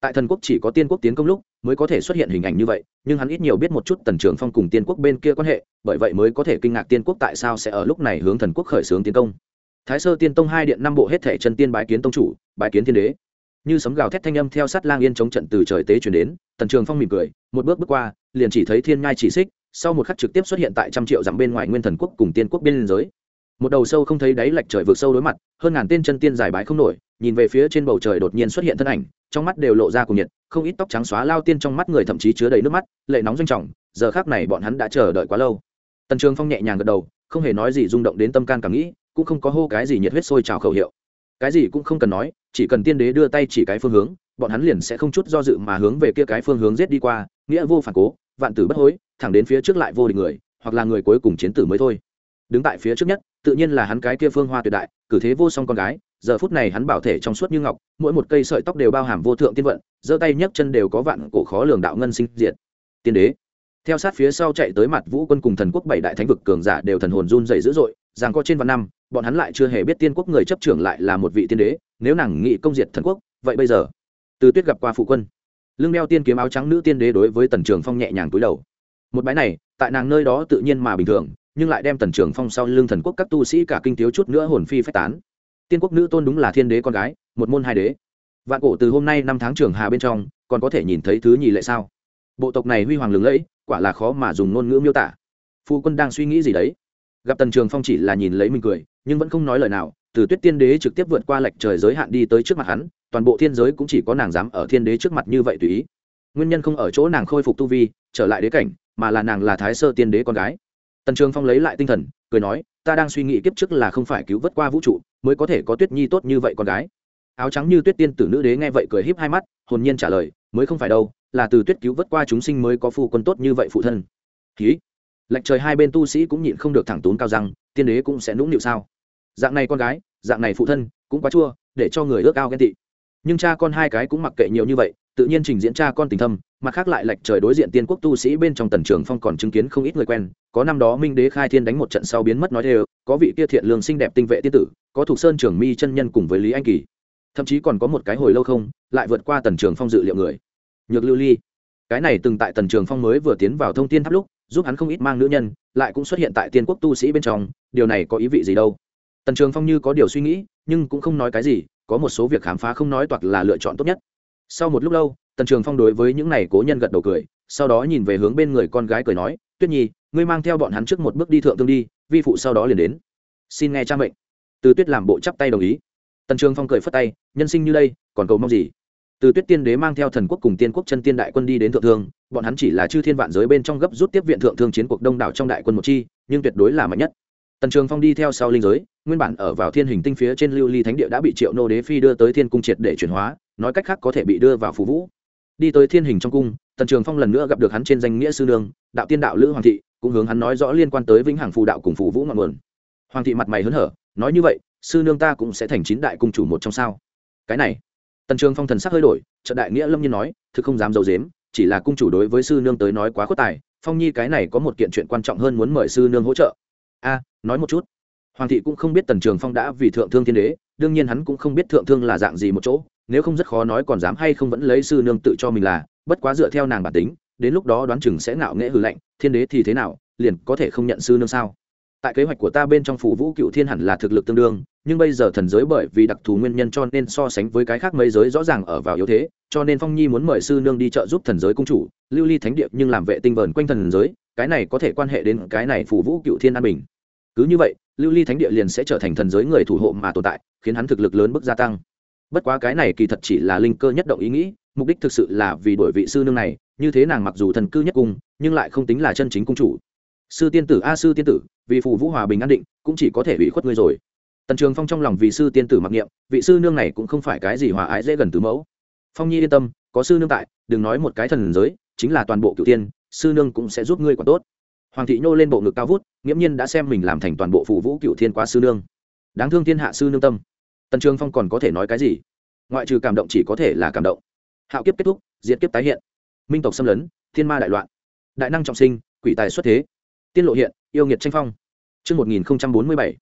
tại thần quốc chỉ có tiên quốc tiến công lúc mới có thể xuất hiện hình ảnh như vậy, nhưng hắn ít nhiều biết một chút tần trưởng phong cùng tiên quốc bên kia quan hệ, bởi vậy mới có thể kinh ngạc tiên quốc tại sao sẽ ở lúc này hướng thần quốc khởi xướng tiến công. Thái sơ tiên tông hai điện năm bộ hết thể chân tiên bái kiến tông chủ, bái kiến thiên đế. Như sấm gào thét thanh âm theo sát lang yên chống trận từ trời tế chuyển đến, tần trường phong mỉm cười, một bước bước qua, liền chỉ thấy thiên ngai chỉ xích, sau một khắc trực tiếp xuất hiện tại trăm triệu dặm bên ngoài nguyên thần quốc cùng tiên quốc biên giới. Một đầu sâu không thấy đáy lệch trời vượt sâu đối mặt, hơn ngàn tên chân tiên giải bái không nổi nhìn về phía trên bầu trời đột nhiên xuất hiện thân ảnh, trong mắt đều lộ ra cùng nhiệt, không ít tóc trắng xóa lao tiên trong mắt người thậm chí chứa đầy nước mắt, lệ nóng doanh trọng, giờ khác này bọn hắn đã chờ đợi quá lâu. Tần trường phong nhẹ nhàng gật đầu, không hề nói gì rung động đến tâm can cảm nghĩ, cũng không có hô cái gì nhiệt huyết sôi trào khẩu hiệu. Cái gì cũng không cần nói, chỉ cần tiên đế đưa tay chỉ cái phương hướng, bọn hắn liền sẽ không chút do dự mà hướng về kia cái phương hướng giết đi qua, nghĩa vô phản cố, vạn tử bất hối, thẳng đến phía trước lại vô địch người, hoặc là người cuối cùng chiến tử mới thôi. Đứng tại phía trước nhất, tự nhiên là hắn cái kia phương hoa tuyệt đại, cử thế vô song con gái giờ phút này hắn bảo thể trong suốt như ngọc, mỗi một cây sợi tóc đều bao hàm vô thượng tiên vận, giơ tay nhấc chân đều có vạn cổ khó lường đạo ngân sinh diệt. Tiên đế. Theo sát phía sau chạy tới mặt vũ quân cùng thần quốc bảy đại thánh vực cường giả đều thần hồn run dày dữ dội, rằng có trên vạn năm, bọn hắn lại chưa hề biết tiên quốc người chấp trưởng lại là một vị tiên đế, nếu nàng nghị công diệt thần quốc, vậy bây giờ? Từ tuyết gặp qua phụ quân. Lưng đeo tiên kiếm áo trắng nữ tiên đế đối với tần trường phong nhẹ nhàng túi đầu. Một bãi này, tại nàng nơi đó tự nhiên mà bình thường, nhưng lại đem tần trường phong sau lưng thần quốc các tu sĩ cả kinh thiếu chút nữa hồn phi phách tán tiên quốc nữ tôn đúng là thiên đế con gái, một môn hai đế. Vạn cổ từ hôm nay năm tháng trường hà bên trong, còn có thể nhìn thấy thứ nhì lệ sao? Bộ tộc này huy hoàng lừng lẫy, quả là khó mà dùng ngôn ngữ miêu tả. Phu quân đang suy nghĩ gì đấy? Gặp tần trường phong chỉ là nhìn lấy mình cười, nhưng vẫn không nói lời nào, từ tuyết tiên đế trực tiếp vượt qua lệch trời giới hạn đi tới trước mặt hắn, toàn bộ thiên giới cũng chỉ có nàng dám ở thiên đế trước mặt như vậy tùy ý. Nguyên nhân không ở chỗ nàng khôi phục tu vi, trở lại đế cảnh, mà là nàng là thái sơ tiên đế con gái. Tần trường phong lấy lại tinh thần cười nói, ta đang suy nghĩ kiếp trước là không phải cứu vớt qua vũ trụ, mới có thể có tuyết nhi tốt như vậy con gái. Áo trắng như tuyết tiên tử nữ đế nghe vậy cười híp hai mắt, hồn nhiên trả lời, mới không phải đâu, là từ tuyết cứu vớt qua chúng sinh mới có phu quân tốt như vậy phụ thân. Ký lệch trời hai bên tu sĩ cũng nhịn không được thẳng tốn cao rằng tiên đế cũng sẽ nũng nịu sao? Dạng này con gái, dạng này phụ thân, cũng quá chua, để cho người ước ao ghen tị. Nhưng cha con hai cái cũng mặc kệ nhiều như vậy tự nhiên trình diễn cha con tình thâm, mặt khác lại lệch trời đối diện tiên quốc tu sĩ bên trong tần trường phong còn chứng kiến không ít người quen. Có năm đó minh đế khai thiên đánh một trận sau biến mất nói đều, có vị kia thiện lương xinh đẹp tinh vệ tiên tử, có thuộc sơn trường mi chân nhân cùng với lý anh kỳ. Thậm chí còn có một cái hồi lâu không, lại vượt qua tần trường phong dự liệu người. Nhược lưu ly. Cái này từng tại tần trường phong mới vừa tiến vào thông tin tháp lúc, giúp hắn không ít mang nữ nhân, lại cũng xuất hiện tại tiên quốc tu sĩ bên trong, điều này có ý vị gì đâu? Tần trường phong như có điều suy nghĩ, nhưng cũng không nói cái gì, có một số việc khám phá không nói toạc là lựa chọn tốt nhất sau một lúc lâu, tần trường phong đối với những này cố nhân gật đầu cười, sau đó nhìn về hướng bên người con gái cười nói, tuyết nhi, ngươi mang theo bọn hắn trước một bước đi thượng tương đi, vi phụ sau đó liền đến. Xin nghe cha mệnh. Từ tuyết làm bộ chắp tay đồng ý. Tần trường phong cười phất tay, nhân sinh như đây, còn cầu mong gì? Từ tuyết tiên đế mang theo thần quốc cùng tiên quốc chân tiên đại quân đi đến thượng thương, bọn hắn chỉ là chư thiên vạn giới bên trong gấp rút tiếp viện thượng thương chiến cuộc đông đảo trong đại quân một chi, nhưng tuyệt đối là mạnh nhất. Tần trường phong đi theo sau linh giới nguyên bản ở vào thiên hình tinh phía trên lưu ly thánh địa đã bị triệu nô đế phi đưa tới thiên cung triệt để chuyển hóa, nói cách khác có thể bị đưa vào phú vũ. Đi tới thiên hình trong cung, tần trường phong lần nữa gặp được hắn trên danh nghĩa sư nương, đạo tiên đạo lữ hoàng thị, cũng hướng hắn nói rõ liên quan tới vĩnh hằng phù đạo cùng phù vũ ngọn nguồn. Hoàng thị mặt mày hớn hở, nói như vậy, sư nương ta cũng sẽ thành chín đại cung chủ một trong sao? Cái này, tần trường phong thần sắc hơi đổi trận đại nghĩa lâm nhiên nói, thực không dám d i ấ u dếm chỉ là cung chủ đối với sư nương tới nói quá khuất tài, phong nhi cái này có một kiện chuyện quan trọng hơn muốn mời sư nương hỗ trợ. A, nói một chút hoàng thị cũng không biết tần trường phong đã vì thượng thương thiên đế, đương nhiên hắn cũng không biết thượng thương là dạng gì một chỗ, nếu không rất khó nói còn dám hay không vẫn lấy sư nương tự cho mình là, bất quá dựa theo nàng bản tính, đến lúc đó đoán chừng sẽ ngạo nghễ hư lệnh thiên đế thì thế nào, liền có thể không nhận sư nương sao? Tại kế hoạch của ta bên trong phủ vũ cựu thiên hẳn là thực lực tương đương, nhưng bây giờ thần giới bởi vì đặc thù nguyên nhân cho nên so sánh với cái khác mấy giới rõ ràng ở vào yếu thế, cho nên phong nhi muốn mời sư nương đi trợ giúp thần giới cung chủ, lưu ly thánh điệp nhưng làm vệ tinh vờn quanh thần giới, cái này có thể quan hệ đến cái này phủ vũ cựu thiên an bình cứ như vậy, lưu ly thánh địa liền sẽ trở thành thần giới người thủ hộ mà tồn tại, khiến hắn thực lực lớn bước gia tăng. Bất quá cái này kỳ thật chỉ là linh cơ nhất động ý nghĩ, mục đích thực sự là vì đổi vị sư nương này, như thế nàng mặc dù thần cư nhất cung, nhưng lại không tính là chân chính cung chủ. Sư tiên tử, a sư tiên tử, vì phù vũ hòa bình an định, cũng chỉ có thể bị khuất ngươi rồi. Tần trường phong trong lòng vì sư tiên tử mặc niệm, vị sư nương này cũng không phải cái gì hòa ái dễ gần từ mẫu. Phong nhi yên tâm, có sư nương tại, đừng nói một cái thần giới, chính là toàn bộ cựu tiên, sư nương cũng sẽ giúp ngươi quả tốt hoàng thị nhô lên bộ ngực cao vút nghiễm nhiên đã xem mình làm thành toàn bộ phù vũ cựu thiên quá sư nương. Đáng thương thiên hạ sư nương tâm. Tần trường phong còn có thể nói cái gì? Ngoại trừ cảm động chỉ có thể là cảm động. Hạo kiếp kết thúc diễn kiếp tái hiện. Minh tộc xâm lấn thiên ma đại loạn. Đại năng trọng sinh quỷ tài xuất thế. Tiên lộ hiện yêu nghiệt tranh phong. Trước 1047,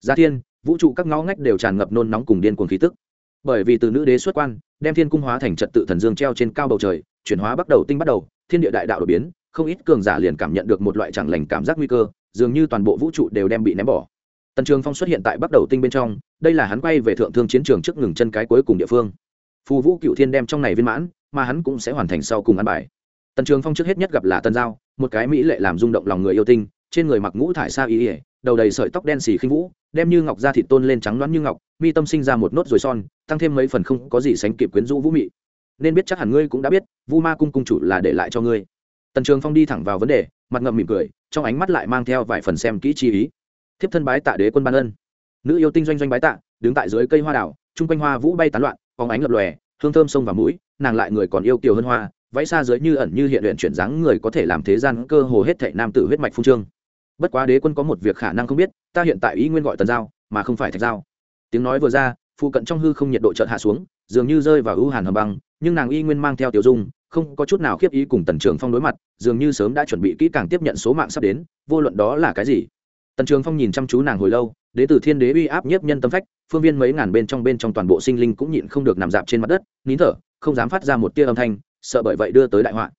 Gia Thiên, vũ trụ các ngõ ngách đều tràn ngập nôn nóng cùng điên cuồng khí tức. Bởi vì từ nữ đế xuất quan, đem thiên cung hóa thành trật tự thần dương treo trên cao bầu trời, chuyển hóa bắt đầu tinh bắt đầu, thiên địa đại đạo đổi biến, không ít cường giả liền cảm nhận được một loại chẳng lành cảm giác nguy cơ, dường như toàn bộ vũ trụ đều đem bị ném bỏ. Tần Trường Phong xuất hiện tại bắt đầu tinh bên trong, đây là hắn quay về thượng thương chiến trường trước ngừng chân cái cuối cùng địa phương. Phù Vũ Cựu Thiên đem trong này viên mãn, mà hắn cũng sẽ hoàn thành sau cùng ăn bài. Tần Trường Phong trước hết nhất gặp là Tần Giao, một cái mỹ lệ làm rung động lòng người yêu tinh, trên người mặc ngũ thải sa y, đầu đầy sợi tóc đen xì khinh vũ, đem như ngọc da thịt tôn lên trắng loáng như ngọc, mi tâm sinh ra một nốt rồi son, tăng thêm mấy phần không có gì sánh kịp quyến rũ vũ mị. Nên biết chắc hẳn ngươi cũng đã biết, Vu Ma cung cung chủ là để lại cho ngươi. Tần Trường Phong đi thẳng vào vấn đề, mặt ngậm mỉm cười, trong ánh mắt lại mang theo vài phần xem kỹ chi ý. Thiếp thân bái tạ đế quân ban ân. Nữ yêu tinh doanh doanh bái tạ, đứng tại dưới cây hoa đào, trung quanh hoa vũ bay tán loạn, phóng ánh lập lòe, hương thơm sông vào mũi, nàng lại người còn yêu kiều hơn hoa, váy xa dưới như ẩn như hiện luyện chuyển dáng người có thể làm thế gian cơ hồ hết thảy nam tử huyết mạch phung trương bất quá đế quân có một việc khả năng không biết ta hiện tại ý nguyên gọi tần giao mà không phải thạch giao tiếng nói vừa ra phụ cận trong hư không nhiệt độ chợt hạ xuống dường như rơi vào ưu hàn hầm băng nhưng nàng y nguyên mang theo tiểu dung không có chút nào khiếp ý cùng tần trường phong đối mặt, dường như sớm đã chuẩn bị kỹ càng tiếp nhận số mạng sắp đến, vô luận đó là cái gì. Tần trường phong nhìn chăm chú nàng hồi lâu, đế tử thiên đế uy áp nhiếp nhân tâm phách, phương viên mấy ngàn bên trong bên trong toàn bộ sinh linh cũng nhịn không được nằm dạp trên mặt đất, nín thở, không dám phát ra một tia âm thanh, sợ bởi vậy đưa tới đại họa.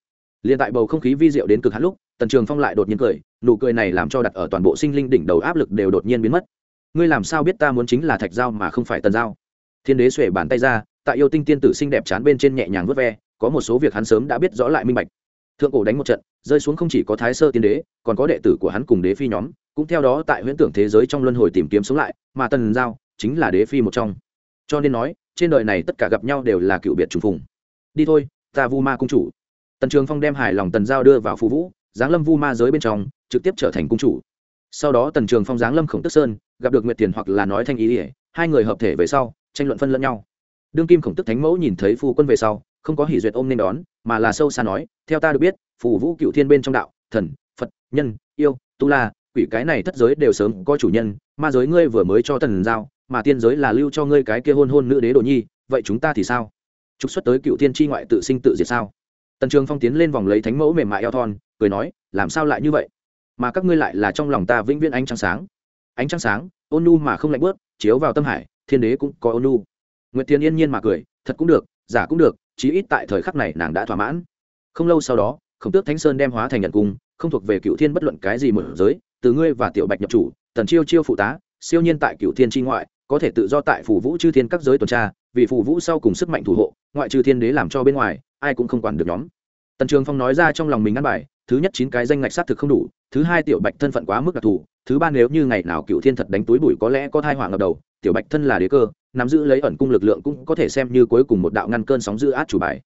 Liền tại bầu không khí vi diệu đến cực hạn lúc, tần trường phong lại đột nhiên cười, nụ cười này làm cho đặt ở toàn bộ sinh linh đỉnh đầu áp lực đều đột nhiên biến mất. Ngươi làm sao biết ta muốn chính là thạch dao mà không phải tần dao? thiên đế xuể bàn tay ra, tại yêu tinh tiên tử xinh đẹp chán bên trên nhẹ nhàng vớt ve có một số việc hắn sớm đã biết rõ lại minh bạch. Thượng cổ đánh một trận, rơi xuống không chỉ có thái sơ tiên đế, còn có đệ tử của hắn cùng đế phi nhóm, cũng theo đó tại huyễn tưởng thế giới trong luân hồi tìm kiếm sống lại, mà tần giao chính là đế phi một trong. Cho nên nói, trên đời này tất cả gặp nhau đều là cựu biệt trùng phùng. Đi thôi, ta vu ma cung chủ. Tần trường phong đem hài lòng tần giao đưa vào phù vũ, giáng lâm vu ma giới bên trong, trực tiếp trở thành cung chủ. Sau đó tần trường phong giáng lâm khổng tức sơn, gặp được nguyệt tiền hoặc là nói thanh ý ỉa hai người hợp thể về sau, tranh luận phân lẫn nhau. Đương kim khổng tức thánh mẫu nhìn thấy phu quân về sau không có hỉ duyệt ôm nên đón, mà là sâu xa nói, theo ta được biết, phù vũ cựu thiên bên trong đạo, thần, phật, nhân, yêu, tu la, quỷ cái này thất giới đều sớm có chủ nhân, ma giới ngươi vừa mới cho tần giao, mà tiên giới là lưu cho ngươi cái kia hôn hôn nữ đế đồ nhi, vậy chúng ta thì sao? Trục xuất tới cựu thiên tri ngoại tự sinh tự diệt sao? Tần trường phong tiến lên vòng lấy thánh mẫu mềm mại eo thon, cười nói, làm sao lại như vậy? Mà các ngươi lại là trong lòng ta vĩnh viễn ánh trăng sáng. Ánh trăng sáng, ôn nu mà không lạnh bớt chiếu vào tâm hải, thiên đế cũng có ôn nu nguyệt thiên yên nhiên mà cười, thật cũng được, giả cũng được chí ít tại thời khắc này nàng đã thỏa mãn. Không lâu sau đó, khổng tước thánh sơn đem hóa thành nhận cung, không thuộc về cựu thiên bất luận cái gì mở giới, từ ngươi và tiểu bạch nhập chủ, tần chiêu chiêu phụ tá, siêu nhiên tại cựu thiên tri ngoại, có thể tự do tại phủ vũ chư thiên các giới tuần tra, vì phủ vũ sau cùng sức mạnh thủ hộ, ngoại trừ thiên đế làm cho bên ngoài, ai cũng không quản được nhóm. Tần trường phong nói ra trong lòng mình ăn bài, thứ nhất chín cái danh ngạch sát thực không đủ, thứ hai tiểu bạch thân phận quá mức đặc thù, thứ ba nếu như ngày nào cựu thiên thật đánh túi bụi có lẽ có thai họa ngập đầu, tiểu bạch thân là đế cơ nắm giữ lấy ẩn cung lực lượng cũng có thể xem như cuối cùng một đạo ngăn cơn sóng dữ át chủ bài.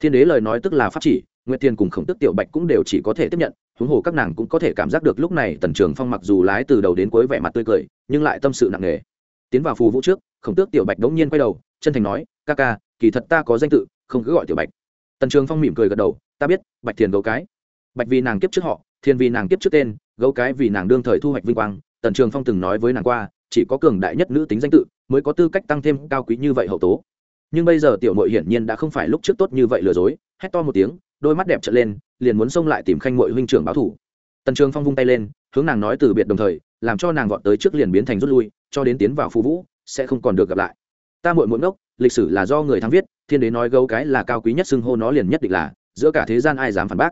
Thiên đế lời nói tức là pháp chỉ, nguyệt thiên cùng khổng tức tiểu bạch cũng đều chỉ có thể tiếp nhận, huống hồ các nàng cũng có thể cảm giác được lúc này tần trường phong mặc dù lái từ đầu đến cuối vẻ mặt tươi cười, nhưng lại tâm sự nặng nề. Tiến vào phù vũ trước, khổng tước tiểu bạch đống nhiên quay đầu, chân thành nói, ca ca, kỳ thật ta có danh tự, không cứ gọi tiểu bạch. Tần trường phong mỉm cười gật đầu, ta biết, bạch thiền gấu cái. Bạch vì nàng kiếp trước họ thiên vì nàng kiếp trước tên, gấu cái vì nàng đương thời thu hoạch vinh quang. Tần trường phong từng nói với nàng qua, chỉ có cường đại nhất nữ tính danh tự mới có tư cách tăng thêm cao quý như vậy hậu tố. Nhưng bây giờ tiểu mội hiển nhiên đã không phải lúc trước tốt như vậy lừa dối, hét to một tiếng, đôi mắt đẹp trở lên, liền muốn xông lại tìm khanh mội huynh trưởng báo thủ. Tần trường phong vung tay lên, hướng nàng nói từ biệt đồng thời, làm cho nàng vọt tới trước liền biến thành rút lui, cho đến tiến vào phú vũ, sẽ không còn được gặp lại. Ta muội muội ngốc, lịch sử là do người thắng viết, thiên đế nói gấu cái là cao quý nhất xưng hô nó liền nhất định là, giữa cả thế gian ai dám phản bác?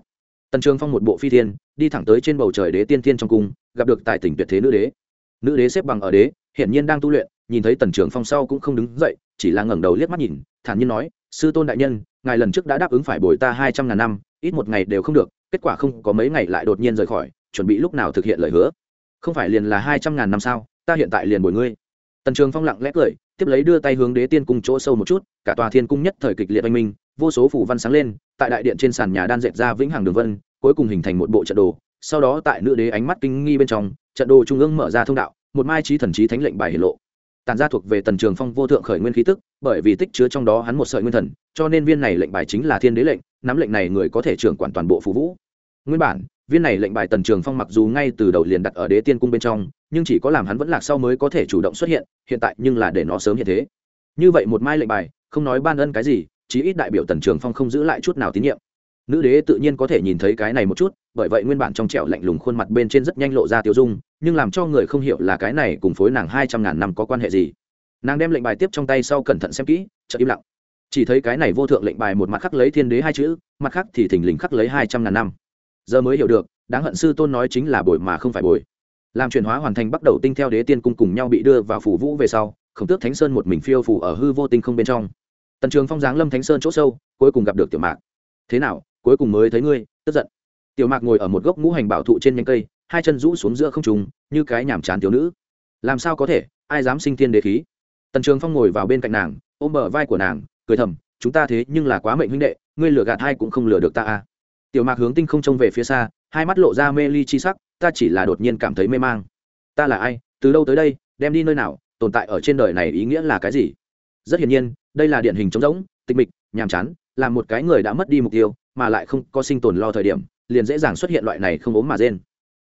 Tần trường phong một bộ phi thiên, đi thẳng tới trên bầu trời đế tiên thiên trong cung, gặp được tại tỉnh tuyệt thế nữ đế. Nữ đế xếp bằng ở đế, hiển nhiên đang tu luyện nhìn thấy tần trưởng phong sau cũng không đứng dậy, chỉ là ngẩng đầu liếc mắt nhìn, thản nhiên nói, sư tôn đại nhân, ngài lần trước đã đáp ứng phải bồi ta hai trăm ngàn năm, ít một ngày đều không được, kết quả không có mấy ngày lại đột nhiên rời khỏi, chuẩn bị lúc nào thực hiện lời hứa. Không phải liền là hai trăm ngàn năm sao, ta hiện tại liền bồi ngươi. Tần trường phong lặng lẽ cười, tiếp lấy đưa tay hướng đế tiên cung chỗ sâu một chút, cả tòa thiên cung nhất thời kịch liệt oanh minh, vô số phủ văn sáng lên, tại đại điện trên sàn nhà đan dệt ra vĩnh hằng đường vân, cuối cùng hình thành một bộ trận đồ, sau đó tại nữ đế ánh mắt kinh nghi bên trong, trận đồ trung ương mở ra thông đạo, một mai trí thần trí thánh lệnh bài hiển lộ tàn ra thuộc về tần trường phong vô thượng khởi nguyên khí tức, bởi vì tích chứa trong đó hắn một sợi nguyên thần, cho nên viên này lệnh bài chính là thiên đế lệnh, nắm lệnh này người có thể trưởng quản toàn bộ phú vũ. Nguyên bản, viên này lệnh bài tần trường phong mặc dù ngay từ đầu liền đặt ở đế tiên cung bên trong, nhưng chỉ có làm hắn vẫn lạc sau mới có thể chủ động xuất hiện hiện tại nhưng là để nó sớm hiện thế. Như vậy một mai lệnh bài, không nói ban ân cái gì, chí ít đại biểu tần trường phong không giữ lại chút nào tín nhiệm. Nữ đế tự nhiên có thể nhìn thấy cái này một chút, bởi vậy nguyên bản trong trẻo lạnh lùng khuôn mặt bên trên rất nhanh lộ ra tiêu dung nhưng làm cho người không hiểu là cái này cùng phối nàng hai trăm ngàn năm có quan hệ gì. Nàng đem lệnh bài tiếp trong tay sau cẩn thận xem kỹ, chợt im lặng. Chỉ thấy cái này vô thượng lệnh bài một mặt khắc lấy thiên đế hai chữ, mặt khác thì thình lình khắc lấy hai trăm ngàn năm. Giờ mới hiểu được, đáng hận sư tôn nói chính là bồi mà không phải bồi. Làm chuyển hóa hoàn thành bắt đầu tinh theo đế tiên cung cùng nhau bị đưa vào phủ vũ về sau, khổng tước thánh sơn một mình phiêu phủ ở hư vô tinh không bên trong. Tần trường phong giáng lâm thánh sơn chỗ sâu, cuối cùng gặp được tiểu mạc. Thế nào, cuối cùng mới thấy ngươi, tức giận. Tiểu mạc ngồi ở một gốc ngũ hành bảo thụ trên nhánh cây hai chân rũ xuống giữa không trùng như cái nhảm chán thiếu nữ. Làm sao có thể, ai dám sinh thiên đế khí? Tần trường phong ngồi vào bên cạnh nàng, ôm bờ vai của nàng, cười thầm, chúng ta thế nhưng là quá mệnh huynh đệ, ngươi lừa gạt hai cũng không lừa được ta à. Tiểu mạc hướng tinh không trông về phía xa, hai mắt lộ ra mê ly chi sắc, ta chỉ là đột nhiên cảm thấy mê mang. Ta là ai? Từ đâu tới đây? Đem đi nơi nào? Tồn tại ở trên đời này ý nghĩa là cái gì? Rất hiển nhiên, đây là điển hình trống rỗng, tịch mịch, nhàm chán, là một cái người đã mất đi mục tiêu, mà lại không có sinh tồn lo thời điểm, liền dễ dàng xuất hiện loại này không ốm mà rên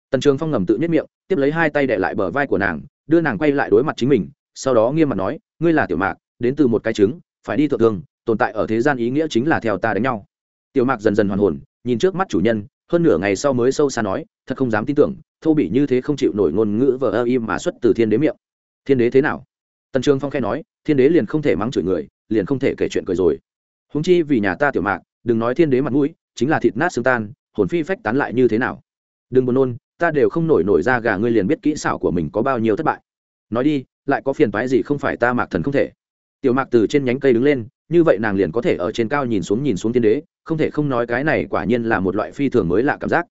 tần trường phong ngầm tự nhất miệng, tiếp lấy hai tay đệ lại bờ vai của nàng, đưa nàng quay lại đối mặt chính mình, sau đó nghiêm mặt nói, ngươi là tiểu mạc, đến từ một cái trứng, phải đi thượng thường tồn tại ở thế gian ý nghĩa chính là theo ta đánh nhau. Tiểu mạc dần dần hoàn hồn, nhìn trước mắt chủ nhân, hơn nửa ngày sau mới sâu xa nói, thật không dám tin tưởng, thô bị như thế không chịu nổi ngôn ngữ vờ ơ im mà xuất từ thiên đế miệng. Thiên đế thế nào? Tần trường phong khai nói, thiên đế liền không thể mắng chửi người, liền không thể kể chuyện cười rồi. Húng chi vì nhà ta tiểu mạc, đừng nói thiên đế mặt mũi, chính là thịt nát xương tan, hồn phi phách tán lại như thế nào? Đừng buồn nôn ta đều không nổi nổi ra gà ngươi liền biết kỹ xảo của mình có bao nhiêu thất bại. Nói đi, lại có phiền toái gì không phải ta mạc thần không thể? Tiểu mạc từ trên nhánh cây đứng lên, như vậy nàng liền có thể ở trên cao nhìn xuống nhìn xuống thiên đế, không thể không nói cái này quả nhiên là một loại phi thường mới lạ cảm giác.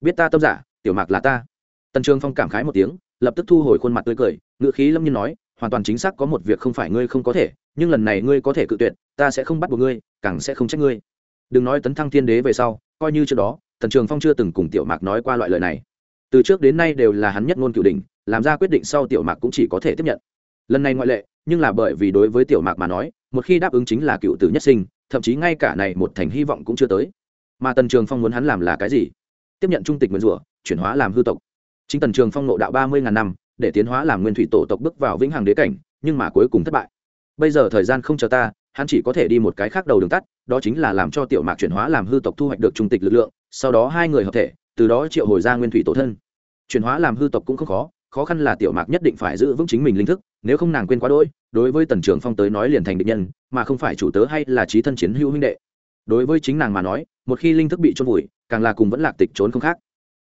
Biết ta tâm giả, tiểu mạc là ta. Tần trường phong cảm khái một tiếng, lập tức thu hồi khuôn mặt tươi cười ngự khí lâm nhiên nói, hoàn toàn chính xác có một việc không phải ngươi không có thể, nhưng lần này ngươi có thể cự tuyệt, ta sẽ không bắt buộc ngươi, càng sẽ không trách ngươi. Đừng nói tấn thăng thiên đế về sau, coi như trước đó, tần trường phong chưa từng cùng tiểu mạc nói qua loại lời này từ trước đến nay đều là hắn nhất ngôn cửu đình làm ra quyết định sau tiểu mạc cũng chỉ có thể tiếp nhận. Lần này ngoại lệ, nhưng là bởi vì đối với tiểu mạc mà nói, một khi đáp ứng chính là cựu tử nhất sinh, thậm chí ngay cả này một thành hy vọng cũng chưa tới. Mà tần trường phong muốn hắn làm là cái gì? Tiếp nhận trung tịch nguyên rủa, chuyển hóa làm hư tộc. Chính tần trường phong nộ đạo ba mươi ngàn năm, để tiến hóa làm nguyên thủy tổ tộc bước vào vĩnh hằng đế cảnh, nhưng mà cuối cùng thất bại. Bây giờ thời gian không chờ ta, hắn chỉ có thể đi một cái khác đầu đường tắt, đó chính là làm cho tiểu mạc chuyển hóa làm hư tộc thu hoạch được trung tịch lực lượng, sau đó hai người hợp thể từ đó triệu hồi ra nguyên thủy tổ thân. Chuyển hóa làm hư tộc cũng không khó khó khăn là tiểu mạc nhất định phải giữ vững chính mình linh thức, nếu không nàng quên quá đỗi, đối với tần trường phong tới nói liền thành định nhân, mà không phải chủ tớ hay là trí thân chiến hữu huynh đệ. Đối với chính nàng mà nói, một khi linh thức bị trôn vùi, càng là cùng vẫn lạc tịch trốn không khác.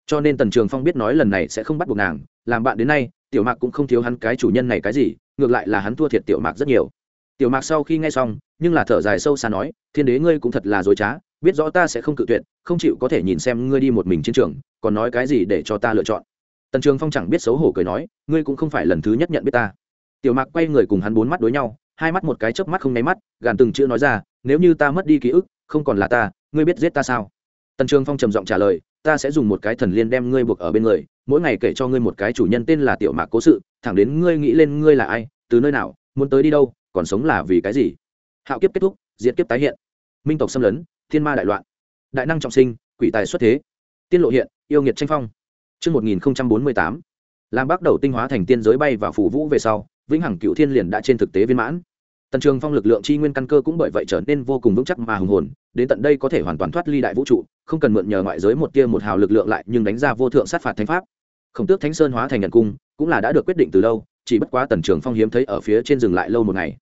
Cho nên tần trường phong biết nói lần này sẽ không bắt buộc nàng, làm bạn đến nay, tiểu mạc cũng không thiếu hắn cái chủ nhân này cái gì, ngược lại là hắn thua thiệt tiểu mạc rất nhiều. Tiểu mạc sau khi nghe xong, nhưng là thở dài sâu xa nói, thiên đế ngươi cũng thật là dối trá biết rõ ta sẽ không cự tuyệt, không chịu có thể nhìn xem ngươi đi một mình chiến trường, còn nói cái gì để cho ta lựa chọn? Tần trường phong chẳng biết xấu hổ cười nói, ngươi cũng không phải lần thứ nhất nhận biết ta. Tiểu mạc quay người cùng hắn bốn mắt đối nhau, hai mắt một cái chớp mắt không nháy mắt, gàn từng chữ nói ra, nếu như ta mất đi ký ức, không còn là ta, ngươi biết giết ta sao? Tần trường phong trầm giọng trả lời, ta sẽ dùng một cái thần liên đem ngươi buộc ở bên người, mỗi ngày kể cho ngươi một cái chủ nhân tên là tiểu mạc cố sự, thẳng đến ngươi nghĩ lên ngươi là ai, từ nơi nào, muốn tới đi đâu, còn sống là vì cái gì? Hạo kiếp kết thúc diễn kiếp tái hiện. Minh tộc xâm lấn thiên ma đại loạn đại năng trọng sinh quỷ tài xuất thế tiên lộ hiện yêu nghiệt tranh phong Trước 1048, làm bắt đầu tinh hóa thành tiên giới bay và phủ vũ về sau, vĩnh hằng cựu thiên liền đã trên thực tế viên mãn. Tần Trường Phong lực lượng chi nguyên căn cơ cũng bởi vậy trở nên vô cùng vững chắc mà hùng hồn, đến tận đây có thể hoàn toàn thoát ly đại vũ trụ, không cần mượn nhờ ngoại giới một tia một hào lực lượng lại nhưng đánh ra vô thượng sát phạt thánh pháp. Khổng Tước Thánh Sơn hóa thành nhận cung, cũng là đã được quyết định từ lâu, chỉ bất quá Tần Trường Phong hiếm thấy ở phía trên dừng lại lâu một ngày.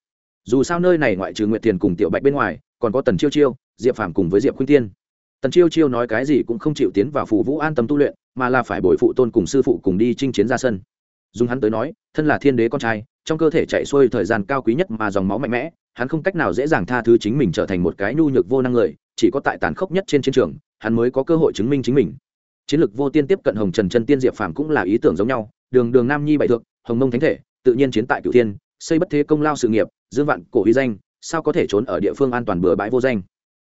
Dù sao nơi này ngoại trừ Nguyệt Tiền cùng Tiểu Bạch bên ngoài, còn có Tần Chiêu Chiêu, Diệp Phàm cùng với Diệp Khuynh Tiên. Tần chiêu chiêu nói cái gì cũng không chịu tiến vào phù vũ an tâm tu luyện, mà là phải bồi phụ tôn cùng sư phụ cùng đi chinh chiến ra sân. Dùng hắn tới nói, thân là thiên đế con trai, trong cơ thể chạy xuôi thời gian cao quý nhất mà dòng máu mạnh mẽ, hắn không cách nào dễ dàng tha thứ chính mình trở thành một cái nhu nhược vô năng người, chỉ có tại tàn khốc nhất trên chiến trường, hắn mới có cơ hội chứng minh chính mình. Chiến lược vô tiên tiếp cận hồng trần chân tiên diệp phàm cũng là ý tưởng giống nhau, đường đường nam nhi bại thượng hồng mông thánh thể, tự nhiên chiến tại cửu thiên, xây bất thế công lao sự nghiệp, dương vạn cổ huy danh, sao có thể trốn ở địa phương an toàn bừa bãi vô danh?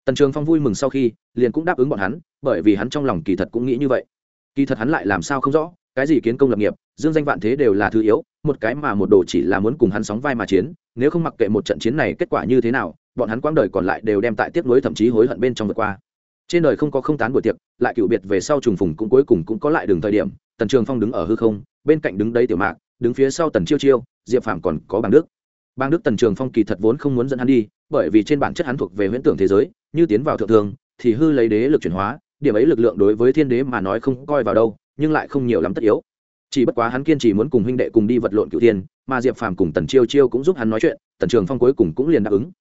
Tần trường phong vui mừng sau khi liền cũng đáp ứng bọn hắn, bởi vì hắn trong lòng kỳ thật cũng nghĩ như vậy. Kỳ thật hắn lại làm sao không rõ, cái gì kiến công lập nghiệp, dương danh vạn thế đều là thứ yếu, một cái mà một đồ chỉ là muốn cùng hắn sóng vai mà chiến, nếu không mặc kệ một trận chiến này kết quả như thế nào, bọn hắn quãng đời còn lại đều đem tại tiếp nối thậm chí hối hận bên trong vượt qua. Trên đời không có không tán buổi tiệc, lại cựu biệt về sau trùng phùng cũng cuối cùng cũng có lại đường thời điểm, tần trường phong đứng ở hư không, bên cạnh đứng đấy tiểu mạc, đứng phía sau tần chiêu chiêu, diệp phạm còn có bảng đức. Bang đức tần trường phong kỳ thật vốn không muốn dẫn hắn đi, bởi vì trên bản chất hắn thuộc về huyễn tưởng thế giới như tiến vào thượng thường thì hư lấy đế lực chuyển hóa, điểm ấy lực lượng đối với thiên đế mà nói không coi vào đâu, nhưng lại không nhiều lắm tất yếu. Chỉ bất quá hắn kiên trì muốn cùng huynh đệ cùng đi vật lộn cựu tiên mà diệp phàm cùng tần chiêu chiêu cũng giúp hắn nói chuyện, tần trường phong cuối cùng cũng liền đáp ứng.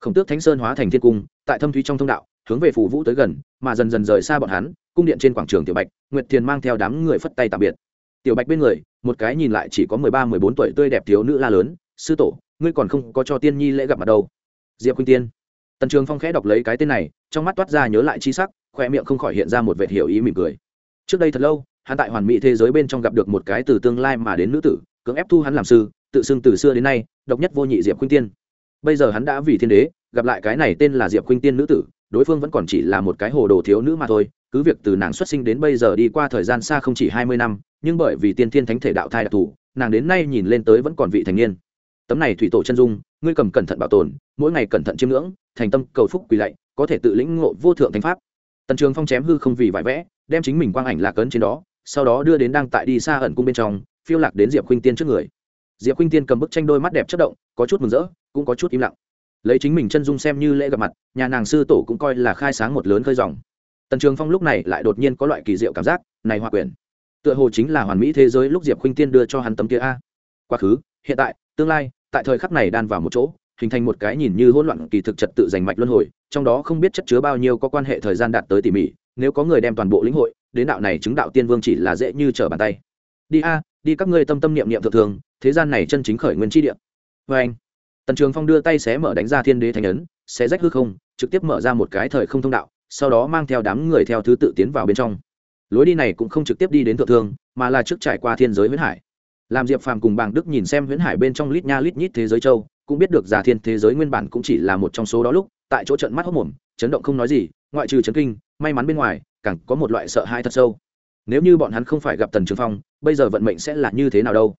Khổng tước thánh sơn hóa thành thiên cung, tại thâm thúy trong thông đạo, hướng về phù vũ tới gần, mà dần dần rời xa bọn hắn, cung điện trên quảng trường tiểu bạch, nguyệt thiền mang theo đám người phất tay tạm biệt. Tiểu bạch bên người, một cái nhìn lại chỉ có mười ba, mười bốn tuổi tươi đẹp thiếu nữ la lớn, sư tổ, ngươi còn không có cho tiên nhi lễ gặp mặt đâu. Diệp khuynh tiên tần trường phong khẽ đọc lấy cái tên này, trong mắt toát ra nhớ lại chi sắc khoe miệng không khỏi hiện ra một vệt hiểu ý mỉm cười. Trước đây thật lâu, hắn tại hoàn mỹ thế giới bên trong gặp được một cái từ tương lai mà đến nữ tử, cưỡng ép thu hắn làm sư, tự xưng từ xưa đến nay, độc nhất vô nhị diệp khuynh tiên. Bây giờ hắn đã vì thiên đế, gặp lại cái này tên là diệp khuynh tiên nữ tử, đối phương vẫn còn chỉ là một cái hồ đồ thiếu nữ mà thôi, cứ việc từ nàng xuất sinh đến bây giờ đi qua thời gian xa không chỉ hai mươi năm, nhưng bởi vì tiên thiên thánh thể đạo thai đặc thù, nàng đến nay nhìn lên tới vẫn còn vị thành niên tấm này thủy tổ chân dung, ngươi cầm cẩn thận bảo tồn, mỗi ngày cẩn thận chiêm ngưỡng, thành tâm cầu phúc quỳ lạy, có thể tự lĩnh ngộ vô thượng thánh pháp. Tần trường phong chém hư không vì vải vẽ, đem chính mình quang ảnh lạc ấn trên đó, sau đó đưa đến đang tại đi xa ẩn cung bên trong, phiêu lạc đến diệp khuynh tiên trước người. Diệp khuynh tiên cầm bức tranh đôi mắt đẹp chất động, có chút mừng rỡ, cũng có chút im lặng. Lấy chính mình chân dung xem như lễ gặp mặt, nhà nàng sư tổ cũng coi là khai sáng một lớn khơi dòng. Tần trường phong lúc này lại đột nhiên có loại kỳ diệu cảm giác, này hòa quyền tựa hồ chính là hoàn mỹ thế giới lúc diệp khuynh tiên đưa cho hắn tấm kia a. Quá khứ, hiện tại, tương lai tại thời khắc này đan vào một chỗ, hình thành một cái nhìn như hỗn loạn kỳ thực trật tự giành mạch luân hồi, trong đó không biết chất chứa bao nhiêu có quan hệ thời gian đạt tới tỉ mỉ, nếu có người đem toàn bộ lĩnh hội, đến đạo này chứng đạo tiên vương chỉ là dễ như trở bàn tay. Đi a, đi các ngươi tâm tâm niệm niệm thượng thường, thế gian này chân chính khởi nguyên tri địa. Vê anh, tần trường phong đưa tay xé mở đánh ra thiên đế thành ấn, xé rách hư không, trực tiếp mở ra một cái thời không thông đạo, sau đó mang theo đám người theo thứ tự tiến vào bên trong. Lối đi này cũng không trực tiếp đi đến thượng thương mà là trước trải qua thiên giới huyết hải làm diệp phàm cùng bàng đức nhìn xem huyễn hải bên trong lít nha lít nhít thế giới châu, cũng biết được giả thiên thế giới nguyên bản cũng chỉ là một trong số đó lúc, tại chỗ trận mắt hốc mồm, chấn động không nói gì, ngoại trừ chấn kinh, may mắn bên ngoài, càng có một loại sợ hãi thật sâu. Nếu như bọn hắn không phải gặp tần trường phong, bây giờ vận mệnh sẽ là như thế nào đâu?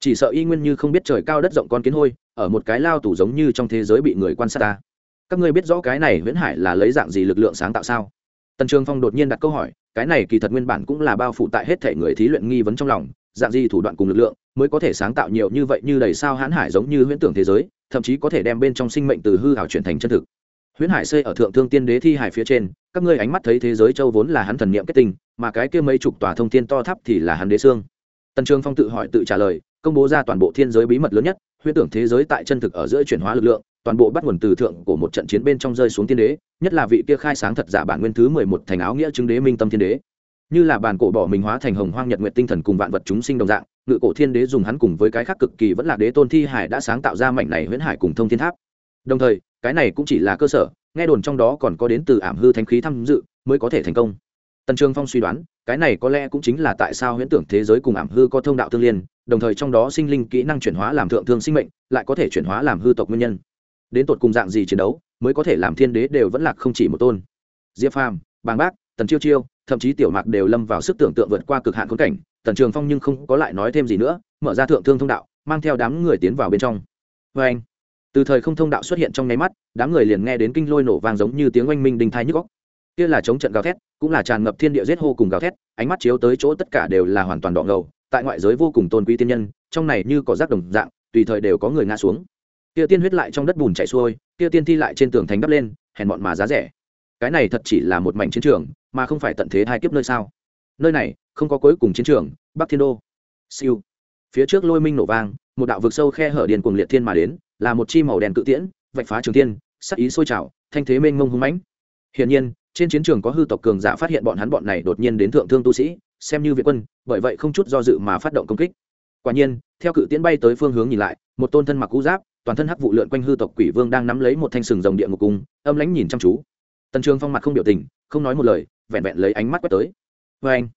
Chỉ sợ y nguyên như không biết trời cao đất rộng con kiến hôi, ở một cái lao tủ giống như trong thế giới bị người quan sát ta. Các ngươi biết rõ cái này huyễn hải là lấy dạng gì lực lượng sáng tạo sao? Tần trường phong đột nhiên đặt câu hỏi, cái này kỳ thật nguyên bản cũng là bao phủ tại hết thể người thí luyện nghi vấn trong lòng dạng gì thủ đoạn cùng lực lượng mới có thể sáng tạo nhiều như vậy như đầy sao hãn hải giống như huyễn tưởng thế giới, thậm chí có thể đem bên trong sinh mệnh từ hư hảo chuyển thành chân thực. Huyễn hải xây ở thượng thương tiên đế thi hải phía trên, các ngươi ánh mắt thấy thế giới châu vốn là hắn thần niệm kết tinh, mà cái kia mấy chục tòa thông thiên to tháp thì là hắn đế xương. Tần trường phong tự hỏi tự trả lời, công bố ra toàn bộ thiên giới bí mật lớn nhất, huyễn tưởng thế giới tại chân thực ở giữa chuyển hóa lực lượng, toàn bộ bắt nguồn từ thượng của một trận chiến bên trong rơi xuống tiên đế, nhất là vị kia khai sáng thật giả bản nguyên thứ mười một thành áo nghĩa chứng đế minh tâm thiên đế như là bản cổ bỏ mình hóa thành hồng hoang nhật nguyện tinh thần cùng vạn vật chúng sinh đồng dạng, ngự cổ thiên đế dùng hắn cùng với cái khác cực kỳ vẫn là đế tôn thi hải đã sáng tạo ra mảnh này huyễn hải cùng thông thiên tháp. Đồng thời, cái này cũng chỉ là cơ sở, nghe đồn trong đó còn có đến từ ảm hư thánh khí tham dự mới có thể thành công. Tần trường phong suy đoán, cái này có lẽ cũng chính là tại sao huyễn tưởng thế giới cùng ảm hư có thông đạo tương liên, đồng thời trong đó sinh linh kỹ năng chuyển hóa làm thượng thương sinh mệnh, lại có thể chuyển hóa làm hư tộc nguyên nhân. Đến tột cùng dạng gì chiến đấu, mới có thể làm thiên đế đều vẫn lạc không chỉ một tôn. Diệp phàm, bàng bác, tần chiêu chiêu thậm chí tiểu mạc đều lâm vào sức tưởng tượng vượt qua cực hạn khốn cảnh, tần trường phong nhưng không có lại nói thêm gì nữa, mở ra thượng thương thông đạo, mang theo đám người tiến vào bên trong. Vê anh, từ thời không thông đạo xuất hiện trong nháy mắt, đám người liền nghe đến kinh lôi nổ vang giống như tiếng oanh minh đinh thai nhức góc kia là chống trận gào thét, cũng là tràn ngập thiên địa giết hô cùng gào thét, ánh mắt chiếu tới chỗ tất cả đều là hoàn toàn đỏ ngầu, tại ngoại giới vô cùng tôn quý tiên nhân, trong này như có rác đồng dạng, tùy thời đều có người ngã xuống. Kia tiên huyết lại trong đất bùn chảy xuôi, kia tiên thi lại trên tường thành đắp lên, hèn bọn mà giá rẻ cái này thật chỉ là một mảnh chiến trường, mà không phải tận thế hai kiếp nơi sao? Nơi này, không có cuối cùng chiến trường, bắc thiên đô. Siêu. Phía trước lôi minh nổ vang, một đạo vực sâu khe hở điền cuồng liệt thiên mà đến, là một chi màu đen cự tiễn, vạch phá trường tiên sắc ý sôi trào, thanh thế mênh mông hung mãnh. Hiển nhiên, trên chiến trường có hư tộc cường giả phát hiện bọn hắn bọn này đột nhiên đến thượng thương tu sĩ, xem như viện quân, bởi vậy không chút do dự mà phát động công kích. Quả nhiên, theo cự tiễn bay tới phương hướng nhìn lại, một tôn thân mặc cũ giáp, toàn thân hắc vụ lượn quanh hư tộc quỷ vương đang nắm lấy một thanh sừng rồng địa ngục cung, âm lãnh nhìn chăm chú tần trường phong mặt không biểu tình, không nói một lời, vẹn vẹn lấy ánh mắt quét tới. Vê anh,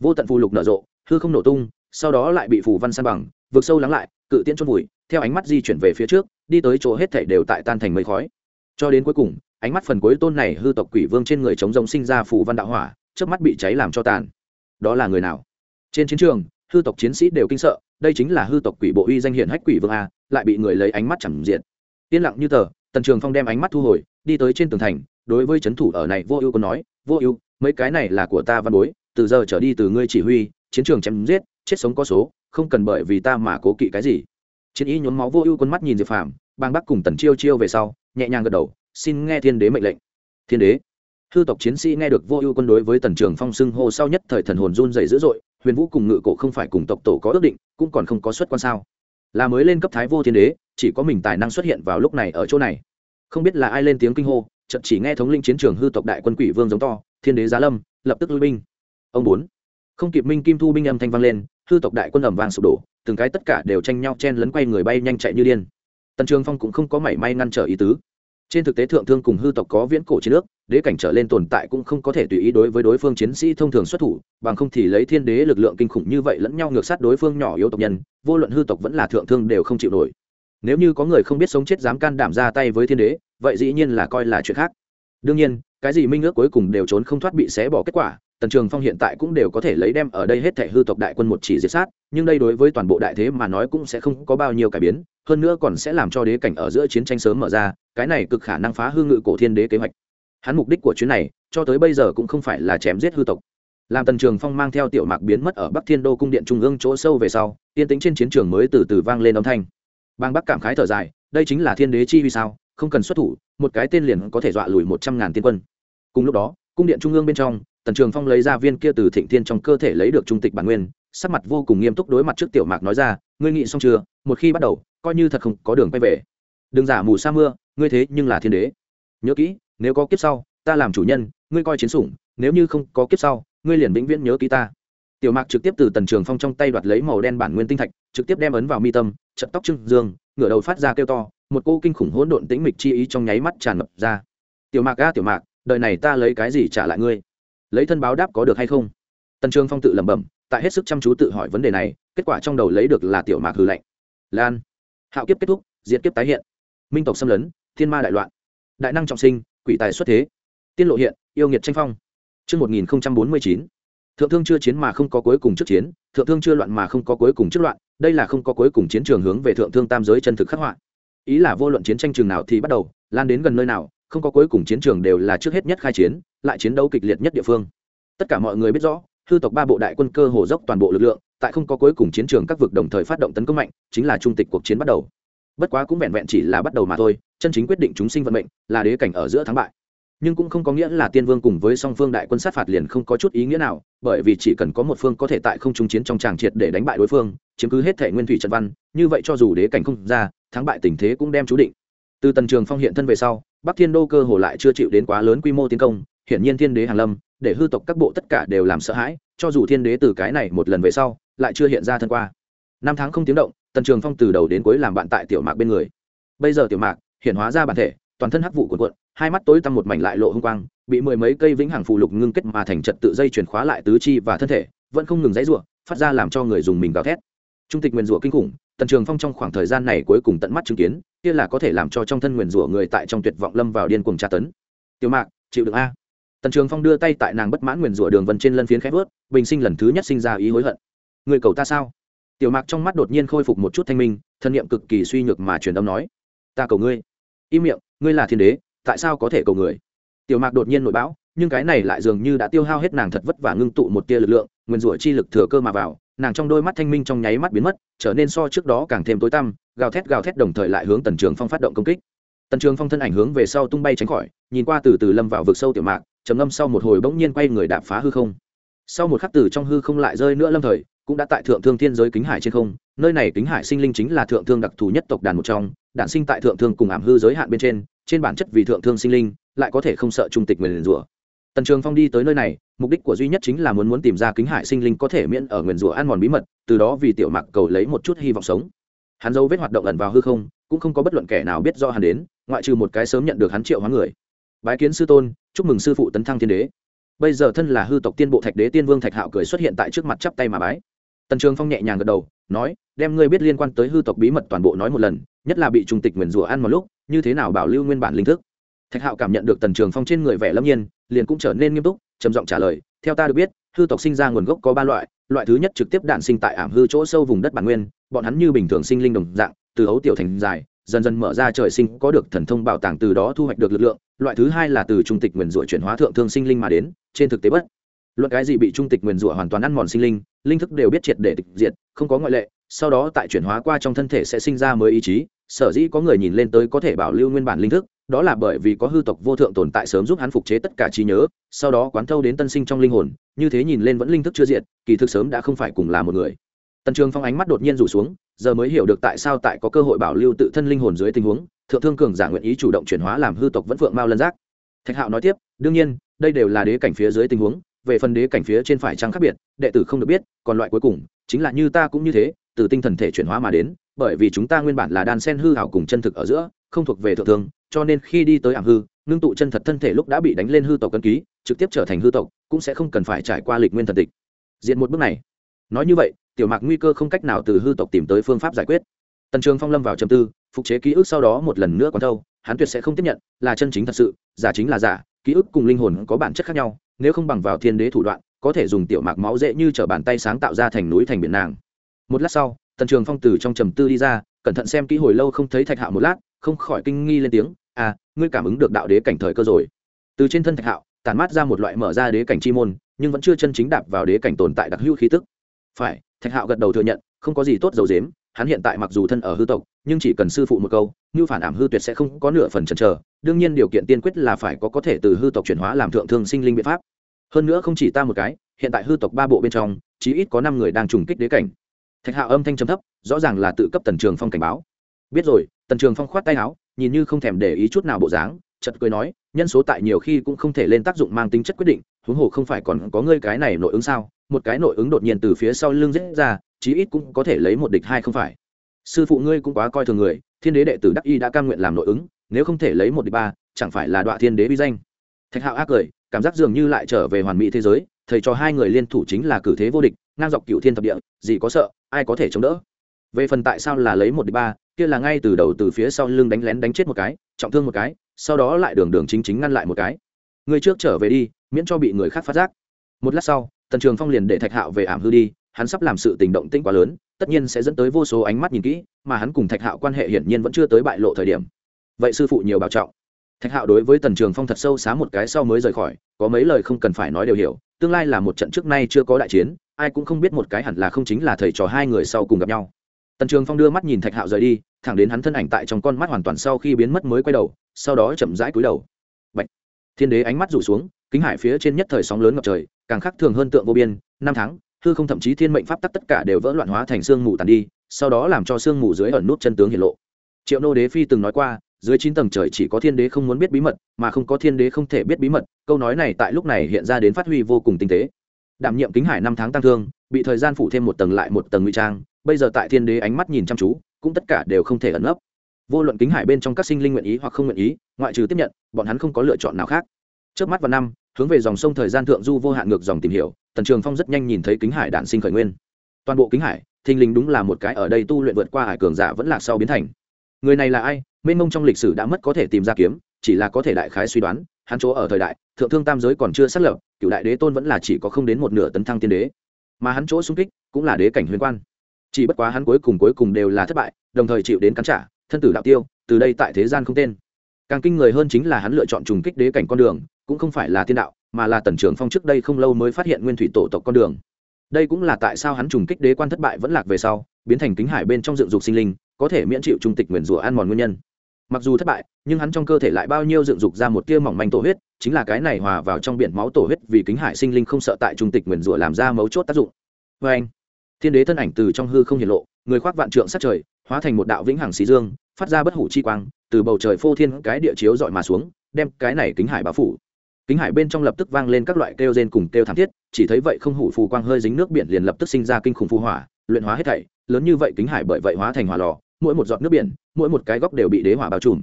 vô tận phù lục nở rộ, hư không nổ tung, sau đó lại bị phù văn san bằng vượt sâu lắng lại, cự tiễn chôn vùi, theo ánh mắt di chuyển về phía trước, đi tới chỗ hết thảy đều tại tan thành mây khói. Cho đến cuối cùng, ánh mắt phần cuối tôn này hư tộc quỷ vương trên người chống rồng sinh ra phù văn đạo hỏa trước mắt bị cháy làm cho tàn. Đó là người nào? Trên chiến trường, hư tộc chiến sĩ đều kinh sợ, đây chính là hư tộc quỷ bộ uy danh hiển hách quỷ vương a, lại bị người lấy ánh mắt chẳng diện. Yên lặng như tờ, tần trường phong đem ánh mắt thu hồi, đi tới trên tường thành đối với trấn thủ ở này, vô ưu có nói, vô ưu, mấy cái này là của ta văn bối, từ giờ trở đi từ ngươi chỉ huy, chiến trường chém giết, chết sống có số, không cần bởi vì ta mà cố kỵ cái gì. Chiến y nhuốm máu vô ưu quân mắt nhìn diệp phàm bang bắc cùng tần chiêu chiêu về sau, nhẹ nhàng gật đầu, xin nghe thiên đế mệnh lệnh. Thiên đế, hư tộc chiến sĩ nghe được vô ưu quân đối với tần trường phong xưng hô sau nhất thời thần hồn run dày dữ dội, huyền vũ cùng ngự cổ không phải cùng tộc tổ có ước định, cũng còn không có xuất quan sao. Là mới lên cấp thái vô thiên đế, chỉ có mình tài năng xuất hiện vào lúc này ở chỗ này. Không biết là ai lên tiếng kinh hô chợt chỉ nghe thống linh chiến trường hư tộc đại quân quỷ vương giống to, thiên đế giá lâm, lập tức lui binh. Ông bốn, không kịp minh kim thu binh âm thanh vang lên, hư tộc đại quân ẩm vàng sụp đổ, từng cái tất cả đều tranh nhau chen lấn quay người bay nhanh chạy như điên. Tần trường phong cũng không có mảy may ngăn trở ý tứ. Trên thực tế thượng thương cùng hư tộc có viễn cổ chiến nước đế cảnh trở lên tồn tại cũng không có thể tùy ý đối với đối phương chiến sĩ thông thường xuất thủ, bằng không thì lấy thiên đế lực lượng kinh khủng như vậy lẫn nhau ngược sát đối phương nhỏ yếu tộc nhân, vô luận hư tộc vẫn là thượng thương đều không chịu nổi. Nếu như có người không biết sống chết dám can đảm ra tay với thiên đế vậy dĩ nhiên là coi là chuyện khác. Đương nhiên, cái gì minh ước cuối cùng đều trốn không thoát bị xé bỏ kết quả, tần trường phong hiện tại cũng đều có thể lấy đem ở đây hết thể hư tộc đại quân một chỉ diệt sát, nhưng đây đối với toàn bộ đại thế mà nói cũng sẽ không có bao nhiêu cải biến, hơn nữa còn sẽ làm cho đế cảnh ở giữa chiến tranh sớm mở ra, cái này cực khả năng phá hư ngự cổ thiên đế kế hoạch. Hắn mục đích của chuyến này, cho tới bây giờ cũng không phải là chém giết hư tộc. Làm tần trường phong mang theo tiểu mạc biến mất ở bắc thiên đô cung điện trung ương chỗ sâu về sau, yên tĩnh trên chiến trường mới từ từ vang lên âm thanh. Bang bắc cảm khái thở dài, đây chính là thiên đế chi vì sao? Không cần xuất thủ, một cái tên liền có thể dọa lùi một trăm ngàn tiên quân. Cùng lúc đó, cung điện trung ương bên trong, tần trường phong lấy ra viên kia từ thịnh thiên trong cơ thể lấy được trung tịch bản nguyên, sắc mặt vô cùng nghiêm túc đối mặt trước tiểu mạc nói ra, ngươi nghĩ xong chưa? Một khi bắt đầu, coi như thật không có đường quay về. Đừng giả mù sa mưa, ngươi thế nhưng là thiên đế. Nhớ kỹ, nếu có kiếp sau, ta làm chủ nhân, ngươi coi chiến sủng, nếu như không có kiếp sau, ngươi liền vĩnh viễn nhớ kỹ ta. Tiểu mạc trực tiếp từ tần trường phong trong tay đoạt lấy màu đen bản nguyên tinh thạch, trực tiếp đem ấn vào mi tâm trận tóc trưng dương, ngửa đầu phát ra kêu to một cô kinh khủng hỗn độn tĩnh mịch chi ý trong nháy mắt tràn ngập ra. Tiểu mạc a tiểu mạc đời này ta lấy cái gì trả lại ngươi? Lấy thân báo đáp có được hay không? Tần trương phong tự lẩm bẩm tại hết sức chăm chú tự hỏi vấn đề này kết quả trong đầu lấy được là tiểu mạc hư lạnh lan. Hạo kiếp kết thúc diễn kiếp tái hiện. Minh tộc xâm lấn thiên ma đại loạn. Đại năng trọng sinh quỷ tài xuất thế. Tiên lộ hiện yêu nghiệt tranh phong. Trước 1049, thượng thương chưa chiến mà không có cuối cùng trước chiến, thượng thương chưa loạn mà không có cuối cùng trước loạn, đây là không có cuối cùng chiến trường hướng về thượng thương tam giới chân thực khắc họa. Ý là vô luận chiến tranh trường nào thì bắt đầu, lan đến gần nơi nào, không có cuối cùng chiến trường đều là trước hết nhất khai chiến, lại chiến đấu kịch liệt nhất địa phương. Tất cả mọi người biết rõ, hư tộc ba bộ đại quân cơ hồ dốc toàn bộ lực lượng, tại không có cuối cùng chiến trường các vực đồng thời phát động tấn công mạnh, chính là trung tịch cuộc chiến bắt đầu. Bất quá cũng vẹn vẹn chỉ là bắt đầu mà thôi, chân chính quyết định chúng sinh vận mệnh, là đế cảnh ở giữa thắng bại nhưng cũng không có nghĩa là tiên vương cùng với song phương đại quân sát phạt liền không có chút ý nghĩa nào bởi vì chỉ cần có một phương có thể tại không trung chiến trong tràng triệt để đánh bại đối phương chiếm cứ hết thể nguyên thủy trận văn như vậy cho dù đế cảnh không ra thắng bại tình thế cũng đem chú định. Từ tần trường phong hiện thân về sau, bắc thiên đô cơ hồ lại chưa chịu đến quá lớn quy mô tiến công, hiển nhiên thiên đế hàn lâm, để hư tộc các bộ tất cả đều làm sợ hãi, cho dù thiên đế từ cái này một lần về sau, lại chưa hiện ra thân qua. Năm tháng không tiếng động, tần trường phong từ đầu đến cuối làm bạn tại tiểu mạc bên người. Bây giờ tiểu mạc, hiện hóa ra bản thể, toàn thân hắc vụ cuộn cuộn, hai mắt tối tăm một mảnh lại lộ hung quang, bị mười mấy cây vĩnh hằng phù lục ngưng kết mà thành trật tự dây chuyển khóa lại tứ chi và thân thể, vẫn không ngừng dãy rủa, phát ra làm cho người dùng mình gào thét. Trung tịch nguyền rủa kinh khủng tần trường phong trong khoảng thời gian này cuối cùng tận mắt chứng kiến, kia là có thể làm cho trong thân nguyền rủa người tại trong tuyệt vọng lâm vào điên cuồng tra tấn. Tiểu mạc, chịu được a. Tần trường phong đưa tay tại nàng bất mãn nguyền rủa đường vân trên lân phiến khép vớt bình sinh lần thứ nhất sinh ra ý hối hận. Người cầu ta sao? Tiểu mạc trong mắt đột nhiên khôi phục một chút thanh minh, thân nhiệm cực kỳ suy nhược mà truyền âm nói. Ta cầu ngươi. Im miệng, ngươi là thiên đế, tại sao có thể cầu người? Tiểu mạc đột nhiên nội bão, nhưng cái này lại dường như đã tiêu hao hết nàng thật vất vả ngưng tụ một tia lực lượng nguyên rủa chi lực thừa cơ mà vào nàng trong đôi mắt thanh minh trong nháy mắt biến mất, trở nên so trước đó càng thêm tối tăm, gào thét gào thét đồng thời lại hướng tần trường phong phát động công kích. Tần trường phong thân ảnh hướng về sau tung bay tránh khỏi, nhìn qua từ từ lâm vào vực sâu tiểu mạc, trầm ngâm sau một hồi bỗng nhiên quay người đạp phá hư không. Sau một khắc từ trong hư không lại rơi nữa lâm thời, cũng đã tại thượng thương thiên giới kính hải trên không, nơi này kính hải sinh linh chính là thượng thương đặc thù nhất tộc đàn một trong, đản sinh tại thượng thương cùng ảm hư giới hạn bên trên trên bản chất vì thượng thương sinh linh, lại có thể không sợ trung tịch nguyền rủa tần trường phong đi tới nơi này, mục đích của duy nhất chính là muốn muốn tìm ra kính hải sinh linh có thể miễn ở nguyền rủa ăn mòn bí mật, từ đó vì tiểu mặc cầu lấy một chút hy vọng sống. Hắn dấu vết hoạt động ẩn vào hư không, cũng không có bất luận kẻ nào biết do hắn đến, ngoại trừ một cái sớm nhận được hắn triệu hóa người. Bái kiến sư tôn, chúc mừng sư phụ tấn thăng thiên đế. Bây giờ thân là hư tộc tiên bộ thạch đế tiên vương thạch hạo cười xuất hiện tại trước mặt chắp tay mà bái. Tần trường phong nhẹ nhàng gật đầu, nói, đem ngươi biết liên quan tới hư tộc bí mật toàn bộ nói một lần, nhất là bị trung tịch nguyền rủa ăn một lúc, như thế nào bảo lưu nguyên bản linh thức? Thạch hạo cảm nhận được tần trường phong trên người vẻ lâm nhiên, liền cũng trở nên nghiêm túc, trầm giọng trả lời, theo ta được biết, hư tộc sinh ra nguồn gốc có ba loại loại thứ nhất trực tiếp đạn sinh tại ảm hư chỗ sâu vùng đất bản nguyên, bọn hắn như bình thường sinh linh đồng dạng, từ ấu tiểu thành dài, dần dần mở ra trời sinh, có được thần thông bảo tàng từ đó thu hoạch được lực lượng, loại thứ hai là từ trung tịch nguyền rủa chuyển hóa thượng thương sinh linh mà đến, trên thực tế bất, luận cái gì bị trung tịch nguyền rủa hoàn toàn ăn mòn sinh linh linh thức đều biết triệt để tịch diệt, không có ngoại lệ, sau đó tại chuyển hóa qua trong thân thể sẽ sinh ra mới ý chí, sở dĩ có người nhìn lên tới có thể bảo lưu nguyên bản linh thức đó là bởi vì có hư tộc vô thượng tồn tại sớm giúp hắn phục chế tất cả trí nhớ, sau đó quán thâu đến tân sinh trong linh hồn, như thế nhìn lên vẫn linh thức chưa diện kỳ thực sớm đã không phải cùng là một người. Tần trường phong ánh mắt đột nhiên rủ xuống, giờ mới hiểu được tại sao tại có cơ hội bảo lưu tự thân linh hồn dưới tình huống, thượng thương cường giả nguyện ý chủ động chuyển hóa làm hư tộc vẫn phượng mao lân giác. Thạch hạo nói tiếp, đương nhiên, đây đều là đế cảnh phía dưới tình huống, về phần đế cảnh phía trên phải trăng khác biệt, đệ tử không được biết, còn loại cuối cùng, chính là như ta cũng như thế từ tinh thần thể chuyển hóa mà đến, bởi vì chúng ta nguyên bản là đan sen hư hảo cùng chân thực ở giữa, không thuộc về thượng thương cho nên khi đi tới ảm hư, ngưng tụ chân thật thân thể lúc đã bị đánh lên hư tộc cân ký, trực tiếp trở thành hư tộc, cũng sẽ không cần phải trải qua lịch nguyên thần tịch. Diện một bước này. Nói như vậy, tiểu mạc nguy cơ không cách nào từ hư tộc tìm tới phương pháp giải quyết. Tần trường phong lâm vào trầm tư, phục chế ký ức sau đó một lần nữa còn thâu, hắn tuyệt sẽ không tiếp nhận, là chân chính thật sự, giả chính là giả, ký ức cùng linh hồn có bản chất khác nhau, nếu không bằng vào thiên đế thủ đoạn, có thể dùng tiểu mạc máu dễ như t bàn tay sáng tạo ra thành núi thành biển nàng một lát sau, tần trường phong từ trong trầm tư đi ra, cẩn thận xem kỹ hồi lâu không thấy thạch hạo một lát, không khỏi kinh nghi lên tiếng à ngươi cảm ứng được đạo đế cảnh thời cơ rồi. Từ trên thân thạch hạo tàn mát ra một loại mở ra đế cảnh chi môn, nhưng vẫn chưa chân chính đạp vào đế cảnh tồn tại đặc hữu khí tức. Phải, thạch hạo gật đầu thừa nhận, không có gì tốt dầu dếm, hắn hiện tại mặc dù thân ở hư tộc, nhưng chỉ cần sư phụ một câu, như phản ảm hư tuyệt sẽ không có nửa phần chần chờ, đương nhiên điều kiện tiên quyết là phải có có thể từ hư tộc chuyển hóa làm thượng thương sinh linh biện pháp. Hơn nữa không chỉ ta một cái, hiện tại hư tộc ba bộ bên trong, chí ít có năm người đang trùng kích đế cảnh thạch hạo âm thanh trầm thấp, rõ ràng là tự cấp tần trường phong cảnh báo. Biết rồi, tần trường phong khoát tay áo, nhìn như không thèm để ý chút nào bộ dáng chật cười nói, nhân số tại nhiều khi cũng không thể lên tác dụng mang tính chất quyết định, huống hồ không phải còn có ngươi cái này nội ứng sao? Một cái nội ứng đột nhiên từ phía sau lưng dễ ra, chí ít cũng có thể lấy một địch hai không phải. Sư phụ ngươi cũng quá coi thường người, thiên đế đệ tử đắc y đã cam nguyện làm nội ứng, nếu không thể lấy một địch ba, chẳng phải là đoạn thiên đế vi danh. Thạch hạo ác cười, cảm giác dường như lại trở về hoàn mỹ thế giới thầy cho hai người liên thủ chính là cử thế vô địch, ngang dọc cựu thiên thập địa, gì có sợ, ai có thể chống đỡ. Về phần tại sao là lấy một địch ba, kia là ngay từ đầu từ phía sau lưng đánh lén đánh chết một cái, trọng thương một cái, sau đó lại đường đường chính chính ngăn lại một cái. Người trước trở về đi, miễn cho bị người khác phát giác. Một lát sau, tần trường phong liền để thạch hạo về ảm hư đi, hắn sắp làm sự tình động tĩnh quá lớn, tất nhiên sẽ dẫn tới vô số ánh mắt nhìn kỹ, mà hắn cùng thạch hạo quan hệ hiển nhiên vẫn chưa tới bại lộ thời điểm. Vậy sư phụ nhiều bảo trọng. Thạch hạo đối với tần trường phong thật sâu xá một cái sau mới rời khỏi, có mấy lời không cần phải nói đều hiểu tương lai là một trận trước nay chưa có đại chiến, ai cũng không biết một cái hẳn là không chính là thầy trò hai người sau cùng gặp nhau. Tần trường phong đưa mắt nhìn thạch hạo rời đi, thẳng đến hắn thân ảnh tại trong con mắt hoàn toàn sau khi biến mất mới quay đầu, sau đó chậm rãi cúi đầu. Bạch. thiên đế ánh mắt rủ xuống, kính hải phía trên nhất thời sóng lớn ngập trời, càng khắc thường hơn tượng vô biên, năm tháng, hư không thậm chí thiên mệnh pháp tắc tất cả đều vỡ loạn hóa thành sương mù tàn đi, sau đó làm cho sương mù dưới ẩn nút chân tướng hiện lộ. Triệu nô đế phi từng nói qua dưới chín tầng trời chỉ có thiên đế không muốn biết bí mật, mà không có thiên đế không thể biết bí mật. Câu nói này tại lúc này hiện ra đến phát huy vô cùng tinh tế. Đảm nhiệm kính hải năm tháng tăng thương, bị thời gian phủ thêm một tầng lại một tầng ngụy trang, bây giờ tại thiên đế ánh mắt nhìn chăm chú, cũng tất cả đều không thể ẩn nấp. Vô luận kính hải bên trong các sinh linh nguyện ý hoặc không nguyện ý, ngoại trừ tiếp nhận, bọn hắn không có lựa chọn nào khác. Trước mắt vào năm, hướng về dòng sông thời gian thượng du vô hạn ngược dòng tìm hiểu, tần trường phong rất nhanh nhìn thấy kính hải đạn sinh khởi nguyên. Toàn bộ kính hải, thình lình đúng là một cái ở đây tu luyện vượt qua hải cường giả vẫn lạc sau biến thành. Người này là ai? Mênh mông trong lịch sử đã mất có thể tìm ra kiếm, chỉ là có thể đại khái suy đoán, hắn chỗ ở thời đại, thượng thương tam giới còn chưa xác lập cựu đại đế tôn vẫn là chỉ có không đến một nửa tấn thăng tiên đế. Mà hắn chỗ xung kích cũng là đế cảnh huyền quan. Chỉ bất quá hắn cuối cùng cuối cùng đều là thất bại, đồng thời chịu đến cắn trả, thân tử đạo tiêu, từ đây tại thế gian không tên. Càng kinh người hơn chính là hắn lựa chọn trùng kích đế cảnh con đường, cũng không phải là tiên đạo, mà là tần trường phong trước đây không lâu mới phát hiện nguyên thủy tổ tộc con đường. Đây cũng là tại sao hắn trùng kích đế quan thất bại vẫn lạc về sau, biến thành kính hải bên trong dựng dục sinh linh, có thể miễn chịu trung tịch nguyền rủa ăn mòn nguyên nhân mặc dù thất bại, nhưng hắn trong cơ thể lại bao nhiêu dựng dục ra một tia mỏng manh tổ huyết, chính là cái này hòa vào trong biển máu tổ huyết vì kính hải sinh linh không sợ tại trung tịch nguyền rủa làm ra mấu chốt tác dụng. Vê anh, thiên đế thân ảnh từ trong hư không hiện lộ, người khoác vạn trượng sát trời, hóa thành một đạo vĩnh hằng xí dương, phát ra bất hủ chi quang, từ bầu trời phô thiên cái địa chiếu dọi mà xuống, đem cái này kính hải bao phủ. Kính hải bên trong lập tức vang lên các loại kêu rên cùng kêu thảm thiết, chỉ thấy vậy không hủ phù quang hơi dính nước biển liền lập tức sinh ra kinh khủng phù hỏa, luyện hóa hết thảy, lớn như vậy kính hải bởi vậy hóa thành hỏa lò, mỗi một giọt nước biển mỗi một cái góc đều bị đế hỏa bao trùm.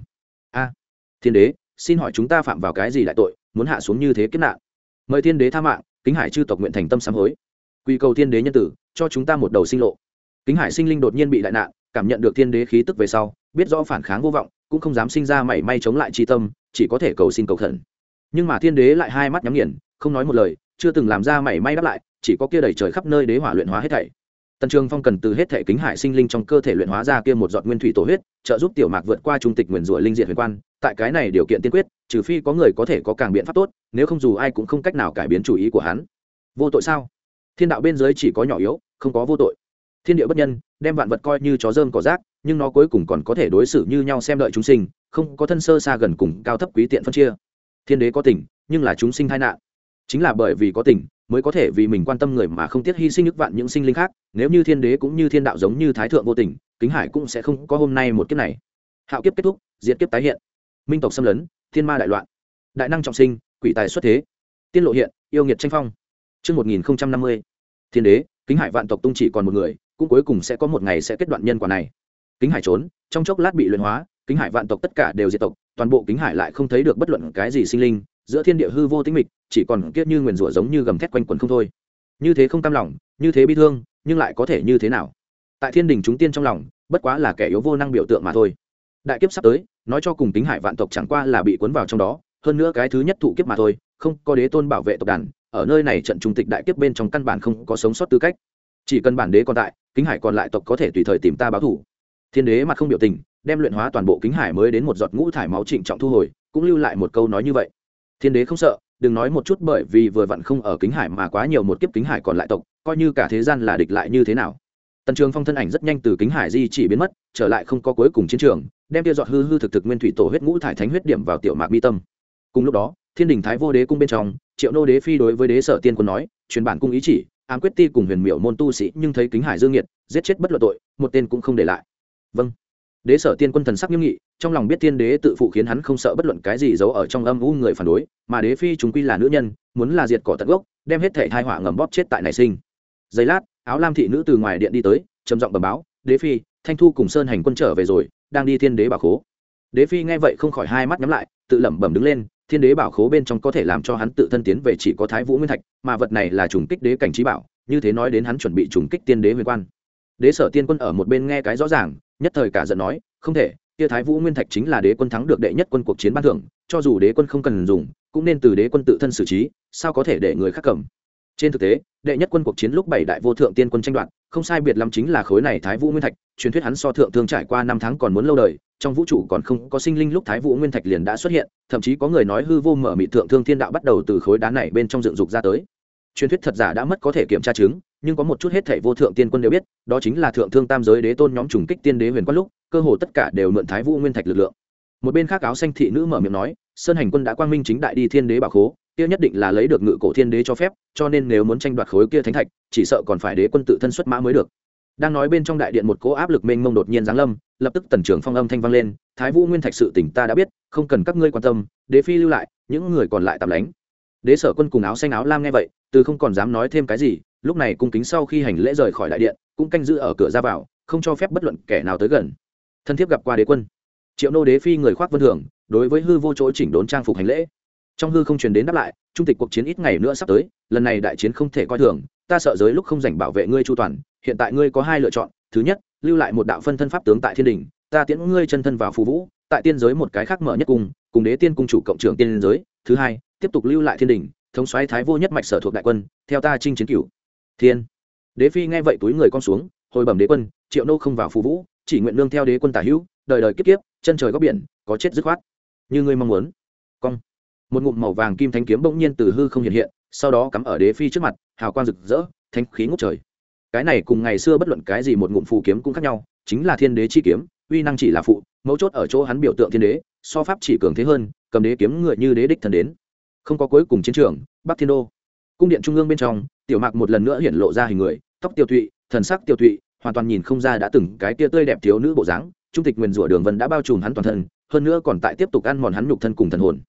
A, thiên đế, xin hỏi chúng ta phạm vào cái gì đại tội, muốn hạ xuống như thế kiếp nạn? Mời thiên đế tha mạng, kính hải chư tộc nguyện thành tâm sám hối. Quy cầu thiên đế nhân tử, cho chúng ta một đầu sinh lộ. Kính hải sinh linh đột nhiên bị đại nạn, cảm nhận được thiên đế khí tức về sau, biết rõ phản kháng vô vọng, cũng không dám sinh ra mảy may chống lại tri tâm, chỉ có thể cầu xin cầu thần nhưng mà thiên đế lại hai mắt nhắm nghiền, không nói một lời, chưa từng làm ra mảy may đáp lại, chỉ có kia đầy trời khắp nơi đế hỏa luyện hóa hết thảy tần trường phong cần từ hết thể kính hải sinh linh trong cơ thể luyện hóa ra kia một giọt nguyên thủy tổ huyết, trợ giúp tiểu mạc vượt qua trung tịch nguyền rủa linh diện huyền quan. Tại cái này điều kiện tiên quyết, trừ phi có người có thể có càng biện pháp tốt, nếu không dù ai cũng không cách nào cải biến chủ ý của hắn. Vô tội sao? Thiên đạo bên dưới chỉ có nhỏ yếu, không có vô tội. Thiên địa bất nhân, đem vạn vật coi như chó dơm cỏ rác, nhưng nó cuối cùng còn có thể đối xử như nhau xem đợi chúng sinh, không có thân sơ xa gần cùng cao thấp quý tiện phân chia. Thiên đế có tình, nhưng là chúng sinh tai nạn. Chính là bởi vì có tình mới có thể vì mình quan tâm người mà không tiếc hy sinh nhức vạn những sinh linh khác nếu như thiên đế cũng như thiên đạo giống như thái thượng vô tình kính hải cũng sẽ không có hôm nay một kiếp này. Hạo kiếp kết thúc diệt kiếp tái hiện. Minh tộc xâm lấn thiên ma đại loạn. Đại năng trọng sinh quỷ tài xuất thế. Tiên lộ hiện yêu nghiệt tranh phong. Trước 1050, thiên đế kính hải vạn tộc tung chỉ còn một người cũng cuối cùng sẽ có một ngày sẽ kết đoạn nhân quả này. Kính hải trốn trong chốc lát bị luyện hóa kính hải vạn tộc tất cả đều diệt tộc toàn bộ kính hải lại không thấy được bất luận cái gì sinh linh giữa thiên địa hư vô tĩnh mịch, chỉ còn kiết như nguyền rủa giống như gầm thét quanh quần không thôi. Như thế không cam lòng, như thế bi thương, nhưng lại có thể như thế nào? Tại thiên đình chúng tiên trong lòng, bất quá là kẻ yếu vô năng biểu tượng mà thôi. Đại kiếp sắp tới, nói cho cùng kính hải vạn tộc chẳng qua là bị cuốn vào trong đó, hơn nữa cái thứ nhất thụ kiếp mà thôi, không có đế tôn bảo vệ tộc đàn, ở nơi này trận trung tịch đại kiếp bên trong căn bản không có sống sót tư cách. Chỉ cần bản đế còn tại, kính hải còn lại tộc có thể tùy thời tìm ta báo thủ. Thiên đế mặt không biểu tình, đem luyện hóa toàn bộ kính hải mới đến một giọt ngũ thải máu trịnh trọng thu hồi, cũng lưu lại một câu nói như vậy thiên đế không sợ, đừng nói một chút bởi vì vừa vặn không ở kính hải mà quá nhiều một kiếp kính hải còn lại tộc, coi như cả thế gian là địch lại như thế nào. Tần trường phong thân ảnh rất nhanh từ kính hải di chỉ biến mất, trở lại không có cuối cùng chiến trường, đem kia dọn hư hư thực thực nguyên thủy tổ huyết ngũ thải thánh huyết điểm vào tiểu mạc mi tâm. Cùng lúc đó, thiên đình thái vô đế cung bên trong, triệu nô đế phi đối với đế sở tiên quân nói, truyền bản cung ý chỉ, ám quyết ti cùng huyền miểu môn tu sĩ nhưng thấy kính hải dương nhiệt giết chết bất luận tội, một tên cũng không để lại. Vâng đế sở tiên quân thần sắc nghiêm nghị, trong lòng biết tiên đế tự phụ khiến hắn không sợ bất luận cái gì giấu ở trong âm u người phản đối, mà đế phi chúng quy là nữ nhân, muốn là diệt cỏ tận gốc, đem hết thể thai họa ngầm bóp chết tại nảy sinh. Giây lát, áo lam thị nữ từ ngoài điện đi tới, trầm giọng bẩm báo, đế phi, thanh thu cùng sơn hành quân trở về rồi, đang đi thiên đế bảo khố. Đế phi nghe vậy không khỏi hai mắt nhắm lại, tự lẩm bẩm đứng lên, thiên đế bảo khố bên trong có thể làm cho hắn tự thân tiến về chỉ có thái vũ nguyên thạch, mà vật này là trùng kích đế cảnh trí bảo, như thế nói đến hắn chuẩn bị trùng kích tiên đế huyền quan đế sở tiên quân ở một bên nghe cái rõ ràng, nhất thời cả giận nói, không thể, kia thái vũ nguyên thạch chính là đế quân thắng được đệ nhất quân cuộc chiến ban thưởng, cho dù đế quân không cần dùng, cũng nên từ đế quân tự thân xử trí, sao có thể để người khác cầm? Trên thực tế, đệ nhất quân cuộc chiến lúc bảy đại vô thượng tiên quân tranh đoạt, không sai biệt lắm chính là khối này thái vũ nguyên thạch, truyền thuyết hắn so thượng thương trải qua năm tháng còn muốn lâu đời, trong vũ trụ còn không có sinh linh lúc thái vũ nguyên thạch liền đã xuất hiện, thậm chí có người nói hư vô mở mị thượng thương thiên đạo bắt đầu từ khối đá này bên trong dựng dục ra tới. Truyền thuyết thật giả đã mất có thể kiểm tra chứng nhưng có một chút hết thảy vô thượng tiên quân đều biết, đó chính là thượng thương tam giới đế tôn nhóm trùng kích tiên đế huyền quan lúc, cơ hồ tất cả đều mượn thái vũ nguyên thạch lực lượng. Một bên khác áo xanh thị nữ mở miệng nói, sơn hành quân đã quang minh chính đại đi thiên đế bảo khố, kia nhất định là lấy được ngự cổ thiên đế cho phép, cho nên nếu muốn tranh đoạt khối kia thánh thạch, chỉ sợ còn phải đế quân tự thân xuất mã mới được. Đang nói bên trong đại điện một cỗ áp lực mênh mông đột nhiên giáng lâm, lập tức tần trưởng phong âm thanh vang lên, thái vũ nguyên thạch sự tỉnh ta đã biết, không cần các ngươi quan tâm, đế phi lưu lại, những người còn lại tạm lánh đế sở quân cùng áo xanh áo lam nghe vậy, từ không còn dám nói thêm cái gì, lúc này cung kính sau khi hành lễ rời khỏi đại điện, cũng canh giữ ở cửa ra vào, không cho phép bất luận kẻ nào tới gần. Thân thiết gặp qua đế quân. Triệu nô đế phi người khoác vân thường, đối với hư vô chỗ chỉnh đốn trang phục hành lễ. Trong hư không truyền đến đáp lại, trung tịch cuộc chiến ít ngày nữa sắp tới, lần này đại chiến không thể coi thường, ta sợ giới lúc không dành bảo vệ ngươi chu toàn, hiện tại ngươi có hai lựa chọn, thứ nhất, lưu lại một đạo phân thân pháp tướng tại thiên đình, ta tiễn ngươi chân thân vào phù vũ, tại tiên giới một cái khác mở nhất cung, cùng đế tiên cung chủ cộng trưởng tiên giới thứ hai, tiếp tục lưu lại thiên đình, thống xoáy thái vô nhất mạch sở thuộc đại quân, theo ta chinh chiến cửu. Thiên. Đế phi nghe vậy túi người con xuống, hồi bẩm đế quân, triệu nô không vào phù vũ, chỉ nguyện nương theo đế quân tả hữu, đời đời kiếp kiếp, chân trời góc biển, có chết dứt khoát. Như ngươi mong muốn. Cong. Một ngụm màu vàng kim thanh kiếm bỗng nhiên từ hư không hiện hiện, sau đó cắm ở đế phi trước mặt, hào quang rực rỡ thanh khí ngút trời. Cái này cùng ngày xưa bất luận cái gì một ngụm phù kiếm cũng khác nhau, chính là thiên đế chi kiếm, uy năng chỉ là phụ, mấu chốt ở chỗ hắn biểu tượng thiên đế, so pháp chỉ cường thế hơn cầm đế kiếm người như đế đích thần đến. Không có cuối cùng chiến trường, bắc thiên đô. Cung điện trung ương bên trong, tiểu mạc một lần nữa hiện lộ ra hình người, tóc tiêu thụy thần sắc tiêu thụy hoàn toàn nhìn không ra đã từng cái tia tươi đẹp thiếu nữ bộ dáng. Trung tịch nguyền rủa đường vân đã bao trùm hắn toàn thân, hơn nữa còn tại tiếp tục ăn mòn hắn nhục thân cùng thần hồn.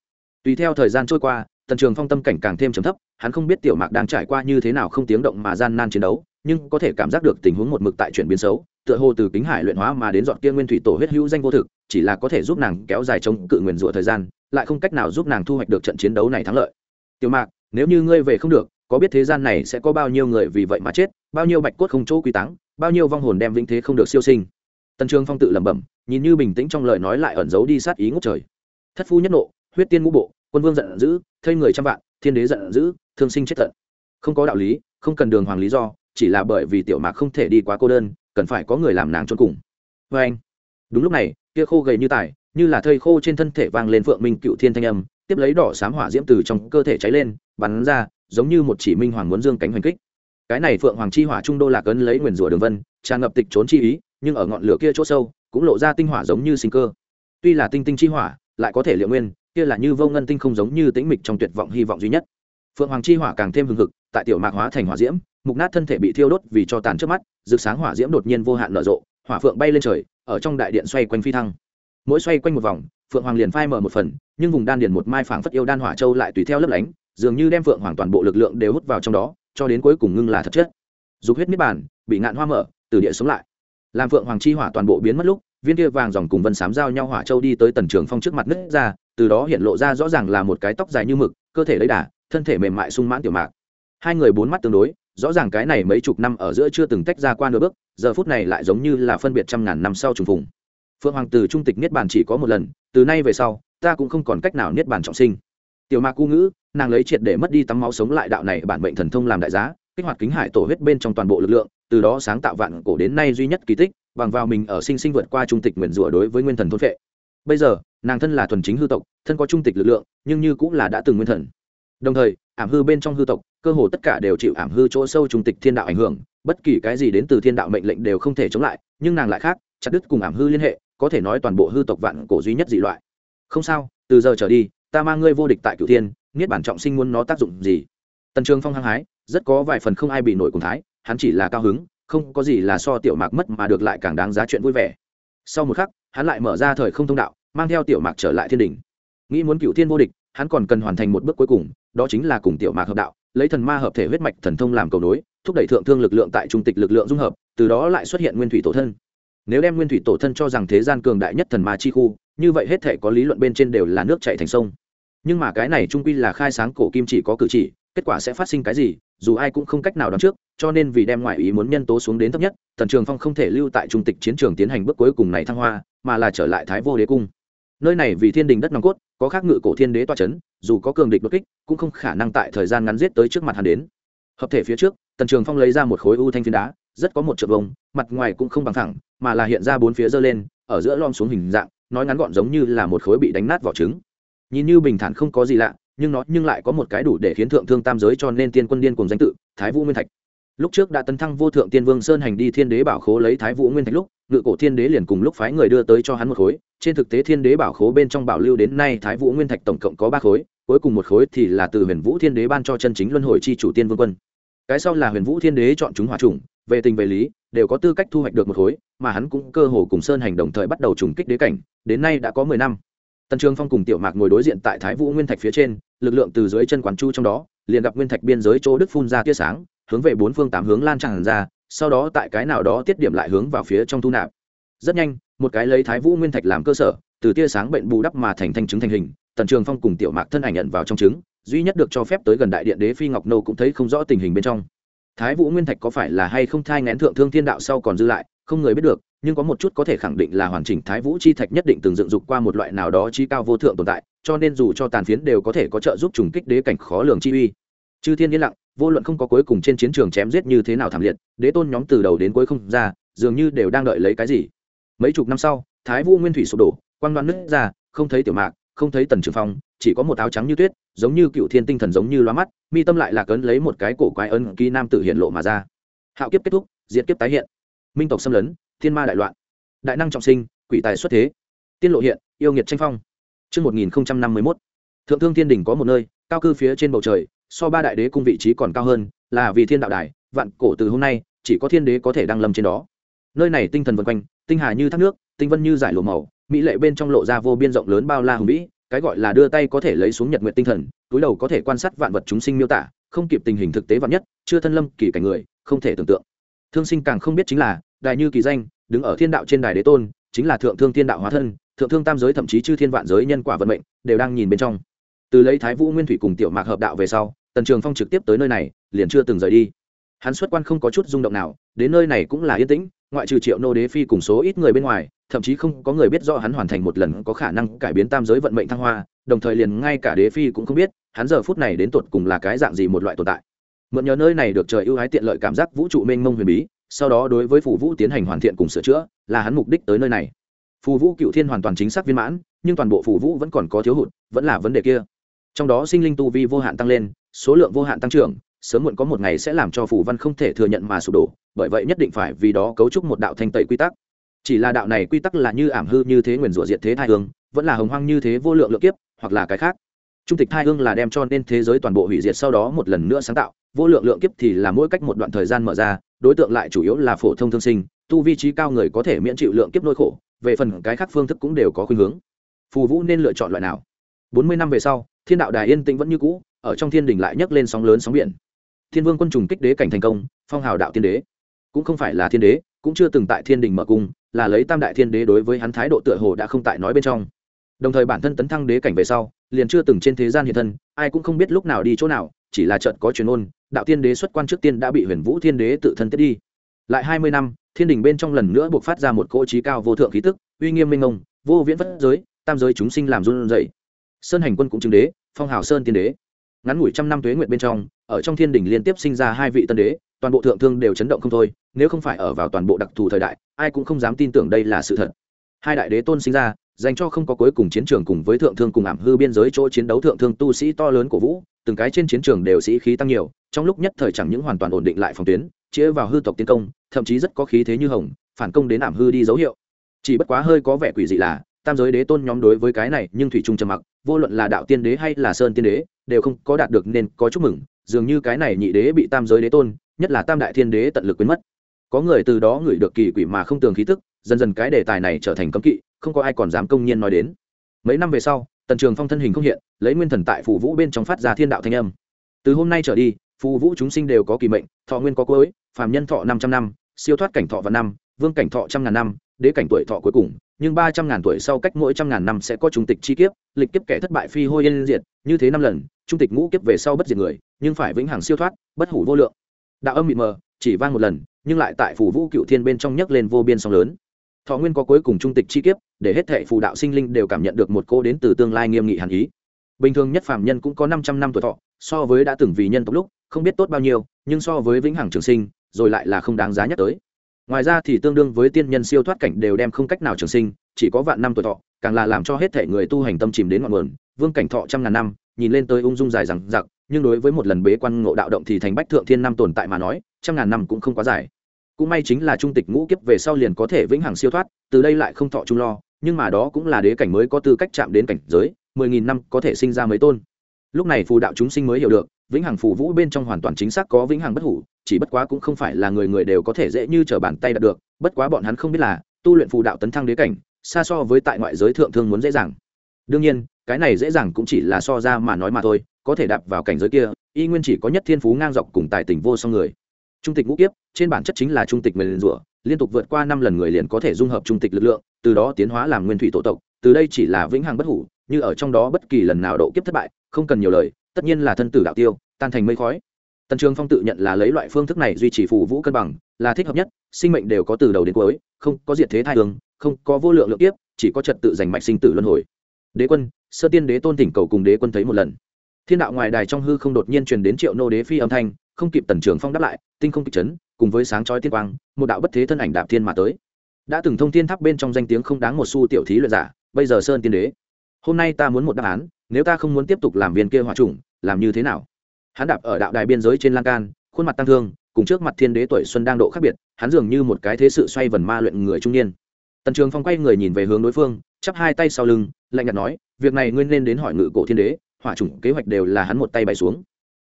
Tùy theo thời gian trôi qua, tần trường phong tâm cảnh càng thêm trầm thấp, hắn không biết tiểu mạc đang trải qua như thế nào không tiếng động mà gian nan chiến đấu, nhưng có thể cảm giác được tình huống một mực tại chuyển biến xấu, tựa hồ từ kính hải luyện hóa mà đến dọn kia nguyên thủy tổ huyết hữu danh vô thực, chỉ là có thể giúp nàng kéo dài chống cự nguyền rủa thời gian lại không cách nào giúp nàng thu hoạch được trận chiến đấu này thắng lợi. Tiểu mạc, nếu như ngươi về không được, có biết thế gian này sẽ có bao nhiêu người vì vậy mà chết, bao nhiêu bạch cốt không chỗ quy táng, bao nhiêu vong hồn đem vĩnh thế không được siêu sinh. Tần trường phong tự lẩm bẩm, nhìn như bình tĩnh trong lời nói lại ẩn giấu đi sát ý ngốc trời. Thất phu nhất nộ, huyết tiên ngũ bộ, quân vương giận dữ, thây người trăm vạn, thiên đế giận dữ, thương sinh chết tận. Không có đạo lý, không cần đường hoàng lý do, chỉ là bởi vì tiểu mạc không thể đi quá cô đơn, cần phải có người làm nàng trốn cùng. Vê anh đúng lúc này, kia khô gầy như tài như là thây khô trên thân thể vang lên phượng minh cựu thiên thanh âm, tiếp lấy đỏ sám hỏa diễm từ trong cơ thể cháy lên, bắn ra, giống như một chỉ minh hoàng muốn dương cánh hoành kích. Cái này phượng hoàng chi hỏa trung đô lạc ấn lấy nguyền rủa đường vân, tràn ngập tịch trốn chi ý, nhưng ở ngọn lửa kia chỗ sâu, cũng lộ ra tinh hỏa giống như sinh cơ. Tuy là tinh tinh chi hỏa, lại có thể liệu nguyên, kia là như vô ngân tinh không giống như tĩnh mịch trong tuyệt vọng hy vọng duy nhất. Phượng hoàng chi hỏa càng thêm hừng hực, tại tiểu mạc hóa thành hỏa diễm, mục nát thân thể bị thiêu đốt vì cho tàn trước mắt, rực sáng hỏa diễm đột nhiên vô hạn nở rộ, hỏa phượng bay lên trời, ở trong đại điện xoay quanh phi thăng mỗi xoay quanh một vòng, phượng hoàng liền phai mở một phần, nhưng vùng đan điền một mai phảng phất yêu đan hỏa châu lại tùy theo lấp lánh, dường như đem phượng hoàng toàn bộ lực lượng đều hút vào trong đó, cho đến cuối cùng ngưng là thật chất dục huyết niết bàn, bị ngạn hoa mở, từ địa sống lại. Làm phượng hoàng chi hỏa toàn bộ biến mất lúc, viên kia vàng dòng cùng vân sám giao nhau hỏa châu đi tới tần trường phong trước mặt nứt ra, từ đó hiện lộ ra rõ ràng là một cái tóc dài như mực, cơ thể lấy đà, thân thể mềm mại sung mãn tiểu mạc. Hai người bốn mắt tương đối, rõ ràng cái này mấy chục năm ở giữa chưa từng tách ra qua nửa bước, giờ phút này lại giống như là phân biệt trăm ngàn năm sau trùng phùng phượng hoàng từ trung tịch niết bàn chỉ có một lần, từ nay về sau, ta cũng không còn cách nào niết bàn trọng sinh. Tiểu mạc cu ngữ, nàng lấy triệt để mất đi tắm máu sống lại đạo này bản bệnh thần thông làm đại giá, kích hoạt kính hải tổ huyết bên trong toàn bộ lực lượng, từ đó sáng tạo vạn cổ đến nay duy nhất kỳ tích, bằng vào mình ở sinh sinh vượt qua trung tịch nguyền rủa đối với nguyên thần thôn vệ bây giờ, nàng thân là thuần chính hư tộc, thân có trung tịch lực lượng, nhưng như cũng là đã từng nguyên thần. Đồng thời, ảm hư bên trong hư tộc, cơ hồ tất cả đều chịu ảm hư chỗ sâu trung tịch thiên đạo ảnh hưởng, bất kỳ cái gì đến từ thiên đạo mệnh lệnh đều không thể chống lại, nhưng nàng lại khác, chặt đứt cùng ảm hư liên hệ có thể nói toàn bộ hư tộc vạn cổ duy nhất dị loại. Không sao, từ giờ trở đi, ta mang ngươi vô địch tại cửu thiên, niết bản trọng sinh muốn nó tác dụng gì? Tần trường phong hăng hái, rất có vài phần không ai bị nổi cùng thái, hắn chỉ là cao hứng, không có gì là so tiểu mạc mất mà được lại càng đáng giá chuyện vui vẻ. Sau một khắc, hắn lại mở ra thời không thông đạo, mang theo tiểu mạc trở lại thiên đình nghĩ muốn cựu thiên vô địch, hắn còn cần hoàn thành một bước cuối cùng, đó chính là cùng tiểu mạc hợp đạo, lấy thần ma hợp thể huyết mạch thần thông làm cầu nối, thúc đẩy thượng thương lực lượng tại trung tịch lực lượng dung hợp, từ đó lại xuất hiện nguyên thủy tổ thân nếu đem nguyên thủy tổ thân cho rằng thế gian cường đại nhất thần ma chi khu, như vậy hết thể có lý luận bên trên đều là nước chạy thành sông. Nhưng mà cái này trung quy là khai sáng cổ kim chỉ có cử chỉ, kết quả sẽ phát sinh cái gì, dù ai cũng không cách nào đoán trước, cho nên vì đem ngoại ý muốn nhân tố xuống đến thấp nhất, thần trường phong không thể lưu tại trung tịch chiến trường tiến hành bước cuối cùng này thăng hoa, mà là trở lại thái vô đế cung. Nơi này vì thiên đình đất nòng cốt, có khác ngự cổ thiên đế toa c h ấ n dù có cường địch bất kích, cũng không khả năng tại thời gian ngắn giết tới trước mặt hắn đến. Hợp thể phía trước tần trường phong lấy ra một khối u thanh phiến đá rất có một trượng vông, mặt ngoài cũng không bằng thẳng mà là hiện ra bốn phía dơ lên, ở giữa lom xuống hình dạng, nói ngắn gọn giống như là một khối bị đánh nát vỏ trứng. Nhìn như bình thản không có gì lạ, nhưng nó nhưng lại có một cái đủ để khiến thượng thương tam giới cho nên tiên quân điên cùng danh tự, thái vũ nguyên thạch. Lúc trước đã tấn thăng vô thượng tiên vương sơn hành đi thiên đế bảo khố lấy thái vũ nguyên thạch lúc, ngự cổ thiên đế liền cùng lúc phái người đưa tới cho hắn một khối. Trên thực tế thiên đế bảo khố bên trong bảo lưu đến nay thái vũ nguyên thạch tổng cộng có ba khối, cuối cùng một khối thì là từ huyền vũ thiên đế ban cho chân chính luân hồi chi chủ tiên vương quân. Cái sau là huyền vũ thiên đế chọn chúng hòa trùng về tình về lý, đều có tư cách thu hoạch được một khối, mà hắn cũng cơ hồ cùng sơn hành đồng thời bắt đầu trùng kích đế cảnh, đến nay đã có mười năm. Tần trường phong cùng tiểu mạc ngồi đối diện tại thái vũ nguyên thạch phía trên, lực lượng từ dưới chân quán chu trong đó, liền gặp nguyên thạch biên giới chỗ đức phun ra tia sáng, hướng về bốn phương tám hướng lan tràn ra, sau đó tại cái nào đó tiết điểm lại hướng vào phía trong thu nạp. Rất nhanh, một cái lấy thái vũ nguyên thạch làm cơ sở, từ tia sáng bệnh bù đắp mà thành thanh chứng thành hình, tần trường phong cùng tiểu mạc thân ảnh nhận vào trong trứng, duy nhất được cho phép tới gần đại điện đế phi ngọc nô cũng thấy không rõ tình hình bên trong thái vũ nguyên thạch có phải là hay không thai ngén thượng thương thiên đạo sau còn dư lại, không người biết được, nhưng có một chút có thể khẳng định là hoàn chỉnh thái vũ chi thạch nhất định từng dựng dục qua một loại nào đó chi cao vô thượng tồn tại, cho nên dù cho tàn phiến đều có thể có trợ giúp trùng kích đế cảnh khó lường chi uy. Chư thiên yên lặng, vô luận không có cuối cùng trên chiến trường chém giết như thế nào thảm liệt, đế tôn nhóm từ đầu đến cuối không ra, dường như đều đang đợi lấy cái gì. Mấy chục năm sau, thái vũ nguyên thủy sụp đổ, quang đoan nứt ra, không thấy tiểu mạc, không thấy tần trường phong chỉ có một áo trắng như tuyết giống như cựu thiên tinh thần giống như loa mắt mi tâm lại là cấn lấy một cái cổ quái ân ký nam tử hiện lộ mà ra. Hạo kiếp kết thúc diệt kiếp tái hiện. Minh tộc xâm lấn thiên ma đại loạn. Đại năng trọng sinh quỷ tài xuất thế. Tiên lộ hiện yêu nghiệt tranh phong. Trước 1051, thượng thương thiên đỉnh có một nơi cao cư phía trên bầu trời so ba đại đế cung vị trí còn cao hơn là vì thiên đạo đài vạn cổ từ hôm nay chỉ có thiên đế có thể đăng lâm trên đó. Nơi này tinh thần vân quanh tinh hà như thác nước tinh vân như giải lụa màu mỹ lệ bên trong lộ ra vô biên rộng lớn bao la hùng vĩ cái gọi là đưa tay có thể lấy xuống nhật nguyện tinh thần, túi đầu có thể quan sát vạn vật chúng sinh miêu tả, không kịp tình hình thực tế vạn nhất, chưa thân lâm kỳ cảnh người, không thể tưởng tượng. Thương sinh càng không biết chính là, đại như kỳ danh, đứng ở thiên đạo trên đài đế tôn, chính là thượng thương thiên đạo hóa thân, thượng thương tam giới thậm chí chư thiên vạn giới nhân quả vận mệnh, đều đang nhìn bên trong. Từ lấy thái vũ nguyên thủy cùng tiểu mạc hợp đạo về sau, tần trường phong trực tiếp tới nơi này, liền chưa từng rời đi. Hắn xuất quan không có chút rung động nào, đến nơi này cũng là yên tĩnh, ngoại trừ triệu nô đế phi cùng số ít người bên ngoài thậm chí không có người biết rõ hắn hoàn thành một lần có khả năng cải biến tam giới vận mệnh thăng hoa, đồng thời liền ngay cả đế phi cũng không biết, hắn giờ phút này đến tột cùng là cái dạng gì một loại tồn tại. Mượn nhờ nơi này được trời ưu ái tiện lợi cảm giác vũ trụ mênh mông huyền bí, sau đó đối với phù vũ tiến hành hoàn thiện cùng sửa chữa, là hắn mục đích tới nơi này. Phù vũ cựu thiên hoàn toàn chính xác viên mãn, nhưng toàn bộ phù vũ vẫn còn có thiếu hụt, vẫn là vấn đề kia. Trong đó sinh linh tu vi vô hạn tăng lên, số lượng vô hạn tăng trưởng, sớm muộn có một ngày sẽ làm cho phù văn không thể thừa nhận mà sụp đổ, bởi vậy nhất định phải vì đó cấu trúc một đạo thanh tẩy quy tắc chỉ là đạo này quy tắc là như ảm hư như thế nguyền rủa diệt thế thai hương, vẫn là hồng hoang như thế vô lượng lượng kiếp, hoặc là cái khác. Trung tịch thai hương là đem cho nên thế giới toàn bộ hủy diệt sau đó một lần nữa sáng tạo, vô lượng lượng kiếp thì là mỗi cách một đoạn thời gian mở ra, đối tượng lại chủ yếu là phổ thông thương sinh, tu vi trí cao người có thể miễn chịu lượng kiếp nỗi khổ, về phần cái khác phương thức cũng đều có khuynh hướng. Phù vũ nên lựa chọn loại nào? Bốn mươi năm về sau, thiên đạo đài yên tĩnh vẫn như cũ, ở trong thiên đình lại nhấc lên sóng lớn sóng biển. Thiên vương quân trùng kích đế cảnh thành công, phong hào đạo tiên đế. Cũng không phải là thiên đế cũng chưa từng tại thiên đình mở cung, là lấy tam đại thiên đế đối với hắn thái độ tựa hồ đã không tại nói bên trong. Đồng thời bản thân tấn thăng đế cảnh về sau, liền chưa từng trên thế gian hiện thân, ai cũng không biết lúc nào đi chỗ nào, chỉ là trận có truyền ôn, đạo tiên đế xuất quan trước tiên đã bị huyền vũ thiên đế tự thân tiết đi. Lại hai mươi năm, thiên đình bên trong lần nữa buộc phát ra một cỗ trí cao vô thượng khí tức, uy nghiêm minh ông, vô viễn vất giới, tam giới chúng sinh làm run dậy sơn hành quân cũng chứng đế, phong hào sơn tiên đế. Ngắn ngủi trăm năm tuế nguyện bên trong, ở trong thiên đình liên tiếp sinh ra hai vị tân đế toàn bộ thượng thương đều chấn động không thôi, nếu không phải ở vào toàn bộ đặc thù thời đại, ai cũng không dám tin tưởng đây là sự thật. Hai đại đế tôn sinh ra, dành cho không có cuối cùng chiến trường cùng với thượng thương cùng ảm hư biên giới chỗ chiến đấu thượng thương tu sĩ to lớn của vũ, từng cái trên chiến trường đều sĩ khí tăng nhiều, trong lúc nhất thời chẳng những hoàn toàn ổn định lại phòng tuyến, chĩa vào hư tộc tiến công, thậm chí rất có khí thế như hồng, phản công đến ảm hư đi dấu hiệu. Chỉ bất quá hơi có vẻ quỷ dị là, tam giới đế tôn nhóm đối với cái này nhưng thủy trung trầm mặc, vô luận là đạo tiên đế hay là sơn tiên đế, đều không có đạt được nên có chúc mừng, dường như cái này nhị đế bị tam giới đế tôn nhất là tam đại thiên đế tận lực quên mất. Có người từ đó ngửi được kỳ quỷ mà không tường khí tức, dần dần cái đề tài này trở thành cấm kỵ, không có ai còn dám công nhiên nói đến. Mấy năm về sau, tần trường phong thân hình không hiện, lấy nguyên thần tại phù vũ bên trong phát ra thiên đạo thanh âm. Từ hôm nay trở đi, phù vũ chúng sinh đều có kỳ mệnh, thọ nguyên có cuối, phàm nhân thọ năm trăm năm, siêu thoát cảnh thọ và năm, vương cảnh thọ trăm ngàn năm, đế cảnh tuổi thọ cuối cùng, nhưng ba trăm ngàn tuổi sau cách mỗi trăm ngàn năm sẽ có trung tịch chi kiếp, lịch kiếp kẻ thất bại phi hôi yên diệt, như thế năm lần, trung tịch ngũ kiếp về sau bất diệt người, nhưng phải vĩnh hằng siêu thoát, bất hủ vô lượng đạo âm mịt mờ, chỉ vang một lần, nhưng lại tại phủ vũ cựu thiên bên trong nhấc lên vô biên song lớn. Thọ nguyên có cuối cùng trung tịch chi kiếp, để hết thệ phù đạo sinh linh đều cảm nhận được một cô đến từ tương lai nghiêm nghị hàn ý. Bình thường nhất phàm nhân cũng có năm trăm năm tuổi thọ, so với đã từng vì nhân tộc lúc, không biết tốt bao nhiêu, nhưng so với vĩnh hằng trường sinh, rồi lại là không đáng giá nhất tới. Ngoài ra thì tương đương với tiên nhân siêu thoát cảnh đều đem không cách nào trường sinh, chỉ có vạn năm tuổi thọ, càng là làm cho hết thể người tu hành tâm chìm đến ngọn nguồn. Vương cảnh thọ trăm ngàn năm, nhìn lên tới ung dung dài rằng giặc nhưng đối với một lần bế quan ngộ đạo động thì thành bách thượng thiên năm tồn tại mà nói, trăm ngàn năm cũng không quá dài. Cũng may chính là trung tịch ngũ kiếp về sau liền có thể vĩnh hằng siêu thoát, từ đây lại không thọ trung lo, nhưng mà đó cũng là đế cảnh mới có tư cách chạm đến cảnh giới, mười nghìn năm có thể sinh ra mấy tôn. Lúc này phù đạo chúng sinh mới hiểu được, vĩnh hằng phù vũ bên trong hoàn toàn chính xác có vĩnh hằng bất hủ, chỉ bất quá cũng không phải là người người đều có thể dễ như t r ở bàn tay đạt được, bất quá bọn hắn không biết là, tu luyện phù đạo tấn thăng đế cảnh, xa so với tại ngoại giới thượng thương muốn dễ dàng. Đương nhiên cái này dễ dàng cũng chỉ là so ra mà nói mà thôi, có thể đạp vào cảnh giới kia, y nguyên chỉ có nhất thiên phú ngang dọc cùng tài tình vô song người. Trung tịch ngũ kiếp, trên bản chất chính là trung tịch mềm rủa, liên tục vượt qua năm lần người liền có thể dung hợp trung tịch lực lượng, từ đó tiến hóa làm nguyên thủy tổ tộc, từ đây chỉ là vĩnh hằng bất hủ, như ở trong đó bất kỳ lần nào độ kiếp thất bại, không cần nhiều lời, tất nhiên là thân tử đạo tiêu, tan thành mây khói. Tần trường phong tự nhận là lấy loại phương thức này duy trì phù vũ cân bằng, là thích hợp nhất, sinh mệnh đều có từ đầu đến cuối, không có diệt thế thai hướng không có vô lượng lượng kiếp, chỉ có trật tự giành mạch sinh tử luân hồi. Đế quân sơ tiên đế tôn tỉnh cầu cùng đế quân thấy một lần. Thiên đạo ngoài đài trong hư không đột nhiên truyền đến triệu nô đế phi âm thanh, không kịp tần trường phong đáp lại, tinh không kịch chấn, cùng với sáng chói tiên quang, một đạo bất thế thân ảnh đạp thiên mà tới. Đã từng thông thiên tháp bên trong danh tiếng không đáng một xu tiểu thí luyện giả, bây giờ sơn tiên đế. Hôm nay ta muốn một đáp án, nếu ta không muốn tiếp tục làm viên kia hòa trùng làm như thế nào? Hắn đạp ở đạo đài biên giới trên lan can, khuôn mặt tăng thương, cùng trước mặt thiên đế tuổi xuân đang độ khác biệt, hắn dường như một cái thế sự xoay vần ma luyện người trung niên. Tần trường phong quay người nhìn về hướng đối phương, chắp hai tay sau lưng lạnh nhạt nói, việc này ngươi nên đến hỏi ngự cổ thiên đế, hỏa chủng kế hoạch đều là hắn một tay bày xuống.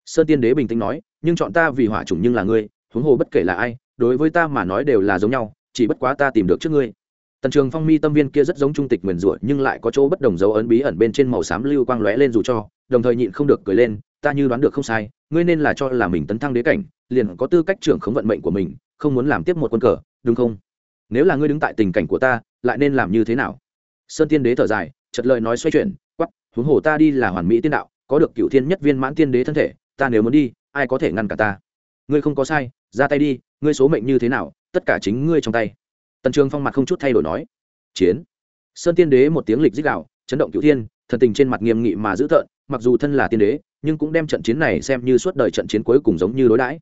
Sơn tiên đế bình tĩnh nói, nhưng chọn ta vì hỏa chủng nhưng là ngươi, huống hồ bất kể là ai, đối với ta mà nói đều là giống nhau, chỉ bất quá ta tìm được trước ngươi. Tần trường phong mi tâm viên kia rất giống trung tịch nguyền rủa, nhưng lại có chỗ bất đồng dấu ấn bí ẩn bên trên màu xám lưu quang lóe lên dù cho, đồng thời nhịn không được cười lên, ta như đoán được không sai, ngươi nên là cho là mình tấn thăng đế cảnh, liền có tư cách trưởng khống vận mệnh của mình, không muốn làm tiếp một quân cờ, đúng không? Nếu là ngươi đứng tại tình cảnh của ta, lại nên làm như thế nào? Sơn tiên đế thở dài chật lời nói xoay chuyển quắp huống hồ ta đi là hoàn mỹ tiên đạo, có được cựu thiên nhất viên mãn tiên đế thân thể, ta nếu muốn đi, ai có thể ngăn cả ta? Ngươi không có sai, ra tay đi, ngươi số mệnh như thế nào, tất cả chính ngươi trong tay. Tần trường phong mặt không chút thay đổi nói. Chiến. Sơn tiên đế một tiếng lịch dích đạo chấn động cựu thiên, thần tình trên mặt nghiêm nghị mà dữ tợn, mặc dù thân là tiên đế, nhưng cũng đem trận chiến này xem như suốt đời trận chiến cuối cùng giống như đối đãi.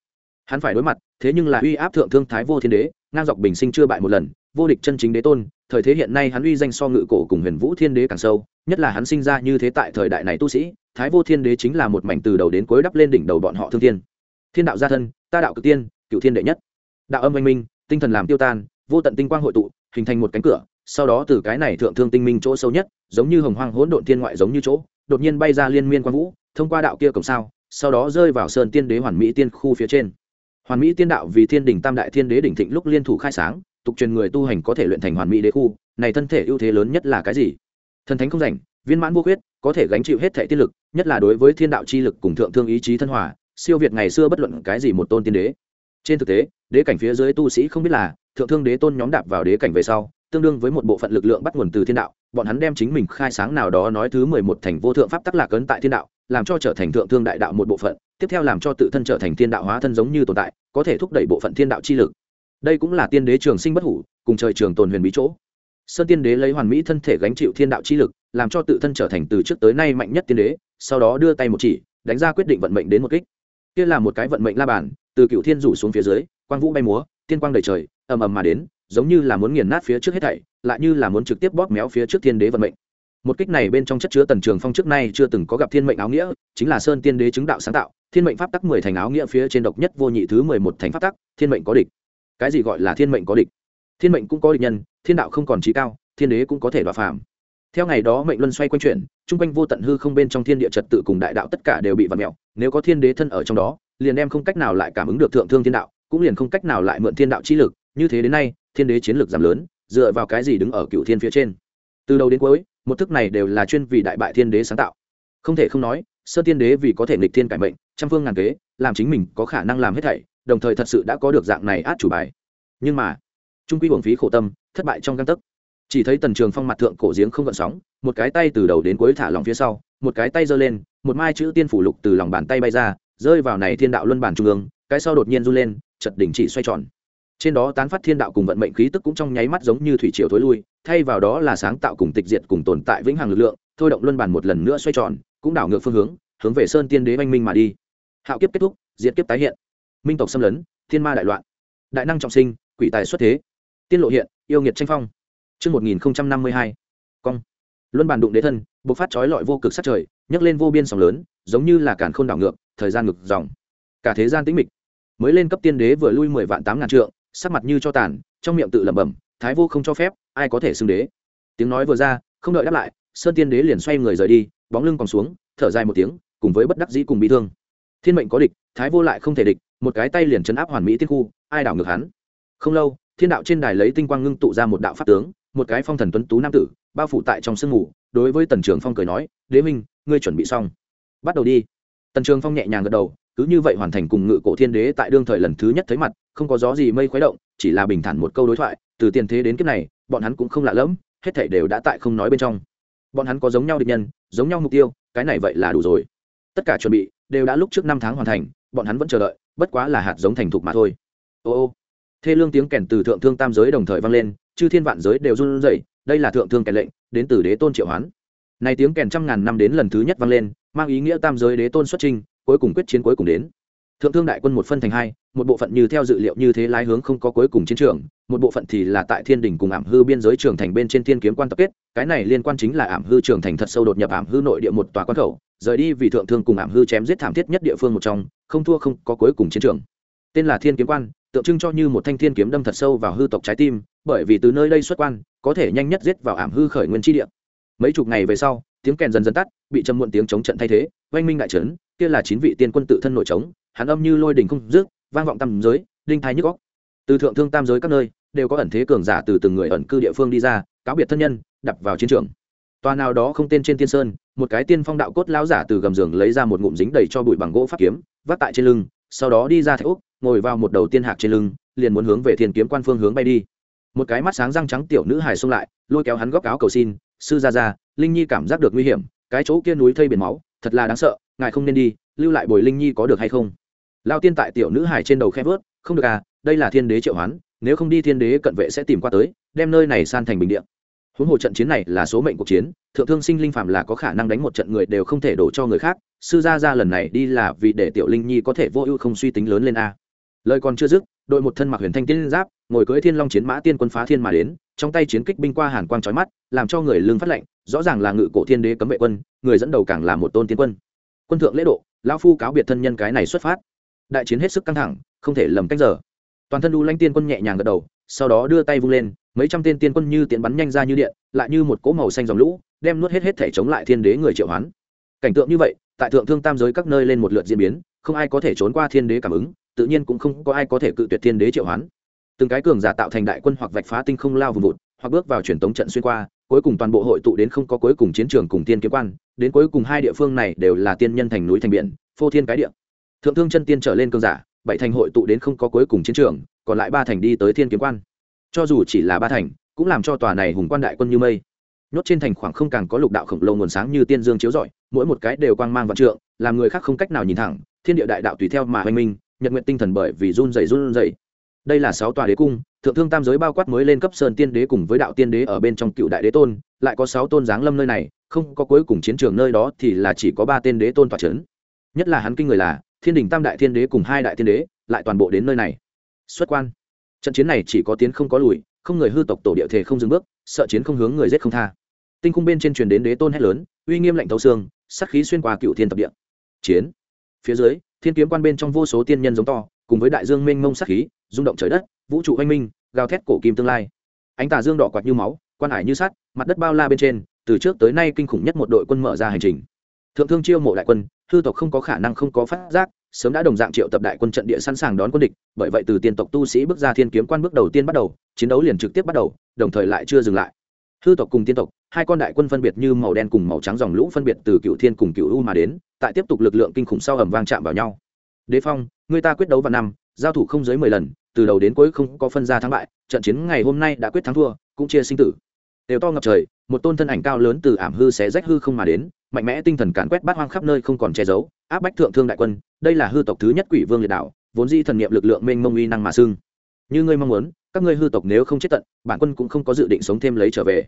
Hắn phải đối mặt, thế nhưng là uy áp thượng thương thái vô thiên đế, ngang dọc bình sinh chưa bại một lần, vô địch chân chính đế tôn thời thế hiện nay hắn uy danh so ngự cổ cùng huyền vũ thiên đế càng sâu, nhất là hắn sinh ra như thế tại thời đại này tu sĩ, thái vô thiên đế chính là một mảnh từ đầu đến cuối đắp lên đỉnh đầu bọn họ thương thiên. Thiên đạo gia thân, ta đạo cực tiên, cựu thiên đệ nhất. Đạo âm anh minh, tinh thần làm tiêu tan, vô tận tinh quang hội tụ, hình thành một cánh cửa, sau đó từ cái này thượng thương tinh minh chỗ sâu nhất, giống như hồng hoang hỗn độn thiên ngoại giống như chỗ, đột nhiên bay ra liên miên quang vũ, thông qua đạo kia cổng sao, sau đó rơi vào sơn tiên đế hoàn mỹ tiên khu phía trên. Hoàn mỹ tiên đạo vì thiên đình tam đại thiên đế đỉnh thịnh lúc liên thủ khai sáng tục truyền người tu hành có thể luyện thành hoàn mỹ đế khu, này thân thể ưu thế lớn nhất là cái gì? Thần thánh không rảnh, viên mãn vô khuyết, có thể gánh chịu hết thể tiên lực, nhất là đối với thiên đạo chi lực cùng thượng thương ý chí thân hòa, siêu việt ngày xưa bất luận cái gì một tôn tiên đế. Trên thực tế, đế cảnh phía dưới tu sĩ không biết là, thượng thương đế tôn nhóm đạp vào đế cảnh về sau, tương đương với một bộ phận lực lượng bắt nguồn từ thiên đạo, bọn hắn đem chính mình khai sáng nào đó nói thứ mười một thành vô thượng pháp tắc lạc ấn tại thiên đạo, làm cho trở thành thượng thương đại đạo một bộ phận, tiếp theo làm cho tự thân trở thành thiên đạo hóa thân giống như tồn tại, có thể thúc đẩy bộ phận thiên đạo chi lực đây cũng là tiên đế trường sinh bất hủ, cùng trời trường tồn huyền bí chỗ. Sơn tiên đế lấy hoàn mỹ thân thể gánh chịu thiên đạo chi lực, làm cho tự thân trở thành từ trước tới nay mạnh nhất tiên đế, sau đó đưa tay một chỉ, đánh ra quyết định vận mệnh đến một kích. Kia là một cái vận mệnh la bàn, từ cựu thiên rủ xuống phía dưới, quang vũ bay múa, tiên quang đầy trời, ầm ầm mà đến, giống như là muốn nghiền nát phía trước hết thảy, lại như là muốn trực tiếp bóp méo phía trước thiên đế vận mệnh. Một kích này bên trong chất chứa tần trường phong trước nay chưa từng có gặp thiên mệnh áo nghĩa, chính là sơn tiên đế chứng đạo sáng tạo, thiên mệnh pháp tắc mười thành áo nghĩa phía trên độc nhất vô nhị thứ mười một thành pháp tắc, thiên mệnh có địch cái gì gọi là thiên mệnh có địch? Thiên mệnh cũng có địch nhân, thiên đạo không còn trí cao, thiên đế cũng có thể đoạt phàm. Theo ngày đó mệnh luân xoay quanh chuyển chung quanh vô tận hư không bên trong thiên địa trật tự cùng đại đạo tất cả đều bị vặt mẹo nếu có thiên đế thân ở trong đó, liền đem không cách nào lại cảm ứng được thượng thương thiên đạo, cũng liền không cách nào lại mượn thiên đạo chi lực. Như thế đến nay, thiên đế chiến lược giảm lớn, dựa vào cái gì đứng ở cựu thiên phía trên? Từ đầu đến cuối, một thức này đều là chuyên vì đại bại thiên đế sáng tạo. Không thể không nói, sơ tiên đế vì có thể nghịch thiên cải mệnh, trăm phương ngàn kế, làm chính mình có khả năng làm hết thảy đồng thời thật sự đã có được dạng này át chủ bài. Nhưng mà, trung quy uổng phí khổ tâm, thất bại trong găng tấc. Chỉ thấy tần trường phong mặt thượng cổ giếng không gợn sóng, một cái tay từ đầu đến cuối thả lòng phía sau, một cái tay giơ lên, một mai chữ tiên phủ lục từ lòng bàn tay bay ra, rơi vào này thiên đạo luân bản trung ương, cái sau đột nhiên run lên chật đỉnh chỉ xoay tròn. Trên đó tán phát thiên đạo cùng vận mệnh khí tức cũng trong nháy mắt giống như thủy triều thối lui, thay vào đó là sáng tạo cùng tịch diệt cùng tồn tại vĩnh hằng lực lượng, thôi động luân bản một lần nữa xoay tròn, cũng đảo ngược phương hướng hướng về sơn tiên đế oanh minh mà đi. Hạo kiếp kết thúc, diệt kiếp tái hiện minh tộc xâm lấn thiên ma đại loạn đại năng trọng sinh quỷ tài xuất thế tiên lộ hiện yêu nghiệt tranh phong Trước 1052, cong. Luân bàn đụng đế thân, bộc phát chói lọi vô cực sát trời, nhấc lên vô biên sóng lớn, giống như là càn khôn đảo ngược, thời gian ngược dòng. Cả thế gian tĩnh mịch. Mới lên cấp tiên đế vừa lui mười vạn tám ngàn trượng, sắc mặt như cho tàn, trong miệng tự lẩm bẩm, thái vô không cho phép, ai có thể xưng đế. Tiếng nói vừa ra, không đợi đáp lại, Sơn Tiên đế liền xoay người rời đi, bóng lưng còn xuống, thở dài một tiếng, cùng với bất đắc dĩ cùng bị thương. Thiên mệnh có địch, thái vô lại không thể địch, một cái tay liền chấn áp hoàn mỹ tiên khu, ai đảo ngược hắn. Không lâu, thiên đạo trên đài lấy tinh quang ngưng tụ ra một đạo pháp tướng, một cái phong thần tuấn tú nam tử bao phủ tại trong sương mù đối với tần trường phong cười nói đế minh ngươi chuẩn bị xong. Bắt đầu đi. Tần trường phong nhẹ nhàng gật đầu cứ như vậy hoàn thành cùng ngự cổ thiên đế tại đương thời lần thứ nhất thấy mặt không có gió gì mây khuấy động chỉ là bình thản một câu đối thoại từ tiền thế đến kiếp này bọn hắn cũng không lạ lẫm hết thảy đều đã tại không nói bên trong. Bọn hắn có giống nhau địch nhân giống nhau mục tiêu cái này vậy là đủ rồi. Tất cả chuẩn bị đều đã lúc trước năm tháng hoàn thành bọn hắn vẫn chờ đợi bất quá là hạt giống thành thục mà thôi. Ô ô. Thê lương tiếng kèn từ thượng thương tam giới đồng thời vang lên, chư thiên vạn giới đều run rẩy, đây là thượng thương kèn lệnh, đến từ đế tôn triệu hoán. Này tiếng kèn trăm ngàn năm đến lần thứ nhất vang lên, mang ý nghĩa tam giới đế tôn xuất trình cuối cùng quyết chiến cuối cùng đến. Thượng thương đại quân một phân thành hai, một bộ phận như theo dự liệu như thế lái hướng không có cuối cùng chiến trường, một bộ phận thì là tại thiên đình cùng ảm hư biên giới trường thành bên trên thiên kiếm quan tập kết, cái này liên quan chính là ảm hư trường thành thật sâu đột nhập ảm hư nội địa một tòa quan khẩu, rời đi vì thượng thương cùng ảm hư chém giết thảm thiết nhất địa phương một trong không thua không có cuối cùng chiến trường. Tên là thiên kiếm quan, tượng trưng cho như một thanh thiên kiếm đâm thật sâu vào hư tộc trái tim, bởi vì từ nơi đây xuất quan, có thể nhanh nhất giết vào ảm hư khởi nguyên tri địa. Mấy chục ngày về sau, tiếng kèn dần dần tắt, bị châm muộn tiếng chống trận thay thế, oanh minh đại trấn, kia là chín vị tiên quân tự thân nội trống, hắn âm như lôi đình không rước vang vọng tam giới, đinh thái nhức góc từ thượng thương tam giới các nơi, đều có ẩn thế cường giả từ từng người ẩn cư địa phương đi ra, cáo biệt thân nhân, đập vào chiến trường. Tòa nào đó không tên trên tiên sơn, một cái tiên phong đạo cốt lão giả từ gầm giường lấy ra một ngụm dính đầy cho bụi bằng gỗ pháp kiếm vác tại trên lưng, sau đó đi ra thạch úc, ngồi vào một đầu tiên hạc trên lưng, liền muốn hướng về thiên kiếm quan phương hướng bay đi. Một cái mắt sáng răng trắng tiểu nữ hài xông lại, lôi kéo hắn góc áo cầu xin, sư ra ra linh nhi cảm giác được nguy hiểm, cái chỗ kia núi thây biển máu, thật là đáng sợ, ngài không nên đi, lưu lại bồi linh nhi có được hay không? Lao tiên tại tiểu nữ hài trên đầu khe vớt, không được à đây là thiên đế triệu hoán, nếu không đi thiên đế cận vệ sẽ tìm qua tới, đem nơi này san thành bình điện huống hồ trận chiến này là số mệnh cuộc chiến, thượng thương sinh linh phạm là có khả năng đánh một trận người đều không thể đổ cho người khác, sư gia ra lần này đi là vì để tiểu linh nhi có thể vô ưu không suy tính lớn lên a. Lời còn chưa dứt, đội một thân mặc huyền thanh tiên giáp, ngồi cưới thiên long chiến mã tiên quân phá thiên mà đến, trong tay chiến kích binh qua hàn quang trói mắt, làm cho người lương phát lệnh rõ ràng là ngự cổ thiên đế cấm vệ quân, người dẫn đầu càng là một tôn tiên quân. Quân thượng lễ độ, lão phu cáo biệt thân nhân cái này xuất phát. Đại chiến hết sức căng thẳng, không thể lầm cách giờ. Toàn thân đu lãnh tiên quân nhẹ nhàng gật đầu sau đó đưa tay vung lên, mấy trăm tên tiên quân như tiện bắn nhanh ra như điện, lại như một cỗ màu xanh dòng lũ, đem nuốt hết hết thể chống lại thiên đế người triệu hoán. Cảnh tượng như vậy, tại thượng thương tam giới các nơi lên một lượt diễn biến, không ai có thể trốn qua thiên đế cảm ứng, tự nhiên cũng không có ai có thể cự tuyệt thiên đế triệu hoán. Từng cái cường giả tạo thành đại quân hoặc vạch phá tinh không lao vùng vụt, hoặc bước vào truyền tống trận xuyên qua, cuối cùng toàn bộ hội tụ đến không có cuối cùng chiến trường cùng tiên kiếm quan, đến cuối cùng hai địa phương này đều là tiên nhân thành núi thành biển, phô thiên cái địa. Thượng thương chân tiên trở lên cường giả, bảy thành hội tụ đến không có cuối cùng chiến trường còn lại ba thành đi tới thiên kiếm quan. Cho dù chỉ là ba thành, cũng làm cho tòa này hùng quan đại quân như mây. Nhốt trên thành khoảng không càng có lục đạo khổng lồ nguồn sáng như tiên dương chiếu rọi, mỗi một cái đều quang mang vạn trượng, làm người khác không cách nào nhìn thẳng, thiên địa đại đạo tùy theo mà hoành minh, nhật nguyện tinh thần bởi vì run dày run dày đây là sáu tòa đế cung, thượng thương tam giới bao quát mới lên cấp sơn tiên đế cùng với đạo tiên đế ở bên trong cựu đại đế tôn, lại có sáu tôn giáng lâm nơi này, không có cuối cùng chiến trường nơi đó thì là chỉ có ba tên đế tôn tòa c h ấ n nhất là hắn kinh người là, thiên đình tam đại thiên đế cùng hai đại thiên đế, lại toàn bộ đến nơi này xuất quan. Trận chiến này chỉ có tiến không có lùi, không người hư tộc tổ địa thể không dừng bước, sợ chiến không hướng người giết không tha. Tinh cung bên trên truyền đến đế tôn hét lớn, uy nghiêm lạnh thấu xương sắc khí xuyên qua cựu thiên tập địa. Chiến. Phía dưới, thiên kiếm quan bên trong vô số tiên nhân giống to, cùng với đại dương mênh mông sắc khí, rung động trời đất, vũ trụ oanh minh, gào thét cổ kim tương lai. Ánh tà dương đỏ quạt như máu, quan hải như sắt, mặt đất bao la bên trên, từ trước tới nay kinh khủng nhất một đội quân mở ra hành trình thượng thương chiêu mộ đại quân, hư tộc không có khả năng không có phát giác, sớm đã đồng dạng triệu tập đại quân trận địa sẵn sàng đón quân địch, bởi vậy từ tiên tộc tu sĩ bước ra thiên kiếm quan bước đầu tiên bắt đầu, chiến đấu liền trực tiếp bắt đầu, đồng thời lại chưa dừng lại. Hư tộc cùng tiên tộc, hai con đại quân phân biệt như màu đen cùng màu trắng dòng lũ phân biệt từ cựu thiên cùng cựu u mà đến, tại tiếp tục lực lượng kinh khủng sau ẩm vang chạm vào nhau. Đế phong, người ta quyết đấu vào năm, giao thủ không dưới mười lần, từ đầu đến cuối không có phân ra thắng bại, trận chiến ngày hôm nay đã quyết thắng thua, cũng chia sinh tử. Đều to ngập trời, một tôn thân ảnh cao lớn từ ảm hư xé rách hư không mà đến mạnh mẽ tinh thần càn quét bát hoang khắp nơi không còn che giấu, áp bách thượng thương đại quân, đây là hư tộc thứ nhất quỷ vương liệt đạo vốn di thần niệm lực lượng mênh mông uy năng mà xưng. Như ngươi mong muốn, các ngươi hư tộc nếu không chết tận, bản quân cũng không có dự định sống thêm lấy trở về.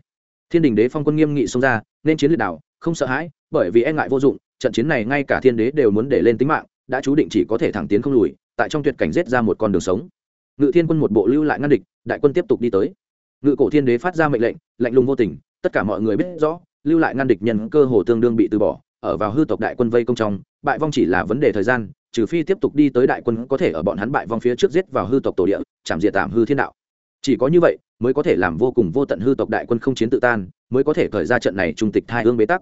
Thiên đình đế phong quân nghiêm nghị xông ra, nên chiến liệt đảo, không sợ hãi, bởi vì e ngại vô dụng, trận chiến này ngay cả thiên đế đều muốn để lên tính mạng, đã chú định chỉ có thể thẳng tiến không lùi, tại trong tuyệt cảnh giết ra một con đường sống. Ngự thiên quân một bộ lưu lại ngăn địch, đại quân tiếp tục đi tới. Ngự cổ thiên đế phát ra mệnh lệnh, lạnh lùng vô tình, tất cả mọi người biết rõ lưu lại ngăn địch nhân cơ hồ tương đương bị từ bỏ, ở vào hư tộc đại quân vây công trong, bại vong chỉ là vấn đề thời gian, trừ phi tiếp tục đi tới đại quân có thể ở bọn hắn bại vong phía trước giết vào hư tộc tổ địa, chạm diệt tạm hư thiên đạo. Chỉ có như vậy, mới có thể làm vô cùng vô tận hư tộc đại quân không chiến tự tan, mới có thể khởi ra trận này trung tịch thai hương bế tắc.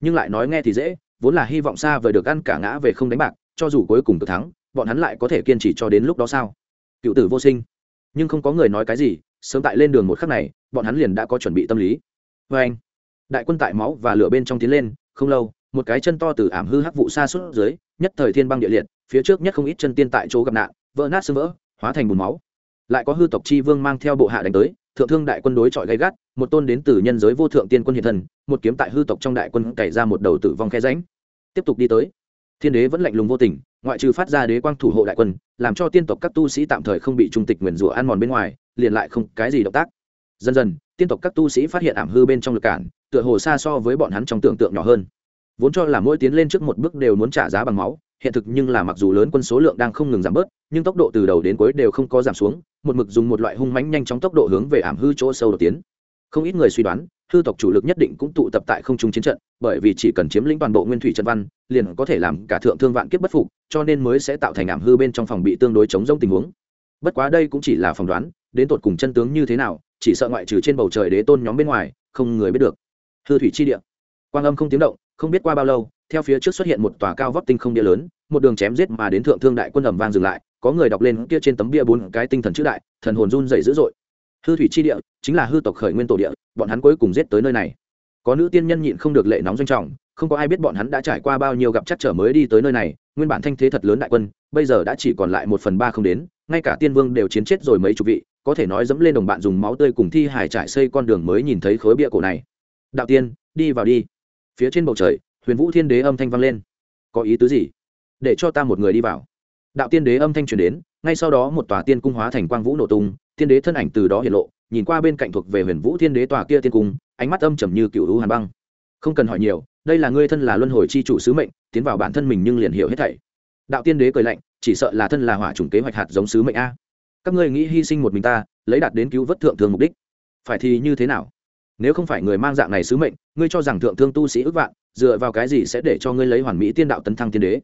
Nhưng lại nói nghe thì dễ, vốn là hy vọng xa vời được ăn cả ngã về không đánh bạc, cho dù cuối cùng tự thắng, bọn hắn lại có thể kiên trì cho đến lúc đó sao? Cựu tử vô sinh. Nhưng không có người nói cái gì, sớm tại lên đường một khắc này, bọn hắn liền đã có chuẩn bị tâm lý. Vê anh đại quân tại máu và lửa bên trong tiến lên, không lâu, một cái chân to từ ảm hư hắc vụ xa suốt dưới, nhất thời thiên băng địa liệt, phía trước nhất không ít chân tiên tại chỗ gặp nạn, vỡ nát sưng vỡ, hóa thành bùn máu. Lại có hư tộc chi vương mang theo bộ hạ đánh tới, thượng thương đại quân đối chọi gay gắt, một tôn đến từ nhân giới vô thượng tiên quân hiện thần một kiếm tại hư tộc trong đại quân cày ra một đầu tử vong khe ránh tiếp tục đi tới. Thiên đế vẫn lạnh lùng vô tình, ngoại trừ phát ra đế quang thủ hộ đại quân, làm cho tiên tộc các tu sĩ tạm thời không bị trung tịch nguyền rủa ăn mòn bên ngoài, liền lại không cái gì động tác. Dần dần, tiên tộc các tu sĩ phát hiện ảm hư bên trong lực cản tựa hồ xa so với bọn hắn trong tưởng tượng nhỏ hơn. Vốn cho là mỗi tiến lên trước một bước đều muốn trả giá bằng máu, hiện thực nhưng là mặc dù lớn quân số lượng đang không ngừng giảm bớt, nhưng tốc độ từ đầu đến cuối đều không có giảm xuống, một mực dùng một loại hung mãnh nhanh chóng tốc độ hướng về ảm hư chỗ sâu đầu tiến. Không ít người suy đoán, hư tộc chủ lực nhất định cũng tụ tập tại không trung chiến trận, bởi vì chỉ cần chiếm lĩnh toàn bộ nguyên thủy trận văn, liền có thể làm cả thượng thương vạn kiếp bất phục, cho nên mới sẽ tạo thành ảm hư bên trong phòng bị tương đối chống rông tình huống. Bất quá đây cũng chỉ là phỏng đoán, đến tột cùng chân tướng như thế nào, chỉ sợ ngoại trừ trên bầu trời đế tôn nhóm bên ngoài, không người biết được hư thủy chi địa. Quang âm không tiếng động, không biết qua bao lâu, theo phía trước xuất hiện một tòa cao vóc tinh không địa lớn, một đường chém giết mà đến thượng thương đại quân ẩm vang dừng lại, có người đọc lên kia trên tấm bia bốn cái tinh thần chữ đại, thần hồn run dày dữ dội. Hư thủy chi địa, chính là hư tộc khởi nguyên tổ địa, bọn hắn cuối cùng giết tới nơi này. Có nữ tiên nhân nhịn không được lệ nóng doanh trọng, không có ai biết bọn hắn đã trải qua bao nhiêu gặp chắc trở mới đi tới nơi này, nguyên bản thanh thế thật lớn đại quân, bây giờ đã chỉ còn lại một phần ba không đến, ngay cả tiên vương đều chiến chết rồi mấy chục vị, có thể nói dẫm lên đồng bạn dùng máu tươi cùng thi hải trải xây con đường mới nhìn thấy khối bia cổ này đạo tiên, đi vào đi. Phía trên bầu trời, huyền vũ thiên đế âm thanh vang lên. Có ý tứ gì? Để cho ta một người đi vào. Đạo tiên đế âm thanh truyền đến, ngay sau đó một tòa tiên cung hóa thành quang vũ nổ tung, tiên đế thân ảnh từ đó hiện lộ, nhìn qua bên cạnh thuộc về huyền vũ thiên đế tòa kia tiên cung, ánh mắt âm trầm như cựu hữu hàn băng. Không cần hỏi nhiều, đây là ngươi thân là luân hồi chi chủ sứ mệnh, tiến vào bản thân mình nhưng liền hiểu hết thảy. Đạo tiên đế cười lạnh, chỉ sợ là thân là hỏa chủng kế hoạch hạt giống sứ mệnh a. Các ngươi nghĩ hy sinh một mình ta, lấy đạt đến cứu vớt thượng thường mục đích. Phải thì như thế nào? Nếu không phải người mang dạng này sứ mệnh, ngươi cho rằng thượng thương tu sĩ ước vạn, dựa vào cái gì sẽ để cho ngươi lấy hoàn mỹ tiên đạo tấn thăng tiên đế?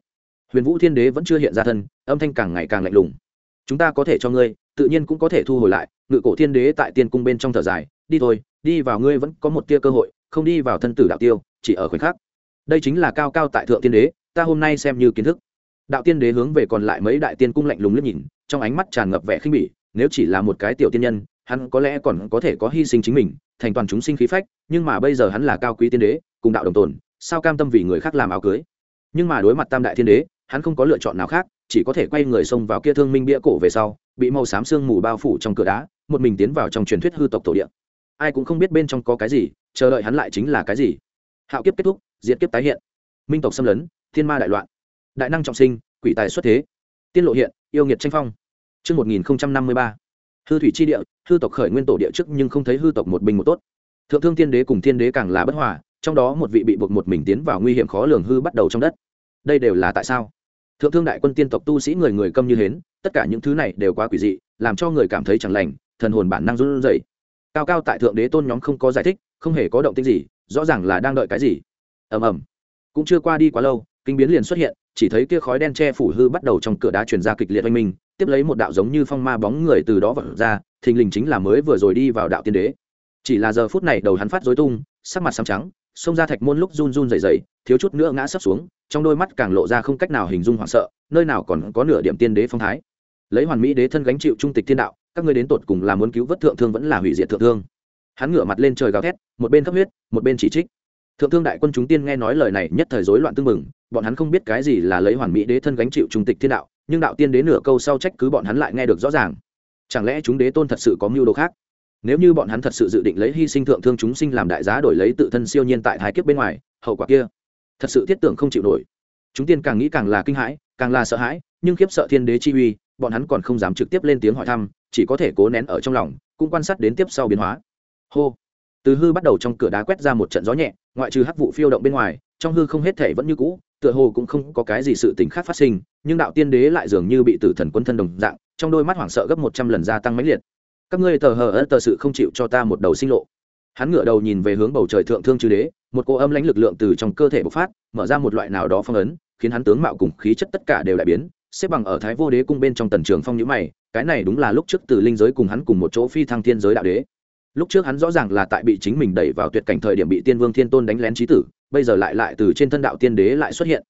Huyền vũ thiên đế vẫn chưa hiện ra thân, âm thanh càng ngày càng lạnh lùng. Chúng ta có thể cho ngươi, tự nhiên cũng có thể thu hồi lại, ngự cổ thiên đế tại tiên cung bên trong thở dài, đi thôi, đi vào ngươi vẫn có một tia cơ hội, không đi vào thân tử đạo tiêu, chỉ ở khoảnh khắc. Đây chính là cao cao tại thượng tiên đế, ta hôm nay xem như kiến thức. Đạo tiên đế hướng về còn lại mấy đại tiên cung lạnh lùng liếc nhìn, trong ánh mắt tràn ngập vẻ khinh bỉ, nếu chỉ là một cái tiểu tiên nhân, hắn có lẽ còn có thể có hy sinh chính mình thành toàn chúng sinh khí phách nhưng mà bây giờ hắn là cao quý tiên đế cùng đạo đồng tồn sao cam tâm vì người khác làm áo cưới? Nhưng mà đối mặt tam đại thiên đế hắn không có lựa chọn nào khác chỉ có thể quay người xông vào kia thương minh bia cổ về sau bị màu xám sương mù bao phủ trong cửa đá một mình tiến vào trong truyền thuyết hư tộc tổ địa. Ai cũng không biết bên trong có cái gì chờ đợi hắn lại chính là cái gì. Hạo kiếp kết thúc diệt kiếp tái hiện. Minh tộc xâm lấn thiên ma đại loạn. Đại năng trọng sinh quỷ tài xuất thế. Tiên lộ hiện yêu nghiệt tranh phong. Trước 1053, hư thủy chi địa, hư tộc khởi nguyên tổ địa trước nhưng không thấy hư tộc một bình một tốt. Thượng thương tiên đế cùng tiên đế càng là bất hòa, trong đó một vị bị buộc một mình tiến vào nguy hiểm khó lường hư bắt đầu trong đất. Đây đều là tại sao? Thượng thương đại quân tiên tộc tu sĩ người người câm như hến, tất cả những thứ này đều quá quỷ dị, làm cho người cảm thấy chẳng lành, thần hồn bản năng run rẩy. Cao cao tại thượng đế tôn nhóm không có giải thích, không hề có động tĩnh gì, rõ ràng là đang đợi cái gì. Ầm ầm. Cũng chưa qua đi quá lâu, kinh biến liền xuất hiện, chỉ thấy kia khói đen che phủ hư bắt đầu trong cửa đá truyền ra kịch liệt oanh minh, tiếp lấy một đạo giống như phong ma bóng người từ đó vật ra, thình lình chính là mới vừa rồi đi vào đạo tiên đế. Chỉ là giờ phút này đầu hắn phát rối tung, sắc mặt xám trắng, xông ra thạch môn lúc run run dày dày thiếu chút nữa ngã sấp xuống, trong đôi mắt càng lộ ra không cách nào hình dung hoảng sợ, nơi nào còn có nửa điểm tiên đế phong thái. Lấy hoàn mỹ đế thân gánh chịu trung tịch thiên đạo, các ngươi đến tột cùng là muốn cứu vớt thượng thương vẫn là hủy diệt thượng thương. Hắn ngửa mặt lên trời gào thét, một bên cấp huyết, một bên chỉ trích. Thượng thương đại quân chúng tiên nghe nói lời này nhất thời rối loạn tương mừng, bọn hắn không biết cái gì là lấy hoàn mỹ đế thân gánh chịu trung tịch thiên đạo, nhưng đạo tiên đế nửa câu sau trách cứ bọn hắn lại nghe được rõ ràng. Chẳng lẽ chúng đế tôn thật sự có mưu đồ khác? Nếu như bọn hắn thật sự dự định lấy hy sinh thượng thương chúng sinh làm đại giá đổi lấy tự thân siêu nhiên tại thái kiếp bên ngoài, hậu quả kia, thật sự thiết tưởng không chịu nổi. Chúng tiên càng nghĩ càng là kinh hãi, càng là sợ hãi, nhưng khiếp sợ thiên đế chi uy, bọn hắn còn không dám trực tiếp lên tiếng hỏi thăm, chỉ có thể cố nén ở trong lòng, cũng quan sát đến tiếp sau biến hóa. Hô. Từ hư bắt đầu trong cửa đá quét ra một trận gió nhẹ, ngoại trừ hắc vụ phiêu động bên ngoài, trong hư không hết thể vẫn như cũ tựa hồ cũng không có cái gì sự tình khác phát sinh, nhưng đạo tiên đế lại dường như bị tử thần quân thân đồng dạng, trong đôi mắt hoảng sợ gấp một trăm lần gia tăng mãnh liệt. Các ngươi tờ hờ ớt tờ sự không chịu cho ta một đầu sinh lộ. Hắn ngửa đầu nhìn về hướng bầu trời thượng thương chư đế, một cô âm lãnh lực lượng từ trong cơ thể bộc phát, mở ra một loại nào đó phong ấn, khiến hắn tướng mạo cùng khí chất tất cả đều lại biến, xếp bằng ở thái vô đế cung bên trong tần trường phong nhữ mày, cái này đúng là lúc trước từ linh giới cùng hắn cùng một chỗ phi thăng thiên giới đạo đế lúc trước hắn rõ ràng là tại bị chính mình đẩy vào tuyệt cảnh thời điểm bị tiên vương thiên tôn đánh lén trí tử, bây giờ lại lại từ trên thân đạo tiên đế lại xuất hiện.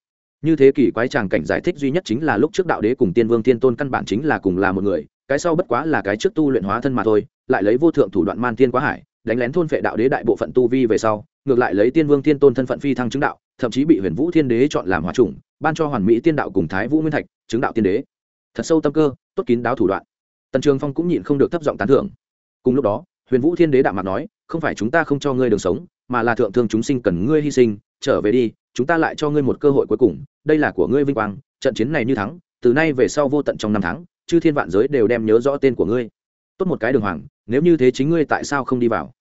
Như thế kỷ quái tràng cảnh giải thích duy nhất chính là lúc trước đạo đế cùng tiên vương thiên tôn căn bản chính là cùng là một người, cái sau bất quá là cái trước tu luyện hóa thân mà thôi, lại lấy vô thượng thủ đoạn man tiên quá hải, đánh lén thôn phệ đạo đế đại bộ phận tu vi về sau, ngược lại lấy tiên vương thiên tôn thân phận phi thăng chứng đạo, thậm chí bị huyền vũ thiên đế chọn làm hòa chủng, ban cho hoàn mỹ tiên đạo cùng thái vũ nguyên thạch, chứng đạo tiên đế. Thật sâu tâm cơ, tốt kín đáo thủ đoạn. Tần trường phong cũng nhịn không được thấp giọng tán thưởng. Cùng lúc đó huyền vũ thiên đế đạo mặt nói, không phải chúng ta không cho ngươi đường sống, mà là thượng thương chúng sinh cần ngươi hy sinh, trở về đi, chúng ta lại cho ngươi một cơ hội cuối cùng, đây là của ngươi vinh quang, trận chiến này như thắng, từ nay về sau vô tận trong năm tháng, chư thiên vạn giới đều đem nhớ rõ tên của ngươi. Tốt một cái đường hoàng, nếu như thế chính ngươi tại sao không đi vào?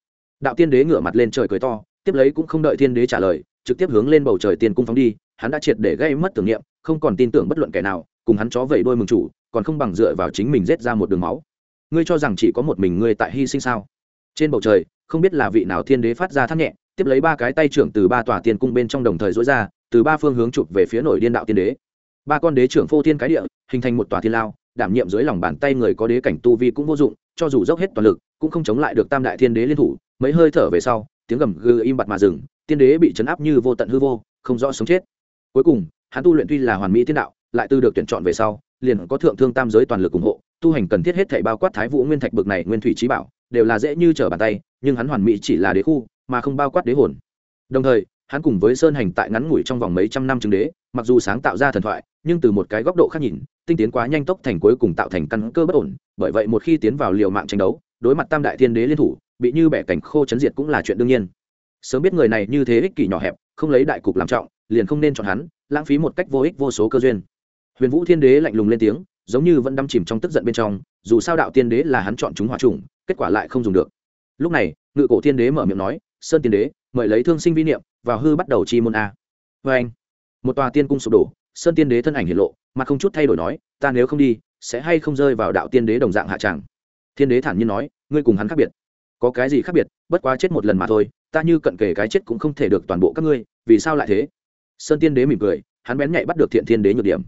Đạo tiên đế ngửa mặt lên trời cười to, tiếp lấy cũng không đợi thiên đế trả lời, trực tiếp hướng lên bầu trời tiền cung phóng đi, hắn đã triệt để gây mất tưởng niệm, không còn tin tưởng bất luận kẻ nào, cùng hắn chó vẩy đôi mừng chủ, còn không bằng dựa vào chính mình rết ra một đường máu. Ngươi cho rằng chỉ có một mình ngươi tại hy sinh sao? Trên bầu trời, không biết là vị nào thiên đế phát ra thắt nhẹ, tiếp lấy ba cái tay trưởng từ ba tòa tiên cung bên trong đồng thời dối ra, từ ba phương hướng chụp về phía nội điên đạo tiên đế. Ba con đế trưởng phô thiên cái địa, hình thành một tòa thiên lao, đảm nhiệm dưới lòng bàn tay người có đế cảnh tu vi cũng vô dụng, cho dù dốc hết toàn lực, cũng không chống lại được tam đại thiên đế liên thủ. Mấy hơi thở về sau, tiếng gầm gừ im bặt mà dừng, tiên đế bị chấn áp như vô tận hư vô, không rõ sống chết. Cuối cùng, hắn tu luyện tuy là hoàn mỹ thiên đạo, lại tư được tuyển chọn về sau, liền có thượng thương tam giới toàn lực ủng hộ, tu hành cần thiết hết thảy bao quát thái vũ nguyên thạch bực này nguyên thủy trí bảo đều là dễ như trở bàn tay, nhưng hắn hoàn mỹ chỉ là đế khu, mà không bao quát đế hồn. Đồng thời, hắn cùng với sơn hành tại ngắn ngủi trong vòng mấy trăm năm chứng đế, mặc dù sáng tạo ra thần thoại, nhưng từ một cái góc độ khác nhìn, tinh tiến quá nhanh tốc thành cuối cùng tạo thành căn cơ bất ổn, bởi vậy một khi tiến vào liều mạng tranh đấu, đối mặt tam đại thiên đế liên thủ, bị như bẻ cảnh khô chấn diệt cũng là chuyện đương nhiên. Sớm biết người này như thế ích kỷ nhỏ hẹp, không lấy đại cục làm trọng, liền không nên chọn hắn, lãng phí một cách vô ích vô số cơ duyên. Huyền vũ thiên đế lạnh lùng lên tiếng, giống như vẫn đâm chìm trong tức giận bên trong dù sao đạo tiên đế là hắn chọn chúng hòa trùng, kết quả lại không dùng được. Lúc này, ngự cổ thiên đế mở miệng nói, sơn tiên đế, mời lấy thương sinh vi niệm, vào hư bắt đầu chi môn a. Vê anh, một tòa tiên cung sụp đổ, sơn tiên đế thân ảnh hiện lộ, mà không chút thay đổi nói, ta nếu không đi, sẽ hay không rơi vào đạo tiên đế đồng dạng hạ tràng thiên đế thản nhiên nói, ngươi cùng hắn khác biệt. Có cái gì khác biệt, bất quá chết một lần mà thôi, ta như cận kề cái chết cũng không thể được toàn bộ các ngươi, vì sao lại thế? Sơn tiên đế mỉm cười, hắn bén nhạy bắt được thiện thiên đế nhược điểm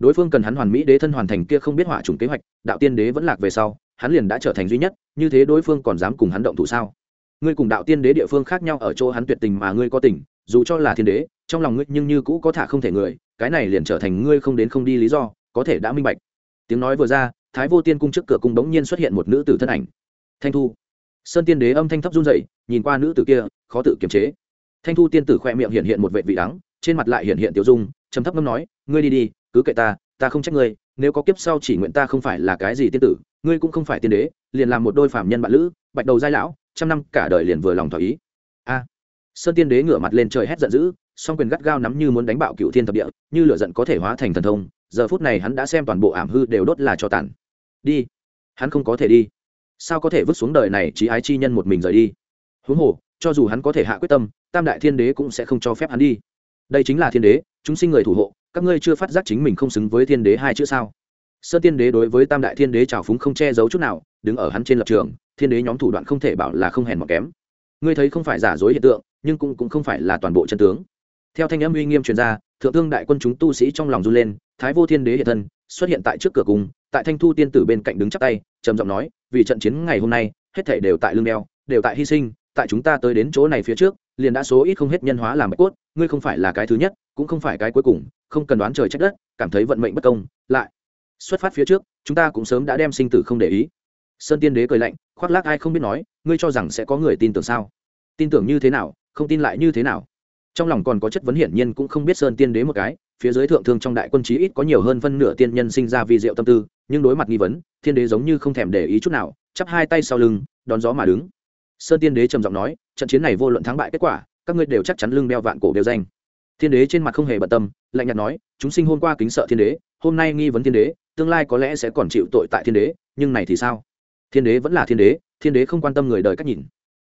đối phương cần hắn hoàn mỹ đế thân hoàn thành kia không biết hỏa trùng kế hoạch, đạo tiên đế vẫn lạc về sau, hắn liền đã trở thành duy nhất, như thế đối phương còn dám cùng hắn động thủ sao? Ngươi cùng đạo tiên đế địa phương khác nhau ở chỗ hắn tuyệt tình mà ngươi có tình, dù cho là thiên đế, trong lòng ngươi nhưng như cũ có thả không thể người, cái này liền trở thành ngươi không đến không đi lý do, có thể đã minh bạch. Tiếng nói vừa ra, thái vô tiên cung trước cửa cung bỗng nhiên xuất hiện một nữ tử thân ảnh. Thanh thu. Sơn tiên đế âm thanh thấp run dậy nhìn qua nữ tử kia, khó tự kiềm chế. Thanh thu tiên tử khoe miệng hiện hiện một vệ vị đắng, trên mặt lại hiện hiện tiểu dung, trầm thấp ngâm nói, ngươi đi đi cứ kệ ta ta không trách ngươi, nếu có kiếp sau chỉ nguyện ta không phải là cái gì tiên tử, ngươi cũng không phải tiên đế, liền làm một đôi phạm nhân bạn lữ, bạch đầu giai lão, trăm năm cả đời liền vừa lòng thỏa ý. A. Sơn tiên đế ngửa mặt lên trời hét giận dữ, song quyền gắt gao nắm như muốn đánh bạo cựu thiên thập địa, như lửa giận có thể hóa thành thần thông, giờ phút này hắn đã xem toàn bộ ảm hư đều đốt là cho tàn. Đi. Hắn không có thể đi. Sao có thể vứt xuống đời này chỉ ái chi nhân một mình rời đi? Huống hồ, cho dù hắn có thể hạ quyết tâm, tam đại thiên đế cũng sẽ không cho phép hắn đi. Đây chính là thiên đế, chúng sinh người thủ hộ các ngươi chưa phát giác chính mình không xứng với thiên đế hai chữ sao? Sơn tiên đế đối với tam đại thiên đế trào phúng không che giấu chút nào đứng ở hắn trên lập trường thiên đế nhóm thủ đoạn không thể bảo là không hèn mọc kém. Ngươi thấy không phải giả dối hiện tượng nhưng cũng, cũng không phải là toàn bộ chân tướng. Theo thanh âm uy nghiêm truyền ra thượng thương đại quân chúng tu sĩ trong lòng run lên thái vô thiên đế hiện thân xuất hiện tại trước cửa cung tại thanh thu tiên tử bên cạnh đứng chắc tay trầm giọng nói vì trận chiến ngày hôm nay hết thể đều tại lương đeo đều tại hy sinh tại chúng ta tới đến chỗ này phía trước liền đã số ít không hết nhân hóa làm bạch cốt, ngươi không phải là cái thứ nhất, cũng không phải cái cuối cùng, không cần đoán trời trách đất, cảm thấy vận mệnh bất công, lại xuất phát phía trước, chúng ta cũng sớm đã đem sinh tử không để ý. Sơn tiên đế cười lạnh, khoác lác ai không biết nói, ngươi cho rằng sẽ có người tin tưởng sao? Tin tưởng như thế nào, không tin lại như thế nào? Trong lòng còn có chất vấn hiển nhiên cũng không biết sơn tiên đế một cái, phía dưới thượng thương trong đại quân chí ít có nhiều hơn phân nửa tiên nhân sinh ra vì diệu tâm tư, nhưng đối mặt nghi vấn, thiên đế giống như không thèm để ý chút nào, chắp hai tay sau lưng, đón gió mà đứng. Sơn tiên đế trầm giọng nói trận chiến này vô luận thắng bại kết quả, các ngươi đều chắc chắn lưng đeo vạn cổ đều danh. Thiên đế trên mặt không hề bận tâm, lạnh nhạt nói, chúng sinh hôm qua kính sợ thiên đế, hôm nay nghi vấn thiên đế, tương lai có lẽ sẽ còn chịu tội tại thiên đế, nhưng này thì sao? Thiên đế vẫn là thiên đế thiên đế không quan tâm người đời cách nhìn.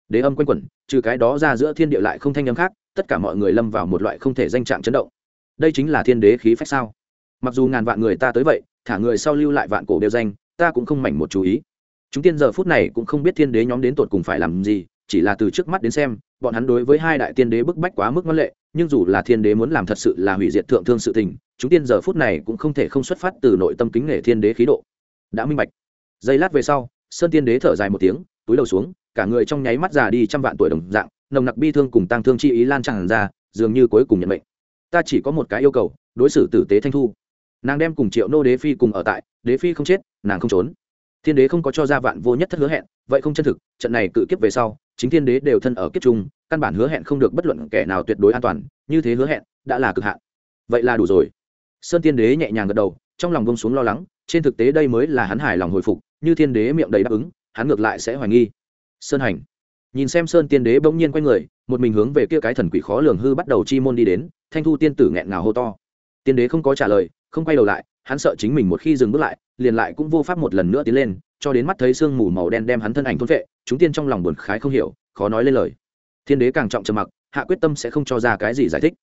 Đế âm quanh quẩn, trừ cái đó ra giữa thiên địa lại không thanh âm khác, tất cả mọi người lâm vào một loại không thể danh trạng chấn động. Đây chính là thiên đế khí phách sao? Mặc dù ngàn vạn người ta tới vậy, thả người sau lưu lại vạn cổ đều danh, ta cũng không mảnh một chú ý. Chúng tiên giờ phút này cũng không biết thiên đế nhóm đến tột cùng phải làm gì chỉ là từ trước mắt đến xem, bọn hắn đối với hai đại tiên đế bức bách quá mức ngân lệ, nhưng dù là thiên đế muốn làm thật sự là hủy diệt thượng thương sự tình, chúng tiên giờ phút này cũng không thể không xuất phát từ nội tâm kính nể thiên đế khí độ. Đã minh bạch. Giây lát về sau, sơn tiên đế thở dài một tiếng, túi đầu xuống, cả người trong nháy mắt già đi trăm vạn tuổi đồng dạng, nồng nặc bi thương cùng tăng thương chi ý lan tràn ra, dường như cuối cùng nhận mệnh. Ta chỉ có một cái yêu cầu, đối xử tử tế thanh thu. Nàng đem cùng triệu nô đế phi cùng ở tại, đế phi không chết, nàng không trốn. Thiên đế không có cho ra vạn vô nhất thất hứa hẹn vậy không chân thực, trận này cự kiếp về sau, chính thiên đế đều thân ở kiếp trung, căn bản hứa hẹn không được bất luận kẻ nào tuyệt đối an toàn, như thế hứa hẹn đã là cực hạn. Vậy là đủ rồi. Sơn tiên đế nhẹ nhàng gật đầu, trong lòng bông xuống lo lắng, trên thực tế đây mới là hắn hài lòng hồi phục, như thiên đế miệng đầy đáp ứng, hắn ngược lại sẽ hoài nghi. Sơn hành. Nhìn xem sơn tiên đế bỗng nhiên quay người, một mình hướng về kia cái thần quỷ khó lường hư bắt đầu chi môn đi đến, thanh thu tiên tử nghẹn ngào hô to. Tiên đế không có trả lời, không quay đầu lại hắn sợ chính mình một khi dừng bước lại, liền lại cũng vô pháp một lần nữa tiến lên, cho đến mắt thấy sương mù màu đen đem hắn thân ảnh thôn vệ chúng tiên trong lòng buồn khái không hiểu, khó nói lên lời. Thiên đế càng trọng trầm mặc, hạ quyết tâm sẽ không cho ra cái gì giải thích.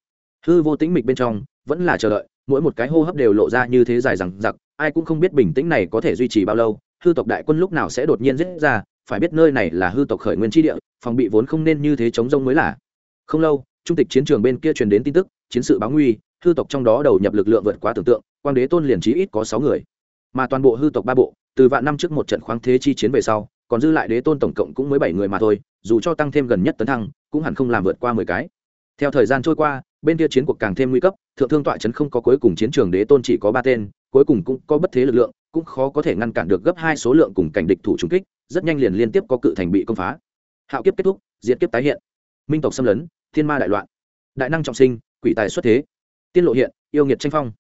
Hư vô tĩnh mịch bên trong, vẫn là chờ đợi, mỗi một cái hô hấp đều lộ ra như thế dài rằng giặc ai cũng không biết bình tĩnh này có thể duy trì bao lâu, hư tộc đại quân lúc nào sẽ đột nhiên giết ra, phải biết nơi này là hư tộc khởi nguyên tri địa, phòng bị vốn không nên như thế chống rông mới là. Không lâu, trung tịch chiến trường bên kia truyền đến tin tức, chiến sự báo nguy hư tộc trong đó đầu nhập lực lượng vượt quá tưởng tượng, quang đế tôn liền trí ít có sáu người. Mà toàn bộ hư tộc ba bộ, từ vạn năm trước một trận khoáng thế chi chiến về sau, còn dư lại đế tôn tổng cộng cũng mới bảy người mà thôi, dù cho tăng thêm gần nhất tấn thăng, cũng hẳn không làm vượt qua mười cái. Theo thời gian trôi qua, bên kia chiến cuộc càng thêm nguy cấp, thượng thương tọa chấn không có cuối cùng chiến trường đế tôn chỉ có ba tên, cuối cùng cũng có bất thế lực lượng, cũng khó có thể ngăn cản được gấp hai số lượng cùng cảnh địch thủ trúng kích, rất nhanh liền liên tiếp có cự thành bị công phá. Hạo kiếp kết thúc diễn kiếp tái hiện. Minh tộc xâm lấn, thiên ma đại loạn. Đại năng trọng sinh, quỷ tài xuất thế tiên lộ hiện yêu nghiệt tranh phong.